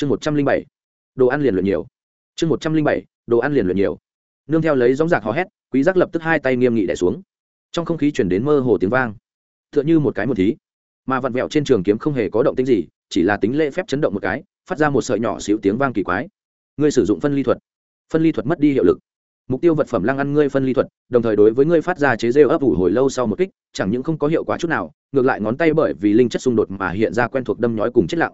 chương một trăm linh bảy, đồ ăn liền luyện nhiều. Chương một trăm linh bảy, đồ ăn liền luyện nhiều. Nương theo lấy gióng giạc hò hét, quý giác lập tức hai tay nghiêm nghị đẻ xuống. Trong không khí chuyển đến mơ hồ tiếng vang. Tựa như một cái một thí. Mà vặn vẹo trên trường kiếm không hề có động tĩnh gì, chỉ là tính lễ phép chấn động một cái, phát ra một sợi nhỏ xíu tiếng vang kỳ quái. Ngươi sử dụng phân ly thuật. Phân ly thuật mất đi hiệu lực. Mục tiêu vật phẩm lăng ăn ngươi phân ly thuật, đồng thời đối với ngươi phát ra chế rêu ấp ủ hồi lâu sau một kích, chẳng những không có hiệu quả chút nào, ngược lại ngón tay bởi vì linh chất xung đột mà hiện ra quen thuộc đâm nhói cùng chết lặng.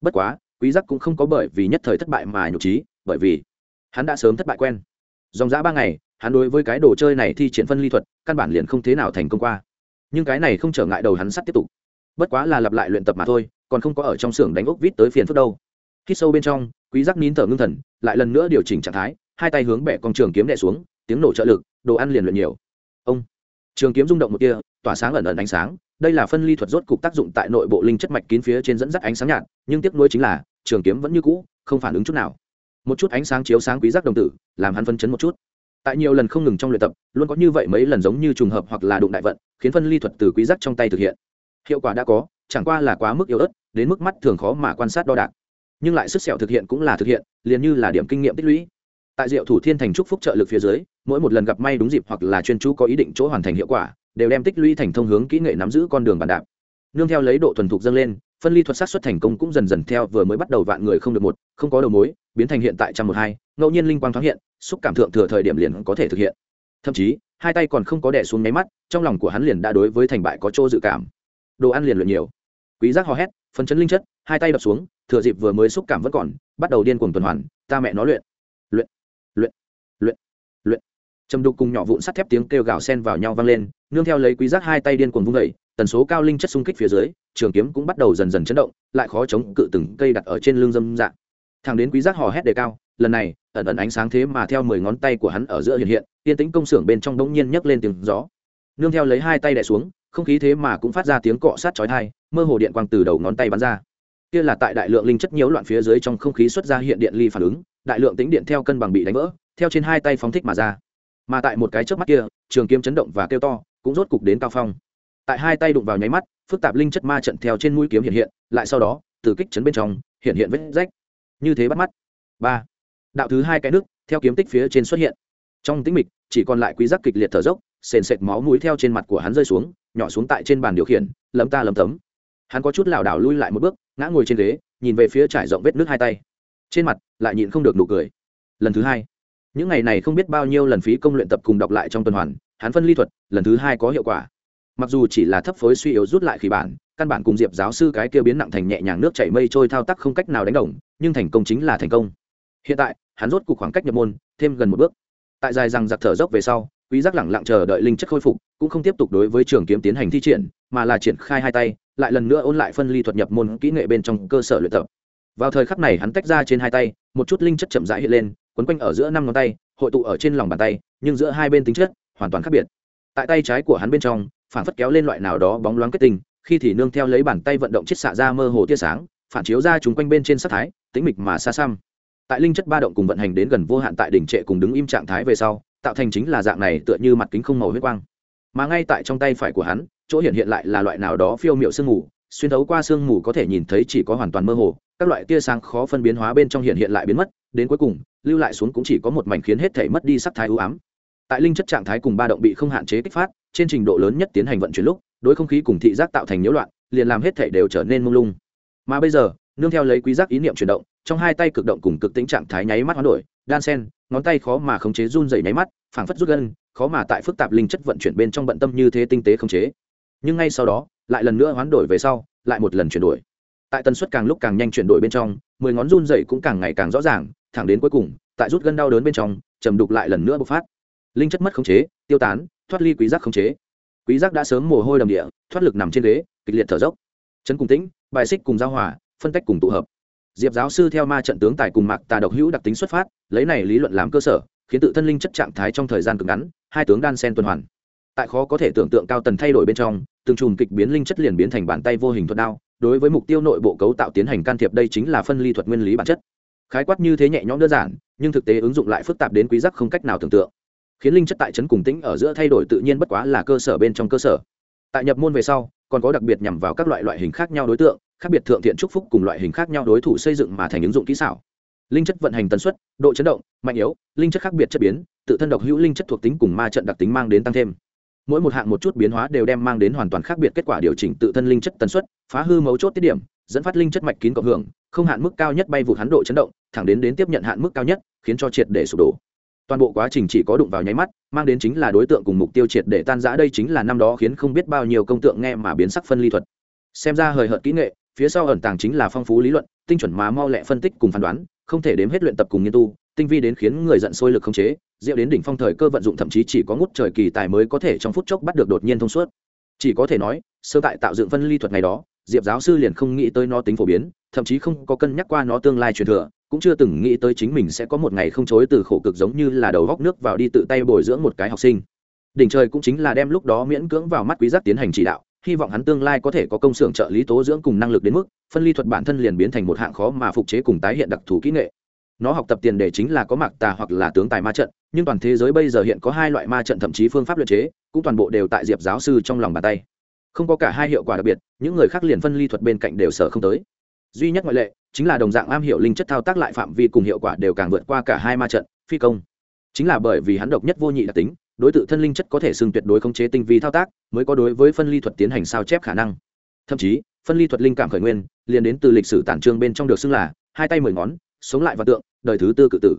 Bất quá quý giác cũng không có bởi vì nhất thời thất bại mà nhục trí, bởi vì hắn đã sớm thất bại quen. Dòng dã ba ngày, hắn đối với cái đồ chơi này thi triển phân ly thuật, căn bản liền không thế nào thành công qua. Nhưng cái này không trở ngại đầu hắn sắt tiếp tục. Bất quá là lặp lại luyện tập mà thôi, còn không có ở trong xưởng đánh ốc vít tới phiền phức đâu. Khi sâu bên trong, quý giác nín thở ngưng thần, lại lần nữa điều chỉnh trạng thái, hai tay hướng bẻ con trường kiếm đè xuống, tiếng nổ trợ lực, đồ ăn liền luyện nhiều. Ông, trường kiếm rung động một kia tỏa sáng ẩn ẩn ánh sáng đây là phân ly thuật rốt cục tác dụng tại nội bộ linh chất mạch kín phía trên dẫn dắt ánh sáng nhạt, nhưng tiếc nuối chính là, trường kiếm vẫn như cũ, không phản ứng chút nào. Một chút ánh sáng chiếu sáng quý giác đồng tử, làm hắn phân chấn một chút. Tại nhiều lần không ngừng trong luyện tập, luôn có như vậy mấy lần giống như trùng hợp hoặc là đụng đại vận, khiến phân ly thuật từ quý giác trong tay thực hiện. Hiệu quả đã có, chẳng qua là quá mức yếu ớt, đến mức mắt thường khó mà quan sát đo đạc. Nhưng lại sức sẹo thực hiện cũng là thực hiện, liền như là điểm kinh nghiệm tích lũy. Tại diệu thủ thiên thành trúc phúc trợ lực phía dưới, mỗi một lần gặp may đúng dịp hoặc là chuyên chú có ý định chỗ hoàn thành hiệu quả đều đem tích lũy thành thông hướng kỹ nghệ nắm giữ con đường bàn đạp. Nương theo lấy độ thuần thục dâng lên, phân ly thuật sát xuất thành công cũng dần dần theo vừa mới bắt đầu vạn người không được một, không có đầu mối, biến thành hiện tại trăm một hai, ngẫu nhiên linh quang thoáng hiện, xúc cảm thượng thừa thời điểm liền có thể thực hiện. Thậm chí, hai tay còn không có đẻ xuống nháy mắt, trong lòng của hắn liền đã đối với thành bại có chỗ dự cảm. Đồ ăn liền luyện nhiều. Quý giác hò hét phấn chấn linh chất, hai tay đập xuống, thừa dịp vừa mới xúc cảm vẫn còn, bắt đầu điên cuồng tuần hoàn, ta mẹ nó luyện luyện trầm đục cùng nhỏ vụn sắt thép tiếng kêu gào sen vào nhau vang lên, nương theo lấy quý giác hai tay điên cuồng vung dậy, tần số cao linh chất xung kích phía dưới, trường kiếm cũng bắt đầu dần dần chấn động, lại khó chống cự từng cây đặt ở trên lưng dâm dạng thằng đến quý giác hò hét đề cao, lần này, ẩn ẩn ánh sáng thế mà theo mười ngón tay của hắn ở giữa hiện hiện yên tĩnh công xưởng bên trong đống nhiên nhấc lên tiếng gió. Nương theo lấy hai tay đè xuống, không khí thế mà cũng phát ra tiếng cọ sát chói tai, mơ hồ điện quang từ đầu ngón tay bắn ra. Kia là tại đại lượng linh chất nhiễu loạn phía dưới trong không khí xuất ra hiện điện ly phản ứng, đại lượng tính điện theo cân bằng bị đánh vỡ, theo trên hai tay phóng thích mà ra mà tại một cái chớp mắt kia, trường kiếm chấn động và kêu to, cũng rốt cục đến cao phong. Tại hai tay đụng vào nháy mắt, phức tạp linh chất ma trận theo trên mũi kiếm hiện hiện, lại sau đó, từ kích chấn bên trong, hiện hiện vết rách. Như thế bắt mắt. Ba. Đạo thứ hai cái nước, theo kiếm tích phía trên xuất hiện. Trong tĩnh mịch, chỉ còn lại quý giác kịch liệt thở dốc, sền sệt máu mũi theo trên mặt của hắn rơi xuống, nhỏ xuống tại trên bàn điều khiển, lấm ta lấm tấm. Hắn có chút lảo đảo lui lại một bước, ngã ngồi trên ghế, nhìn về phía trải rộng vết nước hai tay. Trên mặt, lại nhịn không được nụ cười. Lần thứ hai những ngày này không biết bao nhiêu lần phí công luyện tập cùng đọc lại trong tuần hoàn, hắn phân ly thuật, lần thứ hai có hiệu quả. Mặc dù chỉ là thấp phối suy yếu rút lại khí bản, căn bản cùng diệp giáo sư cái kia biến nặng thành nhẹ nhàng nước chảy mây trôi thao tác không cách nào đánh đồng, nhưng thành công chính là thành công. Hiện tại, hắn rốt cuộc khoảng cách nhập môn, thêm gần một bước. Tại dài rằng giặc thở dốc về sau, quý giác lẳng lặng chờ đợi linh chất khôi phục, cũng không tiếp tục đối với trường kiếm tiến hành thi triển, mà là triển khai hai tay, lại lần nữa ôn lại phân ly thuật nhập môn kỹ nghệ bên trong cơ sở luyện tập. Vào thời khắc này hắn tách ra trên hai tay, một chút linh chất chậm rãi hiện lên quấn quanh ở giữa năm ngón tay, hội tụ ở trên lòng bàn tay, nhưng giữa hai bên tính chất hoàn toàn khác biệt. Tại tay trái của hắn bên trong, phản phất kéo lên loại nào đó bóng loáng kết tinh, khi thì nương theo lấy bàn tay vận động chiết xạ ra mơ hồ tia sáng, phản chiếu ra chúng quanh bên trên sắc thái, tĩnh mịch mà xa xăm. Tại linh chất ba động cùng vận hành đến gần vô hạn tại đỉnh trệ cùng đứng im trạng thái về sau, tạo thành chính là dạng này tựa như mặt kính không màu huyết quang. Mà ngay tại trong tay phải của hắn, chỗ hiện hiện lại là loại nào đó phiêu miệu sương mù, xuyên thấu qua sương mù có thể nhìn thấy chỉ có hoàn toàn mơ hồ các loại tia sáng khó phân biến hóa bên trong hiện hiện lại biến mất, đến cuối cùng, lưu lại xuống cũng chỉ có một mảnh khiến hết thể mất đi sắc thái ưu ám. Tại linh chất trạng thái cùng ba động bị không hạn chế kích phát, trên trình độ lớn nhất tiến hành vận chuyển lúc, đối không khí cùng thị giác tạo thành nhiễu loạn, liền làm hết thể đều trở nên mông lung. Mà bây giờ, nương theo lấy quý giác ý niệm chuyển động, trong hai tay cực động cùng cực tính trạng thái nháy mắt hoán đổi, đan sen, ngón tay khó mà khống chế run dày nháy mắt, phảng phất rút gân, khó mà tại phức tạp linh chất vận chuyển bên trong bận tâm như thế tinh tế khống chế. Nhưng ngay sau đó, lại lần nữa hoán đổi về sau, lại một lần chuyển đổi tại tần suất càng lúc càng nhanh chuyển đổi bên trong, mười ngón run dậy cũng càng ngày càng rõ ràng, thẳng đến cuối cùng, tại rút gân đau đớn bên trong, trầm đục lại lần nữa bộc phát. Linh chất mất khống chế, tiêu tán, thoát ly quý giác khống chế. Quý giác đã sớm mồ hôi đầm địa, thoát lực nằm trên ghế, kịch liệt thở dốc. Chấn cùng tĩnh, bài xích cùng giao hòa, phân tách cùng tụ hợp. Diệp giáo sư theo ma trận tướng tài cùng mạc tà độc hữu đặc tính xuất phát, lấy này lý luận làm cơ sở, khiến tự thân linh chất trạng thái trong thời gian cực ngắn, hai tướng đan sen tuần hoàn tại khó có thể tưởng tượng cao tần thay đổi bên trong, từng chùm kịch biến linh chất liền biến thành bàn tay vô hình thuật đao, đối với mục tiêu nội bộ cấu tạo tiến hành can thiệp đây chính là phân ly thuật nguyên lý bản chất. Khái quát như thế nhẹ nhõm đơn giản, nhưng thực tế ứng dụng lại phức tạp đến quý giác không cách nào tưởng tượng. Khiến linh chất tại chấn cùng tĩnh ở giữa thay đổi tự nhiên bất quá là cơ sở bên trong cơ sở. Tại nhập môn về sau, còn có đặc biệt nhằm vào các loại loại hình khác nhau đối tượng, khác biệt thượng thiện trúc phúc cùng loại hình khác nhau đối thủ xây dựng mà thành ứng dụng kỹ xảo. Linh chất vận hành tần suất, độ chấn động, mạnh yếu, linh chất khác biệt chất biến, tự thân độc hữu linh chất thuộc tính cùng ma trận đặc tính mang đến tăng thêm mỗi một hạng một chút biến hóa đều đem mang đến hoàn toàn khác biệt kết quả điều chỉnh tự thân linh chất tần suất, phá hư mấu chốt tiết điểm, dẫn phát linh chất mạch kín cộng hưởng, không hạn mức cao nhất bay vụt hắn độ chấn động, thẳng đến đến tiếp nhận hạn mức cao nhất, khiến cho triệt để sụp đổ. Toàn bộ quá trình chỉ có đụng vào nháy mắt, mang đến chính là đối tượng cùng mục tiêu triệt để tan rã, đây chính là năm đó khiến không biết bao nhiêu công tượng nghe mà biến sắc phân ly thuật. Xem ra hời hợt kỹ nghệ, phía sau ẩn tàng chính là phong phú lý luận, tinh chuẩn mà mau lẹ phân tích cùng phán đoán, không thể đếm hết luyện tập cùng nghiên tu, tinh vi đến khiến người giận sôi lực không chế diệu đến đỉnh phong thời cơ vận dụng thậm chí chỉ có ngút trời kỳ tài mới có thể trong phút chốc bắt được đột nhiên thông suốt. Chỉ có thể nói, sơ tại tạo dựng phân ly thuật ngày đó, diệp giáo sư liền không nghĩ tới nó tính phổ biến, thậm chí không có cân nhắc qua nó tương lai truyền thừa, cũng chưa từng nghĩ tới chính mình sẽ có một ngày không chối từ khổ cực giống như là đầu góc nước vào đi tự tay bồi dưỡng một cái học sinh. Đỉnh trời cũng chính là đem lúc đó miễn cưỡng vào mắt quý giác tiến hành chỉ đạo, hy vọng hắn tương lai có thể có công xưởng trợ lý tố dưỡng cùng năng lực đến mức, phân ly thuật bản thân liền biến thành một hạng khó mà phục chế cùng tái hiện đặc thù kỹ nghệ nó học tập tiền đề chính là có mạc tà hoặc là tướng tài ma trận, nhưng toàn thế giới bây giờ hiện có hai loại ma trận thậm chí phương pháp luyện chế, cũng toàn bộ đều tại diệp giáo sư trong lòng bàn tay. Không có cả hai hiệu quả đặc biệt, những người khác liền phân ly thuật bên cạnh đều sở không tới. Duy nhất ngoại lệ, chính là đồng dạng am hiểu linh chất thao tác lại phạm vi cùng hiệu quả đều càng vượt qua cả hai ma trận, phi công. Chính là bởi vì hắn độc nhất vô nhị đặc tính, đối tượng thân linh chất có thể xưng tuyệt đối khống chế tinh vi thao tác, mới có đối với phân ly thuật tiến hành sao chép khả năng. Thậm chí, phân ly thuật linh cảm khởi nguyên, liền đến từ lịch sử tản trương bên trong được xưng là hai tay mười ngón sống lại và tượng, đời thứ tư cự tử.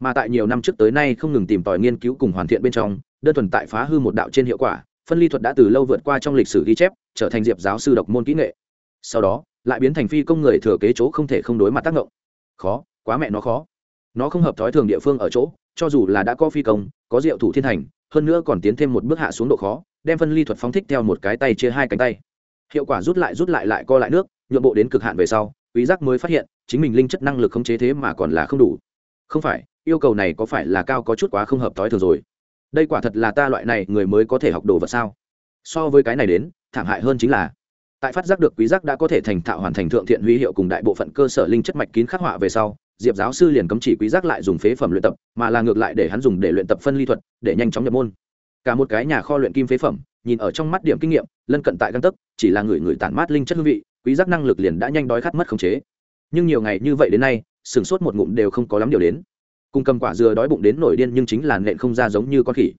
Mà tại nhiều năm trước tới nay không ngừng tìm tòi nghiên cứu cùng hoàn thiện bên trong, đơn thuần tại phá hư một đạo trên hiệu quả, phân ly thuật đã từ lâu vượt qua trong lịch sử ghi chép, trở thành diệp giáo sư độc môn kỹ nghệ. Sau đó, lại biến thành phi công người thừa kế chỗ không thể không đối mặt tác động khó, quá mẹ nó khó. Nó không hợp thói thường địa phương ở chỗ, cho dù là đã có phi công, có diệu thủ thiên thành hơn nữa còn tiến thêm một bước hạ xuống độ khó, đem phân ly thuật phóng thích theo một cái tay chia hai cánh tay. Hiệu quả rút lại rút lại lại co lại nước, nhuộm bộ đến cực hạn về sau, quý giác mới phát hiện chính mình linh chất năng lực khống chế thế mà còn là không đủ. Không phải, yêu cầu này có phải là cao có chút quá không hợp thói thường rồi? Đây quả thật là ta loại này người mới có thể học đồ vật sao? So với cái này đến, thảm hại hơn chính là, tại phát giác được quý giác đã có thể thành thạo hoàn thành thượng thiện huy hiệu cùng đại bộ phận cơ sở linh chất mạch kín khắc họa về sau, diệp giáo sư liền cấm chỉ quý giác lại dùng phế phẩm luyện tập, mà là ngược lại để hắn dùng để luyện tập phân ly thuật, để nhanh chóng nhập môn. Cả một cái nhà kho luyện kim phế phẩm, nhìn ở trong mắt điểm kinh nghiệm, lân cận tại găng tấc, chỉ là người người tản mát linh chất hương vị, quý giác năng lực liền đã nhanh đói khát mất khống chế nhưng nhiều ngày như vậy đến nay sửng sốt một ngụm đều không có lắm điều đến. Cùng cầm quả dừa đói bụng đến nổi điên nhưng chính là nện không ra giống như con khỉ.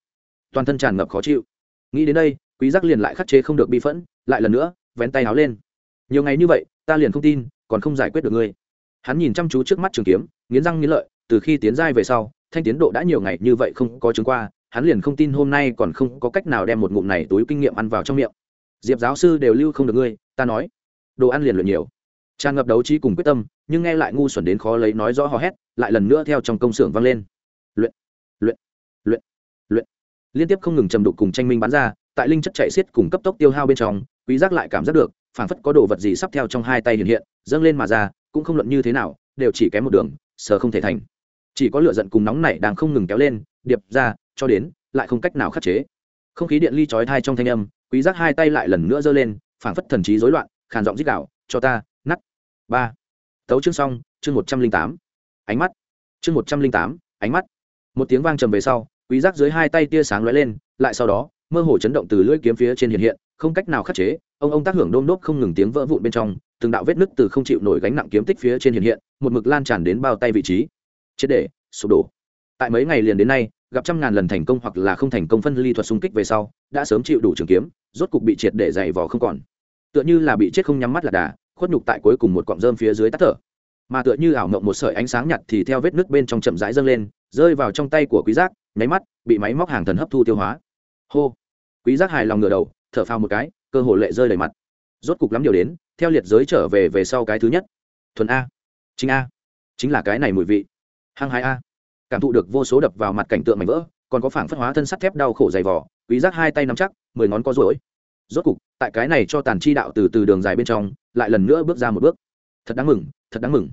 Toàn thân tràn ngập khó chịu. Nghĩ đến đây, quý giác liền lại khắc chế không được bi phẫn, lại lần nữa, vén tay áo lên. Nhiều ngày như vậy, ta liền không tin, còn không giải quyết được ngươi. Hắn nhìn chăm chú trước mắt trường kiếm, nghiến răng nghiến lợi, từ khi tiến giai về sau, thanh tiến độ đã nhiều ngày như vậy không có chứng qua, hắn liền không tin hôm nay còn không có cách nào đem một ngụm này túi kinh nghiệm ăn vào trong miệng. Diệp giáo sư đều lưu không được ngươi, ta nói. Đồ ăn liền luyện nhiều tràn ngập đấu trí cùng quyết tâm, nhưng nghe lại ngu xuẩn đến khó lấy nói rõ hò hét, lại lần nữa theo trong công xưởng vang lên. Luyện luyện luyện luyện. Liên tiếp không ngừng trầm đục cùng tranh minh bắn ra, tại linh chất chạy xiết cùng cấp tốc tiêu hao bên trong, quý giác lại cảm giác được, phảng phất có đồ vật gì sắp theo trong hai tay hiện hiện, dâng lên mà ra, cũng không luận như thế nào, đều chỉ kém một đường, sờ không thể thành. Chỉ có lửa giận cùng nóng này đang không ngừng kéo lên, điệp ra, cho đến, lại không cách nào khắc chế. Không khí điện ly chói thai trong thanh âm, quý giác hai tay lại lần nữa giơ lên, phảng phất thần trí rối loạn, khàn giọng rít đảo cho ta ba tấu chương xong chương một trăm linh tám ánh mắt chương một trăm linh tám ánh mắt một tiếng vang trầm về sau quý giác dưới hai tay tia sáng lóe lên lại sau đó mơ hồ chấn động từ lưỡi kiếm phía trên hiện hiện không cách nào khắc chế ông ông tác hưởng đôm đốp không ngừng tiếng vỡ vụn bên trong từng đạo vết nứt từ không chịu nổi gánh nặng kiếm tích phía trên hiện hiện một mực lan tràn đến bao tay vị trí chết để sụp đổ tại mấy ngày liền đến nay gặp trăm ngàn lần thành công hoặc là không thành công phân ly thuật xung kích về sau đã sớm chịu đủ trường kiếm rốt cục bị triệt để dày vò không còn tựa như là bị chết không nhắm mắt là đà khuất nhục tại cuối cùng một cọng rơm phía dưới tắt thở. Mà tựa như ảo mộng một sợi ánh sáng nhạt thì theo vết nứt bên trong chậm rãi dâng lên, rơi vào trong tay của quý giác, nháy mắt, bị máy móc hàng thần hấp thu tiêu hóa. Hô! Quý giác hài lòng ngửa đầu, thở phào một cái, cơ hồ lệ rơi đầy mặt. Rốt cục lắm điều đến, theo liệt giới trở về về sau cái thứ nhất. Thuần a. Chính a. Chính là cái này mùi vị. Hăng hai a. Cảm thụ được vô số đập vào mặt cảnh tượng mảnh vỡ, còn có phảng phất hóa thân sắt thép đau khổ dày vỏ quý giác hai tay nắm chắc, mười ngón có rối rốt cục, tại cái này cho tàn chi đạo từ từ đường dài bên trong, lại lần nữa bước ra một bước. Thật đáng mừng, thật đáng mừng.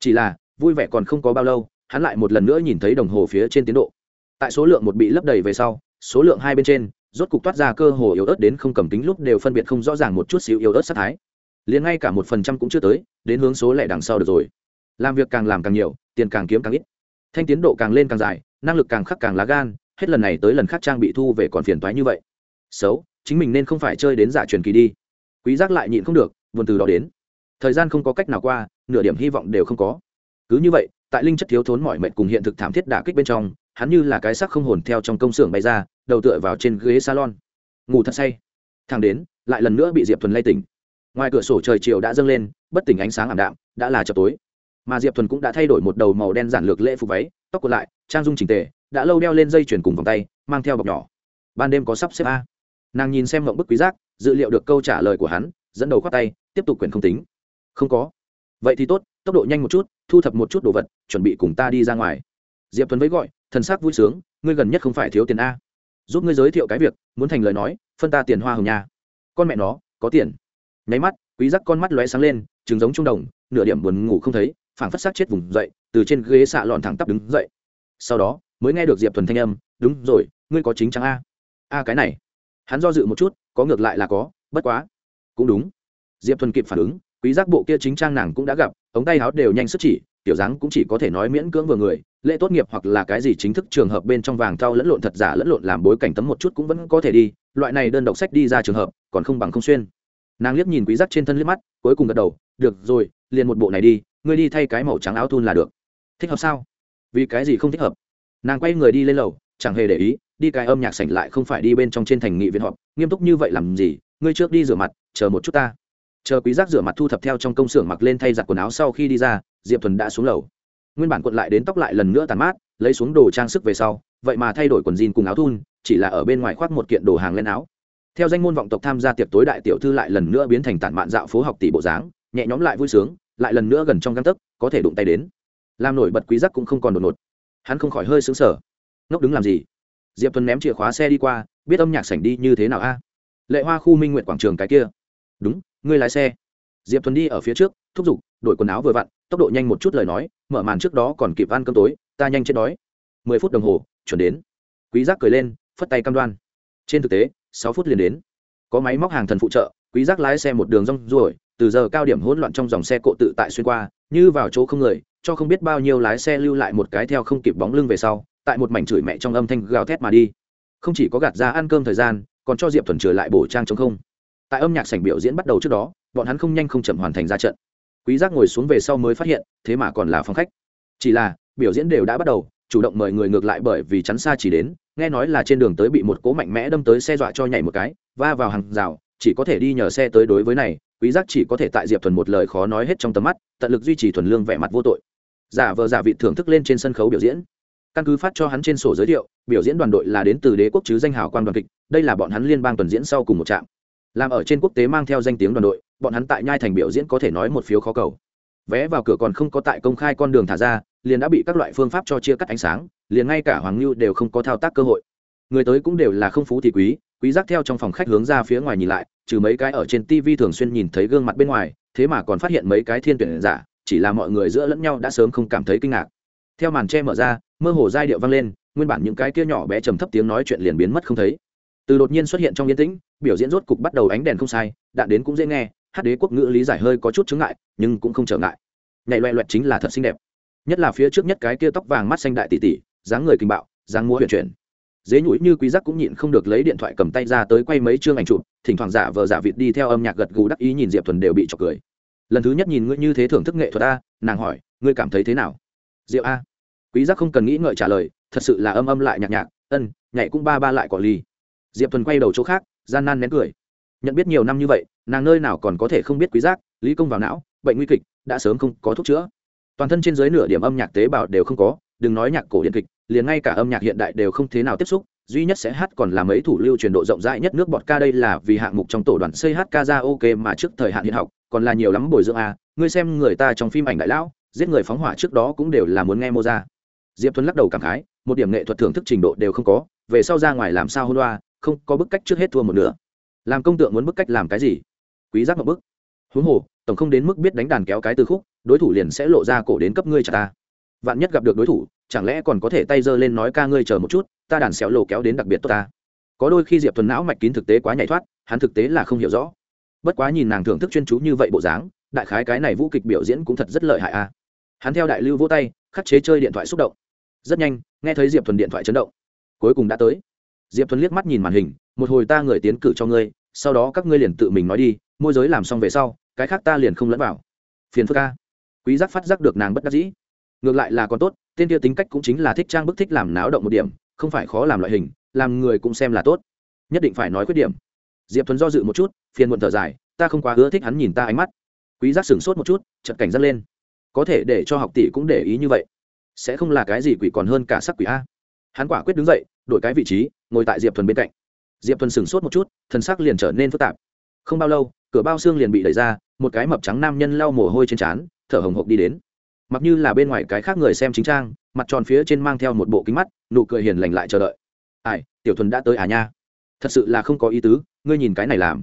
Chỉ là, vui vẻ còn không có bao lâu, hắn lại một lần nữa nhìn thấy đồng hồ phía trên tiến độ. Tại số lượng một bị lấp đầy về sau, số lượng hai bên trên, rốt cục toát ra cơ hồ yếu ớt đến không cầm tính lúc đều phân biệt không rõ ràng một chút xíu yếu ớt sát thái. Liền ngay cả một phần trăm cũng chưa tới, đến hướng số lẻ đằng sau được rồi. Làm việc càng làm càng nhiều, tiền càng kiếm càng ít. Thanh tiến độ càng lên càng dài, năng lực càng khắc càng lá gan, hết lần này tới lần khác trang bị thu về còn phiền toái như vậy. Xấu chính mình nên không phải chơi đến giả truyền kỳ đi. Quý giác lại nhịn không được, buồn từ đó đến. Thời gian không có cách nào qua, nửa điểm hy vọng đều không có. Cứ như vậy, tại linh chất thiếu thốn mọi mệnh cùng hiện thực thảm thiết đả kích bên trong, hắn như là cái xác không hồn theo trong công xưởng bay ra, đầu tựa vào trên ghế salon. Ngủ thật say. Thang đến, lại lần nữa bị diệp thuần lay tỉnh. Ngoài cửa sổ trời chiều đã dâng lên, bất tỉnh ánh sáng ảm đạm, đã là chập tối. Mà diệp thuần cũng đã thay đổi một đầu màu đen giản lược lễ phục váy, tóc còn lại, trang dung trình tề, đã lâu đeo lên dây chuyền cùng vòng tay, mang theo bọc nhỏ. Ban đêm có sắp xếp a nàng nhìn xem mộng bức quý giác, dự liệu được câu trả lời của hắn, dẫn đầu khoát tay, tiếp tục quyền không tính. Không có. Vậy thì tốt, tốc độ nhanh một chút, thu thập một chút đồ vật, chuẩn bị cùng ta đi ra ngoài. Diệp tuấn với gọi, thần sắc vui sướng, ngươi gần nhất không phải thiếu tiền a. Giúp ngươi giới thiệu cái việc, muốn thành lời nói, phân ta tiền hoa hồng nha con mẹ nó, có tiền. Nháy mắt, quý giác con mắt lóe sáng lên, trứng giống trung đồng, nửa điểm buồn ngủ không thấy, phảng phất xác chết vùng dậy, từ trên ghế xạ lọn thẳng tắp đứng dậy. Sau đó, mới nghe được diệp thuần thanh âm, đúng rồi, ngươi có chính trắng a. A, cái này hắn do dự một chút, có ngược lại là có, bất quá. Cũng đúng. Diệp thuần kịp phản ứng, quý giác bộ kia chính trang nàng cũng đã gặp, ống tay áo đều nhanh sức chỉ, tiểu dáng cũng chỉ có thể nói miễn cưỡng vừa người, lễ tốt nghiệp hoặc là cái gì chính thức trường hợp bên trong vàng thau lẫn lộn thật giả lẫn lộn làm bối cảnh tấm một chút cũng vẫn có thể đi, loại này đơn độc sách đi ra trường hợp, còn không bằng không xuyên. Nàng liếc nhìn quý giác trên thân liếc mắt, cuối cùng gật đầu, được rồi, liền một bộ này đi, ngươi đi thay cái màu trắng áo thun là được. Thích hợp sao? Vì cái gì không thích hợp? Nàng quay người đi lên lầu, chẳng hề để ý đi cái âm nhạc sảnh lại không phải đi bên trong trên thành nghị viện họp, nghiêm túc như vậy làm gì? Ngươi trước đi rửa mặt, chờ một chút ta. Chờ quý giác rửa mặt thu thập theo trong công xưởng mặc lên thay giặt quần áo sau khi đi ra, diệp thuần đã xuống lầu. Nguyên bản quận lại đến tóc lại lần nữa tàn mát, lấy xuống đồ trang sức về sau, vậy mà thay đổi quần jean cùng áo thun, chỉ là ở bên ngoài khoác một kiện đồ hàng lên áo. Theo danh môn vọng tộc tham gia tiệc tối đại tiểu thư lại lần nữa biến thành tản mạn dạo phố học tỷ bộ dáng, nhẹ nhõm lại vui sướng, lại lần nữa gần trong găng tấc, có thể đụng tay đến. Làm nổi bật quý giác cũng không còn đột ngột. Hắn không khỏi hơi sững sờ. Ngốc đứng làm gì? Diệp thuần ném chìa khóa xe đi qua, biết âm nhạc sảnh đi như thế nào a? Lệ hoa khu minh nguyện quảng trường cái kia. Đúng, ngươi lái xe. Diệp thuần đi ở phía trước, thúc giục, đổi quần áo vừa vặn, tốc độ nhanh một chút lời nói, mở màn trước đó còn kịp ăn cơm tối, ta nhanh chết đói. Mười phút đồng hồ, chuẩn đến. Quý giác cười lên, phất tay cam đoan. Trên thực tế, sáu phút liền đến. Có máy móc hàng thần phụ trợ, quý giác lái xe một đường rong ruổi, từ giờ cao điểm hỗn loạn trong dòng xe cộ tự tại xuyên qua, như vào chỗ không người, cho không biết bao nhiêu lái xe lưu lại một cái theo không kịp bóng lưng về sau tại một mảnh chửi mẹ trong âm thanh gào thét mà đi. Không chỉ có gạt ra ăn cơm thời gian, còn cho diệp thuần trở lại bổ trang chống không. Tại âm nhạc sảnh biểu diễn bắt đầu trước đó, bọn hắn không nhanh không chậm hoàn thành ra trận. Quý giác ngồi xuống về sau mới phát hiện, thế mà còn là phòng khách. Chỉ là, biểu diễn đều đã bắt đầu, chủ động mời người ngược lại bởi vì chắn xa chỉ đến, nghe nói là trên đường tới bị một cố mạnh mẽ đâm tới xe dọa cho nhảy một cái, va vào hàng rào, chỉ có thể đi nhờ xe tới đối với này, quý giác chỉ có thể tại diệp thuần một lời khó nói hết trong tầm mắt, tận lực duy trì thuần lương vẻ mặt vô tội. Giả vờ giả vị thưởng thức lên trên sân khấu biểu diễn căn cứ phát cho hắn trên sổ giới thiệu, biểu diễn đoàn đội là đến từ đế quốc chứ danh hào quan đoàn kịch, đây là bọn hắn liên bang tuần diễn sau cùng một trạm. Làm ở trên quốc tế mang theo danh tiếng đoàn đội, bọn hắn tại nhai thành biểu diễn có thể nói một phiếu khó cầu. Vé vào cửa còn không có tại công khai con đường thả ra, liền đã bị các loại phương pháp cho chia cắt ánh sáng, liền ngay cả hoàng lưu đều không có thao tác cơ hội. Người tới cũng đều là không phú thì quý quý giác theo trong phòng khách hướng ra phía ngoài nhìn lại, trừ mấy cái ở trên tv thường xuyên nhìn thấy gương mặt bên ngoài, thế mà còn phát hiện mấy cái thiên tuyển giả, chỉ là mọi người giữa lẫn nhau đã sớm không cảm thấy kinh ngạc. Theo màn che mở ra mơ hồ giai điệu vang lên, nguyên bản những cái kia nhỏ bé trầm thấp tiếng nói chuyện liền biến mất không thấy. Từ đột nhiên xuất hiện trong yên tĩnh, biểu diễn rốt cục bắt đầu ánh đèn không sai, đạn đến cũng dễ nghe, hát đế quốc ngữ lý giải hơi có chút chứng ngại, nhưng cũng không trở ngại. Nhảy loẹ loẹt chính là thật xinh đẹp. Nhất là phía trước nhất cái kia tóc vàng mắt xanh đại tỷ tỷ, dáng người kinh bạo, dáng mua huyền chuyển. Dế nhũi như quý giác cũng nhịn không được lấy điện thoại cầm tay ra tới quay mấy chương ảnh chụp, thỉnh thoảng giả vờ giả vịt đi theo âm nhạc gật gù đắc ý nhìn diệp thuần đều bị chọc cười. Lần thứ nhất nhìn ngươi như thế thưởng thức nghệ thuật a, nàng hỏi, ngươi cảm thấy thế nào? Diệu a quý giác không cần nghĩ ngợi trả lời, thật sự là âm âm lại nhạc nhạc, ân, nhảy cũng ba ba lại quả ly. Diệp thuần quay đầu chỗ khác, gian nan nén cười. Nhận biết nhiều năm như vậy, nàng nơi nào còn có thể không biết quý giác, lý công vào não, bệnh nguy kịch, đã sớm không có thuốc chữa. Toàn thân trên dưới nửa điểm âm nhạc tế bào đều không có, đừng nói nhạc cổ điện kịch, liền ngay cả âm nhạc hiện đại đều không thế nào tiếp xúc, duy nhất sẽ hát còn là mấy thủ lưu truyền độ rộng rãi nhất nước bọt ca đây là vì hạng mục trong tổ đoàn xây hát ca ra ok mà trước thời hạn hiện học, còn là nhiều lắm bồi dưỡng a, ngươi xem người ta trong phim ảnh đại lão, giết người phóng hỏa trước đó cũng đều là muốn nghe mô ra diệp thuấn lắc đầu cảm khái, một điểm nghệ thuật thưởng thức trình độ đều không có, về sau ra ngoài làm sao hôn loa, không có bức cách trước hết thua một nửa. Làm công tượng muốn bức cách làm cái gì? Quý giác một bức. Huống hồ, tổng không đến mức biết đánh đàn kéo cái từ khúc, đối thủ liền sẽ lộ ra cổ đến cấp ngươi trả ta. Vạn nhất gặp được đối thủ, chẳng lẽ còn có thể tay giơ lên nói ca ngươi chờ một chút, ta đàn xéo lộ kéo đến đặc biệt tốt ta. Có đôi khi diệp thuần não mạch kín thực tế quá nhảy thoát, hắn thực tế là không hiểu rõ. Bất quá nhìn nàng thưởng thức chuyên chú như vậy bộ dáng, đại khái cái này vũ kịch biểu diễn cũng thật rất lợi hại a. Hắn theo đại lưu vỗ tay khắc chế chơi điện thoại xúc động. Rất nhanh, nghe thấy diệp thuần điện thoại chấn động. Cuối cùng đã tới. Diệp thuần liếc mắt nhìn màn hình, một hồi ta người tiến cử cho ngươi, sau đó các ngươi liền tự mình nói đi, môi giới làm xong về sau, cái khác ta liền không lẫn vào. Phiền phức ca quý giác phát giác được nàng bất đắc dĩ. Ngược lại là còn tốt, tên kia tính cách cũng chính là thích trang bức thích làm náo động một điểm, không phải khó làm loại hình, làm người cũng xem là tốt. Nhất định phải nói khuyết điểm. Diệp thuần do dự một chút, phiền muộn thở dài, ta không quá ưa thích hắn nhìn ta ánh mắt. Quý giác sửng sốt một chút, chợt cảnh dắt lên có thể để cho học tỷ cũng để ý như vậy. Sẽ không là cái gì quỷ còn hơn cả sắc quỷ a. Hắn quả quyết đứng dậy, đổi cái vị trí, ngồi tại diệp thuần bên cạnh. Diệp thuần sửng sốt một chút, thần sắc liền trở nên phức tạp. Không bao lâu, cửa bao xương liền bị đẩy ra, một cái mập trắng nam nhân lau mồ hôi trên trán, thở hồng hộc đi đến. Mặc như là bên ngoài cái khác người xem chính trang, mặt tròn phía trên mang theo một bộ kính mắt, nụ cười hiền lành lại chờ đợi. Ai, tiểu thuần đã tới à nha? Thật sự là không có ý tứ, ngươi nhìn cái này làm.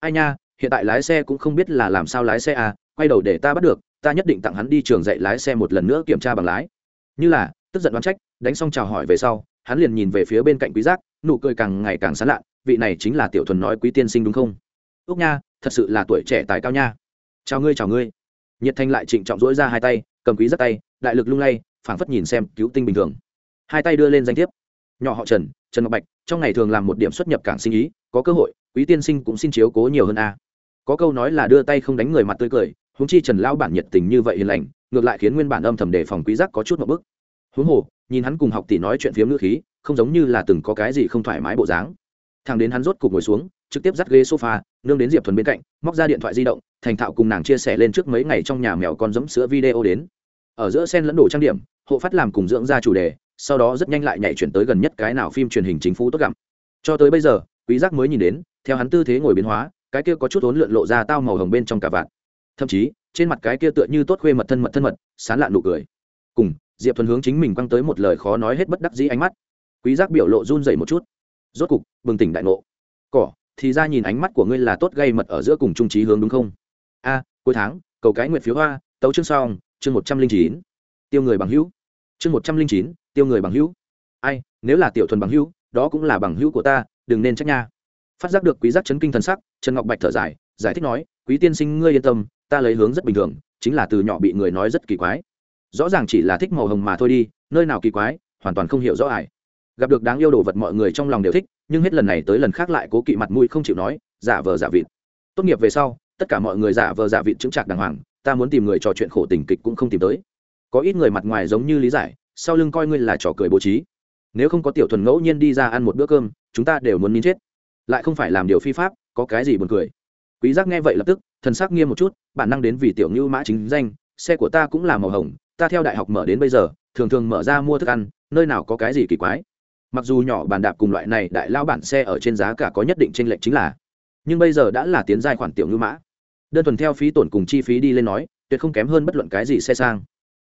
Ai nha, hiện tại lái xe cũng không biết là làm sao lái xe à quay đầu để ta bắt được ta nhất định tặng hắn đi trường dạy lái xe một lần nữa kiểm tra bằng lái. Như là, tức giận đoán trách, đánh xong chào hỏi về sau, hắn liền nhìn về phía bên cạnh quý giác, nụ cười càng ngày càng sán lạ, vị này chính là tiểu thuần nói quý tiên sinh đúng không? Úc nha, thật sự là tuổi trẻ tài cao nha. Chào ngươi chào ngươi. Nhiệt thanh lại trịnh trọng dỗi ra hai tay, cầm quý giác tay, đại lực lung lay, phảng phất nhìn xem cứu tinh bình thường. Hai tay đưa lên danh thiếp. Nhỏ họ trần trần ngọc bạch, trong ngày thường làm một điểm xuất nhập cảng sinh ý, có cơ hội, quý tiên sinh cũng xin chiếu cố nhiều hơn a. Có câu nói là đưa tay không đánh người mặt tươi cười huống chi trần lão bản nhiệt tình như vậy hiền lành, ngược lại khiến nguyên bản âm thầm đề phòng quý giác có chút một bức. Huống hồ, nhìn hắn cùng học tỷ nói chuyện phiếm ngữ khí, không giống như là từng có cái gì không thoải mái bộ dáng. Thằng đến hắn rốt cục ngồi xuống, trực tiếp dắt ghế sofa, nương đến diệp thuần bên cạnh, móc ra điện thoại di động, thành thạo cùng nàng chia sẻ lên trước mấy ngày trong nhà mèo con giấm sữa video đến. Ở giữa sen lẫn đồ trang điểm, hộ phát làm cùng dưỡng ra chủ đề, sau đó rất nhanh lại nhảy chuyển tới gần nhất cái nào phim truyền hình chính phủ tốt gặm. Cho tới bây giờ, quý giác mới nhìn đến, theo hắn tư thế ngồi biến hóa, cái kia có chút ốn lượn lộ ra tao màu hồng bên trong cả vạn thậm chí trên mặt cái kia tựa như tốt khuê mật thân mật thân mật, sán lạn nụ cười. Cùng, diệp thuần hướng chính mình quăng tới một lời khó nói hết bất đắc dĩ ánh mắt. Quý giác biểu lộ run rẩy một chút. Rốt cục, bừng tỉnh đại ngộ. Cỏ, thì ra nhìn ánh mắt của ngươi là tốt gây mật ở giữa cùng trung trí hướng đúng không? A, cuối tháng, cầu cái nguyện phiếu hoa, tấu chương song chương một trăm linh chín. Tiêu người bằng hữu. Chương một trăm linh chín, tiêu người bằng hữu. Ai, nếu là tiểu thuần bằng hữu, đó cũng là bằng hữu của ta, đừng nên trách nha. Phát giác được quý giác chấn kinh thần sắc, trần ngọc bạch thở dài, giải thích nói, quý tiên sinh, ngươi yên tâm ta lấy hướng rất bình thường, chính là từ nhỏ bị người nói rất kỳ quái. Rõ ràng chỉ là thích màu hồng mà thôi đi, nơi nào kỳ quái, hoàn toàn không hiểu rõ ải gặp được đáng yêu đồ vật mọi người trong lòng đều thích, nhưng hết lần này tới lần khác lại cố kỵ mặt mũi không chịu nói, giả vờ giả vịt. Tốt nghiệp về sau, tất cả mọi người giả vờ giả vịt chứng trạc đàng hoàng, ta muốn tìm người trò chuyện khổ tình kịch cũng không tìm tới. Có ít người mặt ngoài giống như lý giải, sau lưng coi ngươi là trò cười bố trí. Nếu không có tiểu thuần ngẫu nhiên đi ra ăn một bữa cơm, chúng ta đều muốn nín chết. Lại không phải làm điều phi pháp, có cái gì buồn cười. Quý giác nghe vậy lập tức thần sắc nghiêm một chút, bản năng đến vì tiểu ngưu mã chính danh, xe của ta cũng là màu hồng, ta theo đại học mở đến bây giờ, thường thường mở ra mua thức ăn, nơi nào có cái gì kỳ quái. Mặc dù nhỏ bàn đạp cùng loại này đại lao bản xe ở trên giá cả có nhất định tranh lệch chính là, nhưng bây giờ đã là tiến giai khoản tiểu ngưu mã. Đơn thuần theo phí tổn cùng chi phí đi lên nói, tuyệt không kém hơn bất luận cái gì xe sang.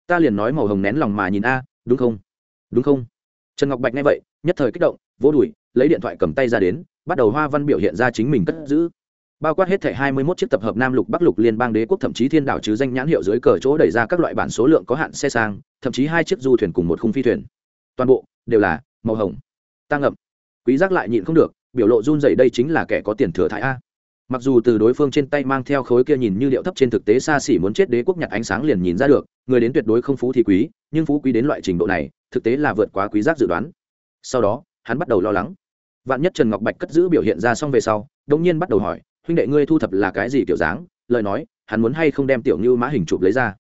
Ta liền nói màu hồng nén lòng mà nhìn a, đúng không? Đúng không? Trần ngọc bạch nghe vậy, nhất thời kích động, vỗ đùi, lấy điện thoại cầm tay ra đến, bắt đầu hoa văn biểu hiện ra chính mình cất giữ bao quát hết thẻ 21 chiếc tập hợp Nam Lục Bắc Lục Liên bang đế quốc thậm chí thiên đảo chứ danh nhãn hiệu dưới cờ chỗ đẩy ra các loại bản số lượng có hạn xe sang, thậm chí hai chiếc du thuyền cùng một khung phi thuyền. Toàn bộ đều là màu hồng. Tăng ngậm. Quý giác lại nhịn không được, biểu lộ run rẩy đây chính là kẻ có tiền thừa thải a. Mặc dù từ đối phương trên tay mang theo khối kia nhìn như điệu thấp trên thực tế xa xỉ muốn chết đế quốc nhặt ánh sáng liền nhìn ra được, người đến tuyệt đối không phú thì quý, nhưng phú quý đến loại trình độ này, thực tế là vượt quá quý giác dự đoán. Sau đó, hắn bắt đầu lo lắng. Vạn nhất Trần Ngọc Bạch cất giữ biểu hiện ra xong về sau, đột nhiên bắt đầu hỏi, huynh đệ ngươi thu thập là cái gì kiểu dáng? Lời nói, hắn muốn hay không đem tiểu như mã hình chụp lấy ra?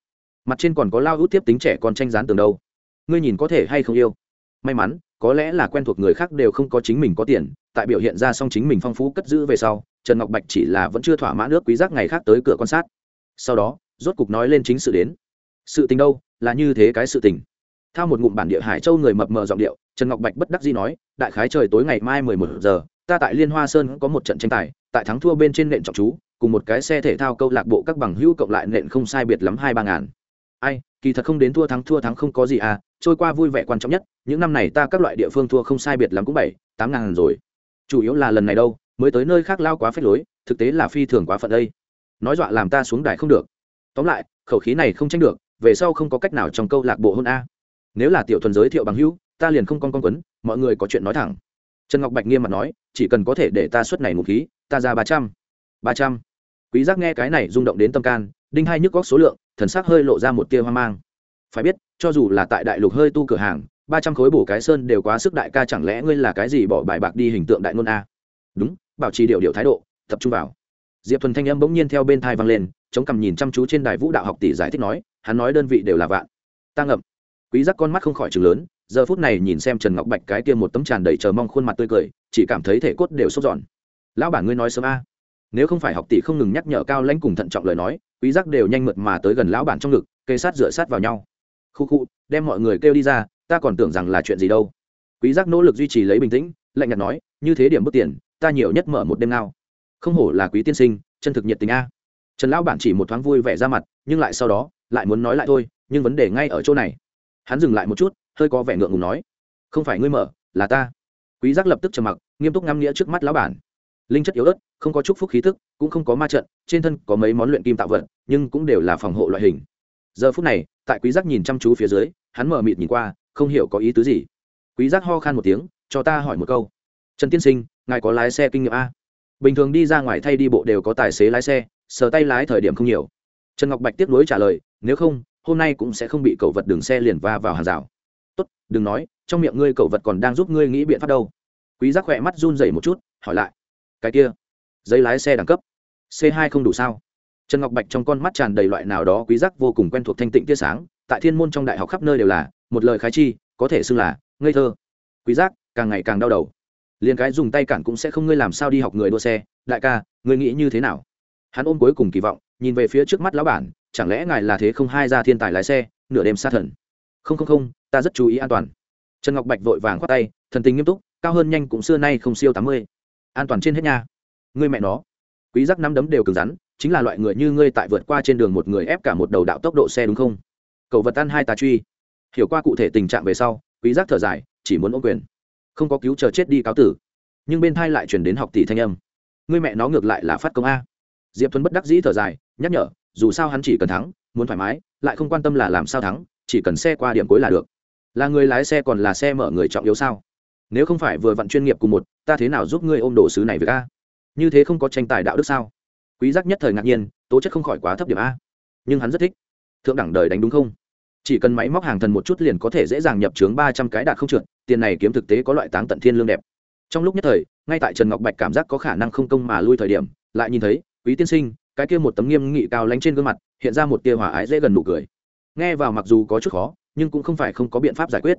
Mặt trên còn có lao út tiếp tính trẻ con tranh dán tường đâu. Ngươi nhìn có thể hay không yêu? May mắn, có lẽ là quen thuộc người khác đều không có chính mình có tiền, tại biểu hiện ra xong chính mình phong phú cất giữ về sau, trần ngọc bạch chỉ là vẫn chưa thỏa mãn ước quý giác ngày khác tới cửa quan sát. Sau đó, rốt cục nói lên chính sự đến. Sự tình đâu? Là như thế cái sự tình. Thao một ngụm bản địa hải châu người mập mờ giọng điệu, trần ngọc bạch bất đắc dĩ nói, đại khái trời tối ngày mai mười một giờ ta tại liên hoa sơn có một trận tranh tài, tại thắng thua bên trên nện trọng chú, cùng một cái xe thể thao câu lạc bộ các bằng hữu cộng lại nện không sai biệt lắm hai ba ngàn. Ai, kỳ thật không đến thua thắng thua thắng không có gì à trôi qua vui vẻ quan trọng nhất, những năm này ta các loại địa phương thua không sai biệt lắm cũng bảy, tám ngàn rồi. Chủ yếu là lần này đâu, mới tới nơi khác lao quá phết lối, thực tế là phi thường quá phận đây. Nói dọa làm ta xuống đài không được. Tóm lại, khẩu khí này không tranh được, về sau không có cách nào trong câu lạc bộ hôn a. Nếu là tiểu thuần giới thiệu bằng hữu, ta liền không con con quấn, mọi người có chuyện nói thẳng. Trần ngọc bạch nghiêm mặt nói chỉ cần có thể để ta xuất này ngụ khí, ta ra ba trăm. Ba trăm. Quý giác nghe cái này rung động đến tâm can, đinh hai nhức góc số lượng, thần sắc hơi lộ ra một tia hoang mang. Phải biết, cho dù là tại đại lục hơi tu cửa hàng, ba trăm khối bổ cái sơn đều quá sức đại ca chẳng lẽ ngươi là cái gì bỏ bài bạc đi hình tượng đại ngôn a? Đúng, bảo trì điều điều thái độ, tập trung vào. Diệp thuần thanh âm bỗng nhiên theo bên thai vang lên, chống cằm nhìn chăm chú trên đài vũ đạo học tỷ giải thích nói, hắn nói đơn vị đều là vạn. Ta ngậm. Quý giác con mắt không khỏi chừng lớn giờ phút này nhìn xem trần ngọc bạch cái kia một tấm tràn đầy chờ mong khuôn mặt tươi cười, chỉ cảm thấy thể cốt đều sốt giòn lão bản ngươi nói sớm a. Nếu không phải học tỷ không ngừng nhắc nhở cao lãnh cùng thận trọng lời nói, quý giác đều nhanh mượt mà tới gần lão bản trong ngực kê sát dựa sát vào nhau. Khu khu, đem mọi người kêu đi ra, ta còn tưởng rằng là chuyện gì đâu. Quý giác nỗ lực duy trì lấy bình tĩnh, lạnh nhạt nói, như thế điểm bất tiền, ta nhiều nhất mở một đêm nào không hổ là quý tiên sinh, chân thực nhiệt tình a. Trần lão bản chỉ một thoáng vui vẻ ra mặt, nhưng lại sau đó, lại muốn nói lại thôi, nhưng vấn đề ngay ở chỗ này hắn dừng lại một chút, hơi có vẻ ngượng ngùng nói, không phải ngươi mở, là ta. Quý giác lập tức trầm mặc, nghiêm túc ngắm nghĩa trước mắt lão bản. Linh chất yếu ớt, không có chúc phúc khí tức, cũng không có ma trận, trên thân có mấy món luyện kim tạo vật, nhưng cũng đều là phòng hộ loại hình. Giờ phút này, tại quý giác nhìn chăm chú phía dưới, hắn mở mịt nhìn qua, không hiểu có ý tứ gì. Quý giác ho khan một tiếng, cho ta hỏi một câu. Trần tiên sinh, ngài có lái xe kinh nghiệm a? Bình thường đi ra ngoài thay đi bộ đều có tài xế lái xe, sờ tay lái thời điểm không nhiều. Trần ngọc bạch tiếp nối trả lời, nếu không hôm nay cũng sẽ không bị cậu vật đường xe liền va vào hàng rào. Tốt, đừng nói, trong miệng ngươi cậu vật còn đang giúp ngươi nghĩ biện pháp đâu. Quý giác khỏe mắt run rẩy một chút, hỏi lại. Cái kia, giấy lái xe đẳng cấp, c 2 không đủ sao? Trần ngọc bạch trong con mắt tràn đầy loại nào đó quý giác vô cùng quen thuộc thanh tịnh tia sáng, tại thiên môn trong đại học khắp nơi đều là, một lời khái chi, có thể xưng là, ngây thơ. Quý giác, càng ngày càng đau đầu. Liền cái dùng tay cản cũng sẽ không ngươi làm sao đi học người đua xe. Đại ca, ngươi nghĩ như thế nào? Hắn ôm cuối cùng kỳ vọng, nhìn về phía trước mắt lão bản chẳng lẽ ngài là thế không hai ra thiên tài lái xe, nửa đêm xa thần? Không không không, ta rất chú ý an toàn. Trần ngọc bạch vội vàng khoát tay, thần tình nghiêm túc, cao hơn nhanh cũng xưa nay không siêu tám mươi. An toàn trên hết nha. Ngươi mẹ nó. Quý giác năm đấm đều cứng rắn, chính là loại người như ngươi tại vượt qua trên đường một người ép cả một đầu đạo tốc độ xe đúng không? Cầu vật tan hai tà truy. Hiểu qua cụ thể tình trạng về sau, quý giác thở dài, chỉ muốn ôm quyền. Không có cứu chờ chết đi cáo tử. Nhưng bên thai lại chuyển đến học tỷ thanh âm. Ngươi mẹ nó ngược lại là phát công a. Diệp thuấn bất đắc dĩ thở dài, nhắc nhở dù sao hắn chỉ cần thắng, muốn thoải mái, lại không quan tâm là làm sao thắng, chỉ cần xe qua điểm cuối là được. Là người lái xe còn là xe mở người trọng yếu sao? Nếu không phải vừa vặn chuyên nghiệp cùng một, ta thế nào giúp ngươi ôm đồ sứ này với a? Như thế không có tranh tài đạo đức sao? Quý giác nhất thời ngạc nhiên, tố chất không khỏi quá thấp điểm a. Nhưng hắn rất thích. Thượng đẳng đời đánh đúng không? Chỉ cần máy móc hàng thần một chút liền có thể dễ dàng nhập trướng ba trăm cái đạt không trượt, tiền này kiếm thực tế có loại táng tận thiên lương đẹp. Trong lúc nhất thời, ngay tại trần ngọc bạch cảm giác có khả năng không công mà lui thời điểm, lại nhìn thấy, quý tiên sinh cái kia một tấm nghiêm nghị cao lánh trên gương mặt, hiện ra một tia hỏa ái dễ gần nụ cười. Nghe vào mặc dù có chút khó, nhưng cũng không phải không có biện pháp giải quyết.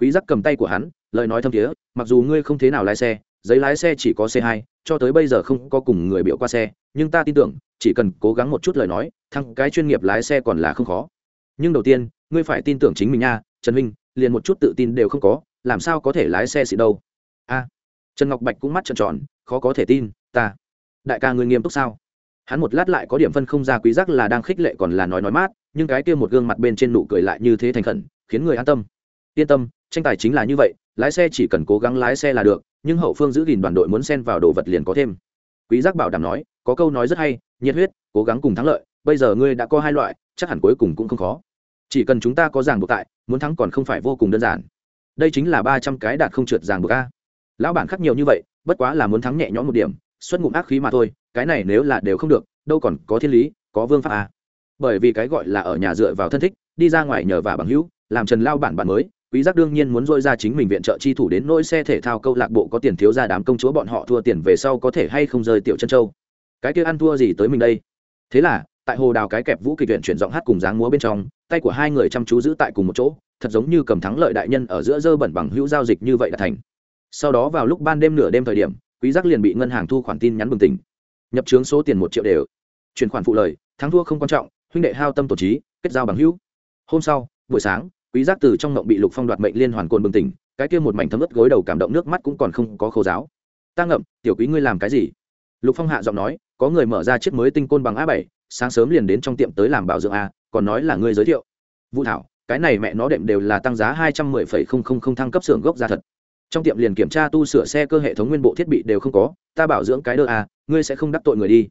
Quý giác cầm tay của hắn, lời nói thâm thiế, mặc dù ngươi không thế nào lái xe, giấy lái xe chỉ có c 2 cho tới bây giờ không có cùng người biểu qua xe, nhưng ta tin tưởng, chỉ cần cố gắng một chút lời nói thăng cái chuyên nghiệp lái xe còn là không khó. Nhưng đầu tiên, ngươi phải tin tưởng chính mình nha, trần Minh, liền một chút tự tin đều không có, làm sao có thể lái xe xịn đâu? A. Trần ngọc bạch cũng mắt trợn tròn, khó có thể tin, ta. Đại ca ngươi nghiêm túc sao? Hắn một lát lại có điểm phân không ra quý giác là đang khích lệ còn là nói nói mát, nhưng cái kia một gương mặt bên trên nụ cười lại như thế thành khẩn, khiến người an tâm. Yên tâm, tranh tài chính là như vậy, lái xe chỉ cần cố gắng lái xe là được, nhưng hậu phương giữ gìn đoàn đội muốn xen vào đồ vật liền có thêm. Quý giác bảo đảm nói, có câu nói rất hay, nhiệt huyết, cố gắng cùng thắng lợi, bây giờ ngươi đã có hai loại, chắc hẳn cuối cùng cũng không khó. Chỉ cần chúng ta có ràng buộc tại, muốn thắng còn không phải vô cùng đơn giản. Đây chính là ba trăm cái đạt không trượt ràng buộc a. Lão bản khắc nhiều như vậy, bất quá là muốn thắng nhẹ nhõm một điểm, xuất ngụm ác khí mà thôi cái này nếu là đều không được, đâu còn có thiên lý, có vương pháp à? bởi vì cái gọi là ở nhà dựa vào thân thích, đi ra ngoài nhờ và bằng hữu, làm trần lao bản bản mới, quý giác đương nhiên muốn dôi ra chính mình viện trợ chi thủ đến nỗi xe thể thao câu lạc bộ có tiền thiếu ra đám công chúa bọn họ thua tiền về sau có thể hay không rơi tiểu chân châu. Cái kia ăn thua gì tới mình đây? Thế là, tại hồ đào cái kẹp vũ kịch viện chuyển giọng hát cùng dáng múa bên trong, tay của hai người chăm chú giữ tại cùng một chỗ, thật giống như cầm thắng lợi đại nhân ở giữa dơ bẩn bằng hữu giao dịch như vậy đã thành. Sau đó vào lúc ban đêm nửa đêm thời điểm, quý giác liền bị ngân hàng thu khoản tin nhắn bừng tỉnh nhập trướng số tiền một triệu đều. Chuyển khoản phụ lời, thắng thua không quan trọng, huynh đệ hao tâm tổ trí, kết giao bằng hữu. Hôm sau, buổi sáng, quý giác từ trong ngộng bị lục phong đoạt mệnh liên hoàn côn bừng tỉnh, cái kia một mảnh thấm ướt gối đầu cảm động nước mắt cũng còn không có khâu giáo ta ngậm, tiểu quý ngươi làm cái gì? Lục phong hạ giọng nói, có người mở ra chiếc mới tinh côn bằng a 7 sáng sớm liền đến trong tiệm tới làm bảo dưỡng a, còn nói là ngươi giới thiệu. Vũ thảo, cái này mẹ nó đệm đều là tăng giá hai trăm mười phẩy không không không thăng cấp xưởng gốc ra thật. Trong tiệm liền kiểm tra tu sửa xe cơ hệ thống nguyên bộ thiết bị đều không có, ta bảo dưỡng cái đơ a ngươi sẽ không đắc tội người đi.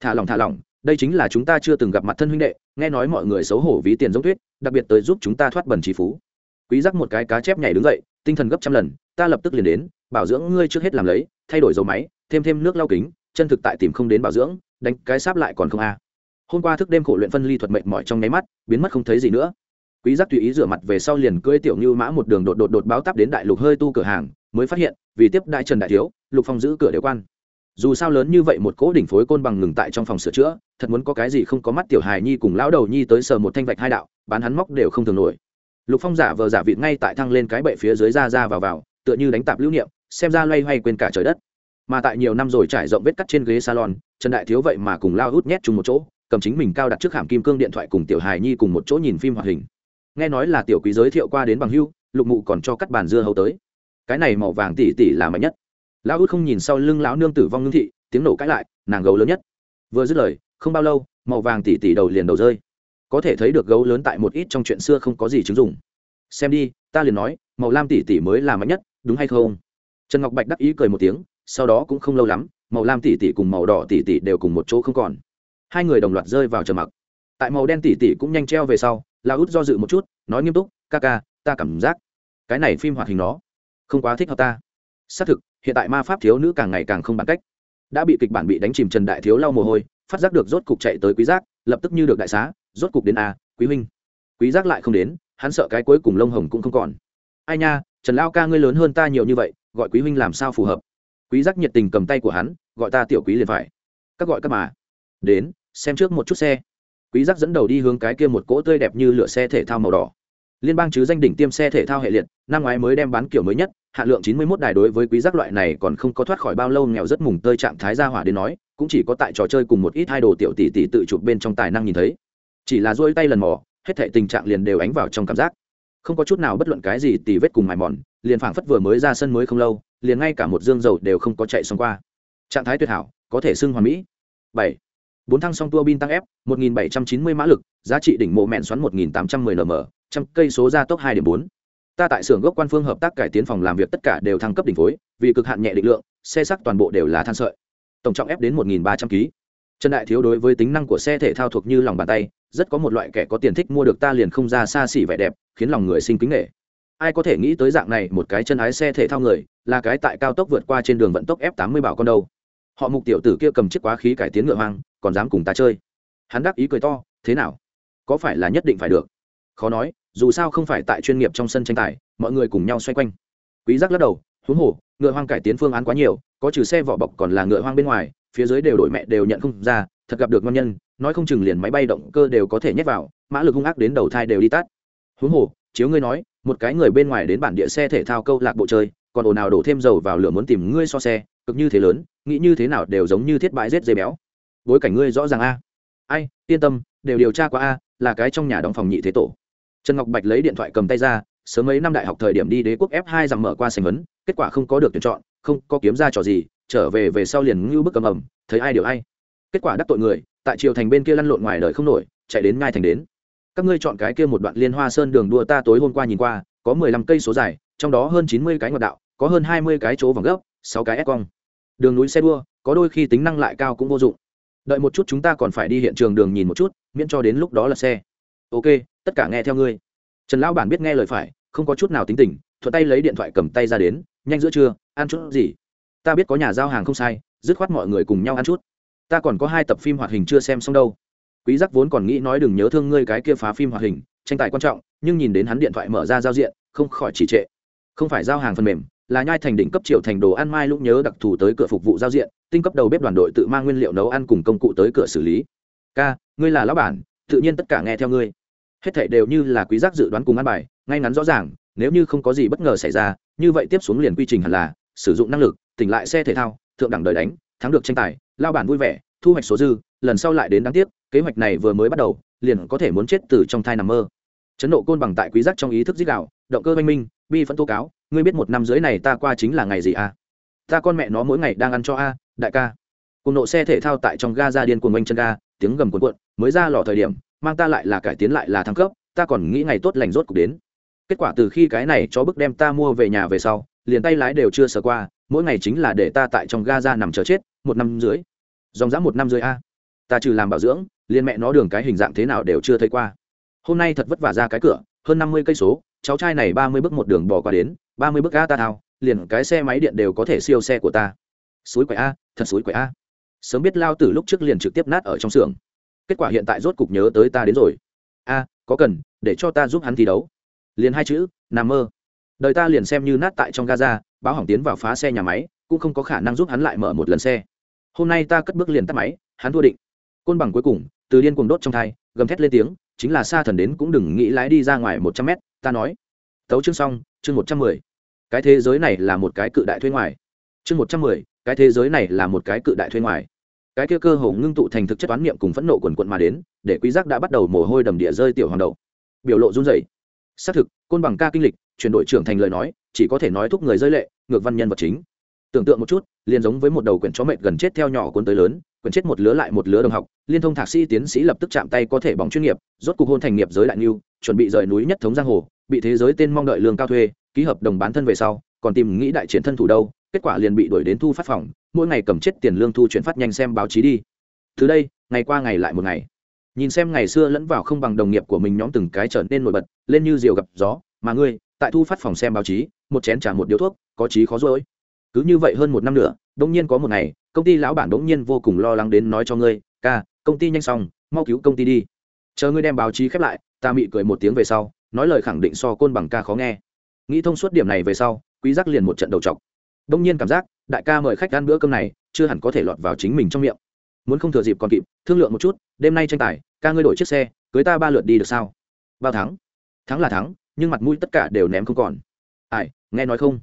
Thả lỏng thả lỏng, đây chính là chúng ta chưa từng gặp mặt thân huynh đệ, nghe nói mọi người xấu hổ ví tiền giống tuyết, đặc biệt tới giúp chúng ta thoát bẩn trí phú. Quý giác một cái cá chép nhảy đứng dậy, tinh thần gấp trăm lần, ta lập tức liền đến, bảo dưỡng ngươi trước hết làm lấy, thay đổi dầu máy, thêm thêm nước lau kính, chân thực tại tìm không đến bảo dưỡng, đánh cái sáp lại còn không a. Hôm qua thức đêm khổ luyện phân ly thuật mệnh mỏi trong nháy mắt, biến mất không thấy gì nữa. Quý giác tùy ý rửa mặt về sau liền cưỡi tiểu như mã một đường đột đột đột báo tắp đến đại lục hơi tu cửa hàng, mới phát hiện, vì tiếp đại trần đại thiếu, lục phong giữ cửa đều quan dù sao lớn như vậy một cỗ đỉnh phối côn bằng ngừng tại trong phòng sửa chữa, thật muốn có cái gì không có mắt tiểu hài nhi cùng lão đầu nhi tới sờ một thanh vạch hai đạo, bán hắn móc đều không thường nổi. Lục phong giả vờ giả vịt ngay tại thăng lên cái bệ phía dưới ra ra vào vào, tựa như đánh tạp lưu niệm, xem ra loay hoay quên cả trời đất. Mà tại nhiều năm rồi trải rộng vết cắt trên ghế salon, trần đại thiếu vậy mà cùng lao hút nhét chung một chỗ, cầm chính mình cao đặt trước hàm kim cương điện thoại cùng tiểu hài nhi cùng một chỗ nhìn phim hoạt hình. Nghe nói là tiểu quý giới thiệu qua đến bằng hưu, lục mụ còn cho cắt bàn dưa hấu tới. Cái này màu vàng tỉ tỉ là mạnh nhất lão út không nhìn sau lưng lão nương tử vong ngưng thị, tiếng nổ cãi lại, nàng gấu lớn nhất. Vừa dứt lời, không bao lâu, màu vàng tỉ tỉ đầu liền đầu rơi. Có thể thấy được gấu lớn tại một ít trong chuyện xưa không có gì chứng dụng. Xem đi, ta liền nói, màu lam tỉ tỉ mới là mạnh nhất, đúng hay không? Trần ngọc bạch đắc ý cười một tiếng, sau đó cũng không lâu lắm, màu lam tỉ tỉ cùng màu đỏ tỉ tỉ đều cùng một chỗ không còn. Hai người đồng loạt rơi vào trầm mặc. Tại màu đen tỉ tỉ cũng nhanh treo về sau, Lão út do dự một chút, nói nghiêm túc, ca ca, ta cảm giác cái này phim hoạt hình nó không quá thích hợp ta. Xác thực hiện tại ma pháp thiếu nữ càng ngày càng không bằng cách. Đã bị kịch bản bị đánh chìm trần đại thiếu lau mồ hôi, phát giác được rốt cục chạy tới quý giác, lập tức như được đại xá, rốt cục đến a quý huynh quý giác lại không đến, hắn sợ cái cuối cùng lông hồng cũng không còn. Ai nha, trần lao ca ngươi lớn hơn ta nhiều như vậy, gọi quý huynh làm sao phù hợp? Quý giác nhiệt tình cầm tay của hắn, gọi ta tiểu quý liền phải. Các gọi các mà. Đến, xem trước một chút xe. Quý giác dẫn đầu đi hướng cái kia một cỗ tươi đẹp như lửa xe thể thao màu đỏ liên bang chứ danh đỉnh tiêm xe thể thao hệ liệt, năm ngoái mới đem bán kiểu mới nhất, hạ lượng 91 đài đối với quý giác loại này còn không có thoát khỏi bao lâu nghèo rất mùng tơi trạng thái ra hỏa đến nói, cũng chỉ có tại trò chơi cùng một ít hai đồ tiểu tỷ tỷ tự chụp bên trong tài năng nhìn thấy. Chỉ là duỗi tay lần mò, hết thảy tình trạng liền đều ánh vào trong cảm giác. Không có chút nào bất luận cái gì tì vết cùng mài mòn, liền phảng phất vừa mới ra sân mới không lâu, liền ngay cả một dương dầu đều không có chạy xong qua. Trạng thái tuyệt hảo, có thể xưng hoàn mỹ. Bảy. Bốn thăng song tua bin tăng ép 1790 mã lực, giá trị đỉnh mộ mẹn xoắn 1810 nm trăm cây số gia tốc 2 điểm 4. ta tại xưởng gốc quan phương hợp tác cải tiến phòng làm việc tất cả đều thăng cấp đỉnh phối, vì cực hạn nhẹ định lượng, xe sắc toàn bộ đều là than sợi. Tổng trọng ép đến 1300 kg trần đại thiếu đối với tính năng của xe thể thao thuộc như lòng bàn tay, rất có một loại kẻ có tiền thích mua được ta liền không ra xa xỉ vẻ đẹp, khiến lòng người sinh kính nghệ ai có thể nghĩ tới dạng này, một cái chân ái xe thể thao người, là cái tại cao tốc vượt qua trên đường vận tốc f 80 bảo con đâu. Họ mục tiểu tử kia cầm chiếc quá khí cải tiến ngựa hoang, còn dám cùng ta chơi. Hắn đáp ý cười to, thế nào? Có phải là nhất định phải được? Khó nói dù sao không phải tại chuyên nghiệp trong sân tranh tài, mọi người cùng nhau xoay quanh. Quý giác lắc đầu, huống hồ, ngựa hoang cải tiến phương án quá nhiều, có trừ xe vỏ bọc còn là ngựa hoang bên ngoài, phía dưới đều đổi mẹ đều nhận không ra, thật gặp được ngon nhân, nói không chừng liền máy bay động cơ đều có thể nhét vào, mã lực hung ác đến đầu thai đều đi tắt. Huống hồ, chiếu ngươi nói, một cái người bên ngoài đến bản địa xe thể thao câu lạc bộ chơi, còn ồn nào đổ thêm dầu vào lửa muốn tìm ngươi so xe, cực như thế lớn, nghĩ như thế nào đều giống như thiết bãi rết dây béo. Bối cảnh ngươi rõ ràng a. Ai, yên tâm, đều điều tra qua a, là cái trong nhà đóng phòng nhị thế tổ trần ngọc bạch lấy điện thoại cầm tay ra, sớm mấy năm đại học thời điểm đi đế quốc f 2 rằng mở qua sành vấn kết quả không có được tuyển chọn, không có kiếm ra trò gì, trở về về sau liền ngưu bức cầm ẩm, thấy ai điều ai. Kết quả đắc tội người, tại triều thành bên kia lăn lộn ngoài đời không nổi, chạy đến ngai thành đến. Các ngươi chọn cái kia một đoạn liên hoa sơn đường đua ta tối hôm qua nhìn qua, có mười lăm cây số dài, trong đó hơn chín mươi cái ngọt đạo, có hơn hai mươi cái chỗ vòng gốc sáu cái ép cong. Đường núi xe đua, có đôi khi tính năng lại cao cũng vô dụng. Đợi một chút chúng ta còn phải đi hiện trường đường nhìn một chút, miễn cho đến lúc đó là xe. Ok tất cả nghe theo ngươi. Trần lão bản biết nghe lời phải, không có chút nào tính tình, thuận tay lấy điện thoại cầm tay ra đến, nhanh giữa trưa, ăn chút gì? Ta biết có nhà giao hàng không sai, dứt khoát mọi người cùng nhau ăn chút. Ta còn có hai tập phim hoạt hình chưa xem xong đâu. Quý giác vốn còn nghĩ nói đừng nhớ thương ngươi cái kia phá phim hoạt hình, tranh tài quan trọng, nhưng nhìn đến hắn điện thoại mở ra giao diện, không khỏi chỉ trệ. Không phải giao hàng phần mềm, là nhai thành đỉnh cấp triệu thành đồ ăn mai lúc nhớ đặc thù tới cửa phục vụ giao diện, tinh cấp đầu bếp đoàn đội tự mang nguyên liệu nấu ăn cùng công cụ tới cửa xử lý. Ca, ngươi là lão bản, tự nhiên tất cả nghe theo ngươi hết thảy đều như là quý giác dự đoán cùng ăn bài, ngay ngắn rõ ràng, nếu như không có gì bất ngờ xảy ra, như vậy tiếp xuống liền quy trình hẳn là, sử dụng năng lực, tỉnh lại xe thể thao, thượng đẳng đời đánh, thắng được tranh tài, lao bản vui vẻ, thu hoạch số dư, lần sau lại đến đáng tiếc, kế hoạch này vừa mới bắt đầu, liền có thể muốn chết từ trong thai nằm mơ. Chấn độ côn bằng tại quý giác trong ý thức giết đạo, động cơ minh minh, bi phẫn tố cáo, ngươi biết một năm dưới này ta qua chính là ngày gì à? Ta con mẹ nó mỗi ngày đang ăn cho a, đại ca. Cùng nộ xe thể thao tại trong ga ra điên cuồng quanh chân ga, tiếng gầm cuộn cuộn, mới ra lò thời điểm mang ta lại là cải tiến lại là thăng cấp, ta còn nghĩ ngày tốt lành rốt cục đến. Kết quả từ khi cái này cho bức đem ta mua về nhà về sau, liền tay lái đều chưa sờ qua, mỗi ngày chính là để ta tại trong Gaza nằm chờ chết, một năm dưới dòng dã một năm dưới a. Ta trừ làm bảo dưỡng, liền mẹ nó đường cái hình dạng thế nào đều chưa thấy qua. Hôm nay thật vất vả ra cái cửa, hơn năm mươi cây số, cháu trai này ba mươi bước một đường bỏ qua đến, ba mươi bước ga ta thao, liền cái xe máy điện đều có thể siêu xe của ta. Suối quậy a, thật suối quậy a. Sớm biết lao từ lúc trước liền trực tiếp nát ở trong xưởng kết quả hiện tại rốt cục nhớ tới ta đến rồi. A, có cần, để cho ta giúp hắn thi đấu. Liền hai chữ, nằm mơ. Đời ta liền xem như nát tại trong gaza, báo hỏng tiến vào phá xe nhà máy, cũng không có khả năng giúp hắn lại mở một lần xe. Hôm nay ta cất bước liền tắt máy, hắn thua định. Côn bằng cuối cùng, từ điên cuồng đốt trong thai, gầm thét lên tiếng, chính là xa thần đến cũng đừng nghĩ lái đi ra ngoài một trăm mét, ta nói. Tấu chương xong, chương một trăm mười. Cái thế giới này là một cái cự đại thuê ngoài. Chương một trăm mười, cái thế giới này là một cái cự đại thuê ngoài cái kia cơ hồ ngưng tụ thành thực chất toán niệm cùng phẫn nộ quần quận mà đến, để quý giác đã bắt đầu mồ hôi đầm địa rơi tiểu hoàng đầu. Biểu lộ run rẩy. Xác thực, côn bằng ca kinh lịch, chuyển đổi trưởng thành lời nói, chỉ có thể nói thúc người rơi lệ, ngược văn nhân vật chính. Tưởng tượng một chút, liền giống với một đầu quyển chó mệt gần chết theo nhỏ cuốn tới lớn, quyển chết một lứa lại một lứa đồng học, liên thông thạc sĩ tiến sĩ lập tức chạm tay có thể bóng chuyên nghiệp, rốt cục hôn thành nghiệp giới đại niu chuẩn bị rời núi nhất thống giang hồ, bị thế giới tên mong đợi lương cao thuê, ký hợp đồng bán thân về sau, còn tìm nghĩ đại triển thân thủ đâu kết quả liền bị đuổi đến thu phát phòng, mỗi ngày cầm chết tiền lương thu chuyển phát nhanh xem báo chí đi. Từ đây, ngày qua ngày lại một ngày. Nhìn xem ngày xưa lẫn vào không bằng đồng nghiệp của mình nhóm từng cái trở nên nổi bật, lên như diều gặp gió, mà ngươi, tại thu phát phòng xem báo chí, một chén trả một điếu thuốc, có chí khó dối cứ như vậy hơn một năm nữa đông nhiên có một ngày, công ty lão bản đống nhiên vô cùng lo lắng đến nói cho ngươi, ca, công ty nhanh xong, mau cứu công ty đi. Chờ ngươi đem báo chí khép lại, ta mị cười một tiếng về sau, nói lời khẳng định so côn bằng ca khó nghe. Nghĩ thông suốt điểm này về sau, quý giác liền một trận đầu chọc đông nhiên cảm giác, đại ca mời khách ăn bữa cơm này, chưa hẳn có thể lọt vào chính mình trong miệng. Muốn không thừa dịp còn kịp, thương lượng một chút, đêm nay tranh tài, ca ngươi đổi chiếc xe, cưới ta ba lượt đi được sao? Bao thắng. Thắng là thắng, nhưng mặt mũi tất cả đều ném không còn. Ai, nghe nói không?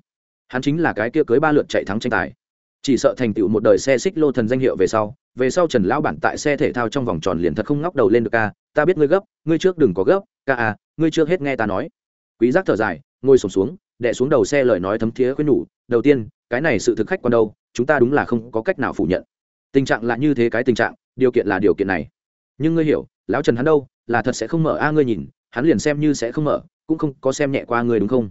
Hắn chính là cái kia cưới ba lượt chạy thắng tranh tài. Chỉ sợ thành tựu một đời xe xích lô thần danh hiệu về sau về sau trần lão bản tại xe thể thao trong vòng tròn liền thật không ngóc đầu lên được ca. Ta biết ngươi gấp, ngươi trước đừng có gấp, ca à ngươi trước hết nghe ta nói. Quý giác thở dài, ngồi sổm xuống đè xuống đầu xe lời nói thấm thía khuyên nhủ, đầu tiên, cái này sự thực khách quan đâu, chúng ta đúng là không có cách nào phủ nhận. Tình trạng là như thế cái tình trạng, điều kiện là điều kiện này. Nhưng ngươi hiểu, lão trần hắn đâu, là thật sẽ không mở, a, ngươi nhìn, hắn liền xem như sẽ không mở, cũng không có xem nhẹ qua ngươi đúng không?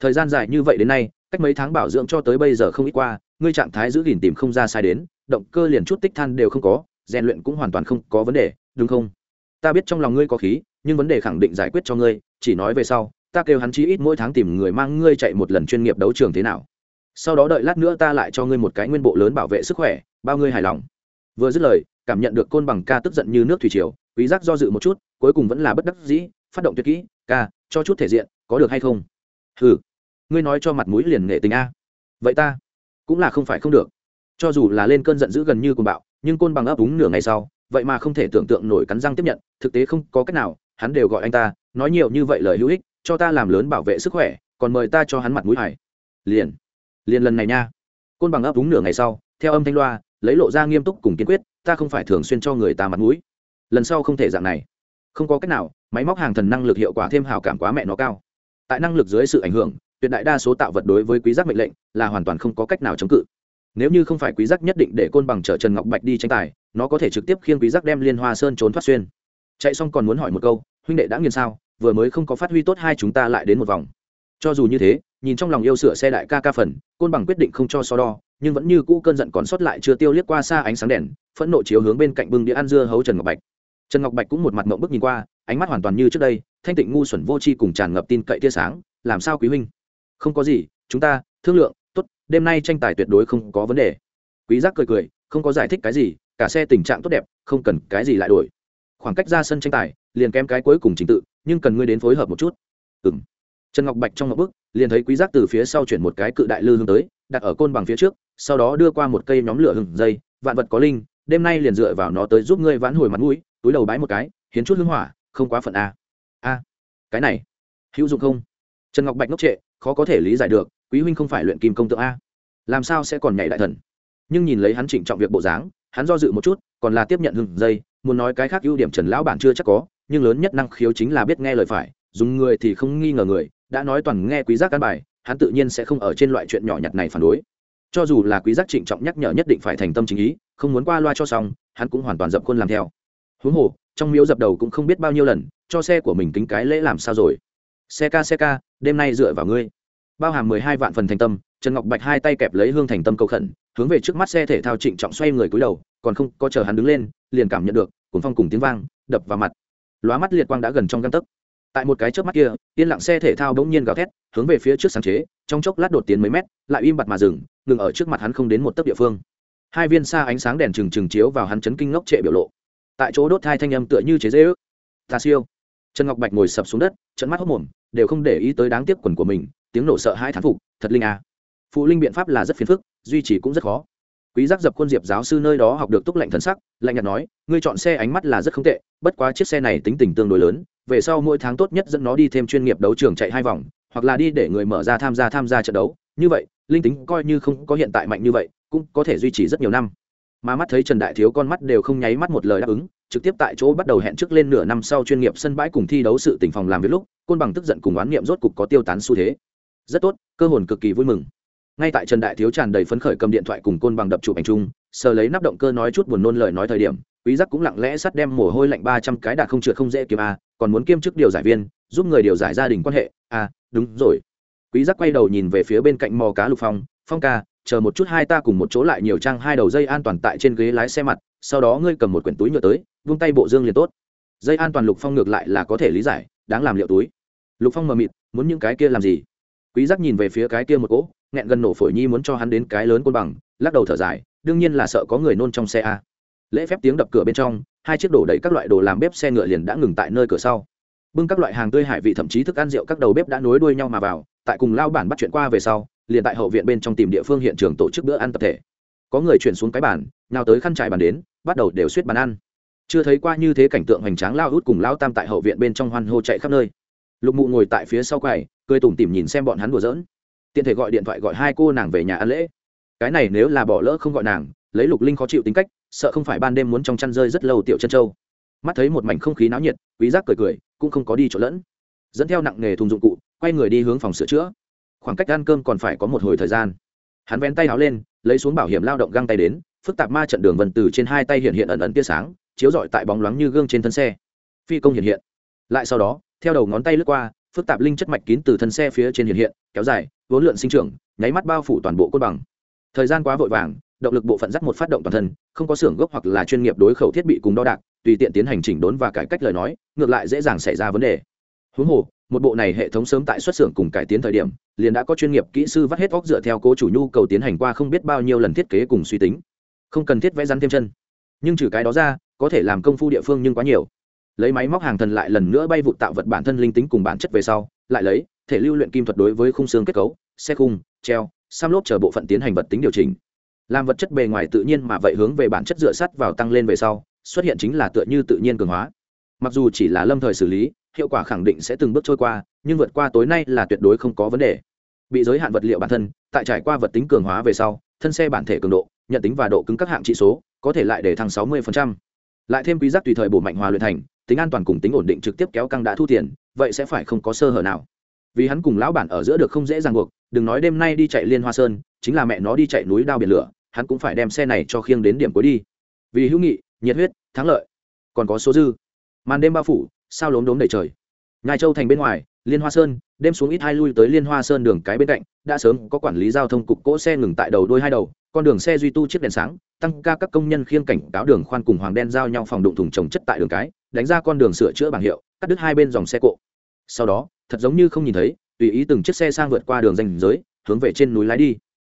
Thời gian dài như vậy đến nay, cách mấy tháng bảo dưỡng cho tới bây giờ không ít qua, ngươi trạng thái giữ gìn tìm không ra sai đến, động cơ liền chút tích than đều không có, rèn luyện cũng hoàn toàn không có vấn đề, đúng không? Ta biết trong lòng ngươi có khí, nhưng vấn đề khẳng định giải quyết cho ngươi, chỉ nói về sau ta kêu hắn chí ít mỗi tháng tìm người mang ngươi chạy một lần chuyên nghiệp đấu trường thế nào. Sau đó đợi lát nữa ta lại cho ngươi một cái nguyên bộ lớn bảo vệ sức khỏe, bao ngươi hài lòng. Vừa dứt lời, cảm nhận được côn bằng ca tức giận như nước thủy triều, quý giác do dự một chút, cuối cùng vẫn là bất đắc dĩ, phát động tuyệt kỹ, ca, cho chút thể diện, có được hay không? Hừ, ngươi nói cho mặt mũi liền nghệ tình a. Vậy ta cũng là không phải không được. Cho dù là lên cơn giận dữ gần như cuồng bạo, nhưng côn bằng ấp úng nửa ngày sau, vậy mà không thể tưởng tượng nổi cắn răng tiếp nhận, thực tế không có cách nào, hắn đều gọi anh ta, nói nhiều như vậy lời hữu ích cho ta làm lớn bảo vệ sức khỏe, còn mời ta cho hắn mặt mũi hải liền liền lần này nha. Côn bằng ấp đúng nửa ngày sau, theo âm thanh loa, lấy lộ ra nghiêm túc cùng kiên quyết, ta không phải thường xuyên cho người ta mặt mũi. Lần sau không thể dạng này. Không có cách nào, máy móc hàng thần năng lực hiệu quả thêm hào cảm quá mẹ nó cao. Tại năng lực dưới sự ảnh hưởng, tuyệt đại đa số tạo vật đối với quý giác mệnh lệnh là hoàn toàn không có cách nào chống cự. Nếu như không phải quý giác nhất định để côn bằng chở trần ngọc bạch đi tranh tài, nó có thể trực tiếp khiêng quý giác đem liên hoa sơn trốn thoát xuyên. Chạy xong còn muốn hỏi một câu, huynh đệ đã nghiền sao? Vừa mới không có phát huy tốt hai chúng ta lại đến một vòng. Cho dù như thế, nhìn trong lòng yêu sửa xe đại ca ca phần, côn bằng quyết định không cho so đo, nhưng vẫn như cũ cơn giận còn sót lại chưa tiêu liếc qua xa ánh sáng đèn, phẫn nộ chiếu hướng bên cạnh bưng đĩa ăn dưa hấu trần ngọc bạch. Trần ngọc bạch cũng một mặt mộng bức nhìn qua, ánh mắt hoàn toàn như trước đây, thanh tịnh ngu xuẩn vô tri cùng tràn ngập tin cậy tia sáng, làm sao quý huynh? Không có gì, chúng ta, thương lượng, tốt, đêm nay tranh tài tuyệt đối không có vấn đề. Quý giác cười cười, không có giải thích cái gì, cả xe tình trạng tốt đẹp, không cần cái gì lại đổi. Khoảng cách ra sân tranh tài, liền kém cái cuối cùng trình tự nhưng cần ngươi đến phối hợp một chút. Ừm. Trần ngọc bạch trong ngọc bức liền thấy quý giác từ phía sau chuyển một cái cự đại lư hương tới, đặt ở côn bằng phía trước, sau đó đưa qua một cây nhóm lửa hừng dây, vạn vật có linh, đêm nay liền dựa vào nó tới giúp ngươi vãn hồi mặt mũi, túi đầu bái một cái, hiến chút hương hỏa, không quá phận a. A. Cái này, hữu dụng không? Trần ngọc bạch ngốc trệ, khó có thể lý giải được, quý huynh không phải luyện kim công tượng a. Làm sao sẽ còn nhảy đại thần? Nhưng nhìn lấy hắn trịnh trọng việc bộ dáng, hắn do dự một chút, còn là tiếp nhận hừng dây, muốn nói cái khác ưu điểm trần lão bản chưa chắc có nhưng lớn nhất năng khiếu chính là biết nghe lời phải, dùng người thì không nghi ngờ người, đã nói toàn nghe quý giác căn bài, hắn tự nhiên sẽ không ở trên loại chuyện nhỏ nhặt này phản đối. Cho dù là quý giác trịnh trọng nhắc nhở nhất định phải thành tâm chính ý, không muốn qua loa cho xong, hắn cũng hoàn toàn dập khuôn làm theo. Huống hồ, trong miếu dập đầu cũng không biết bao nhiêu lần, cho xe của mình tính cái lễ làm sao rồi. Xe ca xe ca, đêm nay dựa vào ngươi. Bao hàm mười hai vạn phần thành tâm, trần ngọc bạch hai tay kẹp lấy hương thành tâm cầu khẩn, hướng về trước mắt xe thể thao trịnh trọng xoay người cúi đầu, còn không có chờ hắn đứng lên, liền cảm nhận được cuốn phong cùng tiếng vang, đập vào mặt lóa mắt liệt quang đã gần trong găng tấc. Tại một cái trước mắt kia, yên lặng xe thể thao bỗng nhiên gào thét, hướng về phía trước sáng chế, trong chốc lát đột tiến mấy mét, lại im bặt mà dừng, ngừng ở trước mặt hắn không đến một tấc địa phương. Hai viên xa ánh sáng đèn trừng trừng chiếu vào hắn chấn kinh ngốc trệ biểu lộ. Tại chỗ đốt hai thanh âm tựa như chế dễ ước. Ta siêu. Trần ngọc bạch ngồi sập xuống đất trận mắt hốc mồm, đều không để ý tới đáng tiếc quần của mình, tiếng nổ sợ hai thán phục, thật linh à. phụ linh biện pháp là rất phiền phức, duy trì cũng rất khó quý giác dập khuôn diệp giáo sư nơi đó học được túc lạnh thần sắc, lạnh nhạt nói, ngươi chọn xe ánh mắt là rất không tệ, bất quá chiếc xe này tính tình tương đối lớn, về sau mỗi tháng tốt nhất dẫn nó đi thêm chuyên nghiệp đấu trường chạy hai vòng, hoặc là đi để người mở ra tham gia tham gia trận đấu. Như vậy, linh tính coi như không có hiện tại mạnh như vậy, cũng có thể duy trì rất nhiều năm. Mà mắt thấy trần đại thiếu con mắt đều không nháy mắt một lời đáp ứng, trực tiếp tại chỗ bắt đầu hẹn trước lên nửa năm sau chuyên nghiệp sân bãi cùng thi đấu sự tỉnh phòng làm việc lúc, côn bằng tức giận cùng oán niệm rốt cục có tiêu tán xu thế. Rất tốt, cơ hồn cực kỳ vui mừng ngay tại trần đại thiếu tràn đầy phấn khởi cầm điện thoại cùng côn bằng đập chụp ảnh chung, sờ lấy nắp động cơ nói chút buồn nôn lời nói thời điểm, quý giác cũng lặng lẽ sắt đem mồ hôi lạnh ba trăm cái đạt không trượt không dễ kiếm a còn muốn kiêm chức điều giải viên, giúp người điều giải gia đình quan hệ a đúng rồi. Quý giác quay đầu nhìn về phía bên cạnh mò cá lục phong phong ca, chờ một chút hai ta cùng một chỗ lại nhiều trang hai đầu dây an toàn tại trên ghế lái xe mặt, sau đó ngươi cầm một quyển túi nhựa tới, vung tay bộ dương liền tốt. Dây an toàn lục phong ngược lại là có thể lý giải, đáng làm liệu túi. Lục phong mờ mịt, muốn những cái kia làm gì? Quý giác nhìn về phía cái kia một cỗ nghẹn gần nổ phổi nhi muốn cho hắn đến cái lớn côn bằng, lắc đầu thở dài, đương nhiên là sợ có người nôn trong xe a. Lễ phép tiếng đập cửa bên trong, hai chiếc đổ đầy các loại đồ làm bếp xe ngựa liền đã ngừng tại nơi cửa sau. Bưng các loại hàng tươi hải vị thậm chí thức ăn rượu các đầu bếp đã nối đuôi nhau mà vào, tại cùng lao bản bắt chuyện qua về sau, liền tại hậu viện bên trong tìm địa phương hiện trường tổ chức bữa ăn tập thể. Có người chuyển xuống cái bàn, nào tới khăn trải bàn đến, bắt đầu đều suýt bàn ăn. Chưa thấy qua như thế cảnh tượng hoành tráng lao hút cùng lao tam tại hậu viện bên trong hoan hô chạy khắp nơi. Lục mụ ngồi tại phía sau quầy, cười tủm tỉm nhìn xem bọn hắn đùa giỡn tiện thể gọi điện thoại gọi hai cô nàng về nhà ăn lễ. Cái này nếu là bỏ lỡ không gọi nàng, lấy lục linh khó chịu tính cách, sợ không phải ban đêm muốn trong chăn rơi rất lâu tiểu chân châu. Mắt thấy một mảnh không khí náo nhiệt, quý giác cười cười, cũng không có đi chỗ lẫn. Dẫn theo nặng nghề thùng dụng cụ, quay người đi hướng phòng sửa chữa. Khoảng cách ăn cơm còn phải có một hồi thời gian. Hắn vén tay áo lên, lấy xuống bảo hiểm lao động găng tay đến, phức tạp ma trận đường vần từ trên hai tay hiện hiện ẩn ẩn tia sáng, chiếu rọi tại bóng loáng như gương trên thân xe. Phi công hiện hiện. Lại sau đó, theo đầu ngón tay lướt qua, phức tạp linh chất mạch kín từ thân xe phía trên hiện hiện, kéo dài vốn lượn sinh trưởng, nháy mắt bao phủ toàn bộ côn bằng. Thời gian quá vội vàng, động lực bộ phận dắt một phát động toàn thân, không có xưởng gốc hoặc là chuyên nghiệp đối khẩu thiết bị cùng đo đạc, tùy tiện tiến hành chỉnh đốn và cải cách lời nói, ngược lại dễ dàng xảy ra vấn đề. Huống hồ, một bộ này hệ thống sớm tại xuất xưởng cùng cải tiến thời điểm, liền đã có chuyên nghiệp kỹ sư vắt hết óc dựa theo cố chủ nhu cầu tiến hành qua không biết bao nhiêu lần thiết kế cùng suy tính. Không cần thiết vẽ rắn thêm chân. Nhưng trừ cái đó ra, có thể làm công phu địa phương nhưng quá nhiều. Lấy máy móc hàng thần lại lần nữa bay vụ tạo vật bản thân linh tính cùng bản chất về sau, lại lấy thể lưu luyện kim thuật đối với khung xương kết cấu, xe khung, treo sam lốp chờ bộ phận tiến hành vật tính điều chỉnh. Làm vật chất bề ngoài tự nhiên mà vậy hướng về bản chất dựa sắt vào tăng lên về sau, xuất hiện chính là tựa như tự nhiên cường hóa. Mặc dù chỉ là lâm thời xử lý, hiệu quả khẳng định sẽ từng bước trôi qua, nhưng vượt qua tối nay là tuyệt đối không có vấn đề. Bị giới hạn vật liệu bản thân, tại trải qua vật tính cường hóa về sau, thân xe bản thể cường độ, nhận tính và độ cứng các hạng trị số, có thể lại để thăng 60%. lại thêm quý giác tùy thời bổ mạnh hòa luyện thành, tính an toàn cùng tính ổn định trực tiếp kéo căng đã thu tiền, vậy sẽ phải không có sơ hở nào vì hắn cùng lão bản ở giữa được không dễ dàng buộc, đừng nói đêm nay đi chạy liên hoa sơn, chính là mẹ nó đi chạy núi đao biển lửa, hắn cũng phải đem xe này cho khiêng đến điểm cuối đi. Vì hữu nghị, nhiệt huyết, thắng lợi, còn có số dư. Màn đêm bao phủ, sao lốm đốm đầy trời. Ngài châu thành bên ngoài, liên hoa sơn, đêm xuống ít hai lui tới liên hoa sơn đường cái bên cạnh, đã sớm có quản lý giao thông cục cỗ xe ngừng tại đầu đôi hai đầu, con đường xe duy tu chiếc đèn sáng, tăng ca các công nhân khiêng cảnh cáo đường khoan cùng hoàng đen giao nhau phòng đụng thùng trồng chất tại đường cái, đánh ra con đường sửa chữa bảng hiệu, cắt đứt hai bên dòng xe cộ sau đó, thật giống như không nhìn thấy, tùy ý từng chiếc xe sang vượt qua đường danh giới, hướng về trên núi lái đi.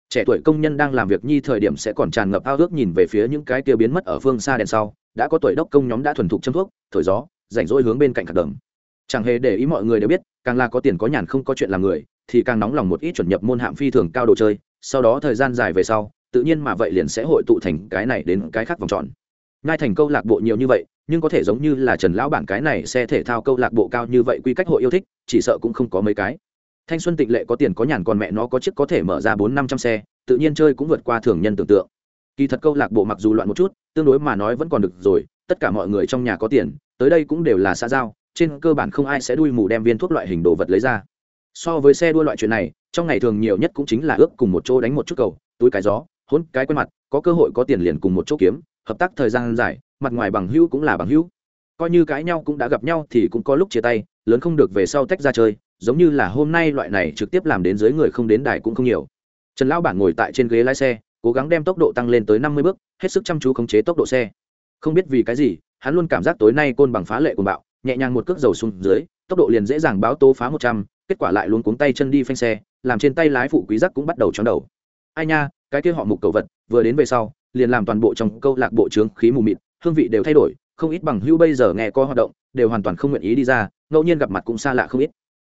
Trẻ tuổi công nhân đang làm việc nhi thời điểm sẽ còn tràn ngập ao ước nhìn về phía những cái kia biến mất ở phương xa đèn sau, đã có tuổi đốc công nhóm đã thuần thục châm thuốc, thổi gió, rảnh rỗi hướng bên cạnh khạc đầm. Chẳng hề để ý mọi người đều biết, càng là có tiền có nhàn không có chuyện làm người, thì càng nóng lòng một ít chuẩn nhập môn hạm phi thường cao đồ chơi, sau đó thời gian dài về sau, tự nhiên mà vậy liền sẽ hội tụ thành cái này đến cái khác vòng tròn. Ngay thành câu lạc bộ nhiều như vậy nhưng có thể giống như là trần lão bản cái này xe thể thao câu lạc bộ cao như vậy quy cách hội yêu thích, chỉ sợ cũng không có mấy cái. Thanh xuân tịnh lệ có tiền có nhàn còn mẹ nó có chiếc có thể mở ra bốn năm trăm xe, tự nhiên chơi cũng vượt qua thường nhân tưởng tượng. Kỳ thật câu lạc bộ mặc dù loạn một chút, tương đối mà nói vẫn còn được rồi, tất cả mọi người trong nhà có tiền, tới đây cũng đều là xã giao, trên cơ bản không ai sẽ đuôi mù đem viên thuốc loại hình đồ vật lấy ra. So với xe đua loại chuyện này, trong ngày thường nhiều nhất cũng chính là ước cùng một chỗ đánh một chút cầu, túi cái gió, hôn cái quen mặt, có cơ hội có tiền liền cùng một chỗ kiếm hợp tác thời gian dài, mặt ngoài bằng hữu cũng là bằng hữu. Coi như cãi nhau cũng đã gặp nhau thì cũng có lúc chia tay, lớn không được về sau tách ra chơi, giống như là hôm nay loại này trực tiếp làm đến dưới người không đến đài cũng không nhiều. Trần lão bản ngồi tại trên ghế lái xe, cố gắng đem tốc độ tăng lên tới năm mươi bước, hết sức chăm chú khống chế tốc độ xe. Không biết vì cái gì, hắn luôn cảm giác tối nay côn bằng phá lệ của bạo, nhẹ nhàng một cước dầu xuống dưới, tốc độ liền dễ dàng báo tố phá một trăm, kết quả lại luôn cuống tay chân đi phanh xe, làm trên tay lái phụ quý giác cũng bắt đầu chóng đầu. Ai nha, cái kia họ mục cầu vật, vừa đến về sau liền làm toàn bộ trong câu lạc bộ trướng khí mù mịt, hương vị đều thay đổi, không ít bằng hưu bây giờ nghe co hoạt động, đều hoàn toàn không nguyện ý đi ra, ngẫu nhiên gặp mặt cũng xa lạ không ít.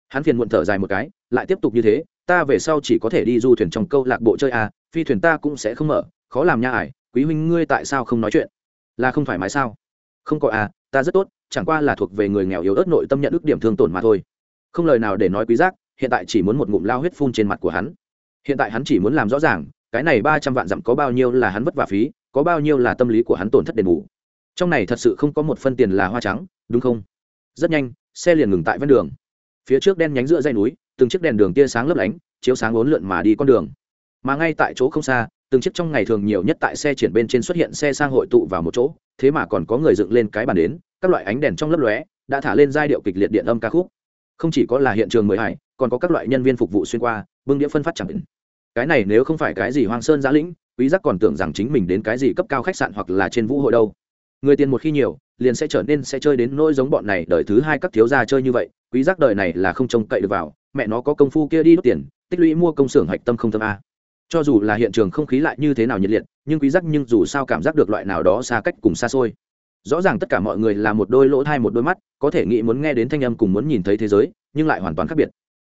Hắn phiền muộn thở dài một cái, lại tiếp tục như thế, ta về sau chỉ có thể đi du thuyền trong câu lạc bộ chơi à phi thuyền ta cũng sẽ không mở, khó làm nha ải, quý huynh ngươi tại sao không nói chuyện? Là không thoải mái sao? Không có à ta rất tốt, chẳng qua là thuộc về người nghèo yếu ớt nội tâm nhận ước điểm thương tổn mà thôi. Không lời nào để nói quý giác, hiện tại chỉ muốn một ngụm lao huyết phun trên mặt của hắn. Hiện tại hắn chỉ muốn làm rõ ràng cái này ba trăm vạn dặm có bao nhiêu là hắn vất vả phí, có bao nhiêu là tâm lý của hắn tổn thất đền bù. Trong này thật sự không có một phân tiền là hoa trắng, đúng không? Rất nhanh, xe liền ngừng tại ven đường. Phía trước đen nhánh giữa dây núi, từng chiếc đèn đường tia sáng lấp lánh, chiếu sáng uốn lượn mà đi con đường. Mà ngay tại chỗ không xa, từng chiếc trong ngày thường nhiều nhất tại xe triển bên trên xuất hiện xe sang hội tụ vào một chỗ, thế mà còn có người dựng lên cái bàn đến, các loại ánh đèn trong lấp lóe, đã thả lên giai điệu kịch liệt điện âm ca khúc. Không chỉ có là hiện trường mới hải, còn có các loại nhân viên phục vụ xuyên qua, bưng đĩa phân phát chẳng định cái này nếu không phải cái gì hoang sơn giã lĩnh, quý giác còn tưởng rằng chính mình đến cái gì cấp cao khách sạn hoặc là trên vũ hội đâu. Người tiền một khi nhiều, liền sẽ trở nên sẽ chơi đến nỗi giống bọn này đời thứ hai các thiếu gia chơi như vậy, quý giác đời này là không trông cậy được vào, mẹ nó có công phu kia đi đốt tiền, tích lũy mua công xưởng hạch tâm không tâm a. Cho dù là hiện trường không khí lại như thế nào nhiệt liệt, nhưng quý giác nhưng dù sao cảm giác được loại nào đó xa cách cùng xa xôi. Rõ ràng tất cả mọi người là một đôi lỗ thai một đôi mắt, có thể nghĩ muốn nghe đến thanh âm cùng muốn nhìn thấy thế giới, nhưng lại hoàn toàn khác biệt.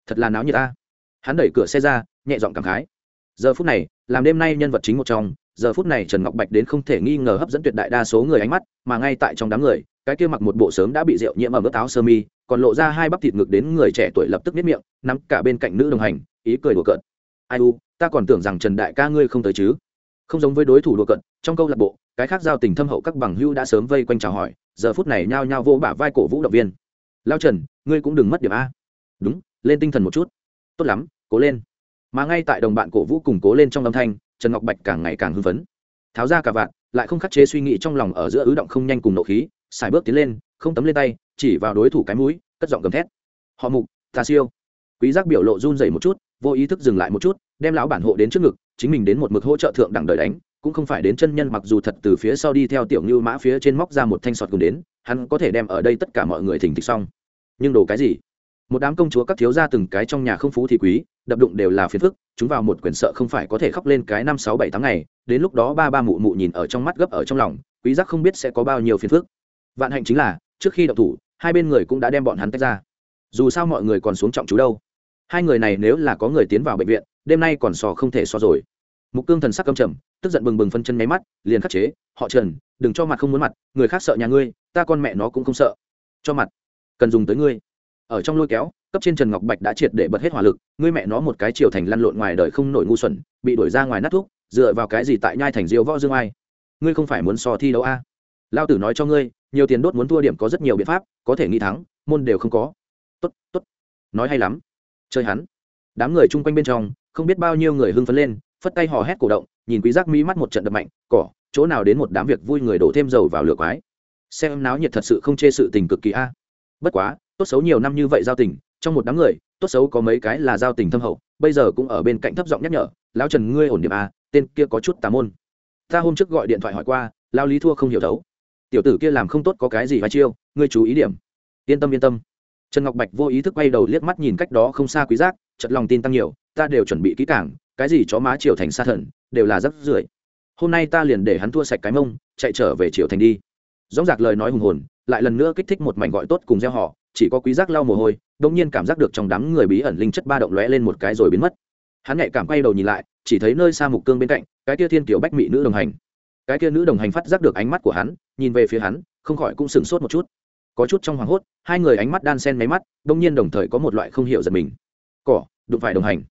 Thật là náo nhiệt ta hắn đẩy cửa xe ra, nhẹ giọng cảm khái giờ phút này, làm đêm nay nhân vật chính một trong, giờ phút này trần ngọc bạch đến không thể nghi ngờ hấp dẫn tuyệt đại đa số người ánh mắt, mà ngay tại trong đám người, cái kia mặc một bộ sớm đã bị rượu nhiễm ở mức áo sơ mi, còn lộ ra hai bắp thịt ngực đến người trẻ tuổi lập tức nếp miệng, nắm cả bên cạnh nữ đồng hành, ý cười đùa cợt. Ai u, ta còn tưởng rằng trần đại ca ngươi không tới chứ? Không giống với đối thủ đùa cợt, trong câu lạc bộ, cái khác giao tình thâm hậu các bằng hưu đã sớm vây quanh chào hỏi, giờ phút này nhao nhao vô bả vai cổ vũ động viên. Lao trần, ngươi cũng đừng mất điểm a. Đúng, lên tinh thần một chút. Tốt lắm, cố lên mà ngay tại đồng bạn cổ vũ củng cố lên trong âm thanh, trần ngọc bạch càng ngày càng hưng phấn. Tháo ra cả vạn lại không khắc chế suy nghĩ trong lòng ở giữa ứ động không nhanh cùng nộ khí, xài bước tiến lên, không tấm lên tay, chỉ vào đối thủ cái mũi, cất giọng gầm thét. Họ mục, ta siêu. Quý giác biểu lộ run rẩy một chút, vô ý thức dừng lại một chút, đem lão bản hộ đến trước ngực, chính mình đến một mực hỗ trợ thượng đẳng đời đánh, cũng không phải đến chân nhân mặc dù thật từ phía sau đi theo tiểu như mã phía trên móc ra một thanh sọt cùng đến, hắn có thể đem ở đây tất cả mọi người thỉnh thịch xong. Nhưng đồ cái gì? Một đám công chúa các thiếu gia từng cái trong nhà không phú thì quý đập đụng đều là phiền phức, chúng vào một quyển sợ không phải có thể khóc lên cái năm sáu bảy tháng ngày, đến lúc đó ba ba mụ mụ nhìn ở trong mắt gấp ở trong lòng, quý giác không biết sẽ có bao nhiêu phiền phức. Vạn hạnh chính là, trước khi động thủ, hai bên người cũng đã đem bọn hắn tách ra. Dù sao mọi người còn xuống trọng chú đâu. Hai người này nếu là có người tiến vào bệnh viện, đêm nay còn sò không thể so rồi. Mục cương thần sắc căm trầm, tức giận bừng bừng phân chân nháy mắt, liền khắc chế, họ trần, đừng cho mặt không muốn mặt, người khác sợ nhà ngươi, ta con mẹ nó cũng không sợ. Cho mặt, cần dùng tới ngươi ở trong lôi kéo, cấp trên trần ngọc bạch đã triệt để bật hết hỏa lực, ngươi mẹ nó một cái chiều thành lăn lộn ngoài đời không nổi ngu xuẩn, bị đuổi ra ngoài nát thuốc, dựa vào cái gì tại nhai thành diêu võ dương ai ngươi không phải muốn so thi đấu a? À? lao tử nói cho ngươi, nhiều tiền đốt muốn thua điểm có rất nhiều biện pháp, có thể nghĩ thắng, môn đều không có. Tốt tốt. Nói hay lắm. Chơi hắn. Đám người chung quanh bên trong, không biết bao nhiêu người hưng phấn lên, phất tay hò hét cổ động, nhìn quý giác mỹ mắt một trận đập mạnh, cỏ, chỗ nào đến một đám việc vui người đổ thêm dầu vào lửa quái? Xem náo nhiệt thật sự không chê sự tình cực kỳ a. Bất quá tốt xấu nhiều năm như vậy giao tình, trong một đám người, tốt xấu có mấy cái là giao tình thâm hậu, bây giờ cũng ở bên cạnh thấp giọng nhắc nhở, lão trần, ngươi ổn điểm à? tên kia có chút tà môn. Ta hôm trước gọi điện thoại hỏi qua lao lý thua không hiểu đấu. Tiểu tử kia làm không tốt có cái gì phải chiêu, ngươi chú ý điểm. Yên tâm yên tâm. Trần ngọc bạch vô ý thức quay đầu liếc mắt nhìn cách đó không xa quý giác chật lòng tin tăng nhiều, ta đều chuẩn bị kỹ càng, cái gì chó má triều thành sa thần, đều là rất rưởi. Hôm nay ta liền để hắn thua sạch cái mông, chạy trở về triều thành đi. Dõng dạc lời nói hùng hồn, lại lần nữa kích thích một mảnh gọi tốt cùng gieo họ chỉ có quý giác lau mồ hôi đống nhiên cảm giác được trong đám người bí ẩn linh chất ba động lóe lên một cái rồi biến mất. Hắn nhạy cảm quay đầu nhìn lại, chỉ thấy nơi xa mục cương bên cạnh, cái kia thiên kiểu bách mỹ nữ đồng hành. Cái kia nữ đồng hành phát giác được ánh mắt của hắn, nhìn về phía hắn, không khỏi cũng sửng sốt một chút. Có chút trong hoàng hốt, hai người ánh mắt đan sen máy mắt đống nhiên đồng thời có một loại không hiểu giật mình. Cỏ, đụng phải đồng hành.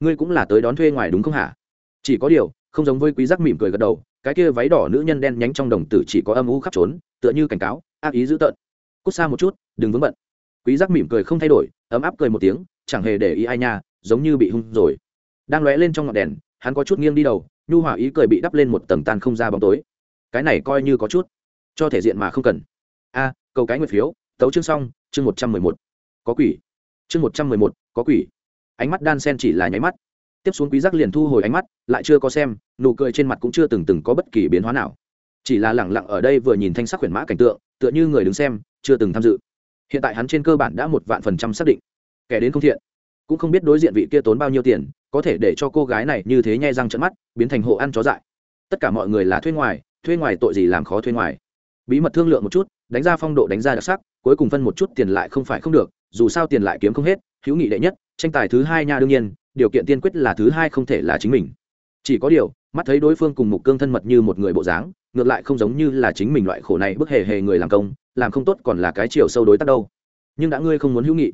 Ngươi cũng là tới đón thuê ngoài đúng không hả? Chỉ có điều, không giống với quý giác mỉm cười gật đầu, cái kia váy đỏ nữ nhân đen nhánh trong đồng tử chỉ có âm u khắp trốn, tựa như cảnh cáo, ác ý dữ tợn. Cút xa một chút, đừng vướng bận quý giác mỉm cười không thay đổi, ấm áp cười một tiếng, chẳng hề để ý ai nha, giống như bị hung rồi. Đang lóe lên trong ngọn đèn, hắn có chút nghiêng đi đầu, nhu hòa ý cười bị đắp lên một tầng tan không ra bóng tối. Cái này coi như có chút, cho thể diện mà không cần. A, câu cái nguyệt phiếu, tấu chương xong, chương một trăm mười một. Có quỷ. Chương một trăm mười một, có quỷ. Ánh mắt đan sen chỉ là nháy mắt. Tiếp xuống quý giác liền thu hồi ánh mắt, lại chưa có xem, nụ cười trên mặt cũng chưa từng từng có bất kỳ biến hóa nào. Chỉ là lẳng lặng ở đây vừa nhìn thanh sắc huyền mã cảnh tượng, tựa như người đứng xem, chưa từng tham dự hiện tại hắn trên cơ bản đã một vạn phần trăm xác định. Kẻ đến không thiện, cũng không biết đối diện vị kia tốn bao nhiêu tiền, có thể để cho cô gái này như thế nhai răng trận mắt, biến thành hộ ăn chó dại. Tất cả mọi người là thuê ngoài thuê ngoài tội gì làm khó thuê ngoài. Bí mật thương lượng một chút, đánh ra phong độ đánh ra đặc sắc, cuối cùng phân một chút tiền lại không phải không được, dù sao tiền lại kiếm không hết, hữu nghị đệ nhất, tranh tài thứ hai nha đương nhiên, điều kiện tiên quyết là thứ hai không thể là chính mình. Chỉ có điều, mắt thấy đối phương cùng mục cương thân mật như một người bộ dáng, ngược lại không giống như là chính mình loại khổ này bức hề hề người làm công làm không tốt còn là cái chiều sâu đối tác đâu. Nhưng đã ngươi không muốn hữu nghị,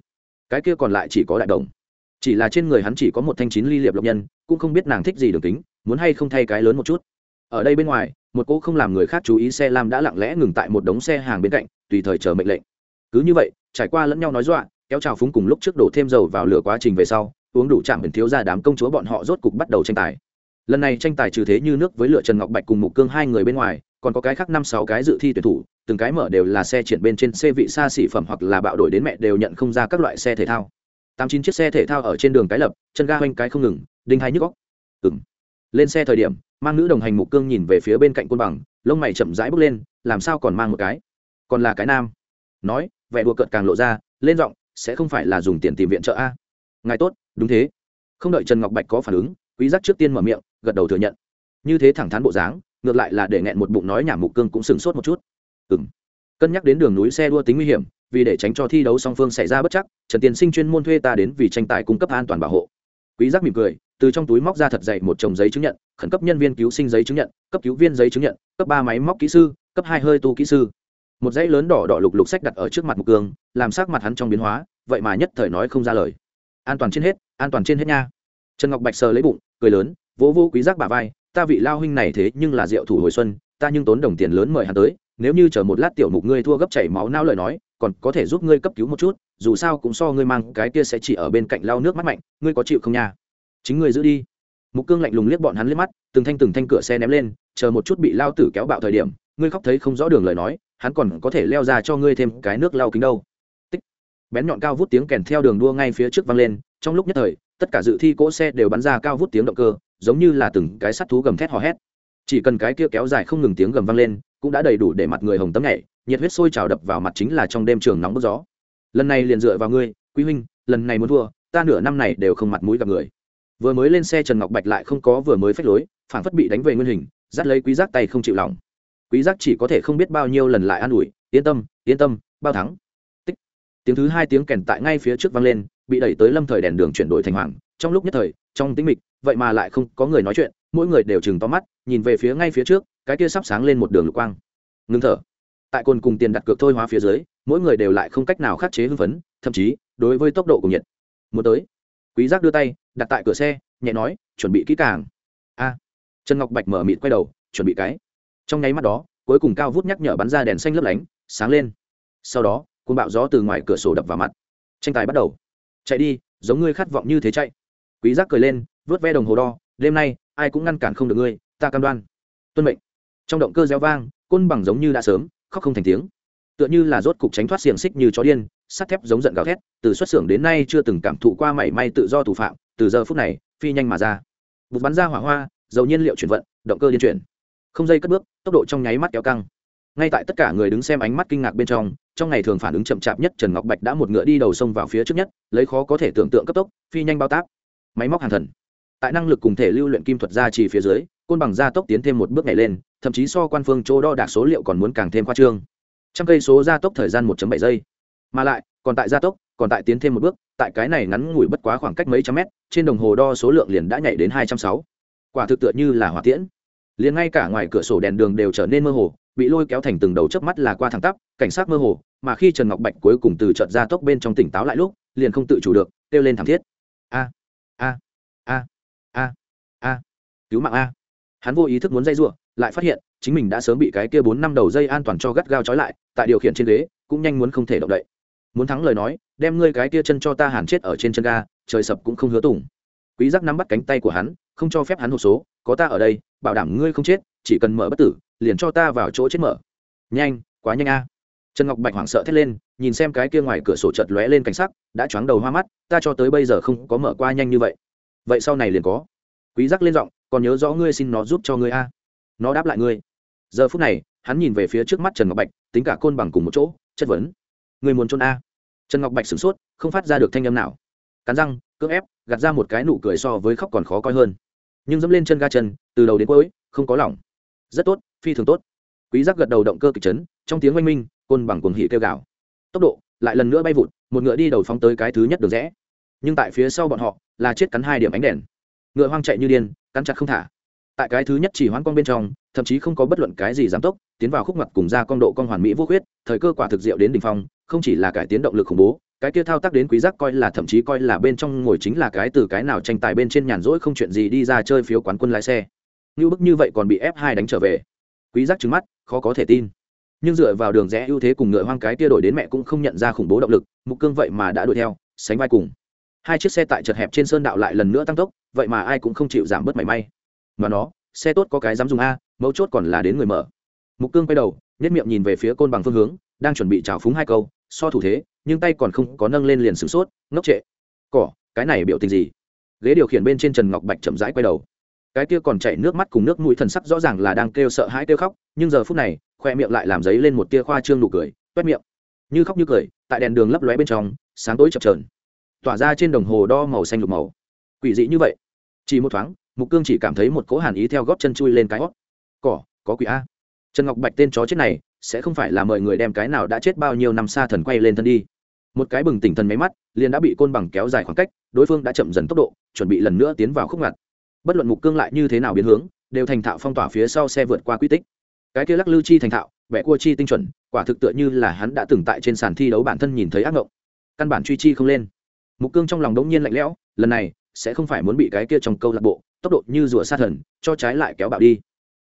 cái kia còn lại chỉ có đại đồng. Chỉ là trên người hắn chỉ có một thanh chín ly liệp lộc nhân, cũng không biết nàng thích gì đường tính muốn hay không thay cái lớn một chút. Ở đây bên ngoài, một cô không làm người khác chú ý xe lam đã lặng lẽ ngừng tại một đống xe hàng bên cạnh, tùy thời chờ mệnh lệnh. Cứ như vậy, trải qua lẫn nhau nói dọa, kéo trào phúng cùng lúc trước đổ thêm dầu vào lửa quá trình về sau, uống đủ chạm biển thiếu ra đám công chúa bọn họ rốt cục bắt đầu tranh tài. Lần này tranh tài trừ thế như nước với lựa trần ngọc bạch cùng mục cương hai người bên ngoài, còn có cái khác năm sáu cái dự thi tuyển thủ từng cái mở đều là xe triển bên trên xe vị xa xỉ phẩm hoặc là bạo đổi đến mẹ đều nhận không ra các loại xe thể thao. Tám chín chiếc xe thể thao ở trên đường cái lập, chân ga hoanh cái không ngừng, đinh hai nhức góc ừng lên xe thời điểm, mang nữ đồng hành mục cương nhìn về phía bên cạnh côn bằng, lông mày chậm rãi bước lên, làm sao còn mang một cái? Còn là cái nam. Nói, vẻ đùa cợt càng lộ ra, lên giọng, sẽ không phải là dùng tiền tìm viện trợ a? Ngài tốt, đúng thế. Không đợi trần ngọc bạch có phản ứng, quý giác trước tiên mở miệng, gật đầu thừa nhận. Như thế thẳng thắn bộ dáng, ngược lại là để nghẹn một bụng nói nhảm mục cương cũng sừng sốt một chút ừm. Cân nhắc đến đường núi xe đua tính nguy hiểm, vì để tránh cho thi đấu song phương xảy ra bất chắc, trần tiên sinh chuyên môn thuê ta đến vì tranh tài cung cấp an toàn bảo hộ. Quý giác mỉm cười, từ trong túi móc ra thật dày một chồng giấy chứng nhận, khẩn cấp nhân viên cứu sinh giấy chứng nhận, cấp cứu viên giấy chứng nhận, cấp ba máy móc kỹ sư, cấp hai hơi tu kỹ sư. Một dãy lớn đỏ đỏ lục lục sách đặt ở trước mặt mục cương làm sắc mặt hắn trong biến hóa, vậy mà nhất thời nói không ra lời. An toàn trên hết, an toàn trên hết nha. Trần ngọc bạch sờ lấy bụng, cười lớn, vỗ vô quý giác bà vai, ta vị lao huynh này thế nhưng là diệu thủ hồi xuân, ta nhưng tốn đồng tiền lớn mời hắn tới nếu như chờ một lát tiểu mục ngươi thua gấp chảy máu não lời nói, còn có thể giúp ngươi cấp cứu một chút, dù sao cũng so ngươi mang cái kia sẽ chỉ ở bên cạnh lau nước mắt mạnh, ngươi có chịu không nha? Chính ngươi giữ đi. Mục cương lạnh lùng liếc bọn hắn liếc mắt, từng thanh từng thanh cửa xe ném lên, chờ một chút bị lao tử kéo bạo thời điểm, ngươi khóc thấy không rõ đường lời nói, hắn còn có thể leo ra cho ngươi thêm cái nước lau kính đâu. Tích. Bén nhọn cao vút tiếng kèn theo đường đua ngay phía trước vang lên, trong lúc nhất thời, tất cả dự thi cỗ xe đều bắn ra cao vút tiếng động cơ, giống như là từng cái sắt thú gầm thét hò hét. Chỉ cần cái kia kéo dài không ngừng tiếng gầm vang lên cũng đã đầy đủ để mặt người hồng tấm nhảy, nhiệt huyết sôi trào đập vào mặt chính là trong đêm trường nóng bức gió. Lần này liền dựa vào ngươi, quý huynh, lần này muốn thua, ta nửa năm này đều không mặt mũi gặp người. Vừa mới lên xe trần ngọc bạch lại không có vừa mới phách lối phản phất bị đánh về nguyên hình, dắt lấy quý giác tay không chịu lòng. Quý giác chỉ có thể không biết bao nhiêu lần lại an ủi, yên tâm yên tâm, bao thắng. Tích. Tiếng thứ hai tiếng kèn tại ngay phía trước vang lên, bị đẩy tới lâm thời đèn đường chuyển đổi thành hoàng. Trong lúc nhất thời, trong tĩnh mịch, vậy mà lại không có người nói chuyện, mỗi người đều chừng to mắt, nhìn về phía ngay phía trước cái kia sắp sáng lên một đường lục quang. Ngưng thở. Tại cồn cùng tiền đặt cược thôi hóa phía dưới, mỗi người đều lại không cách nào khắc chế hưng phấn, thậm chí, đối với tốc độ của nhiệt. Muốn tới. Quý giác đưa tay, đặt tại cửa xe, nhẹ nói, chuẩn bị kỹ càng. A. Trần ngọc bạch mở mịt quay đầu, chuẩn bị cái. Trong nháy mắt đó, cuối cùng cao vút nhắc nhở bắn ra đèn xanh lấp lánh, sáng lên. Sau đó cơn bão gió từ ngoài cửa sổ đập vào mặt. Tranh tài bắt đầu. Chạy đi, giống ngươi khát vọng như thế chạy. Quý giác cười lên, vớt ve đồng hồ đo, đêm nay, ai cũng ngăn cản không được ngươi, ta cam đoan. Tuân mệnh trong động cơ reo vang, côn bằng giống như đã sớm, khóc không thành tiếng. Tựa như là rốt cục tránh thoát xiềng xích như chó điên, sắt thép giống giận gào thét, từ xuất xưởng đến nay chưa từng cảm thụ qua mảy may tự do thủ phạm, từ giờ phút này, phi nhanh mà ra. Bụt bắn ra hỏa hoa, dầu nhiên liệu chuyển vận, động cơ liên chuyển. Không dây cất bước, tốc độ trong nháy mắt kéo căng. Ngay tại tất cả người đứng xem ánh mắt kinh ngạc bên trong trong ngày thường phản ứng chậm chạp nhất trần ngọc bạch đã một ngựa đi đầu sông vào phía trước nhất, lấy khó có thể tưởng tượng cấp tốc, phi nhanh bao tác máy móc hàng thần tại năng lực cùng thể lưu luyện kim thuật ra chỉ phía dưới, côn bằng gia tốc tiến thêm một bước này lên, thậm chí so quan phương chỗ đo đạc số liệu còn muốn càng thêm khoa trương. Trăm cây số gia tốc thời gian 1 bảy giây. Mà lại, còn tại gia tốc, còn tại tiến thêm một bước, tại cái này ngắn ngủi bất quá khoảng cách mấy trăm mét, trên đồng hồ đo số lượng liền đã nhảy đến hai trăm sáu. Quả thực tựa như là hỏa tiễn. Liền ngay cả ngoài cửa sổ đèn đường đều trở nên mơ hồ, bị lôi kéo thành từng đầu chớp mắt là qua thẳng tắp, cảnh sát mơ hồ, mà khi trần ngọc bạch cuối cùng từ trận gia tốc bên trong tỉnh táo lại lúc, liền không tự chủ được, kêu lên thảm thiết a a, cứu mạng a. Hắn vô ý thức muốn dây giụa lại phát hiện chính mình đã sớm bị cái kia bốn năm đầu dây an toàn cho gắt gao trói lại, tại điều khiển trên ghế, cũng nhanh muốn không thể động đậy. Muốn thắng lời nói, đem ngươi cái kia chân cho ta hàn chết ở trên chân ga, trời sập cũng không hứa tùng. quý giác nắm bắt cánh tay của hắn, không cho phép hắn hộp số, có ta ở đây, bảo đảm ngươi không chết, chỉ cần mở bất tử, liền cho ta vào chỗ chết mở. Nhanh, quá nhanh a. Trần ngọc bạch hoảng sợ thét lên, nhìn xem cái kia ngoài cửa sổ chợt lóe lên cảnh sắc, đã choáng đầu hoa mắt, ta cho tới bây giờ không có mở qua nhanh như vậy vậy sau này liền có. Quý giác lên giọng, còn nhớ rõ ngươi xin nó giúp cho ngươi a. Nó đáp lại ngươi. Giờ phút này, hắn nhìn về phía trước mắt trần ngọc bạch, tính cả côn bằng cùng một chỗ, chất vấn. Ngươi muốn trốn a? Trần ngọc bạch sửng sốt, không phát ra được thanh âm nào. Cắn răng, cưỡng ép, gạt ra một cái nụ cười so với khóc còn khó coi hơn. Nhưng dẫm lên chân ga chân, từ đầu đến cuối, không có lỏng rất tốt, phi thường tốt. Quý giác gật đầu động cơ kịch chấn, trong tiếng oanh minh, côn bằng cuồng hỉ kêu gào. Tốc độ lại lần nữa bay vụt, một ngựa đi đầu phóng tới cái thứ nhất được rẽ. Nhưng tại phía sau bọn họ là chết cắn hai điểm ánh đèn. Ngựa hoang chạy như điên, cắn chặt không thả. Tại cái thứ nhất chỉ hoãn con bên trong, thậm chí không có bất luận cái gì giảm tốc, tiến vào khúc mặt cùng ra con độ con hoàn mỹ vô khuyết, thời cơ quả thực diệu đến đ ỉ n h phong, không chỉ là cải tiến động lực khủng bố, cái kia thao tác đến quý giác coi là thậm chí coi là bên trong ngồi chính là cái từ cái nào tranh tài bên trên nhàn rỗi không chuyện gì đi ra chơi phiếu quán quân lái xe. Như bức như vậy còn bị f 2 đánh trở về. Quý giác trứng mắt, khó có thể tin. Nhưng dựa vào đường rẽ ưu thế cùng ngựa hoang cái kia đổi đến mẹ cũng không nhận ra khủng bố động lực, mục cương vậy mà đã đuổi theo, sánh vai cùng hai chiếc xe tại chật hẹp trên sơn đạo lại lần nữa tăng tốc, vậy mà ai cũng không chịu giảm bớt mảy may. Mà nó, xe tốt có cái dám dùng a, mấu chốt còn là đến người mở. Mục cương quay đầu nhất miệng nhìn về phía côn bằng phương hướng, đang chuẩn bị trào phúng hai câu, so thủ thế, nhưng tay còn không có nâng lên liền sửng sốt, ngốc trệ. Cỏ, cái này biểu tình gì? Ghế điều khiển bên trên trần ngọc bạch chậm rãi quay đầu. Cái kia còn chảy nước mắt cùng nước mũi thần sắc rõ ràng là đang kêu sợ hãi kêu khóc, nhưng giờ phút này, khoe miệng lại làm giấy lên một tia khoa trương nụ cười toét miệng. Như khóc như cười, tại đèn đường lấp lóe bên trong, sáng tối chập trờn tỏa ra trên đồng hồ đo màu xanh lục màu. Quỷ dị như vậy. Chỉ một thoáng, mục cương chỉ cảm thấy một cỗ hàn ý theo góp chân chui lên cái hót. Cỏ, có quỷ a. Trần ngọc bạch tên chó chết này, sẽ không phải là mời người đem cái nào đã chết bao nhiêu năm xa thần quay lên thân đi. Một cái bừng tỉnh thần máy mắt, liền đã bị côn bằng kéo dài khoảng cách, đối phương đã chậm dần tốc độ, chuẩn bị lần nữa tiến vào khúc ngặt. Bất luận mục cương lại như thế nào biến hướng, đều thành thạo phong tỏa phía sau xe vượt qua quy tích. Cái kia lắc lư chi thành thạo vẽ cua chi tinh chuẩn, quả thực tựa như là hắn đã từng tại trên sàn thi đấu bản thân nhìn thấy ác ngộng. Căn bản truy chi không lên mục cương trong lòng đống nhiên lạnh lẽo, lần này sẽ không phải muốn bị cái kia trong câu lạc bộ, tốc độ như rùa sát thần, cho trái lại kéo bạo đi.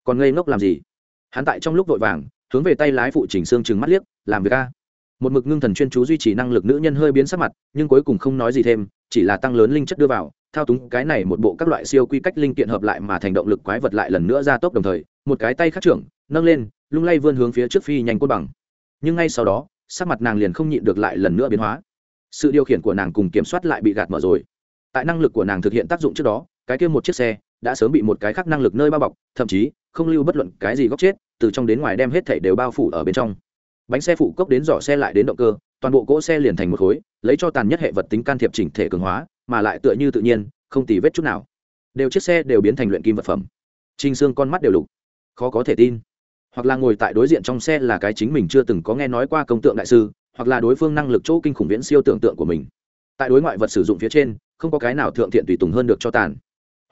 Còn ngây ngốc làm gì? Hắn tại trong lúc vội vàng, hướng về tay lái phụ chỉnh xương chừng mắt liếc, làm việc a. Một mực ngưng thần chuyên chú duy trì năng lực nữ nhân hơi biến sắc mặt, nhưng cuối cùng không nói gì thêm, chỉ là tăng lớn linh chất đưa vào, thao túng cái này một bộ các loại siêu quy cách linh kiện hợp lại mà thành động lực quái vật lại lần nữa ra tốc đồng thời, một cái tay khắc trưởng, nâng lên, lung lay vươn hướng phía trước phi nhanh cốt bằng. Nhưng ngay sau đó, sắc mặt nàng liền không nhịn được lại lần nữa biến hóa sự điều khiển của nàng cùng kiểm soát lại bị gạt mở rồi. Tại năng lực của nàng thực hiện tác dụng trước đó, cái kia một chiếc xe đã sớm bị một cái khác năng lực nơi bao bọc, thậm chí không lưu bất luận cái gì góc chết, từ trong đến ngoài đem hết thảy đều bao phủ ở bên trong. Bánh xe phụ cốc đến giỏ xe lại đến động cơ, toàn bộ cỗ xe liền thành một khối, lấy cho tàn nhất hệ vật tính can thiệp chỉnh thể cường hóa, mà lại tựa như tự nhiên, không tì vết chút nào. Đều chiếc xe đều biến thành luyện kim vật phẩm. Trinh xương con mắt đều lục. Khó có thể tin. Hoặc là ngồi tại đối diện trong xe là cái chính mình chưa từng có nghe nói qua công tượng đại sư hoặc là đối phương năng lực chỗ kinh khủng viễn siêu tưởng tượng của mình. Tại đối ngoại vật sử dụng phía trên, không có cái nào thượng thiện tùy tùng hơn được cho tàn.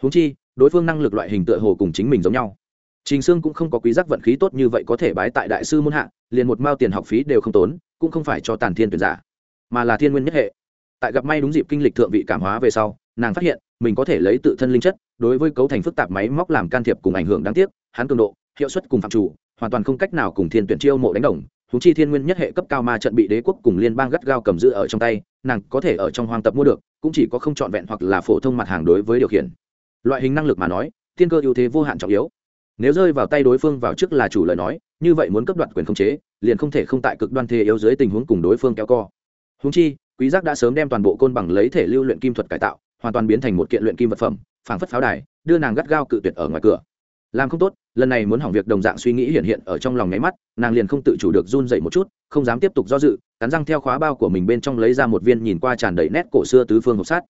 Húng chi, đối phương năng lực loại hình tựa hồ cùng chính mình giống nhau. Trình sương cũng không có quý giác vận khí tốt như vậy có thể bái tại đại sư muôn hạ, liền một mao tiền học phí đều không tốn, cũng không phải cho tàn thiên tuyển giả, mà là thiên nguyên nhất hệ. Tại gặp may đúng dịp kinh lịch thượng vị cảm hóa về sau, nàng phát hiện, mình có thể lấy tự thân linh chất, đối với cấu thành phức tạp máy móc làm can thiệp cùng ảnh hưởng đáng tiếc, hắn cường độ, hiệu suất cùng phạm chủ, hoàn toàn không cách nào cùng thiên tuyển chiêu mộ đánh đồng húng chi thiên nguyên nhất hệ cấp cao ma trận bị đế quốc cùng liên bang gắt gao cầm giữ ở trong tay, nàng có thể ở trong hoang tập mua được, cũng chỉ có không trọn vẹn hoặc là phổ thông mặt hàng đối với điều khiển. Loại hình năng lực mà nói, thiên cơ ưu thế vô hạn trọng yếu. Nếu rơi vào tay đối phương vào trước là chủ lời nói, như vậy muốn cấp đoạt quyền khống chế, liền không thể không tại cực đoan thế yếu dưới tình huống cùng đối phương kéo co. Húng chi, quý giác đã sớm đem toàn bộ côn bằng lấy thể lưu luyện kim thuật cải tạo, hoàn toàn biến thành một kiện luyện kim vật phẩm, phảng phất pháo đài, đưa nàng gắt gao cự tuyệt ở ngoài cửa làm không tốt, lần này muốn hỏng việc đồng dạng suy nghĩ hiện hiện ở trong lòng nháy mắt, nàng liền không tự chủ được run dậy một chút, không dám tiếp tục do dự, cắn răng theo khóa bao của mình bên trong lấy ra một viên nhìn qua tràn đầy nét cổ xưa tứ phương hộp sắt.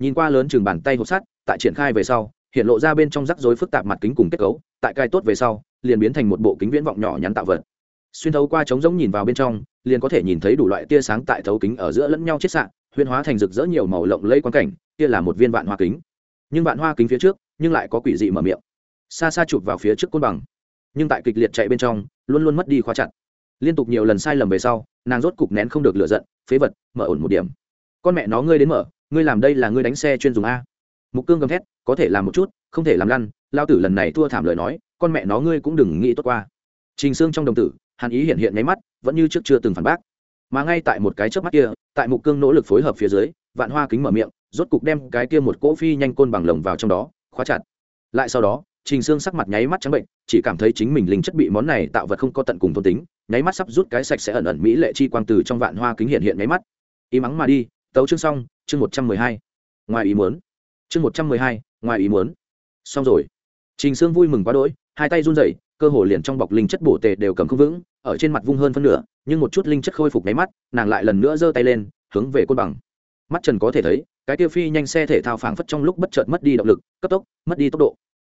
Nhìn qua lớn chừng bàn tay hộp sắt, tại triển khai về sau, hiện lộ ra bên trong rắc rối phức tạp mặt kính cùng kết cấu, tại cai tốt về sau, liền biến thành một bộ kính viễn vọng nhỏ nhắn tạo vật. Xuyên thấu qua trống giống nhìn vào bên trong, liền có thể nhìn thấy đủ loại tia sáng tại thấu kính ở giữa lẫn nhau chiết sạn huyên hóa thành rực rỡ nhiều màu lộng lẫy quan cảnh, kia là một viên vạn hoa kính. Nhưng vạn hoa kính phía trước, nhưng lại có quỷ dị mở miệng xa xa chụp vào phía trước côn bằng. Nhưng tại kịch liệt chạy bên trong, luôn luôn mất đi khóa chặt. Liên tục nhiều lần sai lầm về sau, nàng rốt cục nén không được lựa giận, phế vật, mở ổn một điểm. Con mẹ nó, ngươi đến mở, ngươi làm đây là ngươi đánh xe chuyên dùng a. Mục cương gầm thét, có thể làm một chút, không thể làm lăn. Lao tử lần này thua thảm lời nói, con mẹ nó, ngươi cũng đừng nghĩ tốt qua. Trình xương trong đồng tử, hàn ý hiện hiện nháy mắt, vẫn như trước chưa từng phản bác. Mà ngay tại một cái chớp mắt kia, tại mục cương nỗ lực phối hợp phía dưới, vạn hoa kính mở miệng, rốt cục đem cái kia một cỗ phi nhanh côn bằng lồng vào trong đó, khóa chặt. Lại sau đó trình Sương sắc mặt nháy mắt trắng bệnh, chỉ cảm thấy chính mình linh chất bị món này tạo vật không có tận cùng thôn tính, nháy mắt sắp rút cái sạch sẽ ẩn ẩn mỹ lệ chi quang từ trong vạn hoa kính hiện hiện nháy mắt. Y mắng mà đi, tấu chương xong, chương một trăm mười hai. Ngoài ý muốn. Chương một trăm mười hai, ngoài ý muốn. Xong rồi. Trình Sương vui mừng quá đỗi, hai tay run rẩy, cơ hồ liền trong bọc linh chất bổ tề đều cầm không vững, ở trên mặt vung hơn phân nửa, nhưng một chút linh chất khôi phục nháy mắt, nàng lại lần nữa giơ tay lên, hướng về côn bằng. Mắt trần có thể thấy, cái tiêu phi nhanh xe thể thao phảng phất trong lúc bất chợt mất đi động lực, cấp tốc, mất đi tốc độ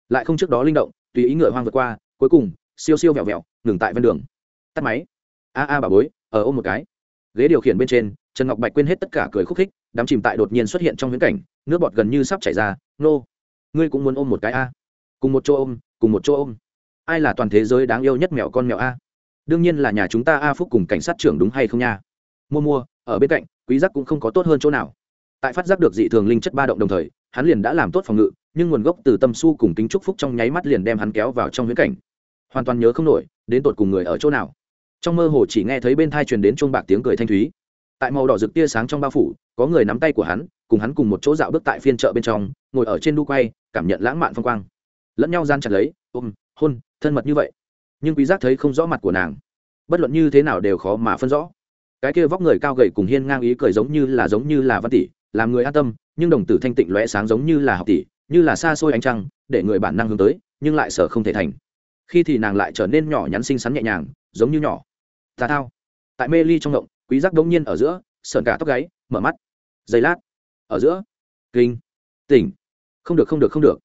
lại không trước đó linh động, tùy ý ngựa hoang vượt qua, cuối cùng, siêu siêu vẹo vẹo, ngừng tại ven đường. Tắt máy. A a bà bối, ở ôm một cái. Ghế điều khiển bên trên, trần ngọc bạch quên hết tất cả cười khúc khích, đám chìm tại đột nhiên xuất hiện trong viễn cảnh, nước bọt gần như sắp chảy ra. Nô, ngươi cũng muốn ôm một cái a? Cùng một chỗ ôm, cùng một chỗ ôm. Ai là toàn thế giới đáng yêu nhất mèo con mèo a? Đương nhiên là nhà chúng ta a phúc cùng cảnh sát trưởng đúng hay không nha? Mua mua, ở bên cạnh, quý giác cũng không có tốt hơn chỗ nào. Tại phát giác được dị thường linh chất ba động đồng thời hắn liền đã làm tốt phòng ngự, nhưng nguồn gốc từ tâm su cùng tính trúc phúc trong nháy mắt liền đem hắn kéo vào trong huyễn cảnh. Hoàn toàn nhớ không nổi, đến tột cùng người ở chỗ nào. Trong mơ hồ chỉ nghe thấy bên thai truyền đến chuông bạc tiếng cười thanh thúy. Tại màu đỏ rực tia sáng trong bao phủ, có người nắm tay của hắn, cùng hắn cùng một chỗ dạo bước tại phiên chợ bên trong, ngồi ở trên đu quay, cảm nhận lãng mạn phong quang. Lẫn nhau gian chặt lấy, ôm, hôn, thân mật như vậy. Nhưng quý giác thấy không rõ mặt của nàng. Bất luận như thế nào đều khó mà phân rõ. Cái kia vóc người cao gầy cùng hiên ngang ý cười giống như là giống như là văn tỷ làm người an tâm, nhưng đồng tử thanh tịnh lóe sáng giống như là học tỷ, như là xa xôi ánh trăng, để người bản năng hướng tới, nhưng lại sợ không thể thành. Khi thì nàng lại trở nên nhỏ nhắn xinh xắn nhẹ nhàng, giống như nhỏ. Tà thao. Tại mê ly trong động quý giác đống nhiên ở giữa sợn cả tóc gáy, mở mắt. Giây lát. Ở giữa. Kinh. Tỉnh. Không được không được không được.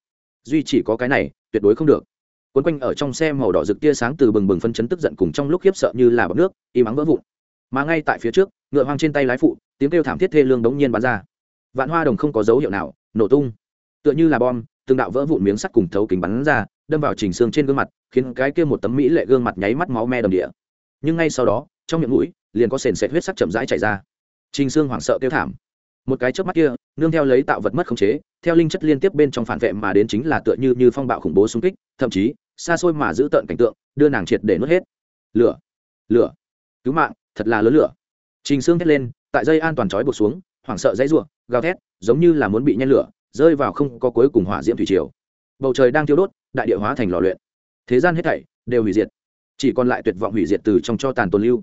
Duy chỉ có cái này, tuyệt đối không được. Quấn quanh ở trong xe màu đỏ rực tia sáng từ bừng bừng phân chấn tức giận cùng trong lúc khiếp sợ như là bọc nước, im ắng vỡ vụn. Mà ngay tại phía trước, ngựa hoang trên tay lái phụ, tiếng kêu thảm thiết thê lương đống nhiên bắn ra vạn hoa đồng không có dấu hiệu nào, nổ tung. Tựa như là bom, từng đạo vỡ vụn miếng sắt cùng thấu kính bắn ra, đâm vào trình xương trên gương mặt, khiến cái kia một tấm mỹ lệ gương mặt nháy mắt máu me đầm địa. Nhưng ngay sau đó, trong miệng mũi, liền có sền sệt huyết sắc chậm rãi chảy ra. Trình xương hoảng sợ kêu thảm. Một cái chớp mắt kia, nương theo lấy tạo vật mất khống chế, theo linh chất liên tiếp bên trong phản vệ mà đến chính là tựa như như phong bạo khủng bố xung kích, thậm chí, xa xôi mà giữ tợn cảnh tượng, đưa nàng triệt để nuốt hết. Lửa lửa, cứu mạng, thật là lớn lửa. Trình xương thét lên, tại dây an toàn trói buộc xuống hoảng sợ dãy ruộng, gào thét, giống như là muốn bị nhen lửa, rơi vào không có cuối cùng hỏa diễm thủy triều. Bầu trời đang thiêu đốt, đại địa hóa thành lò luyện. Thế gian hết thảy đều hủy diệt. Chỉ còn lại tuyệt vọng hủy diệt từ trong cho tàn tồn lưu.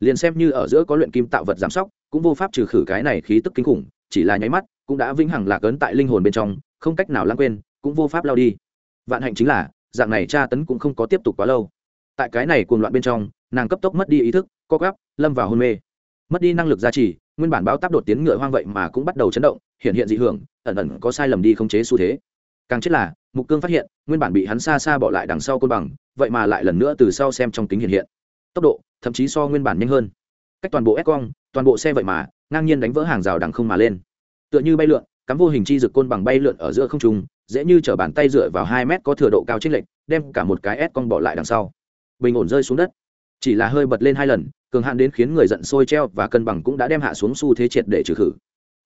Liền xem như ở giữa có luyện kim tạo vật giám sóc, cũng vô pháp trừ khử cái này khí tức kinh khủng, chỉ là nháy mắt, cũng đã vĩnh hằng lạc ấn tại linh hồn bên trong, không cách nào lãng quên, cũng vô pháp lao đi. Vạn hạnh chính là, dạng này tra tấn cũng không có tiếp tục quá lâu. Tại cái này cuồng loạn bên trong, nàng cấp tốc mất đi ý thức, co gắp lâm vào hôn mê. Mất đi năng lực gia trì nguyên bản báo táp đột tiến ngựa hoang vậy mà cũng bắt đầu chấn động, hiện hiện dị hưởng, ẩn ẩn có sai lầm đi không chế xu thế. Càng chết là, mục cương phát hiện, nguyên bản bị hắn xa xa bỏ lại đằng sau côn bằng, vậy mà lại lần nữa từ sau xem trong kính hiện hiện. Tốc độ, thậm chí so nguyên bản nhanh hơn. Cách toàn bộ ép cong, toàn bộ xe vậy mà, ngang nhiên đánh vỡ hàng rào đằng không mà lên. Tựa như bay lượn, cắm vô hình chi rực côn bằng bay lượn ở giữa không trung, dễ như chở bàn tay dựa vào hai mét có thừa độ cao chênh lệch, đem cả một cái ép cong bỏ lại đằng sau. Bình ổn rơi xuống đất. Chỉ là hơi bật lên hai lần cường hạn đến khiến người giận sôi treo và cân bằng cũng đã đem hạ xuống xu thế triệt để trừ khử.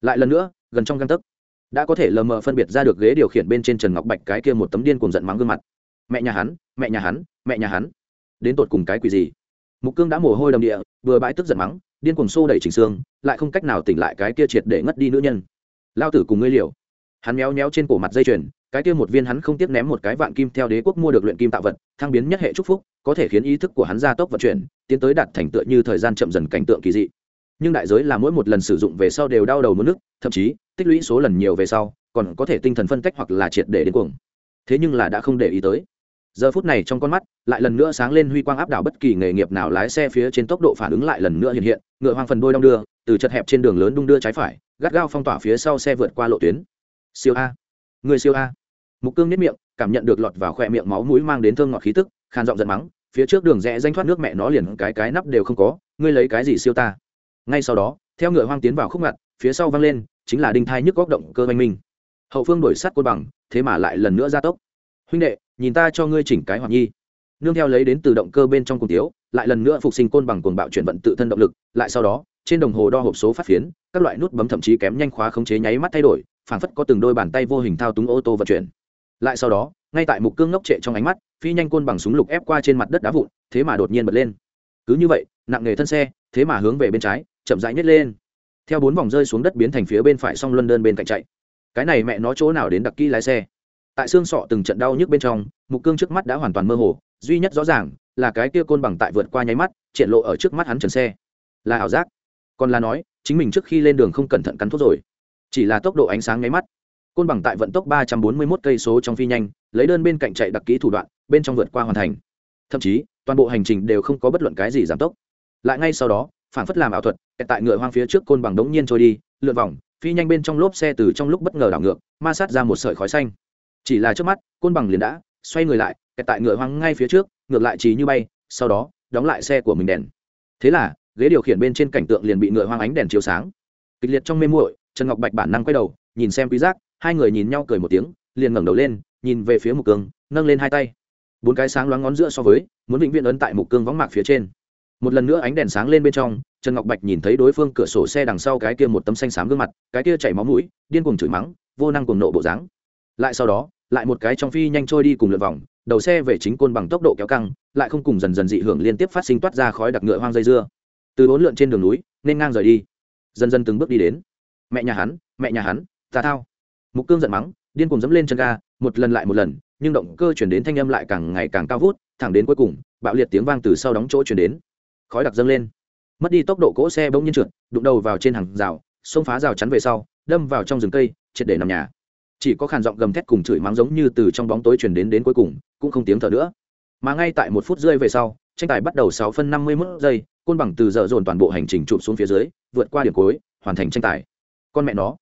Lại lần nữa, gần trong găng tấc, đã có thể lờ mờ phân biệt ra được ghế điều khiển bên trên trần ngọc bạch cái kia một tấm điên cùng giận mắng gương mặt. Mẹ nhà hắn, mẹ nhà hắn, mẹ nhà hắn. Đến tột cùng cái quỷ gì? Mục cương đã mồ hôi đầm địa, vừa bãi tức giận mắng, điên cùng xô đẩy trình xương, lại không cách nào tỉnh lại cái kia triệt để ngất đi nữ nhân. Lao tử cùng ngươi liều. Hắn méo méo trên cổ mặt dây chuyền, cái kia một viên hắn không tiếc ném một cái vạn kim theo đế quốc mua được luyện kim tạo vật, thăng biến nhất hệ trúc phúc có thể khiến ý thức của hắn gia tốc vận chuyển, tiến tới đạt thành tựa như thời gian chậm dần cảnh tượng kỳ dị. Nhưng đại giới là mỗi một lần sử dụng về sau đều đau đầu mất nước, thậm chí, tích lũy số lần nhiều về sau, còn có thể tinh thần phân cách hoặc là triệt để đến cuồng. Thế nhưng là đã không để ý tới. Giờ phút này trong con mắt, lại lần nữa sáng lên huy quang áp đảo bất kỳ nghề nghiệp nào lái xe phía trên tốc độ phản ứng lại lần nữa hiện hiện, ngựa hoang phần đôi đong đưa, từ chật hẹp trên đường lớn đung đưa trái phải, gắt gao phong tỏa phía sau xe vượt qua lộ tuyến. Siêu a. Người siêu a. Mục cương nếp miệng, cảm nhận được lọt vào khoe miệng máu mũi mang đến thơm ngọt khí tức khan giọng giận mắng phía trước đường rẽ danh thoát nước mẹ nó liền cái cái nắp đều không có, ngươi lấy cái gì siêu ta? Ngay sau đó, theo ngựa hoang tiến vào khúc ngặt, phía sau văng lên, chính là đinh thai nhức góc động cơ oanh minh hậu phương đổi sắt côn bằng, thế mà lại lần nữa ra tốc. Huynh đệ, nhìn ta cho ngươi chỉnh cái hoặc nhi. Nương theo lấy đến từ động cơ bên trong cùng tiếu, lại lần nữa phục sinh côn bằng cuồng bạo chuyển vận tự thân động lực, lại sau đó, trên đồng hồ đo hộp số phát phiến, các loại nút bấm thậm chí kém nhanh khóa khống chế nháy mắt thay đổi, phảng phất có từng đôi bàn tay vô hình thao túng ô tô vận chuyển. Lại sau đó ngay tại mục cương ngốc trệ trong ánh mắt, phi nhanh côn bằng súng lục ép qua trên mặt đất đá vụn, thế mà đột nhiên bật lên. Cứ như vậy, nặng nghề thân xe, thế mà hướng về bên trái, chậm rãi nhét lên. Theo bốn vòng rơi xuống đất biến thành phía bên phải song luân đơn bên cạnh chạy. Cái này mẹ nó chỗ nào đến đặc kỹ lái xe? Tại xương sọ từng trận đau nhức bên trong, mục cương trước mắt đã hoàn toàn mơ hồ, duy nhất rõ ràng là cái kia côn bằng tại vượt qua nháy mắt, triển lộ ở trước mắt hắn trần xe. Là ảo giác. Còn là nói, chính mình trước khi lên đường không cẩn thận cắn thuốc rồi. Chỉ là tốc độ ánh sáng nháy mắt côn bằng tại vận tốc ba trăm bốn mươi 341 cây số trong phi nhanh, lấy đơn bên cạnh chạy đặc kỹ thủ đoạn, bên trong vượt qua hoàn thành. Thậm chí, toàn bộ hành trình đều không có bất luận cái gì giảm tốc. Lại ngay sau đó, phản phất làm ảo thuật tại ngựa hoang phía trước côn bằng đống nhiên trôi đi, lượn vòng, phi nhanh bên trong lốp xe từ trong lúc bất ngờ đảo ngược, ma sát ra một sợi khói xanh. Chỉ là trước mắt, côn bằng liền đã xoay người lại tại ngựa hoang ngay phía trước, ngược lại trí như bay, sau đó, đóng lại xe của mình đèn. Thế là, ghế điều khiển bên trên cảnh tượng liền bị ngựa hoang ánh đèn chiếu sáng. Kịch liệt trong mê muội, trần ngọc bạch bản năng quay đầu, nhìn xem quý giác hai người nhìn nhau cười một tiếng, liền ngẩng đầu lên, nhìn về phía mục cương, nâng lên hai tay. Bốn cái sáng loáng ngón giữa so với, muốn vĩnh viễn ấn tại mục cương võng mạc phía trên. Một lần nữa ánh đèn sáng lên bên trong, trần ngọc bạch nhìn thấy đối phương cửa sổ xe đằng sau cái kia một tấm xanh xám gương mặt, cái kia chảy máu mũi, điên cuồng chửi mắng, vô năng cuồng nộ bộ dáng. Lại sau đó, lại một cái trong phi nhanh trôi đi cùng lượt vòng, đầu xe về chính côn bằng tốc độ kéo căng, lại không cùng dần dần dị hưởng liên tiếp phát sinh toát ra khói đặc ngựa hoang dây dưa. Từ bốn lượn trên đường núi, nên ngang rời đi. Dần dần từng bước đi đến. Mẹ nhà hắn, mẹ nhà hắn, ta thao mục cương giận mắng, điên cuồng dẫm lên chân ga, một lần lại một lần, nhưng động cơ chuyển đến thanh âm lại càng ngày càng cao vút, thẳng đến cuối cùng, bạo liệt tiếng vang từ sau đóng chỗ chuyển đến. Khói đặc dâng lên. Mất đi tốc độ cỗ xe bỗng nhiên trượt, đụng đầu vào trên hàng rào, xông phá rào chắn về sau, đâm vào trong rừng cây, triệt để nằm nhà. Chỉ có khàn giọng gầm thét cùng chửi mắng giống như từ trong bóng tối chuyển đến đến cuối cùng, cũng không tiếng thở nữa. Mà ngay tại một phút rơi về sau, tranh tài bắt đầu sáu phân năm mươi mốt giây, côn bằng từ giờ dồn toàn bộ hành trình chụp xuống phía dưới, vượt qua điểm cuối, hoàn thành tranh tài. Con mẹ nó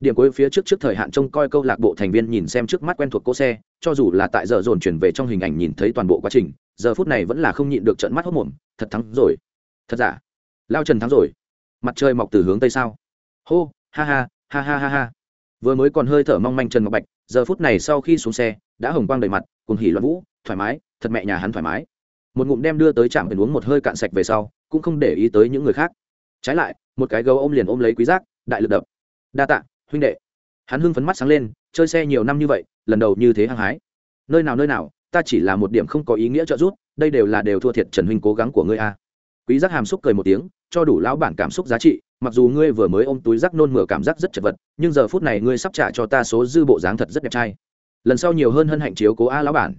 điểm cuối phía trước trước thời hạn trông coi câu lạc bộ thành viên nhìn xem trước mắt quen thuộc cỗ xe, cho dù là tại giờ dồn chuyển về trong hình ảnh nhìn thấy toàn bộ quá trình, giờ phút này vẫn là không nhịn được trận mắt hốc mồm, thật thắng rồi. Thật giả? Lao trần thắng rồi. Mặt trời mọc từ hướng tây sao? Hô, ha ha ha ha ha ha. Vừa mới còn hơi thở mong manh trần ngọc bạch, giờ phút này sau khi xuống xe, đã hồng quang đầy mặt cùng hỉ loạn vũ, thoải mái, thật mẹ nhà hắn thoải mái. Một ngụm đem đưa tới trạm biển uống một hơi cạn sạch về sau, cũng không để ý tới những người khác. Trái lại, một cái gấu ôm liền ôm lấy quý giác, đại lực đập. Đa tạ huynh đệ. Hắn hưng phấn mắt sáng lên, chơi xe nhiều năm như vậy, lần đầu như thế hăng hái. Nơi nào nơi nào, ta chỉ là một điểm không có ý nghĩa trợ giúp, đây đều là đều thua thiệt trần huynh cố gắng của ngươi a. Quý giác hàm xúc cười một tiếng, cho đủ lão bản cảm xúc giá trị, mặc dù ngươi vừa mới ôm túi rác nôn mửa cảm giác rất chật vật, nhưng giờ phút này ngươi sắp trả cho ta số dư bộ dáng thật rất đẹp trai. Lần sau nhiều hơn hân hạnh chiếu cố a lão bản.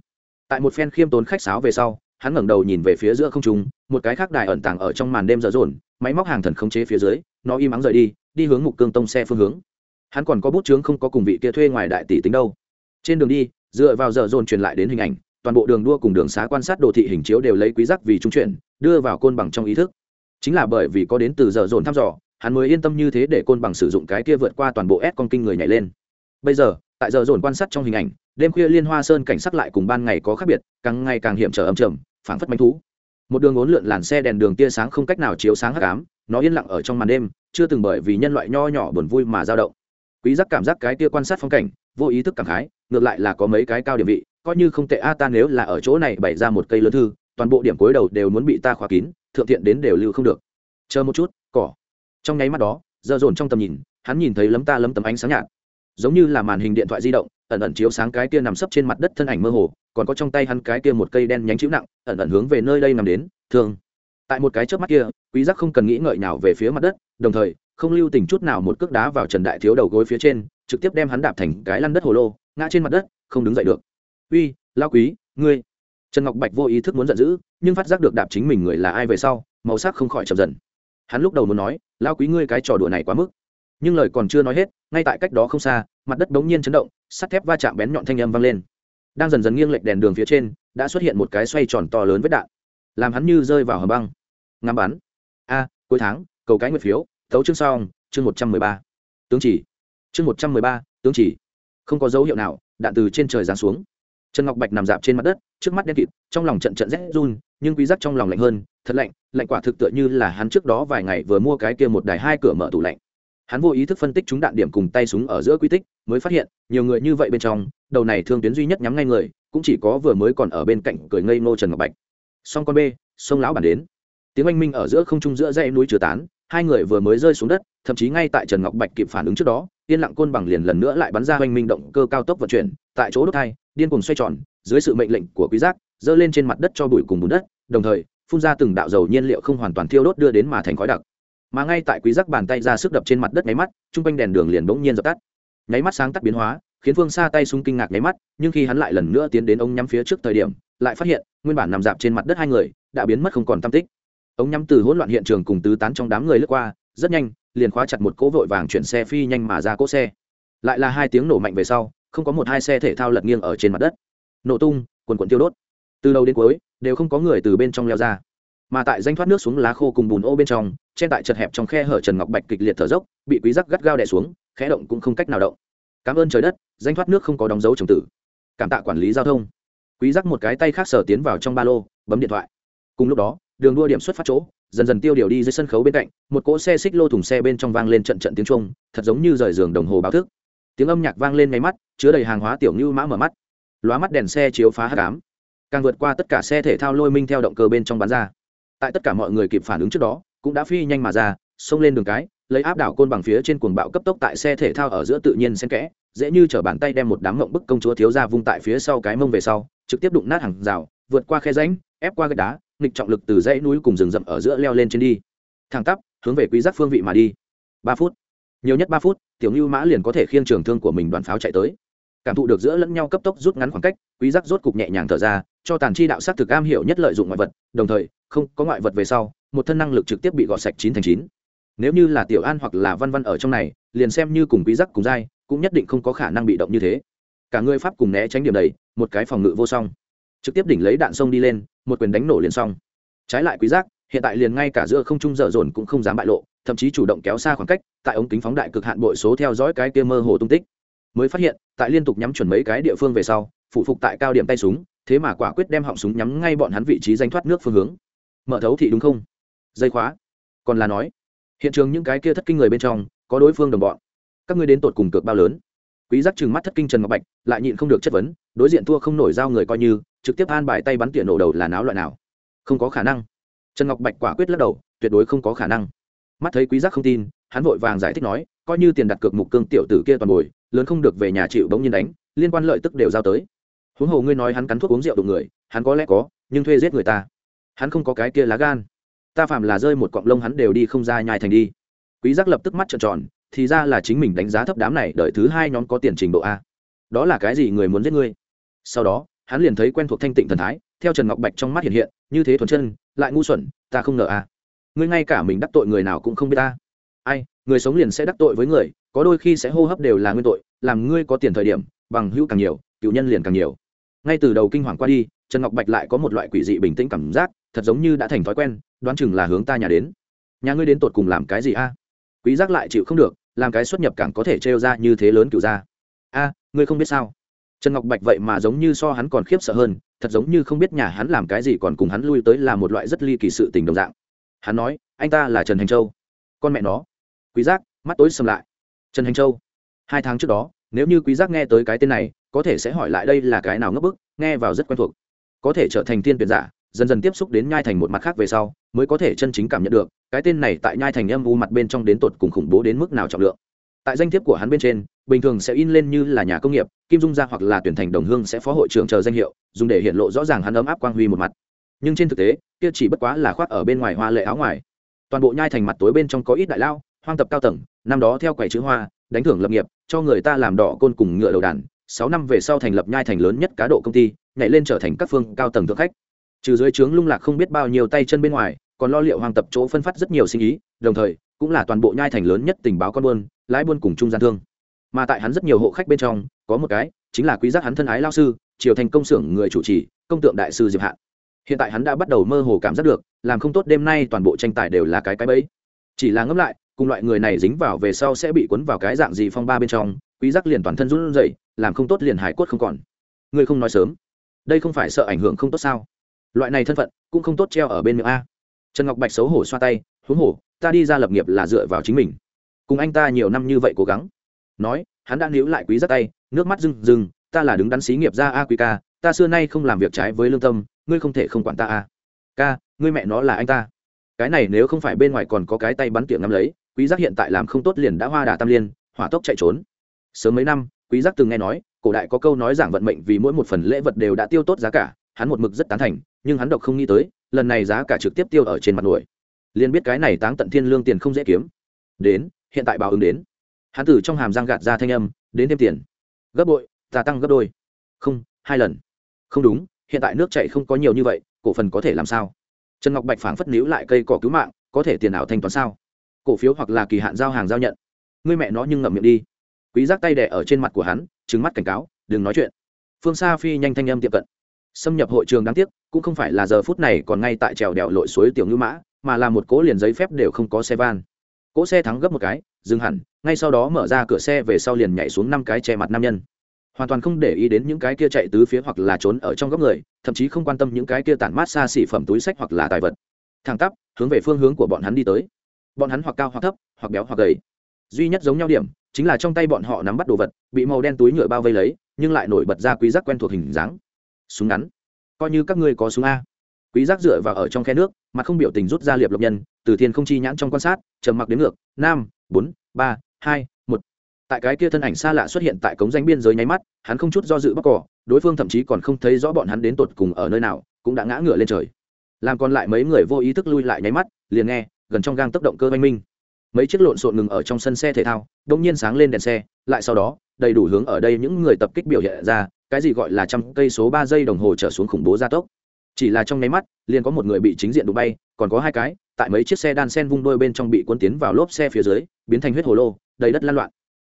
Tại một phen khiêm tốn khách sáo về sau, hắn ngẩng đầu nhìn về phía giữa không trung, một cái khác đài ẩn tàng ở trong màn đêm dở dồn, máy móc hàng thần khống chế phía dưới, nó im ắng rời đi đi hướng mục cương tông xe phương hướng hắn còn có bút chướng không có cùng vị kia thuê ngoài đại tỷ tính đâu. Trên đường đi, dựa vào dở dồn truyền lại đến hình ảnh, toàn bộ đường đua cùng đường xá quan sát đồ thị hình chiếu đều lấy quý giác vì trung chuyển, đưa vào côn bằng trong ý thức. Chính là bởi vì có đến từ giờ dồn thăm dò, hắn mới yên tâm như thế để côn bằng sử dụng cái kia vượt qua toàn bộ ép con kinh người nhảy lên. Bây giờ, tại giờ dồn quan sát trong hình ảnh, đêm khuya liên hoa sơn cảnh sắc lại cùng ban ngày có khác biệt, càng ngày càng hiểm trở âm trầm, phảng phất manh thú. Một đường ốn lượn làn xe đèn đường tia sáng không cách nào chiếu sáng hắc ám, nó yên lặng ở trong màn đêm, chưa từng bởi vì nhân loại nho nhỏ buồn vui mà dao động quý giác cảm giác cái tia quan sát phong cảnh, vô ý thức cảm khái, ngược lại là có mấy cái cao điểm vị, coi như không tệ a, ta nếu là ở chỗ này bày ra một cây lớn thư, toàn bộ điểm cuối đầu đều muốn bị ta khóa kín, thượng thiện đến đều lưu không được. Chờ một chút, cỏ. Trong nháy mắt đó giờ dồn trong tầm nhìn, hắn nhìn thấy lấm ta lấm tấm ánh sáng nhạt. Giống như là màn hình điện thoại di động, ẩn ẩn chiếu sáng cái kia nằm sấp trên mặt đất thân ảnh mơ hồ, còn có trong tay hắn cái kia một cây đen nhánh chịu nặng, ẩn ẩn hướng về nơi đây nằm đến thường tại một cái chớp mắt kia, quý giác không cần nghĩ ngợi nào về phía mặt đất, đồng thời không lưu tình chút nào một cước đá vào trần đại thiếu đầu gối phía trên, trực tiếp đem hắn đạp thành cái lăn đất hồ lô, ngã trên mặt đất, không đứng dậy được. Uy lao quý, ngươi. Trần ngọc bạch vô ý thức muốn giận dữ, nhưng phát giác được đạp chính mình người là ai về sau, màu sắc không khỏi chậm dần. Hắn lúc đầu muốn nói lao quý ngươi cái trò đùa này quá mức. Nhưng lời còn chưa nói hết, ngay tại cách đó không xa, mặt đất bỗng nhiên chấn động, sắt thép va chạm bén nhọn thanh âm vang lên. Đang dần dần nghiêng lệch đèn đường phía trên, đã xuất hiện một cái xoay tròn to lớn với đạn, làm hắn như rơi vào hầm băng. Ngắm bắn. A, cuối tháng, cầu cái nguyệt phiếu thấu chương xong, chương một trăm mười ba. Tướng chỉ. Chương một trăm mười ba, tướng chỉ. Không có dấu hiệu nào, đạn từ trên trời giáng xuống. Trần ngọc bạch nằm dạp trên mặt đất, trước mắt đen kịt, trong lòng trận trận rét run, nhưng quý giác trong lòng lạnh hơn, thật lạnh lạnh quả thực tựa như là hắn trước đó vài ngày vừa mua cái kia một đài hai cửa mở tủ lạnh. Hắn vô ý thức phân tích chúng đạn điểm cùng tay súng ở giữa quy tích, mới phát hiện, nhiều người như vậy bên trong, đầu này thương tuyến duy nhất nhắm ngay người, cũng chỉ có vừa mới còn ở bên cạnh cười ngây ngô trần ngọc bạch. Song con b sông lão bản đến. Tiếng oanh minh ở giữa không trung giữa dãy núi chứa tán hai người vừa mới rơi xuống đất, thậm chí ngay tại trần ngọc bạch kịp phản ứng trước đó, yên lặng côn bằng liền lần nữa lại bắn ra hoành minh động cơ cao tốc vận chuyển, tại chỗ đốt thai điên cùng xoay tròn, dưới sự mệnh lệnh của quý giác dơ lên trên mặt đất cho bụi cùng bùn đất, đồng thời, phun ra từng đạo dầu nhiên liệu không hoàn toàn thiêu đốt đưa đến mà thành khói đặc. Mà ngay tại quý giác bàn tay ra sức đập trên mặt đất nháy mắt, trung quanh đèn đường liền bỗng nhiên dập tắt. Nháy mắt sáng tắt biến hóa, khiến phương xa tay súng kinh ngạc nháy mắt, nhưng khi hắn lại lần nữa tiến đến ông nhắm phía trước thời điểm, lại phát hiện, nguyên bản nằm dạp trên mặt đất hai người, đã biến mất không còn tâm tích ống nhắm từ hỗn loạn hiện trường cùng tứ tán trong đám người lướt qua, rất nhanh, liền khóa chặt một cỗ vội vàng chuyển xe phi nhanh mà ra cỗ xe. Lại là hai tiếng nổ mạnh về sau, không có một hai xe thể thao lật nghiêng ở trên mặt đất. Nổ tung, quần quần tiêu đốt. Từ đầu đến cuối, đều không có người từ bên trong leo ra. Mà tại danh thoát nước xuống lá khô cùng bùn ô bên trong, trên tại chật hẹp trong khe hở trần ngọc bạch kịch liệt thở dốc, bị quý giác gắt gao đè xuống, khẽ động cũng không cách nào động. Cảm ơn trời đất, danh thoát nước không có đóng dấu trồng tử. Cảm tạ quản lý giao thông. Quý giác một cái tay khác sở tiến vào trong ba lô, bấm điện thoại. Cùng lúc đó đường đua điểm xuất phát chỗ, dần dần tiêu điều đi dưới sân khấu bên cạnh, một cỗ xe xích lô thùng xe bên trong vang lên trận trận tiếng trung thật giống như rời giường đồng hồ báo thức. Tiếng âm nhạc vang lên ngay mắt, chứa đầy hàng hóa tiểu như mã mở mắt. Lóa mắt đèn xe chiếu phá hát cám càng vượt qua tất cả xe thể thao lôi minh theo động cơ bên trong bán ra. Tại tất cả mọi người kịp phản ứng trước đó, cũng đã phi nhanh mà ra, xông lên đường cái, lấy áp đảo côn bằng phía trên cuồng bạo cấp tốc tại xe thể thao ở giữa tự nhiên xen kẽ, dễ như chở bàn tay đem một đám ngộng bức công chúa thiếu ra vung tại phía sau cái mông về sau, trực tiếp đụng nát hàng rào, vượt qua khe ránh ép qua gạch đá nghịch trọng lực từ dãy núi cùng rừng rậm ở giữa leo lên trên đi. Thẳng tắp, hướng về quý giác phương vị mà đi. Ba phút. Nhiều nhất ba phút, tiểu ngưu mã liền có thể khiêng trường thương của mình đoàn pháo chạy tới. Cảm thụ được giữa lẫn nhau cấp tốc rút ngắn khoảng cách, quý giác rốt cục nhẹ nhàng thở ra, cho tàn chi đạo sát thực am hiểu nhất lợi dụng ngoại vật, đồng thời, không có ngoại vật về sau, một thân năng lực trực tiếp bị gọt sạch chín thành chín. Nếu như là tiểu an hoặc là văn văn ở trong này, liền xem như cùng quý giác cùng dai cũng nhất định không có khả năng bị động như thế. Cả người pháp cùng né tránh điểm đầy, một cái phòng ngự vô song trực tiếp đỉnh lấy đạn sông đi lên, một quyền đánh nổ liền xong. Trái lại quý giác, hiện tại liền ngay cả giữa không trung dở dồn cũng không dám bại lộ, thậm chí chủ động kéo xa khoảng cách, tại ống kính phóng đại cực hạn bội số theo dõi cái kia mơ hồ tung tích. Mới phát hiện, tại liên tục nhắm chuẩn mấy cái địa phương về sau phụ phục tại cao điểm tay súng, thế mà quả quyết đem họng súng nhắm ngay bọn hắn vị trí danh thoát nước phương hướng. Mở thấu thị đúng không? Dây khóa. Còn là nói, hiện trường những cái kia thất kinh người bên trong, có đối phương đồng bọn. Các ngươi đến tột cùng cược bao lớn? Quý giác trừng mắt thất kinh trần ngọc bạch, lại nhịn không được chất vấn, đối diện thua không nổi giao người coi như trực tiếp an bài tay bắn tỉa nổ đầu là náo loại nào? Không có khả năng. Trần ngọc bạch quả quyết lắc đầu, tuyệt đối không có khả năng. Mắt thấy quý giác không tin, hắn vội vàng giải thích nói, coi như tiền đặt cược mục cương tiểu tử kia toàn bồi, lớn không được về nhà chịu bỗng nhiên đánh, liên quan lợi tức đều giao tới. Huống hồ ngươi nói hắn cắn thuốc uống rượu đụng người, hắn có lẽ có, nhưng thuê giết người ta. Hắn không có cái kia lá gan. Ta phạm là rơi một cọng lông hắn đều đi không ra nhai thành đi. Quý giác lập tức mắt trợn tròn, thì ra là chính mình đánh giá thấp đám này, đợi thứ hai nhóm có tiền trình độ a. Đó là cái gì người muốn giết ngươi? Sau đó hắn liền thấy quen thuộc thanh tịnh thần thái, theo trần ngọc bạch trong mắt hiện hiện, như thế thuần chân, lại ngu xuẩn, ta không ngờ a ngươi ngay cả mình đắc tội người nào cũng không biết ta. Ai, người sống liền sẽ đắc tội với người, có đôi khi sẽ hô hấp đều là nguyên tội, làm ngươi có tiền thời điểm, bằng hữu càng nhiều, cựu nhân liền càng nhiều. Ngay từ đầu kinh hoàng qua đi, trần ngọc bạch lại có một loại quỷ dị bình tĩnh cảm giác, thật giống như đã thành thói quen, đoán chừng là hướng ta nhà đến. Nhà ngươi đến tột cùng làm cái gì a? Quý giác lại chịu không được, làm cái xuất nhập cảng có thể trêu ra như thế lớn cựu ra a, ngươi không biết sao? Trần ngọc bạch vậy mà giống như so hắn còn khiếp sợ hơn, thật giống như không biết nhà hắn làm cái gì còn cùng hắn lui tới là một loại rất ly kỳ sự tình đồng dạng. Hắn nói, anh ta là trần hành châu. Con mẹ nó. Quý giác, mắt tối sầm lại. Trần hành châu. Hai tháng trước đó, nếu như quý giác nghe tới cái tên này, có thể sẽ hỏi lại đây là cái nào ngấp bức, nghe vào rất quen thuộc. Có thể trở thành tiên tuyển giả, dần dần tiếp xúc đến nhai thành một mặt khác về sau, mới có thể chân chính cảm nhận được, cái tên này tại nhai thành âm u mặt bên trong đến tột cùng khủng bố đến mức nào trọng lượng. Tại danh thiếp của hắn bên trên bình thường sẽ in lên như là nhà công nghiệp, kim dung gia hoặc là tuyển thành đồng hương sẽ phó hội trưởng chờ danh hiệu, dùng để hiện lộ rõ ràng hắn ấm áp quang huy một mặt. Nhưng trên thực tế, kia chỉ bất quá là khoác ở bên ngoài hoa lệ áo ngoài. Toàn bộ nhai thành mặt tối bên trong có ít đại lao, hoang tập cao tầng, năm đó theo quầy chữ hoa, đánh thưởng lập nghiệp, cho người ta làm đỏ côn cùng ngựa đầu đàn, sáu năm về sau thành lập nhai thành lớn nhất cá độ công ty, nhảy lên trở thành các phương cao tầng thượng khách. Trừ dưới trướng lung lạc không biết bao nhiêu tay chân bên ngoài, còn lo liệu hoàng tập chỗ phân phát rất nhiều sinh ý, đồng thời, cũng là toàn bộ nhai thành lớn nhất tình báo con buôn, lái buôn cùng trung gian thương mà tại hắn rất nhiều hộ khách bên trong, có một cái, chính là quý giác hắn thân ái lao sư, triều thành công xưởng người chủ trì, công tượng đại sư diệp hạn hiện tại hắn đã bắt đầu mơ hồ cảm giác được, làm không tốt đêm nay toàn bộ tranh tài đều là cái cái bẫy. Chỉ là ngẫm lại, cùng loại người này dính vào về sau sẽ bị cuốn vào cái dạng gì phong ba bên trong, quý giác liền toàn thân run rẩy, làm không tốt liền hải cốt không còn. Ngươi không nói sớm. Đây không phải sợ ảnh hưởng không tốt sao? Loại này thân phận, cũng không tốt treo ở bên miệng a. Trần ngọc bạch xấu hổ xoa tay, huống hổ ta đi ra lập nghiệp là dựa vào chính mình. Cùng anh ta nhiều năm như vậy cố gắng nói, hắn đã níu lại quý giác tay, nước mắt rưng rưng, ta là đứng đắn xí nghiệp ra a quý ca, ta xưa nay không làm việc trái với lương tâm, ngươi không thể không quản ta a. Ca, ngươi mẹ nó là anh ta. Cái này nếu không phải bên ngoài còn có cái tay bắn tiệm ngắm lấy, quý giác hiện tại làm không tốt liền đã hoa đà tam liên, hỏa tốc chạy trốn. Sớm mấy năm, quý giác từng nghe nói, cổ đại có câu nói giảng vận mệnh vì mỗi một phần lễ vật đều đã tiêu tốt giá cả, hắn một mực rất tán thành, nhưng hắn độc không nghĩ tới, lần này giá cả trực tiếp tiêu ở trên mặt nổi. Liền biết cái này táng tận thiên lương tiền không dễ kiếm. Đến, hiện tại báo ứng đến hắn từ trong hàm răng gạt ra thanh âm, đến thêm tiền. Gấp bội gia tăng gấp đôi. Không, hai lần. Không đúng, hiện tại nước chạy không có nhiều như vậy, cổ phần có thể làm sao? Trần ngọc bạch phảng phất níu lại cây cỏ cứu mạng, có thể tiền ảo thanh toán sao? Cổ phiếu hoặc là kỳ hạn giao hàng giao nhận. Ngươi mẹ nó nhưng ngậm miệng đi. Quý giác tay đẻ ở trên mặt của hắn, trừng mắt cảnh cáo, đừng nói chuyện. Phương xa phi nhanh thanh âm tiệm cận. Xâm nhập hội trường đáng tiếc, cũng không phải là giờ phút này còn ngay tại trèo đèo lội suối tiểu ngư mã, mà là một cố liền giấy phép đều không có xe van. Cỗ xe thắng gấp một cái, dừng hẳn ngay sau đó mở ra cửa xe về sau liền nhảy xuống năm cái che mặt nam nhân. Hoàn toàn không để ý đến những cái kia chạy tứ phía hoặc là trốn ở trong góc người, thậm chí không quan tâm những cái kia tản mát xa xỉ phẩm túi sách hoặc là tài vật. Thẳng tắp, hướng về phương hướng của bọn hắn đi tới. Bọn hắn hoặc cao hoặc thấp, hoặc béo hoặc gầy. Duy nhất giống nhau điểm, chính là trong tay bọn họ nắm bắt đồ vật, bị màu đen túi nhựa bao vây lấy, nhưng lại nổi bật ra quý giác quen thuộc hình dáng. Súng ngắn. Coi như các ngươi có súng a. Quý giác dựa vào ở trong khe nước, mặt không biểu tình rút ra liệp lộc nhân, từ thiên không chi nhãn trong quan sát, trầm mặc đến ngược. Năm bốn, ba hai, một. Tại cái kia thân ảnh xa lạ xuất hiện tại cống danh biên giới nháy mắt, hắn không chút do dự bóc cỏ, đối phương thậm chí còn không thấy rõ bọn hắn đến tột cùng ở nơi nào, cũng đã ngã ngửa lên trời. Làm còn lại mấy người vô ý thức lui lại nháy mắt, liền nghe, gần trong gang tốc động cơ oanh minh. Mấy chiếc lộn xộn ngừng ở trong sân xe thể thao đông nhiên sáng lên đèn xe, lại sau đó, đầy đủ hướng ở đây những người tập kích biểu hiện ra, cái gì gọi là trăm cây số ba giây đồng hồ trở xuống khủng bố gia tốc. Chỉ là trong nháy mắt, liền có một người bị chính diện đụng bay, còn có hai cái, tại mấy chiếc xe đan sen vung đôi bên trong bị cuốn tiến vào lốp xe phía dưới, biến thành huyết hồ lô đầy đất lan loạn.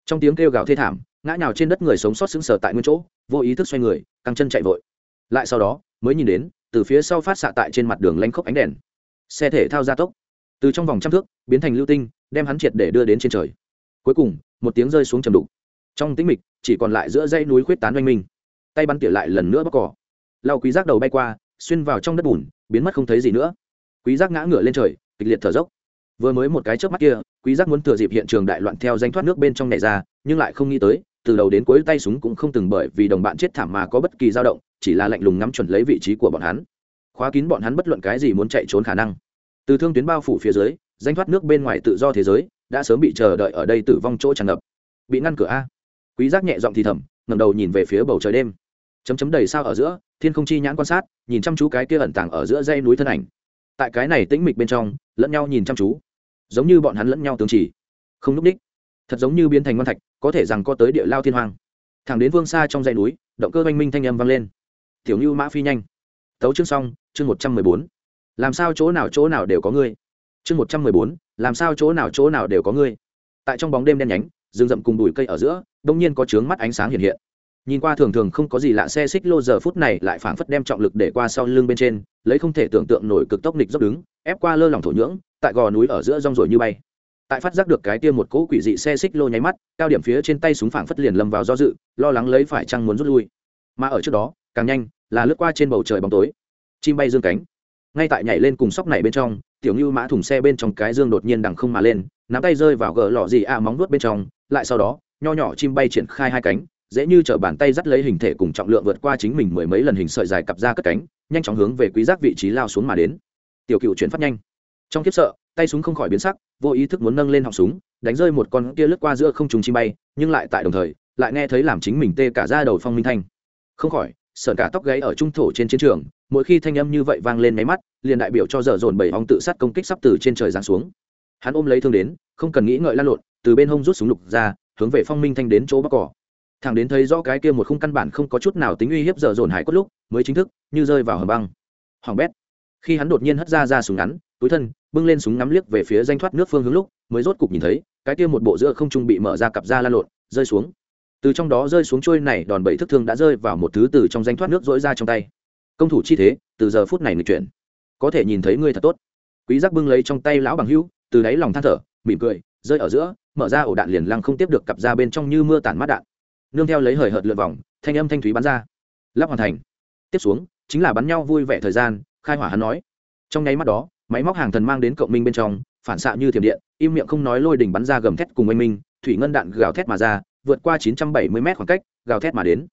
Trong tiếng kêu gào thê thảm, ngã nào trên đất người sống sót sững sờ tại nguyên chỗ, vô ý thức xoay người, căng chân chạy vội. Lại sau đó, mới nhìn đến, từ phía sau phát xạ tại trên mặt đường lanh khốc ánh đèn. Xe thể thao gia tốc. Từ trong vòng trăm thước, biến thành lưu tinh, đem hắn triệt để đưa đến trên trời. Cuối cùng, một tiếng rơi xuống trầm đục. Trong tĩnh mịch, chỉ còn lại giữa dãy núi khuyết tán oanh minh. Tay bắn tỉa lại lần nữa bóc cỏ. Lau quý giác đầu bay qua, xuyên vào trong đất bùn, biến mất không thấy gì nữa. Quý giác ngã ngửa lên trời, kịch liệt thở dốc vừa mới một cái chớp mắt kia, quý giác muốn thừa dịp hiện trường đại loạn theo danh thoát nước bên trong này ra, nhưng lại không nghĩ tới, từ đầu đến cuối tay súng cũng không từng bởi vì đồng bạn chết thảm mà có bất kỳ dao động, chỉ là lạnh lùng ngắm chuẩn lấy vị trí của bọn hắn. Khóa kín bọn hắn bất luận cái gì muốn chạy trốn khả năng. Từ thương tuyến bao phủ phía dưới, danh thoát nước bên ngoài tự do thế giới, đã sớm bị chờ đợi ở đây tử vong chỗ tràn ngập. Bị ngăn cửa a. Quý giác nhẹ giọng thì thầm, ngẩng đầu nhìn về phía bầu trời đêm. Chấm chấm đầy sao ở giữa, thiên không chi nhãn quan sát, nhìn chăm chú cái kia ẩn tàng ở giữa dãy núi thân ảnh. Tại cái này tĩnh mịch bên trong, lẫn nhau nhìn chăm chú giống như bọn hắn lẫn nhau tương chỉ. Không lúc đích. Thật giống như biến thành ngon thạch, có thể rằng có tới địa lao thiên hoàng thẳng đến vương xa trong dãy núi, động cơ oanh minh thanh âm vang lên. Tiểu như mã phi nhanh. Tấu chương xong, chương một trăm mười bốn. Làm sao chỗ nào chỗ nào đều có ngươi? Chương một trăm mười bốn, làm sao chỗ nào chỗ nào đều có ngươi? Tại trong bóng đêm đen nhánh, rừng rậm cùng bụi cây ở giữa, đông nhiên có trướng mắt ánh sáng hiện hiện. Nhìn qua thường thường không có gì lạ xe xích lô giờ phút này lại phảng phất đem trọng lực để qua sau lưng bên trên, lấy không thể tưởng tượng nổi cực tốc nịch dốc đứng, ép qua lơ lỏng thổ nhưỡng tại gò núi ở giữa rong rồi như bay. Tại phát giác được cái tiêm một cỗ quỷ dị xe xích lô nháy mắt, cao điểm phía trên tay súng phảng phất liền lâm vào do dự, lo lắng lấy phải chăng muốn rút lui. Mà ở trước đó, càng nhanh, là lướt qua trên bầu trời bóng tối. Chim bay dương cánh. Ngay tại nhảy lên cùng sóc này bên trong, tiểu như mã thùng xe bên trong cái dương đột nhiên đằng không mà lên, nắm tay rơi vào gờ lọ gì a móng nuốt bên trong, lại sau đó, nho nhỏ chim bay triển khai hai cánh, dễ như t bàn tay dắt lấy hình thể cùng trọng lượng vượt qua chính mình mười mấy lần hình sợi dài cặp ra cất cánh, nhanh chóng hướng về quý giác vị trí lao xuống mà đến. Tiểu cựu chuyển phát nhanh trong kiếp sợ, tay súng không khỏi biến sắc, vô ý thức muốn nâng lên họng súng, đánh rơi một con kia lướt qua giữa không trùng chim bay, nhưng lại tại đồng thời, lại nghe thấy làm chính mình tê cả ra đầu phong minh thanh. Không khỏi sợn cả tóc gáy ở trung thổ trên chiến trường, mỗi khi thanh âm như vậy vang lên máy mắt, liền đại biểu cho dở dồn bảy ong tự sát công kích sắp từ trên trời giáng xuống. Hắn ôm lấy thương đến, không cần nghĩ ngợi lan lộn, từ bên hông rút súng lục ra, hướng về phong minh thanh đến chỗ bắc cỏ. Thằng đến thấy rõ cái kia một khung căn bản không có chút nào tính uy hiếp dở dồn hải cốt lúc, mới chính thức như rơi vào hầm băng. Hoàng bét khi hắn đột nhiên hất ra ra súng ngắn, túi thân, bưng lên súng ngắm liếc về phía danh thoát nước phương hướng lúc, mới rốt cục nhìn thấy, cái kia một bộ giữa không trung bị mở ra cặp ra lan lộn, rơi xuống. Từ trong đó rơi xuống trôi này, đòn bẩy thức thương đã rơi vào một thứ từ trong danh thoát nước dỗi ra trong tay. Công thủ chi thế, từ giờ phút này người chuyển. Có thể nhìn thấy ngươi thật tốt. Quý giác bưng lấy trong tay lão bằng hữu, từ đáy lòng than thở, mỉm cười, rơi ở giữa, mở ra ổ đạn liền lăng không tiếp được cặp ra bên trong như mưa tản mát đạn. Nương theo lấy hời hợt lượn vòng, thanh âm thanh thúy bắn ra. Lắp hoàn thành. Tiếp xuống, chính là bắn nhau vui vẻ thời gian khai hỏa hắn nói. Trong nháy mắt đó, máy móc hàng thần mang đến cộng minh bên trong, phản xạ như thiểm điện, im miệng không nói lôi đỉnh bắn ra gầm thét cùng oanh minh, thủy ngân đạn gào thét mà ra, vượt qua 970 m khoảng cách, gào thét mà đến.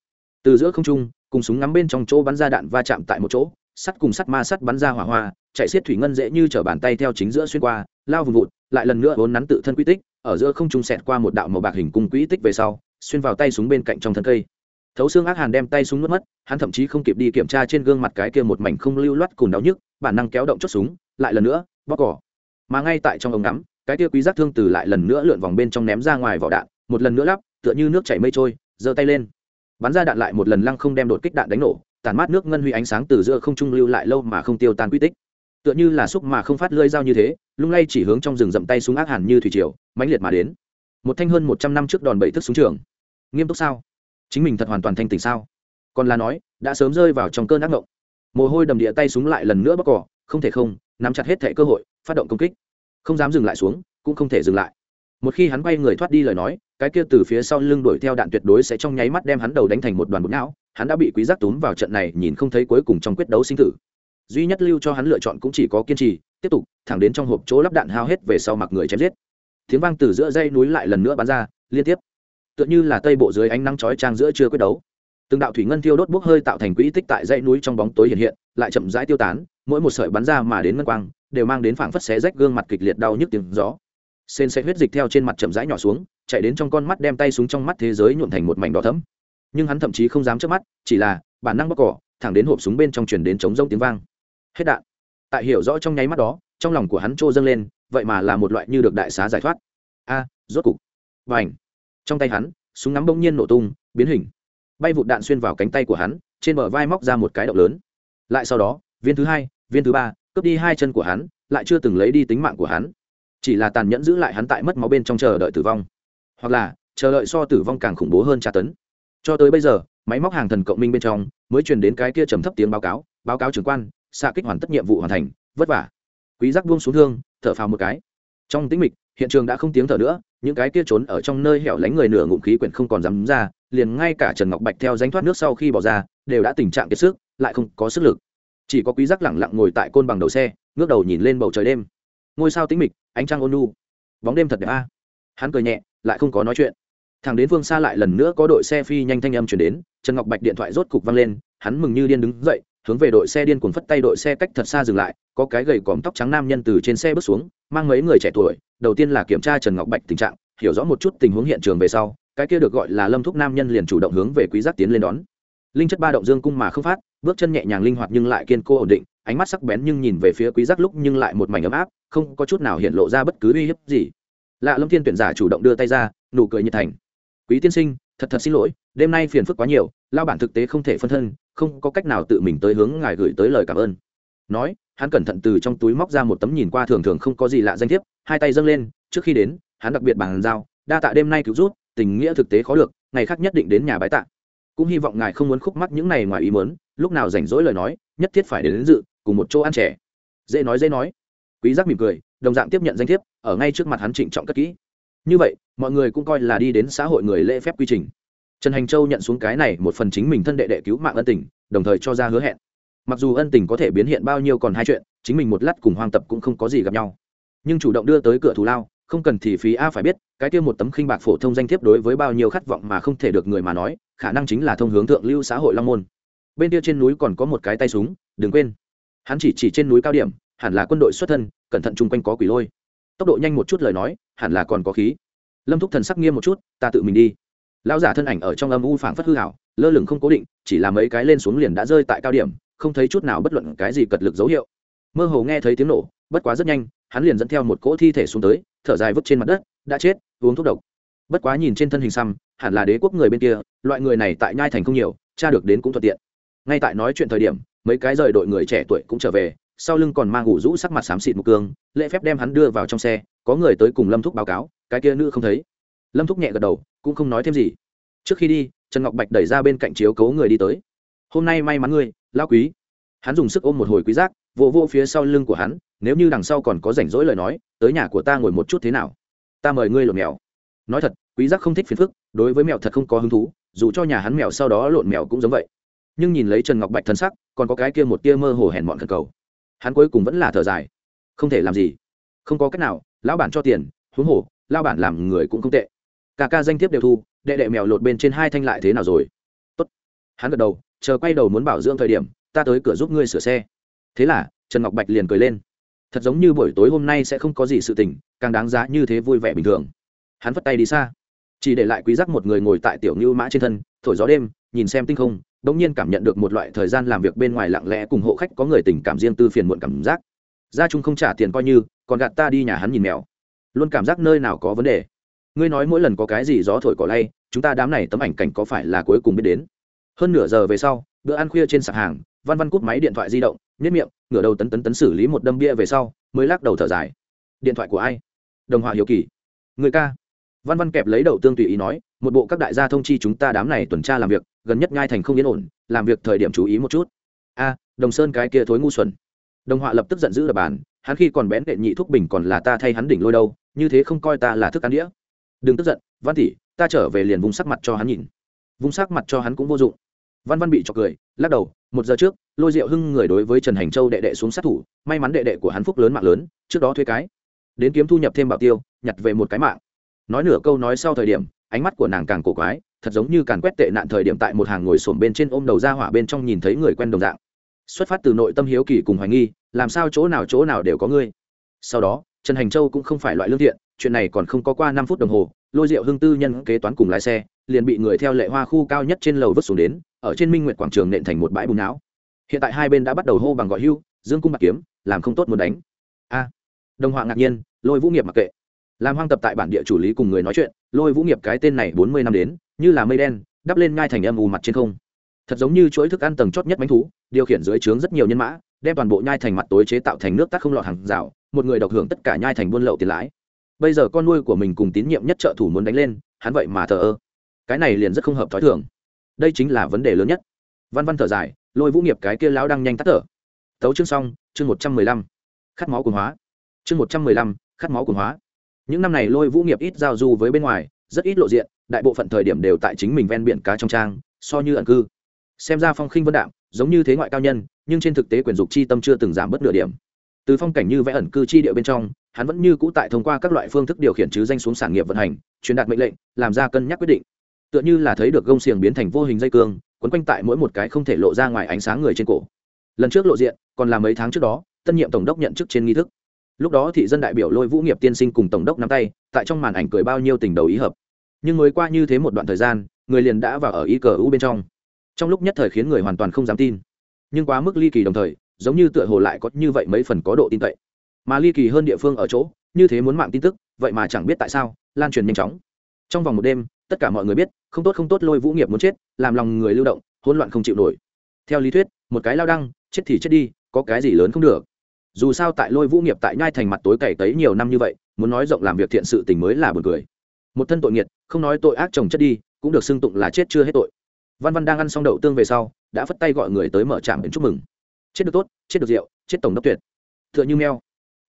Từ giữa không trung, cùng súng ngắm bên trong chỗ bắn ra đạn va chạm tại một chỗ, sắt cùng sắt ma sắt bắn ra hỏa hoa, chạy xiết thủy ngân dễ như chở bàn tay theo chính giữa xuyên qua, lao vùng vụt, lại lần nữa vốn nắn tự thân quy tích, ở giữa không trung xẹt qua một đạo màu bạc hình cung quỹ tích về sau, xuyên vào tay súng bên cạnh trong thân cây thấu xương ác hàn đem tay súng nuốt mất, hắn thậm chí không kịp đi kiểm tra trên gương mặt cái kia một mảnh không lưu loát cùng đau nhức, bản năng kéo động chốt súng, lại lần nữa bóc cỏ mà ngay tại trong ống ngắm, cái kia quý giác thương từ lại lần nữa lượn vòng bên trong ném ra ngoài vỏ đạn, một lần nữa lắp, tựa như nước chảy mây trôi, giơ tay lên. Bắn ra đạn lại một lần lăng không đem đột kích đạn đánh nổ, tàn mát nước ngân huy ánh sáng từ giữa không trung lưu lại lâu mà không tiêu tan quy tích. Tựa như là xúc mà không phát lơi dao như thế, lung lay chỉ hướng trong rừng rậm tay súng ác hàn như thủy triều, mãnh liệt mà đến. Một thanh hơn một trăm năm trước đòn bẩy thức súng trường. Nghiêm túc sao? Chính mình thật hoàn toàn thanh tỉnh sao? Còn là nói, đã sớm rơi vào trong cơn ác ngộng. Mồ hôi đầm địa tay súng lại lần nữa bóc cỏ, không thể không, nắm chặt hết thẻ cơ hội, phát động công kích. Không dám dừng lại xuống, cũng không thể dừng lại. Một khi hắn quay người thoát đi lời nói, cái kia từ phía sau lưng đuổi theo đạn tuyệt đối sẽ trong nháy mắt đem hắn đầu đánh thành một đoàn bột não, hắn đã bị quý giác túm vào trận này, nhìn không thấy cuối cùng trong quyết đấu sinh tử. Duy nhất lưu cho hắn lựa chọn cũng chỉ có kiên trì, tiếp tục, thẳng đến trong hộp chỗ lắp đạn hao hết về sau mặc người chém giết. Tiếng vang từ giữa dây núi lại lần nữa bắn ra, liên tiếp tựa như là tây bộ dưới ánh nắng chói trang giữa chưa quyết đấu. Từng đạo thủy ngân thiêu đốt bốc hơi tạo thành quỹ tích tại dãy núi trong bóng tối hiện hiện, lại chậm rãi tiêu tán, mỗi một sợi bắn ra mà đến ngân quang, đều mang đến phảng phất xé rách gương mặt kịch liệt đau nhức tiếng gió. Sên xe huyết dịch theo trên mặt chậm rãi nhỏ xuống, chạy đến trong con mắt đem tay xuống trong mắt thế giới nhuộn thành một mảnh đỏ thấm nhưng hắn thậm chí không dám chớp mắt, chỉ là, bản năng bóc cỏ, thẳng đến hộp súng bên trong truyền đến trống rông tiếng vang. Hết đạn. Tại hiểu rõ trong nháy mắt đó, trong lòng của hắn trô dâng lên, vậy mà là một loại như được đại xá giải thoát. A, rốt cục. Và ảnh trong tay hắn, súng ngắm bỗng nhiên nổ tung, biến hình. Bay vụt đạn xuyên vào cánh tay của hắn, trên bờ vai móc ra một cái động lớn. Lại sau đó, viên thứ hai, viên thứ ba, cướp đi hai chân của hắn, lại chưa từng lấy đi tính mạng của hắn. Chỉ là tàn nhẫn giữ lại hắn tại mất máu bên trong chờ đợi tử vong. Hoặc là, chờ đợi so tử vong càng khủng bố hơn tra tấn. Cho tới bây giờ, máy móc hàng thần cộng minh bên trong mới truyền đến cái kia trầm thấp tiếng báo cáo báo cáo trưởng quan, xạ kích hoàn tất nhiệm vụ hoàn thành, vất vả. Quý giác buông xuống thương, thở phào một cái. Trong tĩnh mịch hiện trường đã không tiếng thở nữa, những cái kia trốn ở trong nơi hẻo lánh người nửa ngụm khí quyển không còn dám ra, liền ngay cả trần ngọc bạch theo danh thoát nước sau khi bỏ ra, đều đã tình trạng kiệt sức, lại không có sức lực. Chỉ có quý giác lẳng lặng ngồi tại côn bằng đầu xe, ngước đầu nhìn lên bầu trời đêm. Ngôi sao tĩnh mịch, ánh trăng ôn nu bóng đêm thật đẹp a. Hắn cười nhẹ, lại không có nói chuyện. Thằng đến phương xa lại lần nữa có đội xe phi nhanh thanh âm chuyển đến, trần ngọc bạch điện thoại rốt cục văng lên, hắn mừng như điên đứng dậy hướng về đội xe điên cuồng phất tay đội xe cách thật xa dừng lại, có cái gầy còm tóc trắng nam nhân từ trên xe bước xuống, mang mấy người trẻ tuổi, đầu tiên là kiểm tra trần ngọc bạch tình trạng, hiểu rõ một chút tình huống hiện trường về sau, cái kia được gọi là lâm thúc nam nhân liền chủ động hướng về quý giác tiến lên đón. Linh chất ba động dương cung mà không phát, bước chân nhẹ nhàng linh hoạt nhưng lại kiên cố ổn định, ánh mắt sắc bén nhưng nhìn về phía quý giác lúc nhưng lại một mảnh ấm áp, không có chút nào hiện lộ ra bất cứ uy hiếp gì. Lạ lâm thiên tuyển giả chủ động đưa tay ra, nụ cười nhiệt thành. Quý tiên sinh, thật thật xin lỗi, đêm nay phiền phức quá nhiều lao bản thực tế không thể phân thân không có cách nào tự mình tới hướng ngài gửi tới lời cảm ơn. Nói hắn cẩn thận từ trong túi móc ra một tấm nhìn qua thường thường không có gì lạ danh thiếp hai tay dâng lên trước khi đến hắn đặc biệt bàn giao đa tạ đêm nay cứu rút tình nghĩa thực tế khó được ngày khác nhất định đến nhà bái tạ. Cũng hy vọng ngài không muốn khúc mắc những này ngoài ý mớn lúc nào rảnh rỗi lời nói nhất thiết phải đến, đến dự cùng một chỗ ăn trẻ dễ nói dễ nói. Quý giác mỉm cười đồng dạng tiếp nhận danh thiếp ở ngay trước mặt hắn trịnh trọng cất kỹ. Như vậy mọi người cũng coi là đi đến xã hội người lễ phép quy trình trần hành châu nhận xuống cái này một phần chính mình thân đệ đệ cứu mạng ân tình, đồng thời cho ra hứa hẹn. Mặc dù ân tình có thể biến hiện bao nhiêu còn hai chuyện, chính mình một lát cùng hoang tập cũng không có gì gặp nhau. Nhưng chủ động đưa tới cửa thù lao, không cần thì phí a phải biết, cái kia một tấm khinh bạc phổ thông danh thiếp đối với bao nhiêu khát vọng mà không thể được người mà nói, khả năng chính là thông hướng thượng lưu xã hội long môn. Bên kia trên núi còn có một cái tay súng, đừng quên. Hắn chỉ chỉ trên núi cao điểm, hẳn là quân đội xuất thân, cẩn thận chung quanh có quỷ lôi. Tốc độ nhanh một chút lời nói, hẳn là còn có khí. Lâm thúc thần sắc nghiêm một chút, ta tự mình đi lão giả thân ảnh ở trong âm u phảng phất hư hảo lơ lửng không cố định, chỉ là mấy cái lên xuống liền đã rơi tại cao điểm, không thấy chút nào bất luận cái gì cật lực dấu hiệu. Mơ hồ nghe thấy tiếng nổ, bất quá rất nhanh, hắn liền dẫn theo một cỗ thi thể xuống tới, thở dài vứt trên mặt đất, đã chết, uống thuốc độc. Bất quá nhìn trên thân hình xăm, hẳn là đế quốc người bên kia, loại người này tại nhai thành không nhiều cha được đến cũng thuận tiện. Ngay tại nói chuyện thời điểm, mấy cái rời đội người trẻ tuổi cũng trở về, sau lưng còn mang ngủ rũ sắc mặt xám xịt một cương, lễ phép đem hắn đưa vào trong xe, có người tới cùng lâm thúc báo cáo, cái kia nữ không thấy. Lâm thúc nhẹ gật đầu cũng không nói thêm gì. Trước khi đi, trần ngọc bạch đẩy ra bên cạnh chiếu cấu người đi tới. Hôm nay may mắn ngươi lao quý. Hắn dùng sức ôm một hồi quý giác, vỗ vỗ phía sau lưng của hắn, nếu như đằng sau còn có rảnh rỗi lời nói, tới nhà của ta ngồi một chút thế nào? Ta mời ngươi lộn mèo. Nói thật, quý giác không thích phiền phức, đối với mèo thật không có hứng thú, dù cho nhà hắn mèo sau đó lộn mèo cũng giống vậy. Nhưng nhìn lấy trần ngọc bạch thân sắc, còn có cái kia một tia mơ hồ hèn mọn khẩn cầu. Hắn cuối cùng vẫn là thở dài. Không thể làm gì. Không có cách nào, lão bản cho tiền, huống hồ lao bản làm người cũng không tệ cả ca danh thiếp đều thu, đệ đệ mèo lột bên trên hai thanh lại thế nào rồi? Tốt. Hắn gật đầu, chờ quay đầu muốn bảo dưỡng thời điểm, ta tới cửa giúp ngươi sửa xe. Thế là, trần ngọc bạch liền cười lên. Thật giống như buổi tối hôm nay sẽ không có gì sự tình, càng đáng giá như thế vui vẻ bình thường. Hắn vất tay đi xa. Chỉ để lại quý giác một người ngồi tại tiểu ngưu mã trên thân, thổi gió đêm, nhìn xem tinh không, đống nhiên cảm nhận được một loại thời gian làm việc bên ngoài lặng lẽ cùng hộ khách có người tình cảm riêng tư phiền muộn cảm giác. Gia trung không trả tiền coi như, còn gạt ta đi nhà hắn nhìn mèo. Luôn cảm giác nơi nào có vấn đề ngươi nói mỗi lần có cái gì gió thổi cỏ lay, chúng ta đám này tấm ảnh cảnh có phải là cuối cùng biết đến? Hơn nửa giờ về sau, bữa ăn khuya trên sạp hàng, văn văn cút máy điện thoại di động nhất miệng, ngửa đầu tấn tấn tấn xử lý một đâm bia về sau, mới lắc đầu thở dài. Điện thoại của ai? Đồng họa hiểu kỳ. Người ca. Văn văn kẹp lấy đầu tương tùy ý nói, một bộ các đại gia thông chi chúng ta đám này tuần tra làm việc, gần nhất nhai thành không yên ổn, làm việc thời điểm chú ý một chút. A, đồng sơn cái kia thối ngu xuẩn. Đồng họa lập tức giận dữ đập bàn, hắn khi còn bén đệ nhị thúc bình còn là ta thay hắn đỉnh lôi đâu, như thế không coi ta là thức ăn đĩa đừng tức giận, văn tỷ, ta trở về liền vùng sắc mặt cho hắn nhìn. Vùng sắc mặt cho hắn cũng vô dụng. Văn văn bị cho cười, lắc đầu, một giờ trước, lôi diệu hưng người đối với trần hành châu đệ đệ xuống sát thủ, may mắn đệ đệ của hắn phúc lớn mạng lớn, trước đó thuê cái. Đến kiếm thu nhập thêm bảo tiêu, nhặt về một cái mạng. Nói nửa câu nói sau thời điểm, ánh mắt của nàng càng cổ quái, thật giống như càn quét tệ nạn thời điểm tại một hàng ngồi sổm bên trên ôm đầu ra hỏa bên trong nhìn thấy người quen đồng dạng. Xuất phát từ nội tâm hiếu kỳ cùng hoài nghi, làm sao chỗ nào chỗ nào đều có ngươi. Sau đó, trần hành châu cũng không phải loại lương thiện chuyện này còn không có qua năm phút đồng hồ, lôi rượu hưng tư nhân kế toán cùng lái xe, liền bị người theo lệ hoa khu cao nhất trên lầu vứt xuống đến, ở trên minh nguyệt quảng trường nện thành một bãi bùn não. Hiện tại hai bên đã bắt đầu hô bằng gọi hưu, dương cung bạc kiếm, làm không tốt muốn đánh. A. Đồng họa ngạc nhiên, lôi vũ nghiệp mặc kệ. Làm hoang tập tại bản địa chủ lý cùng người nói chuyện, lôi vũ nghiệp cái tên này bốn mươi năm đến, như là mây đen, đắp lên ngai thành âm u mặt trên không. Thật giống như chuỗi thức ăn tầng chót nhất bánh thú, điều khiển dưới trướng rất nhiều nhân mã, đem toàn bộ nhai thành mặt tối chế tạo thành nước tắc không lọt hàng rào, một người độc hưởng tất cả nhai thành buôn lậu tiền lãi bây giờ con nuôi của mình cùng tín nhiệm nhất trợ thủ muốn đánh lên, hắn vậy mà thờ ơ. Cái này liền rất không hợp t h ó i thường. Đây chính là vấn đề lớn nhất. Văn văn thở dài, lôi vũ nghiệp cái kia lão đang nhanh tắt thở. Tấu chương xong, chương một trăm mười lăm. Khát máu cuồng hóa. Chương một trăm mười lăm, khát máu cuồng hóa. Những năm này lôi vũ nghiệp ít giao du với bên ngoài, rất ít lộ diện, đại bộ phận thời điểm đều tại chính mình ven biển cá trong trang, so như ẩn cư. Xem ra phong khinh vân đạm, giống như thế ngoại cao nhân, nhưng trên thực tế quyền dục chi tâm chưa từng giảm bất nửa điểm từ phong cảnh như vẽ ẩn cư chi địa bên trong, hắn vẫn như cũ tại thông qua các loại phương thức điều khiển chứ danh xuống sản nghiệp vận hành, truyền đạt mệnh lệnh, làm ra cân nhắc quyết định. Tựa như là thấy được gông xiềng biến thành vô hình dây cương, quấn quanh tại mỗi một cái không thể lộ ra ngoài ánh sáng người trên cổ. Lần trước lộ diện, còn là mấy tháng trước đó, tân nhiệm tổng đốc nhận chức trên nghi thức. Lúc đó thị dân đại biểu lôi vũ nghiệp tiên sinh cùng tổng đốc nắm tay, tại trong màn ảnh cười bao nhiêu tình đầu ý hợp. Nhưng mới qua như thế một đoạn thời gian, người liền đã vào ở ý cờ u bên trong. Trong lúc nhất thời khiến người hoàn toàn không dám tin. Nhưng quá mức ly kỳ đồng thời giống như tựa hồ lại có như vậy mấy phần có độ tin cậy. Mà ly kỳ hơn địa phương ở chỗ, như thế muốn mạng tin tức, vậy mà chẳng biết tại sao, lan truyền nhanh chóng. Trong vòng một đêm, tất cả mọi người biết, không tốt không tốt lôi vũ nghiệp muốn chết, làm lòng người lưu động, hỗn loạn không chịu nổi. Theo lý thuyết, một cái lao đăng, chết thì chết đi, có cái gì lớn không được. Dù sao tại lôi vũ nghiệp tại nhai thành mặt tối cày tấy nhiều năm như vậy, muốn nói rộng làm việc thiện sự tình mới là buồn cười. Một thân tội nghiệt, không nói tội ác chồng chất đi, cũng được xưng tụng là chết chưa hết tội. Văn văn đang ăn xong đậu tương về sau, đã phất tay gọi người tới mở trạm đến chúc mừng chết được tốt, chết được rượu, chết tổng đốc tuyệt. T h ư ợ n h ư meo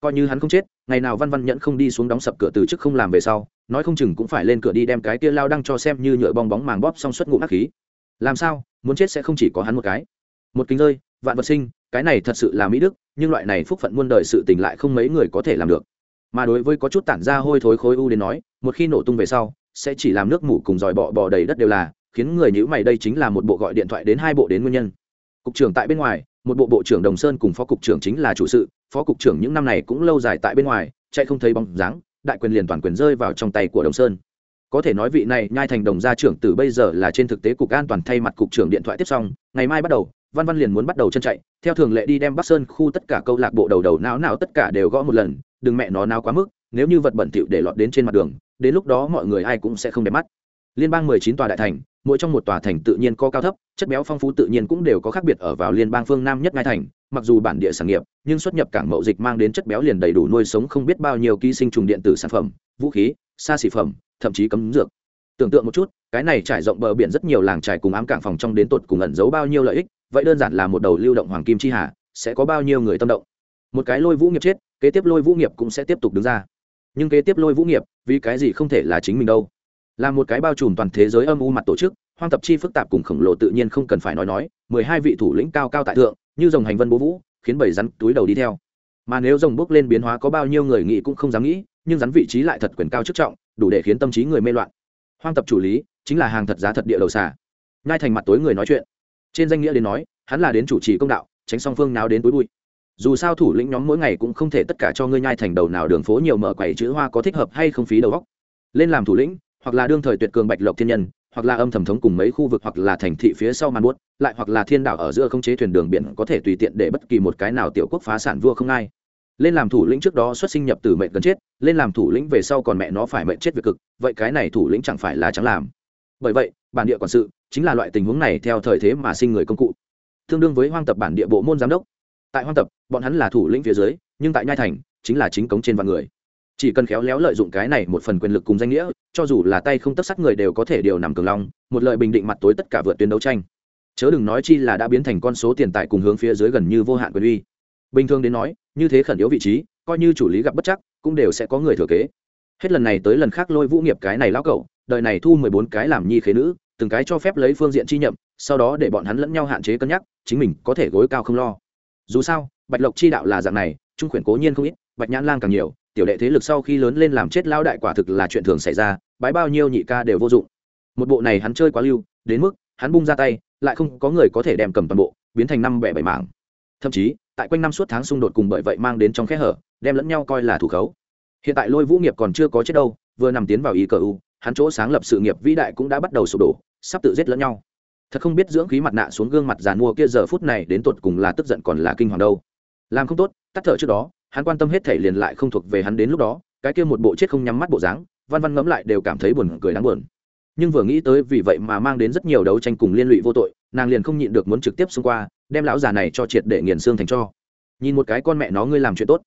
coi như hắn không chết, ngày nào văn văn nhẫn không đi xuống đóng sập cửa từ trước không làm về sau, nói không chừng cũng phải lên cửa đi đem cái kia lao đăng cho xem như nhựa bong bóng màng bóp xong suất ngụm hắc khí. Làm sao, muốn chết sẽ không chỉ có hắn một cái. Một kính rơi, vạn vật sinh, cái này thật sự là mỹ đức, nhưng loại này phúc phận muôn đời sự tình lại không mấy người có thể làm được. Mà đối với có chút tản ra hôi thối khối u đến nói, một khi nổ tung về sau, sẽ chỉ làm nước mủ cùng dòi bọ bò đầy đất đều là, khiến người nhữ mày đây chính là một bộ gọi điện thoại đến hai bộ đến nguyên nhân cục trưởng tại bên ngoài, một bộ bộ trưởng đồng sơn cùng phó cục trưởng chính là chủ sự, phó cục trưởng những năm này cũng lâu dài tại bên ngoài, chạy không thấy bóng dáng, đại quyền liền toàn quyền rơi vào trong tay của đồng sơn. Có thể nói vị này nhai thành đồng gia trưởng từ bây giờ là trên thực tế cục an toàn thay mặt cục trưởng điện thoại tiếp xong, ngày mai bắt đầu, văn văn liền muốn bắt đầu chân chạy, theo thường lệ đi đem bắc sơn khu tất cả câu lạc bộ đầu đầu não não tất cả đều gõ một lần, đừng mẹ nó nào quá mức, nếu như vật bẩn thỉu để lọt đến trên mặt đường, đến lúc đó mọi người ai cũng sẽ không đẹp mắt liên bang mười chín tòa đại thành, mỗi trong một tòa thành tự nhiên có cao thấp, chất béo phong phú tự nhiên cũng đều có khác biệt ở vào liên bang phương nam nhất ngai thành. Mặc dù bản địa sản nghiệp, nhưng xuất nhập cảng mậu dịch mang đến chất béo liền đầy đủ nuôi sống không biết bao nhiêu ký sinh trùng điện tử sản phẩm, vũ khí, xa xỉ phẩm, thậm chí cấm dược. Tưởng tượng một chút, cái này trải rộng bờ biển rất nhiều làng trải cùng ám cảng phòng trong đến tột cùng ẩn giấu bao nhiêu lợi ích, vậy đơn giản là một đầu lưu động hoàng kim chi hà, sẽ có bao nhiêu người tâm động. Một cái lôi vũ nghiệp chết, kế tiếp lôi vũ nghiệp cũng sẽ tiếp tục đứng ra. Nhưng kế tiếp lôi vũ nghiệp, vì cái gì không thể là chính mình đâu? Là một cái bao trùm toàn thế giới âm u mặt tổ chức, hoang tập chi phức tạp cùng khổng lồ tự nhiên không cần phải nói nói, mười hai vị thủ lĩnh cao cao tại thượng, như dòng hành vân bố vũ, khiến bảy rắn túi đầu đi theo. Mà nếu dòng bước lên biến hóa có bao nhiêu người nghĩ cũng không dám nghĩ, nhưng rắn vị trí lại thật quyền cao chức trọng, đủ để khiến tâm trí người mê loạn. Hoang tập chủ lý, chính là hàng thật giá thật địa đầu xà. Nhai thành mặt tối người nói chuyện. Trên danh nghĩa đến nói, hắn là đến chủ trì công đạo, tránh song phương nào đến túi bụi. Dù sao thủ lĩnh nhóm mỗi ngày cũng không thể tất cả cho ngươi nhai thành đầu nào đường phố nhiều mở quầy chữ hoa có thích hợp hay không phí đầu góc lên làm thủ lĩnh hoặc là đương thời tuyệt cường bạch lộc thiên nhân, hoặc là âm thầm thống cùng mấy khu vực hoặc là thành thị phía sau màn buốt, lại hoặc là thiên đảo ở giữa không chế thuyền đường biển có thể tùy tiện để bất kỳ một cái nào tiểu quốc phá sản vua không ai. Lên làm thủ lĩnh trước đó xuất sinh nhập tử mệnh gần chết, lên làm thủ lĩnh về sau còn mẹ nó phải mệnh chết việc cực, vậy cái này thủ lĩnh chẳng phải là chẳng làm. Bởi vậy, bản địa quản sự chính là loại tình huống này theo thời thế mà sinh người công cụ. Tương đương với hoang tập bản địa bộ môn giám đốc. Tại hoang tập, bọn hắn là thủ lĩnh phía dưới, nhưng tại nhai thành chính là chính cống trên vạn người chỉ cần khéo léo lợi dụng cái này một phần quyền lực cùng danh nghĩa, cho dù là tay không tất sắt người đều có thể điều nằm cường long, một lợi bình định mặt tối tất cả vượt tuyến đấu tranh. Chớ đừng nói chi là đã biến thành con số tiền tài cùng hướng phía dưới gần như vô hạn quyền uy. Bình thường đến nói, như thế khẩn yếu vị trí, coi như chủ lý gặp bất chắc, cũng đều sẽ có người thừa kế. Hết lần này tới lần khác lôi vũ nghiệp cái này lão cậu đời này thu mười bốn cái làm nhi khế nữ, từng cái cho phép lấy phương diện chi nhậm, sau đó để bọn hắn lẫn nhau hạn chế cân nhắc, chính mình có thể gối cao không lo. Dù sao, bạch lộc chi đạo là dạng này, trung khuyển cố nhiên không ít, bạch nhãn lang càng nhiều tiểu đệ thế lực sau khi lớn lên làm chết lao đại quả thực là chuyện thường xảy ra, bái bao nhiêu nhị ca đều vô dụng. Một bộ này hắn chơi quá lưu, đến mức hắn bung ra tay, lại không có người có thể đem cầm toàn bộ, biến thành năm bẻ bảy mảng. Thậm chí, tại quanh năm suốt tháng xung đột cùng bởi vậy mang đến trong khe hở, đem lẫn nhau coi là thủ khấu. Hiện tại lôi vũ nghiệp còn chưa có chết đâu, vừa nằm tiến vào ý cờ u, hắn chỗ sáng lập sự nghiệp vĩ đại cũng đã bắt đầu sụp đổ, sắp tự giết lẫn nhau. Thật không biết dưỡng khí mặt nạ xuống gương mặt giàn mua kia giờ phút này đến tột cùng là tức giận còn là kinh hoàng đâu. Làm không tốt, tắt thở trước đó hắn quan tâm hết thể liền lại không thuộc về hắn đến lúc đó, cái kia một bộ chết không nhắm mắt bộ dáng, văn văn ngẫm lại đều cảm thấy buồn cười đáng buồn. Nhưng vừa nghĩ tới vì vậy mà mang đến rất nhiều đấu tranh cùng liên lụy vô tội, nàng liền không nhịn được muốn trực tiếp xông qua, đem lão già này cho triệt để nghiền xương thành cho. Nhìn một cái con mẹ nó ngươi làm chuyện tốt,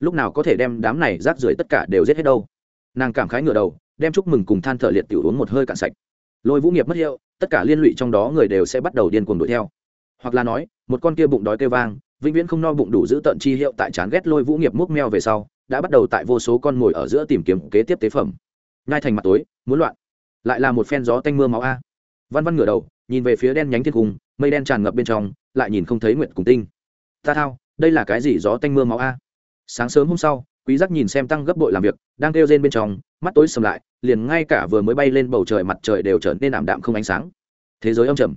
lúc nào có thể đem đám này rác rưởi tất cả đều giết hết đâu. Nàng cảm khái ngửa đầu, đem chúc mừng cùng than thở liệt tiểu uống một hơi cạn sạch. Lôi vũ nghiệp mất hiệu, tất cả liên lụy trong đó người đều sẽ bắt đầu điên cuồng đuổi theo. Hoặc là nói, một con kia bụng đói kêu vang vĩnh viễn không no bụng đủ giữ tận chi hiệu tại chán ghét lôi vũ nghiệp múc meo về sau, đã bắt đầu tại vô số con mồi ở giữa tìm kiếm kế tiếp tế phẩm. Ngay thành mặt tối, muốn loạn. Lại là một phen gió tanh mưa máu a. Văn văn ngửa đầu, nhìn về phía đen nhánh thiên cung, mây đen tràn ngập bên trong, lại nhìn không thấy nguyệt cùng tinh. Ta thao, đây là cái gì gió tanh mưa máu a? Sáng sớm hôm sau, quý giác nhìn xem tăng gấp bội làm việc, đang kêu rên bên trong, mắt tối sầm lại, liền ngay cả vừa mới bay lên bầu trời mặt trời đều trở nên ảm đạm không ánh sáng. Thế giới âm trầm.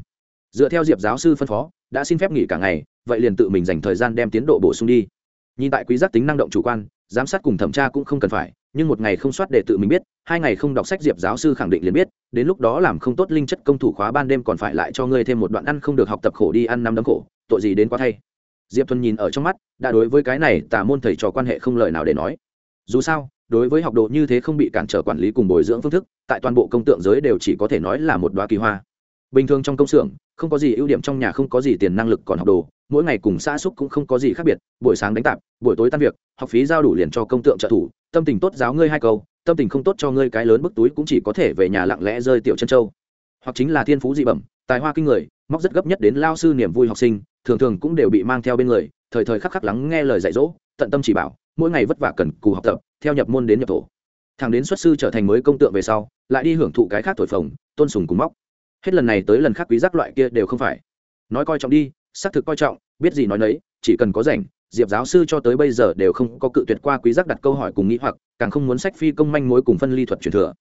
Dựa theo diệp giáo sư phân phó, đã xin phép nghỉ cả ngày vậy liền tự mình dành thời gian đem tiến độ bổ sung đi. Nhìn tại quý giác tính năng động chủ quan, giám sát cùng thẩm tra cũng không cần phải, nhưng một ngày không soát để tự mình biết, hai ngày không đọc sách diệp giáo sư khẳng định liền biết, đến lúc đó làm không tốt linh chất công thủ khóa ban đêm còn phải lại cho ngươi thêm một đoạn ăn không được học tập khổ đi ăn năm đấm khổ, tội gì đến quá thay. Diệp thuần nhìn ở trong mắt, đã đối với cái này tả môn thầy trò quan hệ không lời nào để nói. Dù sao, đối với học đồ như thế không bị cản trở quản lý cùng bồi dưỡng phương thức, tại toàn bộ công tượng giới đều chỉ có thể nói là một đoá kỳ hoa. Bình thường trong công xưởng không có gì ưu điểm trong nhà không có gì tiền năng lực còn học đồ, mỗi ngày cùng xã xúc cũng không có gì khác biệt, buổi sáng đánh tạp, buổi tối tan việc, học phí giao đủ liền cho công tượng trợ thủ, tâm tình tốt giáo ngươi hai câu, tâm tình không tốt cho ngươi cái lớn bức túi cũng chỉ có thể về nhà lặng lẽ rơi tiểu chân châu. Hoặc chính là thiên phú dị bẩm, tài hoa kinh người, móc rất gấp nhất đến lao sư niềm vui học sinh, thường thường cũng đều bị mang theo bên người, thời thời khắc khắc lắng nghe lời dạy dỗ, tận tâm chỉ bảo, mỗi ngày vất vả cần cù học tập, theo nhập môn đến nhập thổ. Thằng đến xuất sư trở thành mới công tượng về sau, lại đi hưởng thụ cái khác thổi phồng, tôn sùng cùng móc hết lần này tới lần khác quý giác loại kia đều không phải. Nói coi trọng đi, xác thực coi trọng, biết gì nói nấy, chỉ cần có rảnh, diệp giáo sư cho tới bây giờ đều không có cự tuyệt qua quý giác đặt câu hỏi cùng nghĩ hoặc, càng không muốn sách phi công manh mối cùng phân ly thuật truyền thừa.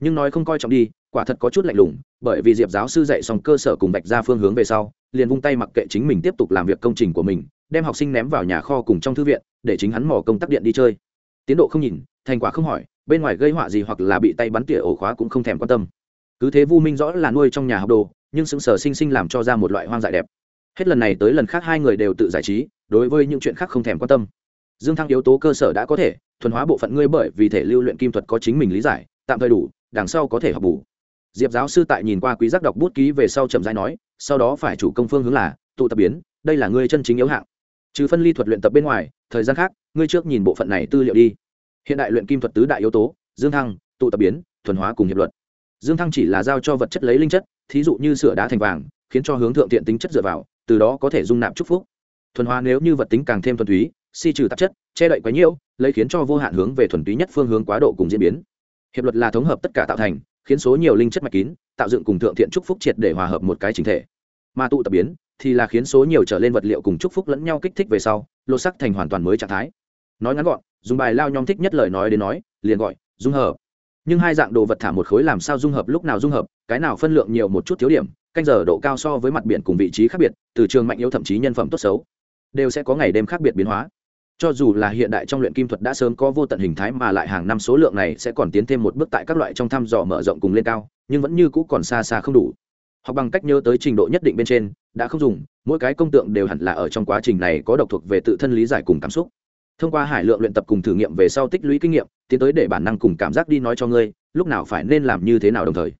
Nhưng nói không coi trọng đi, quả thật có chút lạnh lùng, bởi vì diệp giáo sư dạy xong cơ sở cùng vạch ra phương hướng về sau, liền vung tay mặc kệ chính mình tiếp tục làm việc công trình của mình, đem học sinh ném vào nhà kho cùng trong thư viện, để chính hắn mò công tắc điện đi chơi. Tiến độ không nhìn, thành quả không hỏi, bên ngoài gây họa gì hoặc là bị tay bắn tỉa ổ khóa cũng không thèm quan tâm cứ thế vu minh rõ là nuôi trong nhà học đồ, nhưng sững sờ sinh sinh làm cho ra một loại hoang dại đẹp. Hết lần này tới lần khác hai người đều tự giải trí, đối với những chuyện khác không thèm quan tâm. Dương thăng yếu tố cơ sở đã có thể, thuần hóa bộ phận ngươi bởi vì thể lưu luyện kim thuật có chính mình lý giải, tạm thời đủ, đằng sau có thể học bù. Diệp giáo sư tại nhìn qua quý giác đọc bút ký về sau chậm rãi nói, sau đó phải chủ công phương hướng là, tụ tập biến, đây là ngươi chân chính yếu hạng. Trừ phân ly thuật luyện tập bên ngoài, thời gian khác, ngươi trước nhìn bộ phận này tư liệu đi. Hiện đại luyện kim thuật tứ đại yếu tố, dương thăng, tụ tập biến, thuần hóa cùng hiệp luật dương thăng chỉ là giao cho vật chất lấy linh chất, thí dụ như sửa đá thành vàng, khiến cho hướng thượng thiện tính chất dựa vào, từ đó có thể dung nạp chúc phúc. Thuần hóa nếu như vật tính càng thêm thuần túy, si trừ tạp chất, che đậy quá nhiễu, lấy khiến cho vô hạn hướng về thuần túy nhất phương hướng quá độ cùng diễn biến. Hiệp luật là thống hợp tất cả tạo thành, khiến số nhiều linh chất mạch kín, tạo dựng cùng thượng thiện chúc phúc triệt để hòa hợp một cái chính thể. Mà tụ tập biến, thì là khiến số nhiều trở lên vật liệu cùng chúc phúc lẫn nhau kích thích về sau, lột sắc thành hoàn toàn mới trạng thái. Nói ngắn gọn, dùng bài lao nhom thích nhất lời nói đến nói, liền gọi, dung hợp nhưng hai dạng đồ vật thả một khối làm sao dung hợp lúc nào dung hợp, cái nào phân lượng nhiều một chút thiếu điểm, canh giờ độ cao so với mặt biển cùng vị trí khác biệt, từ trường mạnh yếu thậm chí nhân phẩm tốt xấu, đều sẽ có ngày đêm khác biệt biến hóa. Cho dù là hiện đại trong luyện kim thuật đã sớm có vô tận hình thái mà lại hàng năm số lượng này sẽ còn tiến thêm một bước tại các loại trong thăm dò mở rộng cùng lên cao, nhưng vẫn như cũ còn xa xa không đủ. Hoặc bằng cách nhớ tới trình độ nhất định bên trên, đã không dùng, mỗi cái công tượng đều hẳn là ở trong quá trình này có độc thuộc về tự thân lý giải cùng cảm xúc thông qua hải lượng luyện tập cùng thử nghiệm về sau tích lũy kinh nghiệm, tiến tới để bản năng cùng cảm giác đi nói cho ngươi, lúc nào phải nên làm như thế nào đồng thời.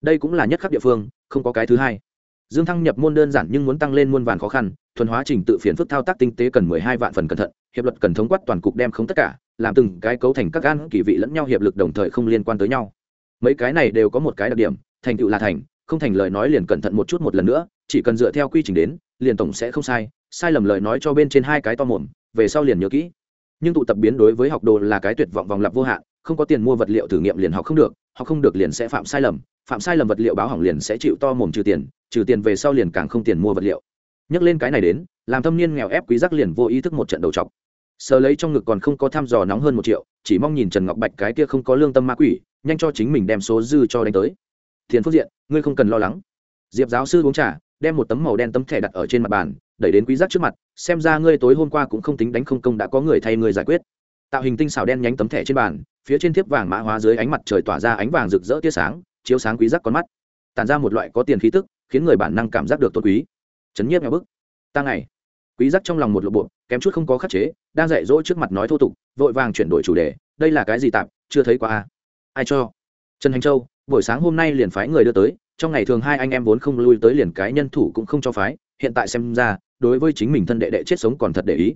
Đây cũng là nhất khắp địa phương, không có cái thứ hai. Dương thăng nhập môn đơn giản nhưng muốn tăng lên muôn vàn khó khăn, thuần hóa trình tự phiền phức thao tác tinh tế cần mười hai vạn phần cẩn thận, hiệp luật cần thống quát toàn cục đem không tất cả, làm từng cái cấu thành các gan kỳ vị lẫn nhau hiệp lực đồng thời không liên quan tới nhau. Mấy cái này đều có một cái đặc điểm, thành tựu là thành, không thành lời nói liền cẩn thận một chút một lần nữa, chỉ cần dựa theo quy trình đến, liền tổng sẽ không sai sai lầm lời nói cho bên trên hai cái to mồm, về sau liền nhớ kỹ nhưng tụ tập biến đối với học đồ là cái tuyệt vọng vòng lặp vô hạn, không có tiền mua vật liệu thử nghiệm liền học không được, học không được liền sẽ phạm sai lầm, phạm sai lầm vật liệu báo hỏng liền sẽ chịu to mồm trừ tiền trừ tiền về sau liền càng không tiền mua vật liệu. Nhắc lên cái này đến, làm thâm niên nghèo ép quý giác liền vô ý thức một trận đầu chọc. Sờ lấy trong ngực còn không có thăm dò nóng hơn một triệu, chỉ mong nhìn trần ngọc bạch cái kia không có lương tâm ma quỷ, nhanh cho chính mình đem số dư cho đánh tới. Tiền phước diện, ngươi không cần lo lắng. Diệp giáo sư uống trà đem một tấm màu đen tấm thẻ đặt ở trên mặt bàn, đẩy đến quý giác trước mặt, xem ra ngươi tối hôm qua cũng không tính đánh không công đã có người thay ngươi giải quyết. Tạo hình tinh xảo đen nhánh tấm thẻ trên bàn, phía trên thiếp vàng mã hóa dưới ánh mặt trời tỏa ra ánh vàng rực rỡ tia sáng, chiếu sáng quý giác con mắt. Tản ra một loại có tiền khí tức, khiến người bản năng cảm giác được tôn quý. Chấn nhiếp nhà bức. Ta ngày. Quý giác trong lòng một lộ bộ kém chút không có khắc chế, đang dạy dỗ trước mặt nói thô tục, vội vàng chuyển đổi chủ đề, đây là cái gì tạm, chưa thấy qua à? ai cho? Trần hành châu, buổi sáng hôm nay liền phái người đưa tới trong ngày thường hai anh em vốn không lui tới liền cái nhân thủ cũng không cho phái, hiện tại xem ra, đối với chính mình thân đệ đệ chết sống còn thật để ý.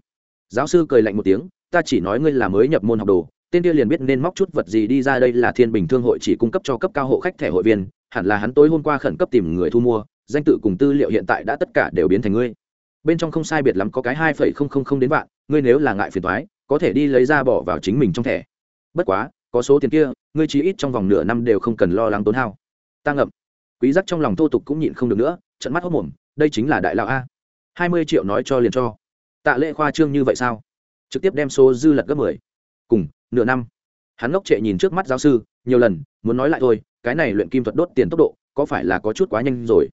Giáo sư cười lạnh một tiếng, ta chỉ nói ngươi là mới nhập môn học đồ, tên kia liền biết nên móc chút vật gì đi ra đây là thiên bình thương hội chỉ cung cấp cho cấp cao hộ khách thẻ hội viên, hẳn là hắn tối hôm qua khẩn cấp tìm người thu mua, danh tự cùng tư liệu hiện tại đã tất cả đều biến thành ngươi. Bên trong không sai biệt lắm có cái hai phẩy không không không đến vạn, ngươi nếu là ngại phiền thoái có thể đi lấy ra bỏ vào chính mình trong thẻ. Bất quá, có số tiền kia, ngươi chí ít trong vòng nửa năm đều không cần lo lắng tốn hao. Ta ngậm quý giác trong lòng thô tục cũng nhịn không được nữa trận mắt hốt mồm, đây chính là đại lão a. Hai mươi triệu nói cho liền cho. Tạ lệ khoa trương như vậy sao? Trực tiếp đem số dư lật gấp mười. Cùng, nửa năm. Hắn ngốc trệ nhìn trước mắt giáo sư, nhiều lần, muốn nói lại thôi, cái này luyện kim thuật đốt tiền tốc độ, có phải là có chút quá nhanh rồi?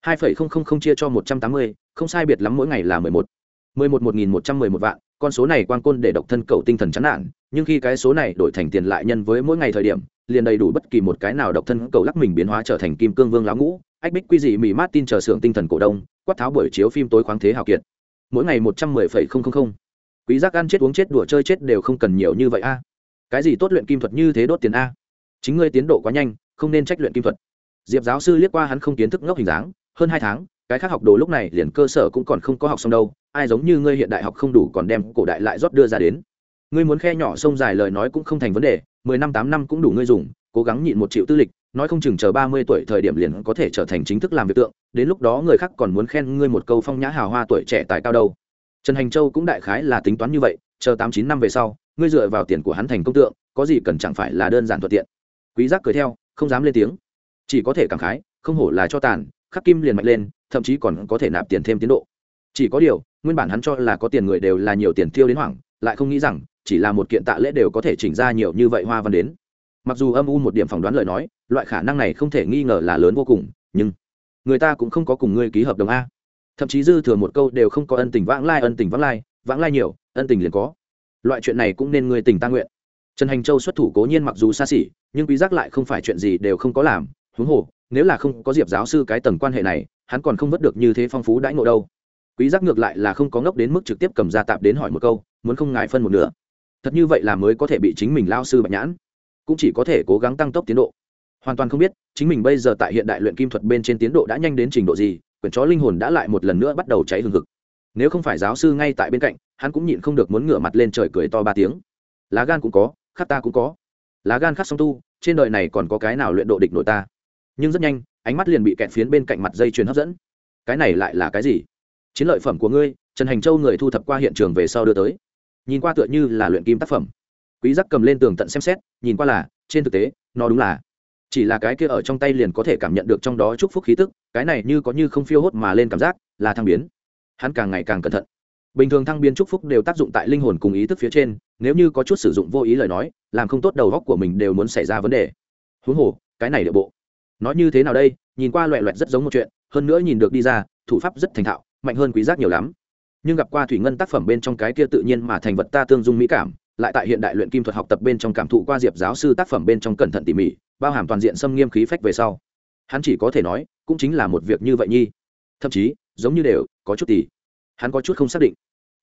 Hai phẩy không không không chia cho một trăm tám mươi, không sai biệt lắm mỗi ngày là mười một. mười một một nghìn một trăm mười một vạn, con số này quan côn để độc thân cầu tinh thần chán nản, nhưng khi cái số này đổi thành tiền lại nhân với mỗi ngày thời điểm liền đầy đủ bất kỳ một cái nào độc thân cầu lắc mình biến hóa trở thành kim cương vương lão ngũ, ách bích quy dị mỹ martin chờ xưởng tinh thần cổ đông, quát tháo buổi chiếu phim tối khoáng thế hào kiệt. Mỗi ngày một trăm mười phẩy không không không. Quý giác ăn chết uống chết đùa chơi chết đều không cần nhiều như vậy a. Cái gì tốt luyện kim thuật như thế đốt tiền a? Chính ngươi tiến độ quá nhanh, không nên trách luyện kim thuật. Diệp giáo sư liếc qua hắn không kiến thức ngốc hình dáng, hơn hai tháng, cái khác học đồ lúc này liền cơ sở cũng còn không có học xong đâu, ai giống như ngươi hiện đại học không đủ còn đem cổ đại lại rót đưa ra đến ngươi muốn khe nhỏ sông dài lời nói cũng không thành vấn đề, mười năm, tám năm cũng đủ ngươi dùng, cố gắng nhịn một triệu tư lịch, nói không chừng chờ ba mươi tuổi thời điểm liền có thể trở thành chính thức làm việc tượng, đến lúc đó người khác còn muốn khen ngươi một câu phong nhã hào hoa tuổi trẻ tài cao đâu. Trần hành châu cũng đại khái là tính toán như vậy, chờ tám, chín năm về sau, ngươi dựa vào tiền của hắn thành công tượng, có gì cần chẳng phải là đơn giản thuận tiện. Quý giác cười theo, không dám lên tiếng. Chỉ có thể cảm khái, không hổ là cho tàn, khắc kim liền mạnh lên, thậm chí còn có thể nạp tiền thêm tiến độ. Chỉ có điều, nguyên bản hắn cho là có tiền người đều là nhiều tiền tiêu đến hoảng lại không nghĩ rằng, chỉ là một kiện tạ lễ đều có thể chỉnh ra nhiều như vậy hoa văn đến. Mặc dù âm u một điểm phỏng đoán lời nói, loại khả năng này không thể nghi ngờ là lớn vô cùng, nhưng người ta cũng không có cùng ngươi ký hợp đồng a. Thậm chí dư thừa một câu đều không có ân tình vãng lai, ân tình vãng lai vãng lai nhiều, ân tình liền có. Loại chuyện này cũng nên người tình ta nguyện. Trần hành châu xuất thủ cố nhiên mặc dù xa xỉ, nhưng quý giác lại không phải chuyện gì đều không có làm, huống hồ, nếu là không có diệp giáo sư cái tầng quan hệ này, hắn còn không vớt được như thế phong phú đãi ngộ đâu. Quý giác ngược lại là không có ngốc đến mức trực tiếp cầm ra tạp đến hỏi một câu muốn không ngại phân một nửa. Thật như vậy là mới có thể bị chính mình lao sư bạch nhãn. Cũng chỉ có thể cố gắng tăng tốc tiến độ. Hoàn toàn không biết, chính mình bây giờ tại hiện đại luyện kim thuật bên trên tiến độ đã nhanh đến trình độ gì, quyển chó linh hồn đã lại một lần nữa bắt đầu cháy hừng hực. Nếu không phải giáo sư ngay tại bên cạnh, hắn cũng nhịn không được muốn ngửa mặt lên trời cười to ba tiếng. Lá gan cũng có, khát ta cũng có. Lá gan khát song tu, trên đời này còn có cái nào luyện độ địch nội ta? Nhưng rất nhanh, ánh mắt liền bị kẹt phiến bên cạnh mặt dây chuyền hấp dẫn. Cái này lại là cái gì? Chiến lợi phẩm của ngươi, trần hành châu người thu thập qua hiện trường về sau đưa tới nhìn qua tựa như là luyện kim tác phẩm. Quý giác cầm lên tường tận xem xét, nhìn qua là, trên thực tế, nó đúng là. Chỉ là cái kia ở trong tay liền có thể cảm nhận được trong đó chúc phúc khí tức, cái này như có như không phiêu hốt mà lên cảm giác, là thăng biến. Hắn càng ngày càng cẩn thận. Bình thường thăng biến chúc phúc đều tác dụng tại linh hồn cùng ý thức phía trên, nếu như có chút sử dụng vô ý lời nói, làm không tốt đầu góc của mình đều muốn xảy ra vấn đề. Huống hồ, cái này địa bộ. Nói như thế nào đây, nhìn qua loẹ loẹt rất giống một chuyện, hơn nữa nhìn được đi ra, thủ pháp rất thành thạo, mạnh hơn quý giác nhiều lắm nhưng gặp qua thủy ngân tác phẩm bên trong cái kia tự nhiên mà thành vật ta tương dung mỹ cảm, lại tại hiện đại luyện kim thuật học tập bên trong cảm thụ qua diệp giáo sư tác phẩm bên trong cẩn thận tỉ mỉ, bao hàm toàn diện xâm nghiêm khí phách về sau. Hắn chỉ có thể nói, cũng chính là một việc như vậy nhi. Thậm chí, giống như đều, có chút tỉ. Hắn có chút không xác định.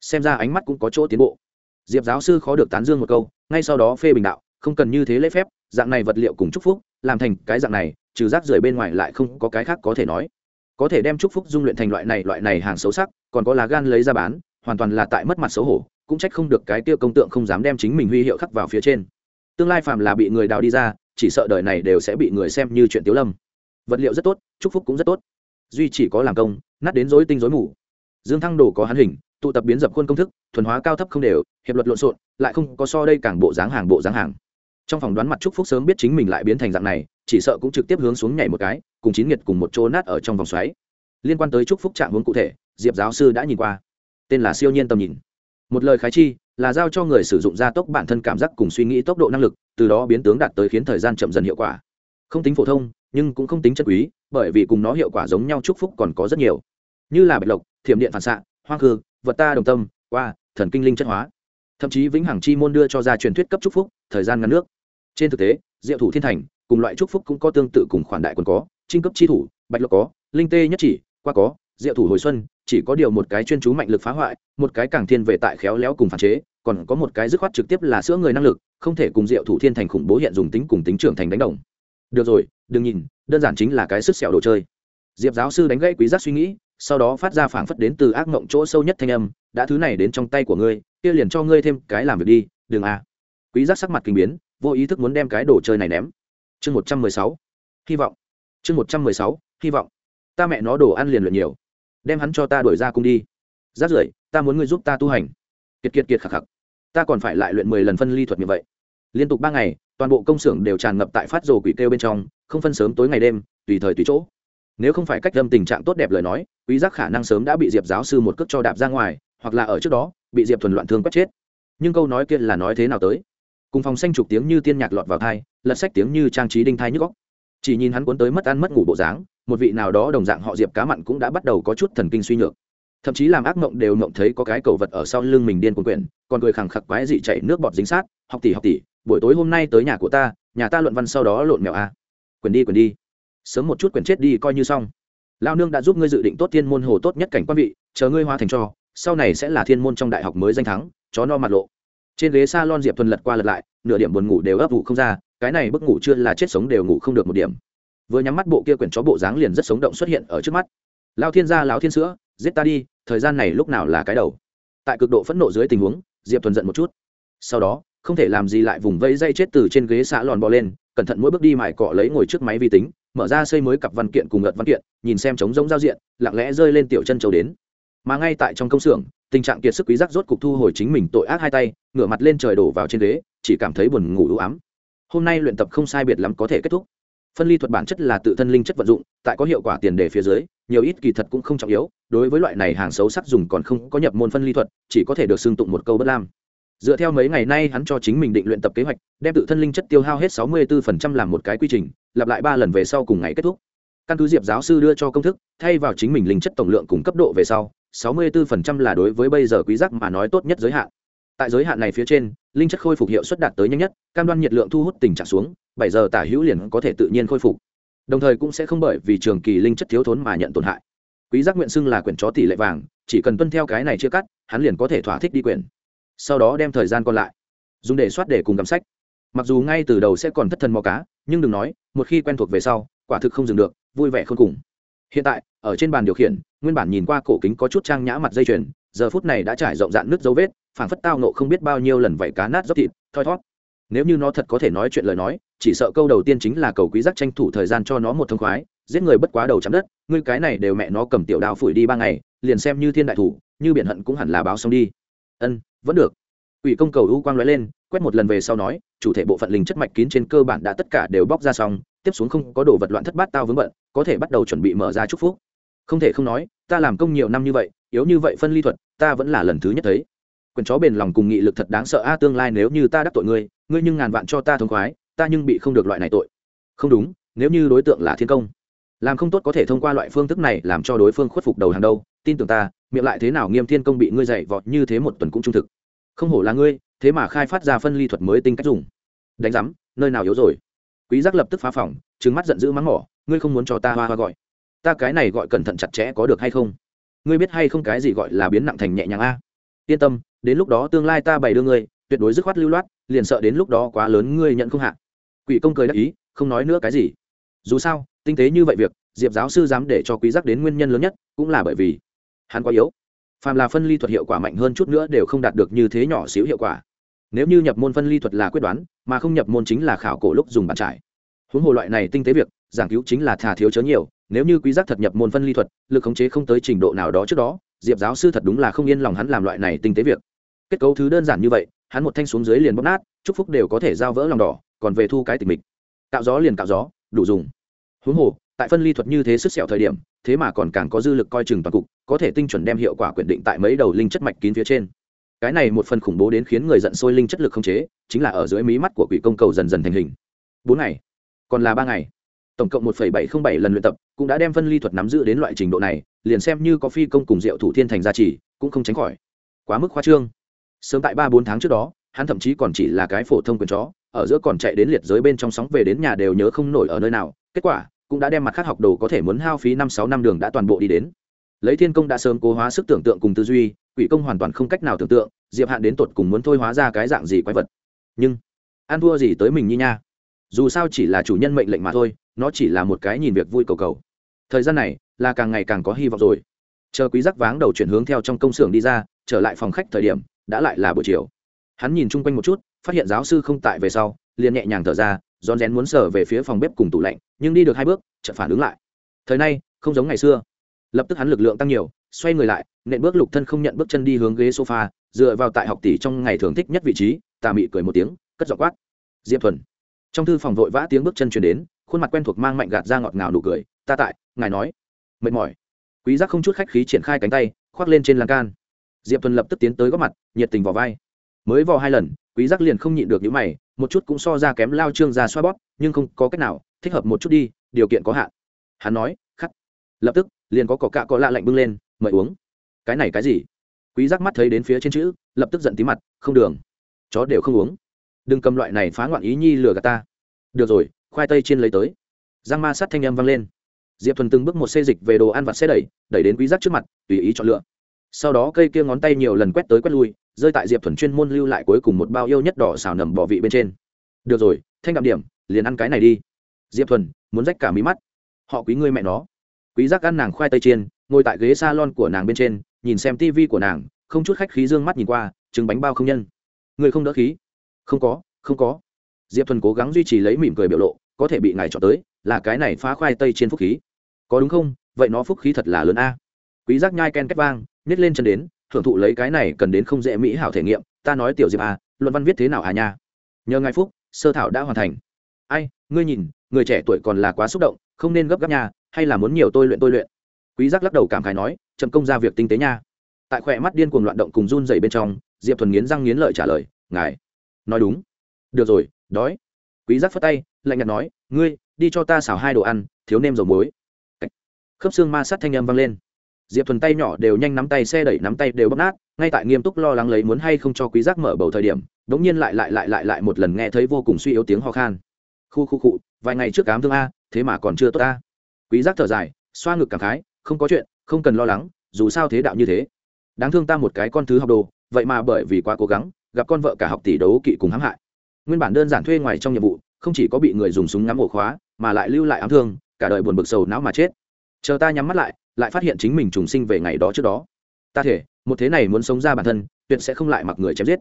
Xem ra ánh mắt cũng có chỗ tiến bộ. Diệp giáo sư khó được tán dương một câu, ngay sau đó phê bình đạo, không cần như thế lễ phép, dạng này vật liệu cùng chúc phúc, làm thành cái dạng này, trừ rác rưởi bên ngoài lại không có cái khác có thể nói có thể đem chúc phúc dung luyện thành loại này loại này hàng xấu sắc, còn có lá gan lấy ra bán, hoàn toàn là tại mất mặt xấu hổ, cũng trách không được cái tiêu công tượng không dám đem chính mình huy hiệu khắc vào phía trên. Tương lai phạm là bị người đào đi ra, chỉ sợ đời này đều sẽ bị người xem như chuyện tiếu lâm. Vật liệu rất tốt, chúc phúc cũng rất tốt. Duy chỉ có làm công, nát đến dối tinh dối mù. Dương thăng đồ có hắn hình, tụ tập biến dập khuôn công thức, thuần hóa cao thấp không đều, hiệp luật lộn xộn, lại không có so đây càng bộ dáng hàng bộ dáng hàng. Trong phòng đoán mặt chúc phúc sớm biết chính mình lại biến thành dạng này chỉ sợ cũng trực tiếp hướng xuống nhảy một cái, cùng chín nghiệt cùng một chỗ nát ở trong vòng xoáy. Liên quan tới chúc phúc trạng hướng cụ thể, diệp giáo sư đã nhìn qua. Tên là siêu nhiên tầm nhìn. Một lời khái chi, là giao cho người sử dụng gia tốc bản thân cảm giác cùng suy nghĩ tốc độ năng lực, từ đó biến tướng đạt tới khiến thời gian chậm dần hiệu quả. Không tính phổ thông, nhưng cũng không tính chân quý, bởi vì cùng nó hiệu quả giống nhau chúc phúc còn có rất nhiều. Như là bạch lộc, thiểm điện phản xạ, hoang hư vật ta đồng tâm, qua, thần kinh linh chất hóa. Thậm chí vĩnh hằng chi môn đưa cho ra truyền thuyết cấp chúc phúc, thời gian ngắn nước. Trên thực tế, diệu thủ thiên thành cùng loại chúc phúc cũng có tương tự cùng khoản đại còn có, trinh cấp chi thủ, bạch lộc có, linh tê nhất chỉ, qua có, diệu thủ hồi xuân, chỉ có điều một cái chuyên chú mạnh lực phá hoại, một cái càng thiên về tại khéo léo cùng phản chế, còn có một cái dứt khoát trực tiếp là sữa người năng lực, không thể cùng diệu thủ thiên thành khủng bố hiện dùng tính cùng tính trưởng thành đánh đồng. Được rồi, đừng nhìn, đơn giản chính là cái sức sẹo đồ chơi. Diệp giáo sư đánh gãy quý giác suy nghĩ, sau đó phát ra phảng phất đến từ ác mộng chỗ sâu nhất thanh âm, đã thứ này đến trong tay của ngươi, kia liền cho ngươi thêm cái làm việc đi, đừng à. Quý giác sắc mặt kinh biến, vô ý thức muốn đem cái đồ chơi này ném chương một trăm mười sáu, hy vọng. Chương một trăm mười sáu, hy vọng. Ta mẹ nó đồ ăn liền luyện nhiều. Đem hắn cho ta đuổi ra cung đi. Rát rưởi, ta muốn ngươi giúp ta tu hành. Kiệt kiệt kiệt khạc khạc. Ta còn phải lại luyện mười lần phân ly thuật như vậy. Liên tục ba ngày, toàn bộ công xưởng đều tràn ngập tại phát rồ quỷ kêu bên trong, không phân sớm tối ngày đêm, tùy thời tùy chỗ. Nếu không phải cách lâm tình trạng tốt đẹp lời nói, quý giác khả năng sớm đã bị diệp giáo sư một cước cho đạp ra ngoài, hoặc là ở trước đó, bị diệp thuần loạn thương quét chết. Nhưng câu nói kia là nói thế nào tới? Cùng phòng xanh trục tiếng như tiên nhạc lọt vào thai lật sách tiếng như trang trí đinh thai nhức góc chỉ nhìn hắn cuốn tới mất ăn mất ngủ bộ dáng, một vị nào đó đồng dạng họ diệp cá mặn cũng đã bắt đầu có chút thần kinh suy nhược. Thậm chí làm ác mộng đều mộng thấy có cái cầu vật ở sau lưng mình điên cuồng quyển, còn cười khẳng khặc quái dị chạy nước bọt dính sát, học tỷ học tỷ, buổi tối hôm nay tới nhà của ta, nhà ta luận văn sau đó lộn mèo a. Quyền đi quyền đi. Sớm một chút quyền chết đi, coi như xong. Lao nương đã giúp ngươi dự định tốt thiên môn hồ tốt nhất cảnh quan vị, chờ ngươi hóa thành cho, sau này sẽ là thiên môn trong đại học mới danh thắng, chó no mặt lộ. Trên ghế s a lon diệp thuần lật qua lật lại, nửa điểm buồn ngủ đều ấp vụ không ra cái này bức ngủ chưa là chết sống đều ngủ không được một điểm. Vừa nhắm mắt bộ kia quyển chó bộ dáng liền rất sống động xuất hiện ở trước mắt. Lao thiên gia lao thiên sữa, giết ta đi, thời gian này lúc nào là cái đầu? Tại cực độ phẫn nộ dưới tình huống, diệp thuần giận một chút. Sau đó, không thể làm gì lại vùng vẫy dây chết từ trên ghế xã lòn bò lên, cẩn thận mỗi bước đi mải cọ lấy ngồi trước máy vi tính, mở ra xây mới cặp văn kiện cùng ngợt văn kiện, nhìn xem trống rỗng giao diện, lặng lẽ rơi lên tiểu chân châu đến. Mà ngay tại trong công xưởng, tình trạng kiệt sức quý giác rốt cục thu hồi chính mình tội ác hai tay, ngửa mặt lên trời đổ vào trên ghế, chỉ cảm thấy buồn ngủ u ám hôm nay luyện tập không sai biệt lắm có thể kết thúc. Phân ly thuật bản chất là tự thân linh chất vận dụng, tại có hiệu quả tiền đề phía dưới, nhiều ít kỳ thật cũng không trọng yếu, đối với loại này hàng xấu sắc dùng còn không có nhập môn phân ly thuật, chỉ có thể được xưng tụng một câu bất lam. Dựa theo mấy ngày nay hắn cho chính mình định luyện tập kế hoạch, đem tự thân linh chất tiêu hao hết sáu mươi 64% làm một cái quy trình, lặp lại ba lần về sau cùng ngày kết thúc. Căn cứ diệp giáo sư đưa cho công thức, thay vào chính mình linh chất tổng lượng cùng cấp độ về sau, sáu mươi 64% là đối với bây giờ quý giác mà nói tốt nhất giới hạn tại giới hạn này phía trên, linh chất khôi phục hiệu suất đạt tới nhanh nhất, cam đoan nhiệt lượng thu hút tình trạng xuống, bảy giờ tả hữu liền có thể tự nhiên khôi phục. Đồng thời cũng sẽ không bởi vì trường kỳ linh chất thiếu thốn mà nhận tổn hại. Quý giác nguyện xưng là quyển chó tỷ lệ vàng, chỉ cần tuân theo cái này chưa cắt, hắn liền có thể thỏa thích đi quyển. Sau đó đem thời gian còn lại, dùng để soát để cùng cầm sách. Mặc dù ngay từ đầu sẽ còn thất thần mò cá, nhưng đừng nói, một khi quen thuộc về sau, quả thực không dừng được, vui vẻ không cùng hiện tại, ở trên bàn điều khiển, nguyên bản nhìn qua cổ kính có chút trang nhã mặt dây chuyền, giờ phút này đã trải rộng dạn nước dấu vết, phảng phất tao nộ không biết bao nhiêu lần vảy cá nát dốc thịt, thoi thót. Nếu như nó thật có thể nói chuyện lời nói, chỉ sợ câu đầu tiên chính là cầu quý giác tranh thủ thời gian cho nó một thông khoái, giết người bất quá đầu chạm đất, ngươi cái này đều mẹ nó cầm tiểu đao phủi đi ba ngày, liền xem như thiên đại thủ, như biển hận cũng hẳn là báo xong đi. Ân, vẫn được. Quỷ công cầu u quang lóe lên, quét một lần về sau nói, chủ thể bộ phận linh chất mạch kín trên cơ bản đã tất cả đều bóc ra xong, tiếp xuống không có đồ vật loạn thất bát tao vướng bận, có thể bắt đầu chuẩn bị mở ra chúc phúc. Không thể không nói, ta làm công nhiều năm như vậy, yếu như vậy phân ly thuật, ta vẫn là lần thứ nhất thấy. Quyền chó bền lòng cùng nghị lực thật đáng sợ a à, tương lai nếu như ta đắc tội ngươi ngươi nhưng ngàn vạn cho ta thông khoái, ta nhưng bị không được loại này tội. Không đúng, nếu như đối tượng là thiên công, làm không tốt có thể thông qua loại phương thức này làm cho đối phương khuất phục đầu hàng đâu, tin tưởng ta, miệng lại thế nào nghiêm thiên công bị ngươi dạy vọt như thế một tuần cũng trung thực không hổ là ngươi, thế mà khai phát ra phân ly thuật mới tinh cách dùng. Đánh giám, nơi nào yếu rồi? Quý giác lập tức phá phòng, trừng mắt giận dữ mắng mỏ, ngươi không muốn cho ta hoa hoa gọi. Ta cái này gọi cẩn thận chặt chẽ có được hay không? Ngươi biết hay không cái gì gọi là biến nặng thành nhẹ nhàng a? Yên tâm, đến lúc đó tương lai ta bày đưa ngươi, tuyệt đối dứt khoát lưu loát, liền sợ đến lúc đó quá lớn ngươi nhận không hạ. Quỷ công cười đắc ý, không nói nữa cái gì. Dù sao, tinh tế như vậy việc, diệp giáo sư dám để cho quý giác đến nguyên nhân lớn nhất, cũng là bởi vì hắn quá yếu phàm là phân ly thuật hiệu quả mạnh hơn chút nữa đều không đạt được như thế nhỏ xíu hiệu quả. Nếu như nhập môn phân ly thuật là quyết đoán mà không nhập môn chính là khảo cổ lúc dùng bàn trải. Huống hồ loại này tinh tế việc giảng cứu chính là thà thiếu chớ nhiều nếu như quý giác thật nhập môn phân ly thuật lực khống chế không tới trình độ nào đó trước đó diệp giáo sư thật đúng là không yên lòng hắn làm loại này tinh tế việc. Kết cấu thứ đơn giản như vậy hắn một thanh xuống dưới liền bóp nát chúc phúc đều có thể giao vỡ lòng đỏ còn về thu cái tình mình, cạo gió liền cạo gió đủ dùng. Huống hồ tại phân ly thuật như thế sức sẹo thời điểm thế mà còn càng có dư lực coi chừng toàn cục, có thể tinh chuẩn đem hiệu quả quyết định tại mấy đầu linh chất mạch kín phía trên. Cái này một phần khủng bố đến khiến người giận sôi linh chất lực không chế, chính là ở dưới mí mắt của quỷ công cầu dần dần thành hình. Bốn ngày, còn là ba ngày. Tổng cộng một bảy trăm bảy lần luyện tập, cũng đã đem phân ly thuật nắm giữ đến loại trình độ này, liền xem như có phi công cùng diệu thủ thiên thành gia trì, cũng không tránh khỏi. Quá mức khoa trương. Sớm tại ba bốn tháng trước đó, hắn thậm chí còn chỉ là cái phổ thông quyền chó, ở giữa còn chạy đến liệt giới bên trong sóng về đến nhà đều nhớ không nổi ở nơi nào. Kết quả cũng đã đem mặt khác học đồ có thể muốn hao phí năm sáu năm đường đã toàn bộ đi đến. Lấy thiên công đã sớm cố hóa sức tưởng tượng cùng tư duy, quỷ công hoàn toàn không cách nào tưởng tượng, diệp hạn đến tột cùng muốn thôi hóa ra cái dạng gì quái vật. Nhưng, ăn thua gì tới mình như nha? Dù sao chỉ là chủ nhân mệnh lệnh mà thôi, nó chỉ là một cái nhìn việc vui cầu cầu. Thời gian này là càng ngày càng có hy vọng rồi. Chờ quý giác váng đầu chuyển hướng theo trong công xưởng đi ra, trở lại phòng khách thời điểm, đã lại là buổi chiều. Hắn nhìn chung quanh một chút, phát hiện giáo sư không tại về sau, liền nhẹ nhàng thở ra rón rén muốn sở về phía phòng bếp cùng tủ lạnh, nhưng đi được hai bước, chợt phản ứng lại. Thời nay, không giống ngày xưa. Lập tức hắn lực lượng tăng nhiều, xoay người lại, nện bước lục thân không nhận bước chân đi hướng ghế sofa, dựa vào tại học tỷ trong ngày thường thích nhất vị trí, tà mị cười một tiếng, cất giọng quát. Diệp thuần. Trong thư phòng vội vã tiếng bước chân chuyển đến, khuôn mặt quen thuộc mang mạnh gạt ra ngọt ngào nụ cười, ta tại, ngài nói. Mệt mỏi. Quý giác không chút khách khí triển khai cánh tay, khoác lên trên lan can. Diệp thuần lập tức tiến tới góp mặt, nhiệt tình vào vai mới vò hai lần, quý giác liền không nhịn được những mày, một chút cũng so ra kém lao trương ra xoa bóp, nhưng không có cách nào, thích hợp một chút đi, điều kiện có hạn. Hắn nói, khắc. Lập tức, liền có cỏ cạ có lạ lạnh bưng lên, mời uống. Cái này cái gì? Quý giác mắt thấy đến phía trên chữ, lập tức giận tí mặt, không đường. Chó đều không uống. Đừng cầm loại này phá ngoạn ý nhi lừa gạt ta. Được rồi, khoai tây trên lấy tới. Giang ma sát thanh âm vang lên. Diệp thuần từng bước một xê dịch về đồ ăn vặt xe đẩy đẩy đến quý giác trước mặt, tùy ý chọn lựa. Sau đó cây kia ngón tay nhiều lần quét tới quét lui rơi tại diệp thuần chuyên môn lưu lại cuối cùng một bao yêu nhất đỏ xào nầm bỏ vị bên trên. Được rồi, thanh đạm điểm, liền ăn cái này đi. Diệp thuần, muốn rách cả mí mắt. Họ quý ngươi mẹ nó. Quý giác ăn nàng khoai tây chiên, ngồi tại ghế salon của nàng bên trên, nhìn xem tivi của nàng, không chút khách khí dương mắt nhìn qua, trứng bánh bao không nhân. Người không đỡ khí. Không có không có. Diệp thuần cố gắng duy trì lấy mỉm cười biểu lộ, có thể bị ngài chọn tới, là cái này phá khoai tây trên phúc khí. Có đúng không? Vậy nó phúc khí thật là lớn a. Quý giác nhai ken kết vang nhét lên chân đến thưởng thụ lấy cái này cần đến không dễ mỹ hảo thể nghiệm, ta nói tiểu diệp à luận văn viết thế nào à nha? Nhờ ngài phúc, sơ thảo đã hoàn thành. Ai, ngươi nhìn, người trẻ tuổi còn là quá xúc động, không nên gấp gáp nha, hay là muốn nhiều tôi luyện tôi luyện? Quý giác lắc đầu cảm khái nói, chậm công ra việc tinh tế nha. Tại khỏe mắt điên cuồng loạn động cùng run dày bên trong, diệp thuần nghiến răng nghiến lợi trả lời, ngài, nói đúng. Được rồi, đói. Quý giác phất tay, lạnh nhạt nói, ngươi, đi cho ta xào hai đồ ăn, thiếu nêm dầu muối. Khớp xương ma sát thanh âm vang lên diệp thuần tay nhỏ đều nhanh nắm tay, xe đẩy nắm tay đều bóp nát, ngay tại nghiêm túc lo lắng lấy muốn hay không cho quý giác mở bầu thời điểm, đống nhiên lại lại lại lại lại một lần nghe thấy vô cùng suy yếu tiếng ho khan. Khu khu cụ vài ngày trước cám thương a, thế mà còn chưa tốt a. Quý giác thở dài, xoa ngực cảm khái, không có chuyện, không cần lo lắng, dù sao thế đạo như thế. Đáng thương ta một cái con thứ học đồ, vậy mà bởi vì quá cố gắng, gặp con vợ cả học tỷ đấu kỵ cùng hãm hại. Nguyên bản đơn giản thuê ngoài trong nhiệm vụ, không chỉ có bị người dùng súng ngắm ổ khóa, mà lại lưu lại ám thương, cả đời buồn bực sầu não mà chết. Chờ ta nhắm mắt lại lại phát hiện chính mình trùng sinh về ngày đó trước đó. Ta thể, một thế này muốn sống ra bản thân, tuyệt sẽ không lại mặc người chém giết.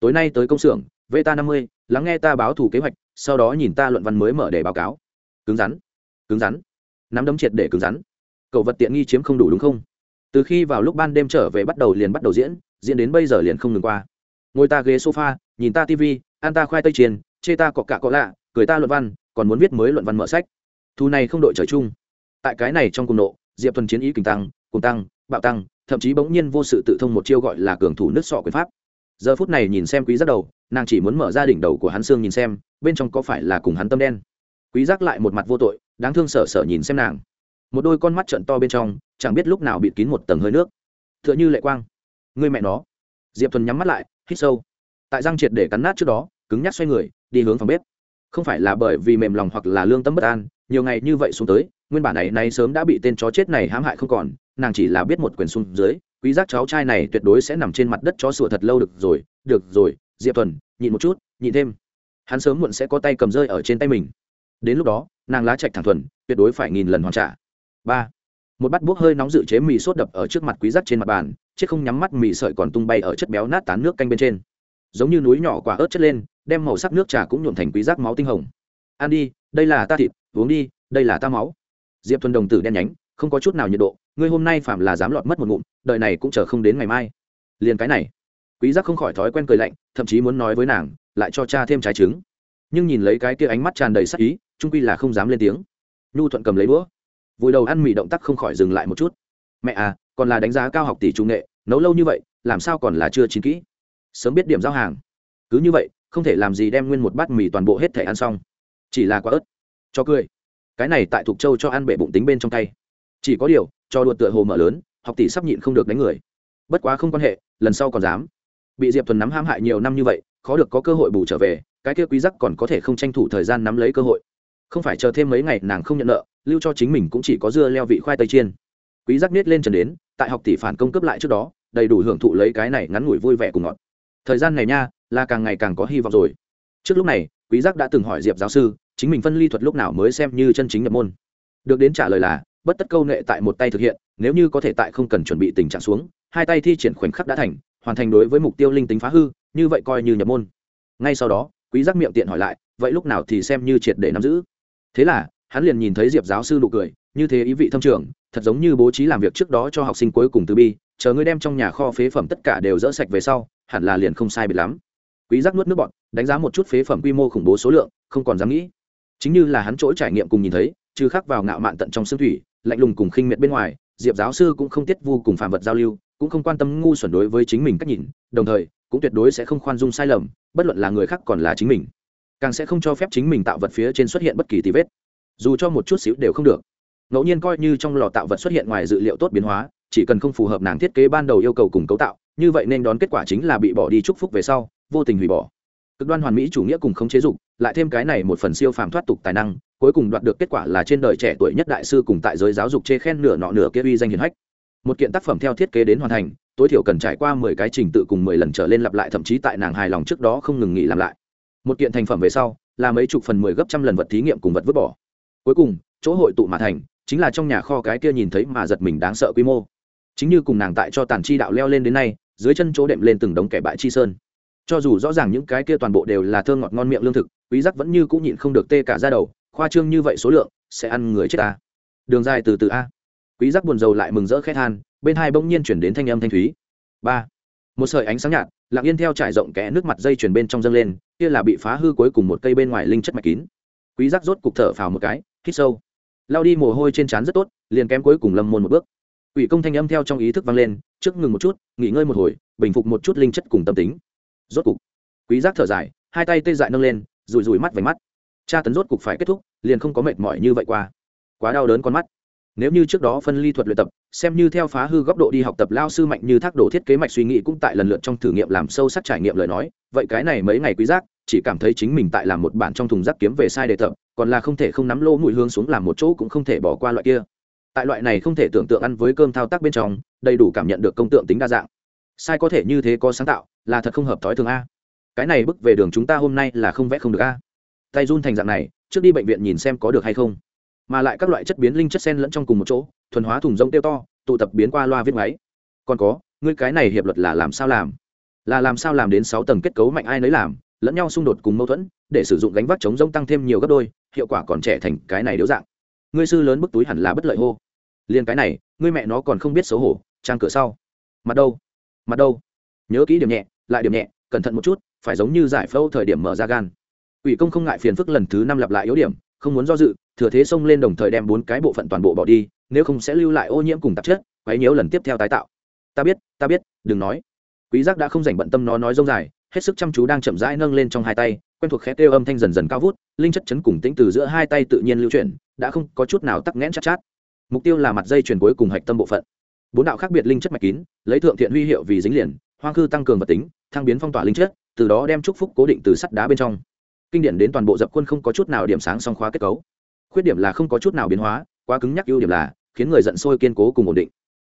Tối nay tới công xưởng vê ta năm mươi, lắng nghe ta báo thủ kế hoạch, sau đó nhìn ta luận văn mới mở để báo cáo. Cứng rắn cứng rắn, nắm đấm triệt để cứng rắn. Cậu vật tiện nghi chiếm không đủ đúng không? Từ khi vào lúc ban đêm trở về bắt đầu liền bắt đầu diễn diễn đến bây giờ liền không ngừng qua. Ngồi ta ghế sofa, nhìn ta tv ăn ta khoai tây chiên, chê ta cọ cạ cọ lạ, cười ta luận văn, còn muốn viết mới luận văn mở sách. Thu này không đội trời chung. Tại cái này trong cùng nộ diệp thuần chiến ý kinh tăng cùng tăng, bạo tăng, thậm chí bỗng nhiên vô sự tự thông một chiêu gọi là cường thủ nứt sọ quyền pháp. Giờ phút này nhìn xem quý giác đầu, nàng chỉ muốn mở ra đỉnh đầu của hắn xương nhìn xem, bên trong có phải là cùng hắn tâm đen. Quý giác lại một mặt vô tội, đáng thương sở sở nhìn xem nàng. Một đôi con mắt trận to bên trong, chẳng biết lúc nào bịt kín một tầng hơi nước. Tựa như lệ quang. Người mẹ nó. Diệp thuần nhắm mắt lại, hít sâu. Tại răng triệt để cắn nát trước đó, cứng nhắc xoay người, đi hướng phòng bếp. Không phải là bởi vì mềm lòng hoặc là lương tâm bất an, nhiều ngày như vậy xuống tới nguyên bản này nay sớm đã bị tên chó chết này hãm hại không còn, nàng chỉ là biết một quyền xung dưới, quý giác cháu trai này tuyệt đối sẽ nằm trên mặt đất chó sủa thật lâu được rồi được rồi, diệp thuần, nhịn một chút, nhịn thêm. Hắn sớm muộn sẽ có tay cầm rơi ở trên tay mình. Đến lúc đó, nàng lá chạch thẳng thuần, tuyệt đối phải nghìn lần hoàn trả. Ba. Một bát bốc hơi nóng dự chế mì sốt đập ở trước mặt quý giác trên mặt bàn chiếc không nhắm mắt mì sợi còn tung bay ở chất béo nát tán nước canh bên trên. Giống như núi nhỏ quả ớt chất lên, đem màu sắc nước trà cũng nhuộm thành quý giác máu tinh hồng. Ăn đi, đây là ta thịt, uống đi, đây là ta máu diệp thuần đồng tử đen nhánh, không có chút nào nhiệt độ, ngươi hôm nay phạm là dám lọt mất một ngụm, đợi này cũng chờ không đến ngày mai. Liền cái này. Quý giác không khỏi thói quen cười lạnh, thậm chí muốn nói với nàng, lại cho cha thêm trái trứng. Nhưng nhìn lấy cái kia ánh mắt tràn đầy sắc ý, trung quy là không dám lên tiếng. Nhu thuận cầm lấy đũa. Vùi đầu ăn mì động tác không khỏi dừng lại một chút. Mẹ à còn là đánh giá cao học tỷ trung nghệ, nấu lâu như vậy, làm sao còn là chưa chín kỹ? Sớm biết điểm giao hàng. Cứ như vậy, không thể làm gì đem nguyên một bát mì toàn bộ hết thể ăn xong. Chỉ là quá ớt. Cho cười cái này tại thục châu cho ăn bệ bụng tính bên trong tay. Chỉ có điều, cho đùa tựa hồ mở lớn, học tỷ sắp nhịn không được đánh người. Bất quá không quan hệ, lần sau còn dám. Bị diệp thuần nắm hãm hại nhiều năm như vậy, khó được có cơ hội bù trở về, cái kia quý giác còn có thể không tranh thủ thời gian nắm lấy cơ hội. Không phải chờ thêm mấy ngày nàng không nhận nợ, lưu cho chính mình cũng chỉ có dưa leo vị khoai tây chiên. Quý giác nết lên trần đến, tại học tỷ phản công cấp lại trước đó, đầy đủ hưởng thụ lấy cái này ngắn ngủi vui vẻ cùng ngọt. Thời gian này nha, là càng ngày càng có hy vọng rồi. Trước lúc này, quý giác đã từng hỏi diệp giáo sư chính mình phân ly thuật lúc nào mới xem như chân chính nhập môn. Được đến trả lời là, bất tất câu nghệ tại một tay thực hiện, nếu như có thể tại không cần chuẩn bị tình trạng xuống, hai tay thi triển khoảnh khắc đã thành, hoàn thành đối với mục tiêu linh tính phá hư, như vậy coi như nhập môn. Ngay sau đó, quý giác miệng tiện hỏi lại, vậy lúc nào thì xem như triệt để nắm giữ? Thế là, hắn liền nhìn thấy diệp giáo sư nụ cười, như thế ý vị thâm trường, thật giống như bố trí làm việc trước đó cho học sinh cuối cùng từ bi, chờ ngươi đem trong nhà kho phế phẩm tất cả đều dỡ sạch về sau, hẳn là liền không sai biệt lắm. Quý giác nuốt nước bọt, đánh giá một chút phế phẩm quy mô khủng bố số lượng, không còn dám nghĩ chính như là hắn chỗ trải nghiệm cùng nhìn thấy, trừ khác vào ngạo mạn tận trong xương thủy, lạnh lùng cùng khinh miệt bên ngoài, diệp giáo sư cũng không tiết vu cùng phạm vật giao lưu, cũng không quan tâm ngu xuẩn đối với chính mình cách nhìn, đồng thời, cũng tuyệt đối sẽ không khoan dung sai lầm, bất luận là người khác còn là chính mình. Càng sẽ không cho phép chính mình tạo vật phía trên xuất hiện bất kỳ tì vết. Dù cho một chút xíu đều không được. Ngẫu nhiên coi như trong lò tạo vật xuất hiện ngoài dự liệu tốt biến hóa, chỉ cần không phù hợp nàng thiết kế ban đầu yêu cầu cùng cấu tạo, như vậy nên đón kết quả chính là bị bỏ đi chúc phúc về sau, vô tình hủy bỏ. Cực đoan hoàn mỹ chủ nghĩa cùng không chế dục lại thêm cái này một phần siêu phàm thoát tục tài năng, cuối cùng đoạt được kết quả là trên đời trẻ tuổi nhất đại sư cùng tại giới giáo dục chê khen nửa nọ nửa kia uy danh hiển hách. Một kiện tác phẩm theo thiết kế đến hoàn thành, tối thiểu cần trải qua mười cái trình tự cùng mười lần trở lên lặp lại, thậm chí tại nàng hài lòng trước đó không ngừng nghỉ làm lại. Một kiện thành phẩm về sau, là mấy chục phần mười gấp trăm lần vật thí nghiệm cùng vật vứt bỏ. Cuối cùng, chỗ hội tụ mà thành, chính là trong nhà kho cái kia nhìn thấy mà giật mình đáng sợ quy mô. Chính như cùng nàng tại cho tàn chi đạo leo lên đến nay, dưới chân chỗ đệm lên từng đống kẻ bại chi sơn cho dù rõ ràng những cái kia toàn bộ đều là thơ ngọt ngon miệng lương thực, quý giác vẫn như cũng nhịn không được tê cả ra đầu, khoa trương như vậy số lượng, sẽ ăn người chết ta. Đường dài từ từ a. Quý giác buồn rầu lại mừng rỡ khét than, bên hai bỗng nhiên chuyển đến thanh âm thanh thúy. Ba. Một sợi ánh sáng nhạt, lặng yên theo trải rộng kẽ nước mặt dây chuyển bên trong dâng lên, kia là bị phá hư cuối cùng một cây bên ngoài linh chất mạch kín. Quý giác rốt cục thở phào một cái, hít sâu. Lao đi mồ hôi trên trán rất tốt, liền kém cuối cùng lâm môn một bước. Ủy công thanh âm theo trong ý thức vang lên, trước ngừng một chút, nghỉ ngơi một hồi, bình phục một chút linh chất cùng tâm tính rốt cục, quý giác thở dài, hai tay tê dại nâng lên rùi rùi mắt vành mắt. Tra tấn rốt cục phải kết thúc, liền không có mệt mỏi như vậy qua. Quá đau đớn con mắt. Nếu như trước đó phân ly thuật luyện tập, xem như theo phá hư góc độ đi học tập lao sư mạnh như thác đổ thiết kế mạch suy nghĩ cũng tại lần lượt trong thử nghiệm làm sâu sắc trải nghiệm lời nói, vậy cái này mấy ngày quý giác, chỉ cảm thấy chính mình tại làm một bản trong thùng rác kiếm về sai đề tập, còn là không thể không nắm lô mũi hướng xuống làm một chỗ cũng không thể bỏ qua loại kia. Tại loại này không thể tưởng tượng ăn với cơm thao tác bên trong, đầy đủ cảm nhận được công tượng tính đa dạng sai có thể như thế có sáng tạo, là thật không hợp thói thường a. Cái này bước về đường chúng ta hôm nay là không vẽ không được a. Tay run thành dạng này, trước đi bệnh viện nhìn xem có được hay không. Mà lại các loại chất biến linh chất sen lẫn trong cùng một chỗ, thuần hóa thùng rông tiêu to, tụ tập biến qua loa viết máy. Còn có, ngươi cái này hiệp luật là làm sao làm? Là làm sao làm đến sáu tầng kết cấu mạnh ai nấy làm, lẫn nhau xung đột cùng mâu thuẫn, để sử dụng gánh vác chống rông tăng thêm nhiều gấp đôi, hiệu quả còn trẻ thành cái này điếu dạng. Ngươi sư lớn bức túi hẳn là bất lợi hô. Liền cái này, ngươi mẹ nó còn không biết xấu hổ, trang cửa sau. Mặt đâu? Mặt đâu? Nhớ kỹ điểm nhẹ, lại điểm nhẹ, cẩn thận một chút, phải giống như giải phẫu thời điểm mở ra gan. Ủy công không ngại phiền phức lần thứ năm lặp lại yếu điểm, không muốn do dự, thừa thế xông lên đồng thời đem bốn cái bộ phận toàn bộ bỏ đi, nếu không sẽ lưu lại ô nhiễm cùng tạp chất, quấy nhiễu lần tiếp theo tái tạo. Ta biết ta biết, đừng nói. Quý giác đã không dành bận tâm nó nói rông dài, hết sức chăm chú đang chậm rãi nâng lên trong hai tay, quen thuộc khẽ kêu âm thanh dần dần cao vút, linh chất chấn cùng tĩnh từ giữa hai tay tự nhiên lưu chuyển, đã không có chút nào tắc nghẽn chát chát. Mục tiêu là mặt dây chuyển cuối cùng hạch tâm bộ phận bốn đạo khác biệt linh chất mạch kín, lấy thượng thiện huy hiệu vì dính liền, hoang khư tăng cường vật tính, thăng biến phong tỏa linh chất, từ đó đem trúc phúc cố định từ sắt đá bên trong. Kinh điển đến toàn bộ dập quân không có chút nào điểm sáng song khóa kết cấu. Khuyết điểm là không có chút nào biến hóa, quá cứng nhắc ưu điểm là, khiến người giận sôi kiên cố cùng ổn định.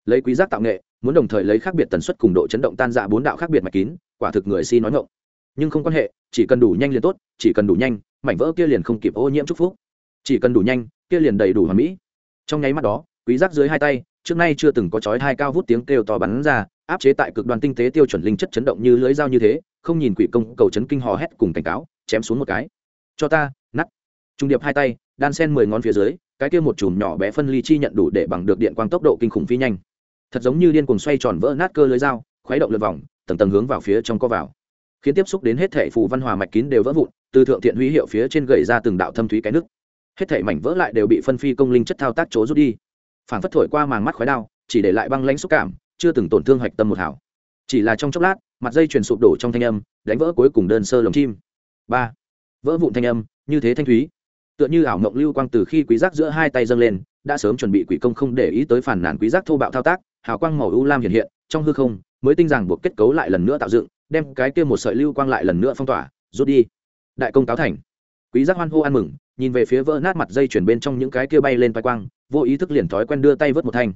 Lấy quý giác tạo nghệ, muốn đồng thời lấy khác biệt tần suất cùng độ chấn động tan dạ bốn đạo khác biệt mạch kín, quả thực người si nói ngộng nhưng không quan hệ, chỉ cần đủ nhanh liền tốt, chỉ cần đủ nhanh, mảnh vỡ kia liền không kịp ô nhiễm chúc phúc. Chỉ cần đủ nhanh, kia liền đầy đủ hoàn mỹ. Trong nháy mắt đó quý giác dưới hai tay, trước nay chưa từng có chói hai cao vút tiếng kêu to bắn ra, áp chế tại cực đoan tinh tế tiêu chuẩn linh chất chấn động như lưới dao như thế, không nhìn quỷ công, cầu chấn kinh hò hét cùng cảnh cáo, chém xuống một cái. Cho ta nắt trung điệp hai tay, đan sen mười ngón phía dưới, cái kia một chùm nhỏ bé phân ly chi nhận đủ để bằng được điện quang tốc độ kinh khủng phi nhanh. Thật giống như điên cuồng xoay tròn vỡ nát cơ lưới dao, khuấy động lượt vòng, tầng tầng hướng vào phía trong co vào. Khiến tiếp xúc đến hết thể phù văn hòa mạch kín đều vỡ vụn, từ thượng thiện huy hiệu phía trên gậy ra từng đạo thâm thúy cái nước hết thể mảnh vỡ lại đều bị phân phi công linh chất thao tác chỗ rút đi phản phất thổi qua màng mắt khói đao, chỉ để lại băng lãnh xúc cảm, chưa từng tổn thương hạch tâm một hảo. Chỉ là trong chốc lát, mặt dây chuyền sụp đổ trong thanh âm, đánh vỡ cuối cùng đơn sơ lồng chim. Ba, vỡ vụn thanh âm, như thế thanh thúy. Tựa như ảo mộng lưu quang từ khi quý giác giữa hai tay dâng lên, đã sớm chuẩn bị quỷ công không để ý tới phản nản quý giác thô bạo thao tác, hào quang màu u lam hiện hiện, trong hư không, mới tinh rằng buộc kết cấu lại lần nữa tạo dựng, đem cái kia một sợi lưu quang lại lần nữa phong tỏa, rút đi. Đại công cáo thành. Quý giác hoan hô ăn mừng, nhìn về phía vỡ nát mặt dây chuyển bên trong những cái kia bay lên vai quang vô ý thức liền thói quen đưa tay vớt một thanh.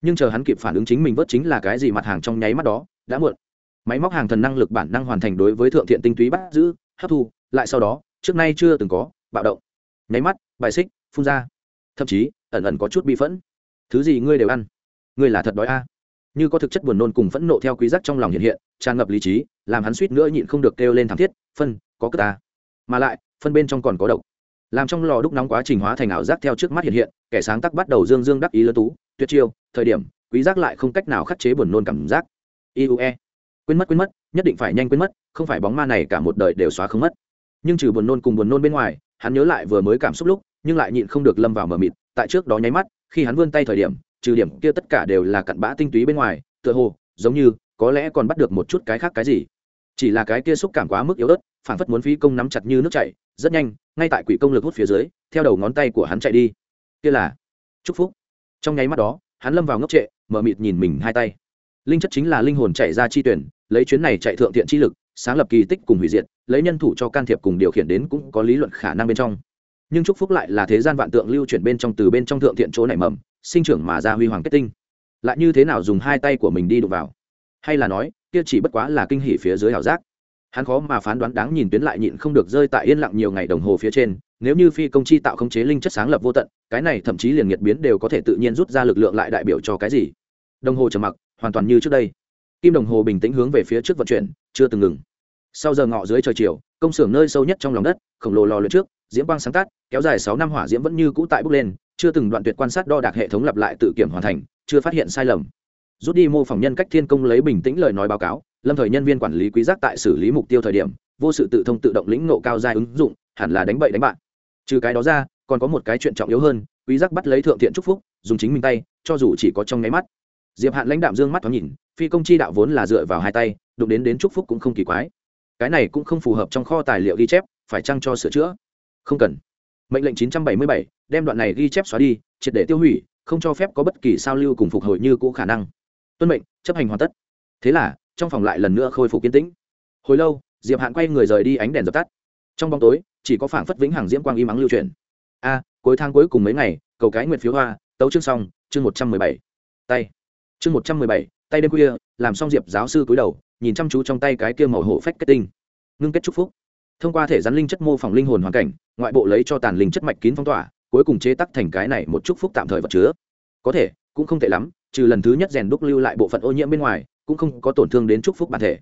Nhưng chờ hắn kịp phản ứng chính mình vớt chính là cái gì mặt hàng trong nháy mắt đó, đã muộn. Máy móc hàng thần năng lực bản năng hoàn thành đối với thượng thiện tinh túy bắt giữ, hấp thu, lại sau đó, trước nay chưa từng có, bạo động. Nháy mắt, bài xích, phun ra. Thậm chí, ẩn ẩn có chút bị phẫn. Thứ gì ngươi đều ăn? Ngươi là thật đói a. Như có thực chất buồn nôn cùng phẫn nộ theo quý giác trong lòng hiện hiện, tràn ngập lý trí, làm hắn suýt nữa nhịn không được kêu lên thảm thiết, phân, có cất ta. Mà lại, phân bên trong còn có độc làm trong lò đúc nóng quá trình hóa thành ảo giác theo trước mắt hiện hiện, kẻ sáng tác bắt đầu dương dương đắc ý lơ tú, tuyệt chiêu, thời điểm, quý giác lại không cách nào khắc chế buồn nôn cảm giác. Iue quên mất quên mất, nhất định phải nhanh quên mất, không phải bóng ma này cả một đời đều xóa không mất. Nhưng trừ buồn nôn cùng buồn nôn bên ngoài, hắn nhớ lại vừa mới cảm xúc lúc, nhưng lại nhịn không được lâm vào mờ mịt, tại trước đó nháy mắt, khi hắn vươn tay thời điểm, trừ điểm kia tất cả đều là cặn bã tinh túy bên ngoài, tựa hồ, giống như, có lẽ còn bắt được một chút cái khác cái gì chỉ là cái kia xúc cảm quá mức yếu ớt phản phất muốn phí công nắm chặt như nước chảy, rất nhanh, ngay tại quỷ công lực hút phía dưới, theo đầu ngón tay của hắn chạy đi. Kia là chúc phúc. Trong nháy mắt đó, hắn lâm vào ngốc trệ, mở mịt nhìn mình hai tay. Linh chất chính là linh hồn chạy ra chi tuyển, lấy chuyến này chạy thượng thiện chi lực, sáng lập kỳ tích cùng hủy diệt, lấy nhân thủ cho can thiệp cùng điều khiển đến cũng có lý luận khả năng bên trong. Nhưng chúc phúc lại là thế gian vạn tượng lưu chuyển bên trong, từ bên trong thượng thiện chỗ nảy mầm, sinh trưởng mà ra huy hoàng kết tinh. Lại như thế nào dùng hai tay của mình đi đụng vào? Hay là nói, kia chỉ bất quá là kinh hỉ phía dưới ảo giác. Hắn khó mà phán đoán đáng nhìn tuyến lại nhịn không được rơi tại yên lặng nhiều ngày đồng hồ phía trên, nếu như phi công chi tạo khống chế linh chất sáng lập vô tận, cái này thậm chí liền nhiệt biến đều có thể tự nhiên rút ra lực lượng lại đại biểu cho cái gì. Đồng hồ trầm mặc, hoàn toàn như trước đây. Kim đồng hồ bình tĩnh hướng về phía trước vận chuyển, chưa từng ngừng. Sau giờ ngọ dưới trời chiều, công xưởng nơi sâu nhất trong lòng đất, khổng lồ lò luyện trước, diễm quang sáng tác kéo dài sáu năm hỏa diễm vẫn như cũ tại bước lên, chưa từng đoạn tuyệt quan sát đo đạc hệ thống lặp lại tự kiểm hoàn thành, chưa phát hiện sai lầm rút đi mô phỏng nhân cách thiên công lấy bình tĩnh lời nói báo cáo lâm thời nhân viên quản lý quý giác tại xử lý mục tiêu thời điểm vô sự tự thông tự động lĩnh ngộ cao giai ứng dụng hẳn là đánh bậy đánh bạn. Trừ cái đó ra còn có một cái chuyện trọng yếu hơn quý giác bắt lấy thượng thiện chúc phúc dùng chính mình tay cho dù chỉ có trong nháy mắt. Diệp hạn lãnh đạm dương mắt thoáng nhìn phi công chi đạo vốn là dựa vào hai tay đụng đến đến chúc phúc cũng không kỳ quái. Cái này cũng không phù hợp trong kho tài liệu ghi chép phải chăng cho sửa chữa? Không cần. Mệnh lệnh 977, đem đoạn này ghi chép xóa đi triệt để tiêu hủy không cho phép có bất kỳ sao lưu cùng phục hồi như cũ khả năng tuân mệnh, chấp hành hoàn tất. Thế là, trong phòng lại lần nữa khôi phục kiên tĩnh. Hồi lâu, diệp hạn quay người rời đi ánh đèn dập tắt. Trong bóng tối, chỉ có phảng phất vĩnh hằng diễm quang y mắng lưu truyền a, cuối tháng cuối cùng mấy ngày, cầu cái nguyệt phiếu hoa, tấu chương xong, chương một trăm mười bảy. Tay. Chương một trăm mười bảy, tay đêm khuya, làm xong diệp giáo sư cúi đầu, nhìn chăm chú trong tay cái kia màu hổ phách kết tinh. Ngưng kết chúc phúc. Thông qua thể rắn linh chất mô phỏng linh hồn hoàn cảnh, ngoại bộ lấy cho tàn linh chất mạch kín phong tỏa, cuối cùng chế tắc thành cái này một chúc phúc tạm thời vật chứa. Có thể, cũng không tệ lắm trừ lần thứ nhất rèn đúc lưu lại bộ phận ô nhiễm bên ngoài, cũng không có tổn thương đến chúc phúc bản thể.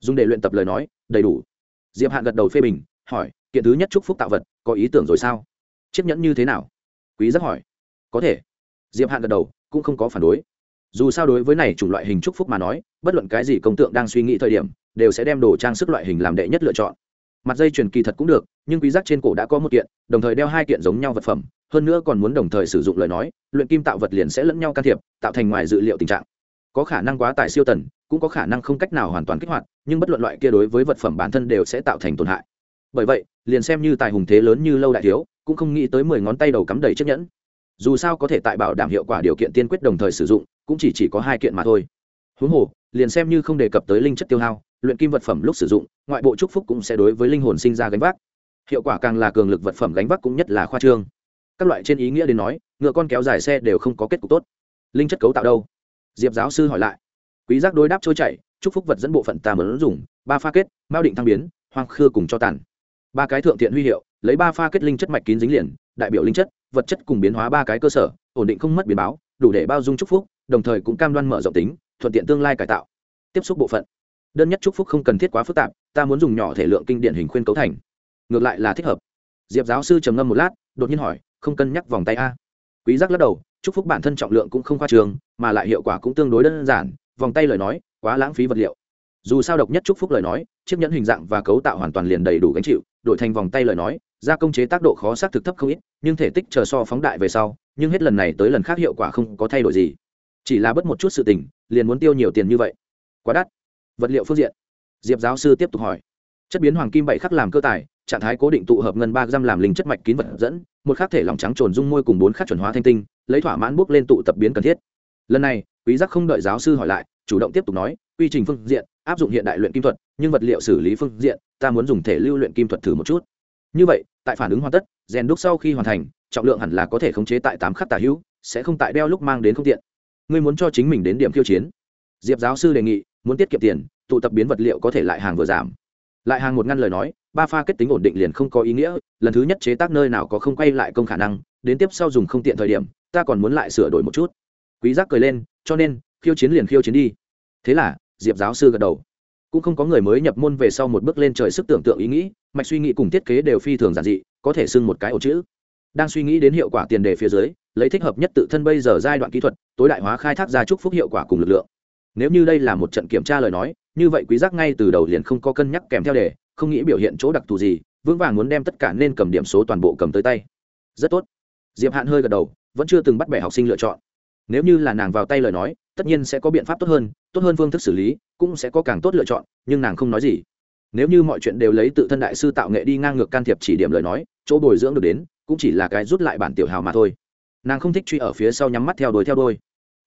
Dùng để luyện tập lời nói, đầy đủ. Diệp hạn gật đầu phê bình, hỏi, kiện thứ nhất chúc phúc tạo vật, có ý tưởng rồi sao? Chiếc nhẫn như thế nào? Quý giác hỏi. Có thể. Diệp hạn gật đầu, cũng không có phản đối. Dù sao đối với này chủng loại hình chúc phúc mà nói, bất luận cái gì công tượng đang suy nghĩ thời điểm, đều sẽ đem đồ trang sức loại hình làm đệ nhất lựa chọn. Mặt dây chuyền kỳ thật cũng được, nhưng quý giác trên cổ đã có một kiện, đồng thời đeo hai kiện giống nhau vật phẩm hơn nữa còn muốn đồng thời sử dụng lời nói, luyện kim tạo vật liền sẽ lẫn nhau can thiệp, tạo thành ngoài dự liệu tình trạng. Có khả năng quá tải siêu tần, cũng có khả năng không cách nào hoàn toàn kích hoạt, nhưng bất luận loại kia đối với vật phẩm bản thân đều sẽ tạo thành tổn hại. Bởi vậy, liền xem như tài hùng thế lớn như lâu đại thiếu, cũng không nghĩ tới mười ngón tay đầu cắm đầy chiếc nhẫn. Dù sao có thể tại bảo đảm hiệu quả điều kiện tiên quyết đồng thời sử dụng, cũng chỉ chỉ có hai kiện mà thôi. Huống hồ, liền xem như không đề cập tới linh chất tiêu hao, luyện kim vật phẩm lúc sử dụng, ngoại bộ trúc phúc cũng sẽ đối với linh hồn sinh ra gánh vác. Hiệu quả càng là cường lực vật phẩm gánh vác cũng nhất là khoa trương các loại trên ý nghĩa đến nói, ngựa con kéo dài xe đều không có kết cục tốt. Linh chất cấu tạo đâu? Diệp giáo sư hỏi lại. Quý giác đối đáp trôi chảy, chúc phúc vật dẫn bộ phận ta muốn dùng, ba pha kết, mao định thăng biến, hoang khưa cùng cho tàn. Ba cái thượng thiện huy hiệu, lấy ba pha kết linh chất mạch kín dính liền, đại biểu linh chất, vật chất cùng biến hóa ba cái cơ sở, ổn định không mất biến báo, đủ để bao dung chúc phúc, đồng thời cũng cam đoan mở rộng tính, thuận tiện tương lai cải tạo. Tiếp xúc bộ phận. Đơn nhất chúc phúc không cần thiết quá phức tạp, ta muốn dùng nhỏ thể lượng kinh điển hình khuyên cấu thành. Ngược lại là thích hợp. Diệp giáo sư trầm ngâm một lát, đột nhiên hỏi không cân nhắc vòng tay a. Quý giác lắc đầu, chúc phúc bản thân trọng lượng cũng không khoa trường, mà lại hiệu quả cũng tương đối đơn giản, vòng tay lời nói, quá lãng phí vật liệu. Dù sao độc nhất chúc phúc lời nói, chiếc nhẫn hình dạng và cấu tạo hoàn toàn liền đầy đủ gánh chịu, đổi thành vòng tay lời nói, gia công chế tác độ khó xác thực thấp không ít, nhưng thể tích chờ so phóng đại về sau, nhưng hết lần này tới lần khác hiệu quả không có thay đổi gì. Chỉ là bất một chút sự tình, liền muốn tiêu nhiều tiền như vậy. Quá đắt. Vật liệu phương diện. Diệp giáo sư tiếp tục hỏi. Chất biến hoàng kim bảy khắc làm cơ tài trạng thái cố định tụ hợp ngân ba giam làm linh chất mạch kín vật dẫn, một khắc thể lỏng trắng trồn dung môi cùng bốn khắc chuẩn hóa thanh tinh, lấy thỏa mãn bước lên tụ tập biến cần thiết. Lần này, quý giác không đợi giáo sư hỏi lại, chủ động tiếp tục nói, quy trình phương diện, áp dụng hiện đại luyện kim thuật, nhưng vật liệu xử lý phương diện, ta muốn dùng thể lưu luyện kim thuật thử một chút. Như vậy, tại phản ứng hoàn tất, rèn đúc sau khi hoàn thành, trọng lượng hẳn là có thể khống chế tại tám khắc tả hữu, sẽ không tại đeo lúc mang đến không tiện. Ngươi muốn cho chính mình đến điểm khiêu chiến. Diệp giáo sư đề nghị, muốn tiết kiệm tiền, tụ tập biến vật liệu có thể lại hàng vừa giảm lại hàng một ngăn lời nói, ba pha kết tính ổn định liền không có ý nghĩa, lần thứ nhất chế tác nơi nào có không quay lại công khả năng, đến tiếp sau dùng không tiện thời điểm, ta còn muốn lại sửa đổi một chút. Quý giác cười lên, cho nên, khiêu chiến liền khiêu chiến đi. Thế là, diệp giáo sư gật đầu. Cũng không có người mới nhập môn về sau một bước lên trời sức tưởng tượng ý nghĩ, mạch suy nghĩ cùng thiết kế đều phi thường giản dị, có thể xưng một cái ổ chữ. Đang suy nghĩ đến hiệu quả tiền đề phía dưới, lấy thích hợp nhất tự thân bây giờ giai đoạn kỹ thuật, tối đại hóa khai thác ra chúc phúc hiệu quả cùng lực lượng. Nếu như đây là một trận kiểm tra lời nói như vậy quý giác ngay từ đầu liền không có cân nhắc kèm theo đề không nghĩ biểu hiện chỗ đặc thù gì, vững vàng muốn đem tất cả nên cầm điểm số toàn bộ cầm tới tay. Rất tốt. Diệp hạn hơi gật đầu, vẫn chưa từng bắt bẻ học sinh lựa chọn. Nếu như là nàng vào tay lời nói, tất nhiên sẽ có biện pháp tốt hơn tốt hơn phương thức xử lý, cũng sẽ có càng tốt lựa chọn, nhưng nàng không nói gì. Nếu như mọi chuyện đều lấy tự thân đại sư tạo nghệ đi ngang ngược can thiệp chỉ điểm lời nói, chỗ bồi dưỡng được đến, cũng chỉ là cái rút lại bản tiểu hào mà thôi. Nàng không thích truy ở phía sau nhắm mắt theo đuổi theo đuôi.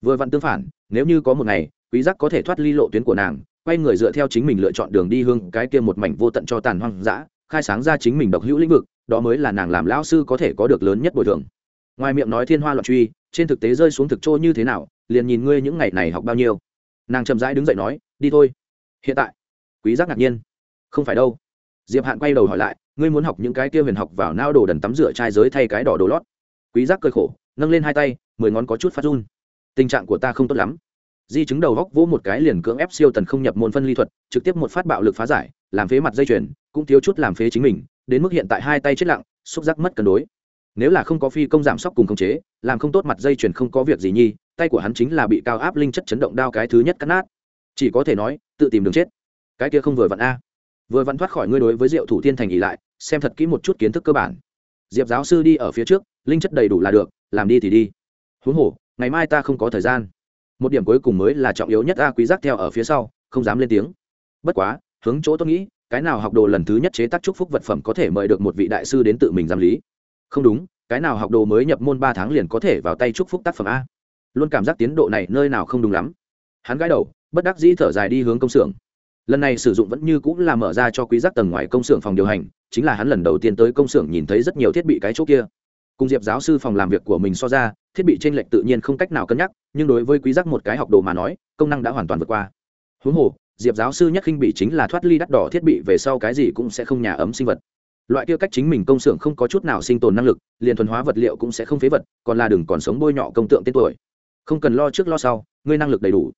Vừa vặn tương phản, nếu như có một ngày, quý giác có thể thoát ly lộ tuyến của nàng quay người dựa theo chính mình lựa chọn đường đi hương cái kia một mảnh vô tận cho tàn hoang dã, khai sáng ra chính mình độc hữu lĩnh vực, đó mới là nàng làm lão sư có thể có được lớn nhất bồi thường. Ngoài miệng nói thiên hoa loạn truy, trên thực tế rơi xuống thực trô như thế nào, liền nhìn ngươi những ngày này học bao nhiêu. Nàng chậm rãi đứng dậy nói, đi thôi. Hiện tại? Quý giác ngạc nhiên. Không phải đâu. Diệp hạn quay đầu hỏi lại, ngươi muốn học những cái kia huyền học vào nao đồ đần tắm rửa trai giới thay cái đỏ đồ lót? Quý giác cơi khổ, nâng lên hai tay, mười ngón có chút phát run. Tình trạng của ta không tốt lắm di chứng đầu góc vỗ một cái liền cưỡng ép siêu tần không nhập môn phân ly thuật, trực tiếp một phát bạo lực phá giải, làm phế mặt dây chuyền, cũng thiếu chút làm phế chính mình, đến mức hiện tại hai tay chết lặng, xúc giác mất cân đối. Nếu là không có phi công giảm sóc cùng khống chế, làm không tốt mặt dây chuyền không có việc gì nhi, tay của hắn chính là bị cao áp linh chất chấn động đao cái thứ nhất cắt nát. Chỉ có thể nói, tự tìm đường chết. Cái kia không vừa vặn a. Vừa vặn thoát khỏi ngươi đối với diệu thủ thiên thành ỉ lại, xem thật kỹ một chút kiến thức cơ bản. Diệp giáo sư đi ở phía trước, linh chất đầy đủ là được, làm đi thì đi. Huống hồ, ngày mai ta không có thời gian một điểm cuối cùng mới là trọng yếu nhất a quý giác theo ở phía sau, không dám lên tiếng. Bất quá, hướng chỗ tôi nghĩ, cái nào học đồ lần thứ nhất chế tác chúc phúc vật phẩm có thể mời được một vị đại sư đến tự mình giám lý? Không đúng, cái nào học đồ mới nhập môn ba tháng liền có thể vào tay chúc phúc tác phẩm a? Luôn cảm giác tiến độ này nơi nào không đúng lắm. Hắn gãi đầu, bất đắc dĩ thở dài đi hướng công xưởng. Lần này sử dụng vẫn như cũng là mở ra cho quý giác tầng ngoài công xưởng phòng điều hành, chính là hắn lần đầu tiên tới công xưởng nhìn thấy rất nhiều thiết bị cái chỗ kia cùng diệp giáo sư phòng làm việc của mình so ra, thiết bị trên lệch tự nhiên không cách nào cân nhắc, nhưng đối với quý giác một cái học đồ mà nói, công năng đã hoàn toàn vượt qua. Huống hồ, diệp giáo sư nhất khinh bị chính là thoát ly đắt đỏ thiết bị về sau cái gì cũng sẽ không nhà ấm sinh vật. Loại kia cách chính mình công xưởng không có chút nào sinh tồn năng lực, liền thuần hóa vật liệu cũng sẽ không phế vật, còn là đừng còn sống bôi nhọ công tượng tên tuổi. Không cần lo trước lo sau, ngươi năng lực đầy đủ.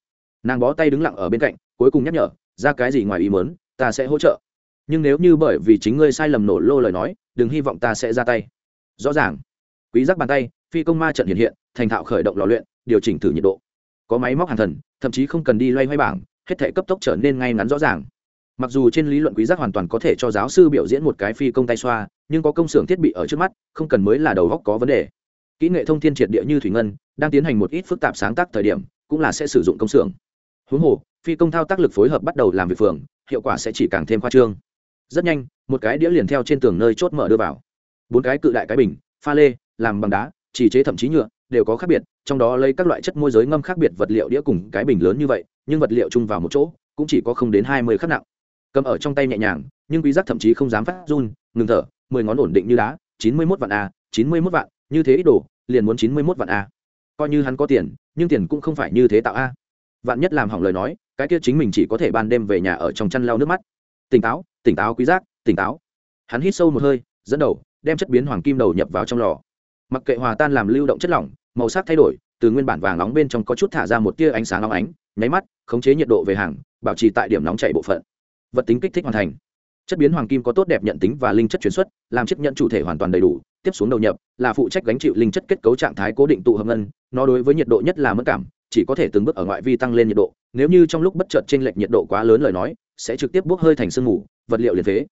Nàng bó tay đứng lặng ở bên cạnh, cuối cùng nhắc nhở, ra cái gì ngoài ý mớn ta sẽ hỗ trợ. Nhưng nếu như bởi vì chính ngươi sai lầm nổ lô lời nói, đừng hy vọng ta sẽ ra tay. Rõ ràng quý giác bàn tay, phi công ma trận hiện hiện, thành thạo khởi động lò luyện, điều chỉnh thử nhiệt độ. Có máy móc hàng thần, thậm chí không cần đi loay hoay bảng, hết thể cấp tốc trở nên ngay ngắn rõ ràng. Mặc dù trên lý luận quý giác hoàn toàn có thể cho giáo sư biểu diễn một cái phi công tay xoa, nhưng có công xưởng thiết bị ở trước mắt, không cần mới là đầu góc có vấn đề. Kỹ nghệ thông thiên triệt địa như thủy ngân, đang tiến hành một ít phức tạp sáng tác thời điểm, cũng là sẽ sử dụng công xưởng. Huống hồ, phi công thao tác lực phối hợp bắt đầu làm việc phường, hiệu quả sẽ chỉ càng thêm khoa trương. Rất nhanh, một cái đĩa liền theo trên tường nơi chốt mở đưa vào. Bốn cái cự đại cái bình, pha lê làm bằng đá, chỉ chế thậm chí nhựa, đều có khác biệt, trong đó lấy các loại chất môi giới ngâm khác biệt vật liệu đĩa cùng cái bình lớn như vậy, nhưng vật liệu chung vào một chỗ, cũng chỉ có không đến hai mươi khắc nặng. Cầm ở trong tay nhẹ nhàng, nhưng quý giác thậm chí không dám phát run, ngừng thở, mười ngón ổn định như đá, chín mươi 91 vạn a, chín mươi 91 vạn, như thế ít đồ, liền muốn chín mươi 91 vạn a. Coi như hắn có tiền, nhưng tiền cũng không phải như thế tạo a. Vạn nhất làm hỏng lời nói, cái kia chính mình chỉ có thể ban đêm về nhà ở trong chăn lau nước mắt. Tỉnh táo tỉnh táo quý giác, tỉnh táo. Hắn hít sâu một hơi, dẫn đầu, đem chất biến hoàng kim đầu nhập vào trong lò mặc kệ hòa tan làm lưu động chất lỏng, màu sắc thay đổi, từ nguyên bản vàng nóng bên trong có chút thả ra một tia ánh sáng nóng ánh, nháy mắt, khống chế nhiệt độ về hàng, bảo trì tại điểm nóng chảy bộ phận. Vật tính kích thích hoàn thành. Chất biến hoàng kim có tốt đẹp nhận tính và linh chất chuyển xuất, làm chiếc nhận chủ thể hoàn toàn đầy đủ, tiếp xuống đầu nhập, là phụ trách gánh chịu linh chất kết cấu trạng thái cố định tụ hợp ngân, nó đối với nhiệt độ nhất là mất cảm, chỉ có thể từng bước ở ngoại vi tăng lên nhiệt độ, nếu như trong lúc bất chợt trên lệch nhiệt độ quá lớn lời nói, sẽ trực tiếp bốc hơi thành sương mù, vật liệu liền phế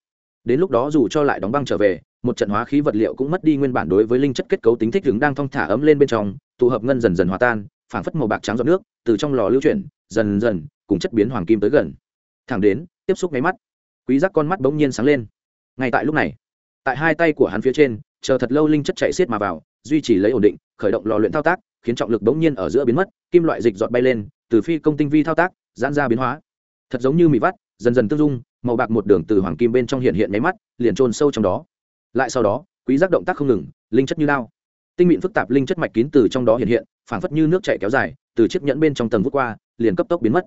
đến lúc đó dù cho lại đóng băng trở về, một trận hóa khí vật liệu cũng mất đi nguyên bản đối với linh chất kết cấu tính thích ứng đang thong thả ấm lên bên trong, tụ hợp ngân dần dần hòa tan, phảng phất màu bạc trắng giọt nước, từ trong lò lưu chuyển, dần dần, cùng chất biến hoàng kim tới gần. Thẳng đến, tiếp xúc máy mắt, quý giác con mắt bỗng nhiên sáng lên. Ngay tại lúc này, tại hai tay của hắn phía trên, chờ thật lâu linh chất chạy xiết mà vào, duy trì lấy ổn định, khởi động lò luyện thao tác, khiến trọng lực bỗng nhiên ở giữa biến mất, kim loại dịch giọt bay lên, từ phi công tinh vi thao tác, giãn ra biến hóa. Thật giống như mì vắt, dần dần tương dung màu bạc một đường từ hoàng kim bên trong hiện hiện máy mắt, liền trôn sâu trong đó. Lại sau đó, quý giác động tác không ngừng, linh chất như lao. Tinh mịn phức tạp linh chất mạch kín từ trong đó hiện hiện, phảng phất như nước chảy kéo dài, từ chiếc nhẫn bên trong tầng vút qua, liền cấp tốc biến mất.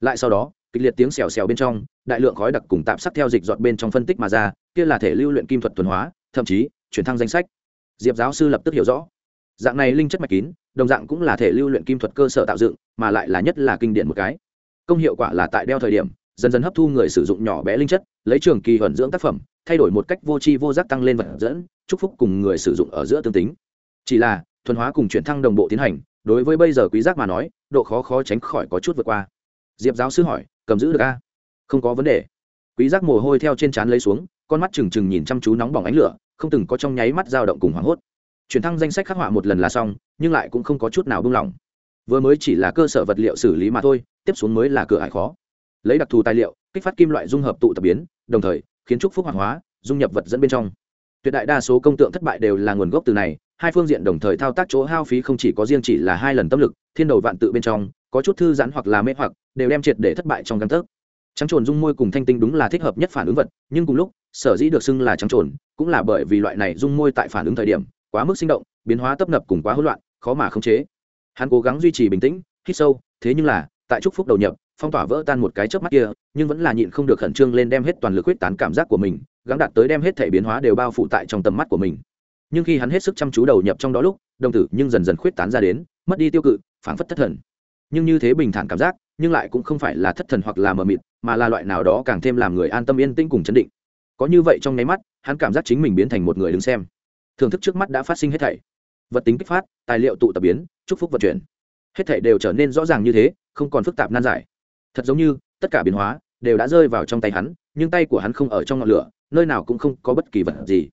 Lại sau đó, kịch liệt tiếng xèo xèo bên trong, đại lượng khói đặc cùng tạp sắc theo dịch giọt bên trong phân tích mà ra, kia là thể lưu luyện kim thuật thuần hóa, thậm chí, chuyển thăng danh sách. Diệp giáo sư lập tức hiểu rõ. Dạng này linh chất mạch kín, đồng dạng cũng là thể lưu luyện kim thuật cơ sở tạo dựng, mà lại là nhất là kinh điển một cái. Công hiệu quả là tại đeo thời điểm dần dần hấp thu người sử dụng nhỏ bé linh chất, lấy trường kỳ thuần dưỡng tác phẩm, thay đổi một cách vô tri vô giác tăng lên vật dẫn, chúc phúc cùng người sử dụng ở giữa tương tính. Chỉ là, thuần hóa cùng chuyển thăng đồng bộ tiến hành, đối với bây giờ quý giác mà nói, độ khó khó tránh khỏi có chút vượt qua. Diệp giáo sư hỏi, cầm giữ được a? Không có vấn đề. Quý giác mồ hôi theo trên trán lấy xuống, con mắt trừng trừng nhìn chăm chú nóng bỏng ánh lửa, không từng có trong nháy mắt dao động cùng hoảng hốt. Chuyển thăng danh sách khắc họa một lần là xong, nhưng lại cũng không có chút nào buông lỏng. Vừa mới chỉ là cơ sở vật liệu xử lý mà thôi, tiếp xuống mới là cửa ải khó lấy đặc thù tài liệu, kích phát kim loại dung hợp tụ tập biến, đồng thời khiến trúc phúc hoạt hóa, dung nhập vật dẫn bên trong. Tuyệt đại đa số công tượng thất bại đều là nguồn gốc từ này, hai phương diện đồng thời thao tác chỗ hao phí không chỉ có riêng chỉ là hai lần tâm lực, thiên đầu vạn tự bên trong, có chút thư giãn hoặc là mê hoặc, đều đem triệt để thất bại trong căn thức trắng trồn dung môi cùng thanh tinh đúng là thích hợp nhất phản ứng vật, nhưng cùng lúc, sở dĩ được xưng là trắng trồn, cũng là bởi vì loại này dung môi tại phản ứng thời điểm, quá mức sinh động, biến hóa tấp nập cùng quá hỗn loạn, khó mà khống chế. Hắn cố gắng duy trì bình tĩnh, hít sâu, thế nhưng là tại chúc phúc đầu nhập, phong tỏa vỡ tan một cái chớp mắt kia, nhưng vẫn là nhịn không được khẩn trương lên đem hết toàn lực huyết tán cảm giác của mình, gắng đạt tới đem hết thể biến hóa đều bao phủ tại trong tầm mắt của mình. Nhưng khi hắn hết sức chăm chú đầu nhập trong đó lúc, đồng tử nhưng dần dần khuyết tán ra đến, mất đi tiêu cự, phảng phất thất thần. Nhưng như thế bình thản cảm giác, nhưng lại cũng không phải là thất thần hoặc là mờ mịt, mà là loại nào đó càng thêm làm người an tâm yên tĩnh cùng chấn định. Có như vậy trong nháy mắt, hắn cảm giác chính mình biến thành một người đứng xem. Thưởng thức trước mắt đã phát sinh hết thảy. Vật tính kích phát, tài liệu tụ tập biến, chúc phúc vận chuyển. Hết thảy đều trở nên rõ ràng như thế không còn phức tạp nan giải. Thật giống như, tất cả biến hóa đều đã rơi vào trong tay hắn, nhưng tay của hắn không ở trong ngọn lửa, nơi nào cũng không có bất kỳ vật gì.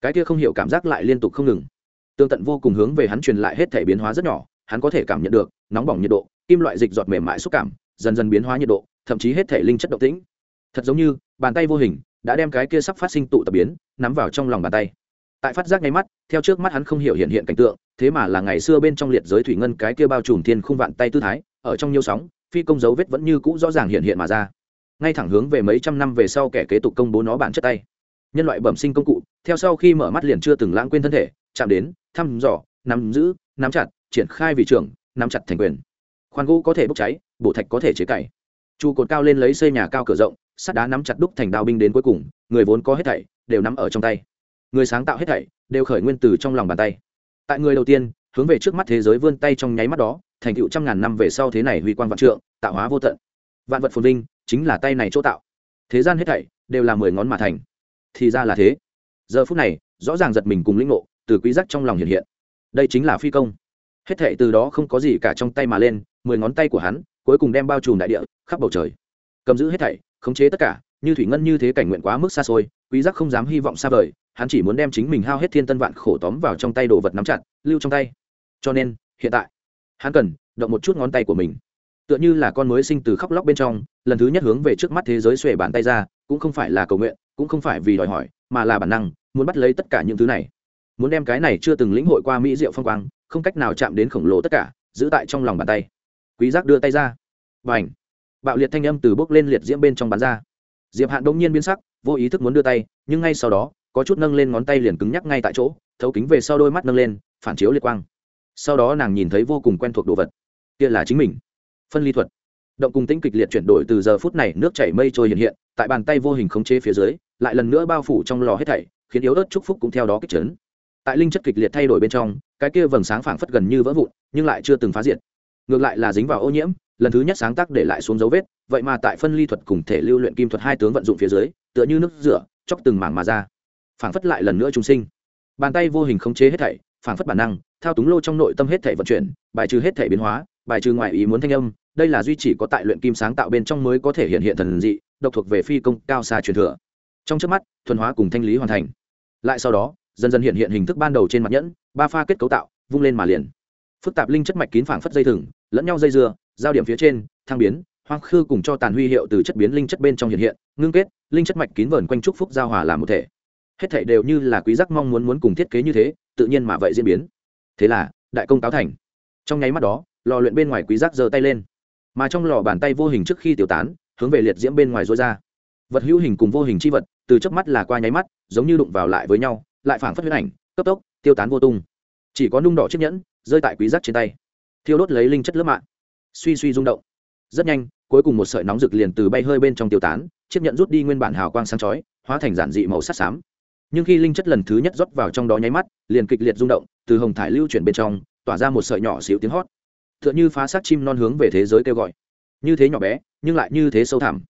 Cái kia không hiểu cảm giác lại liên tục không ngừng. Tương tận vô cùng hướng về hắn truyền lại hết thể biến hóa rất nhỏ, hắn có thể cảm nhận được nóng bỏng nhiệt độ, kim loại dịch giọt mềm mại xúc cảm, dần dần biến hóa nhiệt độ, thậm chí hết thể linh chất động tĩnh. Thật giống như, bàn tay vô hình đã đem cái kia sắp phát sinh tụ tập biến, nắm vào trong lòng bàn tay. Tại phát giác ngay mắt, theo trước mắt hắn không hiểu hiện hiện cảnh tượng, thế mà là ngày xưa bên trong liệt giới thủy ngân cái kia bao trùm thiên khung vạn tay tư thái ở trong nhiều sóng, phi công dấu vết vẫn như cũ rõ ràng hiện hiện mà ra. Ngay thẳng hướng về mấy trăm năm về sau kẻ kế tục công bố nó bản chất tay. Nhân loại bẩm sinh công cụ, theo sau khi mở mắt liền chưa từng lãng quên thân thể, chạm đến, thăm dò, nắm giữ, nắm chặt, triển khai vị trưởng, nắm chặt thành quyền. Khoan gỗ có thể bốc cháy, bổ thạch có thể chế cày. Trụ cột cao lên lấy xây nhà cao cửa rộng, sắt đá nắm chặt đúc thành đao binh đến cuối cùng, người vốn có hết thảy đều nắm ở trong tay. Người sáng tạo hết thảy đều khởi nguyên từ trong lòng bàn tay. Tại người đầu tiên hướng về trước mắt thế giới vươn tay trong nháy mắt đó, thành tựu trăm ngàn năm về sau thế này huy quan vạn trượng, tạo hóa vô tận. Vạn vật phồn vinh, chính là tay này chỗ tạo. Thế gian hết thảy đều là mười ngón mà thành. Thì ra là thế. Giờ phút này, rõ ràng giật mình cùng linh ngộ, từ quý giác trong lòng hiện hiện. Đây chính là phi công. Hết thảy từ đó không có gì cả trong tay mà lên, mười ngón tay của hắn cuối cùng đem bao trùm đại địa, khắp bầu trời. Cầm giữ hết thảy, khống chế tất cả, như thủy ngân như thế cảnh nguyện quá mức xa xôi, quý giác không dám hy vọng xa vời, hắn chỉ muốn đem chính mình hao hết thiên tân vạn khổ tóm vào trong tay đồ vật nắm chặt, lưu trong tay cho nên, hiện tại, hắn cần động một chút ngón tay của mình. Tựa như là con mới sinh từ khóc lóc bên trong, lần thứ nhất hướng về trước mắt thế giới xuề bàn tay ra, cũng không phải là cầu nguyện, cũng không phải vì đòi hỏi, mà là bản năng, muốn bắt lấy tất cả những thứ này. Muốn đem cái này chưa từng lĩnh hội qua mỹ diệu phong quang, không cách nào chạm đến khổng lồ tất cả, giữ tại trong lòng bàn tay. Quý giác đưa tay ra. Và ảnh bạo liệt thanh âm từ bốc lên liệt diễm bên trong bán ra. Diệp hạn đông nhiên biến sắc, vô ý thức muốn đưa tay, nhưng ngay sau đó, có chút nâng lên ngón tay liền cứng nhắc ngay tại chỗ, thấu kính về sau đôi mắt nâng lên, phản chiếu liệt quang sau đó nàng nhìn thấy vô cùng quen thuộc đồ vật. Kia là chính mình. Phân ly thuật. Động cùng tĩnh kịch liệt chuyển đổi từ giờ phút này nước chảy mây trôi hiện hiện, tại bàn tay vô hình khống chế phía dưới, lại lần nữa bao phủ trong lò hết thảy, khiến yếu ớt chúc phúc cũng theo đó kích chấn. Tại linh chất kịch liệt thay đổi bên trong, cái kia vầng sáng phảng phất gần như vỡ vụn, nhưng lại chưa từng phá diệt. Ngược lại là dính vào ô nhiễm, lần thứ nhất sáng tác để lại xuống dấu vết, vậy mà tại phân ly thuật cùng thể lưu luyện kim thuật hai tướng vận dụng phía dưới, tựa như nước rửa, chóc từng mảng mà ra. Phảng phất lại lần nữa trung sinh. Bàn tay vô hình khống chế hết thảy, phảng phất bản năng thao túng lô trong nội tâm hết thể vận chuyển, bài trừ hết thể biến hóa, bài trừ ngoại ý muốn thanh âm, đây là duy chỉ có tại luyện kim sáng tạo bên trong mới có thể hiện hiện thần dị, độc thuộc về phi công cao xa truyền thừa. Trong trước mắt, thuần hóa cùng thanh lý hoàn thành. Lại sau đó, dần dần hiện hiện hình thức ban đầu trên mặt nhẫn, ba pha kết cấu tạo, vung lên mà liền. Phức tạp linh chất mạch kín phảng phất dây thừng, lẫn nhau dây dưa, giao điểm phía trên thang biến, hoang khư cùng cho tàn huy hiệu từ chất biến linh chất bên trong hiện hiện, ngưng kết, linh chất mạch kín vờn quanh trúc phúc giao hòa làm một thể. Hết thể đều như là quý giác mong muốn muốn cùng thiết kế như thế, tự nhiên mà vậy diễn biến thế là, đại công cáo thành. Trong nháy mắt đó, lò luyện bên ngoài quý giác giơ tay lên. Mà trong lò bàn tay vô hình trước khi tiêu tán, hướng về liệt diễm bên ngoài rối ra. Vật hữu hình cùng vô hình chi vật, từ chớp mắt là qua nháy mắt, giống như đụng vào lại với nhau, lại phảng phất huyết ảnh, cấp tốc, tiêu tán vô tung. Chỉ có nung đỏ chiếc nhẫn, rơi tại quý giác trên tay. Thiêu đốt lấy linh chất lớp mạng. Suy suy rung động. Rất nhanh, cuối cùng một sợi nóng rực liền từ bay hơi bên trong tiêu tán, chiếc nhẫn rút đi nguyên bản hào quang sáng chói, hóa thành giản dị màu sắc xám nhưng khi linh chất lần thứ nhất rót vào trong đó nháy mắt, liền kịch liệt rung động, từ hồng thải lưu chuyển bên trong, tỏa ra một sợi nhỏ xíu tiếng hót. Tựa như phá xác chim non hướng về thế giới kêu gọi. Như thế nhỏ bé, nhưng lại như thế sâu thẳm.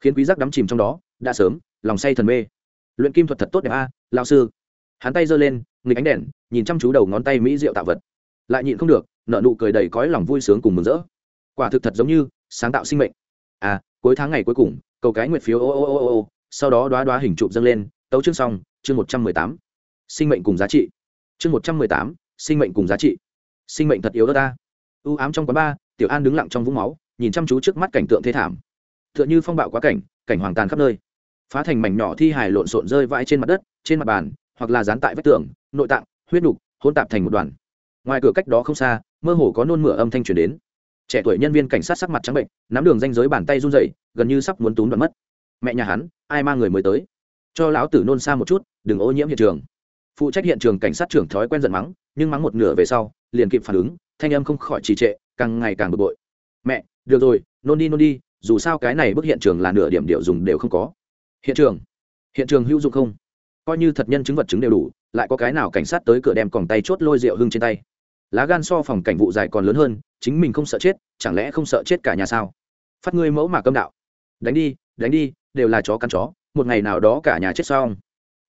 Khiến quý giác đắm chìm trong đó, đã sớm, lòng say thần mê. Luyện kim thuật thật tốt đẹp a, lão sư. Hắn tay giơ lên, nghịch ánh đèn, nhìn chăm chú đầu ngón tay mỹ diệu tạo vật. Lại nhịn không được nợ nụ cười đầy cõi lòng vui sướng cùng mừng rỡ. Quả thực thật giống như, sáng tạo sinh mệnh. À cuối tháng ngày cuối cùng, cầu cái nguyệt phiếu ô ô ô ô ô, sau đó đoá đoá hình chụp dâng lên tấu chương xong, chương một trăm mười tám. Sinh mệnh cùng giá trị. Chương một trăm mười tám, sinh mệnh cùng giá trị. Sinh mệnh thật yếu đó ta. U ám trong quán ba, tiểu an đứng lặng trong vũng máu, nhìn chăm chú trước mắt cảnh tượng thế thảm. T h ư ợ n h ư phong bạo quá cảnh cảnh hoàng tàn khắp nơi. Phá thành mảnh nhỏ thi hài lộn xộn rơi vãi trên mặt đất, trên mặt bàn, hoặc là dán tại vách tường, nội tạng, huyết đục hôn tạp thành một đoàn. Ngoài cửa cách đó không xa, mơ hồ có nôn mửa âm thanh truyền đến. Trẻ tuổi nhân viên cảnh sát sắc mặt trắng bệnh, nắm đường danh giới bàn tay run rẩy, gần như sắp muốn túm đoạn mất. Mẹ nhà hắn, ai mang người mới tới? Cho lão tử nôn xa một chút, đừng ô nhiễm hiện trường. Phụ trách hiện trường cảnh sát trưởng thói quen giận mắng, nhưng mắng một nửa về sau, liền kịp phản ứng, thanh âm không khỏi trì trệ, càng ngày càng bực bội. Mẹ, được rồi, nôn đi nôn đi, dù sao cái này bức hiện trường là nửa điểm điệu dùng đều không có. Hiện trường hiện trường hữu dụng không? Coi như thật nhân chứng vật chứng đều đủ, lại có cái nào cảnh sát tới cửa đem còng tay chốt lôi rượu hưng trên tay? Lá gan so phòng cảnh vụ dài còn lớn hơn, chính mình không sợ chết, chẳng lẽ không sợ chết cả nhà sao? Phát ngươi mẫu mà câm đạo. Đánh đi đánh đi, đều là chó cắn chó một ngày nào đó cả nhà chết xong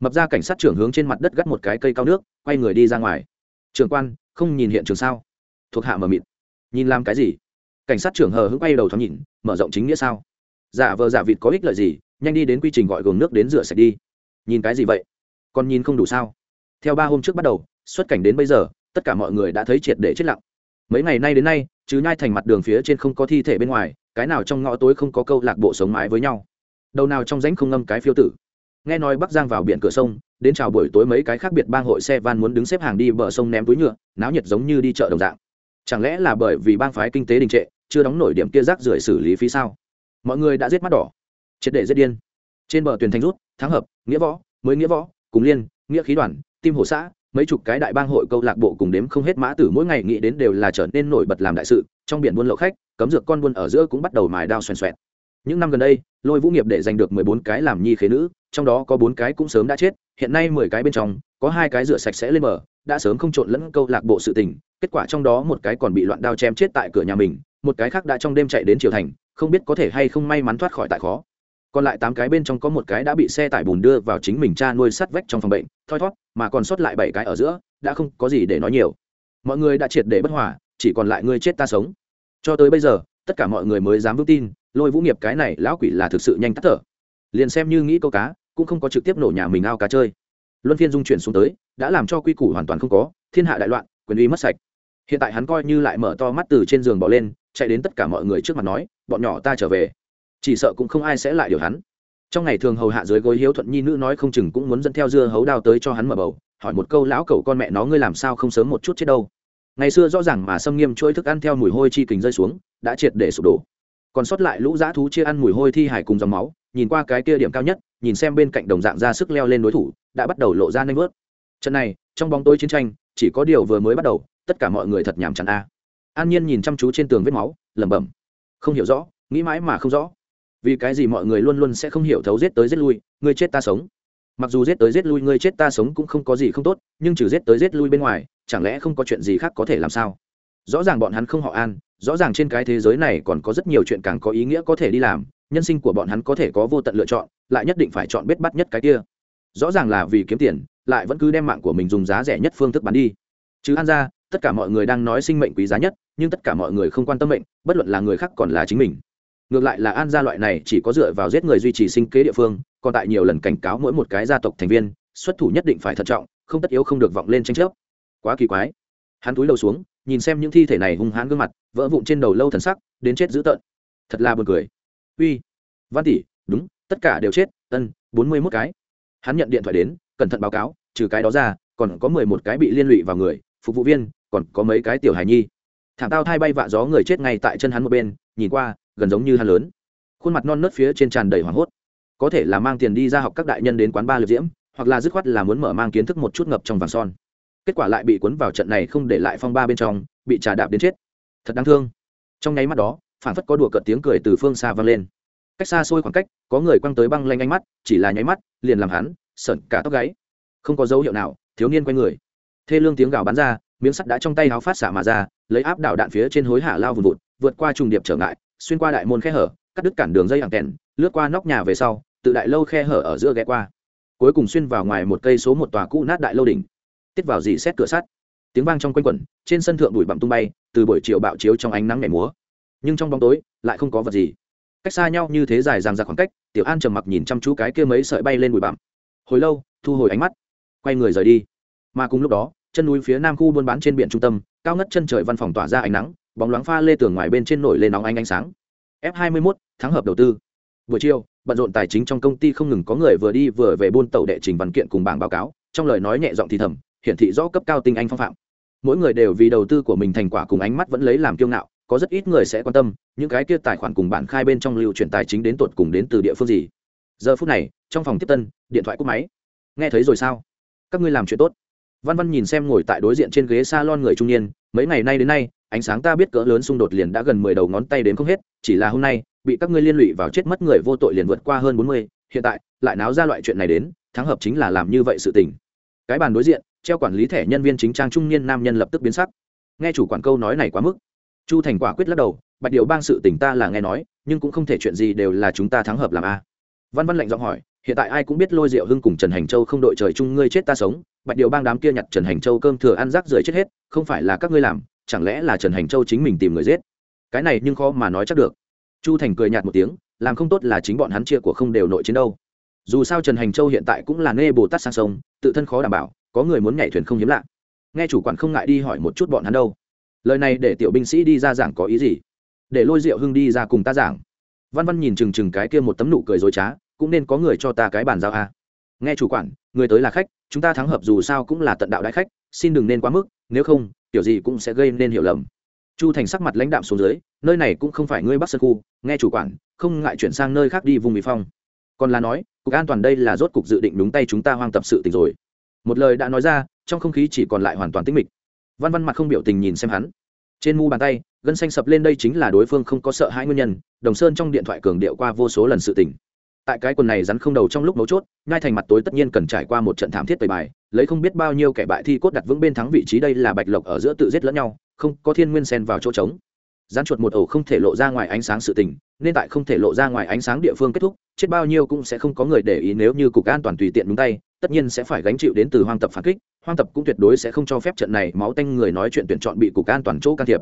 mập ra cảnh sát trưởng hướng trên mặt đất gắt một cái cây cao nước, quay người đi ra ngoài. Trưởng quan, không nhìn hiện trường sao? Thuộc hạ mờ mịt. Nhìn làm cái gì? Cảnh sát trưởng hờ hững quay đầu thoáng nhìn, mở rộng chính nghĩa sao? Giả vờ giả vịt có ích lợi gì? Nhanh đi đến quy trình gọi gồm nước đến rửa sạch đi. Nhìn cái gì vậy? Còn nhìn không đủ sao? Theo ba hôm trước bắt đầu, xuất cảnh đến bây giờ, tất cả mọi người đã thấy triệt để chết lặng. Mấy ngày nay đến nay, chứ nhai thành mặt đường phía trên không có thi thể bên ngoài, cái nào trong ngõ tối không có câu lạc bộ sống mái với nhau đầu nào trong rãnh không ngâm cái phiêu tử. Nghe nói bắc giang vào biển cửa sông, đến chào buổi tối mấy cái khác biệt bang hội xe van muốn đứng xếp hàng đi bờ sông ném túi nhựa, náo nhiệt giống như đi chợ đồng dạng. Chẳng lẽ là bởi vì bang phái kinh tế đình trệ, chưa đóng nổi điểm kia rác rưởi xử lý phí sao? Mọi người đã giết mắt đỏ. Triệt để giết điên. Trên bờ tuyển thanh rút, thắng hợp, nghĩa võ, mới nghĩa võ, cùng liên, nghĩa khí đoàn, tim hồ xã, mấy chục cái đại bang hội câu lạc bộ cùng đếm không hết mã tử mỗi ngày nghĩ đến đều là trở nên nổi bật làm đại sự, trong biển buôn lậu khách, cấm dược con buôn ở giữa cũng bắt đầu mài đao xoèn xoẹt những năm gần đây lôi vũ nghiệp để giành được mười bốn cái làm nhi khế nữ trong đó có bốn cái cũng sớm đã chết hiện nay mười cái bên trong có hai cái rửa sạch sẽ lên mở, đã sớm không trộn lẫn câu lạc bộ sự tình kết quả trong đó một cái còn bị loạn đao chém chết tại cửa nhà mình một cái khác đã trong đêm chạy đến triều thành không biết có thể hay không may mắn thoát khỏi tại khó. Còn lại tám cái bên trong có một cái đã bị xe tải bùn đưa vào chính mình cha nuôi sắt vách trong phòng bệnh thoi thót mà còn sót lại bảy cái ở giữa đã không có gì để nói nhiều. Mọi người đã triệt để bất hòa chỉ còn lại ngươi chết ta sống. Cho tới bây giờ tất cả mọi người mới dám vững tin, lôi vũ nghiệp cái này lão quỷ là thực sự nhanh tắt thở. Liền xem như nghĩ câu cá, cũng không có trực tiếp nổ nhà mình ao cá chơi. Luân phiên dung chuyển xuống tới, đã làm cho quy củ hoàn toàn không có, thiên hạ đại loạn, quyền uy mất sạch. Hiện tại hắn coi như lại mở to mắt từ trên giường bỏ lên, chạy đến tất cả mọi người trước mặt nói, bọn nhỏ ta trở về. Chỉ sợ cũng không ai sẽ lại điều hắn. Trong ngày thường hầu hạ dưới gối hiếu thuận nhi nữ nói không chừng cũng muốn dẫn theo dưa hấu đao tới cho hắn mở bầu, hỏi một câu, lão cậu con mẹ nó ngươi làm sao không sớm một chút chết đâu? Ngày xưa rõ ràng mà xâm nghiêm chuỗi thức ăn theo mùi hôi chi kình rơi xuống, đã triệt để sụp đổ. Còn sót lại lũ dã thú chia ăn mùi hôi thi hải cùng dòng máu, nhìn qua cái kia điểm cao nhất, nhìn xem bên cạnh đồng dạng ra sức leo lên đối thủ, đã bắt đầu lộ ra nanh vớt. Trận này, trong bóng tối chiến tranh, chỉ có điều vừa mới bắt đầu, tất cả mọi người thật nhàm chán a. An nhiên nhìn chăm chú trên tường vết máu, lẩm bẩm. Không hiểu rõ, nghĩ mãi mà không rõ. Vì cái gì mọi người luôn luôn sẽ không hiểu thấu giết tới giết lui, ngươi chết ta sống? Mặc dù giết tới giết lui ngươi chết ta sống cũng không có gì không tốt, nhưng trừ giết tới giết lui bên ngoài, chẳng lẽ không có chuyện gì khác có thể làm sao? Rõ ràng bọn hắn không họ an, rõ ràng trên cái thế giới này còn có rất nhiều chuyện càng có ý nghĩa có thể đi làm, nhân sinh của bọn hắn có thể có vô tận lựa chọn, lại nhất định phải chọn bết bắt nhất cái kia. Rõ ràng là vì kiếm tiền, lại vẫn cứ đem mạng của mình dùng giá rẻ nhất phương thức bán đi. Chứ an ra, tất cả mọi người đang nói sinh mệnh quý giá nhất, nhưng tất cả mọi người không quan tâm mệnh, bất luận là người khác còn là chính mình. Ngược lại là an gia loại này chỉ có dựa vào giết người duy trì sinh kế địa phương còn tại nhiều lần cảnh cáo mỗi một cái gia tộc thành viên, xuất thủ nhất định phải thận trọng, không tất yếu không được vọng lên tranh chấp. Quá kỳ quái. Hắn túi đầu xuống, nhìn xem những thi thể này hung hãn gương mặt, vỡ vụn trên đầu lâu thần sắc, đến chết dữ tợn. Thật là buồn cười. Uy. Văn tỷ, đúng, tất cả đều chết, ân, bốn mươi mốt cái. Hắn nhận điện thoại đến, cẩn thận báo cáo, trừ cái đó ra, còn có mười một cái bị liên lụy vào người, phục vụ viên, còn có mấy cái tiểu hài nhi. Thảm tao thai bay vạ gió người chết ngay tại chân hắn một bên, nhìn qua, gần giống như hắn lớn. Khuôn mặt non nớt phía trên tràn đầy hoảng hốt có thể là mang tiền đi ra học các đại nhân đến quán ba liệt diễm, hoặc là dứt khoát là muốn mở mang kiến thức một chút ngập trong vàng son. Kết quả lại bị cuốn vào trận này không để lại phong ba bên trong, bị trà đạp đến chết. Thật đáng thương. Trong nháy mắt đó, phản phất có đùa cợt tiếng cười từ phương xa vang lên. Cách xa xôi khoảng cách, có người quăng tới băng lanh ánh mắt, chỉ là nháy mắt, liền làm hắn sợn cả tóc gáy. Không có dấu hiệu nào, thiếu niên quay người. Thê lương tiếng gào bắn ra, miếng sắt đã trong tay háo phát xả mà ra, lấy áp đảo đạn phía trên hối hạ lao vùn vụt, vượt qua trùng điệp trở ngại, xuyên qua đại môn khe hở, cắt đứt cản đường dây hàng kèn, lướt qua nóc nhà về sau tự đại lâu khe hở ở giữa ghé qua. Cuối cùng xuyên vào ngoài một cây số một tòa cũ nát đại lâu đỉnh. Tiết vào dì xét cửa sắt. Tiếng vang trong quanh quẩn, trên sân thượng bụi bặm tung bay, từ buổi chiều bạo chiếu trong ánh nắng nhảy múa. Nhưng trong bóng tối, lại không có vật gì. Cách xa nhau như thế dài ràng ra khoảng cách, tiểu an trầm mặc nhìn chăm chú cái kia mấy sợi bay lên bụi bặm. Hồi lâu, thu hồi ánh mắt, quay người rời đi. Mà cùng lúc đó, chân núi phía nam khu buôn bán trên biển trung tâm, cao ngất chân trời văn phòng tỏa ra ánh nắng, bóng loáng pha lê tường ngoài bên trên nổi lên nóng ánh ánh sáng. F 21 tháng hợp đầu tư buổi chiều, bận rộn tài chính trong công ty không ngừng có người vừa đi vừa về buôn tàu đệ trình văn kiện cùng bảng báo cáo, trong lời nói nhẹ giọng thì thầm, hiển thị rõ cấp cao tinh anh phong phạm. Mỗi người đều vì đầu tư của mình thành quả cùng ánh mắt vẫn lấy làm kiêu ngạo, có rất ít người sẽ quan tâm những cái kia tài khoản cùng bản khai bên trong lưu chuyển tài chính đến tột cùng đến từ địa phương gì. Giờ phút này, trong phòng tiếp tân, điện thoại cúp máy. Nghe thấy rồi sao? Các ngươi làm chuyện tốt. Văn văn nhìn xem ngồi tại đối diện trên ghế s a lon người trung niên, mấy ngày nay đến nay, ánh sáng ta biết cỡ lớn xung đột liền đã gần mười đầu ngón tay đến không hết, chỉ là hôm nay bị các ngươi liên lụy vào chết mất người vô tội liền vượt qua hơn bốn mươi, hiện tại, lại náo ra loại chuyện này đến, thắng hợp chính là làm như vậy sự tình. Cái bàn đối diện, treo quản lý thẻ nhân viên chính trang trung niên nam nhân lập tức biến sắc. Nghe chủ quản câu nói này quá mức. Chu thành quả quyết lắc đầu, bạch điều bang sự tỉnh ta là nghe nói, nhưng cũng không thể chuyện gì đều là chúng ta thắng hợp làm a. Văn văn lệnh giọng hỏi, hiện tại ai cũng biết lôi diệu hưng cùng trần hành châu không đội trời chung ngươi chết ta sống, bạch điều bang đám kia nhặt trần hành châu cơm thừa ăn rác rưởi chết hết, không phải là các ngươi làm, chẳng lẽ là trần hành châu chính mình tìm người giết? Cái này nhưng khó mà nói chắc được chu thành cười nhạt một tiếng, làm không tốt là chính bọn hắn chia của không đều nội chiến đâu. Dù sao trần hành châu hiện tại cũng là nê bồ tát sang sông, tự thân khó đảm bảo, có người muốn nhảy thuyền không hiếm lạ. Nghe chủ quản không ngại đi hỏi một chút bọn hắn đâu. Lời này để tiểu binh sĩ đi ra giảng có ý gì? Để lôi rượu hưng đi ra cùng ta giảng. Văn văn nhìn chừng chừng cái kia một tấm nụ cười dối trá, cũng nên có người cho ta cái bàn giao a. Nghe chủ quản, người tới là khách, chúng ta thắng hợp dù sao cũng là tận đạo đại khách, xin đừng nên quá mức, nếu không, tiểu gì cũng sẽ gây nên hiểu lầm chu thành sắc mặt lãnh đạm xuống dưới, nơi này cũng không phải ngươi bắc sơn khu, nghe chủ quản, không ngại chuyển sang nơi khác đi vùng bị phong. Còn là nói, cục an toàn đây là rốt cục dự định đúng tay chúng ta hoang tập sự tình rồi. Một lời đã nói ra, trong không khí chỉ còn lại hoàn toàn tĩnh mịch. Văn văn mặt không biểu tình nhìn xem hắn. Trên mu bàn tay, gân xanh sập lên đây chính là đối phương không có sợ hãi nguyên nhân, đồng sơn trong điện thoại cường điệu qua vô số lần sự tình. Tại cái quần này rắn không đầu trong lúc mấu chốt ngay thành mặt tối tất nhiên cần trải qua một trận thảm thiết tẩy bài, lấy không biết bao nhiêu kẻ bại thi cốt đặt vững bên thắng vị trí đây là bạch lộc ở giữa tự giết lẫn nhau không có thiên nguyên sen vào chỗ trống. Rán chuột một ổ không thể lộ ra ngoài ánh sáng sự tình, nên tại không thể lộ ra ngoài ánh sáng địa phương kết thúc, chết bao nhiêu cũng sẽ không có người để ý nếu như cục an toàn tùy tiện đúng tay, tất nhiên sẽ phải gánh chịu đến từ hoang tập phản kích, hoang tập cũng tuyệt đối sẽ không cho phép trận này máu tanh người nói chuyện tuyển chọn bị cục an toàn chỗ can thiệp.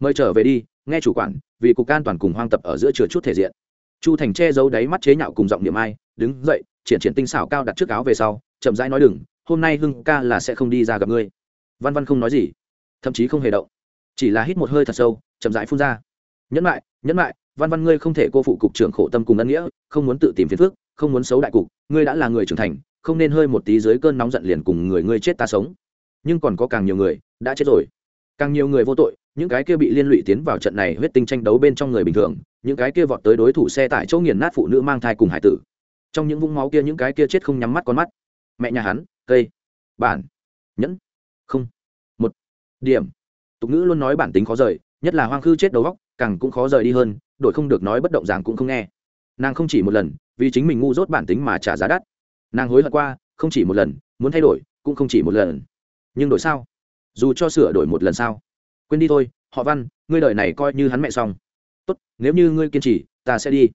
Mời trở về đi, nghe chủ quản, vì cục an toàn cùng hoang tập ở giữa chừa chút thể diện. Chu thành che giấu đáy mắt chế nhạo cùng giọng niệm ai, đứng dậy, triển triển tinh xảo cao đặt trước áo về sau, chậm rãi nói đừng, hôm nay hưng ca là sẽ không đi ra gặp ngươi. Văn văn không nói gì, thậm chí không hề động chỉ là hít một hơi thật sâu, chậm rãi phun ra. Nhẫn lại nhẫn lại văn văn ngươi không thể cô phụ cục trưởng khổ tâm cùng ân nghĩa, không muốn tự tìm phiền phước không muốn xấu đại cục, ngươi đã là người trưởng thành, không nên hơi một tí dưới cơn nóng giận liền cùng người ngươi chết ta sống. Nhưng còn có càng nhiều người, đã chết rồi. Càng nhiều người vô tội, những cái kia bị liên lụy tiến vào trận này huyết tinh tranh đấu bên trong người bình thường, những cái kia vọt tới đối thủ xe tải chỗ nghiền nát phụ nữ mang thai cùng hải tử. Trong những vũng máu kia những cái kia chết không nhắm mắt con mắt. Mẹ nhà hắn, cây, bản, nhẫn, không, một điểm tục ngữ luôn nói bản tính khó rời, nhất là hoang khư chết đầu góc càng cũng khó rời đi hơn, đổi không được nói bất động giảng cũng không nghe. Nàng không chỉ một lần, vì chính mình ngu dốt bản tính mà trả giá đắt. Nàng hối hận qua, không chỉ một lần, muốn thay đổi, cũng không chỉ một lần. Nhưng đổi sao? Dù cho sửa đổi một lần sao? Quên đi thôi, họ văn, ngươi đời này coi như hắn mẹ xong. Tốt, nếu như ngươi kiên trì, ta sẽ đi.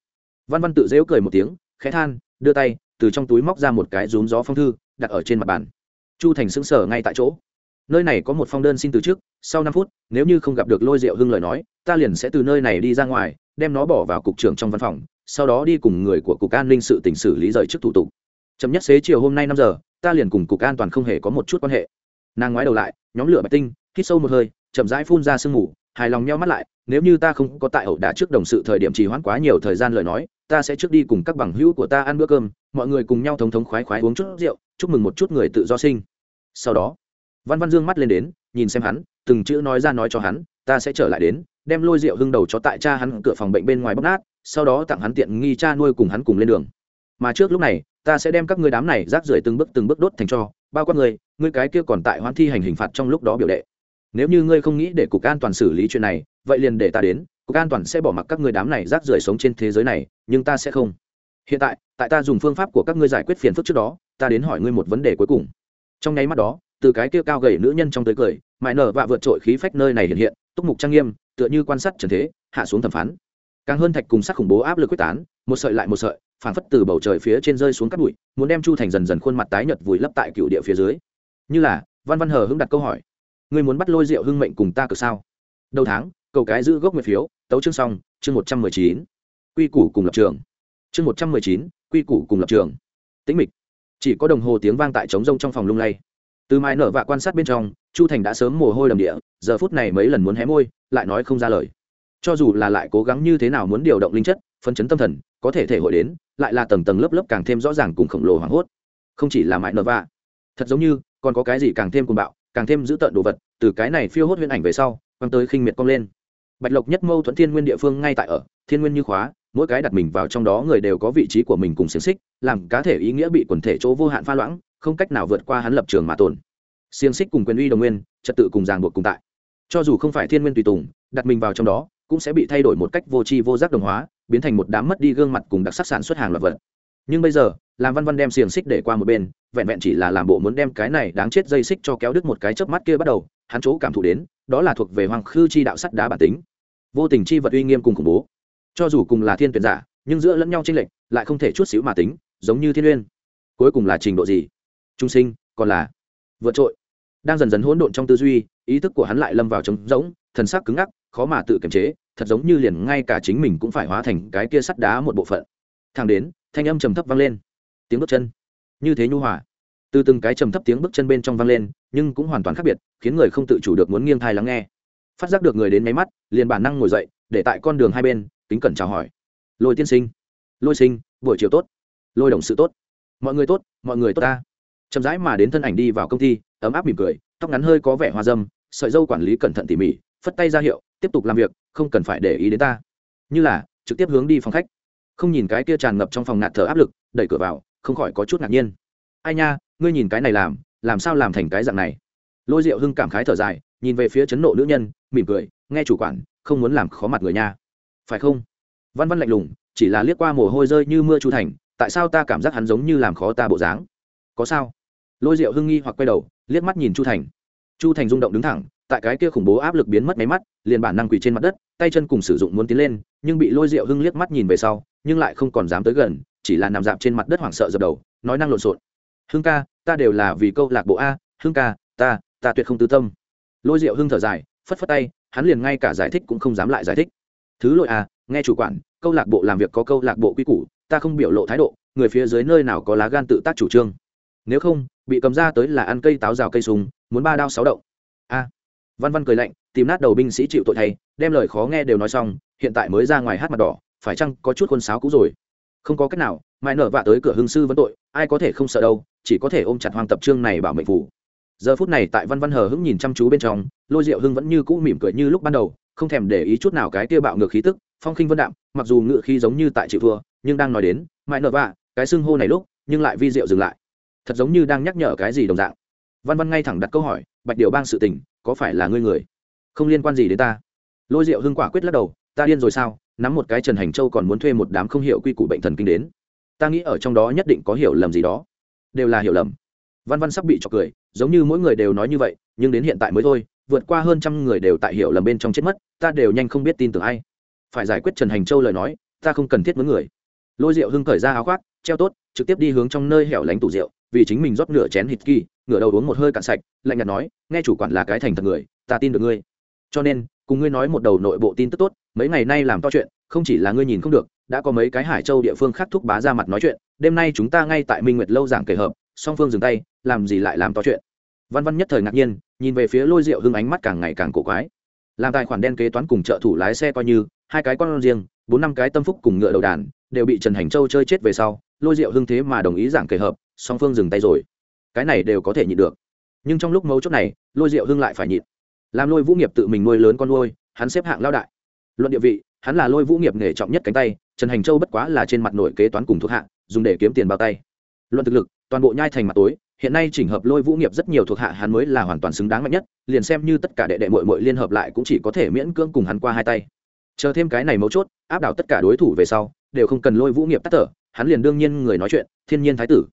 Văn văn tự dễu cười một tiếng, khẽ than, đưa tay, từ trong túi móc ra một cái rúm gió phong thư, đặt ở trên mặt bàn. Chu thành sững sờ ngay tại chỗ nơi này có một phong đơn xin từ trước, sau năm phút, nếu như không gặp được lôi rượu hưng lời nói, ta liền sẽ từ nơi này đi ra ngoài, đem nó bỏ vào cục trưởng trong văn phòng, sau đó đi cùng người của cục an ninh sự tỉnh xử lý rời trước thủ tục. Chậm nhất xế chiều hôm nay năm giờ, ta liền cùng cục an toàn không hề có một chút quan hệ. Nàng ngoái đầu lại, nhóm lửa bạch tinh, hít sâu một hơi, chậm rãi phun ra sương mù, hài lòng nhau mắt lại, nếu như ta không có tại ẩu đả trước đồng sự thời điểm trì hoãn quá nhiều thời gian lời nói, ta sẽ trước đi cùng các bằng hữu của ta ăn bữa cơm, mọi người cùng nhau thống thống khoái khoái uống chút rượu, chúc mừng một chút người tự do sinh. Sau đó văn văn dương mắt lên đến, nhìn xem hắn, từng chữ nói ra nói cho hắn, ta sẽ trở lại đến, đem lôi rượu hưng đầu cho tại cha hắn cửa phòng bệnh bên ngoài bóc nát, sau đó tặng hắn tiện nghi cha nuôi cùng hắn cùng lên đường. Mà trước lúc này, ta sẽ đem các ngươi đám này rác rưởi từng bước từng bước đốt thành cho, bao quát người ngươi cái kia còn tại hoãn thi hành hình phạt trong lúc đó biểu đệ. Nếu như ngươi không nghĩ để cục an toàn xử lý chuyện này, vậy liền để ta đến, cục an toàn sẽ bỏ mặc các ngươi đám này rác rưởi sống trên thế giới này, nhưng ta sẽ không. Hiện tại tại ta dùng phương pháp của các ngươi giải quyết phiền phức trước đó, ta đến hỏi ngươi một vấn đề cuối cùng. Trong nháy mắt đó từ cái kia cao gầy nữ nhân trong tới cười mại nở và vượt trội khí phách nơi này hiện hiện, túc mục trang nghiêm, tựa như quan sát trần thế, hạ xuống thẩm phán. Càng hơn thạch cùng sắc khủng bố áp lực quyết tán, một sợi lại một sợi, phảng phất từ bầu trời phía trên rơi xuống cắt bụi, muốn đem chu thành dần dần khuôn mặt tái nhợt vùi lấp tại cựu địa phía dưới. Như là, văn văn hờ hưng đặt câu hỏi. Ngươi muốn bắt lôi rượu hưng mệnh cùng ta cực sao? Đầu tháng, cầu cái giữ gốc nguyệt phiếu, tấu chương xong, chương một trăm mười chín. Quy củ cùng lập trường. Chương một trăm mười chín, quy củ cùng lập trường. Tĩnh mịch. Chỉ có đồng hồ tiếng vang tại trống rông trong phòng lung lay từ mai nở vạ quan sát bên trong, chu thành đã sớm mồ hôi đầm địa, giờ phút này mấy lần muốn hé môi, lại nói không ra lời. Cho dù là lại cố gắng như thế nào muốn điều động linh chất, phân chấn tâm thần, có thể thể hội đến, lại là tầng tầng lớp lớp càng thêm rõ ràng cùng khổng lồ hoảng hốt. Không chỉ là mãi nở vạ, thật giống như, còn có cái gì càng thêm cuồng bạo, càng thêm giữ tợn đồ vật, từ cái này phiêu hốt huyễn ảnh về sau, quăng tới khinh miệt cong lên. Bạch lộc nhất mâu thuẫn thiên nguyên địa phương ngay tại ở, thiên nguyên như khóa mỗi cái đặt mình vào trong đó người đều có vị trí của mình cùng xiềng xích, làm cá thể ý nghĩa bị quần thể chỗ vô hạn pha loãng, không cách nào vượt qua hắn lập trường mà tồn. Xiềng xích cùng quyền uy đồng nguyên, trật tự cùng ràng buộc cùng tại. Cho dù không phải thiên nguyên tùy tùng, đặt mình vào trong đó, cũng sẽ bị thay đổi một cách vô tri vô giác đồng hóa, biến thành một đám mất đi gương mặt cùng đặc sắc sản xuất hàng loạt vật. Nhưng bây giờ, làm văn văn đem xiềng xích để qua một bên, vẹn vẹn chỉ là làm bộ muốn đem cái này đáng chết dây xích cho kéo đứt một cái chớp mắt kia bắt đầu, hắn chỗ cảm thụ đến, đó là thuộc về hoàng khư chi đạo sắt đá bản tính. Vô tình chi vật uy nghiêm cùng khủng bố cho dù cùng là thiên tuyển giả, nhưng giữa lẫn nhau tranh lệch, lại không thể chút xíu mà tính, giống như thiên uyên. Cuối cùng là trình độ gì? Trung sinh, còn là vượt trội. Đang dần dần hỗn độn trong tư duy, ý thức của hắn lại lâm vào trống rỗng, thần sắc cứng ngắc, khó mà tự kiềm chế, thật giống như liền ngay cả chính mình cũng phải hóa thành cái kia sắt đá một bộ phận. Thang đến, thanh âm trầm thấp vang lên. Tiếng bước chân. Như thế nhu hòa. Từ từng cái trầm thấp tiếng bước chân bên trong vang lên, nhưng cũng hoàn toàn khác biệt, khiến người không tự chủ được muốn nghiêng thai lắng nghe. Phát giác được người đến máy mắt, liền bản năng ngồi dậy, để tại con đường hai bên kính cẩn chào hỏi. Lôi tiên sinh. Lôi sinh, buổi chiều tốt. Lôi đồng sự tốt. Mọi người tốt, mọi người tốt ta. Chậm rãi mà đến thân ảnh đi vào công ty, ấm áp mỉm cười, tóc ngắn hơi có vẻ hoa dâm, sợi dâu quản lý cẩn thận tỉ mỉ, phất tay ra hiệu, tiếp tục làm việc, không cần phải để ý đến ta. Như là, trực tiếp hướng đi phòng khách. Không nhìn cái kia tràn ngập trong phòng ngạt thở áp lực, đẩy cửa vào, không khỏi có chút ngạc nhiên. Ai nha, ngươi nhìn cái này làm làm sao làm thành cái dạng này? Lôi rượu hưng cảm khái thở dài, nhìn về phía chấn nộ nữ nhân, mỉm cười, nghe chủ quản, không muốn làm khó mặt người nha phải không? Văn văn lạnh lùng, chỉ là liếc qua mồ hôi rơi như mưa chu thành, tại sao ta cảm giác hắn giống như làm khó ta bộ dáng? Có sao? Lôi rượu hưng nghi hoặc quay đầu, liếc mắt nhìn chu thành. Chu thành rung động đứng thẳng, tại cái kia khủng bố áp lực biến mất máy mắt, liền bản năng quỳ trên mặt đất, tay chân cùng sử dụng muốn tiến lên, nhưng bị lôi rượu hưng liếc mắt nhìn về sau, nhưng lại không còn dám tới gần, chỉ là nằm dạp trên mặt đất hoảng sợ dập đầu, nói năng lộn xộn. Hưng ca, ta đều là vì câu lạc bộ a, hưng ca, ta ta tuyệt không tư tâm. Lôi rượu hưng thở dài, phất phất tay, hắn liền ngay cả giải thích cũng không dám lại giải thích thứ lỗi à, nghe chủ quản câu lạc bộ làm việc có câu lạc bộ quy củ ta không biểu lộ thái độ người phía dưới nơi nào có lá gan tự tác chủ trương. Nếu không bị cầm ra tới là ăn cây táo rào cây súng muốn ba đao sáu động. A. Văn văn cười lạnh tìm nát đầu binh sĩ chịu tội thay đem lời khó nghe đều nói xong hiện tại mới ra ngoài hát mặt đỏ phải chăng có chút khuôn sáo cũ rồi? Không có cách nào mai nở vạ tới cửa hương sư vẫn tội ai có thể không sợ đâu chỉ có thể ôm chặt hoàng tập trương này bảo mệnh phủ. Giờ phút này tại văn văn hờ hững nhìn chăm chú bên trong lôi diệu hưng vẫn như cũ mỉm cười như lúc ban đầu không thèm để ý chút nào cái kia bạo ngược khí tức, phong khinh vân đạm, mặc dù ngự khí giống như tại chịu thua, nhưng đang nói đến, mãi nở vạ, cái xưng hô này lúc, nhưng lại vi diệu dừng lại. Thật giống như đang nhắc nhở cái gì đồng dạng. Văn văn ngay thẳng đặt câu hỏi, bạch điều bang sự tình, có phải là ngươi người? Không liên quan gì đến ta. Lôi diệu hưng quả quyết lắc đầu, ta điên rồi sao, nắm một cái trần hành châu còn muốn thuê một đám không hiểu quy củ bệnh thần kinh đến. Ta nghĩ ở trong đó nhất định có hiểu lầm gì đó. Đều là hiểu lầm. Văn văn sắp bị trọc cười, giống như mỗi người đều nói như vậy, nhưng đến hiện tại mới thôi vượt qua hơn trăm người đều tại hiểu lầm bên trong chết mất, ta đều nhanh không biết tin tưởng ai. Phải giải quyết trần hành châu lời nói, ta không cần thiết với người. Lôi rượu hưng khởi ra áo khoác, treo tốt, trực tiếp đi hướng trong nơi hẻo lánh tủ rượu, vì chính mình rót nửa chén hít kỳ, ngửa đầu uống một hơi cạn sạch, lạnh nhạt nói, nghe chủ quản là cái thành thật người, ta tin được ngươi. Cho nên, cùng ngươi nói một đầu nội bộ tin tức tốt, mấy ngày nay làm to chuyện, không chỉ là ngươi nhìn không được, đã có mấy cái hải châu địa phương khác thúc bá ra mặt nói chuyện, đêm nay chúng ta ngay tại minh nguyệt lâu giảng kể hợp, song phương dừng tay, làm gì lại làm to chuyện? Văn văn nhất thời ngạc nhiên nhìn về phía lôi rượu hưng ánh mắt càng ngày càng cổ quái. Làm tài khoản đen kế toán cùng trợ thủ lái xe coi như, hai cái con riêng, bốn năm cái tâm phúc cùng ngựa đầu đàn, đều bị trần hành châu chơi chết về sau, lôi rượu hưng thế mà đồng ý giảng kề hợp, song phương dừng tay rồi. Cái này đều có thể nhịn được. Nhưng trong lúc mấu chốt này, lôi rượu hưng lại phải nhịn. Làm lôi vũ nghiệp tự mình nuôi lớn con nuôi, hắn xếp hạng lao đại. Luận địa vị, hắn là lôi vũ nghiệp nghề trọng nhất cánh tay, trần hành châu bất quá là trên mặt nội kế toán cùng thuộc hạ, dùng để kiếm tiền bao tay. Luận thực lực, toàn bộ nhai thành mặt tối hiện nay chỉnh hợp lôi vũ nghiệp rất nhiều thuộc hạ hắn mới là hoàn toàn xứng đáng mạnh nhất, liền xem như tất cả đệ đệ mội mội liên hợp lại cũng chỉ có thể miễn cưỡng cùng hắn qua hai tay. Chờ thêm cái này mấu chốt, áp đảo tất cả đối thủ về sau, đều không cần lôi vũ nghiệp tắt thở, hắn liền đương nhiên người nói chuyện, thiên nhiên thái tử.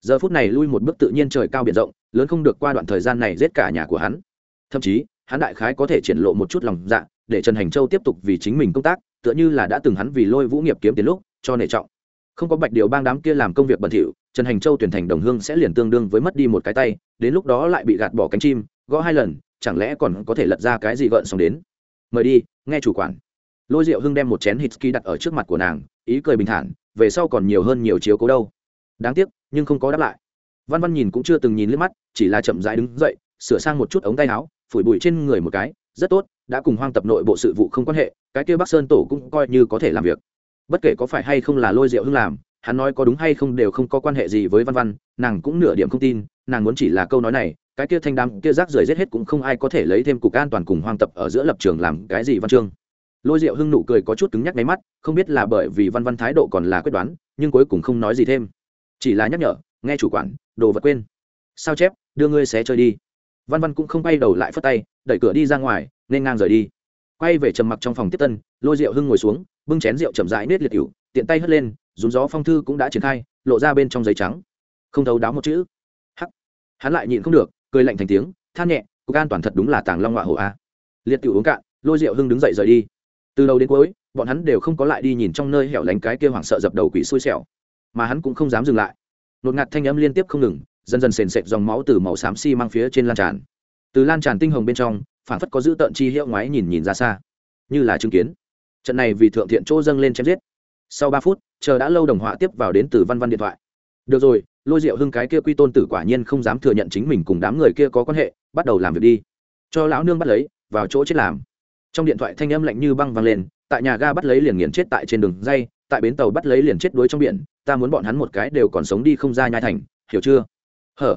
Giờ phút này lui một bước tự nhiên trời cao biển rộng, lớn không được qua đoạn thời gian này giết cả nhà của hắn. Thậm chí, hắn đại khái có thể triển lộ một chút lòng dạ để trần hành châu tiếp tục vì chính mình công tác, tựa như là đã từng hắn vì lôi vũ nghiệp kiếm tiền lúc, cho nể trọng không có bạch điều bang đám kia làm công việc bẩn thỉu, trần hành châu tuyển thành đồng hương sẽ liền tương đương với mất đi một cái tay, đến lúc đó lại bị gạt bỏ cánh chim, gõ hai lần, chẳng lẽ còn có thể lật ra cái gì gợn xong đến? Mời đi, nghe chủ quản. Lôi diệu hưng đem một chén hít đặt ở trước mặt của nàng, ý cười bình thản, về sau còn nhiều hơn nhiều chiếu cố đâu. Đáng tiếc, nhưng không có đáp lại. Văn văn nhìn cũng chưa từng nhìn liếc mắt, chỉ là chậm rãi đứng dậy, sửa sang một chút ống tay áo, phủi bụi trên người một cái, rất tốt, đã cùng hoang tập nội bộ sự vụ không quan hệ, cái kia bắc sơn tổ cũng coi như có thể làm việc bất kể có phải hay không là lôi rượu hưng làm, hắn nói có đúng hay không đều không có quan hệ gì với văn văn, nàng cũng nửa điểm không tin, nàng muốn chỉ là câu nói này, cái kia thanh đám kia rác rưởi rết hết cũng không ai có thể lấy thêm cục an toàn cùng hoang tập ở giữa lập trường làm cái gì văn chương. Lôi rượu hưng nụ cười có chút cứng nhắc máy mắt, không biết là bởi vì văn văn thái độ còn là quyết đoán, nhưng cuối cùng không nói gì thêm. Chỉ là nhắc nhở, nghe chủ quản, đồ vật quên. Sao chép, đưa ngươi xé chơi đi. Văn văn cũng không bay đầu lại phất tay, đẩy cửa đi ra ngoài, nên ngang rời đi. Quay về trầm mặc trong phòng tiếp tân, lôi rượu hưng ngồi xuống bưng chén rượu chậm rãi nết liệt cựu tiện tay hất lên rún gió phong thư cũng đã triển khai, lộ ra bên trong giấy trắng. Không thấu đáo một chữ. Hắc. Hắn lại nhịn không được, cười lạnh thành tiếng, than nhẹ, cục an toàn thật đúng là tàng long họa hổ a. Liệt cựu uống cạn, lôi rượu hưng đứng dậy rời đi. Từ đầu đến cuối, bọn hắn đều không có lại đi nhìn trong nơi hẻo lánh cái kia hoảng sợ dập đầu quỷ xui xẻo, mà hắn cũng không dám dừng lại. Nột ngạt thanh âm liên tiếp không ngừng, dần dần sền sệt dòng máu từ màu xám xi mang phía trên lan tràn. Từ lan tràn tinh hồng bên trong phản phất có giữ tợn chi hiệu ngoái nhìn nhìn ra xa. Như là chứng kiến trận này vì thượng thiện chỗ dâng lên chém giết. Sau ba phút, chờ đã lâu đồng họa tiếp vào đến từ văn văn điện thoại. Được rồi, lôi diệu hưng cái kia quy tôn tử quả nhiên không dám thừa nhận chính mình cùng đám người kia có quan hệ, bắt đầu làm việc đi. Cho lão nương bắt lấy, vào chỗ chết làm. Trong điện thoại thanh âm lạnh như băng vang lên, tại nhà ga bắt lấy liền nghiền chết tại trên đường dây, tại bến tàu bắt lấy liền chết đuối trong biển, ta muốn bọn hắn một cái đều còn sống đi không ra nhai thành, hiểu chưa? Hở.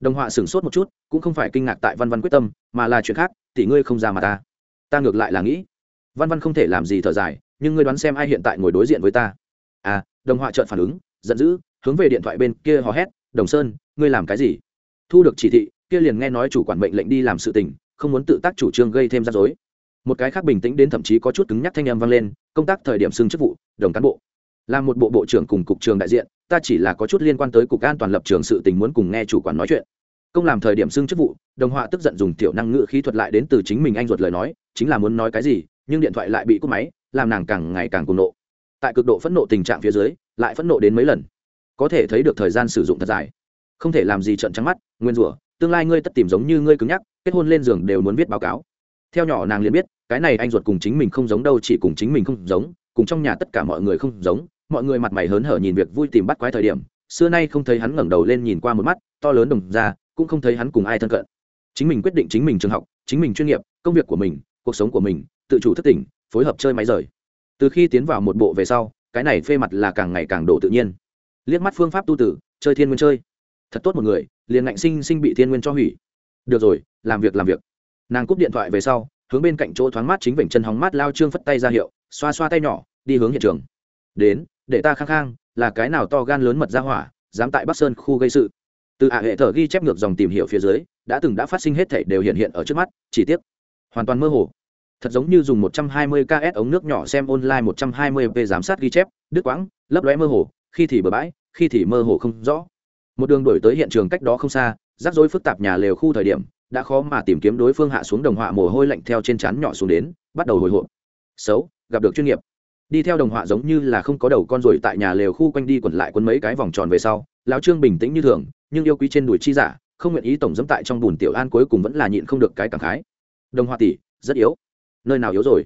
Đồng họa sửng sốt một chút, cũng không phải kinh ngạc tại văn văn quyết tâm, mà là chuyện khác thì ngươi không ra mà ta. Ta ngược lại là nghĩ văn văn không thể làm gì thở dài, nhưng ngươi đoán xem ai hiện tại ngồi đối diện với ta. À đồng họa trợn phản ứng, giận dữ, hướng về điện thoại bên kia hò hét, đồng sơn, ngươi làm cái gì? Thu được chỉ thị, kia liền nghe nói chủ quản mệnh lệnh đi làm sự tình, không muốn tự tác chủ trương gây thêm rắc rối. Một cái khác bình tĩnh đến thậm chí có chút cứng nhắc thanh âm vang lên, công tác thời điểm xưng chức vụ, đồng cán bộ. Là một bộ bộ trưởng cùng cục trường đại diện, ta chỉ là có chút liên quan tới cục an toàn lập trường sự tình muốn cùng nghe chủ quản nói chuyện. Công làm thời điểm xưng chức vụ, đồng họa tức giận dùng tiểu năng ngữ khí thuật lại đến từ chính mình anh ruột lời nói, chính là muốn nói cái gì nhưng điện thoại lại bị cúp máy, làm nàng càng ngày càng cuồng nộ. Tại cực độ phẫn nộ tình trạng phía dưới, lại phẫn nộ đến mấy lần. Có thể thấy được thời gian sử dụng thật dài. Không thể làm gì trận trắng mắt, nguyên rủa, tương lai ngươi tất tìm giống như ngươi cứng nhắc, kết hôn lên giường đều muốn viết báo cáo. Theo nhỏ nàng liền biết, cái này anh ruột cùng chính mình không giống đâu, chỉ cùng chính mình không giống, cùng trong nhà tất cả mọi người không giống, mọi người mặt mày hớn hở nhìn việc vui tìm bắt quái thời điểm, xưa nay không thấy hắn ngẩng đầu lên nhìn qua một mắt, to lớn đồng ra, cũng không thấy hắn cùng ai thân cận. Chính mình quyết định chính mình trường học, chính mình chuyên nghiệp, công việc của mình, cuộc sống của mình tự chủ thất tỉnh, phối hợp chơi máy rời. Từ khi tiến vào một bộ về sau, cái này phê mặt là càng ngày càng đổ tự nhiên. Liếc mắt phương pháp tu tử, chơi thiên nguyên chơi. Thật tốt một người, liền ngạnh sinh sinh bị thiên nguyên cho hủy. Được rồi, làm việc làm việc. Nàng cúp điện thoại về sau, hướng bên cạnh chỗ thoáng mát chính vểnh chân hóng mát lao trương phất tay ra hiệu, xoa xoa tay nhỏ, đi hướng hiện trường. Đến, để ta khang khang, là cái nào to gan lớn mật ra hỏa, dám tại bắc sơn khu gây sự. Từ ạ hệ thở ghi chép ngược dòng tìm hiểu phía dưới, đã từng đã phát sinh hết thể đều hiện hiện ở trước mắt, chỉ tiếc, hoàn toàn mơ hồ thật giống như dùng 120 ks ống nước nhỏ xem online 120p giám sát ghi chép, đứt quãng, lấp lóe mơ hồ, khi thì bừa bãi, khi thì mơ hồ không rõ. Một đường đổi tới hiện trường cách đó không xa, rắc rối phức tạp nhà lều khu thời điểm, đã khó mà tìm kiếm đối phương hạ xuống đồng họa mồ hôi lạnh theo trên trán nhỏ xuống đến, bắt đầu hồi hộp. Xấu, gặp được chuyên nghiệp. Đi theo đồng họa giống như là không có đầu con rồi tại nhà lều khu quanh đi quẩn lại quấn mấy cái vòng tròn về sau, lão trương bình tĩnh như thường, nhưng yêu quý trên đùi chi giả, không nguyện ý tổng dẫm tại trong bùn tiểu an cuối cùng vẫn là nhịn không được cái cảm khái. Đồng họa tỷ, rất yếu nơi nào yếu rồi?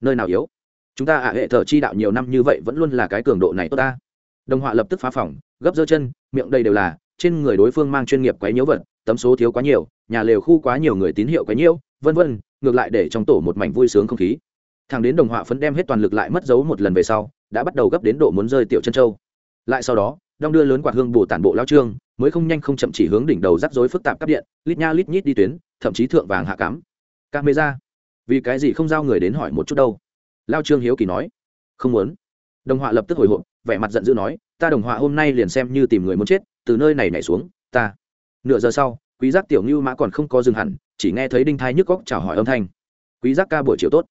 Nơi nào yếu? Chúng ta ạ, hệ thờ chi đạo nhiều năm như vậy vẫn luôn là cái cường độ này tốt ta. Đồng họa lập tức phá phòng, gấp dơ chân, miệng đây đều là, trên người đối phương mang chuyên nghiệp quấy nhiễu vật, tấm số thiếu quá nhiều, nhà lều khu quá nhiều người tín hiệu quấy nhiễu, vân vân, ngược lại để trong tổ một mảnh vui sướng không khí. Thằng đến đồng họa phấn đem hết toàn lực lại mất dấu một lần về sau, đã bắt đầu gấp đến độ muốn rơi tiểu chân châu. Lại sau đó, đong đưa lớn quạt hương bù tản bộ lao trương, mới không nhanh không chậm chỉ hướng đỉnh đầu rắc rối phức tạp cắp điện, lít nha lít nhít đi tuyến, thậm chí thượng vàng hạ cám. Camera vì cái gì không giao người đến hỏi một chút đâu? Lao trương hiếu kỳ nói. Không muốn. Đồng họa lập tức hồi hộp, vẻ mặt giận dữ nói, ta đồng họa hôm nay liền xem như tìm người muốn chết, từ nơi này nhảy xuống, ta. Nửa giờ sau, quý giác tiểu ngưu mã còn không có dừng hẳn, chỉ nghe thấy đinh thai nhức góc chào hỏi âm thanh. Quý giác ca buổi chiều tốt.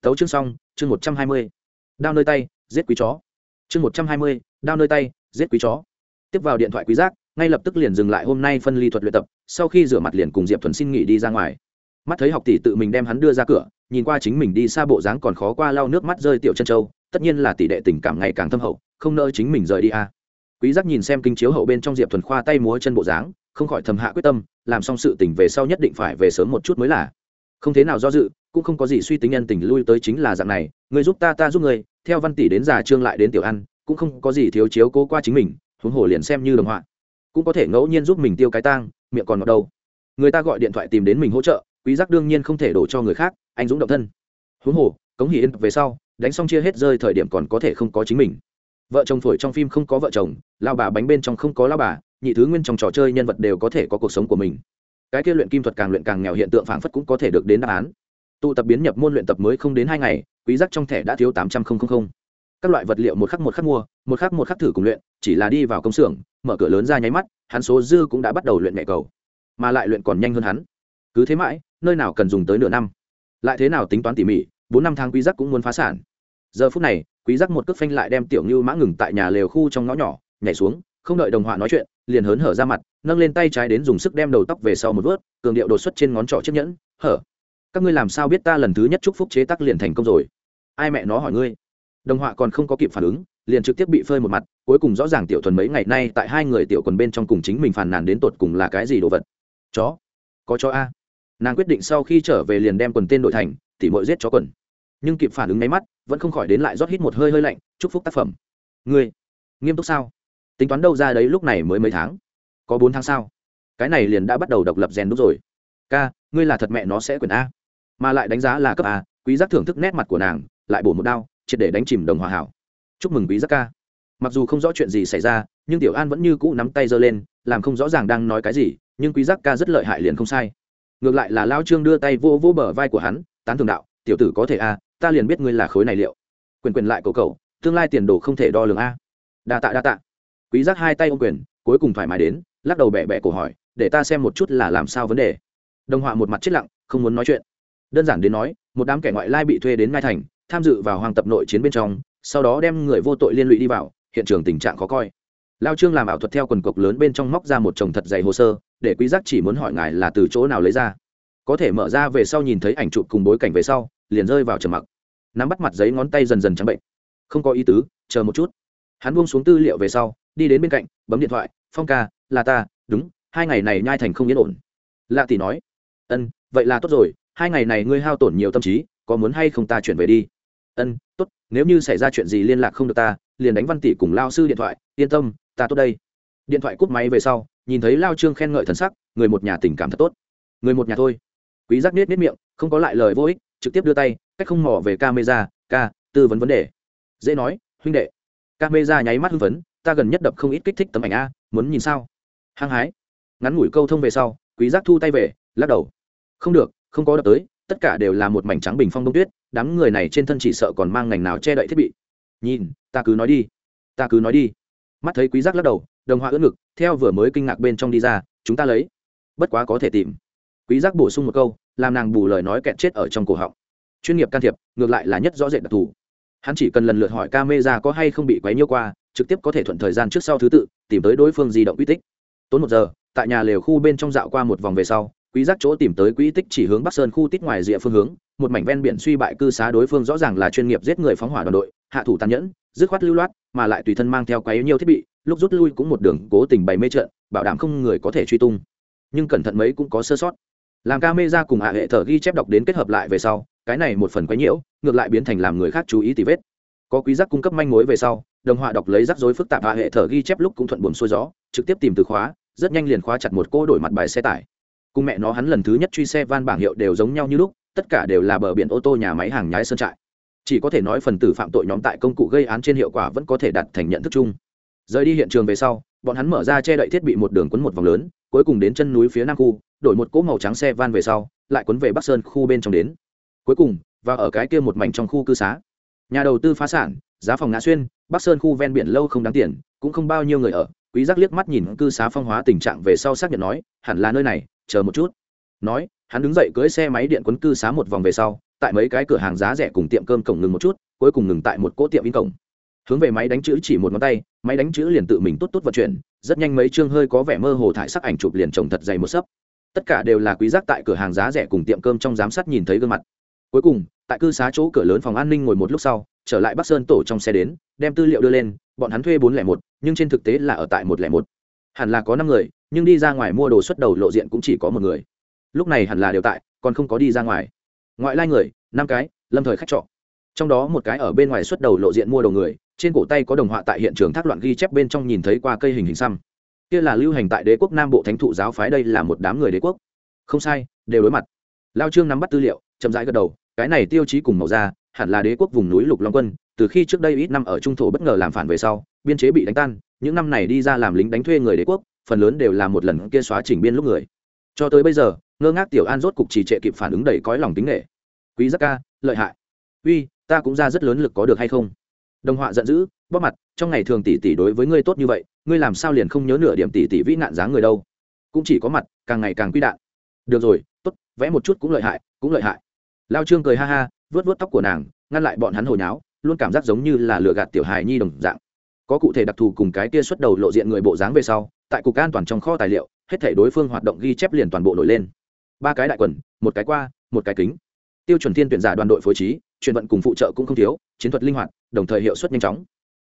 Tấu chương xong, chương một trăm hai mươi. Đao nơi tay, giết quý chó. Chương một trăm hai mươi, đao nơi tay, giết quý chó. Tiếp vào điện thoại quý giác, ngay lập tức liền dừng lại hôm nay phân ly thuật luyện tập, sau khi rửa mặt liền cùng diệp thuần xin nghỉ đi ra ngoài mắt thấy học tỷ tự mình đem hắn đưa ra cửa, nhìn qua chính mình đi xa bộ dáng còn khó qua lau nước mắt rơi tiểu chân châu, tất nhiên là tỷ đệ tình cảm ngày càng thâm hậu, không nỡ chính mình rời đi a. À. quý giác nhìn xem kinh chiếu hậu bên trong diệp thuần khoa tay múa chân bộ dáng, không khỏi thầm hạ quyết tâm, làm xong sự tình về sau nhất định phải về sớm một chút mới là. Không thế nào do dự, cũng không có gì suy tính nhân tình lui tới chính là dạng này người giúp ta ta giúp người theo văn tỷ đến già trương lại đến tiểu ăn, cũng không có gì thiếu chiếu cố qua chính mình, huống hồ liền xem như đồng họa. Cũng có thể ngẫu nhiên giúp mình tiêu cái tang, miệng còn ngọt đâu. Người ta gọi điện thoại tìm đến mình hỗ trợ quý giác đương nhiên không thể đổ cho người khác, anh dũng động thân. Huống hồ, cống hỉ yên về sau, đánh xong chia hết rơi thời điểm còn có thể không có chính mình. Vợ chồng phổi trong phim không có vợ chồng, lao bà bánh bên trong không có lao bà, nhị thứ nguyên trong trò chơi nhân vật đều có thể có cuộc sống của mình. Cái kia luyện kim thuật càng luyện càng nghèo hiện tượng phản phất cũng có thể được đến đáp án. Tụ tập biến nhập môn luyện tập mới không đến hai ngày, quý giác trong thẻ đã thiếu tám trăm linh các loại vật liệu một khắc một khắc mua, một khắc một khắc thử cùng luyện, chỉ là đi vào công xưởng, mở cửa lớn ra nháy mắt, hắn số dư cũng đã bắt đầu luyện mẹ cầu. Mà lại luyện còn nhanh hơn hắn. Cứ thế mãi nơi nào cần dùng tới nửa năm. Lại thế nào tính toán tỉ mỉ, bốn năm tháng quý giác cũng muốn phá sản. Giờ phút này, quý giác một cước phanh lại đem tiểu như mã ngừng tại nhà lều khu trong ngõ nhỏ, nhảy xuống, không đợi đồng họa nói chuyện, liền hớn hở ra mặt, nâng lên tay trái đến dùng sức đem đầu tóc về sau một vớt, cường điệu đột xuất trên ngón trỏ chiếc nhẫn, hở, các ngươi làm sao biết ta lần thứ nhất chúc phúc chế tác liền thành công rồi? Ai mẹ nó hỏi ngươi? Đồng họa còn không có kịp phản ứng, liền trực tiếp bị phơi một mặt, cuối cùng rõ ràng tiểu thuần mấy ngày nay tại hai người tiểu quần bên trong cùng chính mình phàn nàn đến tột cùng là cái gì đồ vật. Chó, có chó a nàng quyết định sau khi trở về liền đem quần tên đội thành, tỉ mội giết chó quần. Nhưng kịp phản ứng nháy mắt, vẫn không khỏi đến lại rót hít một hơi hơi lạnh, chúc phúc tác phẩm. Ngươi, nghiêm túc sao? Tính toán đâu ra đấy lúc này mới mấy tháng? Có bốn tháng sao? Cái này liền đã bắt đầu độc lập rèn đúc rồi. Ca, ngươi là thật mẹ nó sẽ quyền a. Mà lại đánh giá là cấp a, quý giác thưởng thức nét mặt của nàng, lại bổ một đao, triệt để đánh chìm đồng hòa hảo. Chúc mừng quý giác ca. Mặc dù không rõ chuyện gì xảy ra, nhưng tiểu an vẫn như cũ nắm tay giơ lên, làm không rõ ràng đang nói cái gì, nhưng quý giác ca rất lợi hại liền không sai ngược lại là lao trương đưa tay vô vô bờ vai của hắn, tán thường đạo, tiểu tử có thể a, ta liền biết ngươi là khối này liệu. Quyền quyền lại cầu cầu, tương lai tiền đồ không thể đo lường a. Đa tạ đa tạ. Quý giác hai tay ôm quyền, cuối cùng thoải mái đến, lắc đầu bẻ bẻ cổ hỏi, để ta xem một chút là làm sao vấn đề. Đồng họa một mặt chết lặng, không muốn nói chuyện. Đơn giản đến nói, một đám kẻ ngoại lai bị thuê đến ngai thành, tham dự vào hoàng tập nội chiến bên trong, sau đó đem người vô tội liên lụy đi vào, hiện trường tình trạng khó coi lao trương làm ảo thuật theo quần cộc lớn bên trong móc ra một chồng thật dày hồ sơ, để quý giác chỉ muốn hỏi ngài là từ chỗ nào lấy ra. Có thể mở ra về sau nhìn thấy ảnh chụp cùng bối cảnh về sau, liền rơi vào trầm mặc. Nắm bắt mặt giấy ngón tay dần dần trắng bệnh. Không có ý tứ, chờ một chút. Hắn buông xuống tư liệu về sau, đi đến bên cạnh, bấm điện thoại, phong ca, là ta, đúng, hai ngày này nhai thành không yên ổn. Lạ tỷ nói, ân, vậy là tốt rồi, hai ngày này ngươi hao tổn nhiều tâm trí, có muốn hay không ta chuyển về đi? Ân, tốt, nếu như xảy ra chuyện gì liên lạc không được ta, liền đánh văn tỷ cùng lao sư điện thoại, yên tâm ta tốt đây. Điện thoại cúp máy về sau, nhìn thấy lao trương khen ngợi thần sắc, người một nhà tình cảm thật tốt. Người một nhà thôi. Quý giác nết nết miệng, không có lại lời vô ích, trực tiếp đưa tay, cách không mò về camera, ca, tư vấn vấn đề. Dễ nói, huynh đệ. Camera nháy mắt hưng phấn, ta gần nhất đập không ít kích thích tấm ảnh a, muốn nhìn sao? Hăng hái. Ngắn ngủi câu thông về sau, quý giác thu tay về, lắc đầu. Không được, không có đập tới, tất cả đều là một mảnh trắng bình phong đông tuyết, đám người này trên thân chỉ sợ còn mang ngành nào che đậy thiết bị. Nhìn, ta cứ nói đi, ta cứ nói đi mắt thấy quý giác lắc đầu, đồng hoa ưỡn ngực, theo vừa mới kinh ngạc bên trong đi ra, chúng ta lấy. Bất quá có thể tìm. Quý giác bổ sung một câu, làm nàng bù lời nói kẹt chết ở trong cổ họng. Chuyên nghiệp can thiệp, ngược lại là nhất rõ rệt đặc thù. Hắn chỉ cần lần lượt hỏi camera có hay không bị quấy nhiêu qua, trực tiếp có thể thuận thời gian trước sau thứ tự, tìm tới đối phương di động uy tích. Tốn một giờ, tại nhà lều khu bên trong dạo qua một vòng về sau, quý giác chỗ tìm tới quỹ tích chỉ hướng bắc sơn khu tích ngoài rìa phương hướng, một mảnh ven biển suy bại cư xá đối phương rõ ràng là chuyên nghiệp giết người phóng hỏa đoàn đội hạ thủ tàn nhẫn, dứt khoát lưu loát, mà lại tùy thân mang theo quấy nhiều thiết bị, lúc rút lui cũng một đường cố tình bày mê trận, bảo đảm không người có thể truy tung. Nhưng cẩn thận mấy cũng có sơ sót. Làm ca mê ra cùng hạ hệ thở ghi chép đọc đến kết hợp lại về sau, cái này một phần quấy nhiễu, ngược lại biến thành làm người khác chú ý tì vết. Có quý giác cung cấp manh mối về sau, đồng họa đọc lấy rắc rối phức tạp hạ hệ thở ghi chép lúc cũng thuận buồm xuôi gió, trực tiếp tìm từ khóa, rất nhanh liền khóa chặt một cô đổi mặt bài xe tải. Cùng mẹ nó hắn lần thứ nhất truy xe van bảng hiệu đều giống nhau như lúc, tất cả đều là bờ biển ô tô nhà máy hàng nhái sơn trại chỉ có thể nói phần tử phạm tội nhóm tại công cụ gây án trên hiệu quả vẫn có thể đạt thành nhận thức chung. Rời đi hiện trường về sau, bọn hắn mở ra che đậy thiết bị một đường quấn một vòng lớn, cuối cùng đến chân núi phía nam khu, đổi một cỗ màu trắng xe van về sau, lại quấn về bắc sơn khu bên trong đến. Cuối cùng, và ở cái kia một mảnh trong khu cư xá. Nhà đầu tư phá sản, giá phòng ngã xuyên, bắc sơn khu ven biển lâu không đáng tiền, cũng không bao nhiêu người ở. Quý giác liếc mắt nhìn cư xá phong hóa tình trạng về sau xác nhận nói, hẳn là nơi này, chờ một chút. Nói, hắn đứng dậy cưỡi xe máy điện quấn cư xá một vòng về sau tại mấy cái cửa hàng giá rẻ cùng tiệm cơm cổng ngừng một chút, cuối cùng ngừng tại một cỗ tiệm in cổng. Hướng về máy đánh chữ chỉ một ngón tay, máy đánh chữ liền tự mình tốt tốt vận chuyển, rất nhanh mấy chương hơi có vẻ mơ hồ thải sắc ảnh chụp liền trồng thật dày một sấp. Tất cả đều là quý giác tại cửa hàng giá rẻ cùng tiệm cơm trong giám sát nhìn thấy gương mặt. Cuối cùng, tại cư xá chỗ cửa lớn phòng an ninh ngồi một lúc sau, trở lại bắc sơn tổ trong xe đến, đem tư liệu đưa lên, bọn hắn thuê bốn lẻ một, nhưng trên thực tế là ở tại một lẻ một. Hẳn là có năm người, nhưng đi ra ngoài mua đồ xuất đầu lộ diện cũng chỉ có một người. Lúc này hẳn là đều tại, còn không có đi ra ngoài ngoại lai người, năm cái, lâm thời khách trọ. Trong đó một cái ở bên ngoài xuất đầu lộ diện mua đồ người, trên cổ tay có đồng họa tại hiện trường thác loạn ghi chép bên trong nhìn thấy qua cây hình hình xăm. Kia là lưu hành tại đế quốc nam bộ thánh thụ giáo phái đây là một đám người đế quốc. Không sai, đều đối mặt. Lao trương nắm bắt tư liệu, chậm rãi gật đầu, cái này tiêu chí cùng màu da, hẳn là đế quốc vùng núi lục long quân, từ khi trước đây ít năm ở trung thổ bất ngờ làm phản về sau, biên chế bị đánh tan, những năm này đi ra làm lính đánh thuê người đế quốc, phần lớn đều là một lần kia xóa chỉnh biên lúc người. Cho tới bây giờ ngơ ngác tiểu an rốt cục trì trệ kịp phản ứng đầy cõi lòng tính nghệ quý giác ca, lợi hại. Uy, ta cũng ra rất lớn lực có được hay không? Đồng họa giận dữ, bóp mặt, trong ngày thường tỷ tỷ đối với ngươi tốt như vậy, ngươi làm sao liền không nhớ nửa điểm tỷ tỷ vĩ nạn dáng người đâu? Cũng chỉ có mặt, càng ngày càng quy đạn. Được rồi, tốt, vẽ một chút cũng lợi hại, cũng lợi hại. Lao trương cười ha ha vớt vớt tóc của nàng, ngăn lại bọn hắn hồi náo luôn cảm giác giống như là lừa gạt tiểu hài nhi đồng dạng. Có cụ thể đặc thù cùng cái kia xuất đầu lộ diện người bộ dáng về sau, tại cục an toàn trong kho tài liệu, hết thể đối phương hoạt động ghi chép liền toàn bộ nổi lên ba cái đại quần, một cái qua, một cái kính. Tiêu chuẩn thiên tuyển giả đoàn đội phối trí, chuyển vận cùng phụ trợ cũng không thiếu, chiến thuật linh hoạt, đồng thời hiệu suất nhanh chóng.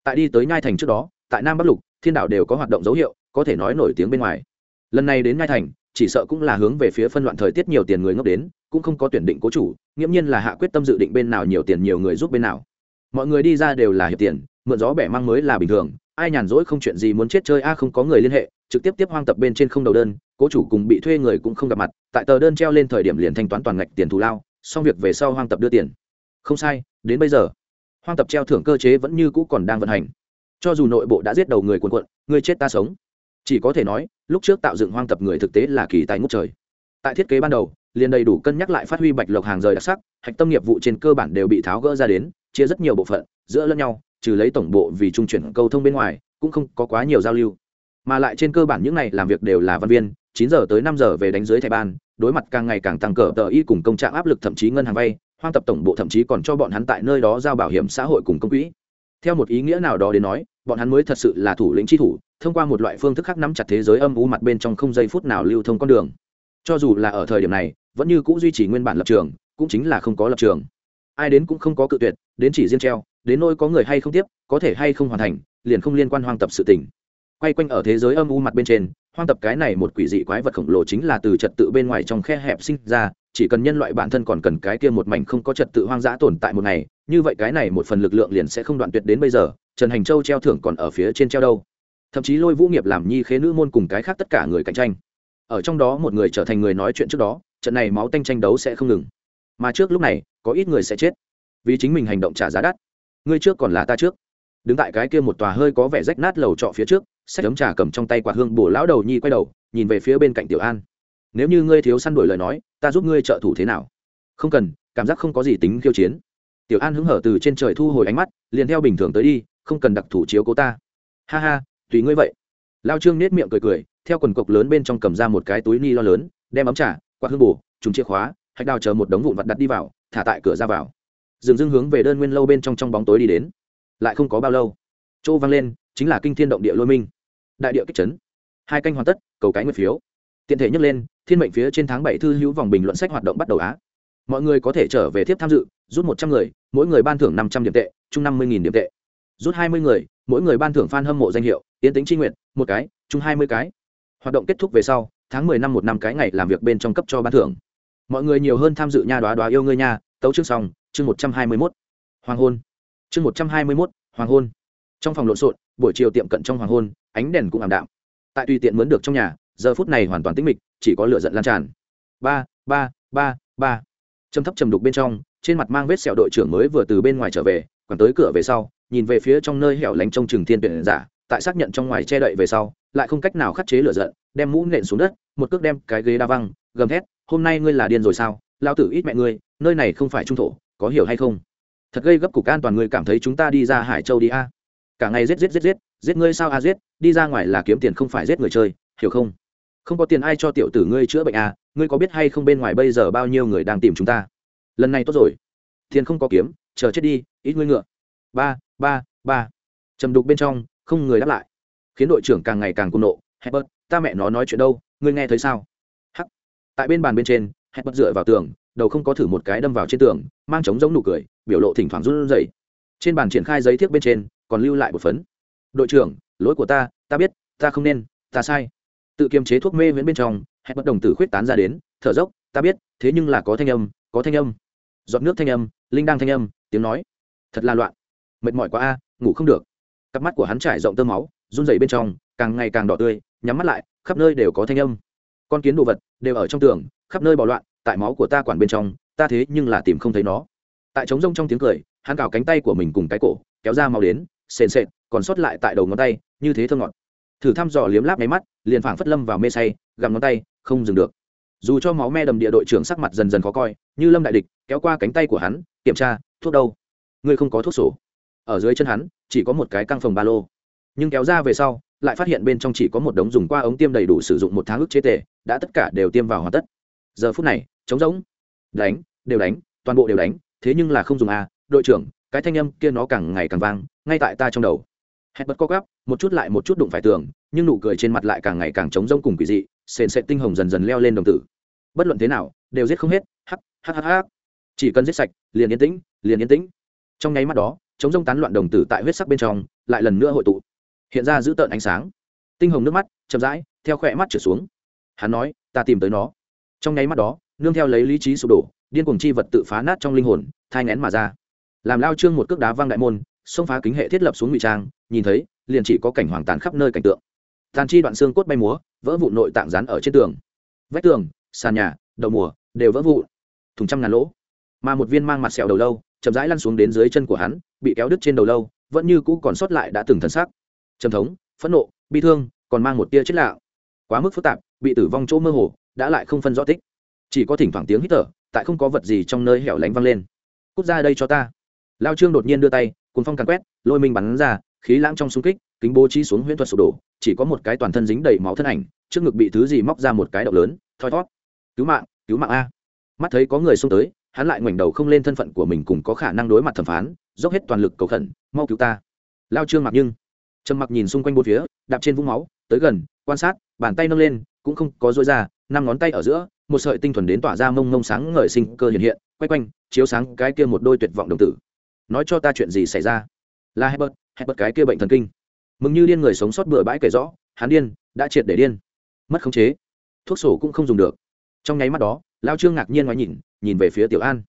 Tại đi tới nhai thành trước đó, tại nam bắc lục, thiên đảo đều có hoạt động dấu hiệu, có thể nói nổi tiếng bên ngoài. Lần này đến nhai thành, chỉ sợ cũng là hướng về phía phân loạn thời tiết nhiều tiền người ngốc đến, cũng không có tuyển định cố chủ, nghiễm nhiên là hạ quyết tâm dự định bên nào nhiều tiền nhiều người giúp bên nào. Mọi người đi ra đều là hiệp tiền, mượn gió bẻ mang mới là bình thường, ai nhàn rỗi không chuyện gì muốn chết chơi a à không có người liên hệ, trực tiếp tiếp hoang tập bên trên không đầu đơn cố chủ cùng bị thuê người cũng không gặp mặt, tại tờ đơn treo lên thời điểm liền thanh toán toàn ngạch tiền thù lao, xong việc về sau hoang tập đưa tiền. Không sai, đến bây giờ, hoang tập treo thưởng cơ chế vẫn như cũ còn đang vận hành. Cho dù nội bộ đã giết đầu người quần quận người chết ta sống. Chỉ có thể nói, lúc trước tạo dựng hoang tập người thực tế là kỳ tài ngút trời. Tại thiết kế ban đầu, liền đầy đủ cân nhắc lại phát huy bạch lộc hàng rời đặc sắc, hạch tâm nghiệp vụ trên cơ bản đều bị tháo gỡ ra đến, chia rất nhiều bộ phận, giữa lẫn nhau, trừ lấy tổng bộ vì trung chuyển cầu thông bên ngoài, cũng không có quá nhiều giao lưu. Mà lại trên cơ bản những này làm việc đều là văn viên chín giờ tới năm giờ về đánh dưới thẻ ban, đối mặt càng ngày càng tăng cờ tờ y cùng công trạng áp lực thậm chí ngân hàng vay, hoang tập tổng bộ thậm chí còn cho bọn hắn tại nơi đó giao bảo hiểm xã hội cùng công quỹ. Theo một ý nghĩa nào đó đến nói, bọn hắn mới thật sự là thủ lĩnh chi thủ, thông qua một loại phương thức khác nắm chặt thế giới âm u mặt bên trong không giây phút nào lưu thông con đường. Cho dù là ở thời điểm này, vẫn như cũ duy trì nguyên bản lập trường, cũng chính là không có lập trường. Ai đến cũng không có cự tuyệt, đến chỉ riêng treo, đến nơi có người hay không tiếp, có thể hay không hoàn thành, liền không liên quan hoang tập sự tình quay quanh ở thế giới âm u mặt bên trên, hoang tập cái này một quỷ dị quái vật khổng lồ chính là từ trật tự bên ngoài trong khe hẹp sinh ra, chỉ cần nhân loại bản thân còn cần cái kia một mảnh không có trật tự hoang dã tồn tại một ngày, như vậy cái này một phần lực lượng liền sẽ không đoạn tuyệt đến bây giờ, trần hành châu treo thưởng còn ở phía trên treo đâu. Thậm chí lôi vũ nghiệp làm nhi khế nữ môn cùng cái khác tất cả người cạnh tranh. Ở trong đó một người trở thành người nói chuyện trước đó, trận này máu tanh tranh đấu sẽ không ngừng. Mà trước lúc này, có ít người sẽ chết vì chính mình hành động trả giá đắt. Ngươi trước còn là ta trước. Đứng tại cái kia một tòa hơi có vẻ rách nát lầu trọ phía trước sách ấm trà cầm trong tay quả hương bổ lão đầu nhi quay đầu, nhìn về phía bên cạnh tiểu an. Nếu như ngươi thiếu săn đuổi lời nói, ta giúp ngươi trợ thủ thế nào? Không cần, cảm giác không có gì tính khiêu chiến. Tiểu an hứng hở từ trên trời thu hồi ánh mắt, liền theo bình thường tới đi, không cần đặc thủ chiếu cố ta. Ha ha, tùy ngươi vậy. Lao trương nết miệng cười cười, theo quần cộc lớn bên trong cầm ra một cái túi ni lo lớn, đem ấm trà, quạt hương bổ chúng chìa khóa, hạch đào chờ một đống vụn vặt đặt đi vào, thả tại cửa ra vào. Dừng dưng hướng về đơn nguyên lâu bên trong trong bóng tối đi đến. Lại không có bao lâu, chỗ vang lên, chính là kinh thiên động địa lôi minh đại địa kích chấn. Hai canh hoàn tất, cầu cái nguyệt phiếu. Tiện thể nhắc lên, thiên mệnh phía trên tháng bảy thư hữu vòng bình luận sách hoạt động bắt đầu á. Mọi người có thể trở về tiếp tham dự, rút một trăm người, mỗi người ban thưởng năm trăm điểm tệ, chung năm mươi điểm tệ. Rút hai mươi người, mỗi người ban thưởng f a n hâm mộ danh hiệu tiến tính tri nguyện một cái, chung hai mươi cái. Hoạt động kết thúc về sau, tháng mười năm một năm cái ngày làm việc bên trong cấp cho ban thưởng. Mọi người nhiều hơn tham dự nha đoá đoá yêu ngươi nha, tấu chương xong, chương một trăm hai mươi mốt. Hoàng hôn. Chương một trăm hai mươi mốt, hoàng hôn trong phòng lộn xộn, buổi chiều tiệm cận trong hoàng hôn, ánh đèn cũng ảm đạm. Tại tùy tiện mướn được trong nhà, giờ phút này hoàn toàn tĩnh mịch, chỉ có lửa giận lan tràn. Ba ba ba ba. Châm thấp trầm đục bên trong, trên mặt mang vết sẹo đội trưởng mới vừa từ bên ngoài trở về còn tới cửa về sau, nhìn về phía trong nơi hẻo lánh trong trường thiên tuyển giả, tại xác nhận trong ngoài che đậy về sau, lại không cách nào khắc chế lửa giận, đem mũ nện xuống đất, một cước đem cái ghế đa văng, gầm thét, hôm nay ngươi là điên rồi sao? Lao tử ít mẹ ngươi, nơi này không phải trung thổ, có hiểu hay không? Thật gây gấp cục an toàn ngươi cảm thấy chúng ta đi ra hải châu đi a cả ngày giết giết giết giết giết ngươi sao a giết, đi ra ngoài là kiếm tiền không phải giết người chơi, hiểu không? Không có tiền ai cho tiểu tử ngươi chữa bệnh à ngươi có biết hay không bên ngoài bây giờ bao nhiêu người đang tìm chúng ta? Lần này tốt rồi. Tiền không có kiếm, chờ chết đi, ít ngươi ngựa. Ba ba ba. Trầm đục bên trong, không người đáp lại. Khiến đội trưởng càng ngày càng cung nộ hebert ta mẹ nó nói chuyện đâu, ngươi nghe thấy sao? Hắc. Tại bên bàn bên trên hebert dựa vào tường, đầu không có thử một cái đâm vào trên tường, mang trống giống nụ cười, biểu lộ thỉnh thoảng run rẩy. Trên bàn triển khai giấy thiếp bên trên còn lưu lại một phấn. Đội trưởng, lỗi của ta ta biết, ta không nên, ta sai. Tự kiềm chế thuốc mê viễn bên trong, hẹn bất đồng tử khuyết tán ra đến, thở dốc, ta biết, thế nhưng là có thanh âm, có thanh âm. Giọt nước thanh âm, linh đang thanh âm, tiếng nói. Thật là loạn. Mệt mỏi quá a, ngủ không được. Cặp mắt của hắn trải rộng tơ máu, run rẩy bên trong, càng ngày càng đỏ tươi, nhắm mắt lại, khắp nơi đều có thanh âm. Con kiến đồ vật đều ở trong tường, khắp nơi bỏ loạn, tại máu của ta quản bên trong, ta thế nhưng là tìm không thấy nó. Tại trống rông trong tiếng cười, hắn cào cánh tay của mình cùng cái cổ, kéo ra mau đến sền sệt, còn sót lại tại đầu ngón tay, như thế thơ ngọt. Thử thăm dò liếm láp máy mắt, liền phảng phất lâm vào mê say, gặm ngón tay, không dừng được. Dù cho máu me đầm địa đội trưởng sắc mặt dần dần khó coi, như lâm đại địch, kéo qua cánh tay của hắn, kiểm tra, thuốc đâu? Ngươi không có thuốc sổ. Ở dưới chân hắn, chỉ có một cái căng phòng ba lô. Nhưng kéo ra về sau, lại phát hiện bên trong chỉ có một đống dùng qua ống tiêm đầy đủ sử dụng một tháng ức chế tề, đã tất cả đều tiêm vào hoàn tất. Giờ phút này, trống rỗng. Đánh, đều đánh, toàn bộ đều đánh, thế nhưng là không dùng à đội trưởng, cái thanh âm kia nó càng ngày càng vang ngay tại ta trong đầu. Hẹn bật co gắp một chút lại một chút đụng phải tường, nhưng nụ cười trên mặt lại càng ngày càng trống rông cùng quỷ dị, sền sệt tinh hồng dần dần leo lên đồng tử. Bất luận thế nào, đều giết không hết. Hắc hắc hắc hắc. Chỉ cần giết sạch, liền yên tĩnh, liền yên tĩnh. Trong nháy mắt đó chống rông tán loạn đồng tử tại huyết sắc bên trong, lại lần nữa hội tụ. Hiện ra giữ tợn ánh sáng. Tinh hồng nước mắt chậm rãi, theo khỏe mắt trở xuống. Hắn nói, ta tìm tới nó. Trong nháy mắt đó, nương theo lấy lý trí sụp đổ, điên cuồng chi vật tự phá nát trong linh hồn, thai ngén mà ra. Làm lao trương một cước đá văng đại môn xông phá kính hệ thiết lập xuống ngụy trang, nhìn thấy, liền chỉ có cảnh hoàng tàn khắp nơi cảnh tượng. Tàn chi đoạn xương cốt bay múa, vỡ vụ nội tạng rán ở trên tường. Vách tường, sàn nhà, đầu mùa, đều vỡ vụ thùng trăm ngàn lỗ. Mà một viên mang mặt sẹo đầu lâu, chậm rãi lăn xuống đến dưới chân của hắn, bị kéo đứt trên đầu lâu, vẫn như cũ còn sót lại đã từng thần sắc. Trầm thống, phẫn nộ, bi thương, còn mang một tia chết lạ quá mức phức tạp, bị tử vong chỗ mơ hồ, đã lại không phân rõ tích. Chỉ có thỉnh thoảng tiếng hít thở, tại không có vật gì trong nơi hẻo lánh văng lên. Cút ra đây cho ta lao trương đột nhiên đưa tay cùng phong càn quét, lôi mình bắn ra, khí lãng trong xung kích, kính bố trí xuống huyễn thuật sụp đổ, chỉ có một cái toàn thân dính đầy máu thân ảnh, trước ngực bị thứ gì móc ra một cái động lớn, thoi thót. Cứu mạng cứu mạng a. Mắt thấy có người xông tới, hắn lại ngoảnh đầu không lên thân phận của mình cùng có khả năng đối mặt thẩm phán, dốc hết toàn lực cầu khẩn, mau cứu ta. Lao trương mặc nhưng, trầm mặc nhìn xung quanh bốn phía, đạp trên vũng máu, tới gần, quan sát, bàn tay nâng lên, cũng không có dối ra, năm ngón tay ở giữa, một sợi tinh thuần đến tỏa ra mông mông sáng ngời sinh cơ hiện hiện, quay quanh, chiếu sáng cái kia một đôi tuyệt vọng đồng tử nói cho ta chuyện gì xảy ra? Là hebert hebert cái kia bệnh thần kinh. Mừng như điên người sống sót bừa bãi kể rõ, hắn điên, đã triệt để điên. Mất khống chế. Thuốc sổ cũng không dùng được. Trong nháy mắt đó, lao trương ngạc nhiên ngoái nhìn nhìn về phía tiểu an.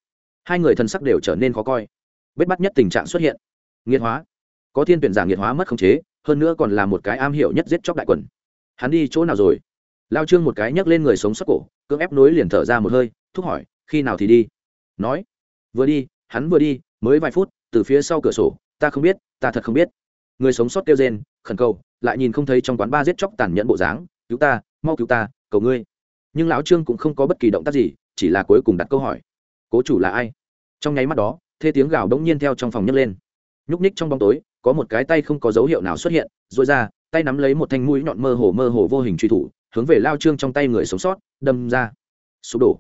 Hai người thân sắc đều trở nên khó coi. Bết bắt nhất tình trạng xuất hiện. Nghiệt hóa. Có thiên tuyển giả nghiệt hóa mất khống chế, hơn nữa còn là một cái am hiểu nhất giết chóc đại quần. Hắn đi chỗ nào rồi? Lao trương một cái nhấc lên người sống sót cổ, cưỡng ép nối liền thở ra một hơi, thúc hỏi, khi nào thì đi? Nói, vừa đi, hắn vừa đi mới vài phút, từ phía sau cửa sổ, ta không biết, ta thật không biết. Người sống sót kêu rên, khẩn cầu, lại nhìn không thấy trong quán ba giết chóc tàn nhẫn bộ dáng, cứu ta, mau cứu ta, cầu ngươi. Nhưng lão trương cũng không có bất kỳ động tác gì, chỉ là cuối cùng đặt câu hỏi, cố chủ là ai? Trong nháy mắt đó, thê tiếng gào đống nhiên theo trong phòng nhấc lên. Nhúc ních trong bóng tối, có một cái tay không có dấu hiệu nào xuất hiện rồi ra, tay nắm lấy một thanh mũi nhọn mơ hồ mơ hồ vô hình truy thủ, hướng về lao trương trong tay người sống sót, đâm ra. Sụp đổ.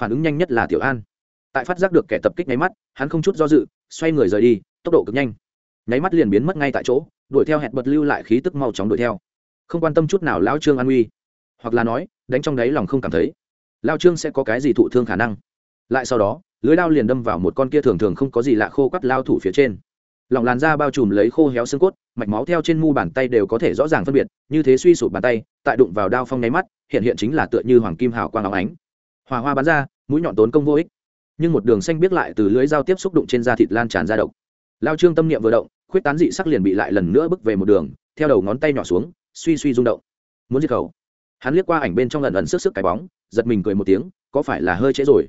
Phản ứng nhanh nhất là tiểu an tại phát giác được kẻ tập kích nháy mắt, hắn không chút do dự, xoay người rời đi, tốc độ cực nhanh. Nháy mắt liền biến mất ngay tại chỗ, đuổi theo hẹn bật lưu lại khí tức mau chóng đuổi theo. Không quan tâm chút nào lão trương an uy. Hoặc là nói, đánh trong đáy lòng không cảm thấy lao trương sẽ có cái gì thụ thương khả năng? Lại sau đó, lưới lao liền đâm vào một con kia thường thường không có gì lạ khô quắt lao thủ phía trên. Lòng làn da bao trùm lấy khô héo xương cốt, mạch máu theo trên mu bàn tay đều có thể rõ ràng phân biệt, như thế suy sụp bàn tay, tại đụng vào đao phong nháy mắt, hiện hiện chính là tựa như hoàng kim hào quang áo ánh. Hòa hoa bắn ra, mũi nhọn tốn công vô ích nhưng một đường xanh biết lại từ lưới dao tiếp xúc đụng trên da thịt lan tràn ra độc. Lao trương tâm niệm vừa động, khuyết tán dị sắc liền bị lại lần nữa bước về một đường, theo đầu ngón tay nhỏ xuống, suy suy rung động. Muốn diệt khẩu. Hắn liếc qua ảnh bên trong lần ẩn sức sức cái bóng, giật mình cười một tiếng, có phải là hơi trễ rồi?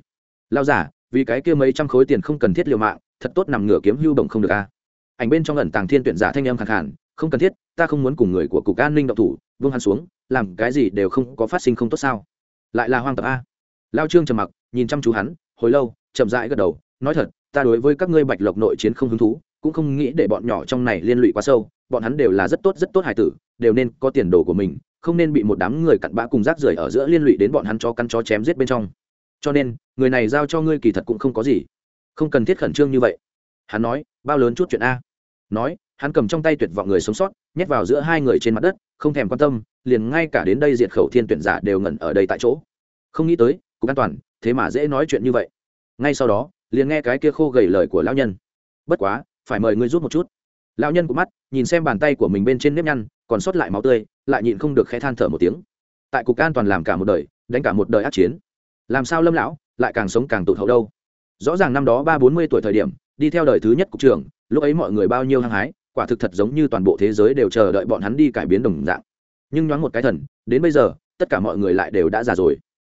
Lao giả, vì cái kia mấy trăm khối tiền không cần thiết liều mạng, thật tốt nằm ngửa kiếm hưu động không được a. Ảnh bên trong lần tàng thiên tuyển giả thanh âm khẳng hẳn không cần thiết, ta không muốn cùng người của cục an ninh động thủ, vương hắn xuống, làm cái gì đều không có phát sinh không tốt sao? Lại là hoang tập a. Lao trương trầm mặc, nhìn chăm chú hắn, hồi lâu chậm rãi gật đầu, nói thật, ta đối với các ngươi bạch lộc nội chiến không hứng thú, cũng không nghĩ để bọn nhỏ trong này liên lụy quá sâu, bọn hắn đều là rất tốt rất tốt hải tử, đều nên có tiền đồ của mình, không nên bị một đám người cặn bã cùng rác rưởi ở giữa liên lụy đến bọn hắn cho căn chó chém giết bên trong. Cho nên, người này giao cho ngươi kỳ thật cũng không có gì. Không cần thiết khẩn trương như vậy. Hắn nói, bao lớn chút chuyện a. Nói, hắn cầm trong tay tuyệt vọng người sống sót, nhét vào giữa hai người trên mặt đất, không thèm quan tâm, liền ngay cả đến đây diệt khẩu thiên tuyển giả đều ngẩn ở đây tại chỗ. Không nghĩ tới, cục an toàn, thế mà dễ nói chuyện như vậy ngay sau đó, liền nghe cái kia khô gầy lời của lão nhân. Bất quá, phải mời ngươi rút một chút. Lão nhân của mắt, nhìn xem bàn tay của mình bên trên nếp nhăn, còn sót lại máu tươi, lại nhịn không được khẽ than thở một tiếng. Tại cục an toàn làm cả một đời, đánh cả một đời ác chiến. Làm sao lâm lão lại càng sống càng tụt hậu đâu? Rõ ràng năm đó ba bốn mươi tuổi thời điểm, đi theo đời thứ nhất cục trưởng, lúc ấy mọi người bao nhiêu hăng hái, quả thực thật giống như toàn bộ thế giới đều chờ đợi bọn hắn đi cải biến đồng dạng. Nhưng nhoáng một cái thần, đến bây giờ, tất cả mọi người lại đều đã già rồi.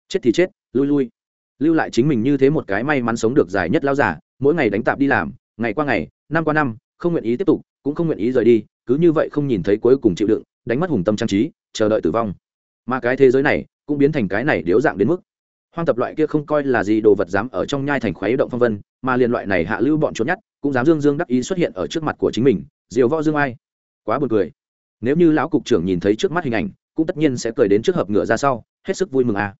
Chết thì chết, lui lui lưu lại chính mình như thế một cái may mắn sống được dài nhất lao giả mỗi ngày đánh tạp đi làm, ngày qua ngày, năm qua năm, không nguyện ý tiếp tục, cũng không nguyện ý rời đi, cứ như vậy không nhìn thấy cuối cùng chịu đựng, đánh mất hùng tâm trang trí, chờ đợi tử vong. Mà cái thế giới này cũng biến thành cái này điếu dạng đến mức, hoang tập loại kia không coi là gì đồ vật dám ở trong nhai thành khoái động phong vân, mà liền loại này hạ lưu bọn trốn nhất cũng dám dương dương đắc ý xuất hiện ở trước mặt của chính mình, diều võ dương ai. Quá buồn cười. Nếu như lão cục trưởng nhìn thấy trước mắt hình ảnh, cũng tất nhiên sẽ cười đến trước hợp ngựa ra sau, hết sức vui mừng à.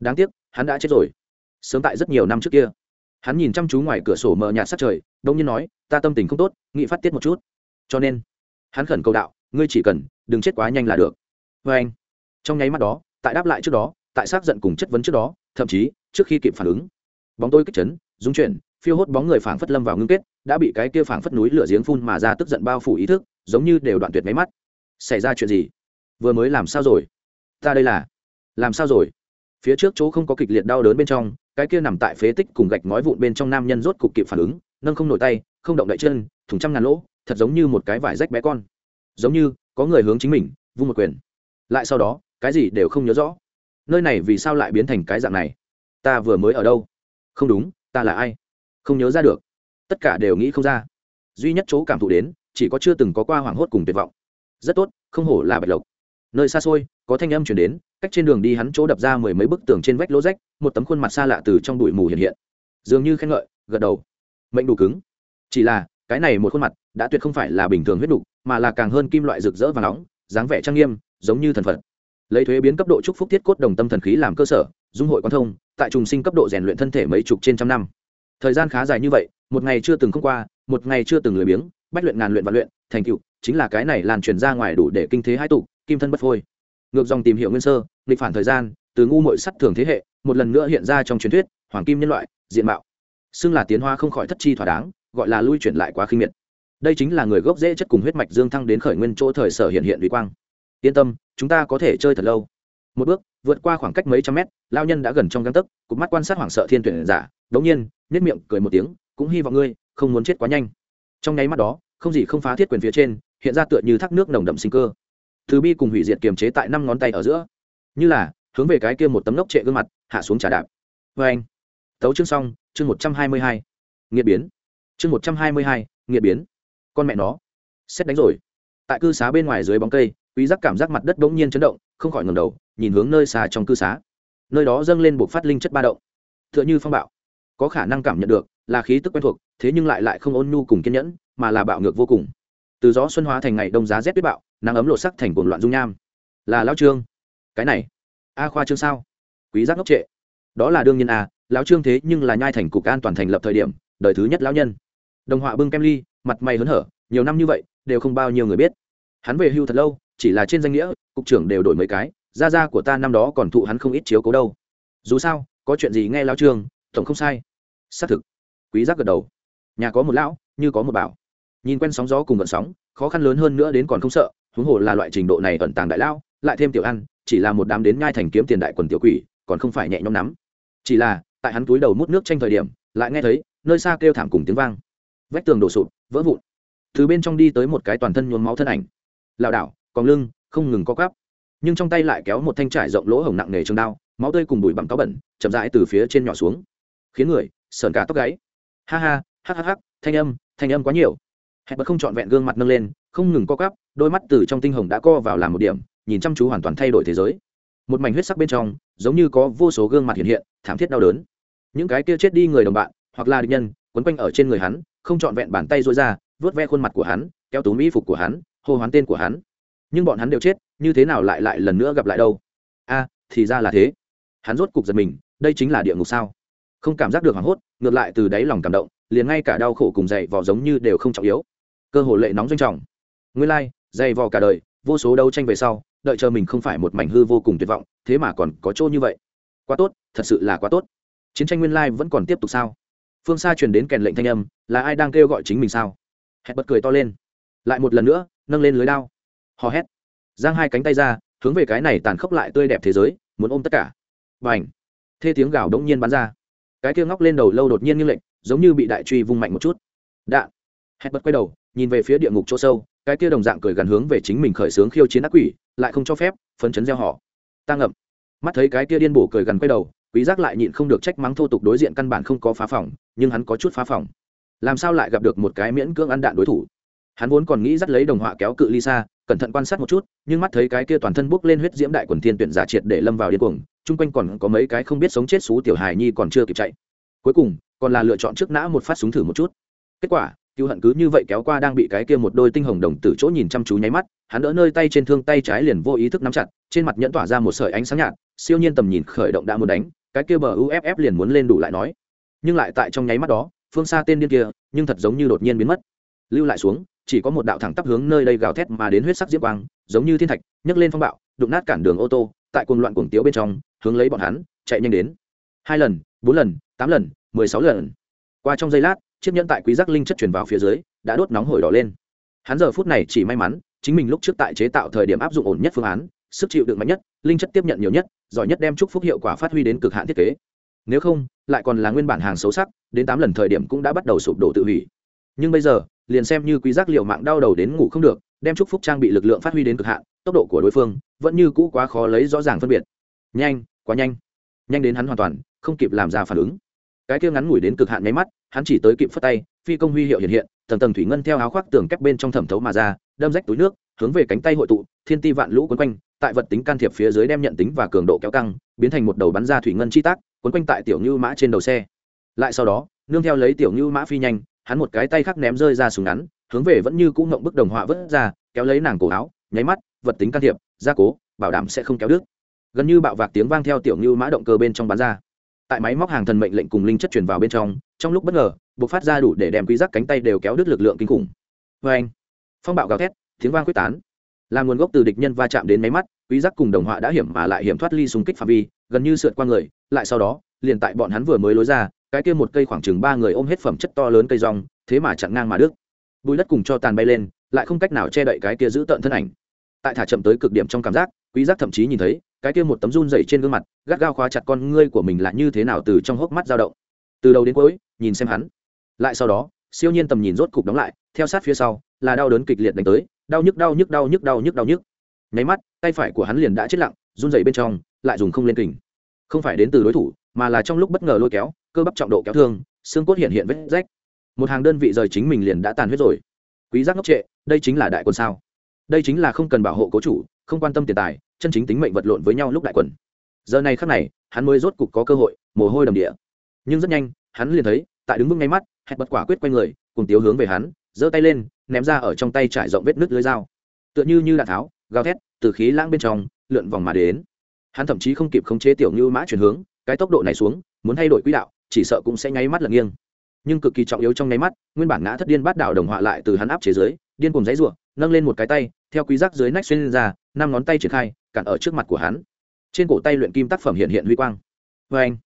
Đáng tiếc, hắn đã chết rồi sớm tại rất nhiều năm trước kia. Hắn nhìn chăm chú ngoài cửa sổ mờ nhạt sát trời, đông nhiên nói, ta tâm tình không tốt, nghị phát tiết một chút. Cho nên, hắn khẩn cầu đạo, ngươi chỉ cần, đừng chết quá nhanh là được. Vê anh, trong nháy mắt đó, tại đáp lại trước đó, tại xác giận cùng chất vấn trước đó, thậm chí, trước khi kịp phản ứng, bóng tôi kích chấn dung chuyển, phiêu hốt bóng người phảng phất lâm vào ngưng kết, đã bị cái kia phảng phất núi lửa giếng phun mà ra tức giận bao phủ ý thức, giống như đều đoạn tuyệt máy mắt. Xảy ra chuyện gì? Vừa mới làm sao rồi? Ta đây là, làm sao rồi? Phía trước chỗ không có kịch liệt đau đớn bên trong cái kia nằm tại phế tích cùng gạch ngói vụn bên trong nam nhân rốt cục kịp phản ứng, nâng không nổi tay, không động đậy chân thùng trăm ngàn lỗ, thật giống như một cái vải rách bé con. Giống như, có người hướng chính mình, vung một quyền. Lại sau đó, cái gì đều không nhớ rõ. Nơi này vì sao lại biến thành cái dạng này? Ta vừa mới ở đâu? Không đúng, ta là ai? Không nhớ ra được. Tất cả đều nghĩ không ra. Duy nhất chỗ cảm thụ đến, chỉ có chưa từng có qua hoảng hốt cùng tuyệt vọng. Rất tốt, không hổ là bạch lộc. Nơi xa xôi, có thanh âm chuyển đến cách trên đường đi hắn chỗ đập ra mười mấy bức tường trên vách lỗ rách một tấm khuôn mặt xa lạ từ trong bụi mù hiện hiện. Dường như khen ngợi gật đầu. Mệnh đủ cứng. Chỉ là cái này một khuôn mặt đã tuyệt không phải là bình thường huyết đủ, mà là càng hơn kim loại rực rỡ và nóng dáng vẻ trang nghiêm giống như thần phật. Lấy thuế biến cấp độ trúc phúc thiết cốt đồng tâm thần khí làm cơ sở dung hội quan thông tại trùng sinh cấp độ rèn luyện thân thể mấy chục trên trăm năm. Thời gian khá dài như vậy một ngày chưa từng không qua một ngày chưa từng lười biếng bách luyện ngàn luyện và luyện thành tựu chính là cái này lan truyền ra ngoài đủ để kinh thế hai tụ kim thân bất phôi ngược dòng tìm hiểu nguyên sơ, nghịch phản thời gian, từ ngu mội sắt thường thế hệ, một lần nữa hiện ra trong truyền thuyết, hoàng kim nhân loại, diện mạo. Xưng là tiến hoa không khỏi thất chi thỏa đáng, gọi là lui chuyển lại quá khinh miệt. Đây chính là người gốc dễ chất cùng huyết mạch dương thăng đến khởi nguyên chỗ thời sở hiện hiện vị quang. Yên tâm, chúng ta có thể chơi thật lâu. Một bước, vượt qua khoảng cách mấy trăm mét lao nhân đã gần trong găng tấc, cụp mắt quan sát hoảng sợ thiên tuyển giả, đống nhiên nếp miệng cười một tiếng, cũng hy vọng ngươi không muốn chết quá nhanh. Trong nháy mắt đó, không gì không phá thiết quyền phía trên, hiện ra tựa như thác nước nồng đậm sinh cơ từ bi cùng hủy diệt kiềm chế tại năm ngón tay ở giữa. Như là, hướng về cái kia một tấm lốc trệ gương mặt, hạ xuống trà đạp. Vê anh, tấu chương xong, chương một trăm hai mươi hai, nghiệt biến. Chương một trăm hai mươi hai, nghiệt biến. Con mẹ nó xét đánh rồi. Tại cư xá bên ngoài dưới bóng cây, quý giác cảm giác mặt đất bỗng nhiên chấn động, không khỏi ngầm đầu, nhìn hướng nơi xa trong cư xá. Nơi đó dâng lên buộc phát linh chất ba động. T h ư ợ n h ư phong bạo. Có khả năng cảm nhận được, là khí tức quen thuộc, thế nhưng lại lại không ôn nhu cùng kiên nhẫn, mà là bạo ngược vô cùng. Từ gió xuân hóa thành ngày đông giá rét tuyết bạo nắng ấm lộ sắc thành cuồng loạn dung nham. Là lão trương. Cái này, a khoa trương sao? Quý giác ngốc trệ. Đó là đương nhiên a lão trương thế nhưng là nhai thành cục an toàn thành lập thời điểm, đời thứ nhất lão nhân. Đồng họa bưng kem ly, mặt mày hớn hở, nhiều năm như vậy, đều không bao nhiêu người biết. Hắn về hưu thật lâu, chỉ là trên danh nghĩa, cục trưởng đều đổi mấy cái, gia gia của ta năm đó còn thụ hắn không ít chiếu cố đâu. Dù sao, có chuyện gì nghe lão trương, tổng không sai. Xác thực. Quý giác gật đầu. Nhà có một lão, như có một bảo. Nhìn quen sóng gió cùng vận sóng, khó khăn lớn hơn nữa đến còn không sợ huống hồ là loại trình độ này ẩn tàng đại lao lại thêm tiểu ăn, chỉ là một đám đến nhai thành kiếm tiền đại quần tiểu quỷ, còn không phải nhẹ nhõm nắm chỉ là, tại hắn túi đầu mút nước tranh thời điểm, lại nghe thấy nơi xa kêu thảm cùng tiếng vang. Vách tường đổ sụp, vỡ vụn. Từ bên trong đi tới một cái toàn thân nhuốm máu thân ảnh. Lảo đảo còn lưng, không ngừng co cắp nhưng trong tay lại kéo một thanh trải rộng lỗ hổng nặng nề trường đao, máu tươi cùng bụi bặm cáo bẩn, chậm rãi từ phía trên nhỏ xuống. Khiến người, sờn cả tóc gáy. Ha ha hắc hắc hắc thanh âm thanh âm quá nhiều. Hẹn bật không trọn vẹn gương mặt nâng lên, không ngừng co cắp đôi mắt từ trong tinh hồng đã co vào làm một điểm, nhìn chăm chú hoàn toàn thay đổi thế giới. Một mảnh huyết sắc bên trong, giống như có vô số gương mặt hiện hiện, thảm thiết đau đớn. Những cái kia chết đi người đồng bạn, hoặc là địch nhân, quấn quanh ở trên người hắn, không trọn vẹn bàn tay rối ra vớt ve khuôn mặt của hắn, kéo túm y phục của hắn, hô hoán tên của hắn. Nhưng bọn hắn đều chết, như thế nào lại lại lần nữa gặp lại đâu? A, thì ra là thế. Hắn rốt cục giật mình, đây chính là địa ngục sao? Không cảm giác được hoảng hốt, ngược lại từ đáy lòng cảm động, liền ngay cả đau khổ cùng dậy vò giống như đều không trọng yếu. Cơ hồ lệ nóng doanh trọng. Nguyên lai dày vò cả đời, vô số đấu tranh về sau, đợi chờ mình không phải một mảnh hư vô cùng tuyệt vọng, thế mà còn có chỗ như vậy. Quá tốt, thật sự là quá tốt. Chiến tranh nguyên lai vẫn còn tiếp tục sao? Phương xa truyền đến kèn lệnh thanh âm, là ai đang kêu gọi chính mình sao? Hẹn bật cười to lên. Lại một lần nữa, nâng lên lưới đao. Hò hét. Giang hai cánh tay ra, hướng về cái này tàn khốc lại tươi đẹp thế giới, muốn ôm tất cả. B à n h thê tiếng gào đống nhiên bắn ra. Cái kia ngóc lên đầu lâu đột nhiên như lệnh, giống như bị đại truy vung mạnh một chút. Đạn hẹn bật quay đầu, nhìn về phía địa ngục chỗ sâu, cái kia đồng dạng cười gần hướng về chính mình khởi xướng khiêu chiến ác quỷ, lại không cho phép, phấn chấn gieo họ. Ta ngậm. Mắt thấy cái kia điên bổ cười gần quay đầu, quý giác lại nhịn không được trách mắng thô tục đối diện căn bản không có phá phòng, nhưng hắn có chút phá phòng. Làm sao lại gặp được một cái miễn cưỡng ăn đạn đối thủ? Hắn vốn còn nghĩ dắt lấy đồng họa kéo cự ly xa, cẩn thận quan sát một chút, nhưng mắt thấy cái kia toàn thân bốc lên huyết diễm đại quần thiên tuyển giả triệt để lâm vào điên cuồng, chung quanh còn có mấy cái không biết sống chết xú tiểu hài nhi còn chưa kịp chạy. Cuối cùng, còn là lựa chọn trước nã một phát súng thử một chút. Kết quả cứu hận cứ như vậy kéo qua đang bị cái kia một đôi tinh hồng đồng tử chỗ nhìn chăm chú nháy mắt, hắn đỡ nơi tay trên thương tay trái liền vô ý thức nắm chặt, trên mặt nhẫn tỏa ra một sợi ánh sáng nhạt, siêu nhiên tầm nhìn khởi động đã muốn đánh, cái kia bờ uff liền muốn lên đủ lại nói. Nhưng lại tại trong nháy mắt đó, phương xa tên điên kia, nhưng thật giống như đột nhiên biến mất. Lưu lại xuống, chỉ có một đạo thẳng tắp hướng nơi đây gào thét mà đến huyết sắc diễm quang, giống như thiên thạch, nhấc lên phong bạo, đụng nát cản đường ô tô, tại cuồng loạn cuồng tiếu bên trong, hướng lấy bọn hắn, chạy nhanh đến. Hai lần, bốn lần, tám lần, mười sáu lần. Qua trong giây lát chiếc nhẫn tại quý giác linh chất truyền vào phía dưới, đã đốt nóng hổi đỏ lên. Hắn giờ phút này chỉ may mắn, chính mình lúc trước tại chế tạo thời điểm áp dụng ổn nhất phương án, sức chịu đựng mạnh nhất, linh chất tiếp nhận nhiều nhất, giỏi nhất đem chúc phúc hiệu quả phát huy đến cực hạn thiết kế. Nếu không, lại còn là nguyên bản hàng xấu sắc, đến tám lần thời điểm cũng đã bắt đầu sụp đổ tự hủy. Nhưng bây giờ, liền xem như quý giác liệu mạng đau đầu đến ngủ không được, đem chúc phúc trang bị lực lượng phát huy đến cực hạn, tốc độ của đối phương vẫn như cũ quá khó lấy rõ ràng phân biệt. Nhanh, quá nhanh. Nhanh đến hắn hoàn toàn không kịp làm ra phản ứng. Cái kia ngắn ngủi đến cực hạn nháy mắt hắn chỉ tới kịp phất tay, phi công huy hiệu hiện hiện, tầng tầng thủy ngân theo áo khoác tường kép bên trong thẩm thấu mà ra, đâm rách túi nước, hướng về cánh tay hội tụ, thiên ti vạn lũ quấn quanh, tại vật tính can thiệp phía dưới đem nhận tính và cường độ kéo căng, biến thành một đầu bắn ra thủy ngân chi tác, quấn quanh tại tiểu như mã trên đầu xe. Lại sau đó, nương theo lấy tiểu như mã phi nhanh, hắn một cái tay khác ném rơi ra súng ngắn, hướng về vẫn như cũ ngộng bức đồng họa vớt ra, kéo lấy nàng cổ áo, nháy mắt, vật tính can thiệp, gia cố, bảo đảm sẽ không kéo đứt. Gần như bạo vạc tiếng vang theo tiểu như mã động cơ bên trong bán ra tại máy móc hàng thần mệnh lệnh cùng linh chất truyền vào bên trong trong lúc bất ngờ buộc phát ra đủ để đem quý giác cánh tay đều kéo đứt lực lượng kinh khủng. Vê anh, phong bạo gào thét, tiếng vang quyết tán. Là nguồn gốc từ địch nhân va chạm đến máy mắt, quý giác cùng đồng họa đã hiểm mà lại hiểm thoát ly xung kích phạm vi, gần như sượt qua người, lại sau đó, liền tại bọn hắn vừa mới lối ra, cái kia một cây khoảng chừng ba người ôm hết phẩm chất to lớn cây rong, thế mà chặn ngang mà đứt. Bùi đất cùng cho tàn bay lên, lại không cách nào che đậy cái kia giữ tận thân ảnh. Tại thả chậm tới cực điểm trong cảm giác, quý giác thậm chí nhìn thấy cái kia một tấm run rẩy trên gương mặt, gắt gao khóa chặt con ngươi của mình là như thế nào từ trong hốc mắt dao động. Từ đầu đến cuối, nhìn xem hắn. Lại sau đó, siêu nhiên tầm nhìn rốt cục đóng lại, theo sát phía sau, là đau đớn kịch liệt đánh tới, đau nhức đau nhức đau nhức đau nhức đau nhức. Nháy mắt, tay phải của hắn liền đã chết lặng, run rẩy bên trong, lại dùng không lên kình. Không phải đến từ đối thủ, mà là trong lúc bất ngờ lôi kéo, cơ bắp trọng độ kéo thương, xương cốt hiện hiện vết rách. Một hàng đơn vị rời chính mình liền đã tàn huyết rồi. Quý giác ngốc trệ, đây chính là đại quân sao? Đây chính là không cần bảo hộ cố chủ, không quan tâm tiền tài chân chính tính mệnh vật lộn với nhau lúc đại quần. Giờ này khắc này, hắn mới rốt cục có cơ hội, mồ hôi đầm địa. Nhưng rất nhanh, hắn liền thấy, tại đứng vững ngay mắt, hẹn bật quả quyết quay người, cùng tiếu hướng về hắn, giơ tay lên, ném ra ở trong tay trải rộng vết nứt lưới dao. Tựa như như đạn tháo, gào thét, từ khí lãng bên trong, lượn vòng mà đến. Hắn thậm chí không kịp khống chế tiểu như mã chuyển hướng, cái tốc độ này xuống, muốn thay đổi quỹ đạo, chỉ sợ cũng sẽ nháy mắt lật nghiêng. Nhưng cực kỳ trọng yếu trong nháy mắt, nguyên bản ngã thất điên bát đảo đồng họa lại từ hắn áp chế dưới, điên cùng giấy ruộng nâng lên một cái tay, theo quý giác dưới nách xuyên lên ra, năm ngón tay triển khai cản ở trước mặt của hắn. Trên cổ tay luyện kim tác phẩm hiện hiện huy quang. Vê anh,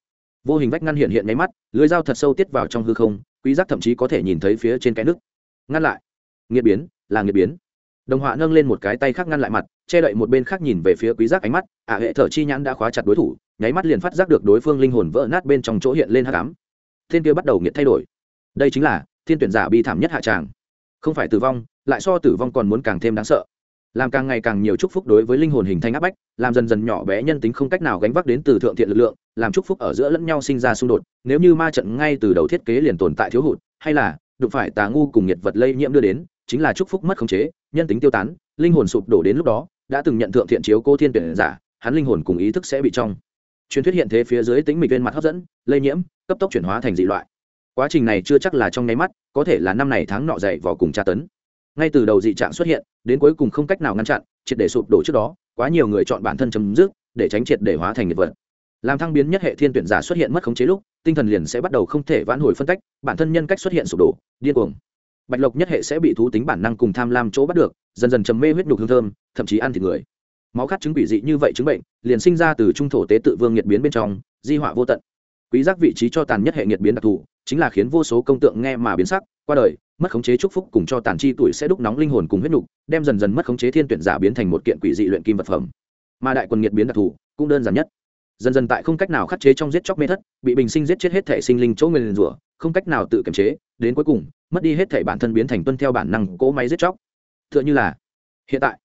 vô hình vách ngăn hiện hiện nháy mắt, lưới dao thật sâu tiết vào trong hư không, quý giác thậm chí có thể nhìn thấy phía trên cái nước ngăn lại. Nghiệt biến, là nghiệt biến. Đồng họa nâng lên một cái tay khác ngăn lại mặt, che đậy một bên khác nhìn về phía quý giác ánh mắt ả hệ thở chi nhãn đã khóa chặt đối thủ, nháy mắt liền phát giác được đối phương linh hồn vỡ nát bên trong chỗ hiện lên hắc ám. Thiên kia bắt đầu nghiệt thay đổi. Đây chính là thiên tuyển giả bi thảm nhất hạ tràng. Không phải tử vong, lại so tử vong còn muốn càng thêm đáng sợ làm càng ngày càng nhiều chúc phúc đối với linh hồn hình thành áp bách, làm dần dần nhỏ bé nhân tính không cách nào gánh vác đến từ thượng thiện lực lượng, làm chúc phúc ở giữa lẫn nhau sinh ra xung đột, nếu như ma trận ngay từ đầu thiết kế liền tồn tại thiếu hụt, hay là đụng phải tà ngu cùng nhiệt vật lây nhiễm đưa đến, chính là chúc phúc mất khống chế, nhân tính tiêu tán, linh hồn sụp đổ đến lúc đó, đã từng nhận thượng thiện chiếu cô thiên tuyển giả, hắn linh hồn cùng ý thức sẽ bị trong truyền thuyết hiện thế phía dưới tính mịch viên mặt hấp dẫn, lây nhiễm, cấp tốc chuyển hóa thành dị loại. Quá trình này chưa chắc là trong nháy mắt, có thể là năm này tháng nọ dậy vào cùng tra tấn ngay từ đầu dị trạng xuất hiện, đến cuối cùng không cách nào ngăn chặn, triệt để sụp đổ trước đó, quá nhiều người chọn bản thân chấm dứt, để tránh triệt để hóa thành nghiệp vật. Làm thăng biến nhất hệ thiên tuyển giả xuất hiện mất khống chế lúc, tinh thần liền sẽ bắt đầu không thể vãn hồi phân cách, bản thân nhân cách xuất hiện sụp đổ, điên cuồng. Bạch lộc nhất hệ sẽ bị thú tính bản năng cùng tham lam chỗ bắt được, dần dần chấm mê huyết nhục hương thơm, thậm chí ăn thịt người. Máu khát chứng bị dị như vậy chứng bệnh, liền sinh ra từ trung thổ tế tự vương nhiệt biến bên trong, di họa vô tận. Quý giác vị trí cho tàn nhất hệ nhiệt biến đặc thù, chính là khiến vô số công tượng nghe mà biến sắc, qua đời mất khống chế chúc phúc cùng cho tàn chi tuổi sẽ đúc nóng linh hồn cùng huyết nhục, đem dần dần mất khống chế thiên tuyển giả biến thành một kiện quỷ dị luyện kim vật phẩm. Mà đại quần nhiệt biến đặc thù, cũng đơn giản nhất. Dần dần tại không cách nào khắc chế trong giết chóc mê thất, bị bình sinh giết chết hết thể sinh linh chỗ nguyên rủa, không cách nào tự kiềm chế, đến cuối cùng, mất đi hết thể bản thân biến thành tuân theo bản năng cỗ máy giết chóc. Tựa như là, hiện tại,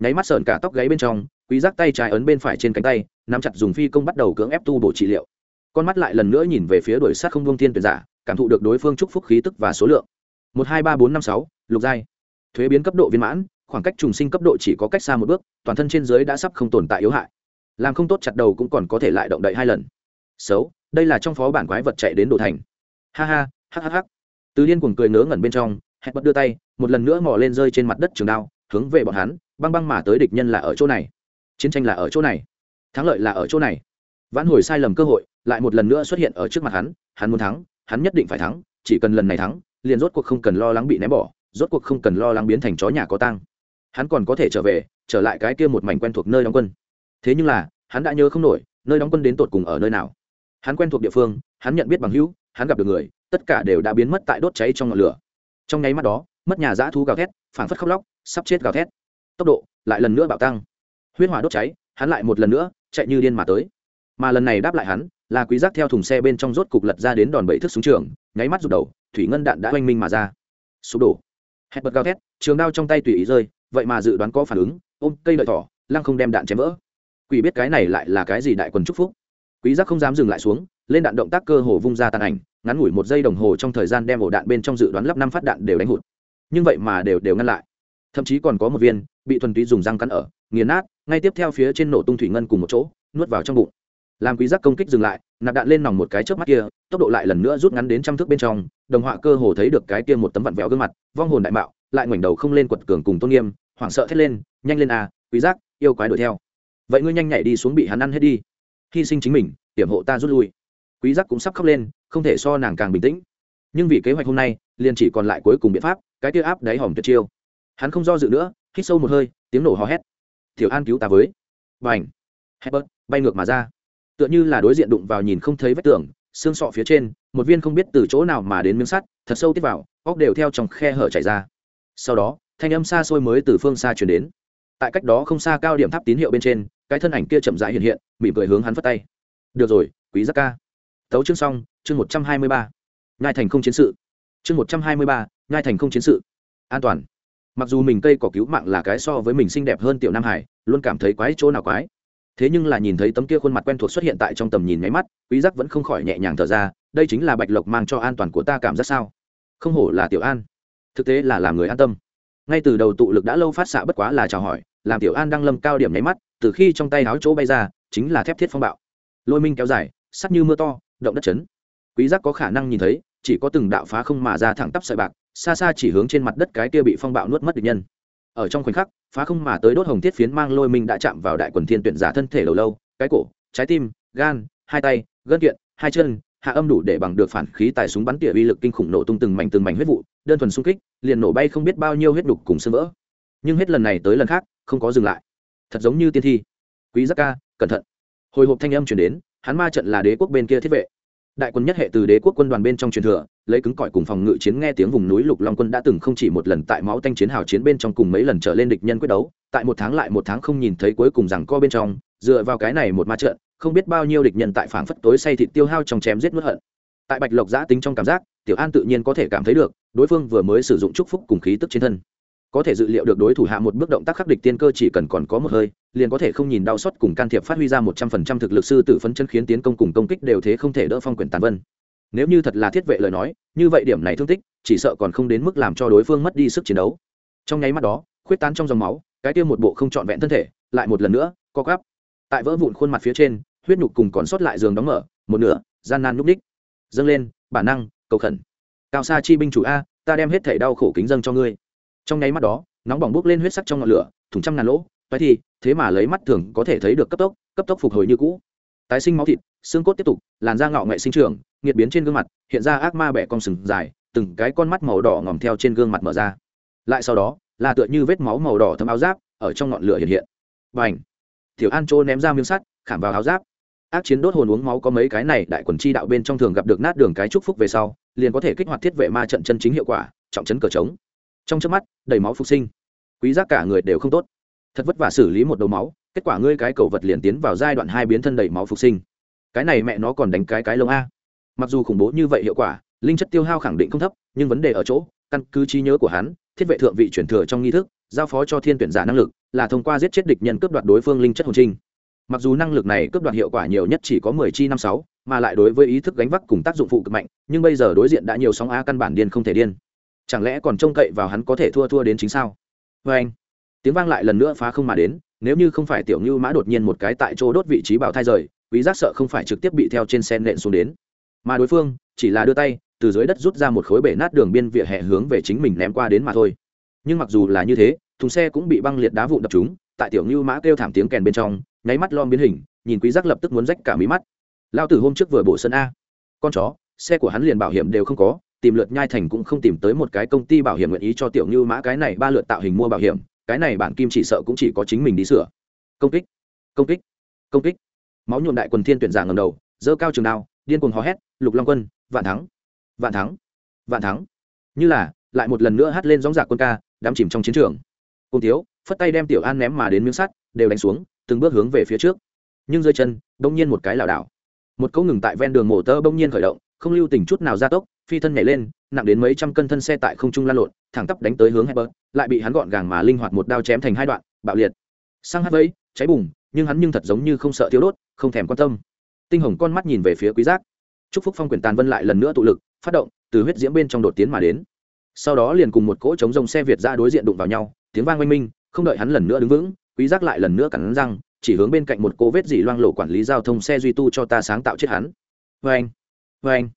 nháy mắt sờn cả tóc gáy bên trong, quý giác tay trái ấn bên phải trên cánh tay, nắm chặt dùng phi công bắt đầu cưỡng ép tu bổ trị liệu. Con mắt lại lần nữa nhìn về phía đuổi sát không buông thiên tuyển giả, cảm thụ được đối phương chúc phúc khí tức và số lượng một hai ba bốn năm sáu, lục giai. Thuế biến cấp độ viên mãn, khoảng cách trùng sinh cấp độ chỉ có cách xa một bước, toàn thân trên dưới đã sắp không tồn tại yếu hại. Làm không tốt chặt đầu cũng còn có thể lại động đậy hai lần. Xấu, đây là trong phó bản quái vật chạy đến đồ thành. Ha ha hắc hắc hắc từ điên cuồng cười ngớ ngẩn bên trong, hẹn bật đưa tay, một lần nữa mò lên rơi trên mặt đất trường đao, hướng về bọn hắn, băng băng mà tới địch nhân là ở chỗ này. Chiến tranh là ở chỗ này. Thắng lợi là ở chỗ này. Vãn hồi sai lầm cơ hội, lại một lần nữa xuất hiện ở trước mặt hắn hắn muốn thắng, hắn nhất định phải thắng, chỉ cần lần này thắng liền rốt cuộc không cần lo lắng bị ném bỏ, rốt cuộc không cần lo lắng biến thành chó nhà có tăng hắn còn có thể trở về, trở lại cái kia một mảnh quen thuộc nơi đóng quân. Thế nhưng là, hắn đã nhớ không nổi, nơi đóng quân đến tột cùng ở nơi nào. Hắn quen thuộc địa phương, hắn nhận biết bằng hữu, hắn gặp được người, tất cả đều đã biến mất tại đốt cháy trong ngọn lửa. Trong nháy mắt đó, mất nhà dã thú gào thét, phảng phất khóc lóc, sắp chết gào thét. Tốc độ lại lần nữa bạo tăng. Huyết hỏa đốt cháy, hắn lại một lần nữa chạy như điên mà tới. Mà lần này đáp lại hắn, là quý giác theo thùng xe bên trong rốt cục lật ra đến đòn bẩy thức súng trường, nháy mắt rụt đầu thủy ngân đạn đã oanh minh mà ra. Sụp đổ. Hẹn bật gào thét, trường đao trong tay tùy ý rơi, vậy mà dự đoán có phản ứng, ôm cây lợi thỏ, lăng không đem đạn chém vỡ. Quỷ biết cái này lại là cái gì đại quần chúc phúc. Quý giác không dám dừng lại xuống, lên đạn động tác cơ hồ vung ra tàn ảnh, ngắn ngủi một giây đồng hồ trong thời gian đem ổ đạn bên trong dự đoán lắp năm phát đạn đều đánh hụt. Nhưng vậy mà đều đều ngăn lại. Thậm chí còn có một viên, bị thuần túy dùng răng cắn ở, nghiền nát, ngay tiếp theo phía trên nổ tung thủy ngân cùng một chỗ, nuốt vào trong bụng làm quý giác công kích dừng lại, nạp đạn lên nòng một cái chớp mắt kia, tốc độ lại lần nữa rút ngắn đến trăm thước bên trong, đồng họa cơ hồ thấy được cái kia một tấm vặn vẹo gương mặt, vong hồn đại mạo, lại ngoảnh đầu không lên quật cường cùng tôn nghiêm, hoảng sợ thét lên, nhanh lên à quý giác, yêu quái đuổi theo. Vậy ngươi nhanh nhảy đi xuống bị hắn ăn hết đi. Hy sinh chính mình, hiểm hộ ta rút lui. Quý giác cũng sắp khóc lên, không thể so nàng càng bình tĩnh. Nhưng vì kế hoạch hôm nay, liền chỉ còn lại cuối cùng biện pháp, cái kia áp đáy hỏng tuyệt chiêu. Hắn không do dự nữa, hít sâu một hơi, tiếng nổ hò hét. Tiểu an cứu ta với. Bành. Bớt bay ngược mà ra tựa như là đối diện đụng vào nhìn không thấy vách tường, xương sọ phía trên, một viên không biết từ chỗ nào mà đến miếng sắt, thật sâu tiếp vào, óc đều theo trong khe hở chảy ra. Sau đó, thanh âm xa xôi mới từ phương xa chuyển đến. Tại cách đó không xa cao điểm tháp tín hiệu bên trên, cái thân ảnh kia chậm rãi hiện hiện, mỉm cười hướng hắn phất tay. Được rồi, quý giác ca. Tấu chương xong, chương một trăm hai mươi ba. Ngai thành không chiến sự. Chương một trăm hai mươi ba ngai thành không chiến sự. An toàn. Mặc dù mình cây cỏ cứu mạng là cái so với mình xinh đẹp hơn tiểu nam hải, luôn cảm thấy quái chỗ nào quái thế nhưng là nhìn thấy tấm kia khuôn mặt quen thuộc xuất hiện tại trong tầm nhìn nháy mắt, quý giác vẫn không khỏi nhẹ nhàng thở ra, đây chính là bạch lộc mang cho an toàn của ta cảm giác sao? Không hổ là tiểu an. Thực tế là làm người an tâm. Ngay từ đầu tụ lực đã lâu phát xạ bất quá là chào hỏi, làm tiểu an đang lâm cao điểm nháy mắt, từ khi trong tay áo chỗ bay ra, chính là thép thiết phong bạo. Lôi minh kéo dài sắc như mưa to, động đất chấn. Quý giác có khả năng nhìn thấy, chỉ có từng đạo phá không mà ra thẳng tắp sợi bạc, xa xa chỉ hướng trên mặt đất cái kia bị phong bạo nuốt mất địch nhân ở trong khoảnh khắc, phá không mà tới đốt hồng thiết phiến mang lôi minh đã chạm vào đại quần thiên tuyển giả thân thể lâu lâu, cái cổ, trái tim, gan, hai tay, gân kiện, hai chân, hạ âm đủ để bằng được phản khí tài súng bắn tỉa uy lực kinh khủng nổ tung từng mảnh từng mảnh huyết vụ, đơn thuần xung kích, liền nổ bay không biết bao nhiêu huyết đục cùng sơ vỡ. Nhưng hết lần này tới lần khác, không có dừng lại. Thật giống như tiên thi. Quý giác ca, cẩn thận. Hồi hộp thanh âm chuyển đến, hắn ma trận là đế quốc bên kia thiết vệ đại quân nhất hệ từ đế quốc quân đoàn bên trong truyền thừa, lấy cứng cỏi cùng phòng ngự chiến nghe tiếng vùng núi lục long quân đã từng không chỉ một lần tại máu tanh chiến hào chiến bên trong cùng mấy lần trở lên địch nhân quyết đấu, tại một tháng lại một tháng không nhìn thấy cuối cùng rằng co bên trong, dựa vào cái này một ma trận, không biết bao nhiêu địch nhân tại phảng phất tối say thịt tiêu hao trong chém giết nuốt hận. Tại bạch lộc giã tính trong cảm giác, tiểu an tự nhiên có thể cảm thấy được, đối phương vừa mới sử dụng chúc phúc cùng khí tức trên thân có thể dự liệu được đối thủ hạ một bước động tác khắc địch tiên cơ chỉ cần còn có một hơi, liền có thể không nhìn đau xót cùng can thiệp phát huy ra một trăm phần trăm thực lực sư tử phấn chân khiến tiến công cùng công kích đều thế không thể đỡ phong quyền tàn vân. Nếu như thật là thiết vệ lời nói, như vậy điểm này thương tích, chỉ sợ còn không đến mức làm cho đối phương mất đi sức chiến đấu. Trong nháy mắt đó, khuyết tán trong dòng máu, cái kia một bộ không trọn vẹn thân thể, lại một lần nữa, co gắp tại vỡ vụn khuôn mặt phía trên, huyết nhục cùng còn sót lại giường đóng mở, một nửa, gian nan núp ních. Dâng lên, bản năng, cầu khẩn. Cao xa chi binh chủ a, ta đem hết thể đau khổ kính dâng cho ngươi trong nháy mắt đó, nóng bỏng bốc lên huyết sắc trong ngọn lửa thùng trăm ngàn lỗ, toái thì thế mà lấy mắt thường có thể thấy được cấp tốc cấp tốc phục hồi như cũ. Tái sinh máu thịt, xương cốt tiếp tục, làn da ngọ nghệ sinh trưởng, nghiệt biến trên gương mặt, hiện ra ác ma bẻ con sừng dài, từng cái con mắt màu đỏ ngòm theo trên gương mặt mở ra. Lại sau đó, là tựa như vết máu màu đỏ thấm áo giáp ở trong ngọn lửa hiện hiện. Và ảnh tiểu an trô ném ra miếng sắt, khảm vào áo giáp. Ác chiến đốt hồn uống máu có mấy cái này, đại quần chi đạo bên trong thường gặp được nát đường cái trúc phúc về sau, liền có thể kích hoạt thiết vệ ma trận chân chính hiệu quả, trọng chấn cờ trống trong trước mắt, đầy máu phục sinh. Quý giác cả người đều không tốt. Thật vất vả xử lý một đầu máu, kết quả ngươi cái cầu vật liền tiến vào giai đoạn hai biến thân đầy máu phục sinh. Cái này mẹ nó còn đánh cái cái lông a. Mặc dù khủng bố như vậy hiệu quả, linh chất tiêu hao khẳng định không thấp, nhưng vấn đề ở chỗ, căn cứ trí nhớ của hắn, thiết vệ thượng vị chuyển thừa trong nghi thức, giao phó cho thiên tuyển giả năng lực, là thông qua giết chết địch nhân cướp đoạt đối phương linh chất hồn trinh. Mặc dù năng lực này cướp đoạt hiệu quả nhiều nhất chỉ có mười chi năm sáu, mà lại đối với ý thức gánh vác cùng tác dụng phụ cực mạnh, nhưng bây giờ đối diện đã nhiều sóng a căn bản điên không thể điên chẳng lẽ còn trông cậy vào hắn có thể thua thua đến chính sao? Vê anh, tiếng vang lại lần nữa phá không mà đến, nếu như không phải tiểu ngưu mã đột nhiên một cái tại chỗ đốt vị trí bảo thai rời, quý giác sợ không phải trực tiếp bị theo trên sen nện xuống đến. Mà đối phương, chỉ là đưa tay, từ dưới đất rút ra một khối bể nát đường biên vỉa hè hướng về chính mình ném qua đến mà thôi. Nhưng mặc dù là như thế, thùng xe cũng bị băng liệt đá vụn đập chúng tại tiểu ngưu mã kêu thảm tiếng kèn bên trong, nháy mắt lom biến hình, nhìn quý giác lập tức muốn rách cả mí mắt. Lao tử hôm trước vừa bổ sân a. Con chó, xe của hắn liền bảo hiểm đều không có tìm lượt nhai thành cũng không tìm tới một cái công ty bảo hiểm nguyện ý cho tiểu như mã cái này ba lượt tạo hình mua bảo hiểm, cái này bản kim chỉ sợ cũng chỉ có chính mình đi sửa. Công kích công kích công kích. Máu nhuộm đại quần thiên tuyển giả ngầm đầu dơ cao trường đao, điên cuồng hò hét, lục long quân, vạn thắng vạn thắng vạn thắng. Như là, lại một lần nữa hát lên gióng giạc quân ca, đắm chìm trong chiến trường. Cùng thiếu, phất tay đem tiểu an ném mà đến miếng sắt, đều đánh xuống, từng bước hướng về phía trước. Nhưng dưới chân, bỗng nhiên một cái lảo đảo. Một câu ngừng tại ven đường mổ tơ bỗng nhiên khởi động, không lưu tình chút nào ra tốc phi thân nhảy lên nặng đến mấy trăm cân thân xe tại không trung lan lộn thẳng tắp đánh tới hướng Hebert, lại bị hắn gọn gàng mà linh hoạt một đao chém thành hai đoạn bạo liệt. Sang hát vẫy cháy bùng nhưng hắn nhưng thật giống như không sợ thiếu đốt không thèm quan tâm. Tinh hồng con mắt nhìn về phía quý giác. Chúc phúc phong quyền tàn vân lại lần nữa tụ lực phát động từ huyết diễm bên trong đột tiến mà đến. Sau đó liền cùng một cỗ chống rông xe việt ra đối diện đụng vào nhau tiếng vang oanh minh không đợi hắn lần nữa đứng vững quý giác lại lần nữa cắn răng chỉ hướng bên cạnh một cô vết dỉ loang lộ quản lý giao thông xe duy tu cho ta sáng tạo chết hắn. Vâng vâng.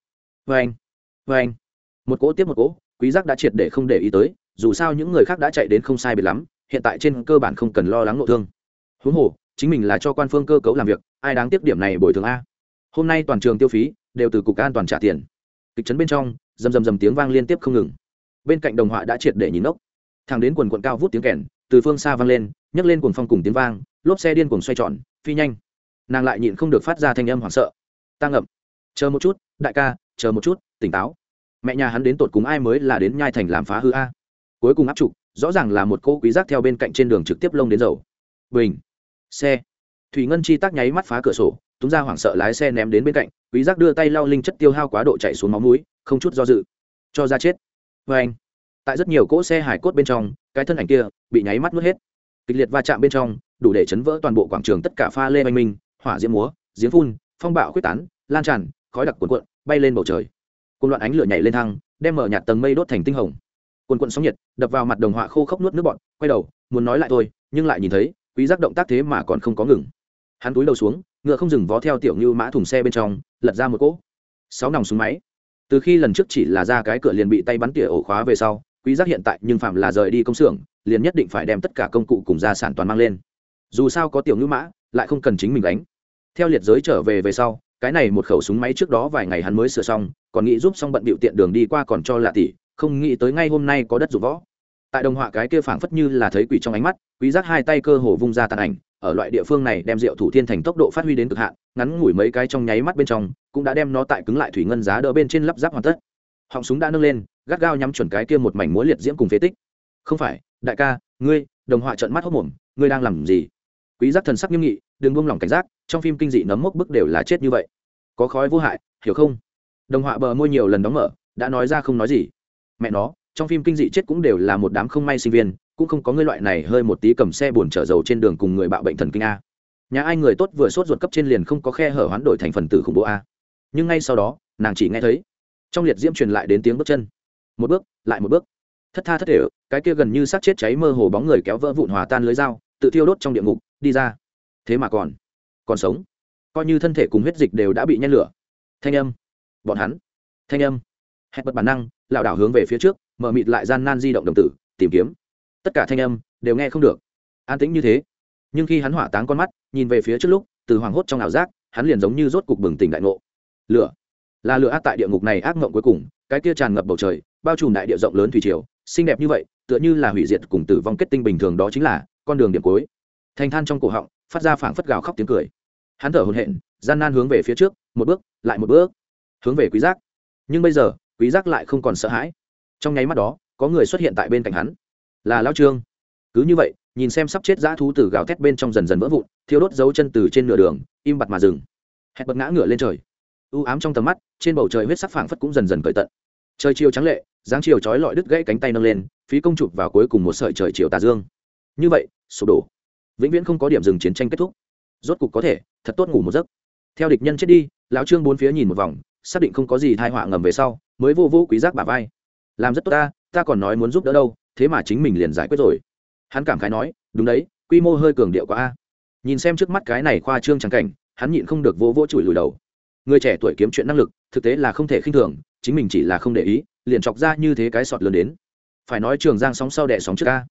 vâng vâng anh, một cỗ tiếp một cỗ, quý giác đã triệt để không để ý tới, dù sao những người khác đã chạy đến không sai biệt lắm, hiện tại trên cơ bản không cần lo lắng nội thương. Huống hồ, chính mình là cho quan phương cơ cấu làm việc, ai đáng tiếp điểm này bồi thường a? Hôm nay toàn trường tiêu phí đều từ cục an toàn trả tiền. Kịch trấn bên trong, rầm rầm rầm tiếng vang liên tiếp không ngừng. Bên cạnh đồng họa đã triệt để nhìn ốc thằng đến quần quận cao vút tiếng kèn, từ phương xa vang lên, nhấc lên cuồng phong cùng tiếng vang, lốp xe điên cuồng xoay tròn, phi nhanh. Nàng lại nhịn không được phát ra thanh âm hoảng sợ. Ta ngậm. Chờ một chút, đại ca chờ một chút, tỉnh táo. Mẹ nhà hắn đến tột cùng ai mới là đến nhai thành làm phá hư a? Cuối cùng áp trục, rõ ràng là một cô quý giác theo bên cạnh trên đường trực tiếp lông đến dầu. Bình. Xe. Thủy ngân chi tác nháy mắt phá cửa sổ túng ra hoảng sợ lái xe ném đến bên cạnh, quý giác đưa tay lau linh chất tiêu hao quá độ chạy xuống máu mũi, không chút do dự, cho ra chết. Vê anh. Tại rất nhiều cỗ xe hải cốt bên trong, cái thân ảnh kia bị nháy mắt nuốt hết. Kịch liệt va chạm bên trong, đủ để chấn vỡ toàn bộ quảng trường tất cả pha lê oanh minh, hỏa diễm múa, giếng phun, phong bạo quyết tán, lan tràn, khói đặc cuộn cuộn bay lên bầu trời. Côn loạn ánh lửa nhảy lên thăng, đem mở nhạt tầng mây đốt thành tinh hồng. Cuộn cuộn sóng nhiệt đập vào mặt đồng họa khô khốc nuốt nước bọn quay đầu, muốn nói lại thôi, nhưng lại nhìn thấy, quý giác động tác thế mà còn không có ngừng. Hắn túi đầu xuống, ngựa không dừng vó theo tiểu như mã thùng xe bên trong, lật ra một cỗ. Sáu nòng súng máy. Từ khi lần trước chỉ là ra cái cửa liền bị tay bắn tỉa ổ khóa về sau, quý giác hiện tại nhưng phạm là rời đi công xưởng, liền nhất định phải đem tất cả công cụ cùng gia sản toàn mang lên. Dù sao có tiểu ngữ mã, lại không cần chính mình đánh theo liệt giới trở về về sau cái này một khẩu súng máy trước đó vài ngày hắn mới sửa xong, còn nghĩ giúp xong bận bịu tiện đường đi qua còn cho lạ tỷ không nghĩ tới ngay hôm nay có đất dụng võ. Tại đồng họa cái kia phảng phất như là thấy quỷ trong ánh mắt, quý giác hai tay cơ hồ vung ra tàn ảnh, ở loại địa phương này đem rượu thủ thiên thành tốc độ phát huy đến cực hạn, ngắn ngủi mấy cái trong nháy mắt bên trong, cũng đã đem nó tại cứng lại thủy ngân giá đỡ bên trên lắp ráp hoàn tất. Họng súng đã nâng lên, gắt gao nhắm chuẩn cái kia một mảnh múa liệt diễm cùng phế tích. Không phải, đại ca, ngươi, đồng họa trợn mắt hốc mồm, ngươi đang làm gì? Quý giác thần sắc nghiêm nghị, đừng buông lỏng cảnh giác trong phim kinh dị nấm mốc bức đều là chết như vậy. Có khói vô hại, hiểu không? Đồng họa bờ môi nhiều lần đóng mở, đã nói ra không nói gì. Mẹ nó, trong phim kinh dị chết cũng đều là một đám không may sinh viên, cũng không có ngươi loại này hơi một tí cầm xe buồn chở dầu trên đường cùng người bạo bệnh thần kinh a. Nhà ai người tốt vừa sốt ruột cấp trên liền không có khe hở hoán đổi thành phần tử khủng bố a. Nhưng ngay sau đó, nàng chỉ nghe thấy, trong liệt diễm truyền lại đến tiếng bước chân. Một bước, lại một bước. Thất tha thất thể, cái kia gần như sát chết cháy mơ hồ bóng người kéo vỡ vụn hòa tan lưới dao, tự thiêu đốt trong địa ngục, đi ra. Thế mà còn còn sống. Coi như thân thể cùng huyết dịch đều đã bị nhen lửa. Thanh âm. Bọn hắn. Thanh âm. Hẹn bật bản năng, lảo đảo hướng về phía trước, mở mịt lại gian nan di động đồng tử, tìm kiếm. Tất cả thanh âm đều nghe không được. An tĩnh như thế. Nhưng khi hắn hỏa táng con mắt, nhìn về phía trước lúc, từ hoàng hốt trong ảo giác, hắn liền giống như rốt cục bừng tỉnh đại ngộ. Lửa. Là lửa ác tại địa ngục này ác mộng cuối cùng, cái kia tràn ngập bầu trời, bao trùm đại địa rộng lớn thủy triều, xinh đẹp như vậy, tựa như là hủy diệt cùng tử vong kết tinh bình thường đó chính là con đường điểm cuối. Thành than trong cổ họng, phát ra phảng phất gào khóc tiếng cười hắn thở hồn hện gian nan hướng về phía trước, một bước, lại một bước, hướng về quý giác. Nhưng bây giờ, quý giác lại không còn sợ hãi. Trong nháy mắt đó, có người xuất hiện tại bên cạnh hắn. Là lão trương. Cứ như vậy, nhìn xem sắp chết dã thú từ gào thét bên trong dần dần vỡ vụn thiếu đốt dấu chân từ trên nửa đường, im bặt mà dừng. Hẹn bật ngã ngửa lên trời. U ám trong tầm mắt, trên bầu trời huyết sắc phảng phất cũng dần dần cởi tận. Trời chiều trắng lệ, dáng chiều chói lọi đứt gãy cánh tay nâng lên, phí công chụp vào cuối cùng một sợi trời chiều tà dương. Như vậy, sụp đổ. Vĩnh viễn không có điểm dừng chiến tranh kết thúc rốt cục có thể, thật tốt ngủ một giấc. Theo địch nhân chết đi, lão trương bốn phía nhìn một vòng, xác định không có gì thai họa ngầm về sau, mới vô vô quý giác bà vai. Làm rất tốt ta ta còn nói muốn giúp đỡ đâu, thế mà chính mình liền giải quyết rồi. Hắn cảm khái nói, đúng đấy, quy mô hơi cường điệu quá a. Nhìn xem trước mắt cái này khoa trương trắng cảnh, hắn nhịn không được vô vô chùi lùi đầu. Người trẻ tuổi kiếm chuyện năng lực, thực tế là không thể khinh thường, chính mình chỉ là không để ý, liền chọc ra như thế cái sọt lớn đến. Phải nói trường giang sóng sau đẻ sóng trước ca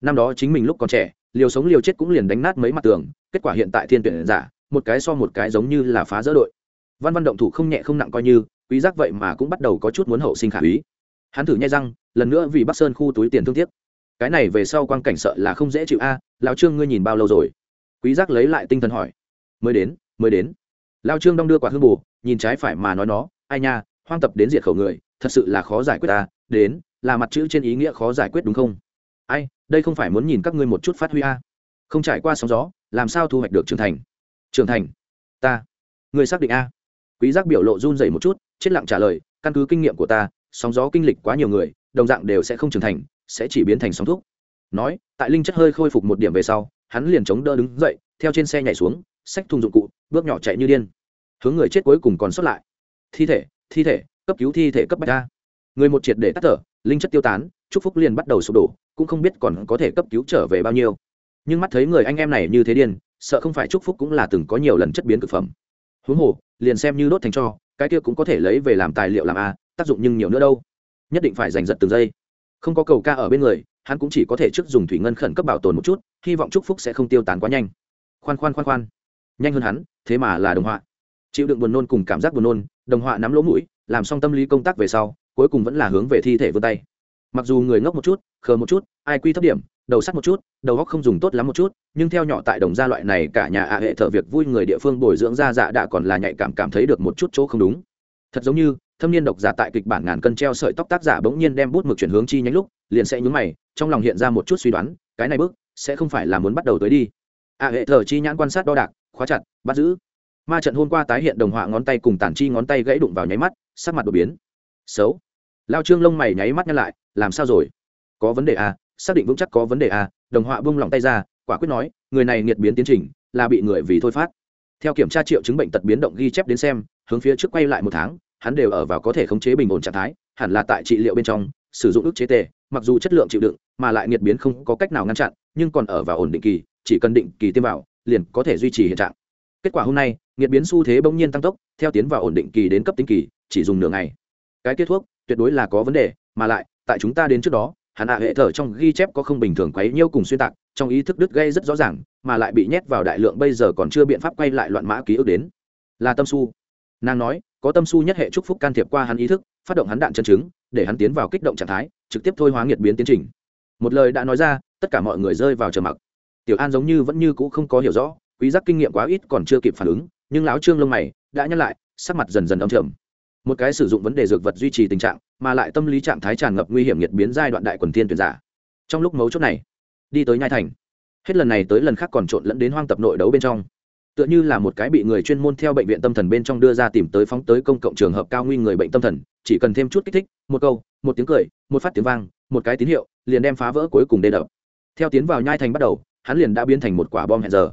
năm đó chính mình lúc còn trẻ liều sống liều chết cũng liền đánh nát mấy mặt tường, kết quả hiện tại thiên tuyển giả, một cái so một cái giống như là phá dỡ đội. Văn văn động thủ không nhẹ không nặng coi như, quý giác vậy mà cũng bắt đầu có chút muốn hậu sinh khả úy. Hắn thử nhai răng, lần nữa vì bắc sơn khu túi tiền thương tiếc. Cái này về sau quang cảnh sợ là không dễ chịu a, lão trương ngươi nhìn bao lâu rồi? Quý giác lấy lại tinh thần hỏi. Mới đến mới đến. Lão trương đong đưa quả hương bù, nhìn trái phải mà nói nó, ai nha, hoang tập đến diệt khẩu người, thật sự là khó giải quyết ta, đến, là mặt chữ trên ý nghĩa khó giải quyết đúng không? Ai, đây không phải muốn nhìn các ngươi một chút phát huy a? Không trải qua sóng gió, làm sao thu hoạch được trưởng thành? Trưởng thành? Ta. Người xác định a? Quý giác biểu lộ run rẩy một chút, chết lặng trả lời, căn cứ kinh nghiệm của ta, sóng gió kinh lịch quá nhiều người, đồng dạng đều sẽ không trưởng thành, sẽ chỉ biến thành sóng thuốc nói, tại linh chất hơi khôi phục một điểm về sau, hắn liền chống đỡ đứng dậy, theo trên xe nhảy xuống, xách thùng dụng cụ, bước nhỏ chạy như điên. Hướng người chết cuối cùng còn sót lại. Thi thể thi thể, cấp cứu thi thể cấp bách a. Người một triệt để tắt thở, linh chất tiêu tán chúc phúc liền bắt đầu sụp đổ, cũng không biết còn có thể cấp cứu trở về bao nhiêu. Nhưng mắt thấy người anh em này như thế điên, sợ không phải chúc phúc cũng là từng có nhiều lần chất biến thực phẩm. Huống hồ, liền xem như đốt thành cho, cái kia cũng có thể lấy về làm tài liệu làm a, tác dụng nhưng nhiều nữa đâu. Nhất định phải giành giật từng giây. Không có cầu ca ở bên người, hắn cũng chỉ có thể trước dùng thủy ngân khẩn cấp bảo tồn một chút, hy vọng chúc phúc sẽ không tiêu tán quá nhanh. Khoan khoan khoan khoan. Nhanh hơn hắn, thế mà là đồng họa. Chịu đựng buồn nôn cùng cảm giác buồn nôn, đồng họa nắm lỗ mũi, làm xong tâm lý công tác về sau, cuối cùng vẫn là hướng về thi thể vươn tay mặc dù người ngốc một chút, khờ một chút, ai quy thấp điểm, đầu sắt một chút, đầu góc không dùng tốt lắm một chút, nhưng theo nhỏ tại đồng gia loại này, cả nhà ạ hệ thợ việc vui người địa phương bồi dưỡng ra dạ đã còn là nhạy cảm cảm thấy được một chút chỗ không đúng. Thật giống như, thâm niên độc giả tại kịch bản ngàn cân treo sợi tóc tác giả bỗng nhiên đem bút mực chuyển hướng chi nhánh lúc, liền sẽ nhúng mày, trong lòng hiện ra một chút suy đoán, cái này bước sẽ không phải là muốn bắt đầu tới đi. Ạ hệ thở chi nhãn quan sát đo đạc, khóa chặt, bắt giữ. Ma trận hôm qua tái hiện đồng họa ngón tay cùng tản chi ngón tay gãy đụng vào nháy mắt, sắc mặt đột biến. Xấu lao trương lông mày nháy mắt nhăn lại, làm sao rồi? Có vấn đề à? Xác định vững chắc có vấn đề à? Đồng họa bung lòng tay ra, quả quyết nói, người này nghiệt biến tiến trình, là bị người vì thôi phát. Theo kiểm tra triệu chứng bệnh tật biến động ghi chép đến xem, hướng phía trước quay lại một tháng, hắn đều ở vào có thể khống chế bình ổn trạng thái, hẳn là tại trị liệu bên trong, sử dụng ức chế tề, mặc dù chất lượng chịu đựng, mà lại nghiệt biến không có cách nào ngăn chặn, nhưng còn ở vào ổn định kỳ, chỉ cần định kỳ tiêm vào, liền có thể duy trì hiện trạng. Kết quả hôm nay, nghiệt biến xu thế bỗng nhiên tăng tốc, theo tiến vào ổn định kỳ đến cấp tính kỳ, chỉ dùng nửa ngày. Cái kết thuốc tuyệt đối là có vấn đề, mà lại, tại chúng ta đến trước đó, hắn hạ hệ thở trong ghi chép có không bình thường quấy nhiêu cùng xuyên tạc, trong ý thức đứt gây rất rõ ràng, mà lại bị nhét vào đại lượng bây giờ còn chưa biện pháp quay lại loạn mã ký ức đến. Là tâm su. Nàng nói, có tâm su nhất hệ chúc phúc can thiệp qua hắn ý thức, phát động hắn đạn chân chứng để hắn tiến vào kích động trạng thái, trực tiếp thôi hóa nghiệt biến tiến trình. Một lời đã nói ra, tất cả mọi người rơi vào trầm mặc. Tiểu an giống như vẫn như cũ không có hiểu rõ, quý giác kinh nghiệm quá ít còn chưa kịp phản ứng, nhưng lão trương lông mày đã nhắc lại, sắc mặt dần dần âm trầm một cái sử dụng vấn đề dược vật duy trì tình trạng, mà lại tâm lý trạng thái tràn ngập nguy hiểm nhiệt biến giai đoạn đại quần tiên tuyển giả. Trong lúc mấu chốt này, đi tới nhai thành. Hết lần này tới lần khác còn trộn lẫn đến hoang tập nội đấu bên trong. Tựa như là một cái bị người chuyên môn theo bệnh viện tâm thần bên trong đưa ra tìm tới phóng tới công cộng trường hợp cao nguy người bệnh tâm thần, chỉ cần thêm chút kích thích, một câu, một tiếng cười, một phát tiếng vang, một cái tín hiệu, liền đem phá vỡ cuối cùng đê đập. Theo tiến vào nhai thành bắt đầu, hắn liền đã biến thành một quả bom hẹn giờ.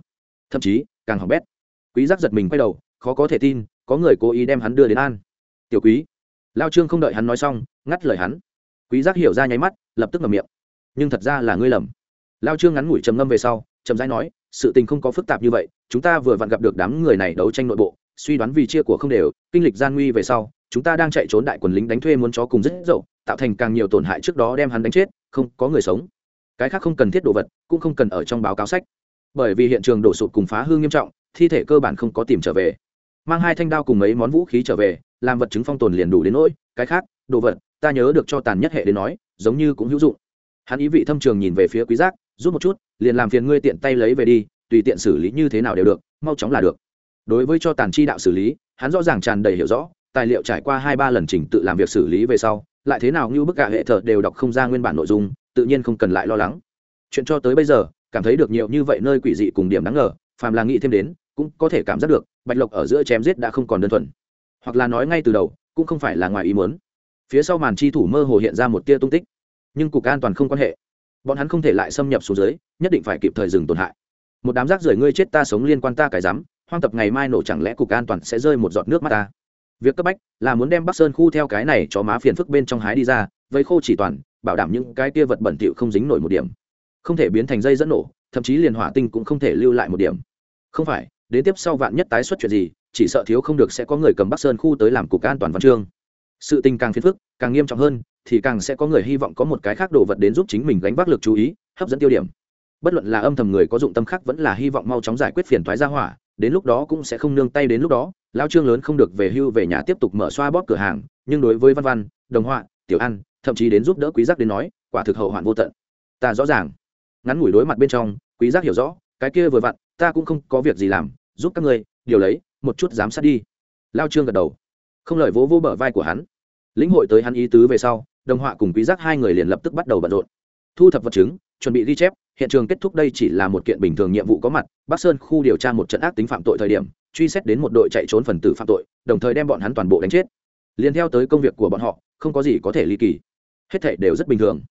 Thậm chí, càng hỏng bét. Quý giác giật mình quay đầu, khó có thể tin, có người cố ý đem hắn đưa đến an tiểu quý. Lao trương không đợi hắn nói xong, ngắt lời hắn. Quý giác hiểu ra nháy mắt, lập tức ngậm miệng. Nhưng thật ra là ngươi lầm. Lao trương ngắn ngủi trầm ngâm về sau trầm rãi nói, sự tình không có phức tạp như vậy, chúng ta vừa vặn gặp được đám người này đấu tranh nội bộ, suy đoán vì chia của không đều, kinh lịch gian nguy về sau, chúng ta đang chạy trốn đại quần lính đánh thuê muốn chó cùng rất dậu, tạo thành càng nhiều tổn hại trước đó đem hắn đánh chết, không có người sống. Cái khác không cần thiết đồ vật, cũng không cần ở trong báo cáo sách. Bởi vì hiện trường đổ sụt cùng phá hư nghiêm trọng, thi thể cơ bản không có tìm trở về. Mang hai thanh đao cùng mấy món vũ khí trở về làm vật chứng phong tồn liền đủ đến nỗi, cái khác, đồ vật, ta nhớ được cho tàn nhất hệ đến nói, giống như cũng hữu dụng. Hắn ý vị thâm trường nhìn về phía quý giác, rút một chút, liền làm phiền ngươi tiện tay lấy về đi, tùy tiện xử lý như thế nào đều được, mau chóng là được. Đối với cho tàn chi đạo xử lý, hắn rõ ràng tràn đầy hiểu rõ, tài liệu trải qua hai ba lần trình tự làm việc xử lý về sau, lại thế nào như bức cả hệ thờ đều đọc không ra nguyên bản nội dung, tự nhiên không cần lại lo lắng. Chuyện cho tới bây giờ, cảm thấy được nhiều như vậy nơi quỷ dị cùng điểm đáng ngờ, phàm là nghĩ thêm đến, cũng có thể cảm giác được, bạch lộc ở giữa chém giết đã không còn đơn thuần hoặc là nói ngay từ đầu, cũng không phải là ngoài ý muốn. Phía sau màn chi thủ mơ hồ hiện ra một tia tung tích. Nhưng cục an toàn không quan hệ. Bọn hắn không thể lại xâm nhập xuống dưới, nhất định phải kịp thời dừng tổn hại. Một đám rác rưởi ngươi chết ta sống liên quan ta cái rắm, hoang tập ngày mai nổ chẳng lẽ cục an toàn sẽ rơi một giọt nước mắt ta? Việc cấp bách là muốn đem bắc sơn khu theo cái này cho má phiền phức bên trong hái đi ra, vây khô chỉ toàn, bảo đảm những cái kia vật bẩn thỉu không dính nổi một điểm. Không thể biến thành dây dẫn nổ, thậm chí liền hỏa tinh cũng không thể lưu lại một điểm. Không phải, đến tiếp sau vạn nhất tái xuất chuyện gì chỉ sợ thiếu không được sẽ có người cầm bắc sơn khu tới làm cục an toàn văn chương. Sự tình càng phiền phức, càng nghiêm trọng hơn, thì càng sẽ có người hy vọng có một cái khác đồ vật đến giúp chính mình gánh vác lực chú ý, hấp dẫn tiêu điểm. Bất luận là âm thầm người có dụng tâm khác vẫn là hy vọng mau chóng giải quyết phiền thoái ra hỏa, đến lúc đó cũng sẽ không nương tay đến lúc đó, lao trương lớn không được về hưu về nhà tiếp tục mở xoa bóp cửa hàng, nhưng đối với văn văn, đồng họa, tiểu ăn thậm chí đến giúp đỡ quý giác đến nói, quả thực hậu hoạn vô tận. Ta rõ ràng. Ngắn ngủi đối mặt bên trong, quý giác hiểu rõ, cái kia vừa vặn, ta cũng không có việc gì làm, giúp các ngươi, điều lấy một chút giám sát đi. Lao trương gật đầu. Không lời vỗ vỗ bờ vai của hắn. Lĩnh hội tới hắn ý tứ về sau, đồng họa cùng quý giác hai người liền lập tức bắt đầu bận rộn. Thu thập vật chứng, chuẩn bị ghi chép, hiện trường kết thúc đây chỉ là một kiện bình thường nhiệm vụ có mặt, bắc sơn khu điều tra một trận ác tính phạm tội thời điểm, truy xét đến một đội chạy trốn phần tử phạm tội, đồng thời đem bọn hắn toàn bộ đánh chết. Liền theo tới công việc của bọn họ, không có gì có thể ly kỳ. Hết thảy đều rất bình thường.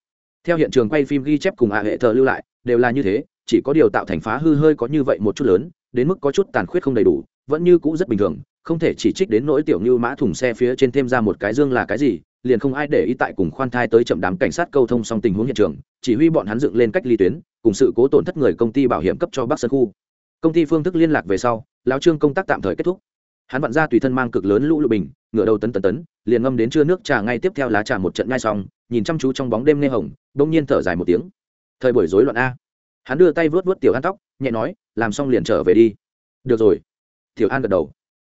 Theo hiện trường quay phim ghi chép cùng hạ hệ thờ lưu lại, đều là như thế, chỉ có điều tạo thành phá hư hơi có như vậy một chút lớn, đến mức có chút tàn khuyết không đầy đủ vẫn như cũ rất bình thường, không thể chỉ trích đến nỗi tiểu như mã thùng xe phía trên thêm ra một cái dương là cái gì, liền không ai để ý tại cùng khoan thai tới chậm đám cảnh sát câu thông xong tình huống hiện trường, chỉ huy bọn hắn dựng lên cách ly tuyến, cùng sự cố tổn thất người công ty bảo hiểm cấp cho bắc sơn khu. Công ty phương thức liên lạc về sau lao trương công tác tạm thời kết thúc. Hắn vặn ra tùy thân mang cực lớn lũ lụ bình, ngửa đầu tấn tấn tấn, liền ngâm đến trưa nước trà ngay tiếp theo lá trà một trận ngay xong, nhìn chăm chú trong bóng đêm nghe hồng, bỗng nhiên thở dài một tiếng. Thời buổi rối loạn a. Hắn đưa tay vớt vớt tiểu ăn tóc, nhẹ nói, làm xong liền trở về đi. Được rồi tiểu an gật đầu.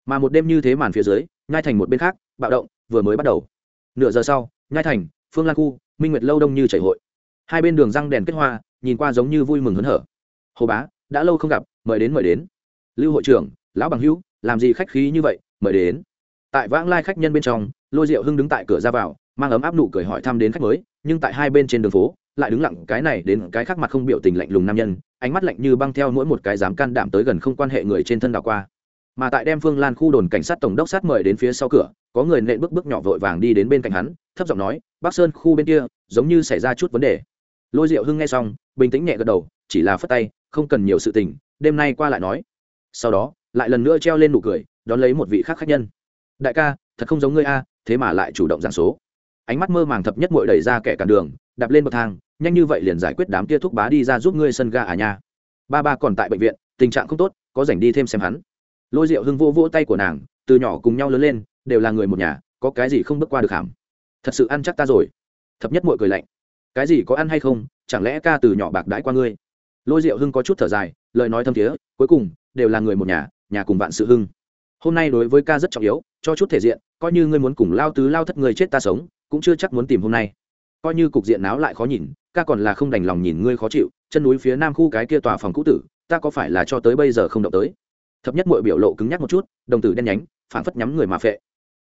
Mà một đêm như thế màn phía dưới, nhai thành một bên khác, bạo động vừa mới bắt đầu. Nửa giờ sau, nhai thành, phương lan khu, minh nguyệt lâu đông như chảy hội. Hai bên đường răng đèn kết hoa, nhìn qua giống như vui mừng hớn hở. Hồ bá, đã lâu không gặp, mời đến mời đến. Lưu hội trưởng, lão bằng hữu, làm gì khách khí như vậy, mời đến. Tại vãng lai khách nhân bên trong, lôi Diệu hưng đứng tại cửa ra vào, mang ấm áp nụ cười hỏi thăm đến khách mới, nhưng tại hai bên trên đường phố, lại đứng lặng cái này đến cái khác mặt không biểu tình lạnh lùng nam nhân, ánh mắt lạnh như băng theo mỗi một cái dám can đảm tới gần không quan hệ người trên thân đảo qua mà tại đem phương lan khu đồn cảnh sát tổng đốc sát mời đến phía sau cửa, có người nện bước bước nhỏ vội vàng đi đến bên cạnh hắn, thấp giọng nói, bắc sơn khu bên kia, giống như xảy ra chút vấn đề. Lôi diệu hưng nghe xong, bình tĩnh nhẹ gật đầu, chỉ là phất tay, không cần nhiều sự tình, đêm nay qua lại nói. Sau đó, lại lần nữa treo lên nụ cười, đón lấy một vị khác khách nhân. Đại ca, thật không giống ngươi a, thế mà lại chủ động giảng số. Ánh mắt mơ màng thập nhất mội đẩy ra kẻ cản đường, đạp lên bậc thang, nhanh như vậy liền giải quyết đám kia thuốc bá đi ra giúp ngươi sân ga à nha. Ba ba còn tại bệnh viện, tình trạng không tốt, có rảnh đi thêm xem hắn lôi rượu hưng vô vỗ tay của nàng, từ nhỏ cùng nhau lớn lên, đều là người một nhà, có cái gì không bước qua được hàm? Thật sự ăn chắc ta rồi. Thập nhất mội cười lạnh. Cái gì có ăn hay không, chẳng lẽ ca từ nhỏ bạc đãi qua ngươi? Lôi rượu hưng có chút thở dài, lời nói thâm thiế, cuối cùng, đều là người một nhà nhà cùng vạn sự hưng. Hôm nay đối với ca rất trọng yếu, cho chút thể diện, coi như ngươi muốn cùng lao tứ lao thất người chết ta sống, cũng chưa chắc muốn tìm hôm nay. Coi như cục diện náo lại khó nhìn, ca còn là không đành lòng nhìn ngươi khó chịu, chân núi phía nam khu cái kia tòa phòng cũ tử, ta có phải là cho tới bây giờ không động tới? Thập nhất mội biểu lộ cứng nhắc một chút, đồng tử đen nhánh phản phất nhắm người mà phệ.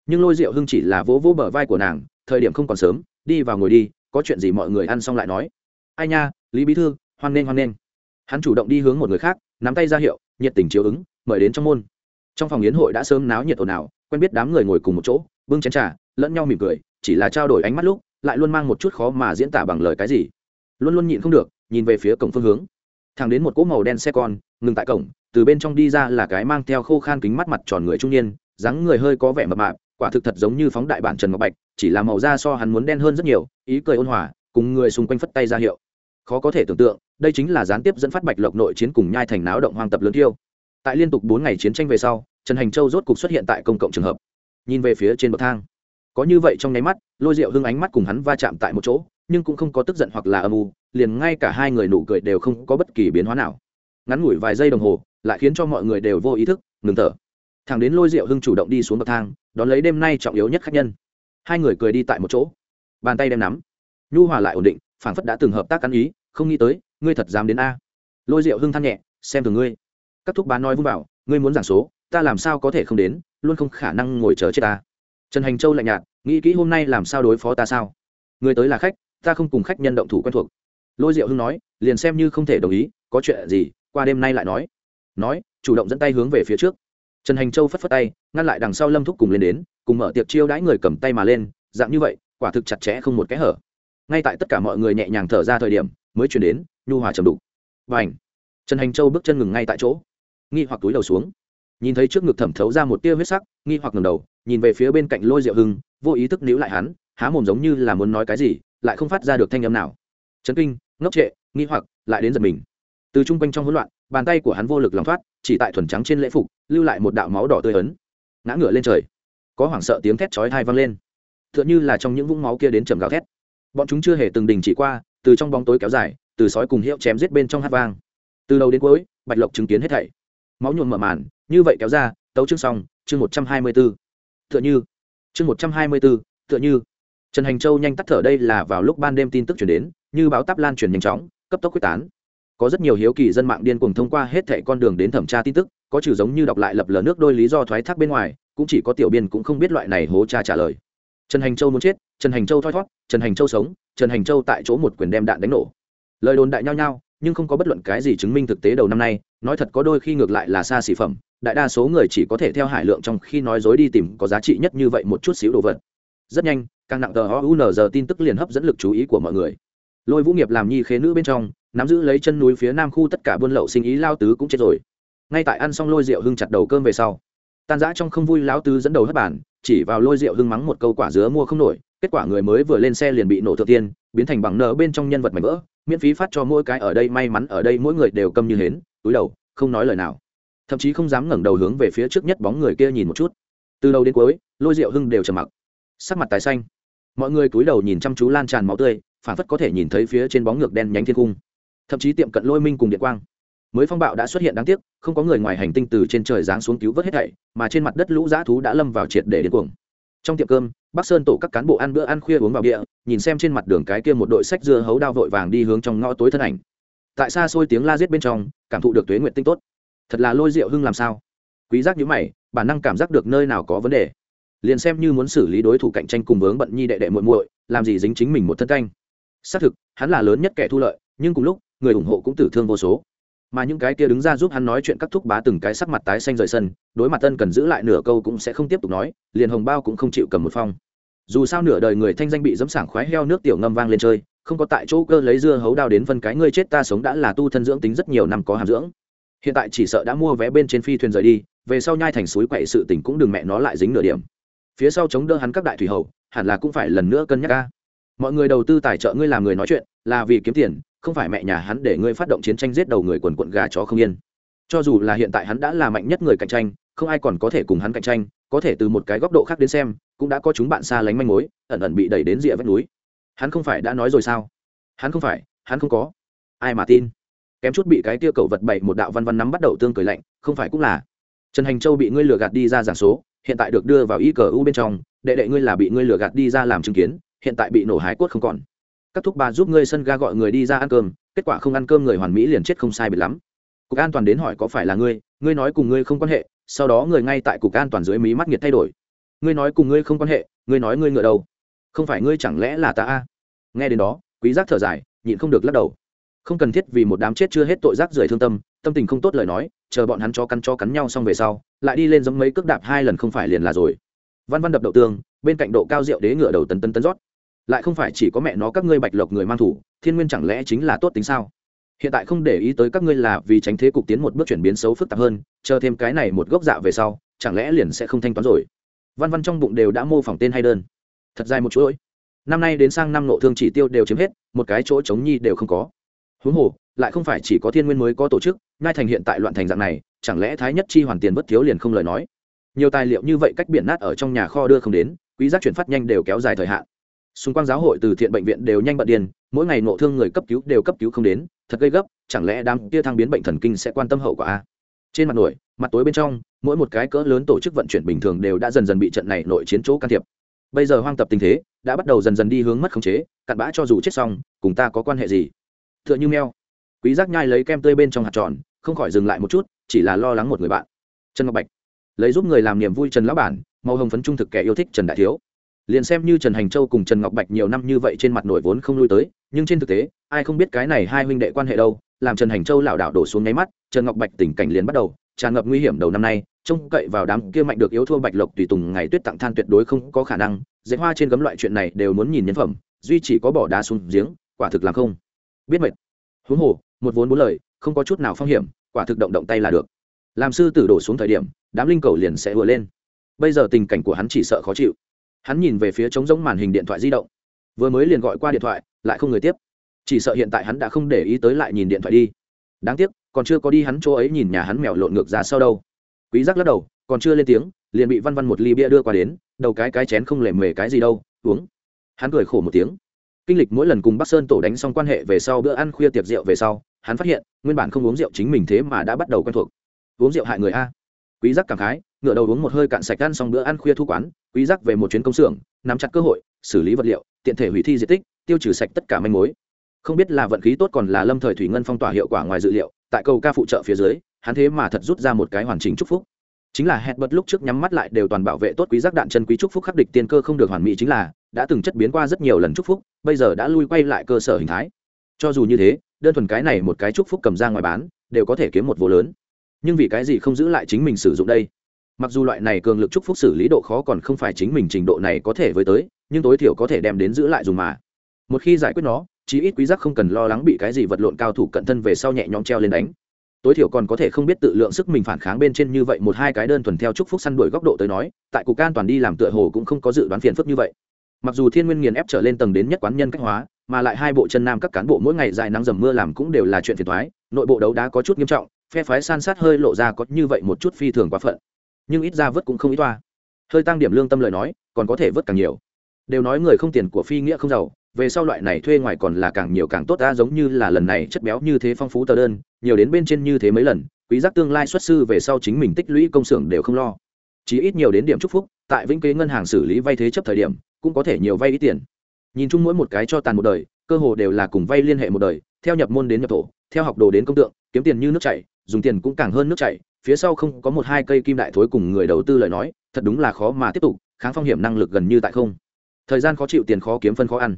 Nhưng lôi rượu hưng chỉ là vỗ vỗ bờ vai của nàng, thời điểm không còn sớm, đi vào ngồi đi, có chuyện gì mọi người ăn xong lại nói. Ai nha, lý bí thư, hoan nghênh hoan nghênh. Hắn chủ động đi hướng một người khác, nắm tay ra hiệu, nhiệt tình chiếu ứng, mời đến trong môn. Trong phòng yến hội đã sớm náo nhiệt ồn ào, quen biết đám người ngồi cùng một chỗ, bưng chén trà, lẫn nhau mỉm cười, chỉ là trao đổi ánh mắt lúc, lại luôn mang một chút khó mà diễn tả bằng lời cái gì. Luôn luôn nhịn không được, nhìn về phía cổng phương hướng. Thẳng đến một cỗ màu đen xe con, ngừng tại cổng từ bên trong đi ra là cái mang theo khô khan kính mắt mặt tròn người trung niên, dáng người hơi có vẻ mập mạp, quả thực thật giống như phóng đại bản trần ngọc bạch, chỉ là màu da so hắn muốn đen hơn rất nhiều, ý cười ôn hòa, cùng người xung quanh phất tay ra hiệu. Khó có thể tưởng tượng, đây chính là gián tiếp dẫn phát bạch lộc nội chiến cùng nhai thành náo động hoang tập lớn tiêu tại liên tục bốn ngày chiến tranh về sau, trần hành châu rốt cục xuất hiện tại công cộng trường hợp. Nhìn về phía trên bậc thang, có như vậy trong nháy mắt, lôi rượu hưng ánh mắt cùng hắn va chạm tại một chỗ, nhưng cũng không có tức giận hoặc là âm u, liền ngay cả hai người nụ cười đều không có bất kỳ biến hóa nào. Ngắn ngủi vài giây đồng hồ lại khiến cho mọi người đều vô ý thức, ngừng thở. Thằng đến lôi rượu hưng chủ động đi xuống bậc thang, đón lấy đêm nay trọng yếu nhất khách nhân. Hai người cười đi tại một chỗ. Bàn tay đem nắm. Nhu hòa lại ổn định, phảng phất đã từng hợp tác ăn ý, không nghĩ tới, ngươi thật dám đến a. Lôi rượu hưng than nhẹ, xem thường ngươi. Các thúc bán nói vung vào, ngươi muốn giảng số, ta làm sao có thể không đến, luôn không khả năng ngồi chờ chết ta. Trần hành châu lạnh nhạt, nghĩ kỹ hôm nay làm sao đối phó ta sao? Người tới là khách, ta không cùng khách nhân động thủ quen thuộc. Lôi diệu hưng nói, liền xem như không thể đồng ý, có chuyện gì, qua đêm nay lại nói nói, chủ động dẫn tay hướng về phía trước. Trần hành châu phất phất tay, ngăn lại đằng sau lâm thúc cùng lên đến, cùng mở tiệc chiêu đãi người cầm tay mà lên, dạng như vậy, quả thực chặt chẽ không một kẽ hở. Ngay tại tất cả mọi người nhẹ nhàng thở ra thời điểm, mới chuyển đến, nhu hòa trầm đục. Và ảnh trần hành châu bước chân ngừng ngay tại chỗ. Nghi hoặc túi đầu xuống. Nhìn thấy trước ngực thẩm thấu ra một tia huyết sắc, nghi hoặc ngầm đầu, nhìn về phía bên cạnh lôi Diệu hưng, vô ý thức níu lại hắn, há mồm giống như là muốn nói cái gì, lại không phát ra được thanh âm nào. Chấn kinh, ngốc trệ, nghi hoặc, lại đến giật mình. Từ chung quanh trong hỗn loạn bàn tay của hắn vô lực lòng thoát, chỉ tại thuần trắng trên lễ phục, lưu lại một đạo máu đỏ tươi ấn, ngã ngựa lên trời. Có hoảng sợ tiếng thét chói thai vang lên. T h ư ợ n h ư là trong những vũng máu kia đến trầm gào thét. Bọn chúng chưa hề từng đình chỉ qua, từ trong bóng tối kéo dài, từ sói cùng hiệu chém giết bên trong hát vang. Từ đầu đến cuối, bạch lộc chứng kiến hết thảy. Máu nhuộm mở màn, như vậy kéo ra, tấu chương xong, chương một trăm hai mươi b ố t h ư ợ n h ư chương một trăm hai mươi b ố t h ư ợ n h ư trần hành châu nhanh tắt thở, đây là vào lúc ban đêm tin tức chuyển đến, như báo tắp lan truyền nhanh chóng, cấp tốc quyết tán có rất nhiều hiếu kỳ dân mạng điên cuồng thông qua hết thảy con đường đến thẩm tra tin tức có trừ giống như đọc lại lập lờ nước đôi lý do thoái thác bên ngoài cũng chỉ có tiểu biên cũng không biết loại này hố cha trả lời. Trần hành châu muốn chết trần hành châu thoi thót trần hành châu sống trần hành châu tại chỗ một quyền đem đạn đánh nổ. Lời đồn đại nhao nhao, nhưng không có bất luận cái gì chứng minh thực tế đầu năm nay nói thật có đôi khi ngược lại là xa xỉ phẩm đại đa số người chỉ có thể theo hải lượng trong khi nói dối đi tìm có giá trị nhất như vậy một chút xíu đồ vật. Rất nhanh càng nặng tờ o u n giờ tin tức liền hấp dẫn lực chú ý của mọi người. Lôi vũ nghiệp làm nhi khế nữ bên trong nắm giữ lấy chân núi phía nam khu tất cả buôn lậu sinh ý lao tứ cũng chết rồi. Ngay tại ăn xong lôi rượu hưng chặt đầu cơm về sau, tan giã trong không vui lão tứ dẫn đầu hất bản chỉ vào lôi rượu hưng mắng một câu quả dứa mua không nổi, kết quả người mới vừa lên xe liền bị nổ thượng tiên, biến thành bằng nợ bên trong nhân vật mảnh vỡ, miễn phí phát cho mỗi cái ở đây may mắn, ở đây mỗi người đều câm như hến, túi đầu, không nói lời nào. Thậm chí không dám ngẩng đầu hướng về phía trước nhất bóng người kia nhìn một chút. Từ đầu đến cuối, lôi rượu hưng đều trầm mặc. Sắc mặt tái xanh. Mọi người cúi đầu nhìn chăm chú lan tràn máu tươi phản phất có thể nhìn thấy phía trên bóng ngược đen nhánh thiên cung thậm chí tiệm cận lôi minh cùng điện quang. Mới phong bạo đã xuất hiện đáng tiếc, không có người ngoài hành tinh từ trên trời giáng xuống cứu vớt hết thảy, mà trên mặt đất lũ dã thú đã lâm vào triệt để điên cuồng. Trong tiệm cơm, bắc sơn tổ các cán bộ ăn bữa ăn khuya uống vào địa, nhìn xem trên mặt đường cái kia một đội sách dưa hấu đao vội vàng đi hướng trong ngõ tối thân ảnh. Tại xa xôi tiếng la giết bên trong, cảm thụ được tuế nguyện tinh tốt. Thật là lôi rượu hưng làm sao? Quý giác nhíu mày, bản năng cảm giác được nơi nào có vấn đề. Liền xem như muốn xử lý đối thủ cạnh tranh cùng vướng bận nhi đệ đệ muội muội, làm gì dính chính mình một thân canh. Xác thực, hắn là lớn nhất kẻ thu lợi, nhưng cùng lúc người ủng hộ cũng tử thương vô số. Mà những cái kia đứng ra giúp hắn nói chuyện các thúc bá từng cái sắc mặt tái xanh rời sân, đối mặt tân cần giữ lại nửa câu cũng sẽ không tiếp tục nói, liền hồng bao cũng không chịu cầm một phong. Dù sao nửa đời người thanh danh bị dẫm sảng khoái heo nước tiểu ngâm vang lên chơi, không có tại chỗ cơ lấy dưa hấu đao đến phân cái ngươi chết ta sống đã là tu thân dưỡng tính rất nhiều năm có hàm dưỡng. Hiện tại chỉ sợ đã mua vé bên trên phi thuyền rời đi, về sau nhai thành suối quậy sự tình cũng đừng mẹ nó lại dính nửa điểm. Phía sau chống đỡ hắn các đại thủy hầu, hẳn là cũng phải lần nữa cân nhắc ca mọi người đầu tư tài trợ ngươi làm người nói chuyện, là vì kiếm tiền không phải mẹ nhà hắn để ngươi phát động chiến tranh giết đầu người quần quận gà chó không yên. Cho dù là hiện tại hắn đã là mạnh nhất người cạnh tranh, không ai còn có thể cùng hắn cạnh tranh, có thể từ một cái góc độ khác đến xem, cũng đã có chúng bạn xa lánh manh mối, ẩn ẩn bị đẩy đến rìa vách núi. Hắn không phải đã nói rồi sao? Hắn không phải, hắn không có. Ai mà tin? Kém chút bị cái tia cầu vật bậy một đạo văn văn nắm bắt đầu tương cười lạnh, không phải cũng là. Trần hành châu bị ngươi lừa gạt đi ra giảng số, hiện tại được đưa vào y cờ u bên trong, đệ đệ ngươi là bị ngươi lừa gạt đi ra làm chứng kiến, hiện tại bị nổ hái cốt không còn các thúc bà giúp ngươi sân ga gọi người đi ra ăn cơm, kết quả không ăn cơm người hoàn mỹ liền chết không sai biệt lắm. Cục an toàn đến hỏi có phải là ngươi ngươi nói cùng ngươi không quan hệ, sau đó người ngay tại cục an toàn dưới mí mắt nghiệt thay đổi. Ngươi nói cùng ngươi không quan hệ, ngươi nói ngươi ngựa đâu? Không phải ngươi chẳng lẽ là ta a? Nghe đến đó, quý giác thở dài, nhịn không được lắc đầu. Không cần thiết vì một đám chết chưa hết tội giác rời thương tâm tâm tình không tốt lời nói, chờ bọn hắn cho cắn cho cắn nhau xong về sau, lại đi lên giống mấy cước đạp hai lần không phải liền là rồi. Văn văn đập đậu tương bên cạnh độ cao rượu đế ngựa đầu tấn tấn tấn rót lại không phải chỉ có mẹ nó các ngươi bạch lộc người mang thủ, thiên nguyên chẳng lẽ chính là tốt tính sao? Hiện tại không để ý tới các ngươi là vì tránh thế cục tiến một bước chuyển biến xấu phức tạp hơn, chờ thêm cái này một gốc dạ về sau, chẳng lẽ liền sẽ không thanh toán rồi? Văn văn trong bụng đều đã mô phỏng tên hay đơn. Thật dài một chuỗi. Năm nay đến sang năm nộ thương chỉ tiêu đều chiếm hết, một cái chỗ chống nhi đều không có. Huống hồ, lại không phải chỉ có thiên nguyên mới có tổ chức ngay thành hiện tại loạn thành dạng này, chẳng lẽ thái nhất chi hoàn tiền bất thiếu liền không lời nói? Nhiều tài liệu như vậy cách biển nát ở trong nhà kho đưa không đến, quý giác chuyển phát nhanh đều kéo dài thời hạn xung quanh giáo hội từ thiện bệnh viện đều nhanh bận điền, mỗi ngày nộ thương người cấp cứu đều cấp cứu không đến, thật gây gấp, chẳng lẽ đám kia thang biến bệnh thần kinh sẽ quan tâm hậu quả a? Trên mặt nổi, mặt tối bên trong, mỗi một cái cỡ lớn tổ chức vận chuyển bình thường đều đã dần dần bị trận này nội chiến chỗ can thiệp. Bây giờ hoang tập tình thế, đã bắt đầu dần dần đi hướng mất khống chế, cặn bã cho dù chết xong, cùng ta có quan hệ gì? T h ư ợ n h ư meo quý giác nhai lấy kem tươi bên trong hạt tròn, không khỏi dừng lại một chút, chỉ là lo lắng một người bạn. Trần ngọc bạch lấy giúp người làm niềm vui trần lão bản, màu hồng phấn trung thực kẻ yêu thích trần đại thiếu liền xem như trần hành châu cùng trần ngọc bạch nhiều năm như vậy trên mặt nổi vốn không lui tới, nhưng trên thực tế, ai không biết cái này hai huynh đệ quan hệ đâu, làm trần hành châu lảo đảo đổ xuống nháy mắt, trần ngọc bạch tình cảnh liền bắt đầu tràn ngập nguy hiểm đầu năm nay, trông cậy vào đám kia mạnh được yếu thua bạch lộc tùy tùng ngày tuyết tặng than tuyệt đối không có khả năng dạy hoa trên gấm loại chuyện này đều muốn nhìn nhân phẩm, duy chỉ có bỏ đá xuống giếng, quả thực làm không biết mệt. Huống hồ, một vốn bốn lời, không có chút nào phong hiểm, quả thực động động tay là được. Làm sư tử đổ xuống thời điểm, đám linh cầu liền sẽ vừa lên. Bây giờ tình cảnh của hắn chỉ sợ khó chịu hắn nhìn về phía trống rỗng màn hình điện thoại di động. Vừa mới liền gọi qua điện thoại, lại không người tiếp. Chỉ sợ hiện tại hắn đã không để ý tới lại nhìn điện thoại đi. Đáng tiếc, còn chưa có đi hắn chỗ ấy nhìn nhà hắn mèo lộn ngược ra sau đâu. Quý giác lắc đầu, còn chưa lên tiếng, liền bị văn văn một ly bia đưa qua đến, đầu cái cái chén không lề mề cái gì đâu, uống. Hắn cười khổ một tiếng. Kinh lịch mỗi lần cùng bắc sơn tổ đánh xong quan hệ về sau bữa ăn khuya tiệc rượu về sau, hắn phát hiện, nguyên bản không uống rượu chính mình thế mà đã bắt đầu quen thuộc. Uống rượu hại người a. Quý giác cảm khái ngựa đầu uống một hơi cạn sạch ăn xong bữa ăn khuya thu quán, quý giác về một chuyến công xưởng, nắm chặt cơ hội, xử lý vật liệu, tiện thể hủy thi di tích, tiêu trừ sạch tất cả manh mối. Không biết là vận khí tốt còn là lâm thời thủy ngân phong tỏa hiệu quả ngoài dự liệu, tại cầu ca phụ trợ phía dưới, hắn thế mà thật rút ra một cái hoàn chỉnh chúc phúc. Chính là hẹn bật lúc trước nhắm mắt lại đều toàn bảo vệ tốt quý giác đạn chân quý chúc phúc khắc địch tiên cơ không được hoàn mỹ chính là, đã từng chất biến qua rất nhiều lần chúc phúc, bây giờ đã lui quay lại cơ sở hình thái. Cho dù như thế, đơn thuần cái này một cái chúc phúc cầm ra ngoài bán, đều có thể kiếm một vô lớn. Nhưng vì cái gì không giữ lại chính mình sử dụng đây? Mặc dù loại này cường lực chúc phúc xử lý độ khó còn không phải chính mình trình độ này có thể với tới, nhưng tối thiểu có thể đem đến giữ lại dùng mà. Một khi giải quyết nó, chí ít quý giác không cần lo lắng bị cái gì vật lộn cao thủ cận thân về sau nhẹ nhõm treo lên đánh. Tối thiểu còn có thể không biết tự lượng sức mình phản kháng bên trên như vậy một hai cái đơn thuần theo chúc phúc săn đuổi góc độ tới nói, tại cục an toàn đi làm tựa hồ cũng không có dự đoán phiền phức như vậy. Mặc dù thiên nguyên nghiền ép trở lên tầng đến nhất quán nhân cách hóa, mà lại hai bộ chân nam các cán bộ mỗi ngày dài nắng dầm mưa làm cũng đều là chuyện phiền toái, nội bộ đấu đá có chút nghiêm trọng, phe phái san sát hơi lộ ra có như vậy một chút phi thường quá phận nhưng ít ra vớt cũng không ít toa. Hơi tăng điểm lương tâm lời nói, còn có thể vớt càng nhiều. Đều nói người không tiền của phi nghĩa không giàu, về sau loại này thuê ngoài còn là càng nhiều càng tốt ta giống như là lần này chất béo như thế phong phú tờ đơn, nhiều đến bên trên như thế mấy lần, quý giác tương lai xuất sư về sau chính mình tích lũy công xưởng đều không lo. Chỉ ít nhiều đến điểm chúc phúc, tại vĩnh kế ngân hàng xử lý vay thế chấp thời điểm, cũng có thể nhiều vay ít tiền. Nhìn chung mỗi một cái cho tàn một đời, cơ hồ đều là cùng vay liên hệ một đời, theo nhập môn đến nhập thổ, theo học đồ đến công tượng, kiếm tiền như nước chảy, dùng tiền cũng càng hơn nước chảy phía sau không có một hai cây kim đại thối cùng người đầu tư lời nói, thật đúng là khó mà tiếp tục, kháng phong hiểm năng lực gần như tại không. Thời gian khó chịu tiền khó kiếm phân khó ăn.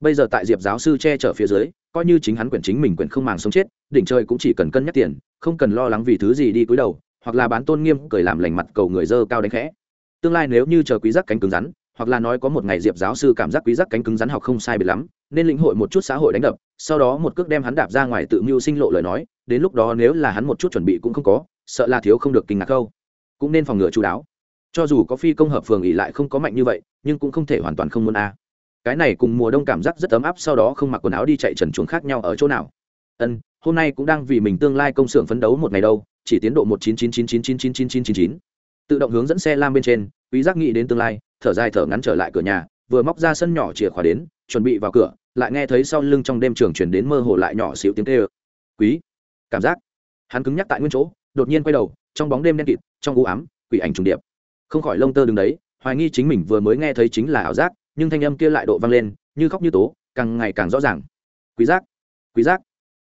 Bây giờ tại diệp giáo sư che chở phía dưới, coi như chính hắn quyển chính mình quyển không màng sống chết, đỉnh trời cũng chỉ cần cân nhắc tiền, không cần lo lắng vì thứ gì đi cúi đầu, hoặc là bán tôn nghiêm, cười làm lành mặt cầu người dơ cao đánh khẽ. Tương lai nếu như chờ quý giác cánh cứng rắn, hoặc là nói có một ngày diệp giáo sư cảm giác quý giác cánh cứng rắn học không sai biệt lắm, nên lĩnh hội một chút xã hội đánh đập, sau đó một cước đem hắn đạp ra ngoài tự mưu sinh lộ lời nói, đến lúc đó nếu là hắn một chút chuẩn bị cũng không có sợ là thiếu không được kinh ngạc câu cũng nên phòng ngừa chú đáo. Cho dù có phi công hợp phường ỉ lại không có mạnh như vậy, nhưng cũng không thể hoàn toàn không muốn a. Cái này cùng mùa đông cảm giác rất ấm áp, sau đó không mặc quần áo đi chạy trần chuồng khác nhau ở chỗ nào. Ân, hôm nay cũng đang vì mình tương lai công xưởng phấn đấu một ngày đâu, chỉ tiến độ một chín chín chín chín chín chín chín chín chín chín. Tự động hướng dẫn xe lam bên trên, quý giác nghĩ đến tương lai, thở dài thở ngắn trở lại cửa nhà, vừa móc ra sân nhỏ chìa khóa đến, chuẩn bị vào cửa, lại nghe thấy sau lưng trong đêm trường chuyển đến mơ hồ lại nhỏ xíu tiếng kêu. Quý, cảm giác. Hắn cứng nhắc tại nguyên chỗ đột nhiên quay đầu, trong bóng đêm đen kịt, trong u ám, quỷ ảnh trùng điệp. Không khỏi lông tơ đứng đấy, hoài nghi chính mình vừa mới nghe thấy chính là ảo giác, nhưng thanh âm kia lại độ vang lên, như khóc như tố, càng ngày càng rõ ràng. Quý giác quý giác.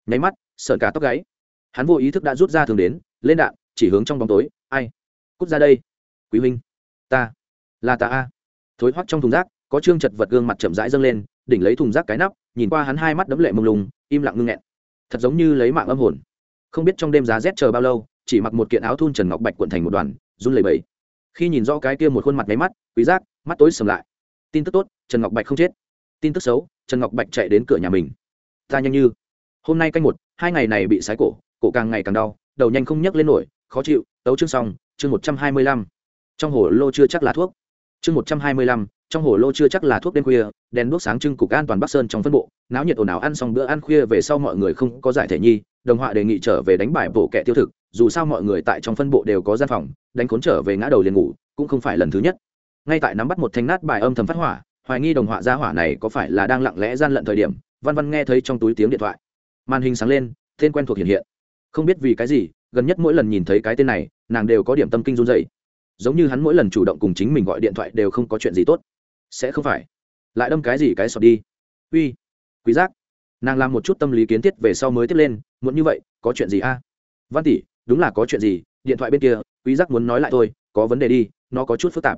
Nháy mắt, sợn cả tóc gáy. Hắn vô ý thức đã rút ra thường đến, lên đạn, chỉ hướng trong bóng tối, ai? Cút ra đây. Quý huynh. Ta. Là ta a. Thối hoắt trong thùng rác, có trương chật vật gương mặt chậm rãi dâng lên, đỉnh lấy thùng rác cái nắp, nhìn qua hắn hai mắt đấm lệ mông lùng im lặng ngưng nghẹn. Thật giống như lấy mạng âm hồn. Không biết trong đêm giá rét chờ bao lâu chỉ mặc một kiện áo thun trần ngọc bạch cuộn thành một đoàn, run lẩy bẩy. Khi nhìn rõ cái kia một khuôn mặt máy mắt, quý giác, mắt tối sầm lại. Tin tức tốt, trần ngọc bạch không chết. Tin tức xấu, trần ngọc bạch chạy đến cửa nhà mình. Ta nhanh như. Hôm nay canh một, hai ngày này bị sái cổ cổ càng ngày càng đau, đầu nhanh không nhấc lên nổi, khó chịu, tấu chương xong, chương một trăm hai mươi lăm. Trong hồ lô chưa chắc là thuốc. Chương một trăm hai mươi lăm, trong hồ lô chưa chắc là thuốc đêm khuya, đèn đuốc sáng trưng cục an toàn bắc sơn trong phân bộ, náo nhiệt ồn ào ăn xong bữa ăn khuya về sau mọi người không có giải thể nhi, đồng họa đề nghị trở về đánh bài bổ kẹ tiêu thực dù sao mọi người tại trong phân bộ đều có gian phòng, đánh khốn trở về ngã đầu liền ngủ, cũng không phải lần thứ nhất. Ngay tại nắm bắt một thanh nát bài âm thầm phát hỏa, hoài nghi đồng họa gia hỏa này có phải là đang lặng lẽ gian lận thời điểm, văn văn nghe thấy trong túi tiếng điện thoại. Màn hình sáng lên, tên quen thuộc hiện hiện. Không biết vì cái gì, gần nhất mỗi lần nhìn thấy cái tên này, nàng đều có điểm tâm kinh run dày giống như hắn mỗi lần chủ động cùng chính mình gọi điện thoại đều không có chuyện gì tốt. Sẽ không phải. Lại đâm cái gì cái sọt đi. Uy, quý giác. Nàng làm một chút tâm lý kiến thiết về sau mới tiếp lên muốn như vậy, có chuyện gì a? Văn tỷ đúng là có chuyện gì, điện thoại bên kia, quý giác muốn nói lại thôi, có vấn đề đi, nó có chút phức tạp.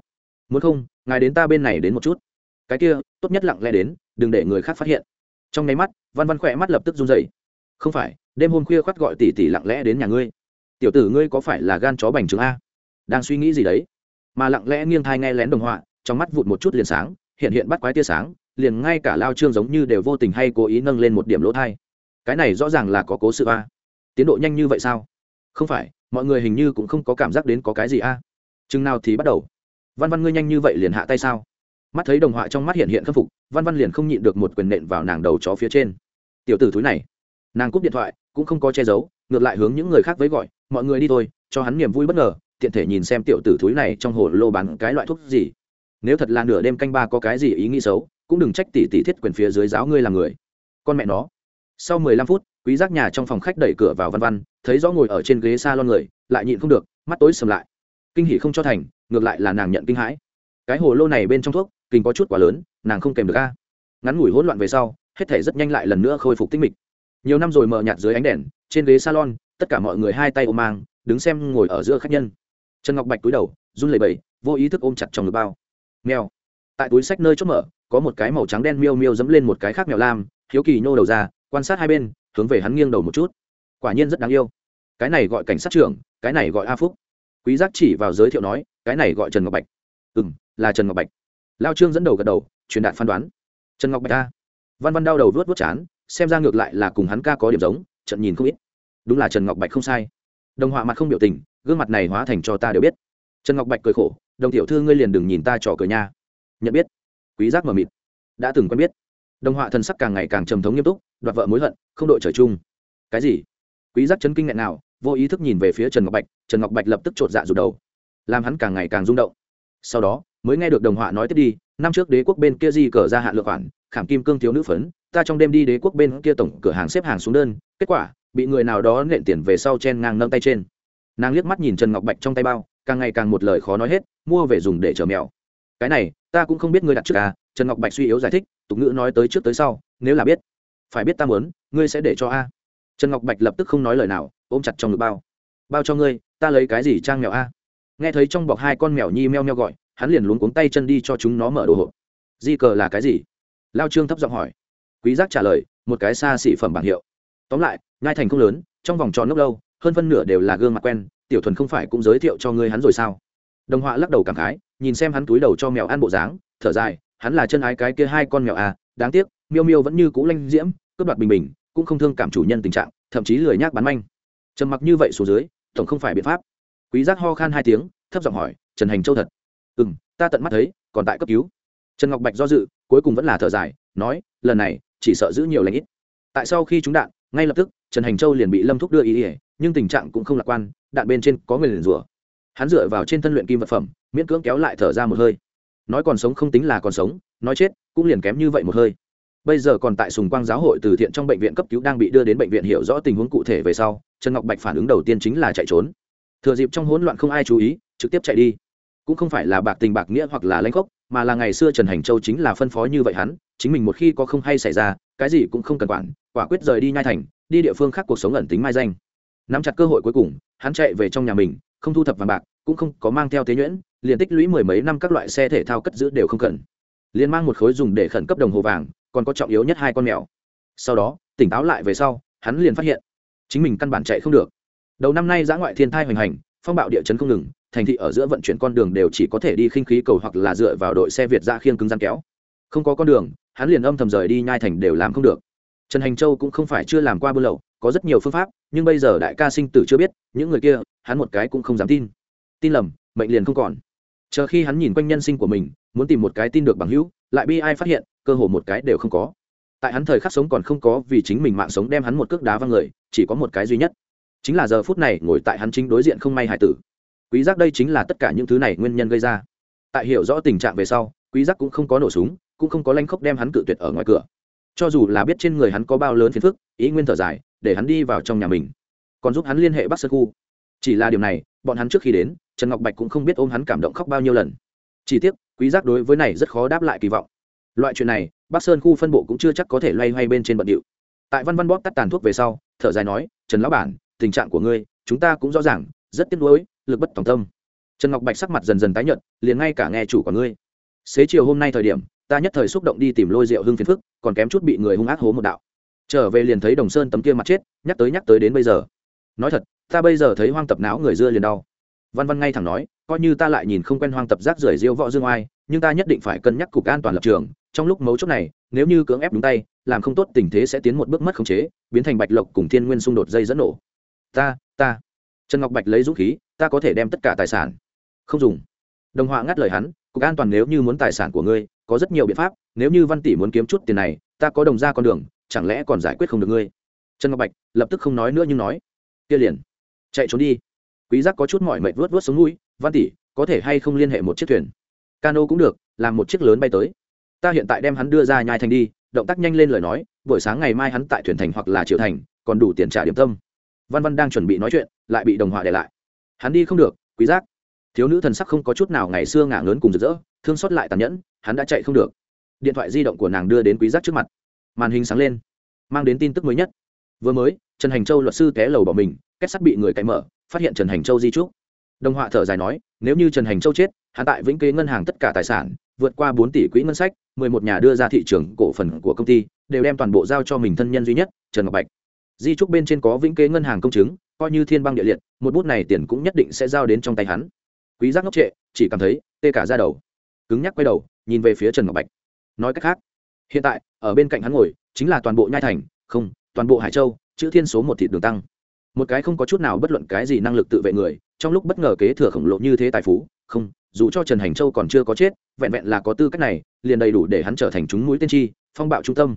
Muốn không, ngài đến ta bên này đến một chút. Cái kia, tốt nhất lặng lẽ đến, đừng để người khác phát hiện. Trong nháy mắt, văn văn khỏe mắt lập tức run rẩy. Không phải, đêm hôm khuya khoắt gọi tỷ tỷ lặng lẽ đến nhà ngươi. Tiểu tử ngươi có phải là gan chó bành trướng a? Đang suy nghĩ gì đấy? Mà lặng lẽ nghiêng thai nghe lén đồng họa, trong mắt vụt một chút liền sáng, hiện hiện bắt quái tia sáng, liền ngay cả lao trương giống như đều vô tình hay cố ý nâng lên một điểm lỗ thai. Cái này rõ ràng là có cố sự a. Tiến độ nhanh như vậy sao? Không phải, mọi người hình như cũng không có cảm giác đến có cái gì a. Chừng nào thì bắt đầu. Văn văn ngươi nhanh như vậy liền hạ tay sao? Mắt thấy đồng họa trong mắt hiện hiện khâm phục, văn văn liền không nhịn được một quyền nện vào nàng đầu chó phía trên. Tiểu tử thúi này. Nàng cúp điện thoại, cũng không có che giấu, ngược lại hướng những người khác với gọi, mọi người đi thôi, cho hắn niềm vui bất ngờ, tiện thể nhìn xem tiểu tử thúi này trong hồ lô bán cái loại thuốc gì. Nếu thật là nửa đêm canh ba có cái gì ý nghĩ xấu, cũng đừng trách tỷ tỷ thiết quyền phía dưới giáo ngươi là người. Con mẹ nó. Sau mười lăm phút quý giác nhà trong phòng khách đẩy cửa vào văn văn, thấy rõ ngồi ở trên ghế salon lon người, lại nhịn không được, mắt tối sầm lại. Kinh hỉ không cho thành, ngược lại là nàng nhận kinh hãi. Cái hồ lô này bên trong thuốc, kinh có chút quá lớn, nàng không kèm được a. Ngắn ngủi hỗn loạn về sau, hết thể rất nhanh lại lần nữa khôi phục tinh mịch. Nhiều năm rồi mờ nhạt dưới ánh đèn, trên ghế salon, tất cả mọi người hai tay ôm mang, đứng xem ngồi ở giữa khách nhân. Trần ngọc bạch túi đầu, run lẩy bẩy, vô ý thức ôm chặt trong ngực bao. Mèo. Tại túi sách nơi chốt mở, có một cái màu trắng đen miêu miêu dẫm lên một cái khác mèo lam, hiếu kỳ nhô đầu ra, quan sát hai bên hướng về hắn nghiêng đầu một chút. Quả nhiên rất đáng yêu. Cái này gọi cảnh sát trưởng, cái này gọi a phúc. Quý giác chỉ vào giới thiệu nói, cái này gọi trần ngọc bạch. Ừ m là trần ngọc bạch. Lao trương dẫn đầu gật đầu, truyền đạt phán đoán. Trần ngọc bạch a. Văn văn đau đầu vớt vớt chán, xem ra ngược lại là cùng hắn ca có điểm giống, trận nhìn không ít. Đúng là trần ngọc bạch không sai. Đồng họa mặt không biểu tình, gương mặt này hóa thành cho ta đều biết. Trần ngọc bạch cười khổ, đồng tiểu thư ngươi liền đừng nhìn ta trò cười nha. Nhận biết. Quý giác mờ mịt. Đã từng quen biết. Đồng họa thần sắc càng ngày càng trầm thống nghiêm túc đoạt vợ mối hận, không đội trời chung. Cái gì? Quý giác chấn kinh nghẹn nào, vô ý thức nhìn về phía trần ngọc bạch, trần ngọc bạch lập tức chột dạ rụt đầu. Làm hắn càng ngày càng rung động. Sau đó, mới nghe được đồng họa nói tiếp đi, năm trước đế quốc bên kia di cờ ra hạn lượng khoản, khảm kim cương thiếu nữ phấn, ta trong đêm đi đế quốc bên kia tổng cửa hàng xếp hàng xuống đơn, kết quả, bị người nào đó nện tiền về sau chen ngang nâng tay trên. Nàng liếc mắt nhìn trần ngọc bạch trong tay bao, càng ngày càng một lời khó nói hết, mua về dùng để chở mèo. Cái này, ta cũng không biết ngươi đặt trước à trần ngọc bạch suy yếu giải thích, tục ngữ nói tới trước tới sau, nếu là biết phải biết ta muốn, ngươi sẽ để cho a. Trần ngọc bạch lập tức không nói lời nào, ôm chặt trong ngực bao. Bao cho ngươi, ta lấy cái gì trang mèo a? Nghe thấy trong bọc hai con mèo nhi meo meo gọi, hắn liền luống cuống tay chân đi cho chúng nó mở đồ hộp. Di cờ là cái gì? Lao trương thấp giọng hỏi. Quý giác trả lời, một cái xa xỉ phẩm bảng hiệu. Tóm lại ngai thành không lớn, trong vòng tròn lúc lâu, hơn phân nửa đều là gương mặt quen, tiểu thuần không phải cũng giới thiệu cho ngươi hắn rồi sao? Đồng họa lắc đầu cảm khái, nhìn xem hắn túi đầu cho mèo ăn bộ dáng, thở dài, hắn là chân ái cái kia hai con mèo à đáng tiếc, miêu miêu vẫn như cũ lanh diễm cướp đoạt bình bình, cũng không thương cảm chủ nhân tình trạng, thậm chí lười nhác bán manh. Trầm mặc như vậy xuống dưới, tổng không phải biện pháp. Quý giác ho khan hai tiếng, thấp giọng hỏi, trần hành châu thật? Ừ ta tận mắt thấy, còn tại cấp cứu. Trần ngọc bạch do dự, cuối cùng vẫn là thở dài, nói, lần này, chỉ sợ giữ nhiều lãnh ít. Tại sau khi trúng đạn, ngay lập tức, trần hành châu liền bị lâm thúc đưa ý ỉa nhưng tình trạng cũng không lạc quan, đạn bên trên có người liền rủa. Hắn dựa vào trên thân luyện kim vật phẩm, miễn cưỡng kéo lại thở ra một hơi. Nói còn sống không tính là còn sống, nói chết, cũng liền kém như vậy một hơi bây giờ còn tại sùng quang giáo hội từ thiện trong bệnh viện cấp cứu đang bị đưa đến bệnh viện hiểu rõ tình huống cụ thể về sau, trần ngọc bạch phản ứng đầu tiên chính là chạy trốn. Thừa dịp trong hỗn loạn không ai chú ý, trực tiếp chạy đi. Cũng không phải là bạc tình bạc nghĩa hoặc là lãnh gốc mà là ngày xưa trần hành châu chính là phân phó như vậy hắn, chính mình một khi có không hay xảy ra, cái gì cũng không cần quản, quả quyết rời đi nhai thành, đi địa phương khác cuộc sống ẩn tính mai danh. Nắm chặt cơ hội cuối cùng, hắn chạy về trong nhà mình, không thu thập vàng bạc, cũng không có mang theo tế nhuyễn, liền tích lũy mười mấy năm các loại xe thể thao cất giữ đều không cần. Liền mang một khối dùng để khẩn cấp đồng hồ vàng còn có trọng yếu nhất hai con mèo. Sau đó, tỉnh táo lại về sau, hắn liền phát hiện, chính mình căn bản chạy không được. Đầu năm nay giã ngoại thiên thai hoành hành, phong bạo địa chấn không ngừng, thành thị ở giữa vận chuyển con đường đều chỉ có thể đi khinh khí cầu hoặc là dựa vào đội xe việt ra khiêng cứng rắn kéo. Không có con đường, hắn liền âm thầm rời đi nhai thành đều làm không được. Trần hành châu cũng không phải chưa làm qua buôn lậu, có rất nhiều phương pháp, nhưng bây giờ đại ca sinh tử chưa biết, những người kia, hắn một cái cũng không dám tin. Tin lầm, mệnh liền không còn. Chờ khi hắn nhìn quanh nhân sinh của mình, muốn tìm một cái tin được bằng hữu, lại bi ai phát hiện cơ hồ một cái đều không có. Tại hắn thời khắc sống còn không có vì chính mình mạng sống đem hắn một cước đá văng người, chỉ có một cái duy nhất. Chính là giờ phút này ngồi tại hắn chính đối diện không may hải tử. Quý giác đây chính là tất cả những thứ này nguyên nhân gây ra. Tại hiểu rõ tình trạng về sau, quý giác cũng không có nổ súng, cũng không có lanh khốc đem hắn cự tuyệt ở ngoài cửa. Cho dù là biết trên người hắn có bao lớn phiền phức, ý nguyên thở dài, để hắn đi vào trong nhà mình. Còn giúp hắn liên hệ bắc sơn khu. Chỉ là điều này, bọn hắn trước khi đến, trần ngọc bạch cũng không biết ôm hắn cảm động khóc bao nhiêu lần. Chỉ tiếc, quý giác đối với này rất khó đáp lại kỳ vọng loại chuyện này, bắc sơn khu phân bộ cũng chưa chắc có thể loay hoay bên trên bận điệu. Tại văn văn bóp tắt tàn thuốc về sau, thở dài nói, trần lão bản, tình trạng của ngươi, chúng ta cũng rõ ràng, rất tiếc nuối, lực bất tòng tâm. Trần ngọc bạch sắc mặt dần dần tái nhợt, liền ngay cả nghe chủ của ngươi. Xế chiều hôm nay thời điểm, ta nhất thời xúc động đi tìm lôi rượu hưng phiền phức, còn kém chút bị người hung ác hố một đạo. Trở về liền thấy đồng sơn tấm kia mặt chết, nhắc tới nhắc tới đến bây giờ. Nói thật, ta bây giờ thấy hoang tập não người dưa liền đau. Văn văn ngay thẳng nói, coi như ta lại nhìn không quen hoang tập rác rưởi diêu võ dương oai, nhưng ta nhất định phải cân nhắc cục an toàn lập trường trong lúc mấu chốt này, nếu như cưỡng ép đúng tay, làm không tốt tình thế sẽ tiến một bước mất khống chế, biến thành bạch lộc cùng thiên nguyên xung đột dây dẫn nổ. Ta ta. Trần ngọc bạch lấy dũng khí, ta có thể đem tất cả tài sản. Không dùng. Đồng họa ngắt lời hắn, cục an toàn nếu như muốn tài sản của ngươi, có rất nhiều biện pháp, nếu như văn tỷ muốn kiếm chút tiền này, ta có đồng ra con đường, chẳng lẽ còn giải quyết không được ngươi? Trần ngọc bạch lập tức không nói nữa nhưng nói. Kia liền. Chạy trốn đi. Quý giác có chút mỏi mệt vớt vớt xuống mũi văn tỷ, có thể hay không liên hệ một chiếc thuyền? Cano cũng được, làm một chiếc lớn bay tới ta hiện tại đem hắn đưa ra nhai thành đi, động tác nhanh lên lời nói, buổi sáng ngày mai hắn tại thuyền thành hoặc là triệu thành, còn đủ tiền trả điểm tâm. Văn văn đang chuẩn bị nói chuyện, lại bị đồng họa để lại. Hắn đi không được, quý giác. Thiếu nữ thần sắc không có chút nào ngày xưa ngả ngớn cùng rực rỡ, thương xót lại tàn nhẫn, hắn đã chạy không được. Điện thoại di động của nàng đưa đến quý giác trước mặt. Màn hình sáng lên, mang đến tin tức mới nhất. Vừa mới, trần hành châu luật sư té lầu bỏ mình, kết sắt bị người cậy mở, phát hiện trần hành châu di trúc. Đồng họa thở dài nói, nếu như trần hành châu chết, hắn tại vĩnh kế ngân hàng tất cả tài sản vượt qua bốn tỷ quỹ ngân sách, mười một nhà đưa ra thị trường cổ phần của công ty, đều đem toàn bộ giao cho mình thân nhân duy nhất, trần ngọc bạch. Di trúc bên trên có vĩnh kế ngân hàng công chứng, coi như thiên băng địa liệt, một bút này tiền cũng nhất định sẽ giao đến trong tay hắn. Quý giác ngốc trệ, chỉ cảm thấy, tê cả da đầu. Cứng nhắc quay đầu, nhìn về phía trần ngọc bạch. Nói cách khác, hiện tại, ở bên cạnh hắn ngồi, chính là toàn bộ nhai thành, không, toàn bộ hải châu, chữ thiên số một thịt đường tăng. Một cái không có chút nào bất luận cái gì năng lực tự vệ người, trong lúc bất ngờ kế thừa khổng lồ như thế tài phú, không dù cho trần hành châu còn chưa có chết, vẹn vẹn là có tư cách này, liền đầy đủ để hắn trở thành chúng mũi tiên tri phong bạo trung tâm.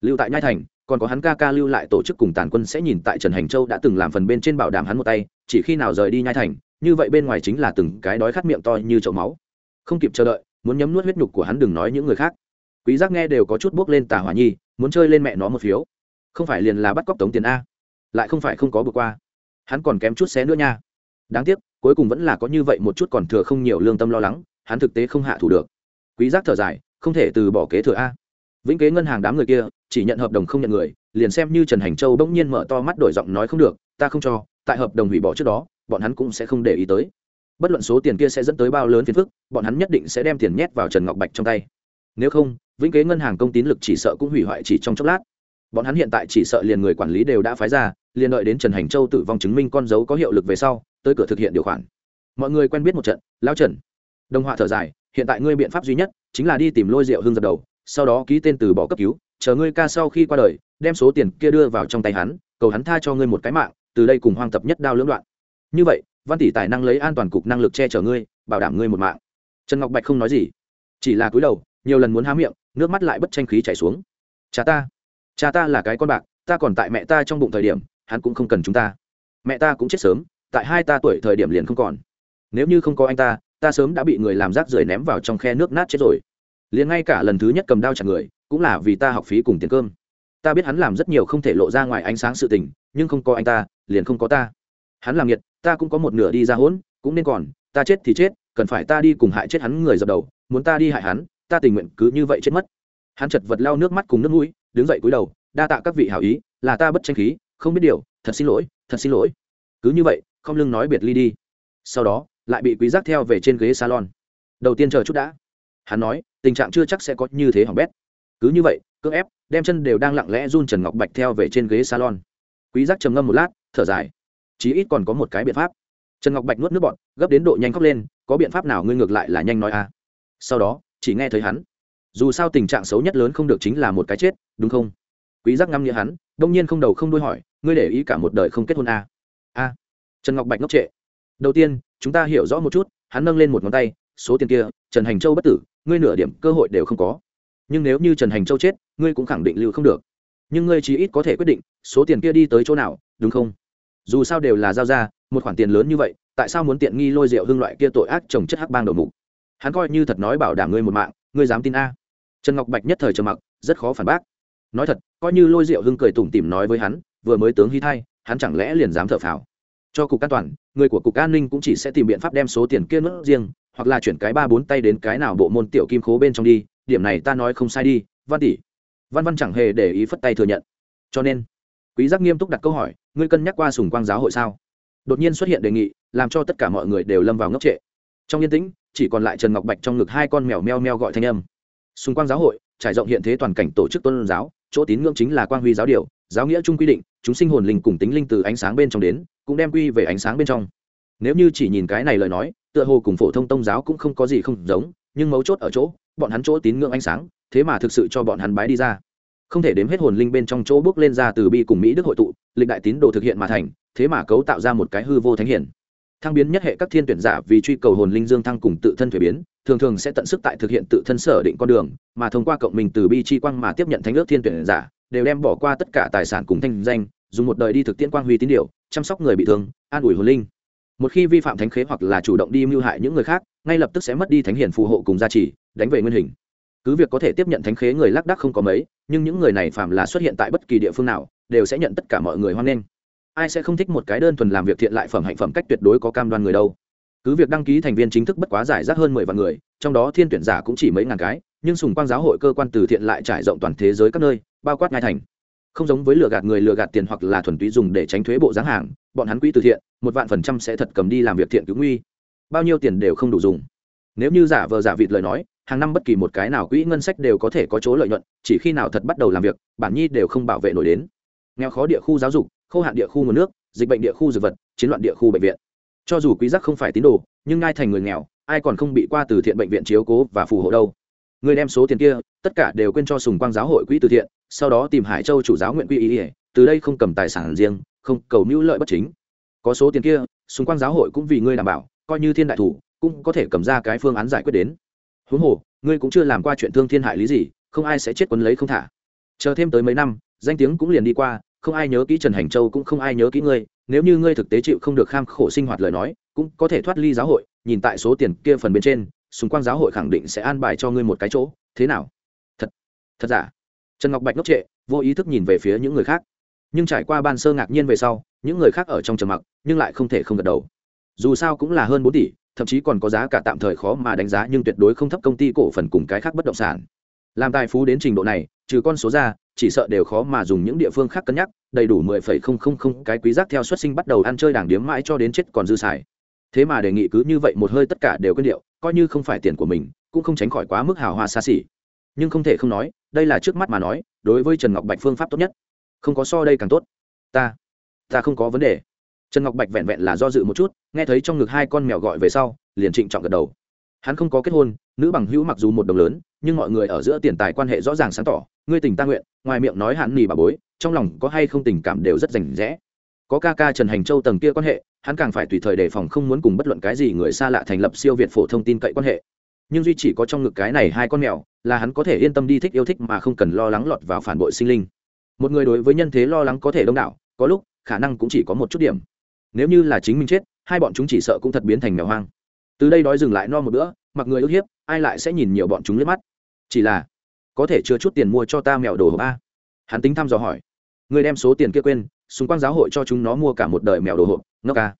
Lưu tại nhai thành, còn có hắn ca ca lưu lại tổ chức cùng tàn quân sẽ nhìn tại trần hành châu đã từng làm phần bên trên bảo đảm hắn một tay, chỉ khi nào rời đi nhai thành, như vậy bên ngoài chính là từng cái đói khát miệng to như chậu máu. Không kịp chờ đợi, muốn nhấm nuốt huyết nhục của hắn đừng nói những người khác. Quý giác nghe đều có chút bước lên tà hỏa nhi, muốn chơi lên mẹ nó một phiếu. Không phải liền là bắt cóc tống tiền a. Lại không phải không có vượt qua. Hắn còn kém chút xé nữa nha. Đáng tiếc cuối cùng vẫn là có như vậy một chút còn thừa không nhiều lương tâm lo lắng, hắn thực tế không hạ thủ được. Quý giác thở dài, không thể từ bỏ kế thừa a. Vĩnh kế ngân hàng đám người kia, chỉ nhận hợp đồng không nhận người, liền xem như trần hành châu bỗng nhiên mở to mắt đổi giọng nói không được, ta không cho, tại hợp đồng hủy bỏ trước đó, bọn hắn cũng sẽ không để ý tới. Bất luận số tiền kia sẽ dẫn tới bao lớn phiền phức, bọn hắn nhất định sẽ đem tiền nhét vào trần ngọc bạch trong tay. Nếu không, vĩnh kế ngân hàng công tín lực chỉ sợ cũng hủy hoại chỉ trong chốc lát. Bọn hắn hiện tại chỉ sợ liền người quản lý đều đã phái ra, liền đợi đến trần hành châu tử vong chứng minh con dấu có hiệu lực về sau tới cửa thực hiện điều khoản. Mọi người quen biết một trận lao trần. Đồng họa thở dài, hiện tại ngươi biện pháp duy nhất chính là đi tìm lôi rượu hương dập đầu, sau đó ký tên từ bỏ cấp cứu, chờ ngươi ca sau khi qua đời, đem số tiền kia đưa vào trong tay hắn, cầu hắn tha cho ngươi một cái mạng, từ đây cùng hoang tập nhất đao lưỡng đoạn. Như vậy, văn tỷ tài năng lấy an toàn cục năng lực che chở ngươi, bảo đảm ngươi một mạng. Trần ngọc bạch không nói gì, chỉ là cúi đầu, nhiều lần muốn há miệng, nước mắt lại bất tranh khí chảy xuống. Cha ta cha ta là cái con bạc, ta còn tại mẹ ta trong bụng thời điểm, hắn cũng không cần chúng ta. Mẹ ta cũng chết sớm tại hai ta tuổi thời điểm liền không còn. Nếu như không có anh ta ta sớm đã bị người làm rác rưởi ném vào trong khe nước nát chết rồi. Liền ngay cả lần thứ nhất cầm đao chặt người, cũng là vì ta học phí cùng tiền cơm. Ta biết hắn làm rất nhiều không thể lộ ra ngoài ánh sáng sự tình, nhưng không có anh ta, liền không có ta. Hắn làm nhiệt ta cũng có một nửa đi ra hỗn, cũng nên còn, ta chết thì chết, cần phải ta đi cùng hại chết hắn người dập đầu, muốn ta đi hại hắn, ta tình nguyện cứ như vậy chết mất. Hắn chật vật lau nước mắt cùng nước mũi, đứng dậy cúi đầu, đa tạ các vị hảo ý, là ta bất tranh khí, không biết điều, thật xin lỗi, thật xin lỗi. Cứ như vậy không lưng nói biệt ly đi. Sau đó, lại bị quý giác theo về trên ghế salon. Đầu tiên chờ chút đã. Hắn nói, tình trạng chưa chắc sẽ có như thế hỏng bét. Cứ như vậy, cưỡng ép, đem chân đều đang lặng lẽ run trần ngọc bạch theo về trên ghế salon. Quý giác trầm ngâm một lát, thở dài. Chí ít còn có một cái biện pháp. Trần ngọc bạch nuốt nước bọt, gấp đến độ nhanh khóc lên, có biện pháp nào ngươi ngược lại là nhanh nói a à. sau đó, chỉ nghe thấy hắn. Dù sao tình trạng xấu nhất lớn không được chính là một cái chết, đúng không? Quý giác ngâm nghĩa hắn, đông nhiên không đầu không đuôi hỏi, ngươi để ý cả một đời không kết hôn a a trần ngọc bạch ngốc trệ. Đầu tiên chúng ta hiểu rõ một chút hắn nâng lên một ngón tay số tiền kia trần hành châu bất tử ngươi nửa điểm cơ hội đều không có. Nhưng nếu như trần hành châu chết ngươi cũng khẳng định lưu không được. Nhưng ngươi chỉ ít có thể quyết định số tiền kia đi tới chỗ nào đúng không? Dù sao đều là giao ra một khoản tiền lớn như vậy tại sao muốn tiện nghi lôi rượu hương loại kia tội ác trồng chất hắc bang đầu mục? Hắn coi như thật nói bảo đảm ngươi một mạng ngươi dám tin a? Trần ngọc bạch nhất thời trầm mặc rất khó phản bác. Nói thật coi như lôi rượu hưng cười tủm tỉm nói với hắn vừa mới tướng hy thay, hắn chẳng lẽ liền dám thở phào? Cho cục an toàn, người của cục an ninh cũng chỉ sẽ tìm biện pháp đem số tiền kia nước riêng, hoặc là chuyển cái ba bốn tay đến cái nào bộ môn tiểu kim khố bên trong đi, điểm này ta nói không sai đi, văn tỷ. Văn văn chẳng hề để ý phất tay thừa nhận. Cho nên, quý giác nghiêm túc đặt câu hỏi, ngươi cân nhắc qua sùng quang giáo hội sao? Đột nhiên xuất hiện đề nghị, làm cho tất cả mọi người đều lâm vào ngốc trệ. Trong yên tĩnh, chỉ còn lại trần ngọc bạch trong ngực hai con mèo meo meo gọi thanh âm. Sùng quang giáo hội, trải rộng hiện thế toàn cảnh tổ chức tôn giáo, chỗ tín ngưỡng chính là quang huy giáo điều giáo nghĩa chung quy định, chúng sinh hồn linh cùng tính linh từ ánh sáng bên trong đến, cũng đem quy về ánh sáng bên trong. Nếu như chỉ nhìn cái này lời nói, tựa hồ cùng phổ thông tông giáo cũng không có gì không giống, nhưng mấu chốt ở chỗ, bọn hắn chỗ tín ngưỡng ánh sáng, thế mà thực sự cho bọn hắn bái đi ra. Không thể đếm hết hồn linh bên trong chỗ bước lên ra từ bi cùng mỹ đức hội tụ, lịch đại tín đồ thực hiện mà thành, thế mà cấu tạo ra một cái hư vô thánh hiển. Thăng biến nhất hệ các thiên tuyển giả vì truy cầu hồn linh dương thăng cùng tự thân thuế biến thường thường sẽ tận sức tại thực hiện tự thân sở định con đường, mà thông qua cộng mình từ bi chi quang mà tiếp nhận thánh ước thiên tuyển giả, đều đem bỏ qua tất cả tài sản cùng thanh danh, dùng một đời đi thực tiễn quang huy tín điều, chăm sóc người bị thương, an ủi hồn linh. Một khi vi phạm thánh khế hoặc là chủ động đi mưu hại những người khác, ngay lập tức sẽ mất đi thánh hiển phù hộ cùng gia trì, đánh về nguyên hình. Cứ việc có thể tiếp nhận thánh khế người lác đác không có mấy, nhưng những người này phạm là xuất hiện tại bất kỳ địa phương nào, đều sẽ nhận tất cả mọi người hoan nghênh. Ai sẽ không thích một cái đơn thuần làm việc thiện lại phẩm hạnh phẩm cách tuyệt đối có cam đoan người đâu cứ việc đăng ký thành viên chính thức bất quá giải rác hơn mười vạn người, trong đó thiên tuyển giả cũng chỉ mấy ngàn cái, nhưng sùng quang giáo hội cơ quan từ thiện lại trải rộng toàn thế giới các nơi, bao quát ngai thành. Không giống với lừa gạt người lừa gạt tiền hoặc là thuần túy dùng để tránh thuế bộ giáng hàng, bọn hắn quỹ từ thiện, một vạn phần trăm sẽ thật cầm đi làm việc thiện cứu nguy. Bao nhiêu tiền đều không đủ dùng. Nếu như giả vờ giả vịt lời nói, hàng năm bất kỳ một cái nào quỹ ngân sách đều có thể có chỗ lợi nhuận, chỉ khi nào thật bắt đầu làm việc, bản nhi đều không bảo vệ nổi đến. Nghèo khó địa khu giáo dục, khô hạn địa khu nguồn nước, dịch bệnh địa khu dược vật, chiến loạn địa khu bệnh viện cho dù quý giác không phải tín đồ, nhưng ngai thành người nghèo, ai còn không bị qua từ thiện bệnh viện chiếu cố và phù hộ đâu. Người đem số tiền kia, tất cả đều quên cho sùng quang giáo hội quỹ từ thiện, sau đó tìm hải châu chủ giáo nguyện quy ý ỉa từ đây không cầm tài sản riêng, không cầu mưu lợi bất chính. Có số tiền kia, sùng quang giáo hội cũng vì ngươi đảm bảo, coi như thiên đại thủ, cũng có thể cầm ra cái phương án giải quyết đến. Huống hồ, ngươi cũng chưa làm qua chuyện thương thiên hại lý gì, không ai sẽ chết quấn lấy không thả. Chờ thêm tới mấy năm, danh tiếng cũng liền đi qua, không ai nhớ kỹ trần hành châu cũng không ai nhớ kỹ ngươi nếu như ngươi thực tế chịu không được kham khổ sinh hoạt lời nói, cũng có thể thoát ly giáo hội, nhìn tại số tiền kia phần bên trên, xung quanh giáo hội khẳng định sẽ an bài cho ngươi một cái chỗ. Thế nào? Thật thật giả? Trần ngọc bạch ngốc trệ, vô ý thức nhìn về phía những người khác. Nhưng trải qua ban sơ ngạc nhiên về sau, những người khác ở trong trầm mặc, nhưng lại không thể không gật đầu. Dù sao cũng là hơn bốn tỷ, thậm chí còn có giá cả tạm thời khó mà đánh giá, nhưng tuyệt đối không thấp công ty cổ phần cùng cái khác bất động sản. Làm tài phú đến trình độ này, trừ con số ra chỉ sợ đều khó mà dùng những địa phương khác cân nhắc, đầy đủ mười phẩy không không không cái quý giác theo xuất sinh bắt đầu ăn chơi đảng điếm mãi cho đến chết còn dư xài. Thế mà đề nghị cứ như vậy một hơi tất cả đều quên điệu, coi như không phải tiền của mình, cũng không tránh khỏi quá mức hào hoa xa xỉ. Nhưng không thể không nói, đây là trước mắt mà nói, đối với trần ngọc bạch phương pháp tốt nhất. Không có so đây càng tốt. Ta ta không có vấn đề. Trần ngọc bạch vẹn vẹn là do dự một chút, nghe thấy trong ngực hai con mèo gọi về sau, liền trịnh trọng gật đầu. Hắn không có kết hôn, nữ bằng hữu mặc dù một đồng lớn, nhưng mọi người ở giữa tiền tài quan hệ rõ ràng sáng tỏ ngươi tình ta nguyện, ngoài miệng nói hắn nỉ bà bối, trong lòng có hay không tình cảm đều rất rành rẽ. Có ca ca trần hành châu tầng kia quan hệ, hắn càng phải tùy thời đề phòng không muốn cùng bất luận cái gì người xa lạ thành lập siêu việt phổ thông tin cậy quan hệ. Nhưng duy chỉ có trong ngực cái này hai con mèo, là hắn có thể yên tâm đi thích yêu thích mà không cần lo lắng lọt vào phản bội sinh linh. Một người đối với nhân thế lo lắng có thể đông đảo, có lúc, khả năng cũng chỉ có một chút điểm. Nếu như là chính mình chết, hai bọn chúng chỉ sợ cũng thật biến thành mèo hoang. Từ đây đói dừng lại no một bữa, mặc người ức hiếp, ai lại sẽ nhìn nhiều bọn chúng liếc mắt? Chỉ là có thể chứa chút tiền mua cho ta mèo đồ hộp a? Hắn tính thăm dò hỏi. Người đem số tiền kia quên, xung quanh giáo hội cho chúng nó mua cả một đời mèo đồ hộp, ngốc ca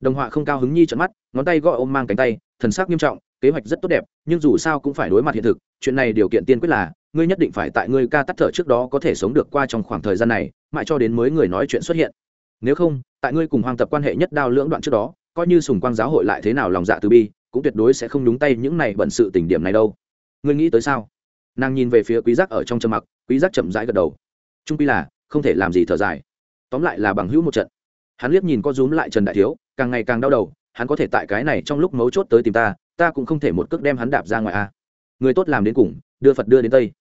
đồng họa không cao hứng nhi trận mắt, ngón tay gọi ôm mang cánh tay, thần sắc nghiêm trọng, kế hoạch rất tốt đẹp, nhưng dù sao cũng phải đối mặt hiện thực, chuyện này điều kiện tiên quyết là, ngươi nhất định phải tại ngươi ca tắt thở trước đó có thể sống được qua trong khoảng thời gian này, mãi cho đến mới người nói chuyện xuất hiện. Nếu không, tại ngươi cùng hoàng tập quan hệ nhất đao lưỡng đoạn trước đó, coi như sùng quang giáo hội lại thế nào lòng dạ từ bi, cũng tuyệt đối sẽ không đúng tay những này bận sự tình điểm này đâu. Ngươi nghĩ tới sao? Nàng nhìn về phía quý giác ở trong trầm mặc, quý giác chậm rãi gật đầu. Trung quy là, không thể làm gì thở dài. Tóm lại là bằng hữu một trận. Hắn liếc nhìn có rúm lại trần đại thiếu, càng ngày càng đau đầu, hắn có thể tại cái này trong lúc mấu chốt tới tìm ta ta cũng không thể một cước đem hắn đạp ra ngoài a. Người tốt làm đến cùng, đưa phật đưa đến tây.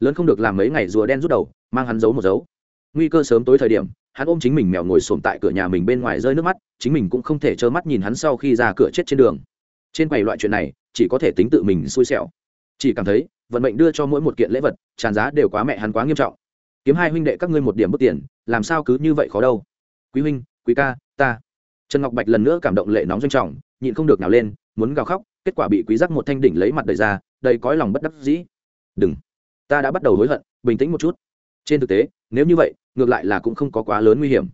Lớn không được làm mấy ngày rùa đen rút đầu, mang hắn giấu một dấu. Nguy cơ sớm tối thời điểm, hắn ôm chính mình mèo ngồi sồn tại cửa nhà mình bên ngoài rơi nước mắt, chính mình cũng không thể trơ mắt nhìn hắn sau khi ra cửa chết trên đường. Trên quầy loại chuyện này, chỉ có thể tính tự mình xui xẻo. Chỉ cảm thấy vận mệnh đưa cho mỗi một kiện lễ vật, tràn giá đều quá mẹ hắn quá nghiêm trọng. Kiếm hai huynh đệ các ngươi một điểm bất tiền, làm sao cứ như vậy khó đâu. Quý huynh, quý ca, ta. Trần ngọc bạch lần nữa cảm động lệ nóng doanh trọng, nhịn không được nào lên, muốn gào khóc, kết quả bị quý giác một thanh đỉnh lấy mặt đẩy ra, đầy cõi lòng bất đắc dĩ. Đừng. Ta đã bắt đầu hối hận, bình tĩnh một chút. Trên thực tế, nếu như vậy, ngược lại là cũng không có quá lớn nguy hiểm.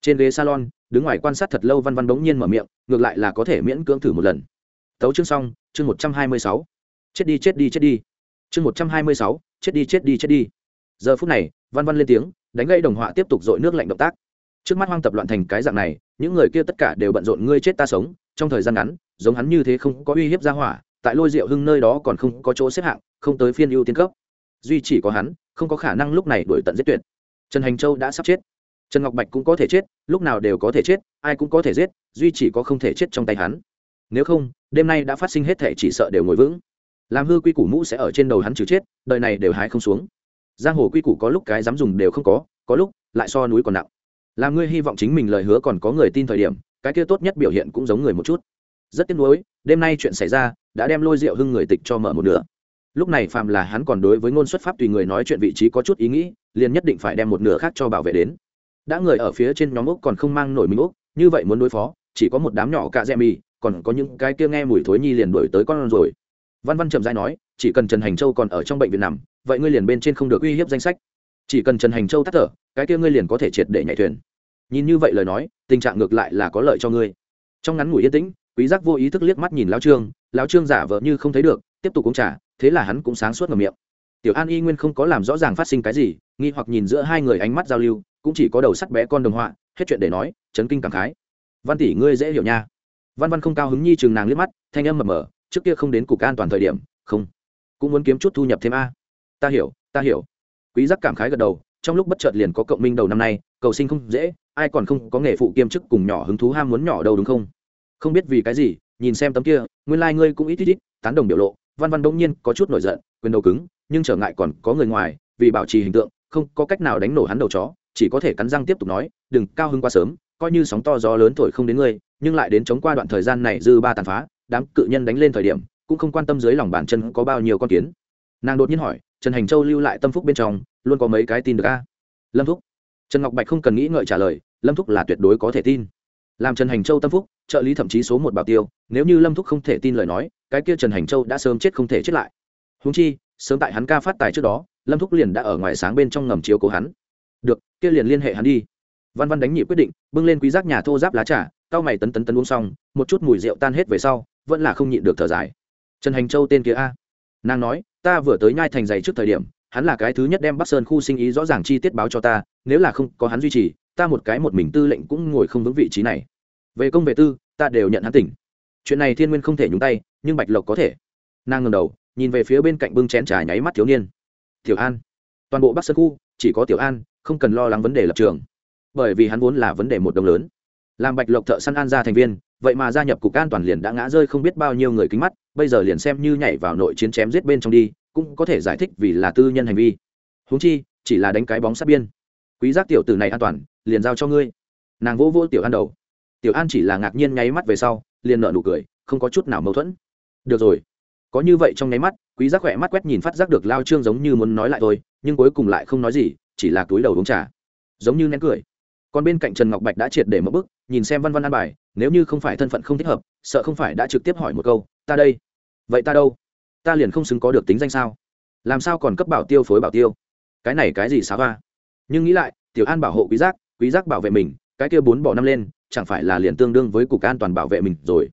Trên ghế salon, đứng ngoài quan sát thật lâu văn văn bỗng nhiên mở miệng, ngược lại là có thể miễn cưỡng thử một lần. Tấu chương xong, chương một trăm hai mươi sáu. Chết đi chết đi chết đi chương một trăm hai mươi sáu, chết đi chết đi chết đi. Giờ phút này, văn văn lên tiếng, đánh gây đồng họa tiếp tục dội nước lạnh động tác. Trước mắt hoang tập loạn thành cái dạng này, những người kia tất cả đều bận rộn ngươi chết ta sống, trong thời gian ngắn, giống hắn như thế không có uy hiếp ra hỏa, tại lôi rượu hưng nơi đó còn không có chỗ xếp hạng, không tới phiên ưu tiên cấp. Duy chỉ có hắn, không có khả năng lúc này đuổi tận giết tuyệt. Trần hành châu đã sắp chết. Trần ngọc bạch cũng có thể chết, lúc nào đều có thể chết, ai cũng có thể giết, duy chỉ có không thể chết trong tay hắn. Nếu không, đêm nay đã phát sinh hết thể chỉ sợ đều ngồi vững làm hư quy củ mũ sẽ ở trên đầu hắn trừ chết, đời này đều hái không xuống. Giang hồ quy củ có lúc cái dám dùng đều không có có lúc lại so núi còn nặng. Làm ngươi hy vọng chính mình lời hứa còn có người tin thời điểm, cái kia tốt nhất biểu hiện cũng giống người một chút. Rất tiếc nuối, đêm nay chuyện xảy ra đã đem lôi rượu hưng người tịch cho mở một nửa. Lúc này phạm là hắn còn đối với ngôn xuất pháp tùy người nói chuyện vị trí có chút ý nghĩ, liền nhất định phải đem một nửa khác cho bảo vệ đến. Đã người ở phía trên nhóm úc còn không mang nổi mình úc như vậy muốn đối phó, chỉ có một đám nhỏ cạ dẹ mì, còn có những cái kia nghe mùi thối nhi liền đổi tới con rồi văn văn trầm dãi nói, chỉ cần trần hành châu còn ở trong bệnh viện nằm, vậy ngươi liền bên trên không được uy hiếp danh sách. Chỉ cần trần hành châu tắt thở, cái kia ngươi liền có thể triệt để nhảy thuyền. Nhìn như vậy lời nói, tình trạng ngược lại là có lợi cho ngươi. Trong ngắn ngủi yên tĩnh, quý giác vô ý thức liếc mắt nhìn lão trương lão trương giả vờ như không thấy được, tiếp tục uống trà, thế là hắn cũng sáng suốt ngầm miệng. Tiểu an y nguyên không có làm rõ ràng phát sinh cái gì, nghi hoặc nhìn giữa hai người ánh mắt giao lưu, cũng chỉ có đầu sắt bé con đồng họa, hết chuyện để nói, chấn kinh cảm khái. Văn tỷ, ngươi dễ hiểu nha. Văn văn không cao hứng nhi chừng nàng liếc mắt, thanh âm mờ mờ trước kia không đến cục an toàn thời điểm, không, cũng muốn kiếm chút thu nhập thêm a. Ta hiểu ta hiểu. Quý giác cảm khái gật đầu, trong lúc bất chợt liền có cộng minh đầu năm nay, cầu sinh không dễ, ai còn không có nghề phụ kiêm chức cùng nhỏ hứng thú ham muốn nhỏ đâu đúng không? Không biết vì cái gì, nhìn xem tấm kia, nguyên lai like ngươi cũng ít ít ít, tán đồng biểu lộ, văn văn đông nhiên có chút nổi giận, quyền đầu cứng, nhưng trở ngại còn có người ngoài, vì bảo trì hình tượng, không có cách nào đánh nổ hắn đầu chó, chỉ có thể cắn răng tiếp tục nói, đừng, cao hứng quá sớm, coi như sóng to gió lớn thổi không đến ngươi, nhưng lại đến chống qua đoạn thời gian này dư ba tàn phá đám cự nhân đánh lên thời điểm, cũng không quan tâm dưới lòng bàn chân có bao nhiêu con kiến. Nàng đột nhiên hỏi, trần hành châu lưu lại tâm phúc bên trong, luôn có mấy cái tin được a? Lâm thúc. Trần ngọc bạch không cần nghĩ ngợi trả lời, lâm thúc là tuyệt đối có thể tin. Làm trần hành châu tâm phúc, trợ lý thậm chí số một bảo tiêu, nếu như lâm thúc không thể tin lời nói, cái kia trần hành châu đã sớm chết không thể chết lại. Húng chi, sớm tại hắn ca phát tài trước đó, lâm thúc liền đã ở ngoài sáng bên trong ngầm chiếu cố hắn. Được, kia liền liên hệ hắn đi. Văn văn đánh nhị quyết định, bưng lên quý giác nhà thô giáp lá trà cao mày tấn tấn tấn uống xong, một chút mùi rượu tan hết về sau vẫn là không nhịn được thở dài. Trần hành châu tên kia a. Nàng nói, ta vừa tới nhai thành giày trước thời điểm, hắn là cái thứ nhất đem bắc sơn khu sinh ý rõ ràng chi tiết báo cho ta, nếu là không có hắn duy trì, ta một cái một mình tư lệnh cũng ngồi không vững vị trí này. Về công về tư, ta đều nhận hắn tỉnh. Chuyện này thiên nguyên không thể nhúng tay, nhưng bạch lộc có thể. Nàng ngầm đầu, nhìn về phía bên cạnh bưng chén trà nháy mắt thiếu niên. Tiểu an. Toàn bộ bắc sơn khu, chỉ có tiểu an, không cần lo lắng vấn đề lập trường. Bởi vì hắn vốn là vấn đề một đồng lớn. Làm bạch lộc thợ săn an ra thành viên vậy mà gia nhập cục an toàn liền đã ngã rơi không biết bao nhiêu người kính mắt, bây giờ liền xem như nhảy vào nội chiến chém giết bên trong đi, cũng có thể giải thích vì là tư nhân hành vi. Huống chi, chỉ là đánh cái bóng sát biên. Quý giác tiểu tử này an toàn, liền giao cho ngươi. Nàng vô vô tiểu an đầu. Tiểu an chỉ là ngạc nhiên nháy mắt về sau, liền nở nụ cười, không có chút nào mâu thuẫn. Được rồi. Có như vậy trong nháy mắt, quý giác khỏe mắt quét nhìn phát giác được lao trương giống như muốn nói lại thôi, nhưng cuối cùng lại không nói gì, chỉ là túi đầu uống trà. Giống như nén cười. Còn bên cạnh trần ngọc bạch đã triệt để mở bức, nhìn xem văn văn an bài nếu như không phải thân phận không thích hợp, sợ không phải đã trực tiếp hỏi một câu, ta đây, vậy ta đâu? Ta liền không xứng có được tính danh sao? Làm sao còn cấp bảo tiêu phối bảo tiêu? Cái này cái gì xá va nhưng nghĩ lại, tiểu an bảo hộ quý giác quý giác bảo vệ mình, cái kia bốn bỏ năm lên, chẳng phải là liền tương đương với cục an toàn bảo vệ mình rồi.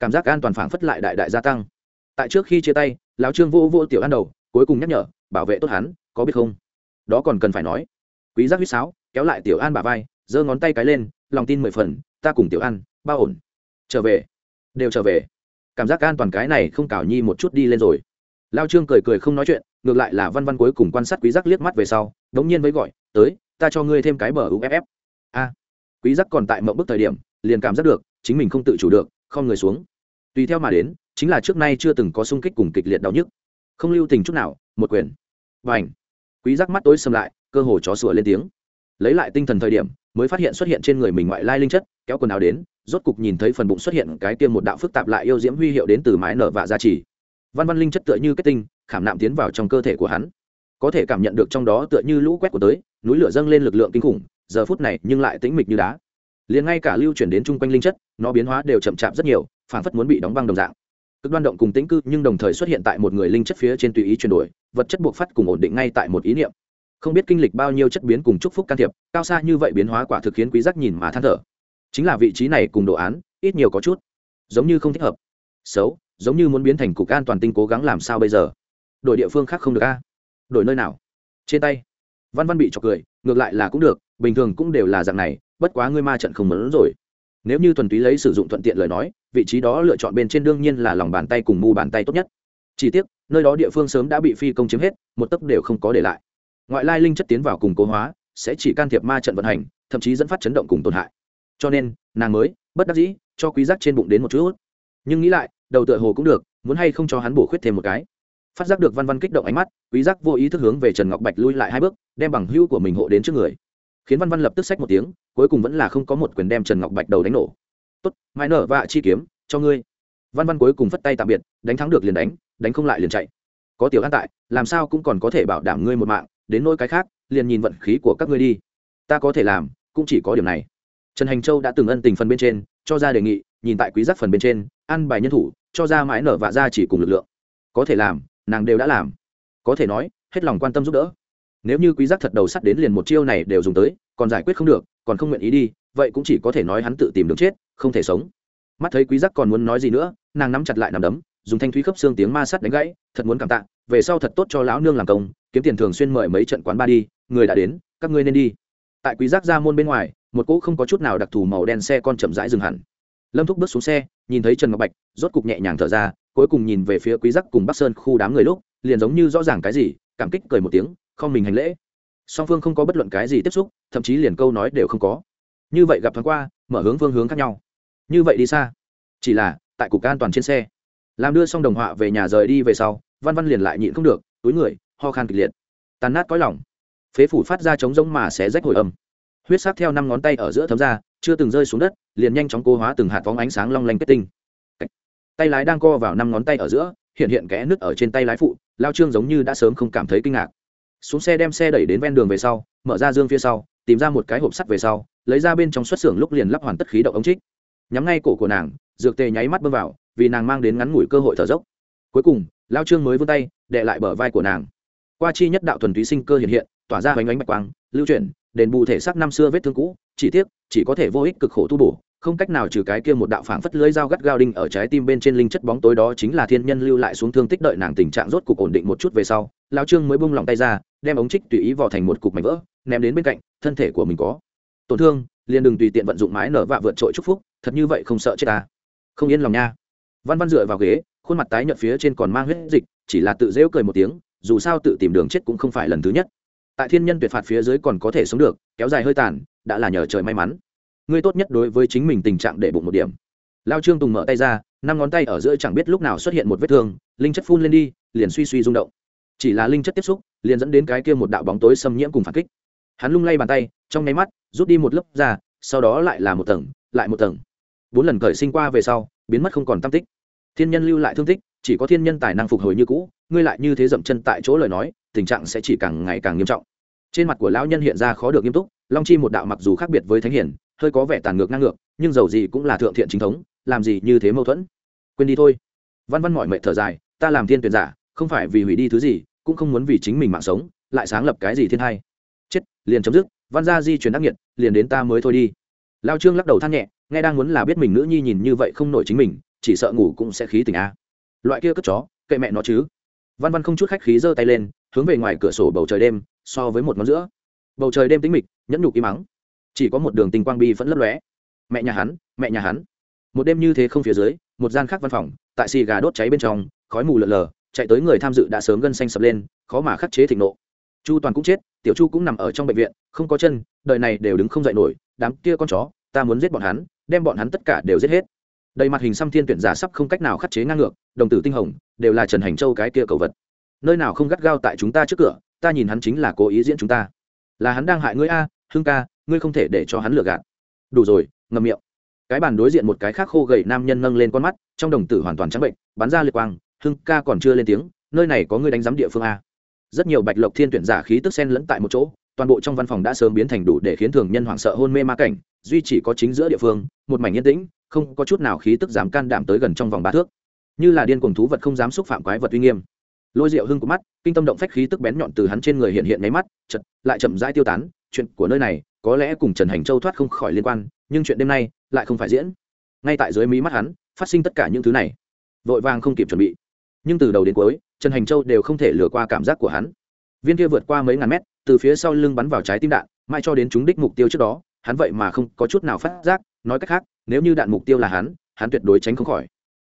Cảm giác an toàn phảng phất lại đại đại gia tăng. Tại trước khi chia tay, lão trương vô vô tiểu an đầu, cuối cùng nhắc nhở, bảo vệ tốt hắn, có biết không? Đó còn cần phải nói. Quý giác huýt sáo, kéo lại tiểu an bà vai, giơ ngón tay cái lên, lòng tin mười phần, ta cùng tiểu an bao ổn. Trở về. Đều trở về. Cảm giác an toàn cái này không cào nhi một chút đi lên rồi. Lao trương cười cười không nói chuyện, ngược lại là văn văn cuối cùng quan sát quý giác liếc mắt về sau, đống nhiên mới gọi, tới, ta cho ngươi thêm cái bờ uff a. Quý giác còn tại mộng bức thời điểm, liền cảm giác được, chính mình không tự chủ được, không người xuống. Tùy theo mà đến, chính là trước nay chưa từng có sung kích cùng kịch liệt đau nhức. Không lưu tình chút nào, một quyền. Và ảnh quý giác mắt tối sầm lại, cơ hồ chó sủa lên tiếng. Lấy lại tinh thần thời điểm, mới phát hiện xuất hiện trên người mình ngoại lai linh chất, kéo quần áo đến rốt cục nhìn thấy phần bụng xuất hiện cái tiêm một đạo phức tạp lại yêu diễm huy hiệu đến từ mái nở và gia trì. Văn văn linh chất tựa như kết tinh, khảm nạm tiến vào trong cơ thể của hắn. Có thể cảm nhận được trong đó tựa như lũ quét của tới, núi lửa dâng lên lực lượng kinh khủng, giờ phút này nhưng lại tĩnh mịch như đá. Liền ngay cả lưu chuyển đến chung quanh linh chất, nó biến hóa đều chậm chạp rất nhiều phản phất muốn bị đóng băng đồng dạng. Cực đoan động cùng tĩnh cư, nhưng đồng thời xuất hiện tại một người linh chất phía trên tùy ý chuyển đổi, vật chất buộc phát cùng ổn định ngay tại một ý niệm. Không biết kinh lịch bao nhiêu chất biến cùng chúc phúc can thiệp, cao xa như vậy biến hóa quả thực khiến quý giác nhìn mà than thở chính là vị trí này cùng đồ án, ít nhiều có chút giống như không thích hợp. Xấu, giống như muốn biến thành cục an toàn tinh cố gắng làm sao bây giờ? Đổi địa phương khác không được a. Đổi nơi nào? Trên tay. Văn văn bị chọc cười, ngược lại là cũng được, bình thường cũng đều là dạng này, bất quá ngươi ma trận không mớn rồi. Nếu như thuần túy lấy sử dụng thuận tiện lời nói, vị trí đó lựa chọn bên trên đương nhiên là lòng bàn tay cùng mu bàn tay tốt nhất. Chỉ tiếc, nơi đó địa phương sớm đã bị phi công chiếm hết, một tấc đều không có để lại. Ngoại lai linh chất tiến vào cùng cố hóa, sẽ chỉ can thiệp ma trận vận hành, thậm chí dẫn phát chấn động cùng tổn hại cho nên nàng mới bất đắc dĩ cho quý giác trên bụng đến một chút nhưng nghĩ lại, đầu tựa hồ cũng được, muốn hay không cho hắn bổ khuyết thêm một cái. Phát giác được văn văn kích động ánh mắt, quý giác vô ý thức hướng về trần ngọc bạch lui lại hai bước, đem bằng hữu của mình hộ đến trước người. Khiến văn văn lập tức xách một tiếng, cuối cùng vẫn là không có một quyền đem trần ngọc bạch đầu đánh nổ. Tốt mai nở và chi kiếm, cho ngươi. Văn văn cuối cùng phất tay tạm biệt, đánh thắng được liền đánh đánh không lại liền chạy. Có tiểu an tại, làm sao cũng còn có thể bảo đảm ngươi một mạng, đến nỗi cái khác, liền nhìn vận khí của các ngươi đi. Ta có thể làm, cũng chỉ có điểm này trần hành châu đã từng ân tình phần bên trên, cho ra đề nghị, nhìn tại quý giác phần bên trên ăn bài nhân thủ, cho ra mãi nở và ra chỉ cùng lực lượng. Có thể làm, nàng đều đã làm. Có thể nói, hết lòng quan tâm giúp đỡ. Nếu như quý giác thật đầu sắt đến liền một chiêu này đều dùng tới, còn giải quyết không được, còn không nguyện ý đi, vậy cũng chỉ có thể nói hắn tự tìm đường chết, không thể sống. Mắt thấy quý giác còn muốn nói gì nữa, nàng nắm chặt lại nằm đấm, dùng thanh thúy khớp xương tiếng ma sát đánh gãy, thật muốn cảm tạ, về sau thật tốt cho lão nương làm công, kiếm tiền thường xuyên mời mấy trận quán ba đi, người đã đến, các ngươi nên đi. Tại quý giác ra môn bên ngoài một cỗ không có chút nào đặc thù màu đen xe con chậm rãi dừng hẳn. Lâm thúc bước xuống xe, nhìn thấy trần ngọc bạch, rốt cục nhẹ nhàng thở ra, cuối cùng nhìn về phía quý giắc cùng bắc sơn khu đám người lúc, liền giống như rõ ràng cái gì, cảm kích cười một tiếng, không mình hành lễ. Song phương không có bất luận cái gì tiếp xúc, thậm chí liền câu nói đều không có. Như vậy gặp thoáng qua, mở hướng phương hướng khác nhau. Như vậy đi xa. Chỉ là, tại cục an toàn trên xe. Làm đưa xong đồng họa về nhà rời đi về sau, văn văn liền lại nhịn không được, túi người, ho khan kịch liệt. Tàn nát cõi lòng. Phế phủ phát ra trống rỗng mà sẽ rách hồi âm huyết sắc theo năm ngón tay ở giữa thấm ra, chưa từng rơi xuống đất, liền nhanh chóng cố hóa từng hạt phóng ánh sáng long lanh kết tinh. Tay lái đang co vào năm ngón tay ở giữa, hiện hiện kẽ nứt ở trên tay lái phụ, lao trương giống như đã sớm không cảm thấy kinh ngạc. Xuống xe đem xe đẩy đến ven đường về sau, mở ra dương phía sau, tìm ra một cái hộp sắt về sau, lấy ra bên trong xuất xưởng lúc liền lắp hoàn tất khí động ống trích. Nhắm ngay cổ của nàng, dược tề nháy mắt bơm vào, vì nàng mang đến ngắn ngủi cơ hội thở dốc. Cuối cùng, lao trương mới vươn tay, đệ lại bờ vai của nàng. Qua chi nhất đạo thuần túy sinh cơ hiện hiện, tỏa ra hoành ánh bạch quang, lưu chuyển đền bù thể xác năm xưa vết thương cũ, chỉ tiếc, chỉ có thể vô ích cực khổ tu bổ, không cách nào trừ cái kia một đạo phảng phất lưới dao gắt gao đinh ở trái tim bên trên linh chất bóng tối đó chính là thiên nhân lưu lại xuống thương tích đợi nàng tình trạng rốt cục ổn định một chút về sau lao trương mới bung lòng tay ra, đem ống trích tùy ý vò thành một cục mảnh vỡ, ném đến bên cạnh, thân thể của mình có. Tổn thương, liền đừng tùy tiện vận dụng mái nở vạ vượt trội chúc phúc, thật như vậy không sợ chết ta. Không yên lòng nha. Văn văn dựa vào ghế, khuôn mặt tái nhợt phía trên còn mang huyết dịch, chỉ là tự rêu cười một tiếng, dù sao tự tìm đường chết cũng không phải lần thứ nhất tại thiên nhân tuyệt phạt phía dưới còn có thể sống được, kéo dài hơi tàn, đã là nhờ trời may mắn. Ngươi tốt nhất đối với chính mình tình trạng để bụng một điểm. Lao trương tùng mở tay ra, năm ngón tay ở giữa chẳng biết lúc nào xuất hiện một vết thương, linh chất phun lên đi, liền suy suy rung động. Chỉ là linh chất tiếp xúc, liền dẫn đến cái kia một đạo bóng tối xâm nhiễm cùng phản kích. Hắn lung lay bàn tay, trong nháy mắt, rút đi một lớp ra, sau đó lại là một tầng, lại một tầng. Bốn lần khởi sinh qua về sau, biến mất không còn tam tích. Thiên nhân lưu lại thương tích chỉ có thiên nhân tài năng phục hồi như cũ, ngươi lại như thế dậm chân tại chỗ lời nói, tình trạng sẽ chỉ càng ngày càng nghiêm trọng. Trên mặt của lão nhân hiện ra khó được nghiêm túc, long chi một đạo mặc dù khác biệt với thánh hiển hơi có vẻ tàn ngược ngang ngược, nhưng dầu gì cũng là thượng thiện chính thống, làm gì như thế mâu thuẫn. Quên đi thôi. Văn văn mọi mệnh thở dài, ta làm thiên tuyển giả, không phải vì hủy đi thứ gì, cũng không muốn vì chính mình mạng sống, lại sáng lập cái gì thiên hay chết, liền chấm dứt, văn gia di chuyển ác nghiệt, liền đến ta mới thôi đi. Lao trương lắc đầu than nhẹ, nghe đang muốn là biết mình nữ nhi nhìn như vậy không nổi chính mình, chỉ sợ ngủ cũng sẽ khí tình a loại kia cất chó, kệ mẹ nó chứ. Văn văn không chút khách khí giơ tay lên, hướng về ngoài cửa sổ bầu trời đêm, so với một ngón giữa. Bầu trời đêm tĩnh mịch, nhẫn nhục im mắng chỉ có một đường tinh quang bi vẫn lấp lóe. Mẹ nhà hắn, mẹ nhà hắn. Một đêm như thế không phía dưới, một gian khác văn phòng, tại xì gà đốt cháy bên trong, khói mù lợn lờ chạy tới người tham dự đã sớm gân xanh sập lên, khó mà khắc chế thịnh nộ. Chu toàn cũng chết, tiểu chu cũng nằm ở trong bệnh viện, không có chân, đời này đều đứng không dậy nổi, đám kia con chó, ta muốn giết bọn hắn, đem bọn hắn tất cả đều giết hết đầy mặt hình xăm thiên tuyển giả sắp không cách nào khắc chế ngang ngược, đồng tử tinh hồng, đều là trần hành châu cái kia cầu vật. Nơi nào không gắt gao tại chúng ta trước cửa, ta nhìn hắn chính là cố ý diễn chúng ta. Là hắn đang hại ngươi a hương ca, ngươi không thể để cho hắn lừa gạt. Đủ rồi ngầm miệng. Cái bàn đối diện một cái khác khô gầy nam nhân nâng lên con mắt, trong đồng tử hoàn toàn trắng bệnh, bắn ra liệt quang, hưng ca còn chưa lên tiếng, nơi này có người đánh giám địa phương a. Rất nhiều bạch lộc thiên tuyển giả khí tức sen lẫn tại một chỗ toàn bộ trong văn phòng đã sớm biến thành đủ để khiến thường nhân hoảng sợ hôn mê ma cảnh, duy chỉ có chính giữa địa phương, một mảnh yên tĩnh, không có chút nào khí tức dám can đảm tới gần trong vòng ba thước. Như là điên cuồng thú vật không dám xúc phạm quái vật uy nghiêm. Lôi rượu hưng của mắt, kinh tâm động phách khí tức bén nhọn từ hắn trên người hiện hiện nháy mắt chật lại chậm rãi tiêu tán, chuyện của nơi này có lẽ cùng trần hành châu thoát không khỏi liên quan, nhưng chuyện đêm nay lại không phải diễn. Ngay tại dưới mí mắt hắn, phát sinh tất cả những thứ này. Vội vàng không kịp chuẩn bị. Nhưng từ đầu đến cuối, trần hành châu đều không thể lừa qua cảm giác của hắn. Viên kia vượt qua mấy ngàn mét từ phía sau lưng bắn vào trái tim đạn mai cho đến trúng đích mục tiêu trước đó, hắn vậy mà không có chút nào phát giác, nói cách khác, nếu như đạn mục tiêu là hắn hắn tuyệt đối tránh không khỏi.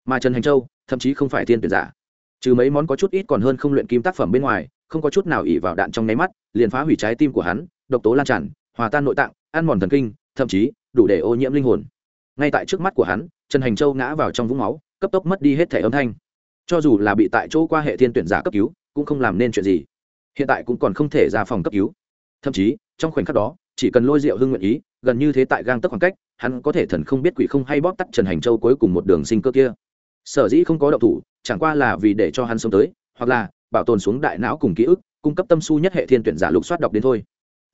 Mà trần hành châu, thậm chí không phải thiên tuyệt giả. Trừ mấy món có chút ít còn hơn không luyện kim tác phẩm bên ngoài, không có chút nào ỉ vào đạn trong nháy mắt, liền phá hủy trái tim của hắn, độc tố lan tràn, hòa tan nội tạng, ăn mòn thần kinh, thậm chí đủ để ô nhiễm linh hồn. Ngay tại trước mắt của hắn, trần hành châu ngã vào trong vũng máu, cấp tốc mất đi hết thẻ âm thanh. Cho dù là bị tại chỗ qua hệ thiên tuyển giả cấp cứu, cũng không làm nên chuyện gì hiện tại cũng còn không thể ra phòng cấp cứu. Thậm chí, trong khoảnh khắc đó, chỉ cần lôi rượu hưng nguyện ý, gần như thế tại gang tấc khoảng cách, hắn có thể thần không biết quỷ không hay bóp tắt trần hành châu cuối cùng một đường sinh cơ kia. Sở dĩ không có động thủ, chẳng qua là vì để cho hắn sống tới, hoặc là bảo tồn xuống đại não cùng ký ức, cung cấp tâm su nhất hệ thiên tuyển giả lục soát đọc đến thôi.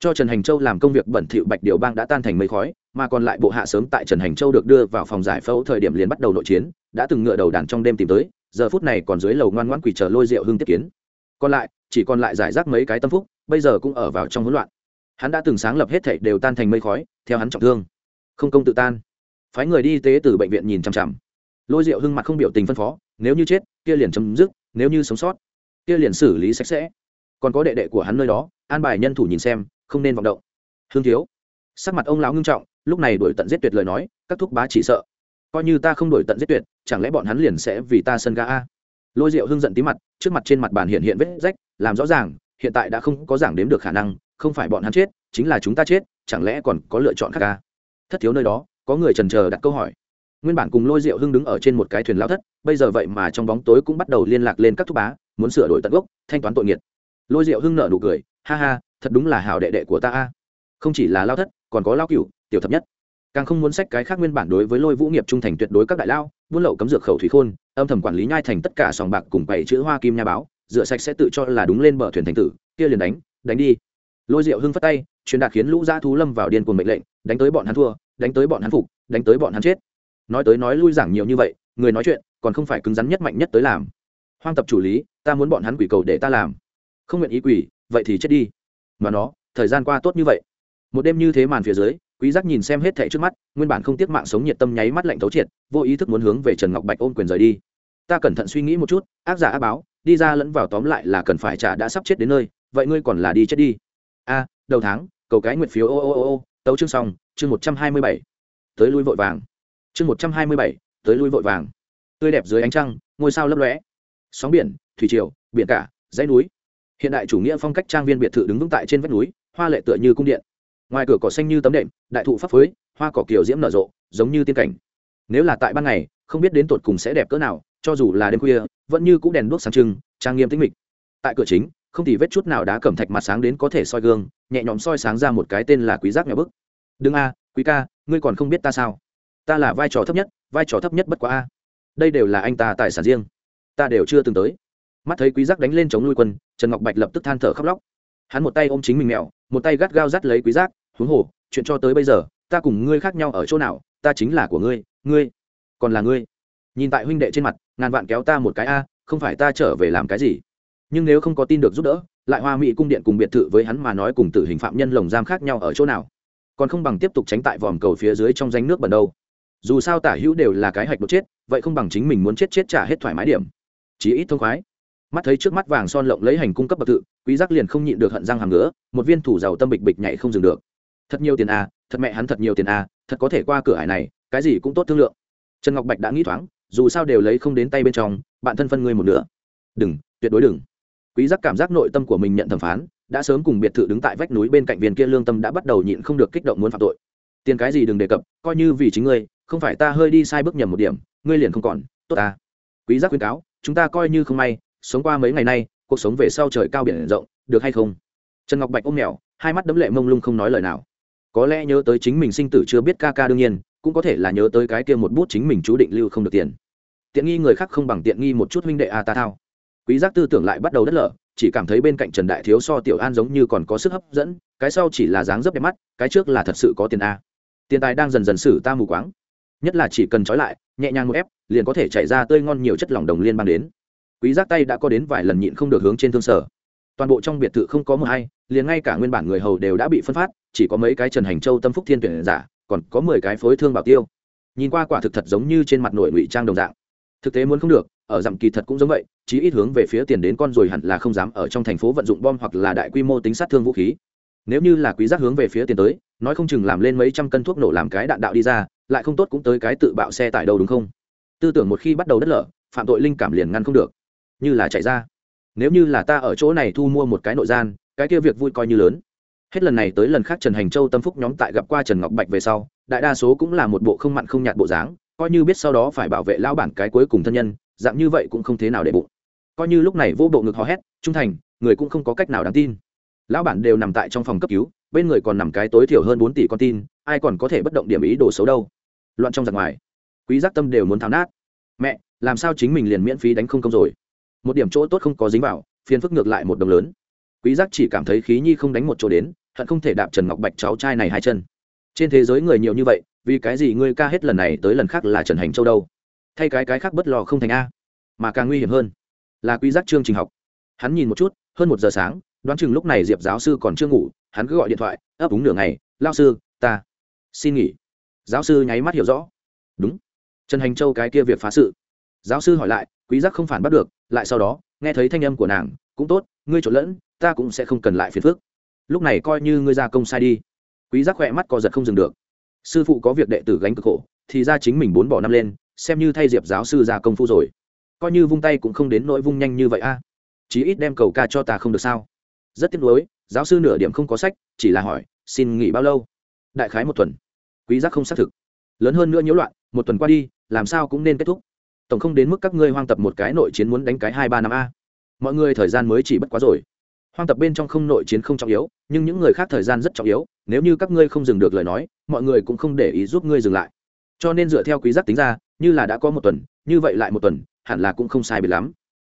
Cho trần hành châu làm công việc bẩn thỉu bạch điều bang đã tan thành mây khói, mà còn lại bộ hạ sớm tại trần hành châu được đưa vào phòng giải phẫu thời điểm liền bắt đầu nội chiến, đã từng ngựa đầu đàn trong đêm tìm tới, giờ phút này còn dưới lầu ngoan ngoãn quỷ chờ lôi rượu hưng tiếp kiến còn lại, chỉ còn lại giải rác mấy cái tâm phúc, bây giờ cũng ở vào trong hỗn loạn. Hắn đã từng sáng lập hết thảy đều tan thành mây khói, theo hắn trọng thương. Không công tự tan. Phái người đi y tế từ bệnh viện nhìn chằm chằm. Lôi rượu hưng mặt không biểu tình phân phó, nếu như chết, kia liền chấm dứt, nếu như sống sót, kia liền xử lý sạch sẽ. Còn có đệ đệ của hắn nơi đó, an bài nhân thủ nhìn xem, không nên vọng động. Hương thiếu. Sắc mặt ông lão ngưng trọng, lúc này đổi tận giết tuyệt lời nói, các thúc bá chỉ sợ. Coi như ta không đổi tận giết tuyệt, chẳng lẽ bọn hắn liền sẽ vì ta sân ga a? Lôi rượu hưng giận tí mặt, trước mặt trên mặt bàn hiện hiện vết rách, làm rõ ràng, hiện tại đã không có giảng đếm được khả năng, không phải bọn hắn chết, chính là chúng ta chết, chẳng lẽ còn có lựa chọn khác ca thất thiếu nơi đó, có người trần chờ đặt câu hỏi. Nguyên bản cùng lôi rượu hưng đứng ở trên một cái thuyền lao thất, bây giờ vậy mà trong bóng tối cũng bắt đầu liên lạc lên các thúc bá, muốn sửa đổi tận gốc, thanh toán tội nghiệt lôi rượu hưng nợ nụ cười, ha ha, thật đúng là hảo đệ đệ của ta a. Không chỉ là lao thất, còn có lao cửu, tiểu thập nhất. Càng không muốn sách cái khác nguyên bản đối với lôi vũ nghiệp trung thành tuyệt đối các đại lao, buôn lậu cấm dược khẩu thủy khôn âm thầm quản lý nhai thành tất cả sòng bạc cùng bảy chữ hoa kim nha báo, rửa sạch sẽ tự cho là đúng lên bờ thuyền thành tử, kia liền đánh đánh đi. Lôi rượu hưng phất tay, truyền đạt khiến lũ gia thú lâm vào điên cuồng mệnh lệnh, đánh tới bọn hắn thua, đánh tới bọn hắn phục, đánh tới bọn hắn chết. Nói tới nói lui giảng nhiều như vậy, người nói chuyện, còn không phải cứng rắn nhất mạnh nhất tới làm. Hoang tập chủ lý, ta muốn bọn hắn quỷ cầu để ta làm. Không nguyện ý quỷ, vậy thì chết đi. Mà nó, thời gian qua tốt như vậy. Một đêm như thế màn phía dưới, quý giác nhìn xem hết thảy trước mắt, nguyên bản không tiếc mạng sống nhiệt tâm nháy mắt lạnh thấu triệt, vô ý thức muốn hướng về trần ngọc bạch ôm quyền rời đi ta cẩn thận suy nghĩ một chút, ác giả ác báo, đi ra lẫn vào tóm lại là cần phải trả đã sắp chết đến nơi, vậy ngươi còn là đi chết đi. A, đầu tháng, cầu cái nguyện phiếu, ô ô ô ô, tấu chương xong, chương một trăm hai mươi bảy. Tới lui vội vàng. Chương một trăm hai mươi bảy, tới lui vội vàng. Tươi đẹp dưới ánh trăng, ngôi sao lấp lóe. Sóng biển, thủy triều, biển cả, dãy núi. Hiện đại chủ nghĩa phong cách trang viên biệt thự đứng vững tại trên vách núi, hoa lệ tựa như cung điện. Ngoài cửa cỏ xanh như tấm đệm, đại thụ pháp phới, hoa cỏ kiều diễm nở rộ, giống như tiên cảnh. Nếu là tại ban ngày, không biết đến tột cùng sẽ đẹp cỡ nào cho dù là đêm khuya, vẫn như cũng đèn đuốc sáng trưng, trang nghiêm tĩnh mịch. Tại cửa chính, không thì vết chút nào đá cẩm thạch mặt sáng đến có thể soi gương, nhẹ nhõm soi sáng ra một cái tên là quý giác nhà bức. Đừng a, quý ca, ngươi còn không biết ta sao? Ta là vai trò thấp nhất, vai trò thấp nhất bất quá a. Đây đều là anh ta tài sản riêng. Ta đều chưa từng tới. Mắt thấy quý giác đánh lên chống nuôi quân, trần ngọc bạch lập tức than thở khóc lóc. Hắn một tay ôm chính mình mèo một tay gắt gao dắt lấy quý giác, huống hồ, chuyện cho tới bây giờ, ta cùng ngươi khác nhau ở chỗ nào, ta chính là của ngươi ngươi còn là ngươi. Nhìn tại huynh đệ trên mặt ngàn vạn kéo ta một cái a, không phải ta trở về làm cái gì. Nhưng nếu không có tin được giúp đỡ, lại hoa mỹ cung điện cùng biệt thự với hắn mà nói cùng tử hình phạm nhân lồng giam khác nhau ở chỗ nào? Còn không bằng tiếp tục tránh tại vòm cầu phía dưới trong danh nước bẩn đâu. Dù sao tả hữu đều là cái hạch đột chết, vậy không bằng chính mình muốn chết chết trả hết thoải mái điểm. Chí ít thông khoái. Mắt thấy trước mắt vàng son lộng lấy hành cung cấp bậc tự quý giác liền không nhịn được hận răng hàm nữa một viên thủ giàu tâm bịch bịch nhảy không dừng được. Thật nhiều tiền à thật mẹ hắn thật nhiều tiền à thật có thể qua cửa hải này, cái gì cũng tốt thương lượng. Trần ngọc bạch đã nghĩ thoáng dù sao đều lấy không đến tay bên trong, bạn thân phân ngươi một nửa. Đừng, tuyệt đối đừng. Quý giác cảm giác nội tâm của mình nhận thẩm phán, đã sớm cùng biệt thự đứng tại vách núi bên cạnh viên kia lương tâm đã bắt đầu nhịn không được kích động muốn phạm tội. Tiền cái gì đừng đề cập, coi như vì chính ngươi, không phải ta hơi đi sai bước nhầm một điểm, ngươi liền không còn, tốt ta. Quý giác khuyên cáo, chúng ta coi như không may, sống qua mấy ngày nay, cuộc sống về sau trời cao biển rộng, được hay không? Trần ngọc bạch ôm mèo hai mắt đấm lệ mông lung không nói lời nào. Có lẽ nhớ tới chính mình sinh tử chưa biết ca ca đương nhiên cũng có thể là nhớ tới cái kia một bút chính mình chú định lưu không được tiền. Tiện nghi người khác không bằng tiện nghi một chút huynh đệ a ta thao. Quý giác tư tưởng lại bắt đầu đất lở, chỉ cảm thấy bên cạnh trần đại thiếu so tiểu an giống như còn có sức hấp dẫn, cái sau chỉ là dáng dấp đẹp mắt, cái trước là thật sự có tiền a. Tiền tài đang dần dần xử ta mù quáng. Nhất là chỉ cần trói lại, nhẹ nhàng một ép, liền có thể chảy ra tươi ngon nhiều chất lỏng đồng liên bang đến. Quý giác tay đã có đến vài lần nhịn không được hướng trên thương sở. Toàn bộ trong biệt thự không có một ai liền ngay cả nguyên bản người hầu đều đã bị phân phát, chỉ có mấy cái trần hành châu tâm phúc thiên tuyển giả còn có mười cái phối thương bảo tiêu. Nhìn qua quả thực thật giống như trên mặt nội ngụy trang đồng dạng. Thực tế muốn không được, ở dặm kỳ thật cũng giống vậy, chí ít hướng về phía tiền đến con rồi hẳn là không dám ở trong thành phố vận dụng bom hoặc là đại quy mô tính sát thương vũ khí. Nếu như là quý giác hướng về phía tiền tới, nói không chừng làm lên mấy trăm cân thuốc nổ làm cái đạn đạo đi ra, lại không tốt cũng tới cái tự bạo xe tải đâu đúng không? Tư tưởng một khi bắt đầu đất lở, phạm tội linh cảm liền ngăn không được. Như là chạy ra. Nếu như là ta ở chỗ này thu mua một cái nội gian, cái kia việc vui coi như lớn hết lần này tới lần khác trần hành châu tâm phúc nhóm tại gặp qua trần ngọc bạch về sau, đại đa số cũng là một bộ không mặn không nhạt bộ dáng, coi như biết sau đó phải bảo vệ lao bản cái cuối cùng thân nhân, dạng như vậy cũng không thế nào để bụng. Coi như lúc này vô bộ ngực hò hét, trung thành, người cũng không có cách nào đáng tin. Lão bản đều nằm tại trong phòng cấp cứu, bên người còn nằm cái tối thiểu hơn bốn tỷ con tin, ai còn có thể bất động điểm ý đồ xấu đâu. Loạn trong giặc ngoài, quý giác tâm đều muốn tháo nát. Mẹ, làm sao chính mình liền miễn phí đánh không công rồi? Một điểm chỗ tốt không có dính vào, phiền phức ngược lại một đồng lớn. Quý giác chỉ cảm thấy khí nhi không đánh một chỗ đến hận không thể đạp trần ngọc bạch cháu trai này hai chân. Trên thế giới người nhiều như vậy, vì cái gì ngươi ca hết lần này tới lần khác là trần hành châu đâu? Thay cái cái khác bất lò không thành a. Mà càng nguy hiểm hơn, là quý giác chương trình học. Hắn nhìn một chút, hơn một giờ sáng, đoán chừng lúc này diệp giáo sư còn chưa ngủ, hắn cứ gọi điện thoại, ấp úng nửa ngày lao sư, ta xin nghỉ. Giáo sư nháy mắt hiểu rõ. Đúng. Trần hành châu cái kia việc phá sự. Giáo sư hỏi lại quý giác không phản bắt được, lại sau đó, nghe thấy thanh âm của nàng, cũng tốt, ngươi trộn lẫn, ta cũng sẽ không cần lại phiền phức lúc này coi như ngươi ra công sai đi. Quý giác khỏe mắt co giật không dừng được. Sư phụ có việc đệ tử gánh cực khổ, thì ra chính mình bốn bỏ năm lên, xem như thay diệp giáo sư ra công phu rồi. Coi như vung tay cũng không đến nỗi vung nhanh như vậy a. Chí ít đem cầu ca cho ta không được sao? Rất tiếc nuối, giáo sư nửa điểm không có sách, chỉ là hỏi, xin nghỉ bao lâu? Đại khái một tuần. Quý giác không xác thực. Lớn hơn nữa nhiễu loạn, một tuần qua đi, làm sao cũng nên kết thúc. Tổng không đến mức các ngươi hoang tập một cái nội chiến muốn đánh cái hai ba năm a. Mọi người thời gian mới chỉ bất quá rồi hoang tập bên trong không nội chiến không trọng yếu, nhưng những người khác thời gian rất trọng yếu, nếu như các ngươi không dừng được lời nói, mọi người cũng không để ý giúp ngươi dừng lại. Cho nên dựa theo quý giác tính ra, như là đã có một tuần, như vậy lại một tuần, hẳn là cũng không sai biệt lắm.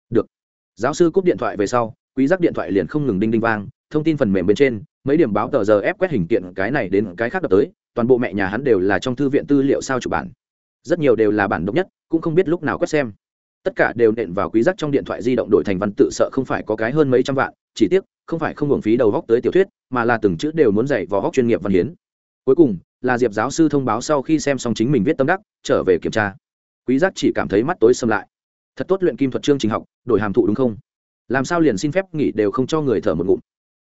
Được. Giáo sư cúp điện thoại về sau, quý giác điện thoại liền không ngừng đinh đinh vang, thông tin phần mềm bên trên, mấy điểm báo tờ giờ ép quét hình kiện cái này đến cái khác đập tới, toàn bộ mẹ nhà hắn đều là trong thư viện tư liệu sao chụp bản. Rất nhiều đều là bản độc nhất, cũng không biết lúc nào quét xem tất cả đều nện vào quý giác trong điện thoại di động đổi thành văn tự sợ không phải có cái hơn mấy trăm vạn, chỉ tiếc, không phải không hưởng phí đầu góc tới tiểu thuyết, mà là từng chữ đều muốn dạy vào góc chuyên nghiệp văn hiến. Cuối cùng, là diệp giáo sư thông báo sau khi xem xong chính mình viết tâm đắc, trở về kiểm tra. Quý giác chỉ cảm thấy mắt tối sầm lại. Thật tốt luyện kim thuật chương trình học, đổi hàm thụ đúng không? Làm sao liền xin phép nghỉ đều không cho người thở một ngụm.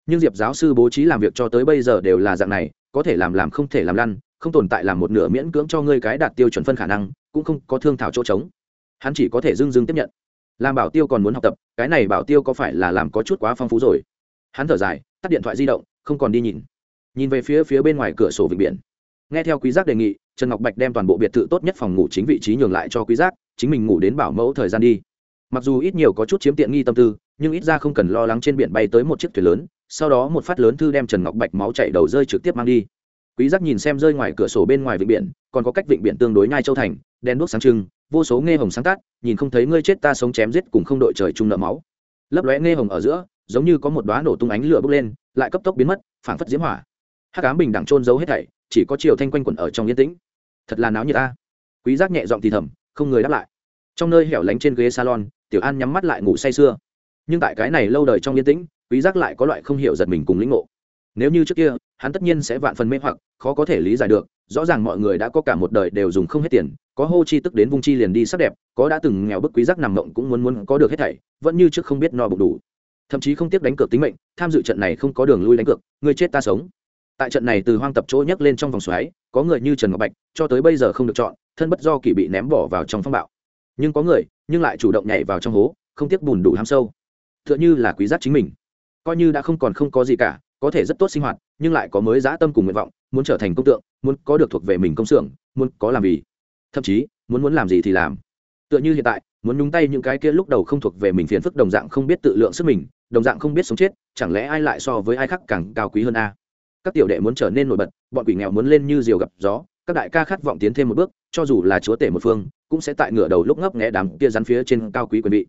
Nhưng diệp giáo sư bố trí làm việc cho tới bây giờ đều là dạng này, có thể làm làm không thể làm lăn, không tồn tại làm một nửa miễn cưỡng cho ngươi cái đạt tiêu chuẩn phân khả năng, cũng không có thương thảo chỗ trống hắn chỉ có thể dưng dưng tiếp nhận. Làm bảo tiêu còn muốn học tập, cái này bảo tiêu có phải là làm có chút quá phong phú rồi? Hắn thở dài, tắt điện thoại di động, không còn đi nhìn. Nhìn về phía phía bên ngoài cửa sổ vịnh biển. Nghe theo quý giác đề nghị, trần ngọc bạch đem toàn bộ biệt thự tốt nhất phòng ngủ chính vị trí nhường lại cho quý giác, chính mình ngủ đến bảo mẫu thời gian đi. Mặc dù ít nhiều có chút chiếm tiện nghi tâm tư, nhưng ít ra không cần lo lắng trên biển bay tới một chiếc thuyền lớn, sau đó một phát lớn thư đem trần ngọc bạch máu chảy đầu rơi trực tiếp mang đi. Quý giác nhìn xem rơi ngoài cửa sổ bên ngoài vịnh biển, còn có cách vịnh biển tương đối nhai châu thành đen đuốc sáng trưng vô số nghe hồng sáng tác nhìn không thấy ngươi chết ta sống chém giết cùng không đội trời chung nợ máu. Lấp lóe nghe hồng ở giữa, giống như có một đóa nổ tung ánh lửa bốc lên, lại cấp tốc biến mất, phảng phất diễm hỏa. Hắc ám bình đẳng trôn giấu hết thảy, chỉ có chiều thanh quanh quẩn ở trong yên tĩnh. Thật là náo nhiệt ta. Quý giác nhẹ giọng thì thầm, không người đáp lại. Trong nơi hẻo lánh trên ghế salon, tiểu an nhắm mắt lại ngủ say sưa. Nhưng tại cái này lâu đời trong yên tĩnh, quý giác lại có loại không hiểu giật mình cùng lĩnh ngộ nếu như trước kia, hắn tất nhiên sẽ vạn phần mê hoặc, khó có thể lý giải được, rõ ràng mọi người đã có cả một đời đều dùng không hết tiền, có hô chi tức đến vung chi liền đi sắc đẹp, có đã từng nghèo bức quý giác nằm mộng cũng muốn muốn có được hết thảy, vẫn như trước không biết no bụng đủ. Thậm chí không tiếc đánh cược tính mệnh, tham dự trận này không có đường lui đánh cược, người chết ta sống. Tại trận này từ hoang tập chỗ nhấc lên trong vòng xoáy, có người như trần ngọc bạch, cho tới bây giờ không được chọn, thân bất do kỳ bị ném bỏ vào trong phong bạo. Nhưng có người, nhưng lại chủ động nhảy vào trong hố, không tiếc bùn đủ ham sâu. Tựa như là quý giác chính mình. Coi như đã không còn không có gì cả có thể rất tốt sinh hoạt, nhưng lại có mới dã tâm cùng nguyện vọng, muốn trở thành công tượng, muốn có được thuộc về mình công xưởng, muốn có làm gì. Thậm chí, muốn muốn làm gì thì làm. Tựa như hiện tại, muốn nhúng tay những cái kia lúc đầu không thuộc về mình phiền phức đồng dạng không biết tự lượng sức mình, đồng dạng không biết sống chết, chẳng lẽ ai lại so với ai khác càng cao quý hơn a? Các tiểu đệ muốn trở nên nổi bật, bọn quỷ nghèo muốn lên như diều gặp gió, các đại ca khát vọng tiến thêm một bước, cho dù là chúa tể một phương, cũng sẽ tại ngửa đầu lúc ngấp nghẽ đám kia rắn phía trên cao quý quyền vị.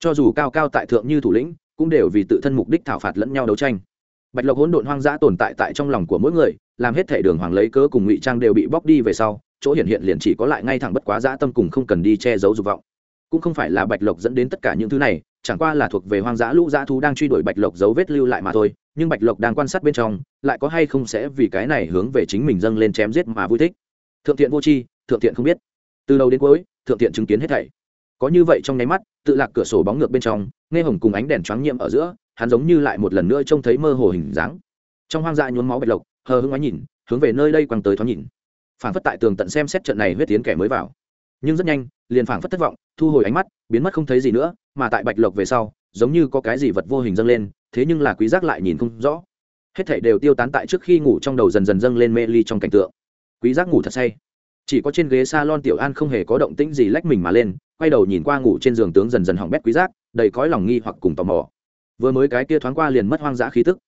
Cho dù cao cao tại thượng như thủ lĩnh, cũng đều vì tự thân mục đích thảo phạt lẫn nhau đấu tranh bạch lộc hỗn độn hoang dã tồn tại tại trong lòng của mỗi người, làm hết thể đường hoàng lấy cớ cùng ngụy trang đều bị bóc đi về sau, chỗ hiện hiện liền chỉ có lại ngay thẳng bất quá dã tâm cùng không cần đi che giấu dục vọng. Cũng không phải là bạch lộc dẫn đến tất cả những thứ này, chẳng qua là thuộc về hoang dã lũ dã thú đang truy đuổi bạch lộc dấu vết lưu lại mà thôi, nhưng bạch lộc đang quan sát bên trong, lại có hay không sẽ vì cái này hướng về chính mình dâng lên chém giết mà vui thích. Thượng thiện vô tri, thượng thiện không biết. Từ đầu đến cuối, thượng thiện chứng kiến hết thảy. Có như vậy trong nháy mắt, tự lạc cửa sổ bóng ngược bên trong, nghe hồng cùng ánh đèn choáng nhiễm ở giữa hắn giống như lại một lần nữa trông thấy mơ hồ hình dáng. Trong hoang dã nhuốm máu bạch lộc, hờ hững ngoái nhìn, hướng về nơi đây quăng tới thoáng nhìn. Phản phất tại tường tận xem xét trận này huyết tiến kẻ mới vào. Nhưng rất nhanh, liền phảng phất thất vọng, thu hồi ánh mắt, biến mất không thấy gì nữa, mà tại bạch lộc về sau, giống như có cái gì vật vô hình dâng lên, thế nhưng là quý giác lại nhìn không rõ. Hết thảy đều tiêu tán tại trước khi ngủ trong đầu dần dần dâng lên mê ly trong cảnh tượng. Quý giác ngủ thật say. Chỉ có trên ghế salon tiểu an không hề có động tĩnh gì lách mình mà lên, quay đầu nhìn qua ngủ trên giường tướng dần dần hỏng bét quý giác, đầy cõi lòng nghi hoặc cùng tò mò vừa mới cái kia thoáng qua liền mất hoang dã khí tức.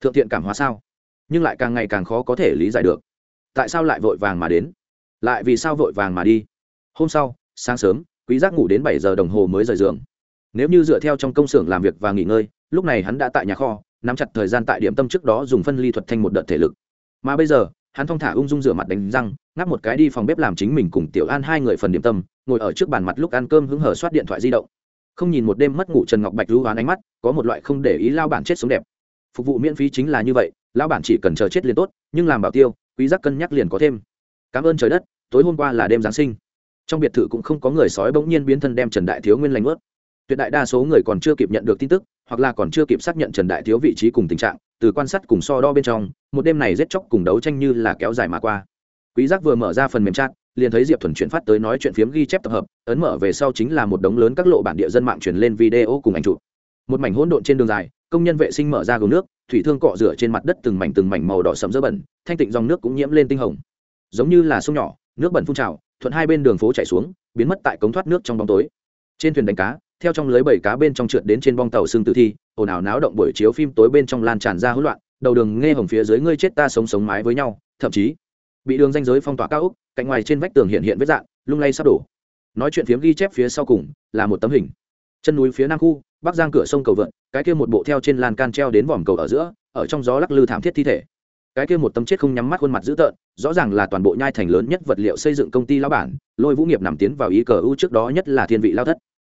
Thượng thiện cảm hóa sao? Nhưng lại càng ngày càng khó có thể lý giải được. Tại sao lại vội vàng mà đến? Lại vì sao vội vàng mà đi? Hôm sau, sáng sớm, quý giác ngủ đến bảy giờ đồng hồ mới rời giường. Nếu như dựa theo trong công xưởng làm việc và nghỉ ngơi, lúc này hắn đã tại nhà kho, nắm chặt thời gian tại điểm tâm trước đó dùng phân ly thuật thanh một đợt thể lực. Mà bây giờ, hắn thong thả ung dung rửa mặt đánh răng, ngáp một cái đi phòng bếp làm chính mình cùng tiểu an hai người phần điểm tâm, ngồi ở trước bàn mặt lúc ăn cơm hứng hở soát điện thoại di động không nhìn một đêm mất ngủ trần ngọc bạch lưu hoán ánh mắt, có một loại không để ý lao bản chết sống đẹp. Phục vụ miễn phí chính là như vậy, lao bản chỉ cần chờ chết liền tốt, nhưng làm bảo tiêu, quý giác cân nhắc liền có thêm. Cảm ơn trời đất, tối hôm qua là đêm giáng sinh. Trong biệt thự cũng không có người sói bỗng nhiên biến thân đem trần đại thiếu nguyên lành ướt tuyệt đại đa số người còn chưa kịp nhận được tin tức, hoặc là còn chưa kịp xác nhận trần đại thiếu vị trí cùng tình trạng, từ quan sát cùng so đo bên trong, một đêm này giết chóc cùng đấu tranh như là kéo dài mà qua. Quý giác vừa mở ra phần mềm chat liền thấy diệp thuần chuyển phát tới nói chuyện phiếm ghi chép tập hợp, ấn mở về sau chính là một đống lớn các lộ bản địa dân mạng truyền lên video cùng ảnh chụp. Một mảnh hỗn độn trên đường dài, công nhân vệ sinh mở ra gồm nước, thủy thương cọ rửa trên mặt đất từng mảnh từng mảnh màu đỏ sẫm dơ bẩn, thanh tịnh dòng nước cũng nhiễm lên tinh hồng. Giống như là sông nhỏ, nước bẩn phun trào, thuận hai bên đường phố chảy xuống, biến mất tại cống thoát nước trong bóng tối. Trên thuyền đánh cá, theo trong lưới bảy cá bên trong trượt đến trên bong tàu xương tử thi, ồn ào náo động buổi chiếu phim tối bên trong lan tràn ra hỗn loạn, đầu đường nghe hồng phía dưới ngươi chết ta sống sống mái với nhau, thậm chí bị đường danh giới phong tỏa cao úc, cạnh ngoài trên vách tường hiện hiện vết dạng, lung lay sắp đổ. Nói chuyện phiếm ghi chép phía sau cùng, là một tấm hình. Chân núi phía nam khu, bắc giang cửa sông cầu vượn, cái kia một bộ theo trên lan can treo đến vòm cầu ở giữa, ở trong gió lắc lư thảm thiết thi thể. Cái kia một tấm chết không nhắm mắt khuôn mặt dữ tợn, rõ ràng là toàn bộ nhai thành lớn nhất vật liệu xây dựng công ty lao bản, lôi vũ nghiệp nằm tiến vào ý cờ ưu trước đó nhất là thiên vị lao thất.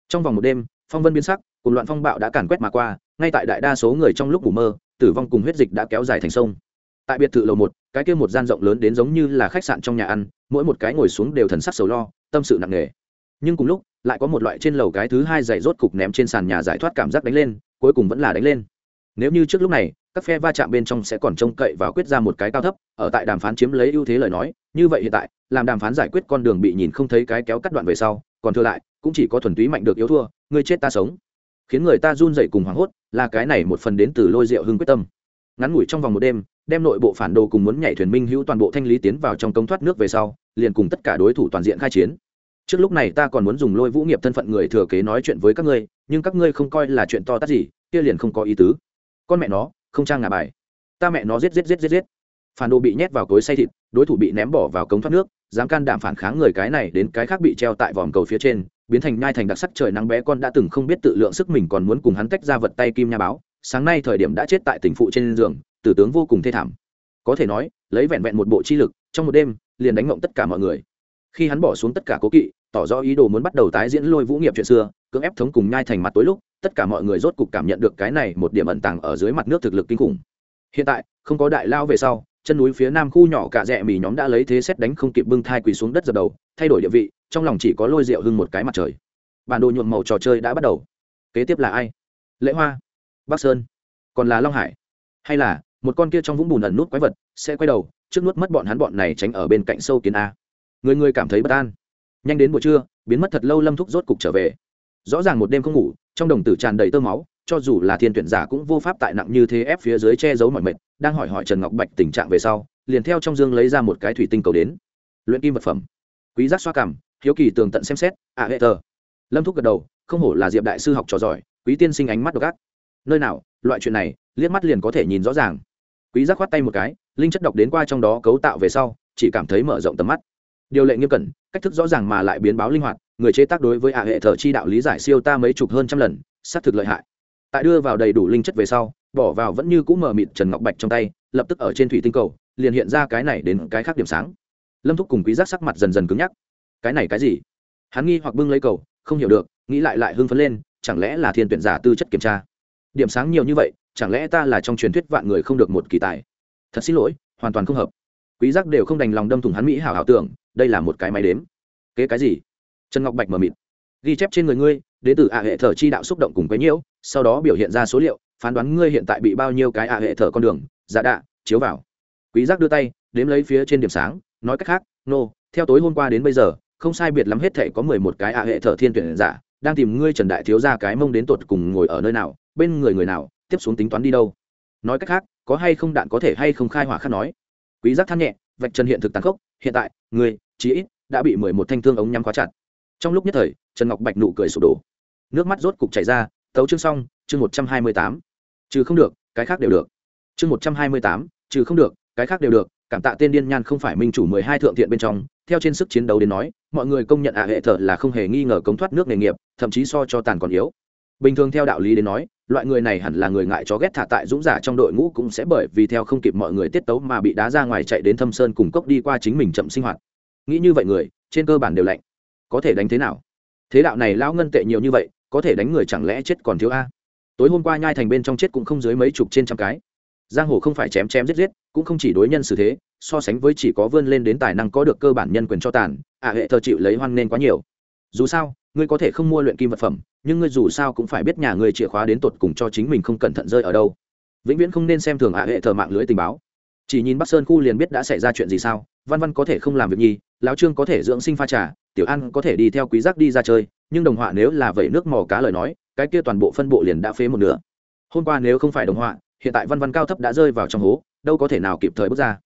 Trong vòng một đêm, phong vân biến sắc, cùng loạn phong bạo đã càn quét mà qua, ngay tại đại đa số người trong lúc ngủ mơ, tử vong cùng huyết dịch đã kéo dài thành sông tại biệt thự lầu một, cái kia một gian rộng lớn đến giống như là khách sạn trong nhà ăn, mỗi một cái ngồi xuống đều thần sắc sầu lo, tâm sự nặng nề. Nhưng cùng lúc, lại có một loại trên lầu cái thứ hai dày rốt cục ném trên sàn nhà giải thoát cảm giác đánh lên, cuối cùng vẫn là đánh lên. Nếu như trước lúc này, các phe va chạm bên trong sẽ còn trông cậy và quyết ra một cái cao thấp, ở tại đàm phán chiếm lấy ưu thế lời nói, như vậy hiện tại, làm đàm phán giải quyết con đường bị nhìn không thấy cái kéo cắt đoạn về sau, còn thừa lại, cũng chỉ có thuần túy mạnh được yếu thua, ngươi chết ta sống. Khiến người ta run dậy cùng hoảng hốt, là cái này một phần đến từ lôi rượu hưng quyết tâm. Ngắn ngủi trong vòng một đêm đem nội bộ phản đồ cùng muốn nhảy thuyền minh hữu toàn bộ thanh lý tiến vào trong công thoát nước về sau, liền cùng tất cả đối thủ toàn diện khai chiến. Trước lúc này ta còn muốn dùng lôi vũ nghiệp thân phận người thừa kế nói chuyện với các ngươi, nhưng các ngươi không coi là chuyện to tát gì, kia liền không có ý tứ. Con mẹ nó, không trang ngà bài. Ta mẹ nó giết giết giết giết giết. Phản đồ bị nhét vào cối say thịt, đối thủ bị ném bỏ vào cống thoát nước, dám can đảm phản kháng người cái này đến cái khác bị treo tại vòm cầu phía trên, biến thành nhai thành đặc sắc trời nắng bé con đã từng không biết tự lượng sức mình còn muốn cùng hắn tách ra vật tay kim nha báo. Sáng nay thời điểm đã chết tại tỉnh phụ trên giường tử tướng vô cùng thê thảm. Có thể nói, lấy vẹn vẹn một bộ chi lực, trong một đêm, liền đánh ngộng tất cả mọi người. Khi hắn bỏ xuống tất cả cố kỵ, tỏ rõ ý đồ muốn bắt đầu tái diễn lôi vũ nghiệp chuyện xưa, cưỡng ép thống cùng nhai thành mặt tối lúc, tất cả mọi người rốt cục cảm nhận được cái này một điểm ẩn tàng ở dưới mặt nước thực lực kinh khủng. Hiện tại, không có đại lao về sau, chân núi phía nam khu nhỏ cả rẽ mì nhóm đã lấy thế xét đánh không kịp bưng thai quỳ xuống đất dập đầu, thay đổi địa vị, trong lòng chỉ có lôi rượu hưng một cái mặt trời. Bản đồ nhuộm màu trò chơi đã bắt đầu. Kế tiếp là ai? Lễ hoa, bắc sơn, còn là long hải, hay là một con kia trong vũng bùn ẩn nút quái vật sẽ quay đầu trước nuốt mất bọn hắn bọn này tránh ở bên cạnh sâu kiến a. Người người cảm thấy bất an. Nhanh đến buổi trưa biến mất thật lâu lâm thúc rốt cục trở về. Rõ ràng một đêm không ngủ trong đồng tử tràn đầy tơ máu cho dù là thiên tuyển giả cũng vô pháp tại nặng như thế ép phía dưới che giấu mọi mệt đang hỏi hỏi trần ngọc bạch tình trạng về sau liền theo trong dương lấy ra một cái thủy tinh cầu đến. Luyện kim vật phẩm. Quý giác xoa cảm, hiếu kỳ tường tận xem xét à hệ tờ. Lâm thúc gật đầu không hổ là diệp đại sư học trò giỏi quý tiên sinh ánh mắt độc ác. Nơi nào loại chuyện này liếc mắt liền có thể nhìn rõ ràng quý giác khoát tay một cái, linh chất đọc đến qua trong đó cấu tạo về sau, chỉ cảm thấy mở rộng tầm mắt. Điều lệ nghiêm cẩn, cách thức rõ ràng mà lại biến báo linh hoạt, người chế tác đối với ả hệ thờ chi đạo lý giải siêu ta mấy chục hơn trăm lần, xác thực lợi hại. Tại đưa vào đầy đủ linh chất về sau, bỏ vào vẫn như cũ mở mịt trần ngọc bạch trong tay, lập tức ở trên thủy tinh cầu, liền hiện ra cái này đến cái khác điểm sáng. Lâm thúc cùng quý giác sắc mặt dần dần cứng nhắc. Cái này cái gì? Hắn nghi hoặc bưng lấy cầu, không hiểu được, nghĩ lại lại hưng phấn lên, chẳng lẽ là thiên tuyển giả tư chất kiểm tra? Điểm sáng nhiều như vậy chẳng lẽ ta là trong truyền thuyết vạn người không được một kỳ tài? Thật xin lỗi hoàn toàn không hợp. Quý giác đều không đành lòng đâm thủng hắn mỹ hảo hảo tưởng đây là một cái máy đếm. Kế cái gì? Trần ngọc bạch mở mịt. Ghi chép trên người ngươi đến từ ạ hệ thở chi đạo xúc động cùng quấy nhiễu sau đó biểu hiện ra số liệu phán đoán ngươi hiện tại bị bao nhiêu cái ạ hệ thở con đường giả đạ chiếu vào. Quý giác đưa tay đếm lấy phía trên điểm sáng nói cách khác nô、no, theo tối hôm qua đến bây giờ không sai biệt lắm hết thể có mười một cái ạ hệ thở thiên tuyển giả đang tìm ngươi trần đại thiếu ra cái mông đến tột cùng ngồi ở nơi nào bên người người nào tiếp xuống tính toán đi đâu? Nói cách khác có hay không đạn có thể hay không khai hỏa khác nói. Quý giác than nhẹ vạch trần hiện thực tàn khốc hiện tại người, chí ít đã bị mười một thanh thương ống nhắm khóa chặt. Trong lúc nhất thời trần ngọc bạch nụ cười sụp đổ. Nước mắt rốt cục chảy ra tấu chương xong chương một trăm hai mươi tám. Trừ không được cái khác đều được. Chương một trăm hai mươi tám trừ không được cái khác đều được cảm tạ tên điên nhan không phải minh chủ mười hai thượng thiện bên trong theo trên sức chiến đấu đến nói mọi người công nhận ạ hệ thờ là không hề nghi ngờ cống thoát nước nghề nghiệp thậm chí so cho tàn còn yếu bình thường theo đạo lý đến nói, loại người này hẳn là người ngại chó ghét thả tại dũng giả trong đội ngũ cũng sẽ bởi vì theo không kịp mọi người tiết tấu mà bị đá ra ngoài chạy đến thâm sơn cùng cốc đi qua chính mình chậm sinh hoạt. Nghĩ như vậy người, trên cơ bản đều lạnh. Có thể đánh thế nào? Thế đạo này lão ngân tệ nhiều như vậy, có thể đánh người chẳng lẽ chết còn thiếu a? Tối hôm qua nhai thành bên trong chết cũng không dưới mấy chục trên trăm cái. Giang hồ không phải chém chém giết giết, cũng không chỉ đối nhân xử thế, so sánh với chỉ có vươn lên đến tài năng có được cơ bản nhân quyền cho tàn ả hệ thờ chịu lấy hoan nên quá nhiều. Dù sao ngươi có thể không mua luyện kim vật phẩm, nhưng ngươi dù sao cũng phải biết nhà ngươi chìa khóa đến tột cùng cho chính mình không cẩn thận rơi ở đâu. Vĩnh viễn không nên xem thường ả hệ thờ mạng lưới tình báo. Chỉ nhìn bắc sơn khu liền biết đã xảy ra chuyện gì sao, văn văn có thể không làm việc nhi, lão trương có thể dưỡng sinh pha trà, tiểu an có thể đi theo quý giác đi ra chơi, nhưng đồng họa nếu là vẩy nước mò cá lời nói, cái kia toàn bộ phân bộ liền đã phế một nửa. Hôm qua nếu không phải đồng họa, hiện tại văn văn cao thấp đã rơi vào trong hố, đâu có thể nào kịp thời bước ra.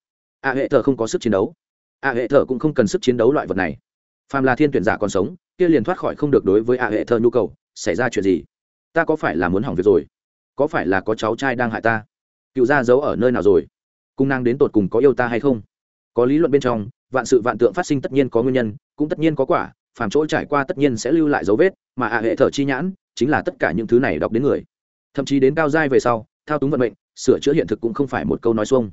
A hệ thờ không có sức chiến đấu. A hệ thờ cũng không cần sức chiến đấu loại vật này phàm là thiên tuyển giả còn sống, kia liền thoát khỏi không được đối với a hệ thơ nhu cầu, xảy ra chuyện gì? Ta có phải là muốn hỏng việc rồi? Có phải là có cháu trai đang hại ta? Cựu gia giấu ở nơi nào rồi? Cung năng đến tột cùng có yêu ta hay không? Có lý luận bên trong, vạn sự vạn tượng phát sinh tất nhiên có nguyên nhân, cũng tất nhiên có quả, phàm chỗ trải qua tất nhiên sẽ lưu lại dấu vết, mà a hệ thở chi nhãn chính là tất cả những thứ này đọc đến người. Thậm chí đến cao giai về sau, thao túng vận mệnh, sửa chữa hiện thực cũng không phải một câu nói xuông.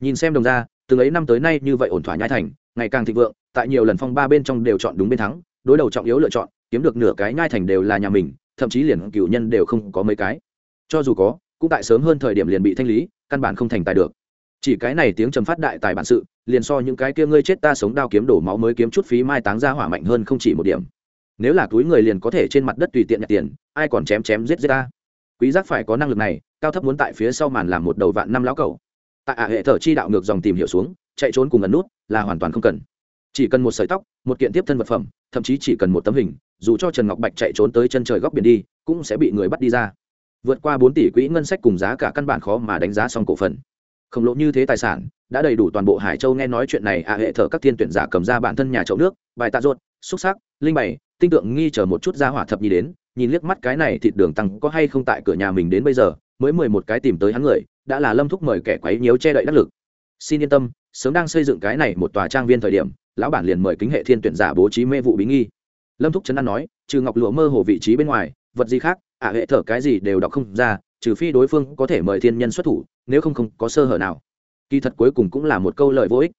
Nhìn xem đồng ra từng ấy năm tới nay như vậy ổn thỏa nhai thành ngày càng thịnh vượng, tại nhiều lần phong ba bên trong đều chọn đúng bên thắng, đối đầu trọng yếu lựa chọn, kiếm được nửa cái nhai thành đều là nhà mình, thậm chí liền cựu nhân đều không có mấy cái. Cho dù có, cũng tại sớm hơn thời điểm liền bị thanh lý, căn bản không thành tài được. Chỉ cái này tiếng trầm phát đại tài bản sự, liền so những cái kia ngươi chết ta sống đao kiếm đổ máu mới kiếm chút phí mai táng ra hỏa mạnh hơn không chỉ một điểm. Nếu là túi người liền có thể trên mặt đất tùy tiện nhặt tiền, ai còn chém chém giết giết ta? Quý giác phải có năng lực này, cao thấp muốn tại phía sau màn làm một đầu vạn năm lão cầu tại ả hệ thở chi đạo ngược dòng tìm hiểu xuống chạy trốn cùng ẩn nút là hoàn toàn không cần. Chỉ cần một sợi tóc, một kiện tiếp thân vật phẩm, thậm chí chỉ cần một tấm hình, dù cho trần ngọc bạch chạy trốn tới chân trời góc biển đi, cũng sẽ bị người bắt đi ra. Vượt qua bốn tỷ quỹ ngân sách cùng giá cả căn bản khó mà đánh giá xong cổ phần. Khổng lồ như thế tài sản, đã đầy đủ toàn bộ hải châu nghe nói chuyện này à hệ thở các thiên tuyển giả cầm ra bản thân nhà chậu nước, bài tạ ruột, xúc sắc, linh bày, tinh tượng nghi chờ một chút ra hỏa thập nhi đến, nhìn liếc mắt cái này thịt đường tăng có hay không tại cửa nhà mình đến bây giờ, mới mười một cái tìm tới hắn người, đã là lâm thúc mời kẻ quấy nhiễu che đậy đắc lực. Xin yên tâm sớm đang xây dựng cái này một tòa trang viên thời điểm, lão bản liền mời kính hệ thiên tuyển giả bố trí mê vụ bí nghi. Lâm thúc trấn an nói, trừ ngọc lụa mơ hồ vị trí bên ngoài, vật gì khác ả hệ thở cái gì đều đọc không ra, trừ phi đối phương có thể mời thiên nhân xuất thủ, nếu không không có sơ hở nào. Kỳ thật cuối cùng cũng là một câu lời vô ích.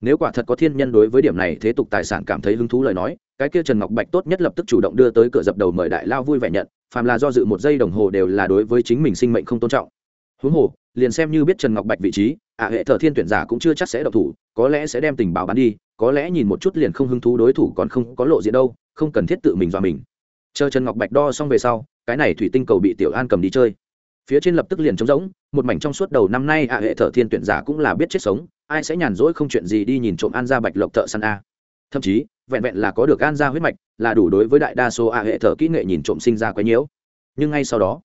Nếu quả thật có thiên nhân đối với điểm này thế tục tài sản cảm thấy hứng thú lời nói, cái kia trần ngọc bạch tốt nhất lập tức chủ động đưa tới cửa dập đầu mời đại lao vui vẻ nhận, phàm là do dự một giây đồng hồ đều là đối với chính mình sinh mệnh không tôn trọng huống hồ, liền xem như biết trần ngọc bạch vị trí ả hệ thờ thiên tuyển giả cũng chưa chắc sẽ độc thủ, có lẽ sẽ đem tình báo bán đi, có lẽ nhìn một chút liền không hứng thú đối thủ còn không có lộ diện đâu, không cần thiết tự mình dọa mình. Chờ trần ngọc bạch đo xong về sau, cái này thủy tinh cầu bị tiểu an cầm đi chơi. Phía trên lập tức liền trống rỗng, một mảnh trong suốt đầu năm nay ả hệ thờ thiên tuyển giả cũng là biết chết sống, ai sẽ nhàn rỗi không chuyện gì đi nhìn trộm an ra bạch lộc thợ săn a. Thậm chí, vẹn vẹn là có được an ra huyết mạch, là đủ đối với đại đa số ả hệ thờ kỹ nghệ nhìn trộm sinh ra quấy nhiễu. Nhưng ngay sau đó,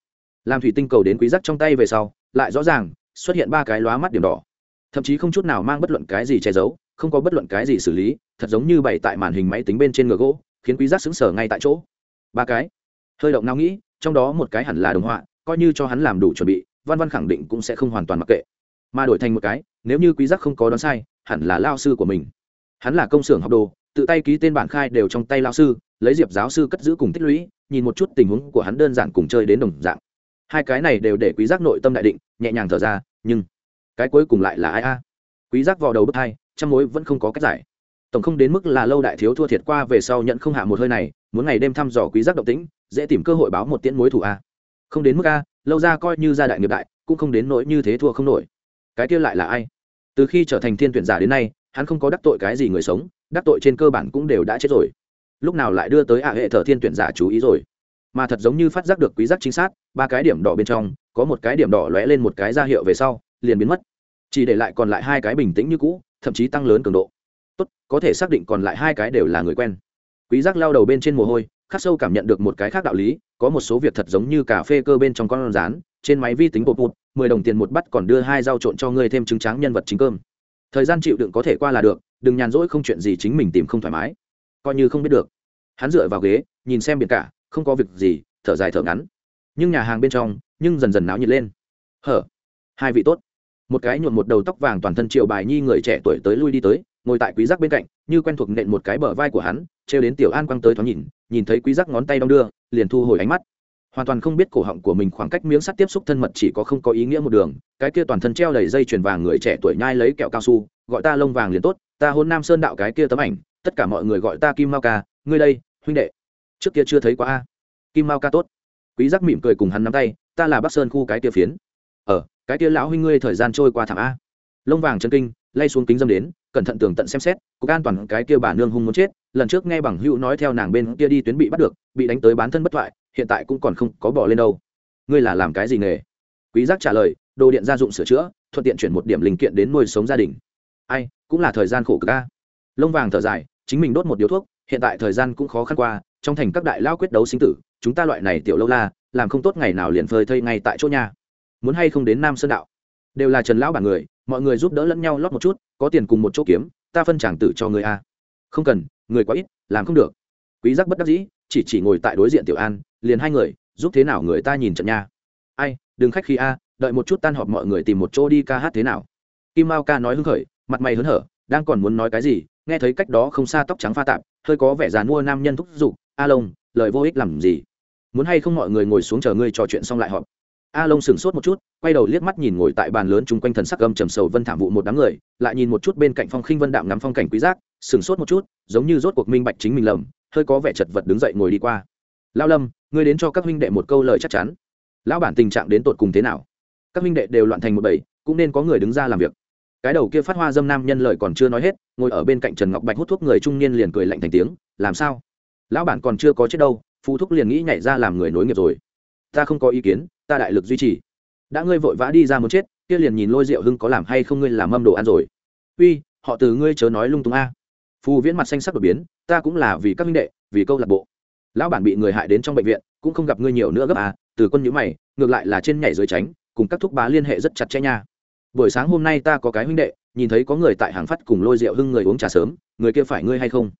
làm thủy tinh cầu đến quý giác trong tay về sau lại rõ ràng xuất hiện ba cái lóa mắt điểm đỏ. Thậm chí không chút nào mang bất luận cái gì che giấu, không có bất luận cái gì xử lý, thật giống như bày tại màn hình máy tính bên trên ngựa gỗ, khiến quý giác xứng sở ngay tại chỗ. Ba cái. Hơi động nào nghĩ, trong đó một cái hẳn là đồng họa, coi như cho hắn làm đủ chuẩn bị, văn văn khẳng định cũng sẽ không hoàn toàn mặc kệ. Mà đổi thành một cái, nếu như quý giác không có đoán sai, hẳn là lao sư của mình. Hắn là công xưởng học đồ, tự tay ký tên bản khai đều trong tay lao sư, lấy diệp giáo sư cất giữ cùng tích lũy, nhìn một chút tình huống của hắn đơn giản cùng chơi đến đồng dạng hai cái này đều để quý giác nội tâm đại định, nhẹ nhàng thở ra, nhưng cái cuối cùng lại là ai a? Quý giác vào đầu bước hai, trăm mối vẫn không có cách giải. Tổng không đến mức là lâu đại thiếu thua thiệt qua về sau nhận không hạ một hơi này, muốn ngày đêm thăm dò quý giác động tĩnh, dễ tìm cơ hội báo một tiễn mối thủ a. Không đến mức a, lâu ra coi như gia đại nghiệp đại, cũng không đến nỗi như thế thua không nổi. Cái kia lại là ai? Từ khi trở thành thiên tuyển giả đến nay, hắn không có đắc tội cái gì người sống, đắc tội trên cơ bản cũng đều đã chết rồi. Lúc nào lại đưa tới ạ hệ thờ thiên tuyển giả chú ý rồi? Mà thật giống như phát giác được quý giác chính xác, ba cái điểm đỏ bên trong, có một cái điểm đỏ lóe lên một cái ra hiệu về sau, liền biến mất. Chỉ để lại còn lại hai cái bình tĩnh như cũ, thậm chí tăng lớn cường độ. Tốt, có thể xác định còn lại hai cái đều là người quen. Quý giác lao đầu bên trên mồ hôi, khắc sâu cảm nhận được một cái khác đạo lý, có một số việc thật giống như cà phê cơ bên trong con rán, trên máy vi tính bột bột, mười đồng tiền một bắt còn đưa hai rau trộn cho ngươi thêm trứng tráng nhân vật chính cơm. Thời gian chịu đựng có thể qua là được, đừng nhàn rỗi không chuyện gì chính mình tìm không thoải mái. Coi như không biết được. Hắn dựa vào ghế, nhìn xem biển cả không có việc gì, thở dài thở ngắn. Nhưng nhà hàng bên trong, nhưng dần dần náo nhiệt lên. Hở, hai vị tốt. Một cái nhuộm một đầu tóc vàng toàn thân triệu bài nhi người trẻ tuổi tới lui đi tới, ngồi tại quý giác bên cạnh, như quen thuộc nện một cái bờ vai của hắn treo đến tiểu an quăng tới thoáng nhìn nhìn thấy quý giác ngón tay đong đưa, liền thu hồi ánh mắt. Hoàn toàn không biết cổ họng của mình khoảng cách miếng sắt tiếp xúc thân mật chỉ có không có ý nghĩa một đường, cái kia toàn thân treo đầy dây chuyền vàng người trẻ tuổi nhai lấy kẹo cao su, gọi ta lông vàng liền tốt, ta hôn nam sơn đạo cái kia tấm ảnh, tất cả mọi người gọi ta kim mao ca, ngươi đây, huynh đệ trước kia chưa thấy quá a. Kim mao ca tốt. Quý giác mỉm cười cùng hắn nắm tay, ta là bắc sơn khu cái kia phiến. Ờ cái kia lão huynh ngươi thời gian trôi qua thảm a. Lông vàng chân kinh, lay xuống kính dâm đến, cẩn thận tường tận xem xét, cục an toàn cái kia bà nương hung muốn chết, lần trước nghe bằng hữu nói theo nàng bên kia đi tuyến bị bắt được, bị đánh tới bán thân bất thoại, hiện tại cũng còn không có bỏ lên đâu. Ngươi là làm cái gì nghề? Quý giác trả lời, đồ điện gia dụng sửa chữa, thuận tiện chuyển một điểm linh kiện đến nuôi sống gia đình. Ai, cũng là thời gian khổ cực a. Lông vàng thở dài, chính mình đốt một điếu thuốc, hiện tại thời gian cũng khó khăn qua trong thành các đại lao quyết đấu sinh tử, chúng ta loại này tiểu lâu la, làm không tốt ngày nào liền phơi thây ngay tại chỗ nhà muốn hay không đến nam sơn đạo? Đều là trần lão bản người, mọi người giúp đỡ lẫn nhau lót một chút, có tiền cùng một chỗ kiếm, ta phân tràng tử cho người a. Không cần, người quá ít, làm không được. Quý giác bất đắc dĩ, chỉ chỉ ngồi tại đối diện tiểu an, liền hai người, giúp thế nào người ta nhìn trận nha. Ai, đừng khách khí a, đợi một chút tan họp mọi người tìm một chỗ đi ca hát thế nào. Kim mao ca nói hứng khởi, mặt mày hớn hở, đang còn muốn nói cái gì, nghe thấy cách đó không xa tóc trắng pha tạp, hơi có vẻ già mua nam nhân thúc giục a lông lời vô ích làm gì? Muốn hay không mọi người ngồi xuống chờ ngươi trò chuyện xong lại họp? A lông sửng sốt một chút, quay đầu liếc mắt nhìn ngồi tại bàn lớn chung quanh thần sắc gầm trầm sầu vân thảm vụ một đám người, lại nhìn một chút bên cạnh phong khinh vân đạm ngắm phong cảnh quý giác, sửng sốt một chút, giống như rốt cuộc minh bạch chính mình lầm, hơi có vẻ chật vật đứng dậy ngồi đi qua. Lao lâm, ngươi đến cho các huynh đệ một câu lời chắc chắn. Lão bản tình trạng đến tột cùng thế nào? Các huynh đệ đều loạn thành một bầy, cũng nên có người đứng ra làm việc. Cái đầu kia phát hoa dâm nam nhân lời còn chưa nói hết, ngồi ở bên cạnh trần ngọc bạch hút thuốc người trung niên liền cười lạnh thành tiếng, làm sao? Lão bản còn chưa có chết đâu, phú thúc liền nghĩ nhảy ra làm người nối nghiệp rồi. Ta không có ý kiến, ta đại lực duy trì. Đã ngươi vội vã đi ra muốn chết, kia liền nhìn lôi rượu hưng có làm hay không ngươi làm mâm đồ ăn rồi. Uy, họ từ ngươi chớ nói lung tung a. Phù viễn mặt xanh sắc đột biến, ta cũng là vì các minh đệ, vì câu lạc bộ. Lão bản bị người hại đến trong bệnh viện, cũng không gặp ngươi nhiều nữa gấp à từ quân nhữ mày, ngược lại là trên nhảy dưới tránh, cùng các thúc bá liên hệ rất chặt chẽ nha. Buổi sáng hôm nay ta có cái huynh đệ, nhìn thấy có người tại hàng phát cùng lôi rượu hưng người uống trà sớm, người kia phải ngươi hay không?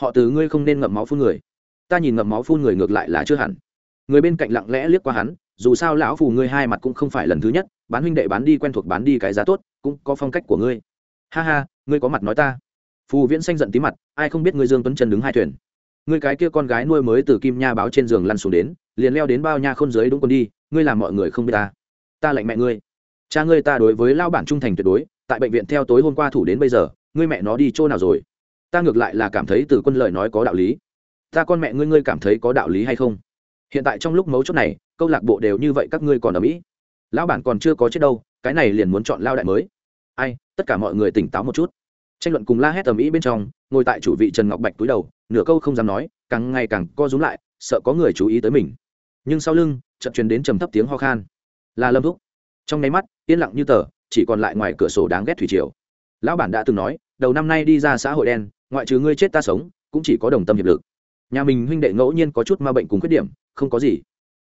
Họ từ ngươi không nên ngậm máu phun người. Ta nhìn ngậm máu phun người ngược lại là chưa hẳn. Người bên cạnh lặng lẽ liếc qua hắn, dù sao lão phù ngươi hai mặt cũng không phải lần thứ nhất, bán huynh đệ bán đi quen thuộc bán đi cái giá tốt, cũng có phong cách của ngươi. Ha ha, ngươi có mặt nói ta. Phù viễn xanh giận tí mặt, ai không biết ngươi dương tuấn chân đứng hai thuyền. Ngươi cái kia con gái nuôi mới từ kim nha báo trên giường lăn xuống đến, liền leo đến bao nha khôn dưới đúng con đi, ngươi làm mọi người không biết ta. Ta lạnh mẹ ngươi. Cha ngươi ta đối với lao bản trung thành tuyệt đối, tại bệnh viện theo tối hôm qua thủ đến bây giờ, ngươi mẹ nó đi chỗ nào rồi? Ta ngược lại là cảm thấy từ quân lời nói có đạo lý. Ta con mẹ ngươi ngươi cảm thấy có đạo lý hay không? Hiện tại trong lúc mấu chốt này, câu lạc bộ đều như vậy, các ngươi còn ở mỹ? Lão bản còn chưa có chết đâu, cái này liền muốn chọn lao đại mới. Ai, tất cả mọi người tỉnh táo một chút. Tranh luận cùng la hét tầm ý bên trong, ngồi tại chủ vị trần ngọc bạch túi đầu, nửa câu không dám nói, càng ngày càng co rúm lại, sợ có người chú ý tới mình. Nhưng sau lưng, chợt truyền đến trầm thấp tiếng ho khan. Là lâm thúc. Trong nháy mắt, yên lặng như tờ, chỉ còn lại ngoài cửa sổ đáng ghét thủy triều. Lão bản đã từng nói, đầu năm nay đi ra xã hội đen ngoại trừ ngươi chết ta sống, cũng chỉ có đồng tâm hiệp lực. Nhà mình huynh đệ ngẫu nhiên có chút ma bệnh cùng khuyết điểm, không có gì.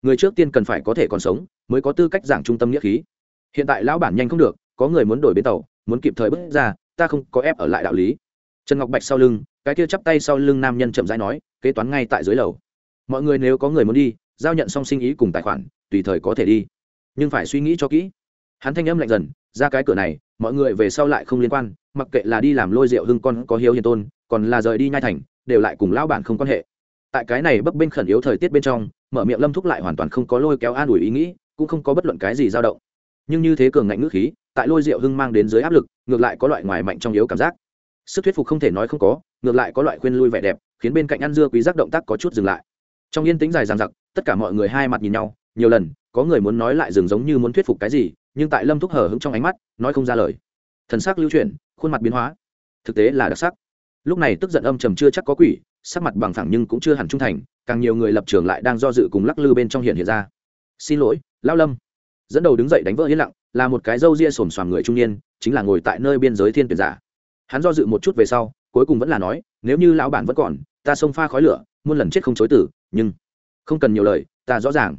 Người trước tiên cần phải có thể còn sống, mới có tư cách giảng trung tâm nghĩa khí. Hiện tại lão bản nhanh không được, có người muốn đổi bến tàu, muốn kịp thời bước ra, ta không có ép ở lại đạo lý. Trần ngọc bạch sau lưng, cái kia chắp tay sau lưng nam nhân chậm rãi nói, kế toán ngay tại dưới lầu. Mọi người nếu có người muốn đi, giao nhận xong sinh ý cùng tài khoản, tùy thời có thể đi. Nhưng phải suy nghĩ cho kỹ. Hắn thanh âm lạnh dần, ra cái cửa này mọi người về sau lại không liên quan, mặc kệ là đi làm lôi rượu hưng con có hiếu hiền tôn, còn là rời đi nhai thành, đều lại cùng lão bản không quan hệ. Tại cái này bấp bênh khẩn yếu thời tiết bên trong, mở miệng lâm thúc lại hoàn toàn không có lôi kéo an ủi ý nghĩ, cũng không có bất luận cái gì dao động. Nhưng như thế cường ngạnh ngữ khí, tại lôi rượu hưng mang đến dưới áp lực, ngược lại có loại ngoài mạnh trong yếu cảm giác. Sức thuyết phục không thể nói không có, ngược lại có loại khuyên lui vẻ đẹp, khiến bên cạnh ăn dưa quý giác động tác có chút dừng lại. Trong yên tĩnh dài dằng dặc, tất cả mọi người hai mặt nhìn nhau, nhiều lần, có người muốn nói lại dừng giống như muốn thuyết phục cái gì nhưng tại lâm thúc hở hững trong ánh mắt, nói không ra lời. Thần sắc lưu chuyển, khuôn mặt biến hóa. Thực tế là đặc sắc. Lúc này tức giận âm trầm chưa chắc có quỷ, sắc mặt bằng thẳng nhưng cũng chưa hẳn trung thành, càng nhiều người lập trường lại đang do dự cùng lắc lư bên trong hiện hiện ra. Xin lỗi lão lâm. Dẫn đầu đứng dậy đánh vỡ yên lặng, là một cái râu ria xồm xoàm người trung niên, chính là ngồi tại nơi biên giới thiên tuyển giả. Hắn do dự một chút về sau, cuối cùng vẫn là nói, nếu như lão bản vẫn còn, ta xông pha khói lửa, muôn lần chết không chối tử nhưng không cần nhiều lời, ta rõ ràng.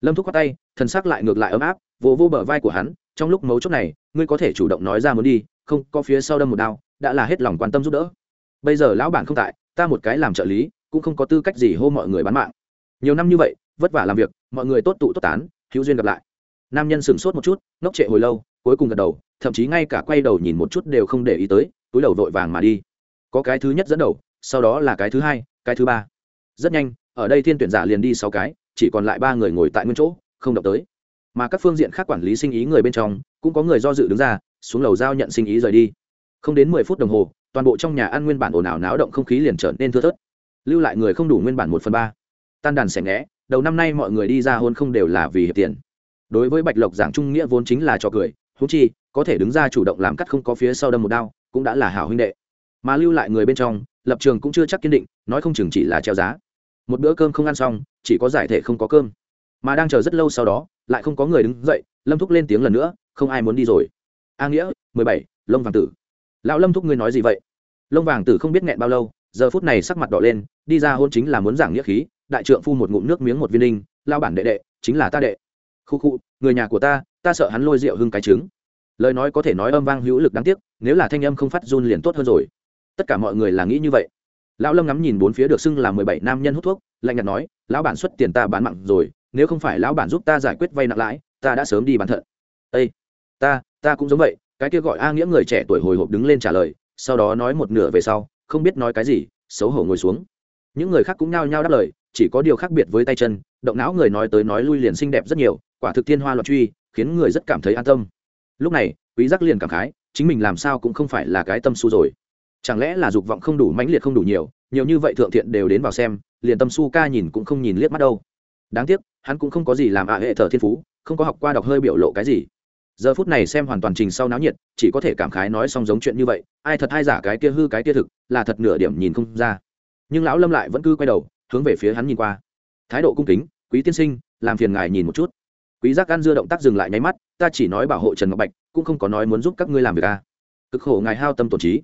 Lâm thúc qua tay, thần sắc lại ngược lại ấm áp vỗ vô, bờ vai của hắn trong lúc mấu chốt này ngươi có thể chủ động nói ra muốn đi không có phía sau đâm một đao đã là hết lòng quan tâm giúp đỡ. Bây giờ lão bản không tại ta một cái làm trợ lý cũng không có tư cách gì hô mọi người bán mạng. Nhiều năm như vậy vất vả làm việc mọi người tốt tụ tốt tán hữu duyên gặp lại. Nam nhân sửng sốt một chút ngốc trệ hồi lâu cuối cùng gật đầu thậm chí ngay cả quay đầu nhìn một chút đều không để ý tới túi đầu vội vàng mà đi. Có cái thứ nhất dẫn đầu sau đó là cái thứ hai cái thứ ba. Rất nhanh ở đây thiên tuyển giả liền đi sáu cái chỉ còn lại ba người ngồi tại nguyên chỗ không động tới mà các phương diện khác quản lý sinh ý người bên trong, cũng có người do dự đứng ra, xuống lầu giao nhận sinh ý rời đi. Không đến mười phút đồng hồ, toàn bộ trong nhà ăn nguyên bản ồn ào náo động không khí liền trở nên thưa thớt. Lưu lại người không đủ nguyên bản một phần ba. Tan đàn xẻ nghẽ, đầu năm nay mọi người đi ra hôn không đều là vì hiệp tiền. Đối với bạch lộc giảng trung nghĩa vốn chính là trò cười húng chi, có thể đứng ra chủ động làm cắt không có phía sau đâm một đao, cũng đã là hảo huynh đệ. Mà lưu lại người bên trong, lập trường cũng chưa chắc kiên định, nói không chừng chỉ là treo giá. Một bữa cơm không ăn xong, chỉ có giải thể không có cơm. Mà đang chờ rất lâu sau đó lại không có người đứng dậy, lâm thúc lên tiếng lần nữa, không ai muốn đi rồi. A nghĩa, mười bảy, lông vàng tử. Lão lâm thúc ngươi nói gì vậy? Lông vàng tử không biết nghẹn bao lâu, giờ phút này sắc mặt đỏ lên, đi ra hôn chính là muốn giảng nghĩa khí, đại trượng phu một ngụm nước miếng một viên đinh lao bản đệ đệ, chính là ta đệ. Khu khu, người nhà của ta ta sợ hắn lôi rượu hưng cái trứng. Lời nói có thể nói âm vang hữu lực đáng tiếc, nếu là thanh âm không phát run liền tốt hơn rồi. Tất cả mọi người là nghĩ như vậy. Lão lâm ngắm nhìn bốn phía được xưng là mười bảy nam nhân hút thuốc, lạnh nhạt nói, lão bản xuất tiền ta bán mặn rồi nếu không phải lão bản giúp ta giải quyết vay nặng lãi, ta đã sớm đi bán thận. Ây ta ta cũng giống vậy, cái kia gọi a nghĩa người trẻ tuổi hồi hộp đứng lên trả lời, sau đó nói một nửa về sau, không biết nói cái gì, xấu hổ ngồi xuống. Những người khác cũng nhao nhao đáp lời, chỉ có điều khác biệt với tay chân, động não người nói tới nói lui liền xinh đẹp rất nhiều, quả thực thiên hoa loạn truy, khiến người rất cảm thấy an tâm. Lúc này, quý giác liền cảm khái, chính mình làm sao cũng không phải là cái tâm su rồi. Chẳng lẽ là dục vọng không đủ mãnh liệt không đủ nhiều nhiều như vậy thượng thiện đều đến vào xem, liền tâm su ca nhìn cũng không nhìn liếc mắt đâu đáng tiếc, hắn cũng không có gì làm ạ hệ thờ thiên phú, không có học qua đọc hơi biểu lộ cái gì. Giờ phút này xem hoàn toàn trình sau náo nhiệt, chỉ có thể cảm khái nói xong giống chuyện như vậy, ai thật hay giả cái kia hư cái kia thực, là thật nửa điểm nhìn không ra. Nhưng lão lâm lại vẫn cứ quay đầu, hướng về phía hắn nhìn qua. Thái độ cung kính, quý tiên sinh, làm phiền ngài nhìn một chút. Quý giác ăn dưa động tác dừng lại nháy mắt, ta chỉ nói bảo hộ trần ngọc bạch, cũng không có nói muốn giúp các ngươi làm việc a cực khổ ngài hao tâm tổn trí.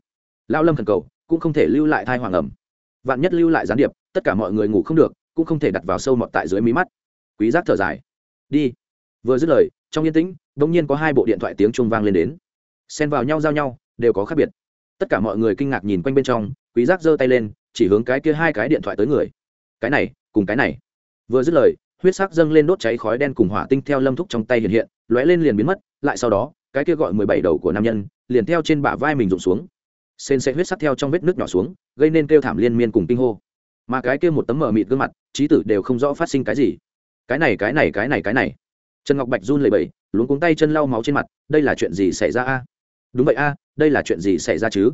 Lão lâm thần cầu, cũng không thể lưu lại thai hoàng ẩm. Vạn nhất lưu lại gián điệp, tất cả mọi người ngủ không được cũng không thể đặt vào sâu mọt tại dưới mí mắt. Quý giác thở dài. Đi. Vừa dứt lời, trong yên tĩnh, đột nhiên có hai bộ điện thoại tiếng chuông vang lên đến. Xen vào nhau giao nhau, đều có khác biệt. Tất cả mọi người kinh ngạc nhìn quanh bên trong, quý giác giơ tay lên, chỉ hướng cái kia hai cái điện thoại tới người. Cái này, cùng cái này. Vừa dứt lời, huyết sắc dâng lên đốt cháy khói đen cùng hỏa tinh theo lâm thúc trong tay hiện hiện, lóe lên liền biến mất, lại sau đó, cái kia gọi mười bảy đầu của nam nhân, liền theo trên bả vai mình rụng xuống. Sên sẽ huyết sắc theo trong vết nước nhỏ xuống, gây nên kêu thảm liên miên cùng kinh hô mà cái kia một tấm mờ mịt gương mặt, trí tử đều không rõ phát sinh cái gì. Cái này cái này cái này cái này. Trần ngọc bạch run lẩy bẩy, luống cuống tay chân lau máu trên mặt, đây là chuyện gì xảy ra a? Đúng vậy a, đây là chuyện gì xảy ra chứ?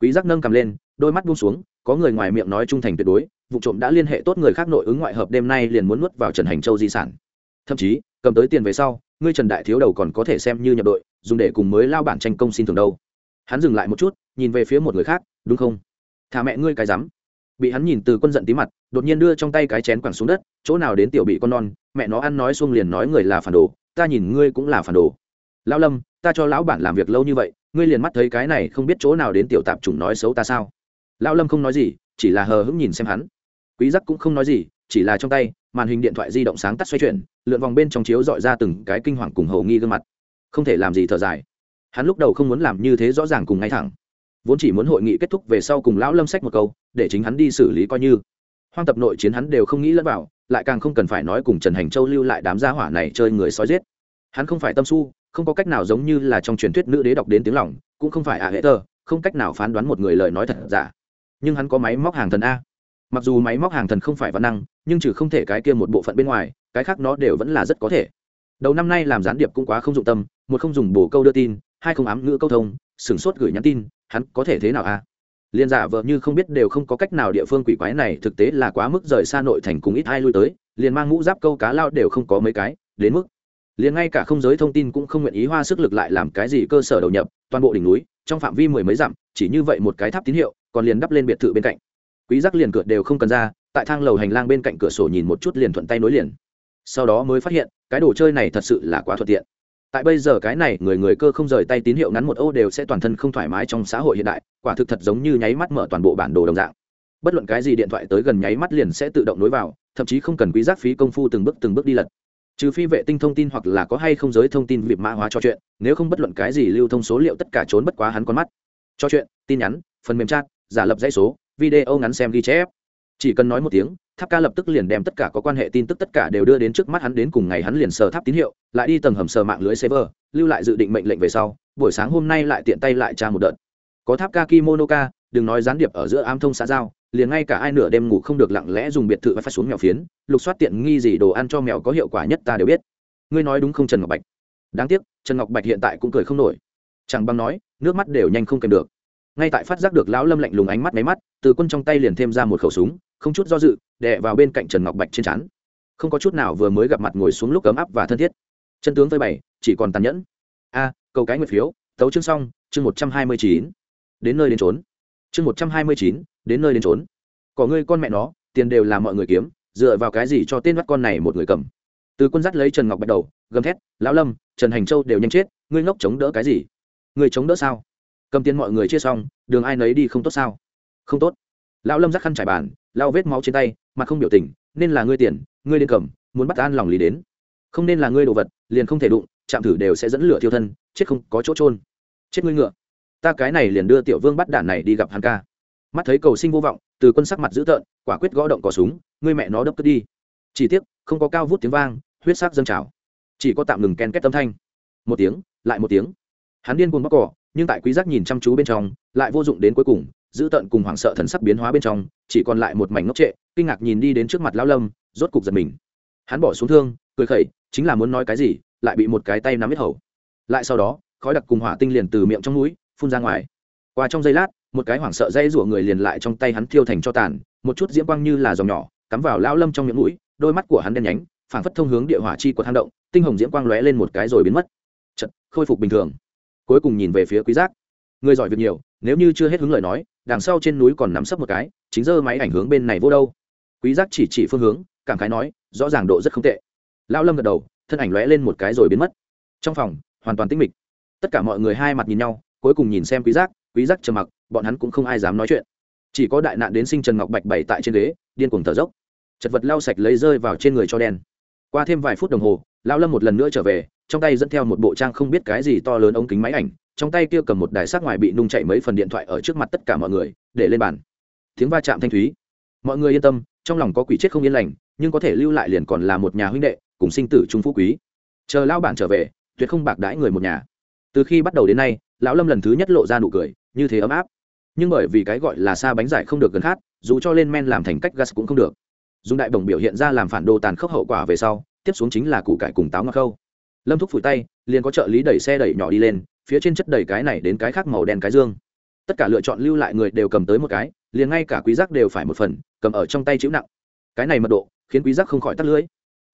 Quý giác nâng cầm lên, đôi mắt buông xuống, có người ngoài miệng nói trung thành tuyệt đối, vụ trộm đã liên hệ tốt người khác nội ứng ngoại hợp đêm nay liền muốn nuốt vào trần hành châu di sản. Thậm chí, cầm tới tiền về sau, ngươi trần đại thiếu đầu còn có thể xem như nhập đội, dùng để cùng mới lao bản tranh công xin thường đâu. Hắn dừng lại một chút, nhìn về phía một người khác, đúng không? Thả mẹ ngươi cái rắm bị hắn nhìn từ quân giận tí mặt, đột nhiên đưa trong tay cái chén quẳng xuống đất, chỗ nào đến tiểu bị con non, mẹ nó ăn nói xuông liền nói người là phản đồ, ta nhìn ngươi cũng là phản đồ. Lão lâm, ta cho lão bản làm việc lâu như vậy, ngươi liền mắt thấy cái này không biết chỗ nào đến tiểu tạp chủng nói xấu ta sao? Lão lâm không nói gì, chỉ là hờ hững nhìn xem hắn. Quý giác cũng không nói gì, chỉ là trong tay, màn hình điện thoại di động sáng tắt xoay chuyển, lượn vòng bên trong chiếu dọi ra từng cái kinh hoàng cùng hầu nghi gương mặt. Không thể làm gì thở dài. Hắn lúc đầu không muốn làm như thế rõ ràng cùng ngay thẳng. Vốn chỉ muốn hội nghị kết thúc về sau cùng lão lâm sách một câu để chính hắn đi xử lý coi như. Hoang tập nội chiến hắn đều không nghĩ lẫn vào, lại càng không cần phải nói cùng trần hành châu lưu lại đám gia hỏa này chơi người sói giết. Hắn không phải tâm su, không có cách nào giống như là trong truyền thuyết nữ đế đọc đến tiếng lòng, cũng không phải ạ hệ tờ, không cách nào phán đoán một người lời nói thật giả. Nhưng hắn có máy móc hàng thần a. Mặc dù máy móc hàng thần không phải văn năng, nhưng trừ không thể cái kia một bộ phận bên ngoài, cái khác nó đều vẫn là rất có thể. Đầu năm nay làm gián điệp cũng quá không dụng tâm, một không dùng bổ câu đưa tin, hai không ám ngữ câu thông, sửng sốt gửi nhắn tin, hắn có thể thế nào a? Liên giả vợ như không biết đều không có cách nào địa phương quỷ quái này thực tế là quá mức rời xa nội thành cùng ít ai lui tới, liền mang mũ giáp câu cá lao đều không có mấy cái, đến mức liền ngay cả không giới thông tin cũng không nguyện ý hoa sức lực lại làm cái gì cơ sở đầu nhập, toàn bộ đỉnh núi, trong phạm vi mười mấy dặm, chỉ như vậy một cái tháp tín hiệu, còn liền đắp lên biệt thự bên cạnh. Quý giác liền cửa đều không cần ra, tại thang lầu hành lang bên cạnh cửa sổ nhìn một chút liền thuận tay nối liền. Sau đó mới phát hiện, cái đồ chơi này thật sự là quá thuận tiện tại bây giờ cái này người người cơ không rời tay tín hiệu ngắn một ô đều sẽ toàn thân không thoải mái trong xã hội hiện đại, quả thực thật giống như nháy mắt mở toàn bộ bản đồ đồng dạng. Bất luận cái gì điện thoại tới gần nháy mắt liền sẽ tự động nối vào, thậm chí không cần quý giác phí công phu từng bước từng bước đi lật. Trừ phi vệ tinh thông tin hoặc là có hay không giới thông tin việc mã hóa cho chuyện, nếu không bất luận cái gì lưu thông số liệu tất cả trốn bất quá hắn con mắt. Cho chuyện, tin nhắn, phần mềm chat, giả lập dãy số, video ngắn xem ghi chép chỉ cần nói một tiếng, tháp ca lập tức liền đem tất cả có quan hệ tin tức tất cả đều đưa đến trước mắt hắn đến cùng ngày hắn liền sờ tháp tín hiệu, lại đi tầng hầm sờ mạng lưới server, lưu lại dự định mệnh lệnh về sau, buổi sáng hôm nay lại tiện tay lại tra một đợt. Có tháp ca kimonoka, đừng nói gián điệp ở giữa am thông xã giao, liền ngay cả ai nửa đêm ngủ không được lặng lẽ dùng biệt thự và phát xuống mèo phiến, lục soát tiện nghi gì đồ ăn cho mèo có hiệu quả nhất ta đều biết. Ngươi nói đúng không trần ngọc bạch? Đáng tiếc, trần ngọc bạch hiện tại cũng cười không nổi. Chẳng bằng nói, nước mắt đều nhanh không kèm được ngay tại phát giác được lão lâm lạnh lùng ánh mắt máy mắt, từ quân trong tay liền thêm ra một khẩu súng, không chút do dự, đè vào bên cạnh trần ngọc bạch trên chắn không có chút nào vừa mới gặp mặt ngồi xuống lúc ấm áp và thân thiết. Chân tướng phơi bày, chỉ còn tàn nhẫn. A, câu cái nguyệt phiếu, tấu chương xong, chương một trăm hai mươi chín. Đến nơi đến trốn chương một trăm hai mươi chín, đến nơi đến trốn có ngươi con mẹ nó, tiền đều là mọi người kiếm, dựa vào cái gì cho tên mắt con này một người cầm? Từ quân dắt lấy trần ngọc bạch đầu, gầm thét, lão lâm, trần hành châu đều nhanh chết, ngươi ngốc chống đỡ cái gì? Ngươi chống đỡ sao? Cầm tiền mọi người chia xong, đường ai nấy đi không tốt sao? Không tốt. Lão lâm giác khăn trải bàn lao vết máu trên tay, mặt không biểu tình, nên là ngươi tiền, ngươi đến cầm, muốn bắt an lòng lý đến. Không nên là ngươi đồ vật, liền không thể đụng, chạm thử đều sẽ dẫn lửa thiêu thân, chết không có chỗ trôn chết ngươi ngựa. Ta cái này liền đưa tiểu vương bắt đản này đi gặp hắn ca. Mắt thấy cầu sinh vô vọng, từ quân sắc mặt dữ tợn, quả quyết gõ động cò súng, ngươi mẹ nó đập cất đi. Chỉ tiếc, không có cao vút tiếng vang, huyết sắc dâng trào. Chỉ có tạm ngừng ken kết tâm thanh. Một tiếng, lại một tiếng hắn điên cuồng bóc cỏ, nhưng tại quý giác nhìn chăm chú bên trong, lại vô dụng đến cuối cùng giữ tận cùng hoảng sợ thần sắc biến hóa bên trong, chỉ còn lại một mảnh ngốc trệ, kinh ngạc nhìn đi đến trước mặt lão lâm, rốt cục giật mình. Hắn bỏ xuống thương, cười khẩy, chính là muốn nói cái gì, lại bị một cái tay nắm hết hầu. Lại sau đó, khói đặc cùng hỏa tinh liền từ miệng trong mũi, phun ra ngoài. Qua trong giây lát, một cái hoảng sợ dây rủa người liền lại trong tay hắn thiêu thành cho tàn, một chút diễm quang như là dòng nhỏ, cắm vào lão lâm trong miệng mũi, đôi mắt của hắn đen nhánh, phảng phất thông hướng địa hỏa chi của hang động, tinh hồng diễm quang lóe lên một cái rồi biến mất. Chật khôi phục bình thường cuối cùng nhìn về phía quý giác. Người giỏi việc nhiều, nếu như chưa hết hứng lời nói, đằng sau trên núi còn nắm sấp một cái, chính giờ máy ảnh hướng bên này vô đâu. Quý giác chỉ chỉ phương hướng, cảm khái nói, rõ ràng độ rất không tệ. Lão lâm gật đầu, thân ảnh lóe lên một cái rồi biến mất. Trong phòng, hoàn toàn tĩnh mịch. Tất cả mọi người hai mặt nhìn nhau, cuối cùng nhìn xem quý giác quý giác trầm mặc, bọn hắn cũng không ai dám nói chuyện. Chỉ có đại nạn đến sinh trần ngọc bạch bày tại trên ghế, điên cuồng thở dốc. Chật vật lau sạch lấy rơi vào trên người cho đen qua thêm vài phút đồng hồ, lão lâm một lần nữa trở về, trong tay dẫn theo một bộ trang không biết cái gì to lớn ống kính máy ảnh, trong tay kia cầm một đài sắc ngoài bị nung chạy mấy phần điện thoại ở trước mặt tất cả mọi người, để lên bàn. Tiếng va chạm thanh thúy. Mọi người yên tâm, trong lòng có quỷ chết không yên lành, nhưng có thể lưu lại liền còn là một nhà huynh đệ, cùng sinh tử trung phú quý. Chờ lão bản trở về, tuyệt không bạc đãi người một nhà. Từ khi bắt đầu đến nay, lão lâm lần thứ nhất lộ ra nụ cười, như thế ấm áp. Nhưng bởi vì cái gọi là xa bánh giải không được gần khát, dù cho lên men làm thành cách gas cũng không được dùng đại bổng biểu hiện ra làm phản đồ tàn khốc hậu quả về sau, tiếp xuống chính là củ cải cùng táo ngọc khâu. Lâm thúc phủi tay, liền có trợ lý đẩy xe đẩy nhỏ đi lên, phía trên chất đầy cái này đến cái khác màu đen cái dương. Tất cả lựa chọn lưu lại người đều cầm tới một cái, liền ngay cả quý giác đều phải một phần, cầm ở trong tay chịu nặng. Cái này mật độ, khiến quý giác không khỏi tắt lưỡi.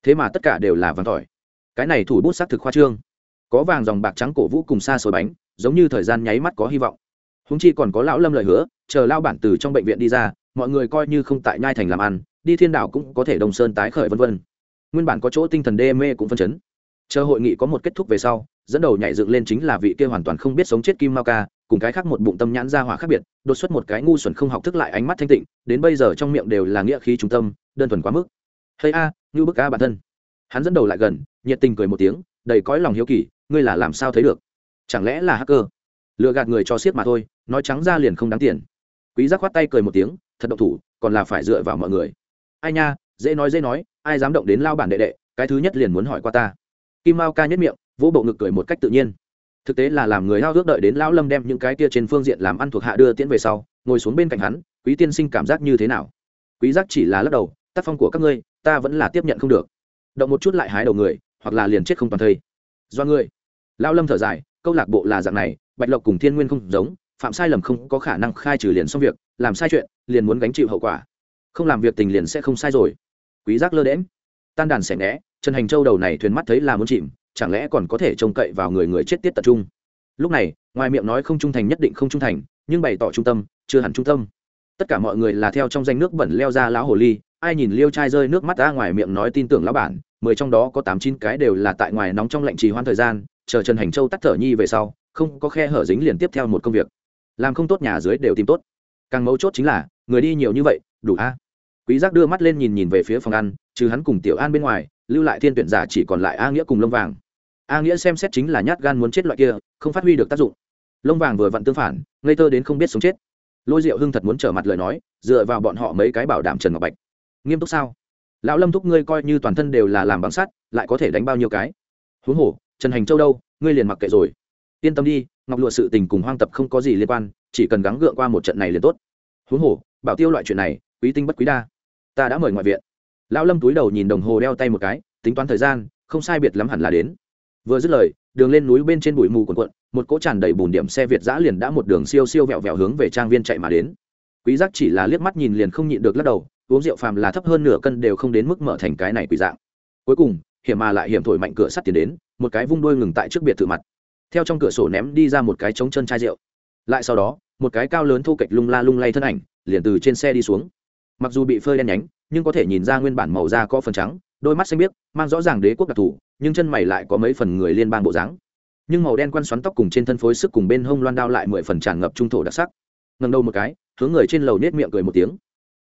Thế mà tất cả đều là vàng tỏi. Cái này thủ bút xác thực khoa trương. Có vàng dòng bạc trắng cổ vũ cùng xa xôi bánh, giống như thời gian nháy mắt có hy vọng. Húng chi còn có lão lâm lời hứa, chờ lao bản từ trong bệnh viện đi ra, mọi người coi như không tại nhai thành làm ăn đi thiên đảo cũng có thể đồng sơn tái khởi vân vân. Nguyên bản có chỗ tinh thần đê mê cũng phân chấn. Chờ hội nghị có một kết thúc về sau, dẫn đầu nhảy dựng lên chính là vị kia hoàn toàn không biết sống chết kim mao ca, cùng cái khác một bụng tâm nhãn ra hỏa khác biệt, đột xuất một cái ngu xuẩn không học thức lại ánh mắt thanh tịnh, đến bây giờ trong miệng đều là nghĩa khí trung tâm, đơn thuần quá mức. Hay a như bức ca bản thân. Hắn dẫn đầu lại gần, nhiệt tình cười một tiếng, đầy cõi lòng hiếu kỳ, ngươi là làm sao thấy được? Chẳng lẽ là hacker? Lựa gạt người cho siết mà thôi, nói trắng ra liền không đáng tiền. Quý giác khoát tay cười một tiếng, thật độc thủ, còn là phải dựa vào mọi người ai nha, dễ nói dễ nói, ai dám động đến lao bản đệ đệ, cái thứ nhất liền muốn hỏi qua ta. Kim mao ca nhất miệng, vỗ bộ ngực cười một cách tự nhiên. Thực tế là làm người hao ước đợi đến lão lâm đem những cái tia trên phương diện làm ăn thuộc hạ đưa tiễn về sau, ngồi xuống bên cạnh hắn, quý tiên sinh cảm giác như thế nào? Quý giác chỉ là lắc đầu, tác phong của các ngươi, ta vẫn là tiếp nhận không được. Động một chút lại hái đầu người, hoặc là liền chết không toàn thây. Do ngươi. Lão lâm thở dài, câu lạc bộ là dạng này, bạch lộc cùng thiên nguyên không giống, phạm sai lầm không có khả năng khai trừ liền xong việc, làm sai chuyện, liền muốn gánh chịu hậu quả không làm việc tình liền sẽ không sai rồi. Quý giác lơ đễm tan đàn xẻ né trần hành châu đầu này thuyền mắt thấy là muốn chìm, chẳng lẽ còn có thể trông cậy vào người người chết tiết tập trung? Lúc này, ngoài miệng nói không trung thành nhất định không trung thành, nhưng bày tỏ trung tâm, chưa hẳn trung tâm. Tất cả mọi người là theo trong danh nước bẩn leo ra lão hồ ly, ai nhìn liêu trai rơi nước mắt ra ngoài miệng nói tin tưởng lão bản, mười trong đó có tám chín cái đều là tại ngoài nóng trong lạnh trì hoãn thời gian, chờ trần hành châu tắt thở nhi về sau, không có khe hở dính liền tiếp theo một công việc. Làm không tốt nhà dưới đều tìm tốt. Càng mấu chốt chính là, người đi nhiều như vậy, đủ a? Quý giác đưa mắt lên nhìn nhìn về phía phòng ăn, trừ hắn cùng tiểu an bên ngoài, lưu lại thiên tuyển giả chỉ còn lại a nghĩa cùng lông vàng. A nghĩa xem xét chính là nhát gan muốn chết loại kia, không phát huy được tác dụng. Lông vàng vừa vặn tương phản, ngây thơ đến không biết sống chết. Lôi diệu hưng thật muốn trở mặt lời nói, dựa vào bọn họ mấy cái bảo đảm trần ngọc bạch. Nghiêm túc sao? Lão lâm thúc ngươi coi như toàn thân đều là làm bằng sắt, lại có thể đánh bao nhiêu cái? Huống hồ trần hành châu đâu, ngươi liền mặc kệ rồi. Yên tâm đi, ngọc lụa sự tình cùng hoang tập không có gì liên quan, chỉ cần gắng gượng qua một trận này liền tốt. Huống hồ bảo tiêu loại chuyện này, quý tinh bất quý đa ta đã mời ngoại viện. Lão lâm túi đầu nhìn đồng hồ đeo tay một cái, tính toán thời gian, không sai biệt lắm hẳn là đến. Vừa dứt lời, đường lên núi bên trên bụi mù quần quận một cỗ tràn đầy bùn điểm xe việt giã liền đã một đường siêu siêu vẹo vẹo hướng về trang viên chạy mà đến. Quý giác chỉ là liếc mắt nhìn liền không nhịn được lắc đầu, uống rượu phàm là thấp hơn nửa cân đều không đến mức mở thành cái này quỷ dạng. Cuối cùng, hiểm mà lại hiểm thổi mạnh cửa sắt tiến đến, một cái vung đuôi ngừng tại trước biệt thự mặt. Theo trong cửa sổ ném đi ra một cái trống chân chai rượu. Lại sau đó, một cái cao lớn thu kịch lung la lung lay thân ảnh, liền từ trên xe đi xuống mặc dù bị phơi đen nhánh, nhưng có thể nhìn ra nguyên bản màu da có phần trắng, đôi mắt xanh biếc, mang rõ ràng đế quốc đặc thù, nhưng chân mày lại có mấy phần người liên bang bộ dáng. Nhưng màu đen quăn xoắn tóc cùng trên thân phối sức cùng bên hông loan đao lại mười phần tràn ngập trung thổ đặc sắc. Ngần đầu một cái, hướng người trên lầu nết miệng cười một tiếng.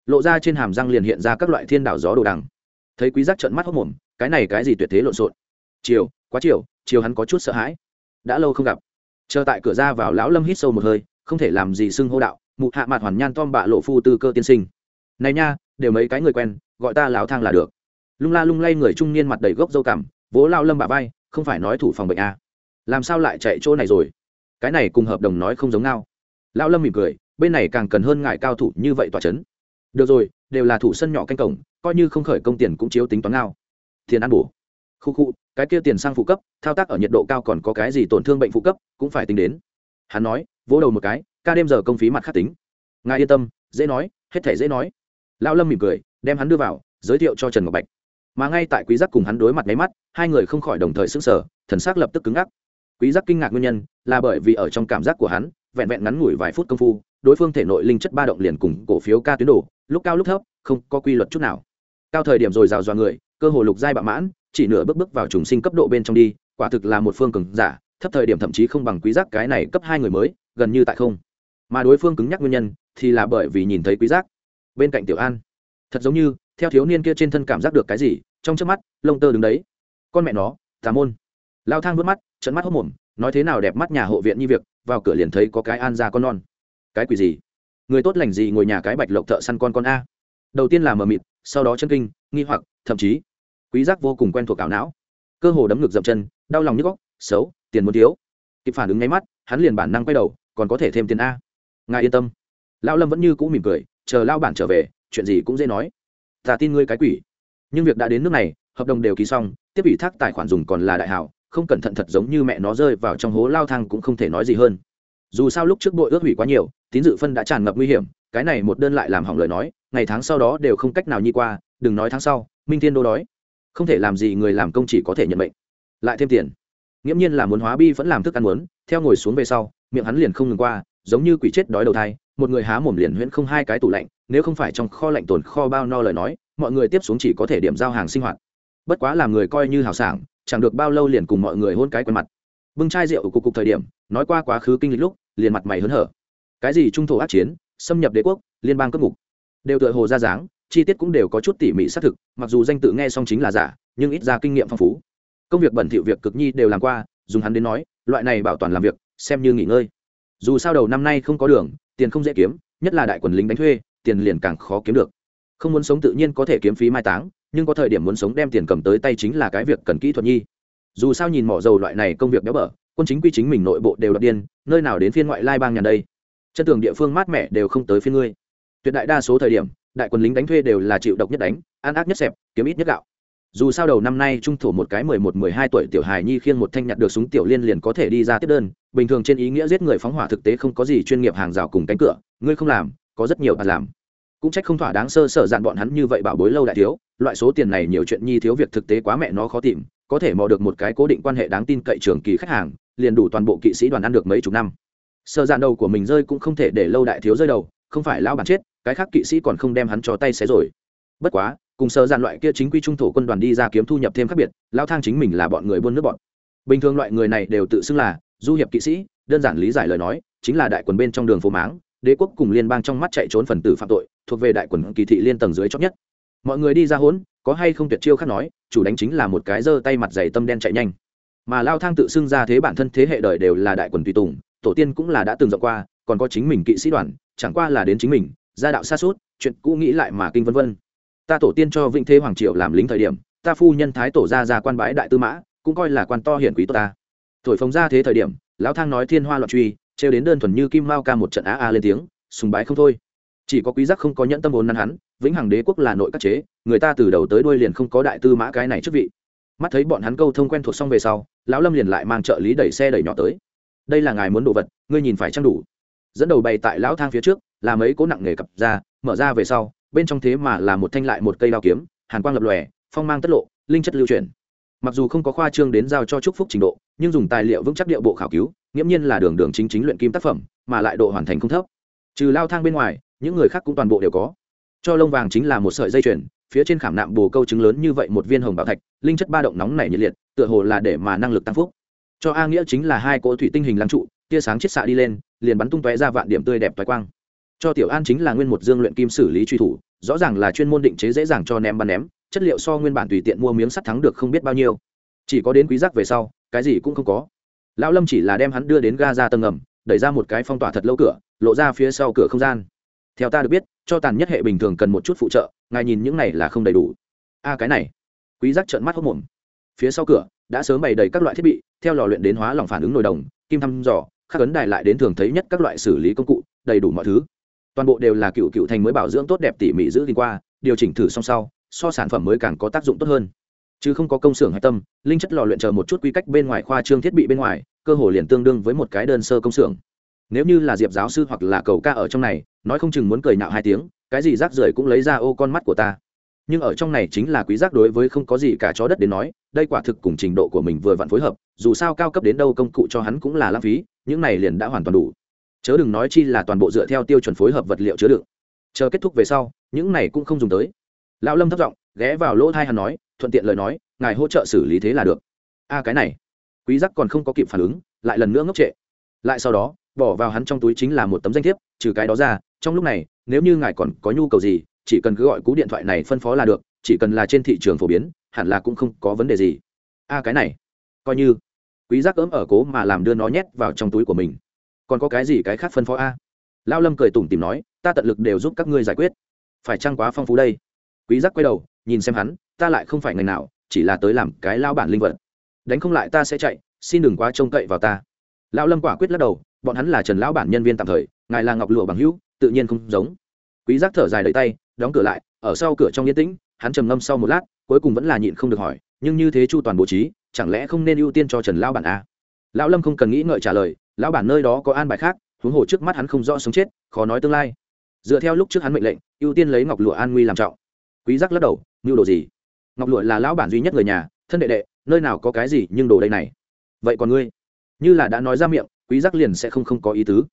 Lộ ra trên hàm răng liền hiện ra các loại thiên đảo gió đồ đằng. Thấy quý giác trợn mắt hốc mồm, cái này cái gì tuyệt thế lộn xộn. Chiều, quá chiều chiều hắn có chút sợ hãi. Đã lâu không gặp. Chờ tại cửa ra vào lão lâm hít sâu một hơi, không thể làm gì xưng hô đạo, mụ hạ mặt hoàn nhan tom bạ lộ phu tư cơ tiên sinh này nha, đều mấy cái người quen, gọi ta lão thang là được. Lung la lung lay người trung niên mặt đầy gốc dâu cảm vỗ lao lâm bà vai, không phải nói thủ phòng bệnh à. làm sao lại chạy chỗ này rồi? Cái này cùng hợp đồng nói không giống nhau. lão lâm mỉm cười, bên này càng cần hơn ngại cao thủ như vậy tòa chấn. Được rồi, đều là thủ sân nhỏ canh cổng, coi như không khởi công tiền cũng chiếu tính toán ngao. Tiền ăn bổ. Khu khu, cái kia tiền sang phụ cấp, thao tác ở nhiệt độ cao còn có cái gì tổn thương bệnh phụ cấp, cũng phải tính đến. Hắn nói, vỗ đầu một cái, ca đêm giờ công phí mặt khắc tính. Ngài yên tâm, dễ nói, hết thể dễ nói lão lâm mỉm cười, đem hắn đưa vào, giới thiệu cho trần ngọc bạch. Mà ngay tại quý giác cùng hắn đối mặt máy mắt, hai người không khỏi đồng thời sững sờ, thần sắc lập tức cứng ngắc. Quý giác kinh ngạc nguyên nhân, là bởi vì ở trong cảm giác của hắn, vẹn vẹn ngắn ngủi vài phút công phu, đối phương thể nội linh chất ba động liền cùng cổ phiếu ca tuyến đổ, lúc cao lúc thấp, không có quy luật chút nào. Cao thời điểm rồi rào dọa người, cơ hồ lục giai bạo mãn, chỉ nửa bước bước vào trùng sinh cấp độ bên trong đi, quả thực là một phương cường giả, thấp thời điểm thậm chí không bằng quý giác cái này cấp hai người mới, gần như tại không. Mà đối phương cứng nhắc nguyên nhân, thì là bởi vì nhìn thấy quý giác bên cạnh tiểu an. Thật giống như, theo thiếu niên kia trên thân cảm giác được cái gì, trong trước mắt, lông tơ đứng đấy. Con mẹ nó, tà môn. Lao thang vớt mắt trận mắt hốc mồm, nói thế nào đẹp mắt nhà hộ viện như việc, vào cửa liền thấy có cái an ra con non. Cái quỷ gì? Người tốt lành gì ngồi nhà cái bạch lộc thợ săn con con a? Đầu tiên là mờ mịt, sau đó chân kinh, nghi hoặc, thậm chí, quý giác vô cùng quen thuộc ảo não. Cơ hồ đấm ngực dậm chân, đau lòng nhức góc xấu, tiền muốn thiếu. Kịp phản ứng ngay mắt, hắn liền bản năng quay đầu, còn có thể thêm tiền a. Ngài yên tâm. Lão lâm vẫn như cũ mỉm cười chờ lao bản trở về, chuyện gì cũng dễ nói. Ta tin ngươi cái quỷ. Nhưng việc đã đến nước này, hợp đồng đều ký xong, tiếp ủy thác tài khoản dùng còn là đại hảo, không cẩn thận thật giống như mẹ nó rơi vào trong hố lao thang cũng không thể nói gì hơn. Dù sao lúc trước bội ước hủy quá nhiều, tín dự phân đã tràn ngập nguy hiểm, cái này một đơn lại làm hỏng lời nói, ngày tháng sau đó đều không cách nào nhi qua, đừng nói tháng sau, minh thiên đô đói. Không thể làm gì người làm công chỉ có thể nhận bệnh lại thêm tiền. Nghiễm nhiên là muốn hóa bi vẫn làm thức ăn muốn, theo ngồi xuống về sau, miệng hắn liền không ngừng qua, giống như quỷ chết đói đầu thai một người há mồm liền huyễn không hai cái tủ lạnh, nếu không phải trong kho lạnh tồn kho bao no lời nói, mọi người tiếp xuống chỉ có thể điểm giao hàng sinh hoạt. Bất quá làm người coi như hào sảng, chẳng được bao lâu liền cùng mọi người hôn cái quen mặt. Bưng chai rượu cục cục thời điểm, nói qua quá khứ kinh lịch lúc, liền mặt mày hớn hở. Cái gì trung thổ ác chiến, xâm nhập đế quốc, liên bang cấp mục. Đều tựa hồ ra dáng, chi tiết cũng đều có chút tỉ mỉ xác thực, mặc dù danh tự nghe xong chính là giả, nhưng ít ra kinh nghiệm phong phú. Công việc bẩn thỉu việc cực nhi đều làm qua, dùng hắn đến nói, loại này bảo toàn làm việc, xem như nghỉ ngơi. Dù sao đầu năm nay không có đường tiền không dễ kiếm, nhất là đại quần lính đánh thuê, tiền liền càng khó kiếm được. Không muốn sống tự nhiên có thể kiếm phí mai táng, nhưng có thời điểm muốn sống đem tiền cầm tới tay chính là cái việc cần kỹ thuật nhi. Dù sao nhìn mỏ dầu loại này công việc béo bở, quân chính quy chính mình nội bộ đều đ điên, nơi nào đến phiên ngoại lai bang nhà đây. Chân tường địa phương mát mẻ đều không tới phiên ngươi. Tuyệt đại đa số thời điểm, đại quân lính đánh thuê đều là chịu độc nhất đánh, ăn ác nhất xẹp, kiếm ít nhất gạo dù sao đầu năm nay trung thủ một cái mười một, mười hai tuổi tiểu hài nhi khiêng một thanh nhặt được súng tiểu liên liền có thể đi ra tiếp đơn. Bình thường trên ý nghĩa giết người phóng hỏa thực tế không có gì chuyên nghiệp hàng rào cùng cánh cửa. Ngươi không làm, có rất nhiều bạn làm. Cũng trách không thỏa đáng sơ sở dạn bọn hắn như vậy bảo bối lâu đại thiếu. Loại số tiền này nhiều chuyện nhi thiếu việc thực tế quá mẹ nó khó tìm. Có thể mò được một cái cố định quan hệ đáng tin cậy trường kỳ khách hàng, liền đủ toàn bộ kỵ sĩ đoàn ăn được mấy chục năm. Sơ dạn đầu của mình rơi cũng không thể để lâu đại thiếu rơi đầu, không phải lão bản chết, cái khác kỵ sĩ còn không đem hắn cho tay xé rồi. Bất quá cùng sơ dạn loại kia chính quy trung thổ quân đoàn đi ra kiếm thu nhập thêm khác biệt lao thang chính mình là bọn người buôn nước bọn. Bình thường loại người này đều tự xưng là du hiệp kỵ sĩ, đơn giản lý giải lời nói, chính là đại quần bên trong đường phố máng, đế quốc cùng liên bang trong mắt chạy trốn phần tử phạm tội, thuộc về đại quần kỳ thị liên tầng dưới chót nhất. Mọi người đi ra hỗn có hay không tuyệt chiêu khác nói, chủ đánh chính là một cái giơ tay mặt dày tâm đen chạy nhanh. Mà lao thang tự xưng ra thế bản thân thế hệ đời đều là đại quần tùy tùng, tổ tiên cũng là đã từng dọn qua, còn có chính mình kỵ sĩ đoàn, chẳng qua là đến chính mình, gia đạo xa suốt, chuyện cũ nghĩ lại mà kinh vân vân ta tổ tiên cho vĩnh thế hoàng triệu làm lính thời điểm, ta phu nhân thái tổ ra ra quan bái đại tư mã, cũng coi là quan to hiển quý tốt ta. Thổi phóng ra thế thời điểm, lão thang nói thiên hoa loạn truy, trêu đến đơn thuần như kim mao ca một trận á a lên tiếng, sùng bái không thôi. Chỉ có quý giác không có nhẫn tâm vốn năn hắn, vĩnh hằng đế quốc là nội các chế, người ta từ đầu tới đuôi liền không có đại tư mã cái này chức vị. Mắt thấy bọn hắn câu thông quen thuộc xong về sau, lão lâm liền lại mang trợ lý đẩy xe đẩy nhỏ tới. Đây là ngài muốn đồ vật, ngươi nhìn phải trang đủ. Dẫn đầu bày tại lão thang phía trước là mấy cố nặng nghề cặp ra, mở ra về sau bên trong thế mà là một thanh lại một cây đao kiếm, hàn quang lập lòe, phong mang tất lộ, linh chất lưu truyền mặc dù không có khoa trương đến giao cho trúc phúc trình độ, nhưng dùng tài liệu vững chắc điệu bộ khảo cứu, nghiễm nhiên là đường đường chính chính luyện kim tác phẩm, mà lại độ hoàn thành không thấp. Trừ lao thang bên ngoài, những người khác cũng toàn bộ đều có. Cho lông vàng chính là một sợi dây chuyền, phía trên khảm nạm bồ câu trứng lớn như vậy một viên hồng bảo thạch, linh chất ba động nóng nảy nhiệt liệt, tựa hồ là để mà năng lực tăng phúc. Cho a nghĩa chính là hai cỗ thủy tinh hình lăng trụ, tia sáng chiết xạ đi lên, liền bắn tung tóe ra vạn điểm tươi đẹp toái quang cho tiểu an chính là nguyên một dương luyện kim xử lý truy thủ, rõ ràng là chuyên môn định chế dễ dàng cho ném bắn ném, chất liệu so nguyên bản tùy tiện mua miếng sắt thắng được không biết bao nhiêu. Chỉ có đến quý giác về sau, cái gì cũng không có. Lão lâm chỉ là đem hắn đưa đến ga ra tầng ngầm, đẩy ra một cái phong tỏa thật lâu cửa, lộ ra phía sau cửa không gian. Theo ta được biết, cho tàn nhất hệ bình thường cần một chút phụ trợ, ngài nhìn những này là không đầy đủ. A, cái này. Quý giác trợn mắt hốc mồm. Phía sau cửa, đã sớm bày đầy các loại thiết bị, theo lò luyện đến hóa lỏng phản ứng nồi đồng, kim thăm dò, khắc ấn đài lại đến thường thấy nhất các loại xử lý công cụ, đầy đủ mọi thứ toàn bộ đều là cựu cựu thành mới bảo dưỡng tốt đẹp tỉ mỉ giữ gìn qua, điều chỉnh thử xong sau, so sản phẩm mới càng có tác dụng tốt hơn. Chứ không có công xưởng hay tâm, linh chất lò luyện chờ một chút quy cách bên ngoài khoa trương thiết bị bên ngoài, cơ hồ liền tương đương với một cái đơn sơ công xưởng. Nếu như là diệp giáo sư hoặc là cầu ca ở trong này, nói không chừng muốn cười nạo hai tiếng, cái gì rác rưởi cũng lấy ra ô con mắt của ta. Nhưng ở trong này chính là quý giác đối với không có gì cả chó đất đến nói, đây quả thực cùng trình độ của mình vừa vặn phối hợp, dù sao cao cấp đến đâu công cụ cho hắn cũng là lãng phí, những này liền đã hoàn toàn đủ chớ đừng nói chi là toàn bộ dựa theo tiêu chuẩn phối hợp vật liệu chứa đựng. Chờ kết thúc về sau, những này cũng không dùng tới. Lão lâm thấp giọng, ghé vào lỗ thai hắn nói, thuận tiện lời nói, ngài hỗ trợ xử lý thế là được. A, cái này. Quý giác còn không có kịp phản ứng, lại lần nữa ngốc trệ. Lại sau đó, bỏ vào hắn trong túi chính là một tấm danh thiếp, trừ cái đó ra, trong lúc này, nếu như ngài còn có nhu cầu gì, chỉ cần cứ gọi cú điện thoại này phân phó là được, chỉ cần là trên thị trường phổ biến, hẳn là cũng không có vấn đề gì. A, cái này. Coi như. Quý giác ấm ở cố mà làm đưa nó nhét vào trong túi của mình còn có cái gì cái khác phân phó a? Lao lâm cười tủm tìm nói, ta tận lực đều giúp các ngươi giải quyết. Phải chăng quá phong phú đây? Quý giác quay đầu, nhìn xem hắn, ta lại không phải ngày nào, chỉ là tới làm cái lao bản linh vật. Đánh không lại ta sẽ chạy, xin đừng quá trông cậy vào ta. Lão lâm quả quyết lắc đầu, bọn hắn là trần lão bản nhân viên tạm thời, ngài là ngọc lụa bằng hữu, tự nhiên không giống. Quý giác thở dài đợi tay, đóng cửa lại, ở sau cửa trong yên tĩnh, hắn trầm ngâm sau một lát, cuối cùng vẫn là nhịn không được hỏi, nhưng như thế chu toàn bố trí, chẳng lẽ không nên ưu tiên cho trần lão bản a? Lão lâm không cần nghĩ ngợi trả lời, lão bản nơi đó có an bài khác, huống hồ trước mắt hắn không rõ sống chết, khó nói tương lai. Dựa theo lúc trước hắn mệnh lệnh, ưu tiên lấy ngọc lụa an nguy làm trọng. Quý giác lắc đầu mưu đồ gì? Ngọc lụa là lão bản duy nhất người nhà, thân đệ đệ, nơi nào có cái gì nhưng đồ đây này. Vậy còn ngươi? Như là đã nói ra miệng, quý giác liền sẽ không không có ý tứ.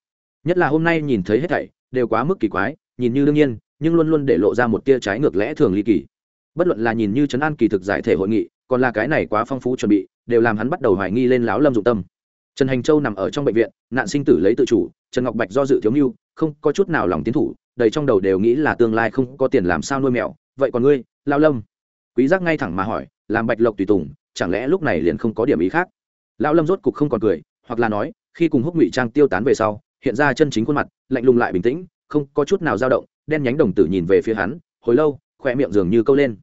Nhất là hôm nay nhìn thấy hết thảy, đều quá mức kỳ quái, nhìn như đương nhiên, nhưng luôn luôn để lộ ra một tia trái ngược lẽ thường ly kỳ bất luận là nhìn như trấn an kỳ thực giải thể hội nghị, còn là cái này quá phong phú chuẩn bị, đều làm hắn bắt đầu hoài nghi lên lão lâm dụng tâm. Trần hành châu nằm ở trong bệnh viện, nạn sinh tử lấy tự chủ, trần ngọc bạch do dự thiếu mưu, không có chút nào lòng tiến thủ, đầy trong đầu đều nghĩ là tương lai không có tiền làm sao nuôi mèo. Vậy còn ngươi lao lâm? Quý giác ngay thẳng mà hỏi, làm bạch lộc tùy tùng, chẳng lẽ lúc này liền không có điểm ý khác? Lão lâm rốt cục không còn cười, hoặc là nói, khi cùng húc ngụy trang tiêu tán về sau, hiện ra chân chính khuôn mặt, lạnh lùng lại bình tĩnh, không có chút nào dao động, đen nhánh đồng tử nhìn về phía hắn, hồi lâu khỏe miệng dường như câu lên.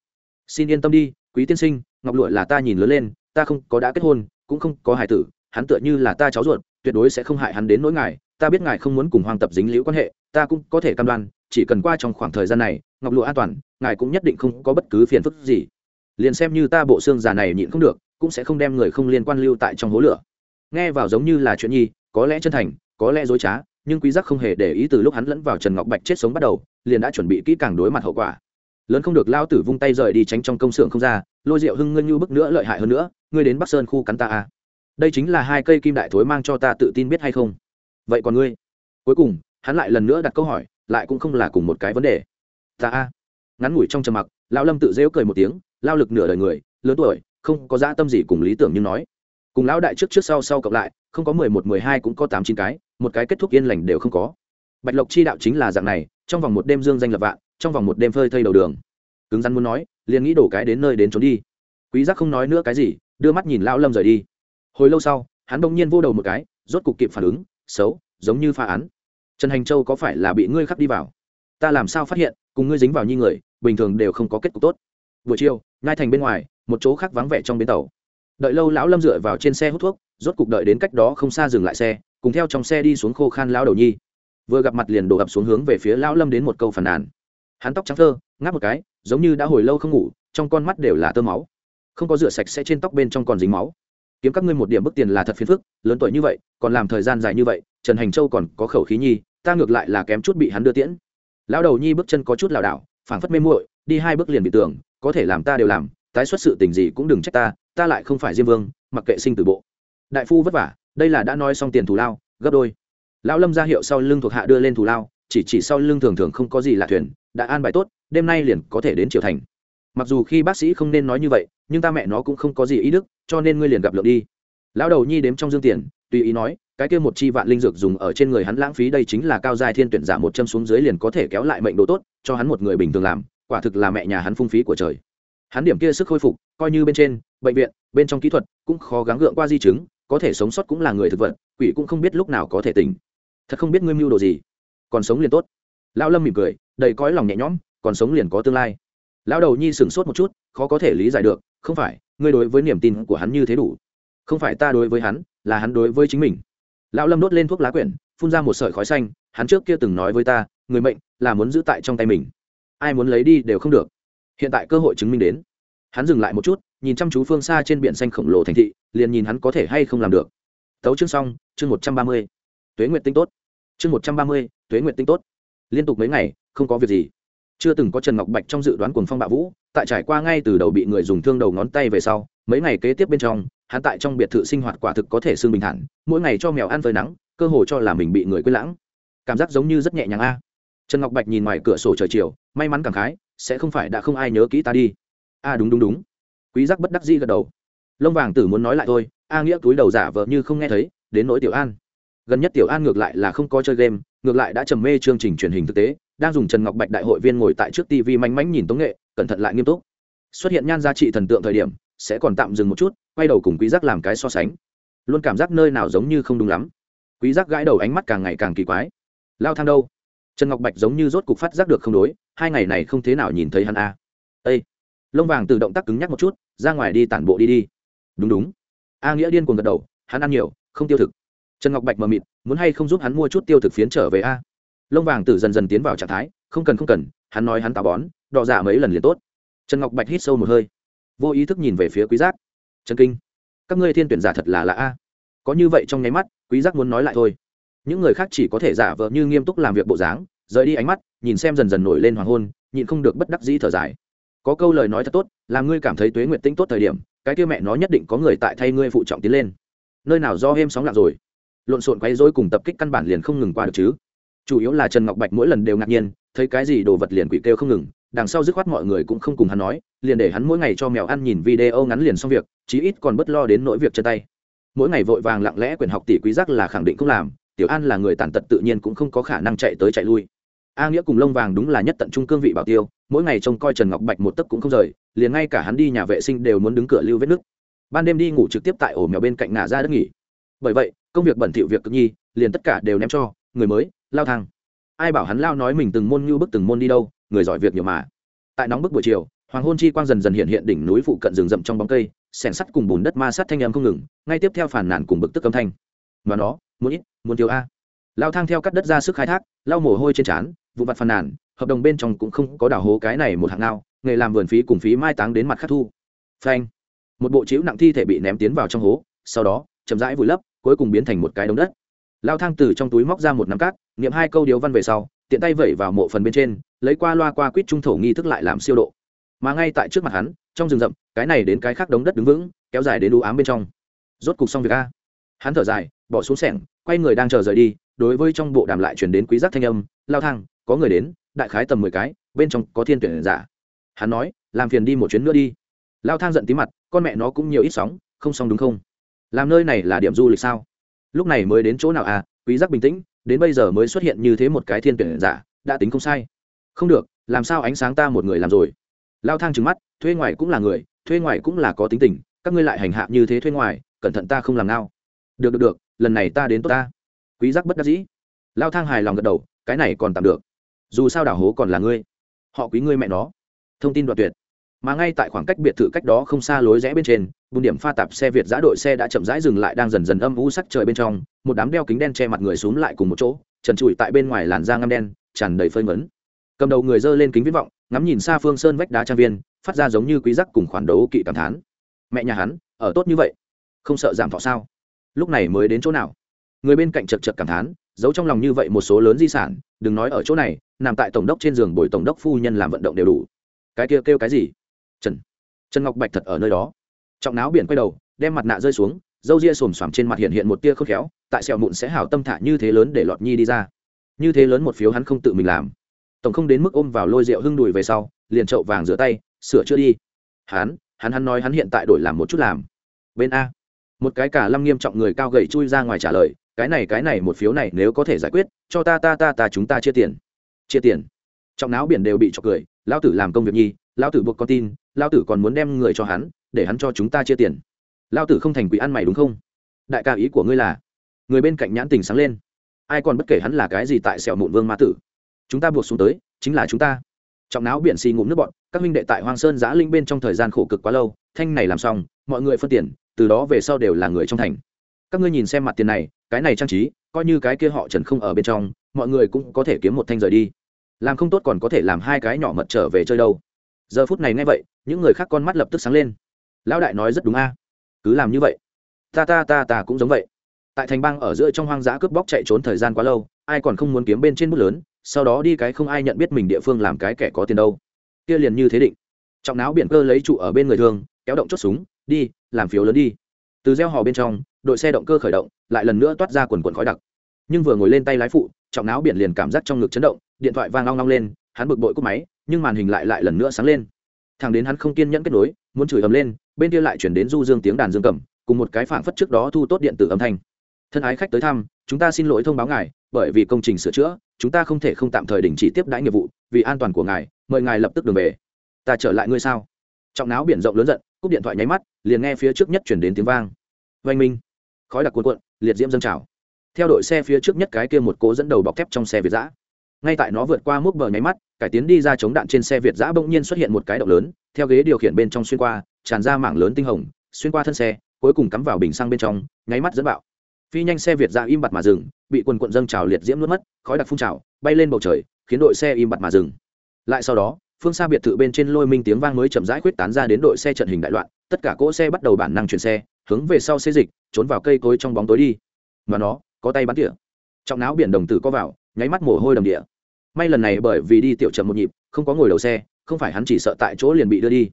Xin yên tâm đi, quý tiên sinh, ngọc lụa là ta nhìn lớn lên, ta không có đã kết hôn, cũng không có hài tử, hắn tựa như là ta cháu ruột, tuyệt đối sẽ không hại hắn đến nỗi ngài, ta biết ngài không muốn cùng hoàng tập dính liễu quan hệ, ta cũng có thể cam đoan, chỉ cần qua trong khoảng thời gian này, ngọc lụa an toàn, ngài cũng nhất định không có bất cứ phiền phức gì. Liền xem như ta bộ xương già này nhịn không được, cũng sẽ không đem người không liên quan lưu tại trong hố lửa. Nghe vào giống như là chuyện nhi, có lẽ chân thành, có lẽ dối trá, nhưng quý giác không hề để ý từ lúc hắn lẫn vào trần ngọc bạch chết sống bắt đầu, liền đã chuẩn bị kỹ càng đối mặt hậu quả lớn không được lao tử vung tay rời đi tránh trong công xưởng không ra, lôi rượu hưng ngân như bức nữa lợi hại hơn nữa, ngươi đến bắc sơn khu cắn ta à. đây chính là hai cây kim đại thối mang cho ta tự tin biết hay không? Vậy còn ngươi? Cuối cùng, hắn lại lần nữa đặt câu hỏi, lại cũng không là cùng một cái vấn đề. Ta a ngắn ngủi trong trầm mặc, lão lâm tự rêu cười một tiếng, lao lực nửa đời người, lớn tuổi, không có dã tâm gì cùng lý tưởng như nói. Cùng lão đại trước trước sau sau cộng lại, không có mười một, mười hai cũng có tám, chín cái, một cái kết thúc yên lành đều không có. Bạch lộc chi đạo chính là dạng này, trong vòng một đêm dương danh lập vạn trong vòng một đêm phơi thây đầu đường. Cứng rắn muốn nói, liền nghĩ đổ cái đến nơi đến trốn đi. Quý giác không nói nữa cái gì, đưa mắt nhìn lão lâm rời đi. Hồi lâu sau, hắn đông nhiên vô đầu một cái, rốt cục kịp phản ứng, xấu, giống như pha án. Trần hành châu có phải là bị ngươi khắc đi vào? Ta làm sao phát hiện, cùng ngươi dính vào như người, bình thường đều không có kết cục tốt. Buổi chiều ngay thành bên ngoài, một chỗ khác vắng vẻ trong bến tàu. Đợi lâu lão lâm dựa vào trên xe hút thuốc, rốt cục đợi đến cách đó không xa dừng lại xe, cùng theo trong xe đi xuống khô khan lão đầu nhi. Vừa gặp mặt liền đổ ập xuống hướng về phía lão lâm đến một câu phản nàn hắn tóc trắng thơ, ngáp một cái, giống như đã hồi lâu không ngủ, trong con mắt đều là tơ máu. Không có rửa sạch sẽ trên tóc bên trong còn dính máu. Kiếm các ngươi một điểm bức tiền là thật phiền phức, lớn tuổi như vậy, còn làm thời gian dài như vậy, trần hành châu còn có khẩu khí nhi, ta ngược lại là kém chút bị hắn đưa tiễn. Lão đầu nhi bước chân có chút lảo đảo, phảng phất mê muội, đi hai bước liền bị tưởng có thể làm ta đều làm, tái xuất sự tình gì cũng đừng trách ta ta lại không phải diêm vương, mặc kệ sinh từ bộ. Đại phu vất vả, đây là đã nói xong tiền thù lao, gấp đôi. Lão lâm ra hiệu sau lưng thuộc hạ đưa lên thù lao, chỉ chỉ sau lưng thường thường không có gì là thuyền đã an bài tốt, đêm nay liền có thể đến triều thành. Mặc dù khi bác sĩ không nên nói như vậy, nhưng ta mẹ nó cũng không có gì ý đức, cho nên ngươi liền gặp lượng đi. Lão đầu nhi đếm trong dương tiền, tùy ý nói, cái kia một chi vạn linh dược dùng ở trên người hắn lãng phí đây chính là cao giai thiên tuyển giả một châm xuống dưới liền có thể kéo lại mệnh độ tốt, cho hắn một người bình thường làm, quả thực là mẹ nhà hắn phung phí của trời. Hắn điểm kia sức khôi phục, coi như bên trên, bệnh viện, bên trong kỹ thuật cũng khó gắng gượng qua di chứng, có thể sống sót cũng là người thực vật, quỷ cũng không biết lúc nào có thể tỉnh. Thật không biết ngươi mưu đồ gì. Còn sống liền tốt. Lão lâm mỉm cười đầy cõi lòng nhẹ nhõm, còn sống liền có tương lai. Lão đầu nhi sửng sốt một chút, khó có thể lý giải được, không phải, ngươi đối với niềm tin của hắn như thế đủ. Không phải ta đối với hắn, là hắn đối với chính mình. Lão lâm đốt lên thuốc lá quyển, phun ra một sợi khói xanh, hắn trước kia từng nói với ta, người mệnh là muốn giữ tại trong tay mình. Ai muốn lấy đi đều không được. Hiện tại cơ hội chứng minh đến. Hắn dừng lại một chút, nhìn chăm chú phương xa trên biển xanh khổng lồ thành thị, liền nhìn hắn có thể hay không làm được. Tấu chương xong, chương một trăm ba mươi. Tuế nguyện tinh tốt. Chương một trăm ba mươi, tuế nguyện tinh tốt liên tục mấy ngày, không có việc gì. Chưa từng có trần ngọc bạch trong dự đoán cuồng phong bạo vũ, tại trải qua ngay từ đầu bị người dùng thương đầu ngón tay về sau, mấy ngày kế tiếp bên trong, hắn tại trong biệt thự sinh hoạt quả thực có thể xương bình thản, mỗi ngày cho mèo ăn phơi nắng, cơ hồ cho là mình bị người quên lãng. Cảm giác giống như rất nhẹ nhàng a. Trần ngọc bạch nhìn ngoài cửa sổ trời chiều, may mắn cảm khái, sẽ không phải đã không ai nhớ kỹ ta đi. A, đúng đúng đúng. Quý giác bất đắc dĩ gật đầu. Lông vàng tử muốn nói lại thôi, a nghĩa túi đầu giả vờ như không nghe thấy, đến nỗi tiểu an gần nhất tiểu an ngược lại là không có chơi game, ngược lại đã trầm mê chương trình truyền hình thực tế, đang dùng trần ngọc bạch đại hội viên ngồi tại trước tv manh mánh nhìn tống nghệ, cẩn thận lại nghiêm túc. Xuất hiện nhan giá trị thần tượng thời điểm, sẽ còn tạm dừng một chút, quay đầu cùng quý giác làm cái so sánh. Luôn cảm giác nơi nào giống như không đúng lắm. Quý giác gãi đầu ánh mắt càng ngày càng kỳ quái. Lao thang đâu? Trần ngọc bạch giống như rốt cục phát giác được không đối, hai ngày này không thế nào nhìn thấy hắn a. À. ây lông vàng tự động tác cứng nhắc một chút, ra ngoài đi tản bộ đi đi. Đúng đúng. A nghĩa điên cuồng gật đầu, hắn ăn nhiều, không tiêu thực trần ngọc bạch mờ mịt, muốn hay không giúp hắn mua chút tiêu thực phiến trở về a? Lông vàng tử dần dần tiến vào trạng thái, không cần không cần, hắn nói hắn táo bón, đọ giả mấy lần liền tốt. Trần ngọc bạch hít sâu một hơi, vô ý thức nhìn về phía quý giác. Trần kinh, các ngươi thiên tuyển giả thật là lạ a. Có như vậy trong nháy mắt, quý giác muốn nói lại thôi. Những người khác chỉ có thể giả vờ như nghiêm túc làm việc bộ dáng, rời đi ánh mắt, nhìn xem dần dần nổi lên hoàng hôn, nhịn không được bất đắc dĩ thở dài. Có câu lời nói thật tốt, làm ngươi cảm thấy tuế nguyện tĩnh tốt thời điểm, cái kia mẹ nó nhất định có người tại thay ngươi phụ trọng tiến lên. Nơi nào do êm sóng lặng rồi? Lộn xộn quấy rối cùng tập kích căn bản liền không ngừng qua được chứ. Chủ yếu là trần ngọc bạch mỗi lần đều ngạc nhiên, thấy cái gì đồ vật liền quỷ kêu không ngừng, đằng sau dứt khoát mọi người cũng không cùng hắn nói, liền để hắn mỗi ngày cho mèo ăn nhìn video ngắn liền xong việc, chí ít còn bất lo đến nỗi việc chân tay. Mỗi ngày vội vàng lặng lẽ quyền học tỷ quý giác là khẳng định không làm, tiểu an là người tàn tật tự nhiên cũng không có khả năng chạy tới chạy lui. A nghĩa cùng lông vàng đúng là nhất tận trung cương vị bảo tiêu, mỗi ngày trông coi trần ngọc bạch một tấc cũng không rời, liền ngay cả hắn đi nhà vệ sinh đều muốn đứng cửa lưu vết nước ban đêm đi ngủ trực tiếp tại ổ mèo bên cạnh ngả ra đất nghỉ. Bởi vậy công việc bẩn thỉu việc cực nhi, liền tất cả đều ném cho, người mới, lao thang. Ai bảo hắn lao nói mình từng môn như bức từng môn đi đâu, người giỏi việc nhiều mà. Tại nóng bức buổi chiều, hoàng hôn chi quang dần dần hiện hiện đỉnh núi phụ cận rừng rậm trong bóng cây, sẻn sắt cùng bùn đất ma sát thanh âm không ngừng, ngay tiếp theo phản nản cùng bực tức âm thanh. Mà nó, muốn ít, muốn thiếu a. Lao thang theo cắt đất ra sức khai thác, lau mồ hôi trên trán, vụ vặt phàn nàn, hợp đồng bên trong cũng không có đào hố cái này một hạng nào nghề làm vườn phí cùng phí mai táng đến mặt khắc thu. Phanh. Một bộ chiếu nặng thi thể bị ném tiến vào trong hố, sau đó, chậm rãi vùi lấp cuối cùng biến thành một cái đống đất. Lao thang từ trong túi móc ra một nắm cát nghiệm hai câu điếu văn về sau, tiện tay vẩy vào mộ phần bên trên, lấy qua loa qua quýt trung thổ nghi thức lại làm siêu độ. Mà ngay tại trước mặt hắn, trong rừng rậm, cái này đến cái khác đống đất đứng vững, kéo dài đến đũ ám bên trong. Rốt cục xong việc a. Hắn thở dài, bỏ xuống sẻng, quay người đang chờ rời đi, đối với trong bộ đàm lại chuyển đến quý giác thanh âm, lao thang, có người đến, đại khái tầm mười cái, bên trong có thiên tuyển giả. Hắn nói, làm phiền đi một chuyến nữa đi. Lao thang giận tí mặt, con mẹ nó cũng nhiều ít sóng, không xong đúng không? Làm nơi này là điểm du lịch sao? Lúc này mới đến chỗ nào à? Quý giác bình tĩnh, đến bây giờ mới xuất hiện như thế một cái thiên tuyển giả, đã tính không sai. Không được, làm sao ánh sáng ta một người làm rồi? Lao thang trừng mắt, thuê ngoài cũng là người, thuê ngoài cũng là có tính tình, các ngươi lại hành hạ như thế thuê ngoài, cẩn thận ta không làm nào được được được, lần này ta đến tốt ta. Quý giác bất đắc dĩ. Lao thang hài lòng gật đầu, cái này còn tạm được. Dù sao đảo hố còn là ngươi, họ quý ngươi mẹ nó. Thông tin đoạn tuyệt mà ngay tại khoảng cách biệt thự cách đó không xa lối rẽ bên trên bùn điểm pha tạp xe việt giã đội xe đã chậm rãi dừng lại đang dần dần âm u sắc trời bên trong, một đám đeo kính đen che mặt người xuống lại cùng một chỗ, trần trụi tại bên ngoài làn da ngăm đen, tràn đầy phơi mấn. Cầm đầu người dơ lên kính viết vọng, ngắm nhìn xa phương sơn vách đá trang viên, phát ra giống như quý giác cùng khoản đấu kỵ cảm thán. Mẹ nhà hắn, ở tốt như vậy? Không sợ giảm thọ sao? Lúc này mới đến chỗ nào? Người bên cạnh chật chật cảm thán, giấu trong lòng như vậy một số lớn di sản, đừng nói ở chỗ này, nằm tại tổng đốc trên giường bồi tổng đốc phu nhân làm vận động đều đủ. Cái kia kêu cái gì? Trần. Trần ngọc bạch thật ở nơi đó. Trọng náo biển quay đầu, đem mặt nạ rơi xuống dâu ria xồm xoàm trên mặt hiện hiện một tia khớp khéo, tại sẹo mụn sẽ hảo tâm thả như thế lớn để lọt nhi đi ra. Như thế lớn một phiếu hắn không tự mình làm. Tổng không đến mức ôm vào lôi rượu hưng đùi về sau, liền trậu vàng rửa tay, sửa chữa đi. Hắn hắn hắn nói hắn hiện tại đổi làm một chút làm. Bên a. Một cái cả lâm nghiêm trọng người cao gầy chui ra ngoài trả lời, cái này cái này một phiếu này nếu có thể giải quyết, cho ta ta ta ta chúng ta chia tiền. Chia tiền. Trọng não biển đều bị trọc cười, lão tử làm công việc nhi lão tử buộc con tin, lão tử còn muốn đem người cho hắn, để hắn cho chúng ta chia tiền. Lão tử không thành quỷ ăn mày đúng không? Đại ca ý của ngươi là, người bên cạnh nhãn tình sáng lên. Ai còn bất kể hắn là cái gì tại sẹo mụn vương ma tử. Chúng ta buộc xuống tới, chính là chúng ta. Trọng não biển xì ngụm nước bọn, các minh đệ tại hoang sơn giã linh bên trong thời gian khổ cực quá lâu, thanh này làm xong, mọi người phân tiền, từ đó về sau đều là người trong thành. Các ngươi nhìn xem mặt tiền này, cái này trang trí, coi như cái kia họ trần không ở bên trong, mọi người cũng có thể kiếm một thanh rời đi. Làm không tốt còn có thể làm hai cái nhỏ mật trở về chơi đâu giờ phút này nghe vậy, những người khác con mắt lập tức sáng lên. Lão đại nói rất đúng a. Cứ làm như vậy. Ta ta ta ta cũng giống vậy. Tại thành bang ở giữa trong hoang dã cướp bóc chạy trốn thời gian quá lâu, ai còn không muốn kiếm bên trên bút lớn, sau đó đi cái không ai nhận biết mình địa phương làm cái kẻ có tiền đâu. Kia liền như thế định. Trọng não biển cơ lấy trụ ở bên người thường, kéo động chốt súng, đi, làm phiếu lớn đi. Từ gieo hò bên trong, đội xe động cơ khởi động, lại lần nữa toát ra quần quần khói đặc. Nhưng vừa ngồi lên tay lái phụ, trọng não biển liền cảm giác trong ngực chấn động, điện thoại vang long long lên, hắn bực bội cúp máy nhưng màn hình lại lại lần nữa sáng lên. Thằng đến hắn không kiên nhẫn kết nối, muốn chửi ầm lên, bên kia lại chuyển đến du dương tiếng đàn dương cầm, cùng một cái phảng phất trước đó thu tốt điện tử âm thanh. Thân ái khách tới thăm, chúng ta xin lỗi thông báo ngài, bởi vì công trình sửa chữa, chúng ta không thể không tạm thời đình chỉ tiếp đãi nghiệp vụ, vì an toàn của ngài, mời ngài lập tức đường về. Ta trở lại ngươi sao? Trọng náo biển rộng lớn giận, cúp điện thoại nháy mắt, liền nghe phía trước nhất chuyển đến tiếng vang. Oanh minh. Khói đặc cuộn cuộn, liệt diễm dâng trào. Theo đội xe phía trước nhất cái kia một cố dẫn đầu bọc thép trong xe việt giã ngay tại nó vượt qua múc bờ nháy mắt, cải tiến đi ra chống đạn trên xe việt giã bỗng nhiên xuất hiện một cái động lớn, theo ghế điều khiển bên trong xuyên qua, tràn ra mảng lớn tinh hồng, xuyên qua thân xe, cuối cùng cắm vào bình xăng bên trong, nháy mắt dẫn bạo. Phi nhanh xe việt giã im bặt mà dừng, bị quần quận dâng trào liệt diễm nuốt mất, khói đặc phun trào, bay lên bầu trời, khiến đội xe im bặt mà dừng. Lại sau đó, phương xa biệt thự bên trên lôi minh tiếng vang mới chậm rãi quyết tán ra đến đội xe trận hình đại loạn, tất cả cỗ xe bắt đầu bản năng chuyển xe, hướng về sau xê dịch, trốn vào cây cối trong bóng tối đi. Mà nó, có tay bắn tỉa. Trọng não biển đồng tử có vào nháy mắt mồ hôi đầm địa. May lần này bởi vì đi tiểu chậm một nhịp, không có ngồi đầu xe, không phải hắn chỉ sợ tại chỗ liền bị đưa đi.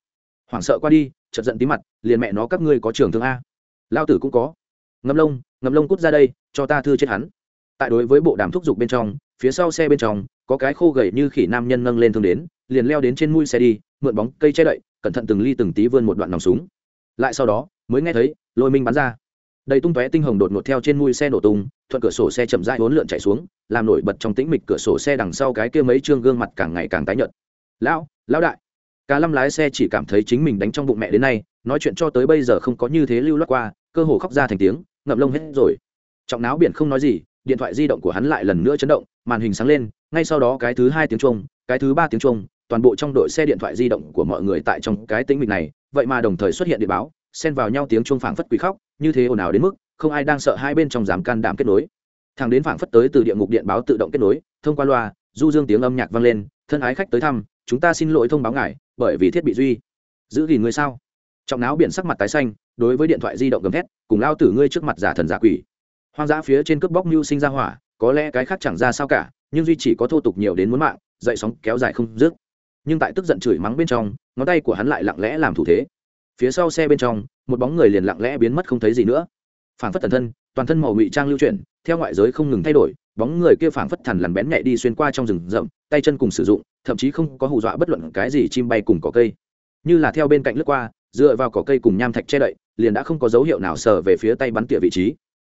Hoảng sợ qua đi, chợt giận tí mặt, liền mẹ nó các ngươi có trường thương a. Lao tử cũng có. Ngâm lông ngâm lông cút ra đây, cho ta thư chết hắn. Tại đối với bộ đàm thúc giục bên trong, phía sau xe bên trong, có cái khô gầy như khỉ nam nhân nâng lên thương đến, liền leo đến trên mũi xe đi, mượn bóng, cây che đậy, cẩn thận từng ly từng tí vươn một đoạn nòng súng. Lại sau đó, mới nghe thấy, lôi minh bắn ra. Đầy tung tóe tinh hồng đột ngột theo trên mũi xe nổ tung thuận cửa sổ xe chậm rãi hỗn lượn chạy xuống, làm nổi bật trong tĩnh mịch cửa sổ xe đằng sau cái kia mấy trương gương mặt càng ngày càng tái nhợt. Lão lão đại. Cả lâm lái xe chỉ cảm thấy chính mình đánh trong bụng mẹ đến nay, nói chuyện cho tới bây giờ không có như thế lưu loát qua, cơ hồ khóc ra thành tiếng, ngậm lông hết rồi. Trọng náo biển không nói gì, điện thoại di động của hắn lại lần nữa chấn động, màn hình sáng lên, ngay sau đó cái thứ hai tiếng chuông, cái thứ ba tiếng chuông, toàn bộ trong đội xe điện thoại di động của mọi người tại trong cái tĩnh mịch này, vậy mà đồng thời xuất hiện điện báo, xen vào nhau tiếng chuông phảng phất quỷ khóc, như thế ồn ào đến mức không ai đang sợ hai bên trong dám can đảm kết nối. Thằng đến phảng phất tới từ địa ngục điện báo tự động kết nối, thông qua loa, du dương tiếng âm nhạc vang lên, thân ái khách tới thăm, chúng ta xin lỗi thông báo ngài, bởi vì thiết bị duy. Giữ gìn người sao? Trọng não biển sắc mặt tái xanh, đối với điện thoại di động gầm thét, cùng lao tử ngươi trước mặt giả thần giả quỷ. Hoang dã phía trên cướp bóc mưu sinh ra hỏa, có lẽ cái khác chẳng ra sao cả, nhưng duy chỉ có thô tục nhiều đến muốn mạng, dậy sóng kéo dài không dứt. Nhưng tại tức giận chửi mắng bên trong, ngón tay của hắn lại lặng lẽ làm thủ thế. Phía sau xe bên trong, một bóng người liền lặng lẽ biến mất không thấy gì nữa phảng phất thần thân, toàn thân màu ngụy trang lưu chuyển, theo ngoại giới không ngừng thay đổi, bóng người kia phảng phất thần lằn bén nhẹ đi xuyên qua trong rừng rậm, tay chân cùng sử dụng, thậm chí không có hù dọa bất luận cái gì chim bay cùng cỏ cây. Như là theo bên cạnh lướt qua, dựa vào cỏ cây cùng nham thạch che đậy, liền đã không có dấu hiệu nào sờ về phía tay bắn tỉa vị trí.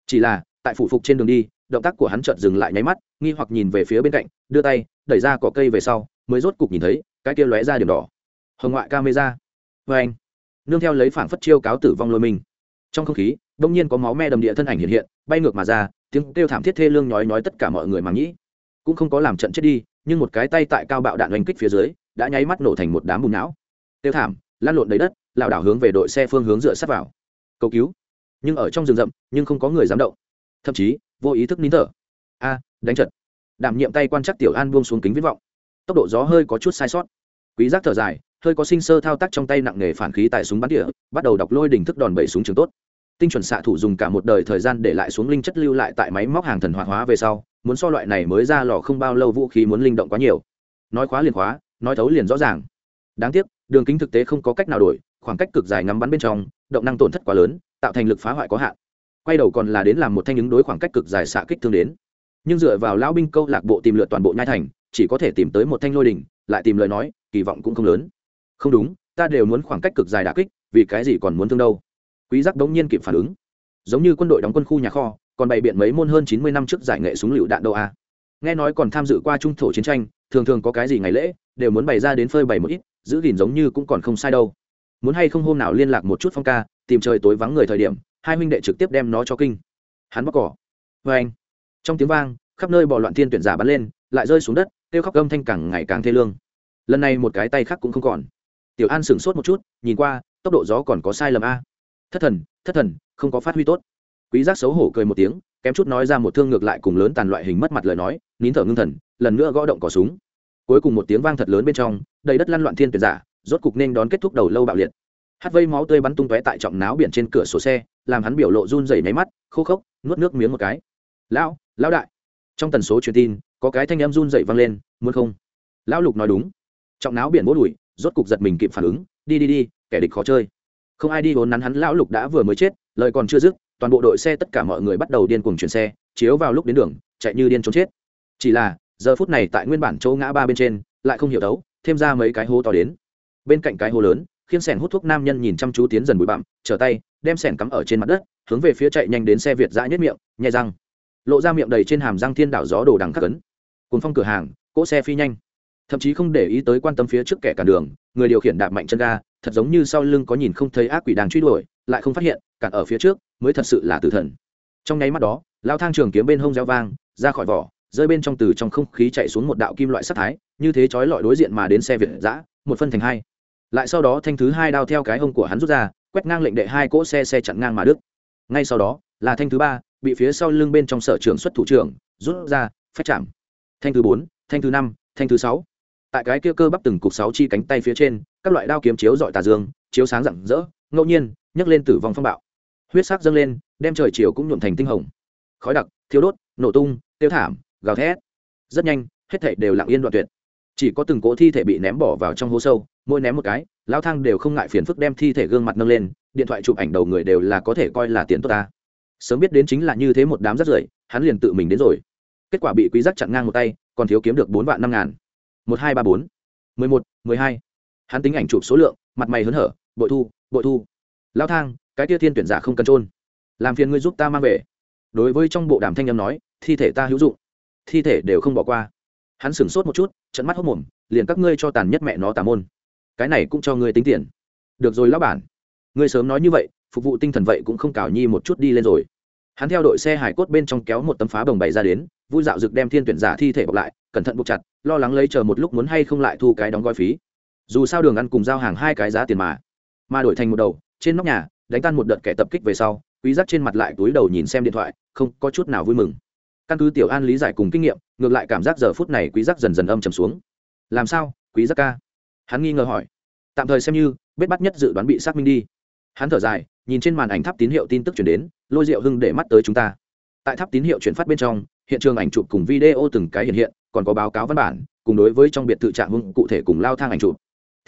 Chỉ là, tại phủ phục trên đường đi, động tác của hắn chợt dừng lại nháy mắt, nghi hoặc nhìn về phía bên cạnh, đưa tay, đẩy ra cỏ cây về sau, mới rốt cục nhìn thấy, cái kia lóe ra điểm đỏ. Hồng ngoại camera. Vê anh nương theo lấy phảng phất chiêu cáo tử vong lôi mình. Trong không khí đông nhiên có máu me đầm địa thân ảnh hiện hiện, bay ngược mà ra, tiếng kêu thảm thiết thê lương nhói nhói tất cả mọi người mà nghĩ. Cũng không có làm trận chết đi, nhưng một cái tay tại cao bạo đạn oanh kích phía dưới, đã nháy mắt nổ thành một đám bùn não. Tiêu thảm lan lộn đầy đất, lảo đảo hướng về đội xe phương hướng dựa sát vào. Cầu cứu. Nhưng ở trong rừng rậm, nhưng không có người dám động. Thậm chí, vô ý thức nín thở. A, đánh trận. Đảm nhiệm tay quan chắc tiểu an buông xuống kính viết vọng. Tốc độ gió hơi có chút sai sót. Quý giác thở dài, hơi có sinh sơ thao tác trong tay nặng nghề phản khí tại súng bắn tỉa, bắt đầu đọc lôi đỉnh thức đòn bẩy súng trường tốt tinh chuẩn xạ thủ dùng cả một đời thời gian để lại xuống linh chất lưu lại tại máy móc hàng thần hoạt hóa về sau, muốn so loại này mới ra lò không bao lâu vũ khí muốn linh động quá nhiều. Nói khóa liền khóa, nói thấu liền rõ ràng. Đáng tiếc, đường kính thực tế không có cách nào đổi, khoảng cách cực dài ngắm bắn bên trong, động năng tổn thất quá lớn, tạo thành lực phá hoại có hạn. Quay đầu còn là đến làm một thanh ứng đối khoảng cách cực dài xạ kích thương đến. Nhưng dựa vào lão binh câu lạc bộ tìm lượt toàn bộ nhai thành, chỉ có thể tìm tới một thanh lôi đỉnh, lại tìm lời nói, kỳ vọng cũng không lớn. Không đúng, ta đều muốn khoảng cách cực dài đà kích, vì cái gì còn muốn thương đâu? Quý giác đống nhiên kịp phản ứng. Giống như quân đội đóng quân khu nhà kho, còn bày biện mấy môn hơn chín mươi năm trước giải nghệ súng lựu đạn đâu a nghe nói còn tham dự qua trung thổ chiến tranh, thường thường có cái gì ngày lễ, đều muốn bày ra đến phơi bày một ít, giữ gìn giống như cũng còn không sai đâu. Muốn hay không hôm nào liên lạc một chút phong ca, tìm trời tối vắng người thời điểm, hai huynh đệ trực tiếp đem nó cho kinh. Hắn bóc cỏ. Vê anh. Trong tiếng vang, khắp nơi bò loạn thiên tuyển giả bắn lên, lại rơi xuống đất, kêu khóc âm thanh càng ngày càng thê lương. Lần này một cái tay khác cũng không còn. Tiểu an sửng sốt một chút, nhìn qua, tốc độ gió còn có sai lầm a thất thần thất thần, không có phát huy tốt. Quý giác xấu hổ cười một tiếng, kém chút nói ra một thương ngược lại cùng lớn tàn loại hình mất mặt lời nói, nín thở ngưng thần, lần nữa gõ động cỏ súng. Cuối cùng một tiếng vang thật lớn bên trong, đầy đất lăn loạn thiên tuyệt giả, rốt cục nên đón kết thúc đầu lâu bạo liệt. Hắt vây máu tươi bắn tung tóe tại trọng náo biển trên cửa sổ xe, làm hắn biểu lộ run rẩy nháy mắt, khô khốc, nuốt nước miếng một cái. Lão lão đại. Trong tần số truyền tin, có cái thanh âm run rẩy vang lên, muốn không? Lão lục nói đúng. Trọng náo biển bố đuổi, rốt cục giật mình kịp phản ứng, đi đi đi, kẻ địch khó chơi không ai đi vốn nắn hắn, lão lục đã vừa mới chết, lời còn chưa dứt, toàn bộ đội xe tất cả mọi người bắt đầu điên cuồng chuyển xe, chiếu vào lúc đến đường, chạy như điên trốn chết. Chỉ là, giờ phút này tại nguyên bản chỗ ngã ba bên trên, lại không hiểu đấu, thêm ra mấy cái hố to đến. Bên cạnh cái hố lớn, khiên sẻn hút thuốc nam nhân nhìn chăm chú tiến dần bụi bặm, trở tay, đem sẻn cắm ở trên mặt đất, hướng về phía chạy nhanh đến xe việt dã nhất miệng nhai răng. Lộ ra miệng đầy trên hàm răng thiên đảo gió đồ đằng khắc cấn cùng phong cửa hàng, cỗ xe phi nhanh thậm chí không để ý tới quan tâm phía trước kẻ cản đường, người điều khiển đạp mạnh chân ga, thật giống như sau lưng có nhìn không thấy ác quỷ đang truy đuổi, lại không phát hiện, cản ở phía trước, mới thật sự là tử thần. Trong nháy mắt đó lao thang trường kiếm bên hông reo vang, ra khỏi vỏ, rơi bên trong từ trong không khí chạy xuống một đạo kim loại sắc thái, như thế chói lọi đối diện mà đến xe việt giã một phân thành hai. Lại sau đó thanh thứ hai đao theo cái hông của hắn rút ra, quét ngang lệnh đệ hai cỗ xe xe chặn ngang mà đứt. Ngay sau đó, là thanh thứ ba, bị phía sau lưng bên trong sở trường xuất thủ trưởng, rút ra, phách chạm. Thanh thứ bốn, thanh thứ năm, thanh thứ sáu tại cái kia cơ bắp từng cục sáu chi cánh tay phía trên, các loại đao kiếm chiếu dọi tà dương, chiếu sáng rạng rỡ, ngẫu nhiên, nhấc lên tử vong phong bạo. Huyết sắc dâng lên, đem trời chiều cũng nhuộm thành tinh hồng. Khói đặc thiếu đốt, nổ tung, tiêu thảm, gào thét. Rất nhanh, hết thảy đều lặng yên đoạn tuyệt. Chỉ có từng cỗ thi thể bị ném bỏ vào trong hố sâu, mỗi ném một cái lao thang đều không ngại phiền phức đem thi thể gương mặt nâng lên, điện thoại chụp ảnh đầu người đều là có thể coi là tiền tốt ta. Sớm biết đến chính là như thế một đám rất rưởi, hắn liền tự mình đến rồi. Kết quả bị quý giác chặn ngang một tay, còn thiếu kiếm được bốn vạn năm ngàn một hai ba bốn, mười một, mười hai. Hắn tính ảnh chụp số lượng, mặt mày hớn hở, bội thu bội thu. Lao thang, cái tia thiên tuyển giả không cần trôn làm phiền ngươi giúp ta mang về. Đối với trong bộ đàm thanh âm nói, thi thể ta hữu dụng. Thi thể đều không bỏ qua. Hắn sửng sốt một chút trận mắt hốc mồm, liền các ngươi cho tàn nhất mẹ nó tà môn. Cái này cũng cho ngươi tính tiền. Được rồi lão bản. Ngươi sớm nói như vậy, phục vụ tinh thần vậy cũng không cào nhi một chút đi lên rồi. Hắn theo đội xe hải cốt bên trong kéo một tấm phá bồng bày ra đến, vui dạo rực đem thiên tuyển giả thi thể bọc lại cẩn thận buộc chặt, lo lắng lấy chờ một lúc muốn hay không lại thu cái đóng gói phí. Dù sao đường ăn cùng giao hàng hai cái giá tiền mà. Mà đổi thành một đầu, trên nóc nhà, đánh tan một đợt kẻ tập kích về sau, quý giác trên mặt lại túi đầu nhìn xem điện thoại, không có chút nào vui mừng. Căn cứ tiểu an lý giải cùng kinh nghiệm, ngược lại cảm giác giờ phút này quý giác dần dần âm trầm xuống. Làm sao, quý giác ca? Hắn nghi ngờ hỏi. Tạm thời xem như biết bắt nhất dự đoán bị xác minh đi. Hắn thở dài, nhìn trên màn ảnh tháp tín hiệu tin tức chuyển đến, lôi diệu hưng để mắt tới chúng ta. Tại tháp tín hiệu chuyển phát bên trong hiện trường ảnh chụp cùng video từng cái hiện hiện, còn có báo cáo văn bản, cùng đối với trong biệt thự trạng hưng cụ thể cùng lao thang ảnh chụp.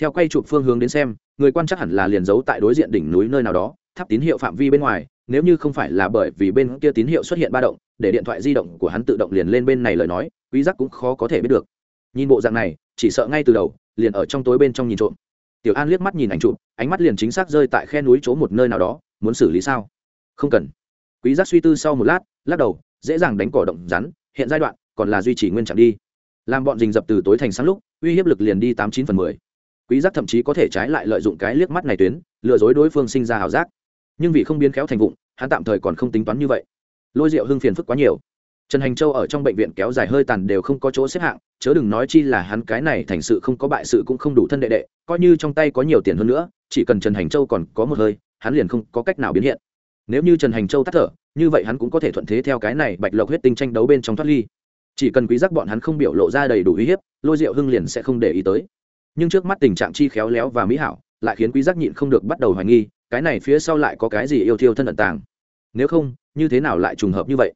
Theo quay chụp phương hướng đến xem, người quan chắc hẳn là liền giấu tại đối diện đỉnh núi nơi nào đó, tháp tín hiệu phạm vi bên ngoài, nếu như không phải là bởi vì bên kia tín hiệu xuất hiện ba động, để điện thoại di động của hắn tự động liền lên bên này lời nói, quý giác cũng khó có thể biết được. Nhìn bộ dạng này, chỉ sợ ngay từ đầu, liền ở trong tối bên trong nhìn trộm. Tiểu an liếc mắt nhìn ảnh chụp, ánh mắt liền chính xác rơi tại khe núi chỗ một nơi nào đó, muốn xử lý sao? Không cần. Quý giác suy tư sau một lát, lắc đầu dễ dàng đánh cỏ động rắn, hiện giai đoạn còn là duy trì nguyên trạng đi. Làm bọn rình dập từ tối thành sáng lúc, uy hiếp lực liền đi tám chín phần mười. Quý giác thậm chí có thể trái lại lợi dụng cái liếc mắt này tuyến, lừa dối đối phương sinh ra hảo giác. Nhưng vì không biến khéo thành vụng, hắn tạm thời còn không tính toán như vậy. Lôi rượu hưng phiền phức quá nhiều. Trần hành châu ở trong bệnh viện kéo dài hơi tàn đều không có chỗ xếp hạng, chớ đừng nói chi là hắn cái này thành sự không có bại sự cũng không đủ thân đệ đệ, coi như trong tay có nhiều tiền hơn nữa, chỉ cần trần hành châu còn có một hơi, hắn liền không có cách nào biến hiện. Nếu như trần hành châu tắt thở như vậy hắn cũng có thể thuận thế theo cái này bạch lộc huyết tinh tranh đấu bên trong thoát ly. Chỉ cần quý giác bọn hắn không biểu lộ ra đầy đủ uy hiếp, lôi diệu hưng liền sẽ không để ý tới. Nhưng trước mắt tình trạng chi khéo léo và mỹ hảo, lại khiến quý giác nhịn không được bắt đầu hoài nghi, cái này phía sau lại có cái gì yêu thiêu thân ẩn tàng. Nếu không, như thế nào lại trùng hợp như vậy?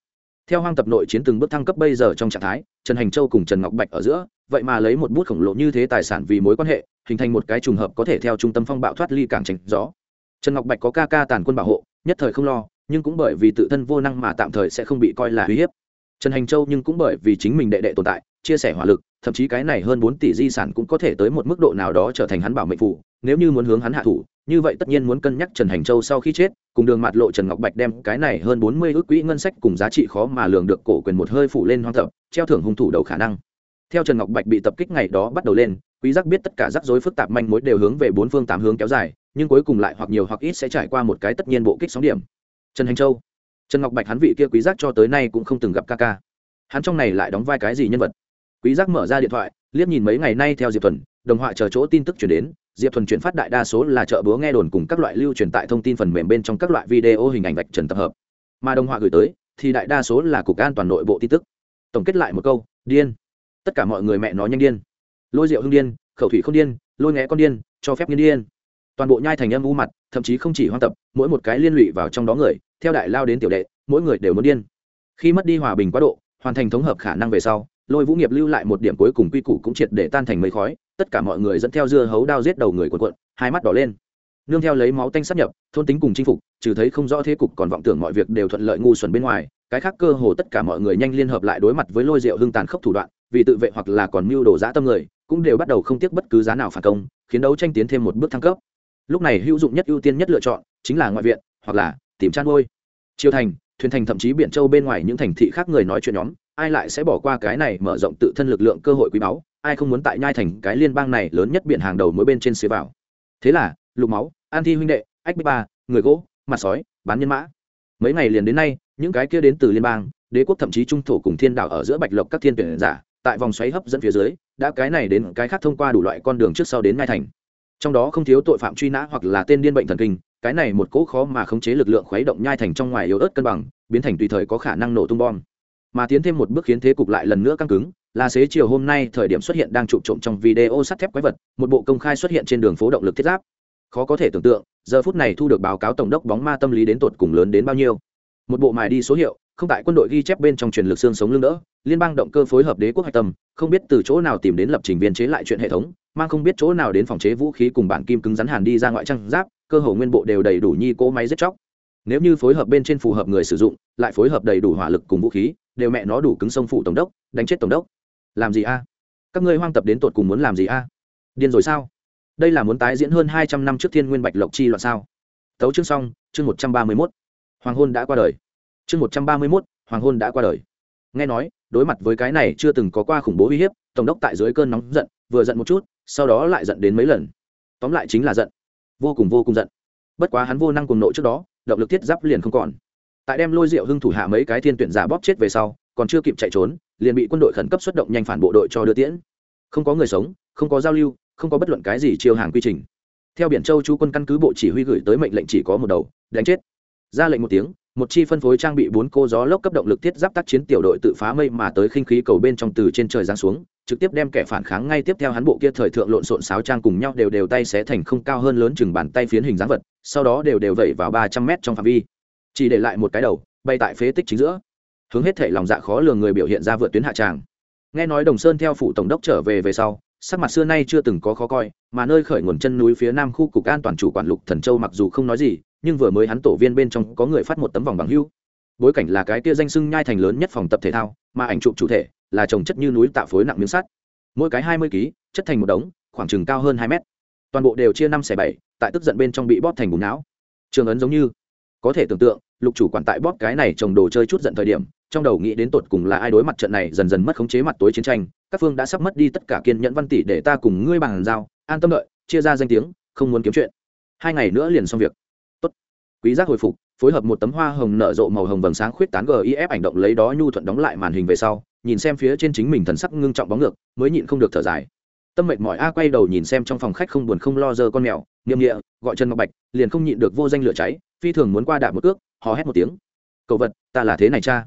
Theo hoang tập nội chiến từng bước thăng cấp bây giờ trong trạng thái, trần hành châu cùng trần ngọc bạch ở giữa, vậy mà lấy một bút khổng lồ như thế tài sản vì mối quan hệ, hình thành một cái trùng hợp có thể theo trung tâm phong bạo thoát ly cảng tránh gió. Trần ngọc bạch có ca ca tàn quân bảo hộ, nhất thời không lo nhưng cũng bởi vì tự thân vô năng mà tạm thời sẽ không bị coi là uy hiếp. Trần hành châu nhưng cũng bởi vì chính mình đệ đệ tồn tại chia sẻ hỏa lực thậm chí cái này hơn bốn tỷ di sản cũng có thể tới một mức độ nào đó trở thành hắn bảo mệnh phụ. Nếu như muốn hướng hắn hạ thủ như vậy tất nhiên muốn cân nhắc trần hành châu sau khi chết cùng đường mạt lộ trần ngọc bạch đem cái này hơn bốn mươi ước quỹ ngân sách cùng giá trị khó mà lường được cổ quyền một hơi phủ lên hoang thập, treo thưởng hung thủ đầu khả năng. Theo trần ngọc bạch bị tập kích ngày đó bắt đầu lên quý giác biết tất cả rắc rối phức tạp manh mối đều hướng về bốn phương tám hướng kéo dài nhưng cuối cùng lại hoặc nhiều hoặc ít sẽ trải qua một cái tất nhiên bộ kích sóng điểm trần hành châu. Trần ngọc bạch hắn vị kia quý giác cho tới nay cũng không từng gặp ca ca. Hắn trong này lại đóng vai cái gì nhân vật? Quý giác mở ra điện thoại, liếc nhìn mấy ngày nay theo diệp thuần, đồng họa chờ chỗ tin tức chuyển đến, diệp thuần chuyển phát đại đa số là chợ búa nghe đồn cùng các loại lưu truyền tại thông tin phần mềm bên trong các loại video hình ảnh vạch trần tập hợp. Mà đồng họa gửi tới, thì đại đa số là cục an toàn nội bộ tin tức. Tổng kết lại một câu, điên. Tất cả mọi người mẹ nói nhanh điên. Lôi rượu hưng điên, khẩu thủy không điên, lôi nghé con điên, cho phép nghiên điên. Toàn bộ nhai thành âm u mặt, thậm chí không chỉ hoang tập mỗi một cái liên lụy vào trong đó người, theo đại lao đến tiểu đệ, mỗi người đều muốn điên. Khi mất đi hòa bình quá độ, hoàn thành thống hợp khả năng về sau, lôi vũ nghiệp lưu lại một điểm cuối cùng quy củ cũng triệt để tan thành mấy khói, tất cả mọi người dẫn theo dưa hấu đao giết đầu người quần quận hai mắt đỏ lên. Nương theo lấy máu tanh sắp nhập, thôn tính cùng chinh phục, trừ thấy không rõ thế cục còn vọng tưởng mọi việc đều thuận lợi ngu xuẩn bên ngoài, cái khác cơ hồ tất cả mọi người nhanh liên hợp lại đối mặt với lôi rượu hưng tàn khốc thủ đoạn, vì tự vệ hoặc là còn mưu đồ giã tâm người, cũng đều bắt đầu không tiếc bất cứ giá nào phản công, khiến đấu tranh tiến thêm một bước thăng cấp lúc này hữu dụng nhất ưu tiên nhất lựa chọn chính là ngoại viện, hoặc là tìm chăn nuôi. Chiêu thành, thuyền thành thậm chí biển châu bên ngoài những thành thị khác người nói chuyện nhóm, ai lại sẽ bỏ qua cái này mở rộng tự thân lực lượng cơ hội quý báu, ai không muốn tại nhai thành cái liên bang này lớn nhất biển hàng đầu mỗi bên trên xế vào. Thế là, lục máu, an thi huynh đệ, ách bích ba, người gỗ, mặt sói, bán nhân mã. Mấy ngày liền đến nay, những cái kia đến từ liên bang, đế quốc thậm chí trung thổ cùng thiên đảo ở giữa bạch lộc các thiên tuyển giả, tại vòng xoáy hấp dẫn phía dưới, đã cái này đến cái khác thông qua đủ loại con đường trước sau đến nhai thành trong đó không thiếu tội phạm truy nã hoặc là tên điên bệnh thần kinh, cái này một cỗ khó mà khống chế lực lượng khuấy động nhai thành trong ngoài yếu ớt cân bằng, biến thành tùy thời có khả năng nổ tung bom. Mà tiến thêm một bước khiến thế cục lại lần nữa căng cứng, là xế chiều hôm nay thời điểm xuất hiện đang chụp trộm trong video sắt thép quái vật, một bộ công khai xuất hiện trên đường phố động lực thiết giáp. Khó có thể tưởng tượng, giờ phút này thu được báo cáo tổng đốc bóng ma tâm lý đến tột cùng lớn đến bao nhiêu. Một bộ mài đi số hiệu, không tại quân đội ghi chép bên trong truyền lực xương sống lưng đỡ, liên bang động cơ phối hợp đế quốc hạch tâm, không biết từ chỗ nào tìm đến lập trình viên chế lại chuyện hệ thống mang không biết chỗ nào đến phòng chế vũ khí cùng bản kim cứng rắn hàn đi ra ngoại trang giáp, cơ hồ nguyên bộ đều đầy đủ nhi cỗ máy giết chóc. Nếu như phối hợp bên trên phù hợp người sử dụng, lại phối hợp đầy đủ hỏa lực cùng vũ khí, đều mẹ nó đủ cứng sông phụ tổng đốc, đánh chết tổng đốc. Làm gì a? Các ngươi hoang tập đến tột cùng muốn làm gì a? Điên rồi sao? Đây là muốn tái diễn hơn hai trăm năm trước thiên nguyên bạch lộc chi loạn sao? Tấu chương xong, chương một trăm ba mươi mốt. Hoàng hôn đã qua đời. Chương một trăm ba mươi mốt, hoàng hôn đã qua đời. Nghe nói, đối mặt với cái này chưa từng có qua khủng bố uy hiếp, tổng đốc tại dưới cơn nóng giận, vừa giận một chút sau đó lại giận đến mấy lần. Tóm lại chính là giận. Vô cùng vô cùng giận. Bất quá hắn vô năng cùng nội trước đó, động lực thiết giáp liền không còn. Tại đem lôi rượu hưng thủ hạ mấy cái thiên tuyển giả bóp chết về sau, còn chưa kịp chạy trốn, liền bị quân đội khẩn cấp xuất động nhanh phản bộ đội cho đưa tiễn. Không có người sống, không có giao lưu, không có bất luận cái gì chiêu hàng quy trình. Theo biển châu chú quân căn cứ bộ chỉ huy gửi tới mệnh lệnh chỉ có một đầu, đánh chết. Ra lệnh một tiếng, một chi phân phối trang bị bốn cô gió lốc cấp động lực thiết giáp tác chiến tiểu đội tự phá mây mà tới khinh khí cầu bên trong từ trên trời giáng xuống trực tiếp đem kẻ phản kháng ngay tiếp theo hắn bộ kia thời thượng lộn xộn sáo trang cùng nhau đều đều tay xé thành không cao hơn lớn chừng bàn tay phiến hình dáng vật, sau đó đều đều vẩy vào ba trăm mét trong phạm vi. Chỉ để lại một cái đầu, bay tại phế tích chính giữa. Hướng hết thể lòng dạ khó lường người biểu hiện ra vượt tuyến hạ tràng. Nghe nói đồng sơn theo phủ tổng đốc trở về về sau, sắc mặt xưa nay chưa từng có khó coi, mà nơi khởi nguồn chân núi phía nam khu cục an toàn chủ quản lục thần châu mặc dù không nói gì, nhưng vừa mới hắn tổ viên bên trong có người phát một tấm vòng bằng hưu. Bối cảnh là cái kia danh sưng nhai thành lớn nhất phòng tập thể thao, mà ảnh chụp chủ thể là trồng chất như núi tạo phối nặng miếng sắt. Mỗi cái hai mươi kg chất thành một đống, khoảng chừng cao hơn hai mét. Toàn bộ đều chia năm xẻ bảy, tại tức giận bên trong bị bóp thành bùn não. Trường ấn giống như, có thể tưởng tượng, lục chủ quản tại bóp cái này trồng đồ chơi chút giận thời điểm, trong đầu nghĩ đến tột cùng là ai đối mặt trận này dần dần mất khống chế mặt tối chiến tranh, các phương đã sắp mất đi tất cả kiên nhẫn văn tỷ để ta cùng ngươi bằng giao, an tâm đợi, chia ra danh tiếng, không muốn kiếm chuyện. Hai ngày nữa liền xong việc. Tốt. Quý giác hồi phục, phối hợp một tấm hoa hồng nở rộ màu hồng vầng sáng khuyết tán gif ảnh động lấy đó nhu thuận đóng lại màn hình về sau nhìn xem phía trên chính mình thần sắc ngưng trọng bóng ngược, mới nhịn không được thở dài. Tâm mệt mỏi, a, quay đầu nhìn xem trong phòng khách không buồn không lo dơ con mèo nghiêm nghĩa gọi chân ngọc bạch, liền không nhịn được vô danh lửa cháy, phi thường muốn qua đạp một ước hò hét một tiếng. Cậu vật, ta là thế này cha.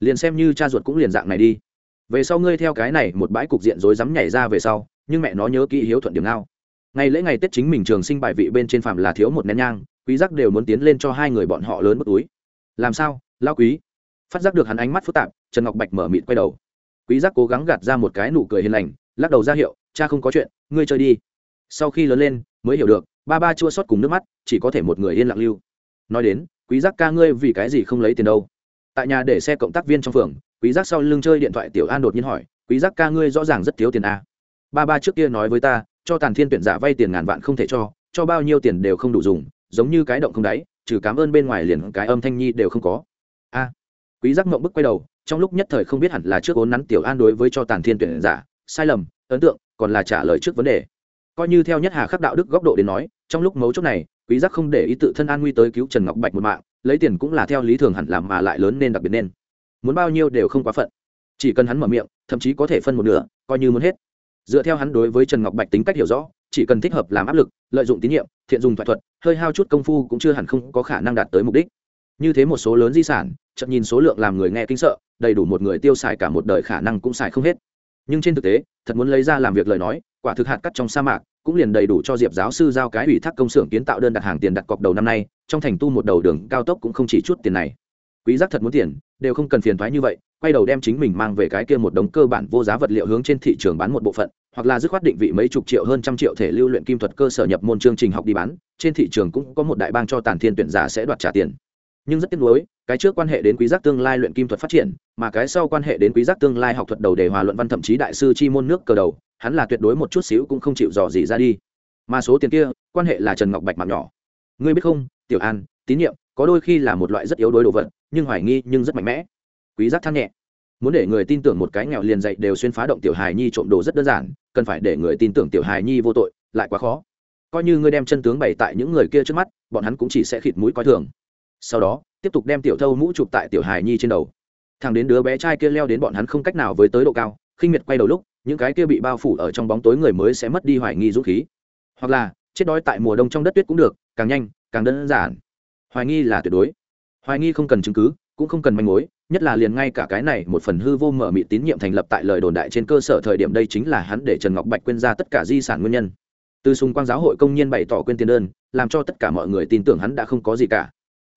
Liền xem như cha ruột cũng liền dạng này đi. Về sau ngươi theo cái này một bãi cục diện rối rắm nhảy ra về sau, nhưng mẹ nó nhớ kỹ hiếu thuận điểm nào ngày lễ ngày tết chính mình trường sinh bài vị bên trên phạm là thiếu một nén nhang, quý giác đều muốn tiến lên cho hai người bọn họ lớn bức túi. Làm sao lao quý? Phát giác được hắn ánh mắt phức tạp trần ngọc bạch mở mịt quay đầu. Quý giác cố gắng gạt ra một cái nụ cười hiền lành, lắc đầu ra hiệu, cha không có chuyện, ngươi chơi đi. Sau khi lớn lên, mới hiểu được, ba ba chua xót cùng nước mắt, chỉ có thể một người yên lặng lưu. Nói đến, quý giác ca ngươi vì cái gì không lấy tiền đâu? Tại nhà để xe cộng tác viên trong phường, quý giác sau lưng chơi điện thoại tiểu an đột nhiên hỏi, quý giác ca ngươi rõ ràng rất thiếu tiền à. ba ba trước kia nói với ta, cho tàn thiên tuyển giả vay tiền ngàn vạn không thể cho cho bao nhiêu tiền đều không đủ dùng, giống như cái động không đáy, trừ cảm ơn bên ngoài liền cái âm thanh nhi đều không có. A. Quý giác mộng bức quay đầu trong lúc nhất thời không biết hẳn là trước vốn nắn tiểu an đối với cho tàn thiên tuyển giả, sai lầm, ấn tượng, còn là trả lời trước vấn đề. Coi như theo nhất hà khắc đạo đức góc độ đến nói, trong lúc mấu chốt này, quý giác không để ý tự thân an nguy tới cứu trần ngọc bạch một mạng, lấy tiền cũng là theo lý thường hẳn làm mà lại lớn nên đặc biệt nên. Muốn bao nhiêu đều không quá phận. Chỉ cần hắn mở miệng, thậm chí có thể phân một nửa, coi như muốn hết. Dựa theo hắn đối với trần ngọc bạch tính cách hiểu rõ, chỉ cần thích hợp làm áp lực, lợi dụng tín nhiệm, thiện dùng thoại thuật, hơi hao chút công phu cũng chưa hẳn không có khả năng đạt tới mục đích như thế một số lớn di sản chậm nhìn số lượng làm người nghe kinh sợ, đầy đủ một người tiêu xài cả một đời khả năng cũng xài không hết. Nhưng trên thực tế, thật muốn lấy ra làm việc lời nói, quả thực hạt cắt trong sa mạc, cũng liền đầy đủ cho diệp giáo sư giao cái ủy thác công xưởng kiến tạo đơn đặt hàng tiền đặt cọc đầu năm nay, trong thành tu một đầu đường cao tốc cũng không chỉ chút tiền này. Quý giác thật muốn tiền, đều không cần phiền thoái như vậy, quay đầu đem chính mình mang về cái kia một đống cơ bản vô giá vật liệu hướng trên thị trường bán một bộ phận, hoặc là dứt khoát định vị mấy chục triệu hơn trăm triệu thể lưu luyện kim thuật cơ sở nhập môn chương trình học đi bán, trên thị trường cũng có một đại bang cho tàn thiên tuyển giả sẽ đoạt trả tiền nhưng rất tiếc nuối, cái trước quan hệ đến quý giác tương lai luyện kim thuật phát triển, mà cái sau quan hệ đến quý giác tương lai học thuật đầu đề hòa luận văn thậm chí đại sư chi môn nước cờ đầu, hắn là tuyệt đối một chút xíu cũng không chịu dò gì ra đi. Mà số tiền kia, quan hệ là trần ngọc bạch mạng nhỏ. Ngươi biết không, tiểu an, tín nhiệm, có đôi khi là một loại rất yếu đuối đồ vật, nhưng hoài nghi, nhưng rất mạnh mẽ. Quý giác than nhẹ. Muốn để người tin tưởng một cái nghèo liền dạy đều xuyên phá động tiểu hài nhi trộm đồ rất đơn giản, cần phải để người tin tưởng tiểu hài nhi vô tội, lại quá khó. Coi như ngươi đem chân tướng bày tại những người kia trước mắt, bọn hắn cũng chỉ sẽ khịt mũi coi thường sau đó, tiếp tục đem tiểu thâu mũ chụp tại tiểu hài nhi trên đầu. Thằng đến đứa bé trai kia leo đến bọn hắn không cách nào với tới độ cao, khinh miệt quay đầu lúc, những cái kia bị bao phủ ở trong bóng tối người mới sẽ mất đi hoài nghi dũng khí. Hoặc là, chết đói tại mùa đông trong đất tuyết cũng được, càng nhanh, càng đơn giản. Hoài nghi là tuyệt đối. Hoài nghi không cần chứng cứ, cũng không cần manh mối, nhất là liền ngay cả cái này một phần hư vô mở mị tín nhiệm thành lập tại lời đồn đại trên cơ sở thời điểm đây chính là hắn để trần ngọc bạch quên ra tất cả di sản nguyên nhân. Từ xung quanh giáo hội công nhân bày tỏ quên tiền đơn, làm cho tất cả mọi người tin tưởng hắn đã không có gì cả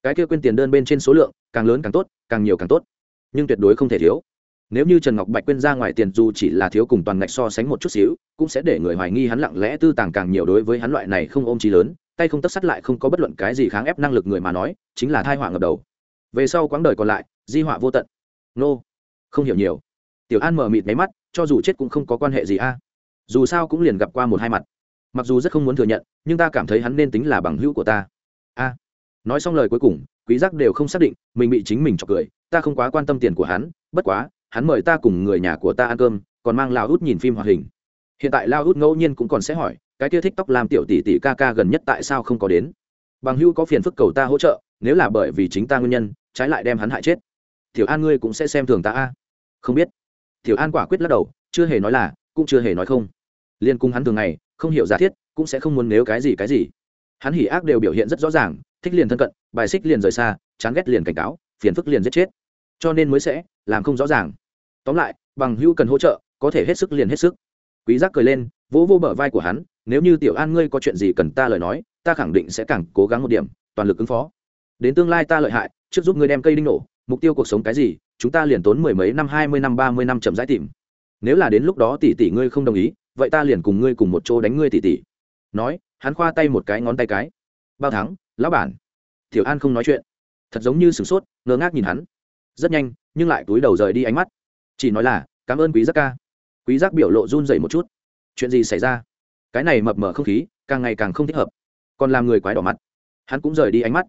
cái kia quên tiền đơn bên trên số lượng, càng lớn càng tốt, càng nhiều càng tốt. Nhưng tuyệt đối không thể thiếu. Nếu như trần ngọc bạch quên ra ngoài tiền dù chỉ là thiếu cùng toàn ngạch so sánh một chút xíu, cũng sẽ để người hoài nghi hắn lặng lẽ tư tàng càng nhiều đối với hắn loại này không ôm trí lớn, tay không tất sắt lại không có bất luận cái gì kháng ép năng lực người mà nói, chính là thai họa ngập đầu. Về sau quãng đời còn lại, di họa vô tận. Nô. Không hiểu nhiều. Tiểu an mở mịt máy mắt, cho dù chết cũng không có quan hệ gì a. Dù sao cũng liền gặp qua một hai mặt. Mặc dù rất không muốn thừa nhận, nhưng ta cảm thấy hắn nên tính là bằng hữu của ta. A nói xong lời cuối cùng, quý giác đều không xác định, mình bị chính mình chọc cười, ta không quá quan tâm tiền của hắn, bất quá, hắn mời ta cùng người nhà của ta ăn cơm, còn mang lao út nhìn phim hoạt hình. Hiện tại lao út ngẫu nhiên cũng còn sẽ hỏi, cái kia thích tóc làm tiểu tỷ tỷ ca ca gần nhất tại sao không có đến? Bằng hưu có phiền phức cầu ta hỗ trợ, nếu là bởi vì chính ta nguyên nhân, trái lại đem hắn hại chết. Tiểu an ngươi cũng sẽ xem thường ta a. Không biết. Tiểu an quả quyết lắc đầu, chưa hề nói là, cũng chưa hề nói không. Liên cung hắn thường ngày, không hiểu giả thiết, cũng sẽ không muốn nếu cái gì cái gì. Hắn hỉ ác đều biểu hiện rất rõ ràng thích liền thân cận, bài xích liền rời xa, chán ghét liền cảnh cáo, phiền phức liền giết chết. Cho nên mới sẽ làm không rõ ràng. Tóm lại, bằng hữu cần hỗ trợ, có thể hết sức liền hết sức. Quý giác cười lên, vỗ vô bờ vai của hắn, nếu như tiểu an ngươi có chuyện gì cần ta lời nói, ta khẳng định sẽ càng cố gắng một điểm, toàn lực ứng phó. Đến tương lai ta lợi hại, trước giúp ngươi đem cây đinh nổ, mục tiêu cuộc sống cái gì, chúng ta liền tốn mười mấy năm, hai mươi năm, ba mươi năm chậm rãi tìm. Nếu là đến lúc đó tỷ tỷ ngươi không đồng ý, vậy ta liền cùng ngươi cùng một chỗ đánh ngươi tỷ tỷ. Nói, hắn khoa tay một cái, ngón tay cái bao thắng lão bản. Tiểu an không nói chuyện. Thật giống như sửng sốt, ngơ ngác nhìn hắn. Rất nhanh, nhưng lại túi đầu rời đi ánh mắt. Chỉ nói là, cảm ơn quý giác ca. Quý giác biểu lộ run rẩy một chút. Chuyện gì xảy ra? Cái này mập mờ không khí, càng ngày càng không thích hợp. Còn làm người quái đỏ mặt. Hắn cũng rời đi ánh mắt.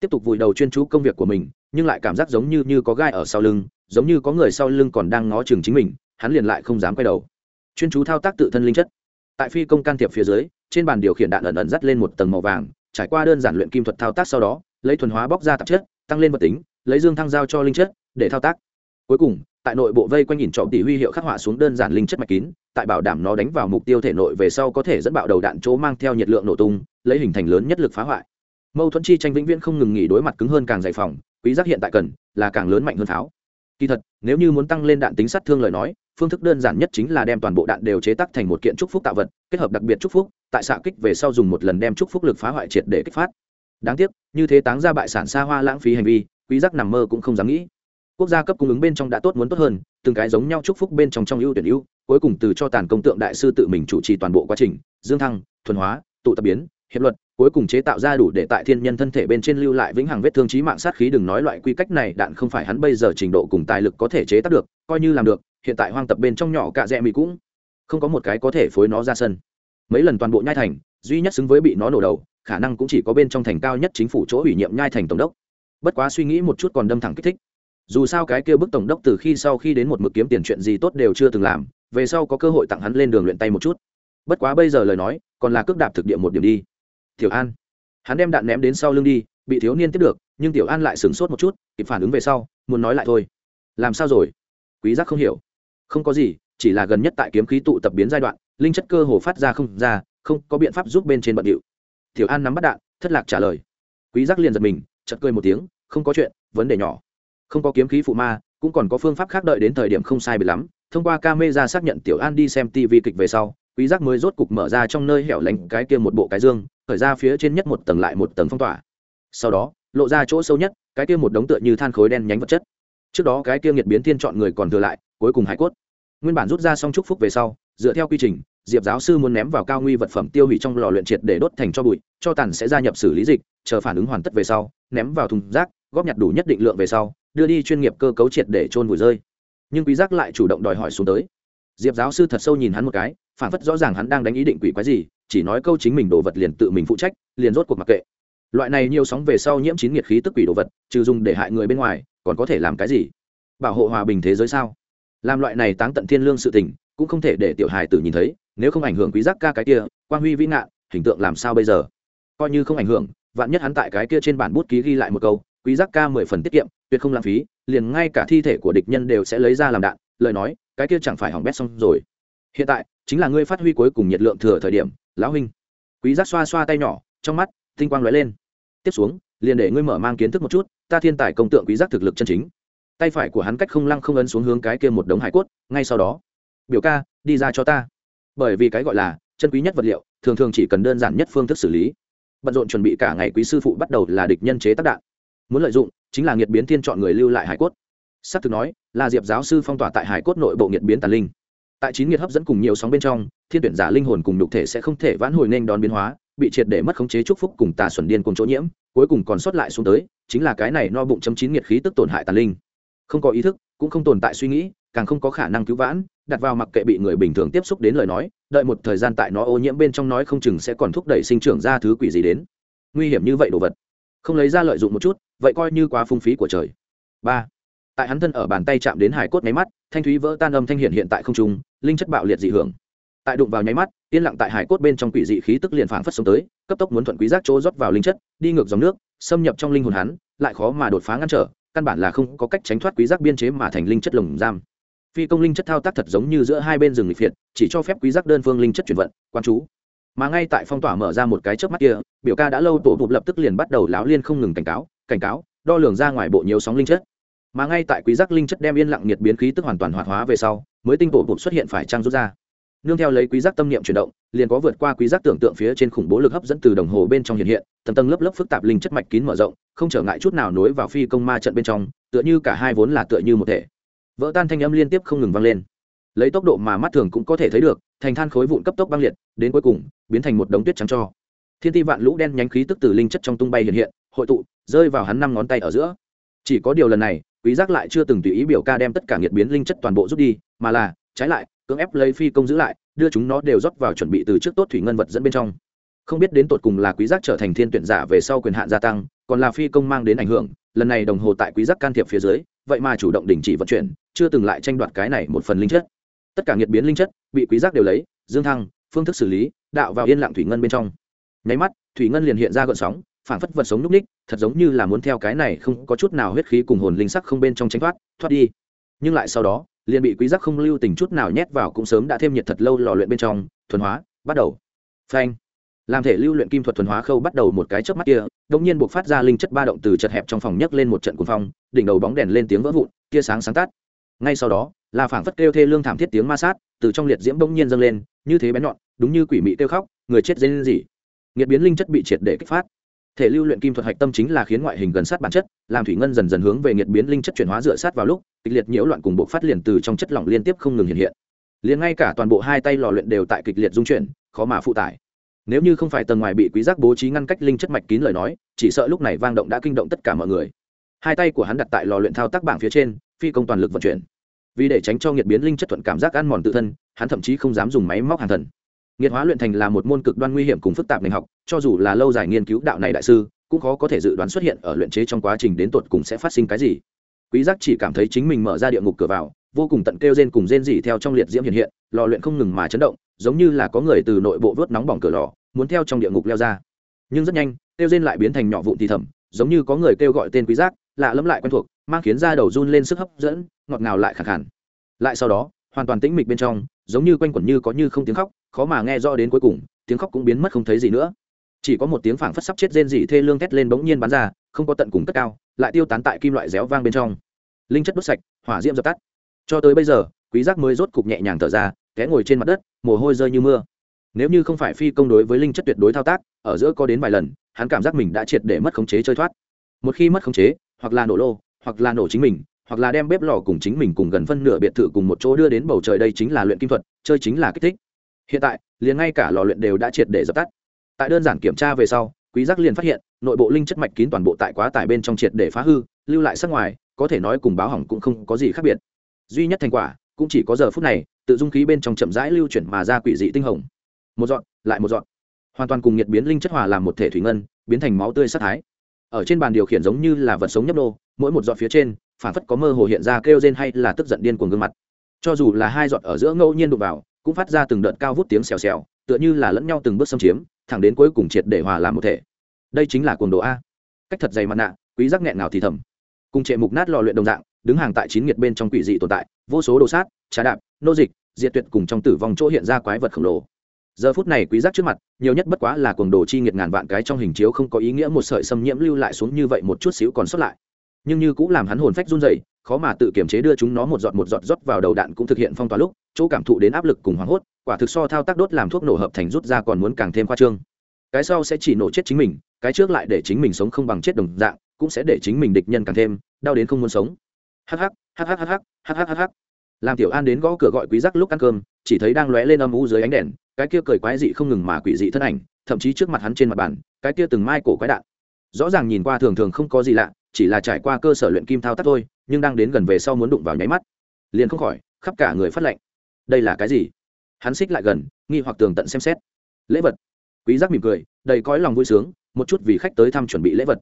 Tiếp tục vùi đầu chuyên chú công việc của mình, nhưng lại cảm giác giống như như có gai ở sau lưng, giống như có người sau lưng còn đang ngó chừng chính mình, hắn liền lại không dám quay đầu. Chuyên chú thao tác tự thân linh chất. Tại phi công can thiệp phía dưới, trên bàn điều khiển đạn ẩn ẩn dắt lên một tầng màu vàng trải qua đơn giản luyện kim thuật thao tác sau đó, lấy thuần hóa bóc ra tạp chất, tăng lên vật tính, lấy dương thăng giao cho linh chất, để thao tác. Cuối cùng, tại nội bộ vây quanh nhìn trọng tỷ huy hiệu khắc họa xuống đơn giản linh chất mạch kín, tại bảo đảm nó đánh vào mục tiêu thể nội về sau có thể dẫn bạo đầu đạn chỗ mang theo nhiệt lượng nổ tung, lấy hình thành lớn nhất lực phá hoại. Mâu thuẫn chi tranh vĩnh viễn không ngừng nghỉ đối mặt cứng hơn càng dày phòng, quý giác hiện tại cần là càng lớn mạnh hơn pháo. Kỳ thật, nếu như muốn tăng lên đạn tính sát thương lời nói phương thức đơn giản nhất chính là đem toàn bộ đạn đều chế tác thành một kiện trúc phúc tạo vật, kết hợp đặc biệt trúc phúc, tại xạ kích về sau dùng một lần đem trúc phúc lực phá hoại triệt để kích phát. Đáng tiếc, như thế táng ra bại sản xa hoa lãng phí hành vi, quý giác nằm mơ cũng không dám nghĩ. Quốc gia cấp cung ứng bên trong đã tốt muốn tốt hơn, từng cái giống nhau chúc phúc bên trong trong ưu tuyển ưu, cuối cùng từ cho tàn công tượng đại sư tự mình chủ trì toàn bộ quá trình, dương thăng, thuần hóa, tụ tập biến, hiệp luật, cuối cùng chế tạo ra đủ để tại thiên nhân thân thể bên trên lưu lại vĩnh hằng vết thương trí mạng sát khí đừng nói loại quy cách này đạn không phải hắn bây giờ trình độ cùng tài lực có thể chế tác được, coi như làm được hiện tại hoang tập bên trong nhỏ cạ rẽ mỹ cũng không có một cái có thể phối nó ra sân. Mấy lần toàn bộ nhai thành, duy nhất xứng với bị nó nổ đầu, khả năng cũng chỉ có bên trong thành cao nhất chính phủ chỗ ủy nhiệm nhai thành tổng đốc. Bất quá suy nghĩ một chút còn đâm thẳng kích thích. Dù sao cái kia bức tổng đốc từ khi sau khi đến một mực kiếm tiền chuyện gì tốt đều chưa từng làm, về sau có cơ hội tặng hắn lên đường luyện tay một chút. Bất quá bây giờ lời nói, còn là cước đạp thực địa một điểm đi. Tiểu an. Hắn đem đạn ném đến sau lưng đi, bị thiếu niên tiếp được, nhưng tiểu an lại sửng sốt một chút, kịp phản ứng về sau, muốn nói lại thôi. Làm sao rồi? Quý giác không hiểu không có gì, chỉ là gần nhất tại kiếm khí tụ tập biến giai đoạn, linh chất cơ hồ phát ra không ra, không có biện pháp giúp bên trên bận điệu. Tiểu an nắm bắt đạn, thất lạc trả lời. Quý giác liền giật mình, chợt cười một tiếng, không có chuyện, vấn đề nhỏ. Không có kiếm khí phụ ma, cũng còn có phương pháp khác đợi đến thời điểm không sai bị lắm. Thông qua camera xác nhận tiểu an đi xem tv kịch về sau, quý giác mới rốt cục mở ra trong nơi hẻo lánh cái kia một bộ cái dương, khởi ra phía trên nhất một tầng lại một tầng phong tỏa. Sau đó, lộ ra chỗ sâu nhất, cái kia một đống tựa như than khối đen nhánh vật chất. Trước đó cái kia nghiệt biến thiên chọn người còn thừa lại, cuối cùng hải cốt nguyên bản rút ra xong chúc phúc về sau, dựa theo quy trình, diệp giáo sư muốn ném vào cao nguy vật phẩm tiêu hủy trong lò luyện triệt để đốt thành cho bụi, cho tàn sẽ gia nhập xử lý dịch, chờ phản ứng hoàn tất về sau, ném vào thùng rác, góp nhặt đủ nhất định lượng về sau, đưa đi chuyên nghiệp cơ cấu triệt để trôn vùi rơi. Nhưng quý giác lại chủ động đòi hỏi xuống tới. Diệp giáo sư thật sâu nhìn hắn một cái, phản phất rõ ràng hắn đang đánh ý định quỷ quái gì, chỉ nói câu chính mình đồ vật liền tự mình phụ trách, liền rốt cuộc mặc kệ. Loại này nhiều sóng về sau nhiễm chín nhiệt khí tức quỷ đồ vật, trừ dùng để hại người bên ngoài, còn có thể làm cái gì? Bảo hộ hòa bình thế giới sao? Làm loại này táng tận thiên lương sự tình, cũng không thể để tiểu hài tử nhìn thấy, nếu không ảnh hưởng quý giác ca cái kia, quang huy vĩ ngạn, hình tượng làm sao bây giờ? Coi như không ảnh hưởng, vạn nhất hắn tại cái kia trên bản bút ký ghi lại một câu, quý giác ca mười phần tiết kiệm, tuyệt không lãng phí, liền ngay cả thi thể của địch nhân đều sẽ lấy ra làm đạn, lời nói, cái kia chẳng phải hỏng bét xong rồi. Hiện tại, chính là ngươi phát huy cuối cùng nhiệt lượng thừa thời điểm, lão huynh. Quý giác xoa xoa tay nhỏ, trong mắt, tinh quang lóe lên. Tiếp xuống, liền để ngươi mở mang kiến thức một chút, ta thiên tài công tượng quý giác thực lực chân chính tay phải của hắn cách không lăng không ấn xuống hướng cái kia một đống hải cốt, ngay sau đó, biểu ca, đi ra cho ta. Bởi vì cái gọi là chân quý nhất vật liệu, thường thường chỉ cần đơn giản nhất phương thức xử lý. Bận rộn chuẩn bị cả ngày quý sư phụ bắt đầu là địch nhân chế tác đạn. Muốn lợi dụng, chính là nghiệt biến thiên chọn người lưu lại hải cốt. S á c thực nói, là diệp giáo sư phong tỏa tại hải cốt nội bộ nghiệt biến tàn linh. Tại chín nghiệt hấp dẫn cùng nhiều sóng bên trong, thiên tuyển giả linh hồn cùng nhục thể sẽ không thể vãn hồi nên đón biến hóa, bị triệt để mất khống chế chúc phúc cùng tà xuẩn điên cùng chỗ nhiễm, cuối cùng còn sót lại xuống tới, chính là cái này no bụng chấm chín nghiệt khí tức tổn hại tàn linh không có ý thức, cũng không tồn tại suy nghĩ, càng không có khả năng cứu vãn, đặt vào mặc kệ bị người bình thường tiếp xúc đến lời nói, đợi một thời gian tại nó ô nhiễm bên trong nói không chừng sẽ còn thúc đẩy sinh trưởng ra thứ quỷ gì đến. Nguy hiểm như vậy đồ vật. Không lấy ra lợi dụng một chút, vậy coi như quá phung phí của trời. Ba. Tại hắn thân ở bàn tay chạm đến hải cốt nháy mắt, thanh thúy vỡ tan âm thanh hiện hiện tại không trung, linh chất bạo liệt dị hưởng. Tại đụng vào nháy mắt, yên lặng tại hải cốt bên trong quỷ dị khí tức liền phảng phất xuống tới, cấp tốc muốn thuận quý giác chỗ rót vào linh chất, đi ngược dòng nước, xâm nhập trong linh hồn hắn, lại khó mà đột phá ngăn trở căn bản là không có cách tránh thoát quý giác biên chế mà thành linh chất lồng giam. Phi công linh chất thao tác thật giống như giữa hai bên rừng lịch phiệt, chỉ cho phép quý giác đơn phương linh chất chuyển vận quan chú. Mà ngay tại phong tỏa mở ra một cái chớp mắt kia, biểu ca đã lâu tổ tụ lập tức liền bắt đầu láo liên không ngừng cảnh cáo cảnh cáo, đo lường ra ngoài bộ nhiều sóng linh chất. Mà ngay tại quý giác linh chất đem yên lặng nhiệt biến khí tức hoàn toàn hoạt hóa về sau, mới tinh tổ tụ xuất hiện phải trang rút ra nương theo lấy quý giác tâm niệm chuyển động, liền có vượt qua quý giác tưởng tượng phía trên khủng bố lực hấp dẫn từ đồng hồ bên trong hiện hiện, tầng tầng lớp lớp phức tạp linh chất mạch kín mở rộng, không trở ngại chút nào nối vào phi công ma trận bên trong, tựa như cả hai vốn là tựa như một thể. Vỡ tan thanh âm liên tiếp không ngừng vang lên. Lấy tốc độ mà mắt thường cũng có thể thấy được, thành than khối vụn cấp tốc băng liệt, đến cuối cùng, biến thành một đống tuyết trắng cho. Thiên ti vạn lũ đen nhánh khí tức từ linh chất trong tung bay hiện hiện, hội tụ, rơi vào hắn năm ngón tay ở giữa. Chỉ có điều lần này, quý giác lại chưa từng tùy ý biểu ca đem tất cả nhiệt biến linh chất toàn bộ rút đi, mà là, trái lại cưỡng ép lấy phi công giữ lại, đưa chúng nó đều rót vào chuẩn bị từ trước tốt thủy ngân vật dẫn bên trong. Không biết đến tột cùng là quý giác trở thành thiên tuyển giả về sau quyền hạn gia tăng, còn là phi công mang đến ảnh hưởng, lần này đồng hồ tại quý giác can thiệp phía dưới, vậy mà chủ động đình chỉ vận chuyển, chưa từng lại tranh đoạt cái này một phần linh chất. Tất cả nhiệt biến linh chất bị quý giác đều lấy, dương thăng, phương thức xử lý, đạo vào yên lặng thủy ngân bên trong. Nháy mắt, thủy ngân liền hiện ra gợn sóng phản phất vật sống núc ních, thật giống như là muốn theo cái này không có chút nào huyết khí cùng hồn linh sắc không bên trong tránh thoát thoát đi. Nhưng lại sau đó liền bị quý giác không lưu tình chút nào nhét vào cũng sớm đã thêm nhiệt thật lâu lò luyện bên trong, thuần hóa, bắt đầu. Phanh. Làm thể lưu luyện kim thuật thuần hóa khâu bắt đầu một cái chớp mắt kia, đột nhiên buộc phát ra linh chất ba động từ chật hẹp trong phòng nhấc lên một trận cuồng phong, đỉnh đầu bóng đèn lên tiếng vỡ vụn, tia sáng sáng tắt. Ngay sau đó là phảng phất kêu thê lương thảm thiết tiếng ma sát, từ trong liệt diễm bỗng nhiên dâng lên, như thế bén nhọn, đúng như quỷ mị kêu khóc, người chết dây lên gì. Nghiệt biến linh chất bị triệt để kích phát thể lưu luyện kim thuật hạch tâm chính là khiến ngoại hình gần sát bản chất, làm thủy ngân dần dần hướng về nghiệt biến linh chất chuyển hóa dựa sát vào lúc, kịch liệt nhiễu loạn cùng bộ phát liền từ trong chất lỏng liên tiếp không ngừng hiện hiện. Liền ngay cả toàn bộ hai tay lò luyện đều tại kịch liệt dung chuyển, khó mà phụ tải. Nếu như không phải tầng ngoài bị quý giác bố trí ngăn cách linh chất mạch kín lời nói, chỉ sợ lúc này vang động đã kinh động tất cả mọi người. Hai tay của hắn đặt tại lò luyện thao tác bảng phía trên, phi công toàn lực vận chuyển. Vì để tránh cho nghiệt biến linh chất thuận cảm giác ăn mòn tự thân, hắn thậm chí không dám dùng máy móc hàng thần nghiệt hóa luyện thành là một môn cực đoan nguy hiểm cùng phức tạp ngành học, cho dù là lâu dài nghiên cứu đạo này đại sư, cũng khó có thể dự đoán xuất hiện ở luyện chế trong quá trình đến tột cùng sẽ phát sinh cái gì. Quý giác chỉ cảm thấy chính mình mở ra địa ngục cửa vào, vô cùng tận kêu rên cùng rên rỉ theo trong liệt diễm hiện hiện, lò luyện không ngừng mà chấn động, giống như là có người từ nội bộ vớt nóng bỏng cửa lò, muốn theo trong địa ngục leo ra. Nhưng rất nhanh, kêu rên lại biến thành nhỏ vụn thì thầm, giống như có người kêu gọi tên quý giác, lạ lẫm lại quen thuộc, mang khiến da đầu run lên sức hấp dẫn, ngọt ngào lại khẳng khẳng lại sau đó, hoàn toàn tĩnh mịch bên trong, giống như quanh quẩn như có như không tiếng khóc khó mà nghe rõ đến cuối cùng, tiếng khóc cũng biến mất không thấy gì nữa. Chỉ có một tiếng phảng phất sắp chết rên dị thê lương thét lên bỗng nhiên bắn ra, không có tận cùng cất cao, lại tiêu tán tại kim loại réo vang bên trong. Linh chất đốt sạch, hỏa diễm dập tắt. Cho tới bây giờ, quý giác mới rốt cục nhẹ nhàng thở ra, té ngồi trên mặt đất, mồ hôi rơi như mưa. Nếu như không phải phi công đối với linh chất tuyệt đối thao tác, ở giữa có đến vài lần, hắn cảm giác mình đã triệt để mất khống chế chơi thoát. Một khi mất khống chế, hoặc là nổ lô, hoặc là nổ chính mình, hoặc là đem bếp lò cùng chính mình cùng gần phân nửa biệt thự cùng một chỗ đưa đến bầu trời đây chính là luyện kim thuật, chơi chính là kích thích hiện tại, liền ngay cả lò luyện đều đã triệt để dập tắt. Tại đơn giản kiểm tra về sau, quý giác liền phát hiện, nội bộ linh chất mạch kín toàn bộ tại quá tải bên trong triệt để phá hư, lưu lại sắc ngoài, có thể nói cùng báo hỏng cũng không có gì khác biệt. Duy nhất thành quả, cũng chỉ có giờ phút này, tự dung khí bên trong chậm rãi lưu chuyển mà ra quỷ dị tinh hồng. Một dọn, lại một dọn. Hoàn toàn cùng nhiệt biến linh chất hòa làm một thể thủy ngân, biến thành máu tươi sát thái. Ở trên bàn điều khiển giống như là vật sống nhấp nô, mỗi một dọn phía trên, phản phất có mơ hồ hiện ra kêu rên hay là tức giận điên cuồng gương mặt. Cho dù là hai dọn ở giữa ngẫu nhiên đụng vào cũng phát ra từng đợt cao vút tiếng xèo xèo, tựa như là lẫn nhau từng bước xâm chiếm, thẳng đến cuối cùng triệt để hòa làm một thể. Đây chính là cuồng đồ a. Cách thật dày mặt nạ, quý giác nghẹn nào thì thầm. Cùng trệ mục nát lò luyện đồng dạng, đứng hàng tại chín nghiệt bên trong quỷ dị tồn tại, vô số đồ sát, trà đạp, nô dịch, diệt tuyệt cùng trong tử vong chỗ hiện ra quái vật khổng lồ. Giờ phút này quý giác trước mặt, nhiều nhất bất quá là cuồng đồ chi nghiệt ngàn vạn cái trong hình chiếu không có ý nghĩa một sợi xâm nhiễm lưu lại xuống như vậy một chút xíu còn sót lại nhưng như cũng làm hắn hồn phách run rẩy, khó mà tự kiểm chế đưa chúng nó một giọt một giọt rót vào đầu đạn cũng thực hiện phong tỏa lúc, chỗ cảm thụ đến áp lực cùng hoảng hốt, quả thực so thao tác đốt làm thuốc nổ hợp thành rút ra còn muốn càng thêm khoa trương. Cái sau sẽ chỉ nổ chết chính mình, cái trước lại để chính mình sống không bằng chết đồng dạng, cũng sẽ để chính mình địch nhân càng thêm, đau đến không muốn sống. Hắc hắc hắc hắc hắc hắc hắc hắc hắc. Làm tiểu an đến gõ cửa gọi quý giác lúc ăn cơm, chỉ thấy đang lóe lên âm u dưới ánh đèn, cái kia cười quái dị không ngừng mà quỷ dị thân ảnh, thậm chí trước mặt hắn trên mặt bàn, cái kia từng mai cổ quái đạn. Rõ ràng nhìn qua thường thường không có gì lạ chỉ là trải qua cơ sở luyện kim thao tác thôi, nhưng đang đến gần về sau muốn đụng vào nháy mắt, liền không khỏi, khắp cả người phát lệnh đây là cái gì? Hắn xích lại gần, nghi hoặc tường tận xem xét. Lễ vật. Quý giác mỉm cười, đầy cõi lòng vui sướng, một chút vì khách tới thăm chuẩn bị lễ vật.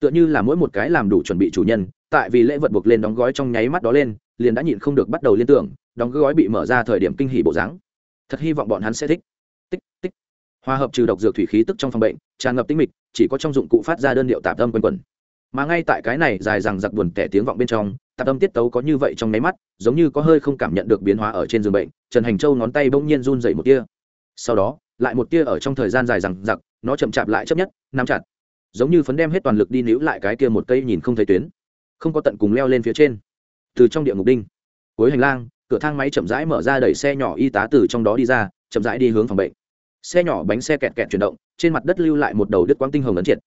Tựa như là mỗi một cái làm đủ chuẩn bị chủ nhân, tại vì lễ vật buộc lên đóng gói trong nháy mắt đó lên, liền đã nhịn không được bắt đầu liên tưởng, đóng gói bị mở ra thời điểm kinh hỉ bộ dáng. Thật hy vọng bọn hắn sẽ thích. Tích tích. Hòa hợp trừ độc dược thủy khí tức trong phòng bệnh, tràn ngập tinh mịch, chỉ có trong dụng cụ phát ra đơn điệu tạp âm quanh quẩn mà ngay tại cái này dài rằng giặc buồn tẻ tiếng vọng bên trong, tạp âm tiết tấu có như vậy trong nháy mắt, giống như có hơi không cảm nhận được biến hóa ở trên giường bệnh, trần hành châu ngón tay bỗng nhiên run dậy một tia. Sau đó, lại một tia ở trong thời gian dài rằng giặc, nó chậm chạp lại chấp nhất, nắm chặt. Giống như phấn đem hết toàn lực đi níu lại cái kia một cây nhìn không thấy tuyến. Không có tận cùng leo lên phía trên. Từ trong địa ngục đinh, cuối hành lang, cửa thang máy chậm rãi mở ra đẩy xe nhỏ y tá từ trong đó đi ra, chậm rãi đi hướng phòng bệnh. Xe nhỏ bánh xe kẹt kẹt chuyển động, trên mặt đất lưu lại một đầu đứt quang tinh hồng ấn triệt.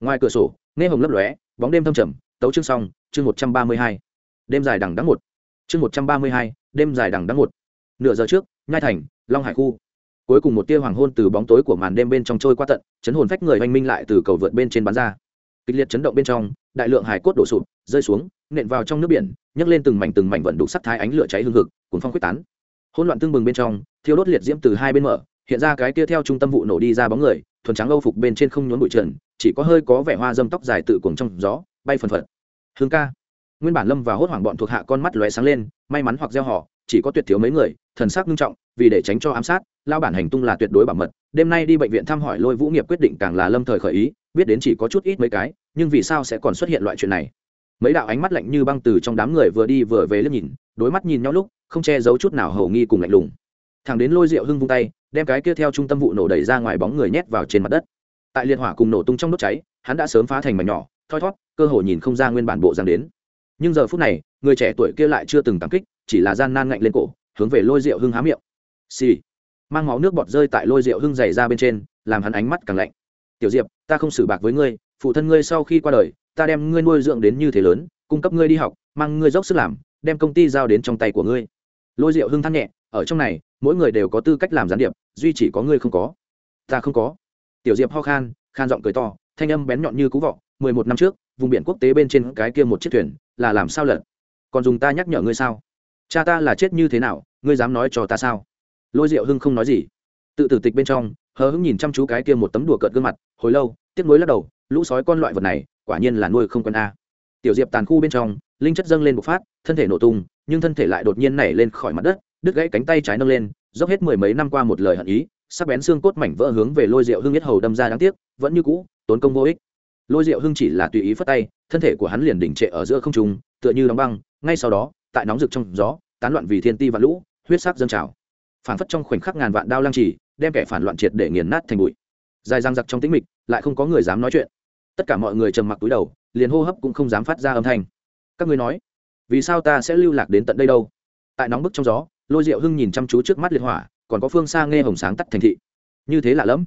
Ngoài cửa sổ, nghe hồng lấp lóe bóng đêm thâm trầm, tấu chương xong, chương một trăm ba mươi hai. Đêm dài đằng đắng một. Chương một trăm ba mươi hai, đêm dài đằng đắng một. Nửa giờ trước, nhai thành, long hải khu. Cuối cùng một tia hoàng hôn từ bóng tối của màn đêm bên trong trôi qua tận, chấn hồn phách người oanh minh lại từ cầu vượt bên trên bán ra. Kịch liệt chấn động bên trong, đại lượng hải cốt đổ sụp, rơi xuống, nện vào trong nước biển, nhấc lên từng mảnh từng mảnh vận đục sắc thái ánh lửa cháy hương hực cuốn phong quyết tán. Hỗn loạn tương bừng bên trong, thiêu đốt liệt diễm từ hai bên mở hiện ra cái kia theo trung tâm vụ nổ đi ra bóng người, thuần trắng âu phục bên trên không nhốn bụi trần, chỉ có hơi có vẻ hoa dâm tóc dài tự cuồng trong gió, bay phần phật. Hương ca. Nguyên bản lâm và hốt hoảng bọn thuộc hạ con mắt lóe sáng lên, may mắn hoặc gieo họ, chỉ có tuyệt thiếu mấy người, thần sắc nghiêm trọng, vì để tránh cho ám sát lao bản hành tung là tuyệt đối bảo mật, đêm nay đi bệnh viện thăm hỏi lôi vũ nghiệp quyết định càng là lâm thời khởi ý, biết đến chỉ có chút ít mấy cái, nhưng vì sao sẽ còn xuất hiện loại chuyện này? Mấy đạo ánh mắt lạnh như băng từ trong đám người vừa đi vừa về liếc nhìn, đối mắt nhìn nhau lúc, không che giấu chút nào hầu nghi cùng lạnh lùng thằng đến lôi rượu hưng vung tay, đem cái kia theo trung tâm vụ nổ đẩy ra ngoài bóng người nhét vào trên mặt đất. Tại liên hỏa cùng nổ tung trong đốt cháy, hắn đã sớm phá thành mảnh nhỏ, thoi thót, cơ hồ nhìn không ra nguyên bản bộ giang đến. Nhưng giờ phút này, người trẻ tuổi kia lại chưa từng cảm kích, chỉ là gian nan ngạnh lên cổ, hướng về lôi rượu hưng há miệng. Xì. Mang máu nước bọt rơi tại lôi rượu hưng dày ra bên trên, làm hắn ánh mắt càng lạnh. Tiểu diệp, ta không xử bạc với ngươi, phụ thân ngươi sau khi qua đời, ta đem ngươi nuôi dưỡng đến như thế lớn, cung cấp ngươi đi học, mang ngươi dốc sức làm, đem công ty giao đến trong tay của ngươi. Lôi rượu hưng thắt nhẹ ở trong này, mỗi người đều có tư cách làm gián điệp, duy chỉ có ngươi không có. Ta không có. Tiểu diệp ho khan khan giọng cười to, thanh âm bén nhọn như cú vọ, mười một năm trước, vùng biển quốc tế bên trên cái kia một chiếc thuyền, là làm sao lận còn dùng ta nhắc nhở ngươi sao? Cha ta là chết như thế nào, ngươi dám nói cho ta sao? Lôi diệu hưng không nói gì. Tự tử tịch bên trong, hờ hững nhìn chăm chú cái kia một tấm đùa cợt gương mặt, hồi lâu, tiếc nuối lắc đầu, lũ sói con loại vật này, quả nhiên là nuôi không quân a. Tiểu diệp tàn khu bên trong, linh chất dâng lên bộc phát, thân thể nổ tung, nhưng thân thể lại đột nhiên nảy lên khỏi mặt đất đứt gãy cánh tay trái nâng lên, dốc hết mười mấy năm qua một lời hận ý, sắc bén xương cốt mảnh vỡ hướng về lôi rượu hưng nhất hầu đâm ra đáng tiếc, vẫn như cũ, tốn công vô ích. Lôi rượu hưng chỉ là tùy ý phất tay, thân thể của hắn liền đỉnh trệ ở giữa không trung, tựa như đóng băng, ngay sau đó, tại nóng rực trong gió, tán loạn vì thiên ti và lũ, huyết sắc dâng trào. Phản phất trong khoảnh khắc ngàn vạn đao lăng trì, đem kẻ phản loạn triệt để nghiền nát thành bụi. Dài răng giặc trong tĩnh mịch, lại không có người dám nói chuyện. Tất cả mọi người trầm mặc túi đầu, liền hô hấp cũng không dám phát ra âm thanh. Các ngươi nói, vì sao ta sẽ lưu lạc đến tận đây đâu? Tại nóng bức trong gió lôi diệu hưng nhìn chăm chú trước mắt liệt hỏa, còn có phương xa nghe hồng sáng tắt thành thị. Như thế là lẫm.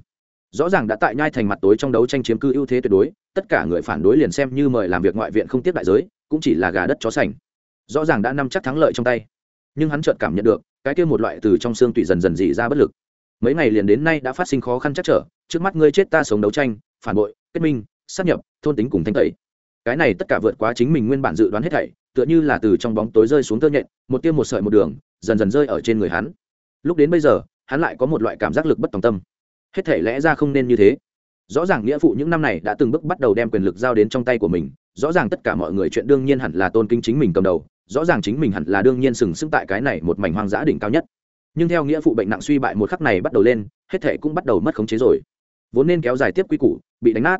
Rõ ràng đã tại nhai thành mặt tối trong đấu tranh chiếm cư ưu thế tuyệt đối, tất cả người phản đối liền xem như mời làm việc ngoại viện không tiếp đại giới, cũng chỉ là gà đất chó sành. Rõ ràng đã nắm chắc thắng lợi trong tay. Nhưng hắn chợt cảm nhận được, cái kia một loại từ trong xương tủy dần dần dị ra bất lực. Mấy ngày liền đến nay đã phát sinh khó khăn chắc trở, trước mắt ngươi chết ta sống đấu tranh, phản bội, kết minh, sát nhập, thôn tính cùng thanh tẩy. Cái này tất cả vượt quá chính mình nguyên bản dự đoán hết thảy, tựa như là từ trong bóng tối rơi xuống tơ nhện, một tiêm một sợi một đường dần dần rơi ở trên người hắn. Lúc đến bây giờ, hắn lại có một loại cảm giác lực bất tòng tâm. Hết thể lẽ ra không nên như thế. Rõ ràng nghĩa phụ những năm này đã từng bước bắt đầu đem quyền lực giao đến trong tay của mình, rõ ràng tất cả mọi người chuyện đương nhiên hẳn là tôn kính chính mình cầm đầu, rõ ràng chính mình hẳn là đương nhiên sừng sững tại cái này một mảnh hoang dã đỉnh cao nhất. Nhưng theo nghĩa phụ bệnh nặng suy bại một khắc này bắt đầu lên, hết thể cũng bắt đầu mất khống chế rồi. Vốn nên kéo dài tiếp quy củ, bị đánh nát.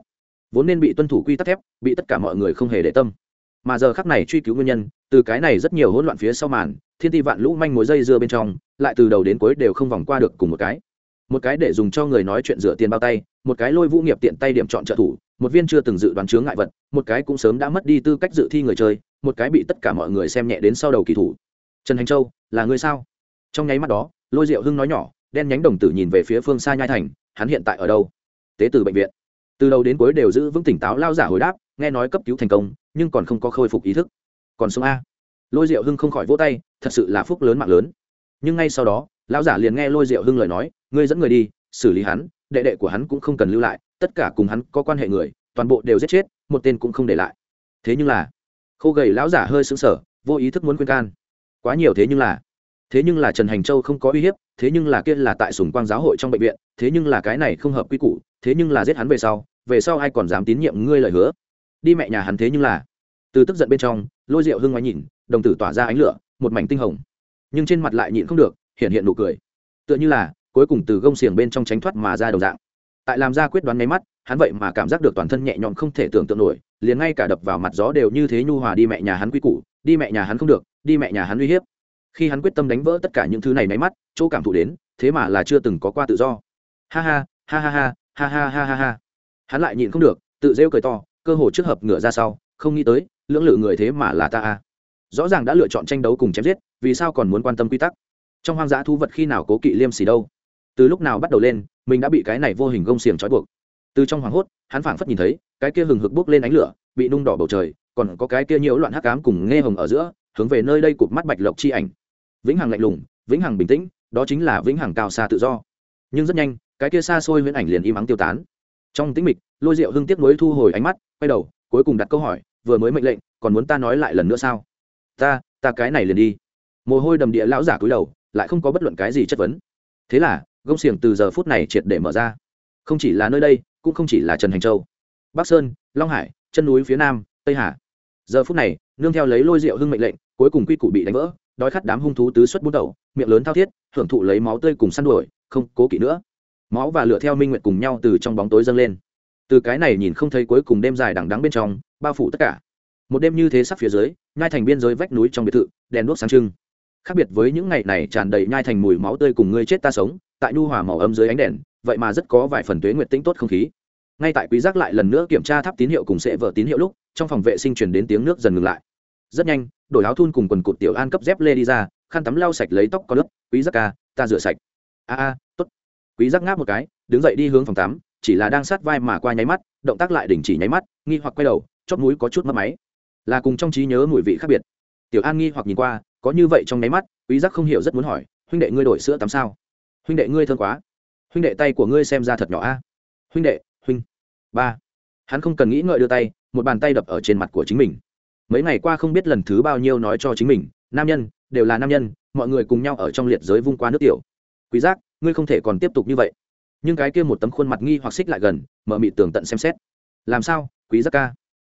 Vốn nên bị tuân thủ quy tắc thép, bị tất cả mọi người không hề để tâm. Mà giờ khắc này truy cứu nguyên nhân, từ cái này rất nhiều hỗn loạn phía sau màn thiên ti vạn lũ manh mối dây dưa bên trong, lại từ đầu đến cuối đều không vòng qua được cùng một cái. Một cái để dùng cho người nói chuyện rửa tiền bao tay, một cái lôi vũ nghiệp tiện tay điểm chọn trợ thủ, một viên chưa từng dự đoán chướng ngại vật, một cái cũng sớm đã mất đi tư cách dự thi người chơi, một cái bị tất cả mọi người xem nhẹ đến sau đầu kỳ thủ. Trần hành châu, là người sao? Trong nháy mắt đó, lôi diệu hưng nói nhỏ, đen nhánh đồng tử nhìn về phía phương xa nhai thành, hắn hiện tại ở đâu? Tế từ bệnh viện. Từ đầu đến cuối đều giữ vững tỉnh táo lao giả hồi đáp, nghe nói cấp cứu thành công, nhưng còn không có khôi phục ý thức. Còn sống a? Lôi diệu hưng không khỏi vỗ tay, thật sự là phúc lớn mạng lớn. Nhưng ngay sau đó, lão giả liền nghe lôi diệu hưng lời nói, ngươi dẫn người đi, xử lý hắn, đệ đệ của hắn cũng không cần lưu lại, tất cả cùng hắn có quan hệ người, toàn bộ đều giết chết, một tên cũng không để lại. Thế nhưng là, khô gầy lão giả hơi sững sờ, vô ý thức muốn khuyên can. Quá nhiều thế nhưng là, thế nhưng là trần hành châu không có uy hiếp, thế nhưng là kia là tại sùng quang giáo hội trong bệnh viện, thế nhưng là cái này không hợp quy củ, thế nhưng là giết hắn về sau về sau ai còn dám tín nhiệm ngươi lời hứa? Đi mẹ nhà hắn thế nhưng là. Từ tức giận bên trong lôi rượu hưng ngoái nhìn, đồng tử tỏa ra ánh lửa, một mảnh tinh hồng. Nhưng trên mặt lại nhịn không được, hiện hiện nụ cười. Tựa như là, cuối cùng từ gông xiềng bên trong tránh thoát mà ra đầu dạng. Tại làm ra quyết đoán nháy mắt, hắn vậy mà cảm giác được toàn thân nhẹ nhõm không thể tưởng tượng nổi, liền ngay cả đập vào mặt gió đều như thế nhu hòa đi mẹ nhà hắn quy củ, đi mẹ nhà hắn không được, đi mẹ nhà hắn uy hiếp. Khi hắn quyết tâm đánh vỡ tất cả những thứ này nháy mắt, chỗ cảm thụ đến, thế mà là chưa từng có qua tự do. Ha ha ha ha ha ha ha ha ha ha. Hắn lại nhịn không được, tự rêu cười to, cơ hồ trước hợp ngửa ra sau, không nghĩ tới lưỡng lự người thế mà là ta a. Rõ ràng đã lựa chọn tranh đấu cùng chém giết, vì sao còn muốn quan tâm quy tắc? Trong hoang dã thú vật khi nào cố kỵ liêm xì đâu? Từ lúc nào bắt đầu lên, mình đã bị cái này vô hình gông xiềng trói buộc. Từ trong hoảng hốt, hắn phảng phất nhìn thấy, cái kia hừng hực bốc lên ánh lửa, bị nung đỏ bầu trời, còn có cái kia nhiễu loạn hắc cám cùng nghe hồng ở giữa, hướng về nơi đây cụp mắt bạch lộc chi ảnh. Vĩnh hằng lạnh lùng, vĩnh hằng bình tĩnh, đó chính là vĩnh hằng cao xa tự do. Nhưng rất nhanh, cái kia xa xôi viễn ảnh liền im ắng tiêu tán. Trong tĩnh mịch, lôi rượu hưng tiếc nối thu hồi ánh mắt, quay đầu, cuối cùng đặt câu hỏi vừa mới mệnh lệnh, còn muốn ta nói lại lần nữa sao? Ta ta cái này liền đi. Mồ hôi đầm địa lão giả cúi đầu, lại không có bất luận cái gì chất vấn. Thế là, gông xiềng từ giờ phút này triệt để mở ra. Không chỉ là nơi đây, cũng không chỉ là trần hành châu. Bắc sơn, long hải, chân núi phía nam, tây hà. Giờ phút này, nương theo lấy lôi rượu hưng mệnh lệnh, cuối cùng quy củ bị đánh vỡ, đói khát đám hung thú tứ xuất bút đầu, miệng lớn thao thiết, hưởng thụ lấy máu tươi cùng săn đuổi, không cố kỵ nữa. Máu và lửa theo minh nguyện cùng nhau từ trong bóng tối dâng lên từ cái này nhìn không thấy cuối cùng đêm dài đằng đắng bên trong, bao phủ tất cả. Một đêm như thế sắp phía dưới, nhai thành biên giới vách núi trong biệt thự, đèn đuốc sáng trưng. Khác biệt với những ngày này tràn đầy nhai thành mùi máu tươi cùng ngươi chết ta sống, tại nhu hòa màu ấm dưới ánh đèn, vậy mà rất có vài phần tuế nguyệt tĩnh tốt không khí. Ngay tại quý giác lại lần nữa kiểm tra tháp tín hiệu cùng sẽ vợ tín hiệu lúc, trong phòng vệ sinh truyền đến tiếng nước dần ngừng lại. Rất nhanh, đổi áo thun cùng quần cụt tiểu an cấp dép lê đi ra, khăn tắm lau sạch lấy tóc có lớp, quý giác ca, ta rửa sạch. A a, tốt. Quý giác ngáp một cái, đứng dậy đi hướng phòng tắm chỉ là đang sát vai mà qua nháy mắt, động tác lại đình chỉ nháy mắt, nghi hoặc quay đầu, chóp mũi có chút mất máy. Là cùng trong trí nhớ mùi vị khác biệt. Tiểu an nghi hoặc nhìn qua, có như vậy trong nháy mắt, quý giác không hiểu rất muốn hỏi, huynh đệ ngươi đổi sữa tắm sao? Huynh đệ ngươi thân quá. Huynh đệ tay của ngươi xem ra thật nhỏ a. Huynh đệ, huynh. Ba. Hắn không cần nghĩ ngợi đưa tay, một bàn tay đập ở trên mặt của chính mình. Mấy ngày qua không biết lần thứ bao nhiêu nói cho chính mình, nam nhân, đều là nam nhân, mọi người cùng nhau ở trong liệt giới vung qua nước tiểu. Quý giác, ngươi không thể còn tiếp tục như vậy nhưng cái kia một tấm khuôn mặt nghi hoặc xích lại gần, mở mị tường tận xem xét. Làm sao, quý giác ca?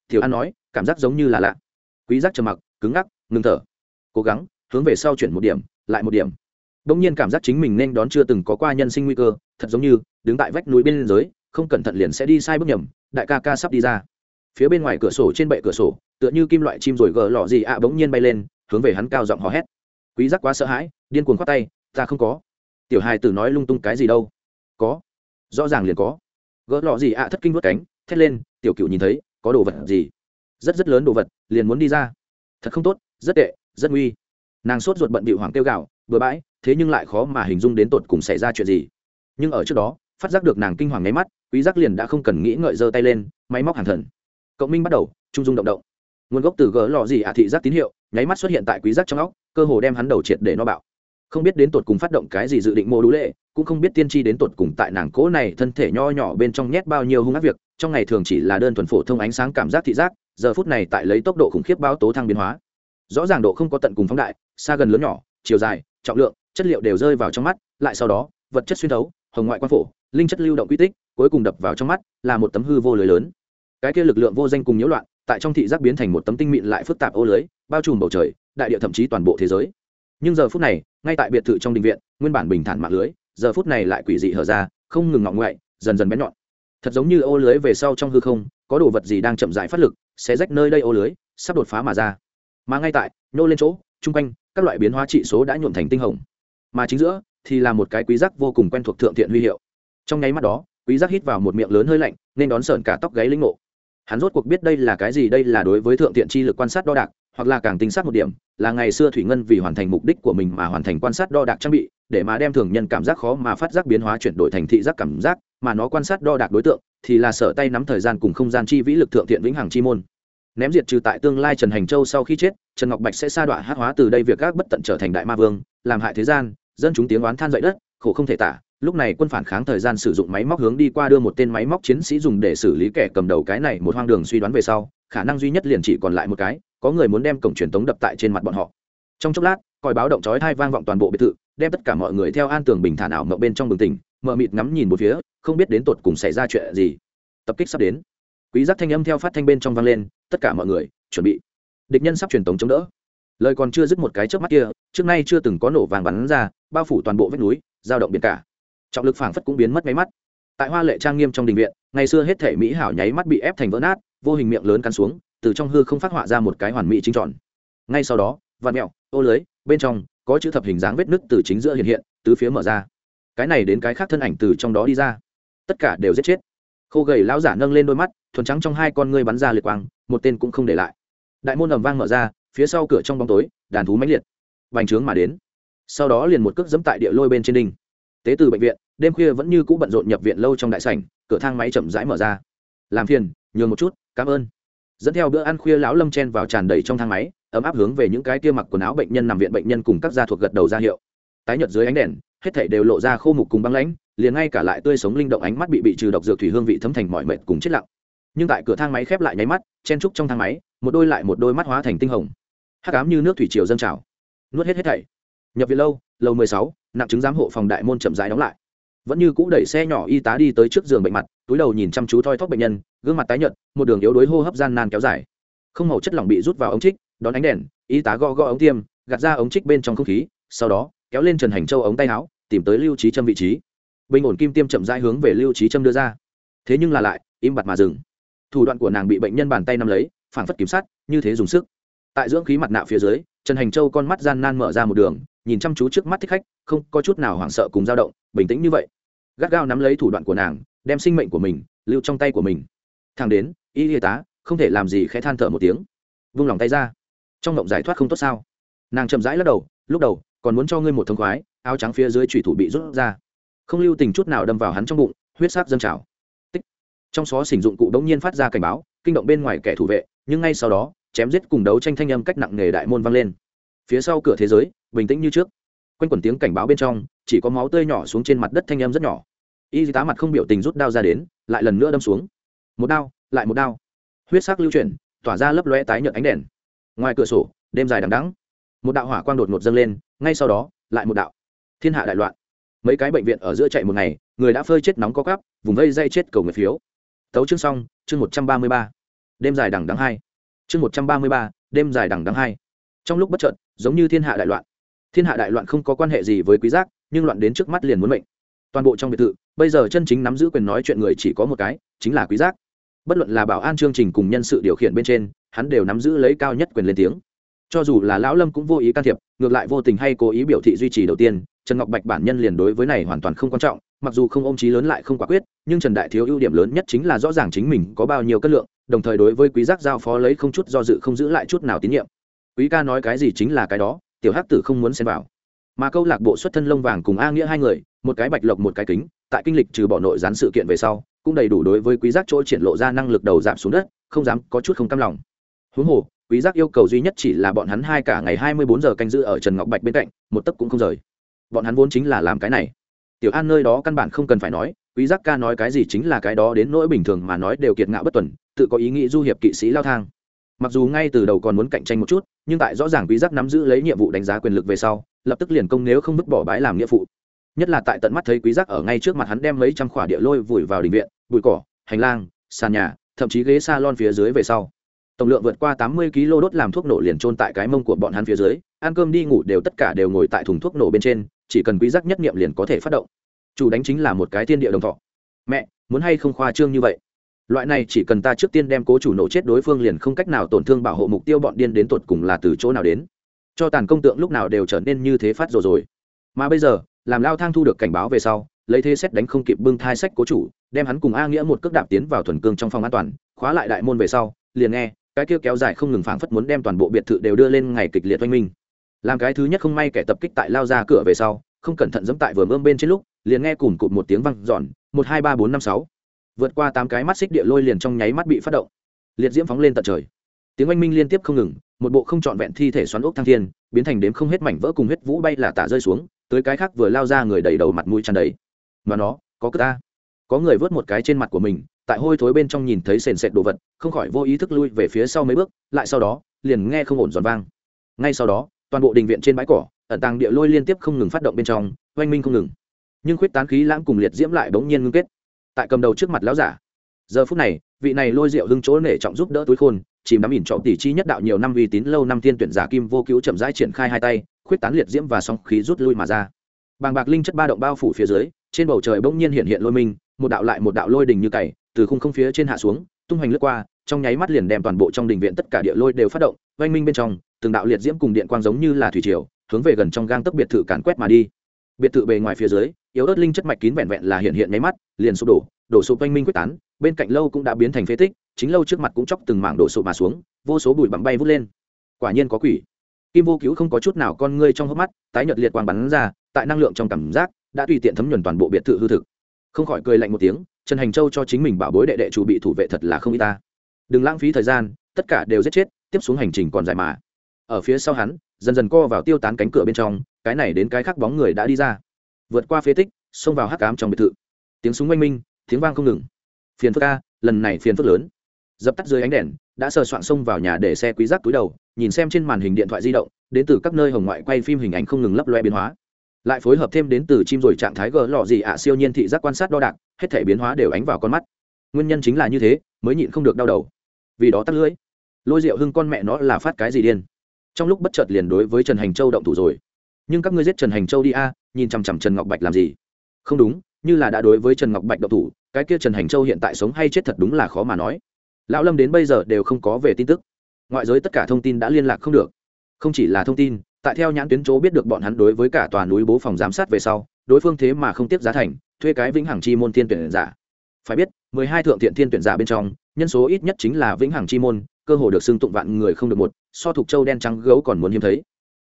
Tiểu an nói, cảm giác giống như là lạ. Quý giác trầm mặc, cứng ngắc ngừng thở. Cố gắng, hướng về sau chuyển một điểm, lại một điểm. Đông nhiên cảm giác chính mình nên đón chưa từng có qua nhân sinh nguy cơ, thật giống như, đứng tại vách núi bên dưới, không cẩn thận liền sẽ đi sai bước nhầm, đại ca ca sắp đi ra. Phía bên ngoài cửa sổ trên bệ cửa sổ, tựa như kim loại chim rồi gờ lọ gì ạ, bỗng nhiên bay lên, hướng về hắn cao giọng hò hét. Quý giác quá sợ hãi, điên cuồng khoát tay, ta không có. Tiểu hài tử nói lung tung, cái gì đâu? Có. Rõ ràng liền có. Gỡ lọ gì ạ, thất kinh vớt cánh, thét lên, tiểu cựu nhìn thấy, có đồ vật gì? Rất rất lớn đồ vật, liền muốn đi ra. Thật không tốt, rất tệ, rất nguy. Nàng sốt ruột bận bịu hoàng kêu gạo bừa bãi, thế nhưng lại khó mà hình dung đến tột cùng xảy ra chuyện gì. Nhưng ở trước đó, phát giác được nàng kinh hoàng nháy mắt, quý giác liền đã không cần nghĩ ngợi giơ tay lên, máy móc hàng thần. Cộng minh bắt đầu, trung dung động động. Nguồn gốc từ gỡ lọ gì ạ, thị giác tín hiệu, nháy mắt xuất hiện tại quý giác trong óc, cơ hồ đem hắn đầu triệt để nó bạo. Không biết đến tột cùng phát động cái gì dự định mô đũ lệ cũng không biết tiên tri đến tột cùng tại nàng cố này thân thể nho nhỏ bên trong nhét bao nhiêu hung ác việc, trong ngày thường chỉ là đơn thuần phổ thông ánh sáng cảm giác thị giác, giờ phút này tại lấy tốc độ khủng khiếp báo tố thăng biến hóa. Rõ ràng độ không có tận cùng phóng đại, xa gần lớn nhỏ, chiều dài, trọng lượng, chất liệu đều rơi vào trong mắt, lại sau đó, vật chất xuyên thấu, hồng ngoại quan phổ, linh chất lưu động quy tích, cuối cùng đập vào trong mắt, là một tấm hư vô lưới lớn. Cái kia lực lượng vô danh cùng nhiễu loạn, tại trong thị giác biến thành một tấm tinh mịn lại phức tạp ô lưới, bao trùm bầu trời, đại địa thậm chí toàn bộ thế giới. Nhưng giờ phút này, ngay tại biệt thự trong đình viện, nguyên bản bình thản mạng lưới giờ phút này lại quỷ dị hở ra, không ngừng ngọng ngoại, dần dần bén nhọn. Thật giống như ô lưới về sau trong hư không, có đồ vật gì đang chậm rãi phát lực, sẽ rách nơi đây ô lưới, sắp đột phá mà ra. Mà ngay tại, nhô lên chỗ, chung quanh, các loại biến hóa trị số đã nhuộm thành tinh hồng. Mà chính giữa, thì là một cái quý giác vô cùng quen thuộc thượng thiện huy hiệu. Trong nháy mắt đó, quý giác hít vào một miệng lớn hơi lạnh, nên đón sờn cả tóc gáy linh ngộ. Hắn rốt cuộc biết đây là cái gì, đây là đối với thượng thiện chi lực quan sát đo đạc, hoặc là càng tính sát một điểm là ngày xưa thủy ngân vì hoàn thành mục đích của mình mà hoàn thành quan sát đo đạc trang bị, để mà đem thường nhân cảm giác khó mà phát giác biến hóa chuyển đổi thành thị giác cảm giác, mà nó quan sát đo đạc đối tượng thì là sở tay nắm thời gian cùng không gian chi vĩ lực thượng thiện vĩnh hằng chi môn. Ném diệt trừ tại tương lai trần hành châu sau khi chết, trần ngọc bạch sẽ sa đọa hát hóa từ đây việc các bất tận trở thành đại ma vương, làm hại thế gian, dân chúng tiếng oán than dậy đất, khổ không thể tả. Lúc này quân phản kháng thời gian sử dụng máy móc hướng đi qua đưa một tên máy móc chiến sĩ dùng để xử lý kẻ cầm đầu cái này một hoang đường suy đoán về sau, khả năng duy nhất liền chỉ còn lại một cái có người muốn đem cổng truyền tống đập tại trên mặt bọn họ. Trong chốc lát, còi báo động chói thai vang vọng toàn bộ biệt thự, đem tất cả mọi người theo an tường bình thản ảo mộng bên trong bừng tỉnh, mờ mịt ngắm nhìn một phía, không biết đến tột cùng xảy ra chuyện gì. Tập kích sắp đến. Quý giác thanh âm theo phát thanh bên trong vang lên, tất cả mọi người, chuẩn bị. Địch nhân sắp truyền tống chống đỡ. Lời còn chưa dứt một cái trước mắt kia, trước nay chưa từng có nổ vàng bắn ra, bao phủ toàn bộ vách núi giao động biển cả. Trọng lực phảng phất cũng biến mất máy mắt. Tại hoa lệ trang nghiêm trong đình viện, ngày xưa hết thể mỹ hảo nháy mắt bị ép thành vỡ nát, vô hình miệng lớn cắn xuống từ trong hư không phát họa ra một cái hoàn mỹ chính tròn. Ngay sau đó vạt mẹo, ô lưới, bên trong, có chữ thập hình dáng vết nứt từ chính giữa hiện hiện, tứ phía mở ra. Cái này đến cái khác thân ảnh từ trong đó đi ra. Tất cả đều giết chết. Khô gầy lão giả nâng lên đôi mắt, thuần trắng trong hai con ngươi bắn ra liệt quang, một tên cũng không để lại. Đại môn ầm vang mở ra, phía sau cửa trong bóng tối, đàn thú mãnh liệt. Vành trướng mà đến. Sau đó liền một cước dẫm tại địa lôi bên trên đinh. Tế từ bệnh viện, đêm khuya vẫn như cũ bận rộn nhập viện lâu trong đại sảnh, cửa thang máy chậm rãi mở ra. Làm phiền, nhường một chút, cảm ơn dẫn theo bữa ăn khuya lão lâm chen vào tràn đầy trong thang máy, ấm áp hướng về những cái kia mặc quần áo bệnh nhân nằm viện bệnh nhân cùng các gia thuộc gật đầu ra hiệu. Tái nhợt dưới ánh đèn, hết thảy đều lộ ra khô mục cùng băng lãnh, liền ngay cả lại tươi sống linh động ánh mắt bị bị trừ độc dược thủy hương vị thấm thành mọi mệt cùng chết lặng. Nhưng tại cửa thang máy khép lại nháy mắt, chen trúc trong thang máy, một đôi lại một đôi mắt hóa thành tinh hồng. Hắc ám như nước thủy triều dâng trào. Nuốt hết hết thảy. Nhập viện lâu, lầu mười sáu, nặng chứng giám hộ phòng đại môn chậm rãi đóng lại vẫn như cũ đẩy xe nhỏ y tá đi tới trước giường bệnh mặt, túi đầu nhìn chăm chú thoi thóp bệnh nhân, gương mặt tái nhợt, một đường yếu đuối hô hấp gian nan kéo dài. Không màu chất lỏng bị rút vào ống trích, đón ánh đèn, y tá gõ gõ ống tiêm, gạt ra ống trích bên trong không khí, sau đó, kéo lên trần hành châu ống tay áo, tìm tới lưu trí châm vị trí. Bình ổn kim tiêm chậm rãi hướng về lưu trí châm đưa ra. Thế nhưng là lại, im bặt mà dừng. Thủ đoạn của nàng bị bệnh nhân bàn tay nắm lấy phản phất kiểm sát như thế dùng sức. Tại dưỡng khí mặt nạ phía dưới, trần hành châu con mắt gian nan mở ra một đường nhìn chăm chú trước mắt thích khách, không có chút nào hoảng sợ cùng dao động, bình tĩnh như vậy. Gắt gao nắm lấy thủ đoạn của nàng, đem sinh mệnh của mình lưu trong tay của mình. Thằng đến, y y tá, không thể làm gì khẽ than thở một tiếng. Vung lòng tay ra. Trong động giải thoát không tốt sao? Nàng chậm rãi lắc đầu, lúc đầu, còn muốn cho ngươi một thông khoái, áo trắng phía dưới thủy thủ bị rút ra. Không lưu tình chút nào đâm vào hắn trong bụng, huyết sắc dâng trào. Tích. Trong xó sử dụng cụ đống nhiên phát ra cảnh báo, kinh động bên ngoài kẻ thủ vệ, nhưng ngay sau đó, chém giết cùng đấu tranh thanh âm cách nặng nghề đại môn vang lên. Phía sau cửa thế giới bình tĩnh như trước. Quanh quẩn tiếng cảnh báo bên trong, chỉ có máu tươi nhỏ xuống trên mặt đất thanh âm rất nhỏ. Y tá mặt không biểu tình rút đao ra đến, lại lần nữa đâm xuống. Một đao, lại một đao. Huyết sắc lưu chuyển, tỏa ra lấp lóe tái nhợt ánh đèn. Ngoài cửa sổ, đêm dài đằng đắng một đạo hỏa quang đột ngột dâng lên, ngay sau đó, lại một đạo. Thiên hạ đại loạn. Mấy cái bệnh viện ở giữa chạy một ngày, người đã phơi chết nóng có cắp vùng vây dây chết cầu người phiếu. Tấu chương xong, chương một trăm ba mươi ba. Đêm dài đằng đắng hai. Chương một trăm ba mươi ba, đêm dài đằng đắng hai. Trong lúc bất trợn giống như thiên hạ đại loạn thiên hạ đại loạn không có quan hệ gì với quý giác, nhưng loạn đến trước mắt liền muốn mệnh. Toàn bộ trong biệt thự, bây giờ chân chính nắm giữ quyền nói chuyện người chỉ có một cái, chính là quý giác. Bất luận là bảo an chương trình cùng nhân sự điều khiển bên trên, hắn đều nắm giữ lấy cao nhất quyền lên tiếng. Cho dù là lão lâm cũng vô ý can thiệp, ngược lại vô tình hay cố ý biểu thị duy trì đầu tiên, trần ngọc bạch bản nhân liền đối với này hoàn toàn không quan trọng, mặc dù không ôm trí lớn lại không quả quyết, nhưng trần đại thiếu ưu điểm lớn nhất chính là rõ ràng chính mình có bao nhiêu cân lượng, đồng thời đối với quý giác giao phó lấy không chút do dự không giữ lại chút nào tín nhiệm. Quý ca nói cái gì chính là cái đó tiểu hắc tử không muốn xen vào. Mà câu lạc bộ xuất thân lông vàng cùng a nghĩa hai người, một cái bạch lộc một cái kính, tại kinh lịch trừ bỏ nội gián sự kiện về sau, cũng đầy đủ đối với quý giác chỗ triển lộ ra năng lực đầu giảm xuống đất, không dám có chút không cam lòng. Huống hồ, quý giác yêu cầu duy nhất chỉ là bọn hắn hai cả ngày 24 giờ canh giữ ở trần ngọc bạch bên cạnh, một tấc cũng không rời. Bọn hắn vốn chính là làm cái này. Tiểu an nơi đó căn bản không cần phải nói, quý giác ca nói cái gì chính là cái đó đến nỗi bình thường mà nói đều kiệt ngạo bất tuần, tự có ý nghĩ du hiệp kỵ sĩ lao thang mặc dù ngay từ đầu còn muốn cạnh tranh một chút, nhưng tại rõ ràng quý giác nắm giữ lấy nhiệm vụ đánh giá quyền lực về sau, lập tức liền công nếu không vứt bỏ bãi làm nghĩa phụ. Nhất là tại tận mắt thấy quý giác ở ngay trước mặt hắn đem mấy trăm khỏa địa lôi vùi vào đình viện, bụi cỏ, hành lang, sàn nhà, thậm chí ghế salon phía dưới về sau. Tổng lượng vượt qua tám mươi kg đốt làm thuốc nổ liền trôn tại cái mông của bọn hắn phía dưới, ăn cơm đi ngủ đều tất cả đều ngồi tại thùng thuốc nổ bên trên, chỉ cần quý giác nhất niệm liền có thể phát động. Chủ đánh chính là một cái thiên địa đồng thọ. Mẹ, muốn hay không khoa trương như vậy? Loại này chỉ cần ta trước tiên đem cố chủ nổ chết đối phương liền không cách nào tổn thương bảo hộ mục tiêu bọn điên đến tột cùng là từ chỗ nào đến. Cho tàn công tượng lúc nào đều trở nên như thế phát rồi rồi. Mà bây giờ, làm lao thang thu được cảnh báo về sau, lấy thế xét đánh không kịp bưng thai sách cố chủ, đem hắn cùng a nghĩa một cước đạp tiến vào thuần cương trong phòng an toàn, khóa lại đại môn về sau, liền nghe, cái kia kéo dài không ngừng phảng phất muốn đem toàn bộ biệt thự đều đưa lên ngày kịch liệt oanh minh. Làm cái thứ nhất không may kẻ tập kích tại lao ra cửa về sau, không cẩn thận dẫm tại vừa mơm bên trên lúc, liền nghe cùng cụt một tiếng văng giòn một hai ba bốn năm sáu vượt qua tám cái mắt xích địa lôi liền trong nháy mắt bị phát động. Liệt diễm phóng lên tận trời. Tiếng oanh minh liên tiếp không ngừng, một bộ không trọn vẹn thi thể xoắn ốc thăng thiên, biến thành đếm không hết mảnh vỡ cùng huyết vũ bay là tả rơi xuống, tới cái khác vừa lao ra người đầy đầu mặt mũi tràn đầy. Mà nó, có cơ ta. Có người vớt một cái trên mặt của mình, tại hôi thối bên trong nhìn thấy sền sệt đồ vật, không khỏi vô ý thức lui về phía sau mấy bước, lại sau đó, liền nghe không ổn giòn vang. Ngay sau đó, toàn bộ đình viện trên bãi cỏ, ẩn tàng địa lôi liên tiếp không ngừng phát động bên trong, oanh minh không ngừng. Nhưng khuyết tán khí lãng cùng liệt diễm lại bỗng nhiên ngưng kết tại cầm đầu trước mặt lão giả. Giờ phút này, vị này lôi rượu hưng chỗ nể trọng giúp đỡ túi khôn, chìm đắm ỉn trọng tỷ chi nhất đạo nhiều năm uy tín lâu năm tiên tuyển giả kim vô cứu chậm rãi triển khai hai tay, khuyết tán liệt diễm và song khí rút lui mà ra. Bàng bạc linh chất ba động bao phủ phía dưới, trên bầu trời bỗng nhiên hiện hiện lôi minh, một đạo lại một đạo lôi đình như cày, từ khung không phía trên hạ xuống, tung hoành lướt qua, trong nháy mắt liền đem toàn bộ trong đình viện tất cả địa lôi đều phát động, oanh minh bên trong, từng đạo liệt diễm cùng điện quang giống như là thủy triều, hướng về gần trong gang tấc biệt thự càn quét mà đi. Biệt thự bề ngoài phía dưới yếu ớt linh chất mạch kín vẹn vẹn là hiện hiện nháy mắt, liền sụp đổ đổ sụp oanh minh quyết tán, bên cạnh lâu cũng đã biến thành phế tích, chính lâu trước mặt cũng chóc từng mảng đổ sụp mà xuống, vô số bụi bặm bay vút lên. Quả nhiên có quỷ. Kim vô cứu không có chút nào con ngươi trong hốc mắt, tái nhợt liệt quang bắn ra, tại năng lượng trong cảm giác, đã tùy tiện thấm nhuần toàn bộ biệt thự hư thực. Không khỏi cười lạnh một tiếng, trần hành châu cho chính mình bảo bối đệ đệ chủ bị thủ vệ thật là không y ta. Đừng lãng phí thời gian, tất cả đều giết chết, tiếp xuống hành trình còn dài mà. Ở phía sau hắn, dần dần co vào tiêu tán cánh cửa bên trong, cái này đến cái khác bóng người đã đi ra vượt qua phế tích, xông vào hắc cám trong biệt thự. Tiếng súng oanh minh, tiếng vang không ngừng. Phiền phức ca lần này phiền phức lớn. Dập tắt dưới ánh đèn, đã sờ soạn xông vào nhà để xe quý giác túi đầu, nhìn xem trên màn hình điện thoại di động, đến từ các nơi hồng ngoại quay phim hình ảnh không ngừng lấp loe biến hóa. Lại phối hợp thêm đến từ chim rồi trạng thái gờ lọ gì ạ, siêu nhiên thị giác quan sát đo đạc, hết thể biến hóa đều ánh vào con mắt. Nguyên nhân chính là như thế, mới nhịn không được đau đầu. Vì đó tắt lưỡi. Lôi rượu hưng con mẹ nó là phát cái gì điên. Trong lúc bất chợt liền đối với trần hành châu động thủ rồi nhưng các ngươi giết trần hành châu đi a, nhìn chằm chằm trần ngọc bạch làm gì? Không đúng, như là đã đối với trần ngọc bạch động thủ, cái kia trần hành châu hiện tại sống hay chết thật đúng là khó mà nói. Lão lâm đến bây giờ đều không có về tin tức. Ngoại giới tất cả thông tin đã liên lạc không được. Không chỉ là thông tin, tại theo nhãn tuyến chỗ biết được bọn hắn đối với cả tòa núi bố phòng giám sát về sau, đối phương thế mà không tiếp giá thành, thuê cái vĩnh hằng chi môn thiên tuyển giả. Phải biết, mười hai thượng thiện thiên tuyển giả bên trong, nhân số ít nhất chính là vĩnh hằng chi môn, cơ hồ được xưng tụng vạn người không được một, so thuộc châu đen trắng gấu còn muốn hiếm thấy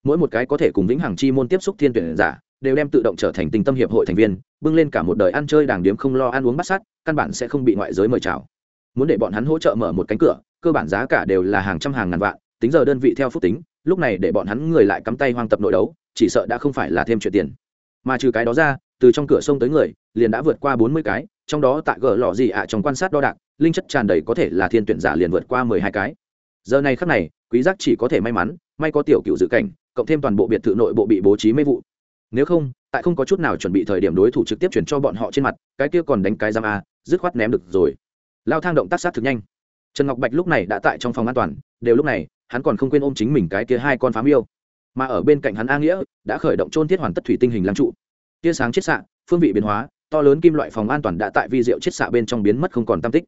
mỗi một cái có thể cùng vĩnh hằng chi môn tiếp xúc thiên tuyển giả, đều đem tự động trở thành tinh tâm hiệp hội thành viên, bưng lên cả một đời ăn chơi đàng điếm không lo ăn uống bắt sát, căn bản sẽ không bị ngoại giới mời chào. Muốn để bọn hắn hỗ trợ mở một cánh cửa, cơ bản giá cả đều là hàng trăm hàng ngàn vạn, tính giờ đơn vị theo phúc tính, lúc này để bọn hắn người lại cắm tay hoang tập nội đấu, chỉ sợ đã không phải là thêm chuyện tiền. Mà trừ cái đó ra, từ trong cửa sông tới người, liền đã vượt qua bốn mươi cái, trong đó tại gờ lò gì ạ trong quan sát đo đạc, linh chất tràn đầy có thể là thiên tuyển giả liền vượt qua mười hai cái. Giờ này khắc này, quý giác chỉ có thể may mắn, may có tiểu cựu dự cảnh cộng thêm toàn bộ biệt thự nội bộ bị bố trí mê vụ. Nếu không, tại không có chút nào chuẩn bị thời điểm đối thủ trực tiếp chuyển cho bọn họ trên mặt, cái kia còn đánh cái giam a, dứt khoát ném được rồi. Lao thang động tác sát thực nhanh. Trần ngọc bạch lúc này đã tại trong phòng an toàn, đều lúc này, hắn còn không quên ôm chính mình cái kia hai con phám yêu. Mà ở bên cạnh hắn a nghĩa, đã khởi động trôn thiết hoàn tất thủy tinh hình lăng trụ. Tia sáng chiết xạ, phương vị biến hóa, to lớn kim loại phòng an toàn đã tại vi diệu chiết xạ bên trong biến mất không còn tam tích.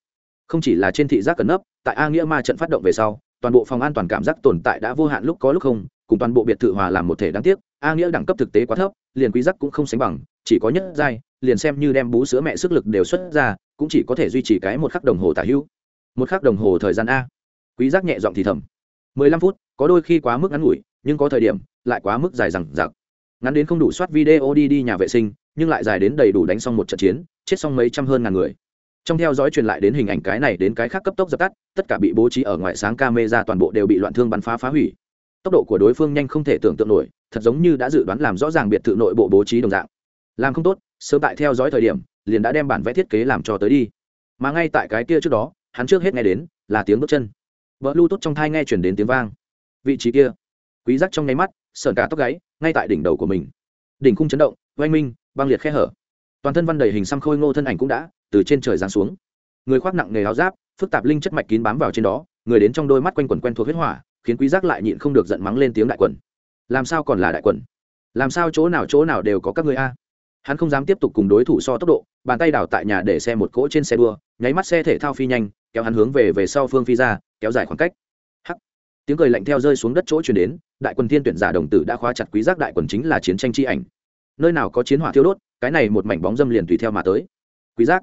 Không chỉ là trên thị giác cẩn nấp, tại a nghĩa ma trận phát động về sau, toàn bộ phòng an toàn cảm giác tồn tại đã vô hạn lúc có lúc không cùng toàn bộ biệt thự hòa làm một thể đáng tiếc, a nghĩa đẳng cấp thực tế quá thấp, liền quý giác cũng không sánh bằng, chỉ có nhất giai, liền xem như đem bú sữa mẹ sức lực đều xuất ra, cũng chỉ có thể duy trì cái một khắc đồng hồ tả hữu. Một khắc đồng hồ thời gian a. Quý giác nhẹ giọng thì thầm. 15 phút, có đôi khi quá mức ngắn ngủi, nhưng có thời điểm, lại quá mức dài dằng dặc. Ngắn đến không đủ soát video đi đi nhà vệ sinh, nhưng lại dài đến đầy đủ đánh xong một trận chiến, chết xong mấy trăm hơn ngàn người. Trong theo dõi truyền lại đến hình ảnh cái này đến cái khác cấp tốc dập tắt, tất cả bị bố trí ở ngoại sáng camera toàn bộ đều bị loạn thương bắn phá phá hủy tốc độ của đối phương nhanh không thể tưởng tượng nổi, thật giống như đã dự đoán làm rõ ràng biệt thự nội bộ bố trí đồng dạng. Làm không tốt, sớm tại theo dõi thời điểm, liền đã đem bản vẽ thiết kế làm cho tới đi. Mà ngay tại cái kia trước đó, hắn trước hết nghe đến là tiếng bước chân. Vợ lưu tốt trong thai nghe chuyển đến tiếng vang. Vị trí kia, quý giác trong nháy mắt, sờn cả tóc gáy, ngay tại đỉnh đầu của mình. Đỉnh khung chấn động, oanh minh, băng liệt khe hở. Toàn thân văn đầy hình xăm khôi ngô thân ảnh cũng đã từ trên trời giáng xuống. Người khoác nặng nghề áo giáp, phức tạp linh chất mạch kín bám vào trên đó, người đến trong đôi mắt quanh quẩn quen thuộc huyết hỏa khiến quý giác lại nhịn không được giận mắng lên tiếng đại quần. Làm sao còn là đại quần? Làm sao chỗ nào chỗ nào đều có các người a? Hắn không dám tiếp tục cùng đối thủ so tốc độ, bàn tay đào tại nhà để xe một cỗ trên xe đua, nháy mắt xe thể thao phi nhanh, kéo hắn hướng về về sau phương phi ra, kéo dài khoảng cách. Hắc. Tiếng cười lạnh theo rơi xuống đất chỗ chuyển đến, đại quần thiên tuyển giả đồng tử đã khóa chặt quý giác đại quần chính là chiến tranh chi ảnh. Nơi nào có chiến hỏa thiêu đốt, cái này một mảnh bóng dâm liền tùy theo mà tới. Quý giác.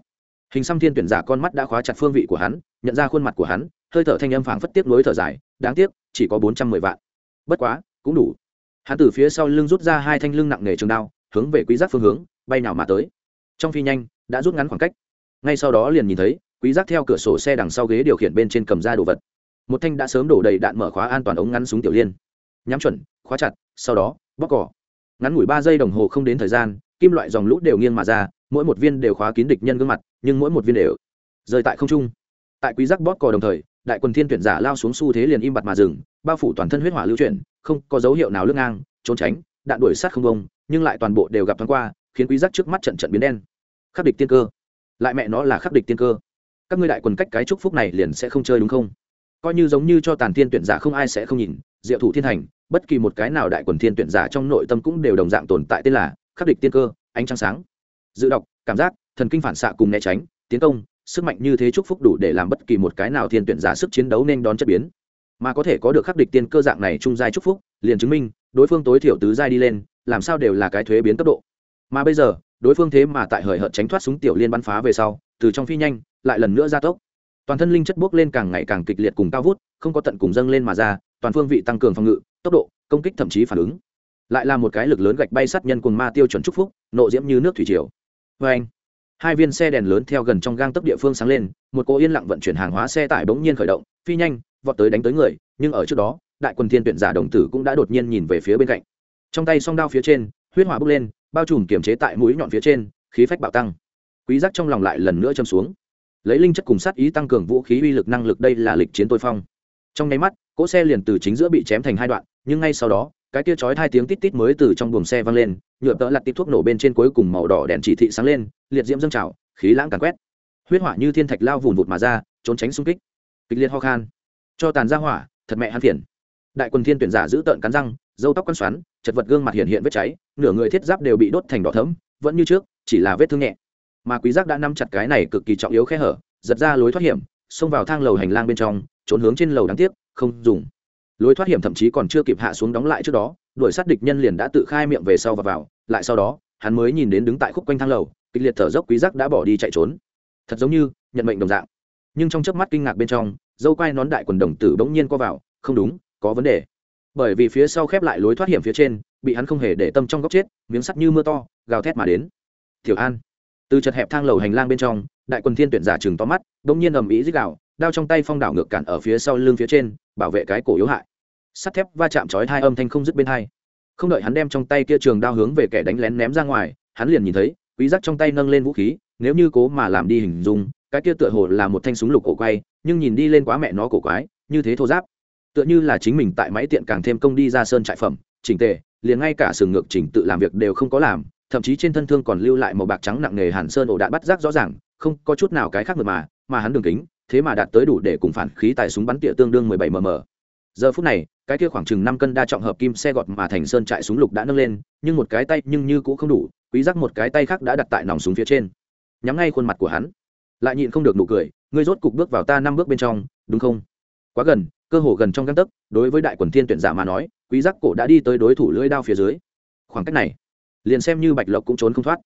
Hình xăm thiên tuyển giả con mắt đã khóa chặt phương vị của hắn, nhận ra khuôn mặt của hắn hơi thở thanh âm phảng phất tiếc nối thở dài, đáng tiếc, chỉ có bốn trăm mười vạn. Bất quá, cũng đủ. Hắn từ phía sau lưng rút ra hai thanh lưng nặng nề trường đao, hướng về quý giác phương hướng, bay nào mà tới. Trong phi nhanh, đã rút ngắn khoảng cách. Ngay sau đó liền nhìn thấy, quý giác theo cửa sổ xe đằng sau ghế điều khiển bên trên cầm ra đồ vật. Một thanh đã sớm đổ đầy đạn mở khóa an toàn ống ngắn súng tiểu liên. Nhắm chuẩn, khóa chặt, sau đó, bóc cỏ. Ngắn ngủi ba giây đồng hồ không đến thời gian, kim loại dòng lũ đều nghiêng mà ra, mỗi một viên đều khóa kín địch nhân gương mặt, nhưng mỗi một viên đều rơi tại không trung. Tại quý giác bóp cò đồng thời đại quần thiên tuyển giả lao xuống xu thế liền im bặt mà dừng, bao phủ toàn thân huyết hỏa lưu chuyển, không có dấu hiệu nào lưng ngang, trốn tránh, đạn đuổi sát không bông, nhưng lại toàn bộ đều gặp thoáng qua, khiến quý giác trước mắt trận trận biến đen. Khắc địch tiên cơ. Lại mẹ nó là khắc địch tiên cơ. Các ngươi đại quần cách cái chúc phúc này liền sẽ không chơi đúng không? Coi như giống như cho tàn thiên tuyển giả không ai sẽ không nhìn, diệu thủ thiên hành, bất kỳ một cái nào đại quần thiên tuyển giả trong nội tâm cũng đều đồng dạng tồn tại tên là khắc địch tiên cơ, ánh trăng sáng. Dự đọc, cảm giác, thần kinh phản xạ cùng né tránh, tiến công sức mạnh như thế chúc phúc đủ để làm bất kỳ một cái nào thiên tuyển giả sức chiến đấu nên đón chất biến. Mà có thể có được khắc địch tiên cơ dạng này trung giai chúc phúc, liền chứng minh, đối phương tối thiểu tứ giai đi lên, làm sao đều là cái thuế biến cấp độ. Mà bây giờ, đối phương thế mà tại hời hợt tránh thoát súng tiểu liên bắn phá về sau, từ trong phi nhanh, lại lần nữa ra tốc. Toàn thân linh chất bốc lên càng ngày càng kịch liệt cùng cao vút, không có tận cùng dâng lên mà ra, toàn phương vị tăng cường phòng ngự, tốc độ, công kích thậm chí phản ứng. Lại là một cái lực lớn gạch bay sát nhân cùng ma tiêu chuẩn trúc phúc, nộ diễm như nước thủy triều. Vê anh hai viên xe đèn lớn theo gần trong gang tấp địa phương sáng lên, một cô yên lặng vận chuyển hàng hóa xe tải bỗng nhiên khởi động, phi nhanh, vọt tới đánh tới người, nhưng ở trước đó, đại quân thiên tuyển giả đồng tử cũng đã đột nhiên nhìn về phía bên cạnh. Trong tay song đao phía trên, huyết hỏa bốc lên, bao trùm kiềm chế tại mũi nhọn phía trên, khí phách bạo tăng. Quý giác trong lòng lại lần nữa châm xuống. Lấy linh chất cùng sát ý tăng cường vũ khí uy lực năng lực đây là lịch chiến tôi phong. Trong nháy mắt, cỗ xe liền từ chính giữa bị chém thành hai đoạn, nhưng ngay sau đó cái kia chói hai tiếng tít tít mới từ trong buồng xe vang lên, nhựa tợ lặt tít thuốc nổ bên trên cuối cùng màu đỏ đèn chỉ thị sáng lên, liệt diễm dâng trào, khí lãng càn quét. Huyết hỏa như thiên thạch lao vùn vụt mà ra, trốn tránh xung kích. Kịch liệt ho khan. Cho tàn ra hỏa, thật mẹ hắn phiền. Đại quân thiên tuyển giả giữ tợn cắn răng dâu tóc quăn xoắn, chật vật gương mặt hiện hiện vết cháy, nửa người thiết giáp đều bị đốt thành đỏ thấm vẫn như trước, chỉ là vết thương nhẹ. Mà quý giác đã nắm chặt cái này cực kỳ trọng yếu khe hở, giật ra lối thoát hiểm, xông vào thang lầu hành lang bên trong, trốn hướng trên lầu đáng tiếc, không dùng lối thoát hiểm thậm chí còn chưa kịp hạ xuống đóng lại trước đó, đuổi sát địch nhân liền đã tự khai miệng về sau và vào, lại sau đó, hắn mới nhìn đến đứng tại khúc quanh thang lầu, kịch liệt thở dốc quý giác đã bỏ đi chạy trốn. Thật giống như, nhận mệnh đồng dạng. Nhưng trong chớp mắt kinh ngạc bên trong, dâu quai nón đại quần đồng tử bỗng nhiên co vào, không đúng, có vấn đề. Bởi vì phía sau khép lại lối thoát hiểm phía trên, bị hắn không hề để tâm trong góc chết, miếng sắt như mưa to, gào thét mà đến. Tiểu an. Từ chật hẹp thang lầu hành lang bên trong, đại quần thiên tuyển giả chừng to mắt, bỗng nhiên ầm ĩ dích gào, đao trong tay phong đảo ngược cản ở phía sau lưng phía trên, bảo vệ cái cổ yếu hại sắt thép va chạm chói hai âm thanh không dứt bên hai. Không đợi hắn đem trong tay kia trường đao hướng về kẻ đánh lén ném ra ngoài, hắn liền nhìn thấy, quý giác trong tay nâng lên vũ khí, nếu như cố mà làm đi hình dung, cái kia tựa hồ là một thanh súng lục cổ quay, nhưng nhìn đi lên quá mẹ nó cổ quái, như thế thô giáp. Tựa như là chính mình tại máy tiện càng thêm công đi ra sơn trại phẩm, chỉnh tề, liền ngay cả sừng ngược chỉnh tự làm việc đều không có làm, thậm chí trên thân thương còn lưu lại màu bạc trắng nặng nề hàn sơn ổ đạn bắt rác rõ ràng, không có chút nào cái khác mượt mà mà hắn đường kính, thế mà đạt tới đủ để cùng phản khí tại súng bắn tỉa tương đương 17 mm giờ phút này, cái kia khoảng chừng năm cân đa trọng hợp kim xe gọt mà thành sơn trại súng lục đã nâng lên, nhưng một cái tay nhưng như cũng không đủ, quý giác một cái tay khác đã đặt tại nòng súng phía trên. Nhắm ngay khuôn mặt của hắn, lại nhịn không được nụ cười, ngươi rốt cục bước vào ta năm bước bên trong, đúng không? Quá gần, cơ hồ gần trong găng tấc, đối với đại quần thiên tuyển giả mà nói, quý giác cổ đã đi tới đối thủ lưỡi đao phía dưới. Khoảng cách này, liền xem như bạch lộc cũng trốn không thoát.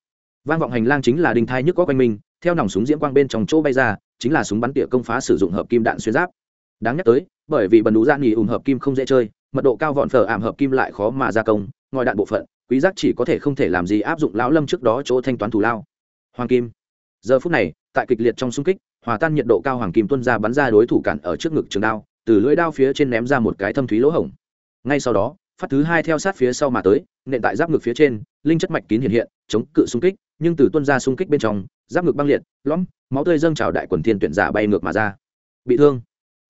Vang vọng hành lang chính là đinh thai nhức có quanh mình, theo nòng súng diễm quang bên trong chỗ bay ra, chính là súng bắn tỉa công phá sử dụng hợp kim đạn xuyên giáp. Đáng nhắc tới bởi vì bần đủ dạng nghỉ ủng hợp kim không dễ chơi, mật độ cao vọn phở ảm hợp kim lại khó mà gia công ngoài đạn bộ phận, quý giác chỉ có thể không thể làm gì áp dụng lão lâm trước đó chỗ thanh toán thù lao. Hoàng kim. Giờ phút này, tại kịch liệt trong xung kích, hòa tan nhiệt độ cao hoàng kim tuân ra bắn ra đối thủ cản ở trước ngực trường đao, từ lưỡi đao phía trên ném ra một cái thâm thúy lỗ hổng. Ngay sau đó, phát thứ hai theo sát phía sau mà tới, nện tại giáp ngực phía trên, linh chất mạch kín hiện hiện, chống cự xung kích, nhưng từ tuân ra xung kích bên trong, giáp ngực băng liệt, lõm, máu tươi dâng trào đại quần thiên tuyển giả bay ngược mà ra. Bị thương.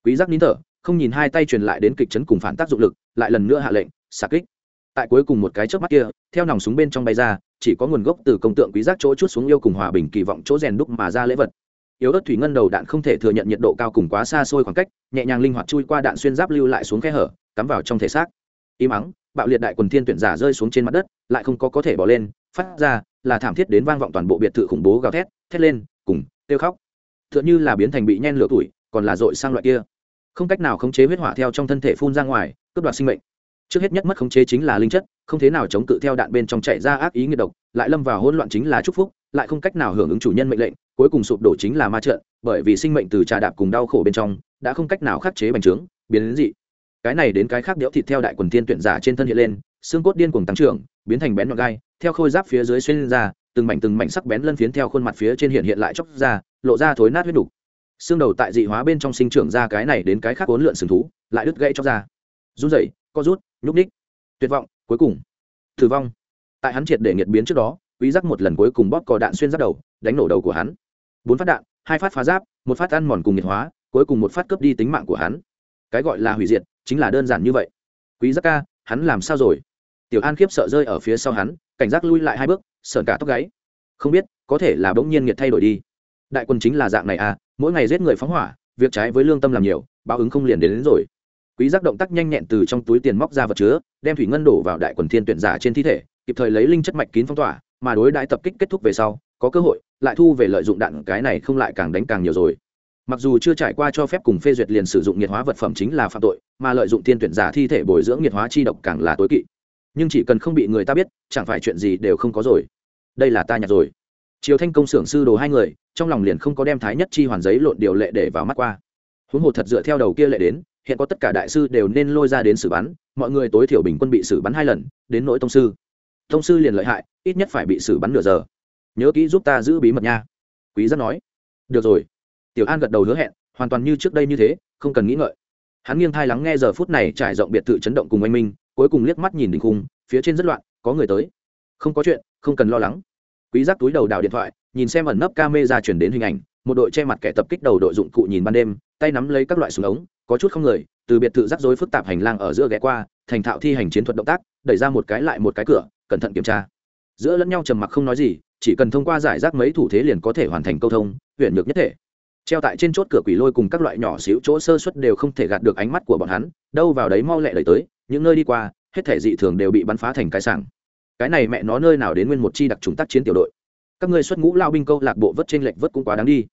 Quý giác nín thở không nhìn hai tay truyền lại đến kịch chấn cùng phản tác dụng lực, lại lần nữa hạ lệnh, xạ kích. Tại cuối cùng một cái chớp mắt kia, theo nòng súng bên trong bay ra, chỉ có nguồn gốc từ công tượng quý giác chỗ chút xuống yêu cùng hòa bình kỳ vọng chỗ rèn đúc mà ra lễ vật. Yếu ớt thủy ngân đầu đạn không thể thừa nhận nhiệt độ cao cùng quá xa xôi khoảng cách, nhẹ nhàng linh hoạt chui qua đạn xuyên giáp lưu lại xuống khe hở, cắm vào trong thể xác. Im ắng, bạo liệt đại quần thiên tuyển giả rơi xuống trên mặt đất, lại không có có thể bỏ lên, phát ra là thảm thiết đến vang vọng toàn bộ biệt thự khủng bố gào thét thét lên, cùng, kêu khóc. Tựa như là biến thành bị nhen lửa tuổi, còn là dội sang loại kia không cách nào khống chế huyết hỏa theo trong thân thể phun ra ngoài, cướp đoạt sinh mệnh. Trước hết nhất mất khống chế chính là linh chất, không thế nào chống cự theo đạn bên trong chạy ra ác ý nghiệt độc, lại lâm vào hỗn loạn chính là chúc phúc, lại không cách nào hưởng ứng chủ nhân mệnh lệnh, cuối cùng sụp đổ chính là ma trận, bởi vì sinh mệnh từ trà đạp cùng đau khổ bên trong, đã không cách nào khắc chế bành trướng, biến đến dị. Cái này đến cái khác đẽo thịt theo đại quần tiên tuyển giả trên thân hiện lên, xương cốt điên cuồng tăng trưởng, biến thành bén nhọn gai, theo khôi giáp phía dưới xuyên ra, từng mảnh từng mảnh sắc bén lân phiến theo khuôn mặt phía trên hiện hiện lại chóc ra, lộ ra thối nát huyết đục xương đầu tại dị hóa bên trong sinh trưởng ra cái này đến cái khác uốn lượn sừng thú, lại đứt gãy cho ra. Run rẩy, co rút, nhúc ních tuyệt vọng, cuối cùng thử vong. Tại hắn triệt để nghiệt biến trước đó, quý giác một lần cuối cùng bóp cò đạn xuyên giáp đầu, đánh nổ đầu của hắn. Bốn phát đạn, hai phát phá giáp, một phát ăn mòn cùng nhiệt hóa, cuối cùng một phát cướp đi tính mạng của hắn. Cái gọi là hủy diệt, chính là đơn giản như vậy. Quý giác ca, hắn làm sao rồi? Tiểu an khiếp sợ rơi ở phía sau hắn, cảnh giác lui lại hai bước sờn cả tóc gáy. Không biết, có thể là bỗng nhiên nghiệt thay đổi đi. Đại quân chính là dạng này à mỗi ngày giết người phóng hỏa việc trái với lương tâm làm nhiều báo ứng không liền đến, đến rồi. Quý giác động tác nhanh nhẹn từ trong túi tiền móc ra vật chứa đem thủy ngân đổ vào đại quần thiên tuyển giả trên thi thể kịp thời lấy linh chất mạch kín phong tỏa mà đối đại tập kích kết thúc về sau có cơ hội lại thu về lợi dụng đạn cái này không lại càng đánh càng nhiều rồi. Mặc dù chưa trải qua cho phép cùng phê duyệt liền sử dụng nhiệt hóa vật phẩm chính là phạm tội mà lợi dụng thiên tuyển giả thi thể bồi dưỡng nhiệt hóa chi độc càng là tối kỵ. Nhưng chỉ cần không bị người ta biết chẳng phải chuyện gì đều không có rồi. Đây là ta nhặt rồi triều thanh công xưởng sư đồ hai người, trong lòng liền không có đem thái nhất chi hoàn giấy lộn điều lệ để vào mắt qua. Huống hồ thật dựa theo đầu kia lệ đến, hiện có tất cả đại sư đều nên lôi ra đến xử bắn, mọi người tối thiểu bình quân bị xử bắn hai lần, đến nỗi tông sư. Tông sư liền lợi hại, ít nhất phải bị xử bắn nửa giờ. Nhớ kỹ giúp ta giữ bí mật nha. Quý giác nói. Được rồi. Tiểu an gật đầu hứa hẹn, hoàn toàn như trước đây như thế, không cần nghĩ ngợi. Hắn nghiêng thai lắng nghe giờ phút này trải rộng biệt thự chấn động cùng anh minh, cuối cùng liếc mắt nhìn đỉnh khung, phía trên rất loạn, có người tới. Không có chuyện, không cần lo lắng quý giác túi đầu đào điện thoại, nhìn xem ẩn nấp camera chuyển đến hình ảnh, một đội che mặt kẻ tập kích đầu đội dụng cụ nhìn ban đêm, tay nắm lấy các loại súng ống, có chút không người, từ biệt thự rắc rối phức tạp hành lang ở giữa ghé qua, thành thạo thi hành chiến thuật động tác, đẩy ra một cái lại một cái cửa, cẩn thận kiểm tra. Giữa lẫn nhau trầm mặc không nói gì, chỉ cần thông qua giải rác mấy thủ thế liền có thể hoàn thành câu thông huyện nhược nhất thể. Treo tại trên chốt cửa quỷ lôi cùng các loại nhỏ xíu chỗ sơ suất đều không thể gạt được ánh mắt của bọn hắn, đâu vào đấy mau lẹ đẩy tới, những nơi đi qua, hết thể dị thường đều bị bắn phá thành cái sảng cái này mẹ nó nơi nào đến nguyên một chi đặc trùng tác chiến tiểu đội. Các ngươi xuất ngũ lao binh câu lạc bộ vớt trên lệch vớt cũng quá đáng đi.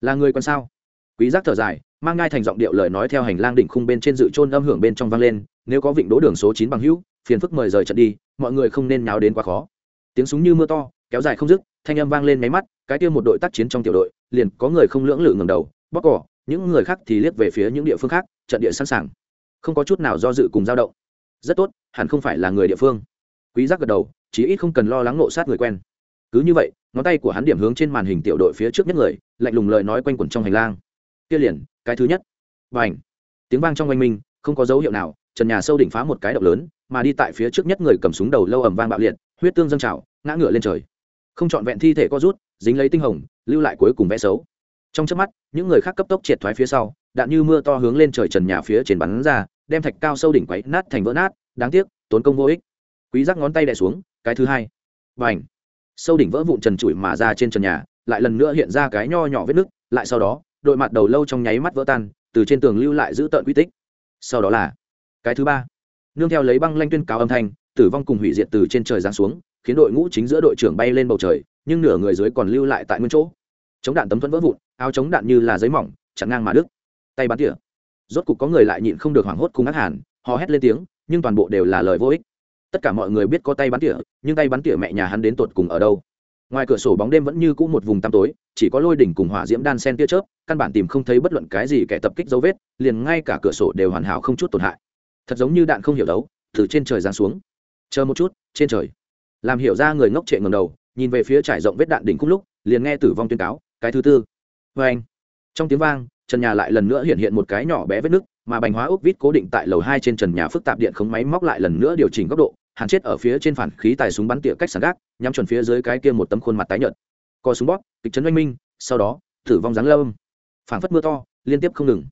Là người còn sao? Quý giác thở dài, mang ngay thành giọng điệu lời nói theo hành lang đỉnh khung bên trên dự trôn âm hưởng bên trong vang lên, nếu có vịnh đỗ đường số chín bằng hữu, phiền phức mời rời trận đi, mọi người không nên nháo đến quá khó. Tiếng súng như mưa to, kéo dài không dứt, thanh âm vang lên máy mắt, cái kia một đội tác chiến trong tiểu đội, liền có người không lưỡng lự ngầm đầu bóc cỏ, những người khác thì liếc về phía những địa phương khác, trận địa sẵn sàng. Không có chút nào do dự cùng dao động. Rất tốt, hẳn không phải là người địa phương quý giác gật đầu, chí ít không cần lo lắng nộ sát người quen. Cứ như vậy, ngón tay của hắn điểm hướng trên màn hình tiểu đội phía trước nhất người, lạnh lùng lời nói quanh quẩn trong hành lang. Kia liền, cái thứ nhất. Bành. tiếng vang trong oanh minh, không có dấu hiệu nào, trần nhà sâu đỉnh phá một cái động lớn, mà đi tại phía trước nhất người cầm súng đầu lâu ầm vang bạo liệt, huyết tương dâng trào, ngã ngựa lên trời. Không trọn vẹn thi thể co rút, dính lấy tinh hồng, lưu lại cuối cùng vẽ xấu. Trong chớp mắt, những người khác cấp tốc triệt thoái phía sau, đạn như mưa to hướng lên trời trần nhà phía trên bắn ra, đem thạch cao sâu đỉnh quấy nát thành vỡ nát, đáng tiếc, tốn công vô ích quý giác ngón tay đè xuống, cái thứ hai. Và ảnh sâu đỉnh vỡ vụn trần trụi mà ra trên trần nhà, lại lần nữa hiện ra cái nho nhỏ vết nứt, lại sau đó, đội mặt đầu lâu trong nháy mắt vỡ tan, từ trên tường lưu lại giữ tợn quy tích. Sau đó là cái thứ ba. Nương theo lấy băng lanh tuyên cáo âm thanh, tử vong cùng hủy diệt từ trên trời giáng xuống, khiến đội ngũ chính giữa đội trưởng bay lên bầu trời, nhưng nửa người dưới còn lưu lại tại nguyên chỗ. Chống đạn tấm thuẫn vỡ vụn, áo chống đạn như là giấy mỏng, chặn ngang mà đứt. Tay bắn tỉa. Rốt cục có người lại nhịn không được hoảng hốt cùng ác hàn họ hét lên tiếng, nhưng toàn bộ đều là lời vô ích tất cả mọi người biết có tay bắn tỉa, nhưng tay bắn tỉa mẹ nhà hắn đến tột cùng ở đâu? Ngoài cửa sổ bóng đêm vẫn như cũ một vùng tăm tối, chỉ có lôi đỉnh cùng hỏa diễm đan sen tia chớp, căn bản tìm không thấy bất luận cái gì kẻ tập kích dấu vết, liền ngay cả cửa sổ đều hoàn hảo không chút tổn hại. Thật giống như đạn không hiểu đấu, từ trên trời giáng xuống. Chờ một chút, trên trời. Làm hiểu ra người ngốc trệ ngầm đầu, nhìn về phía trải rộng vết đạn đỉnh khúc lúc, liền nghe tử vong tuyên cáo, cái thứ tư. Vê anh. Trong tiếng vang, trần nhà lại lần nữa hiện hiện một cái nhỏ bé vết nứt, mà bành hóa ốc vít cố định tại lầu hai trên trần nhà phức tạp điện khống máy móc lại lần nữa điều chỉnh góc độ hàn chết ở phía trên phản khí tài súng bắn tỉa cách sàn gác, nhắm chuẩn phía dưới cái kia một tấm khuôn mặt tái nhợt. Co súng bóp, kịch chấn oanh minh, sau đó, tử vong giáng lâm. Phảng phất mưa to, liên tiếp không ngừng.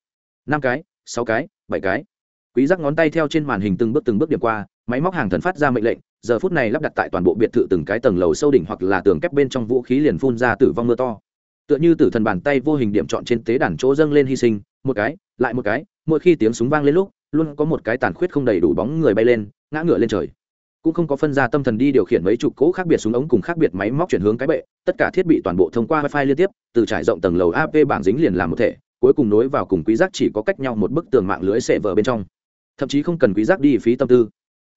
Năm cái, sáu cái, bảy cái. Quý giác ngón tay theo trên màn hình từng bước từng bước điểm qua, máy móc hàng thần phát ra mệnh lệnh, giờ phút này lắp đặt tại toàn bộ biệt thự từng cái tầng lầu sâu đỉnh hoặc là tường kép bên trong vũ khí liền phun ra tử vong mưa to. Tựa như tử thần bàn tay vô hình điểm chọn trên tế đàn chỗ dâng lên hy sinh, một cái, lại một cái, mỗi khi tiếng súng vang lên lúc, luôn có một cái tàn khuyết không đầy đủ bóng người bay lên, ngã ngửa lên trời cũng không có phân ra tâm thần đi điều khiển mấy chục cỗ khác biệt súng ống cùng khác biệt máy móc chuyển hướng cái bệ, tất cả thiết bị toàn bộ thông qua wifi liên tiếp, từ trải rộng tầng lầu ap bảng dính liền làm một thể, cuối cùng nối vào cùng quý giác chỉ có cách nhau một bức tường mạng lưới sệ vở bên trong. Thậm chí không cần quý giác đi phí tâm tư.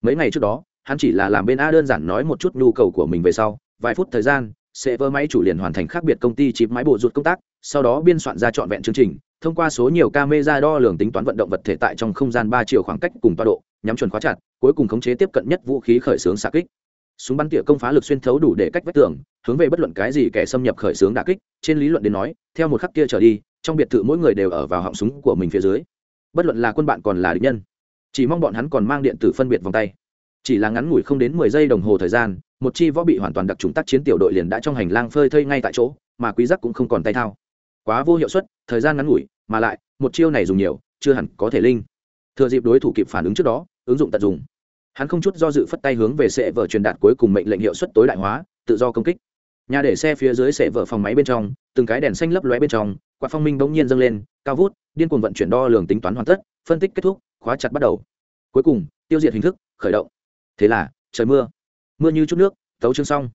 Mấy ngày trước đó, hắn chỉ là làm bên a đơn giản nói một chút nhu cầu của mình về sau, vài phút thời gian sệ vơ máy chủ liền hoàn thành khác biệt công ty chip máy bộ rụt công tác sau đó biên soạn ra trọn vẹn chương trình, thông qua số nhiều camera đo lường tính toán vận động vật thể tại trong không gian ba chiều khoảng cách cùng tọa độ, nhắm chuẩn khóa chặt, cuối cùng khống chế tiếp cận nhất vũ khí khởi xướng xạ kích. Súng bắn tỉa công phá lực xuyên thấu đủ để cách vách tường, hướng về bất luận cái gì kẻ xâm nhập khởi xướng đả kích, trên lý luận đến nói, theo một khắc kia trở đi, trong biệt thự mỗi người đều ở vào họng súng của mình phía dưới. Bất luận là quân bạn còn là địch nhân, chỉ mong bọn hắn còn mang điện tử phân biệt vòng tay. Chỉ là ngắn ngủi không đến mười giây đồng hồ thời gian, một chi võ bị hoàn toàn đặc trùng tác chiến tiểu đội liền đã trong hành lang phơi thây ngay tại chỗ, mà quý giác cũng không còn tay thao quá vô hiệu suất, thời gian ngắn ngủi, mà lại, một chiêu này dùng nhiều, chưa hẳn có thể linh. Thừa dịp đối thủ kịp phản ứng trước đó, ứng dụng tận dụng hắn không chút do dự phất tay hướng về sệ vở truyền đạt cuối cùng mệnh lệnh hiệu suất tối đại hóa, tự do công kích. Nhà để xe phía dưới sệ vở phòng máy bên trong, từng cái đèn xanh lấp lóe bên trong, quạt phong minh bỗng nhiên dâng lên, cao vút, điên cuồng vận chuyển đo lường tính toán hoàn tất, phân tích kết thúc, khóa chặt bắt đầu. Cuối cùng, tiêu diệt hình thức, khởi động. Thế là, trời mưa. Mưa như chút nước, tấu chương xong.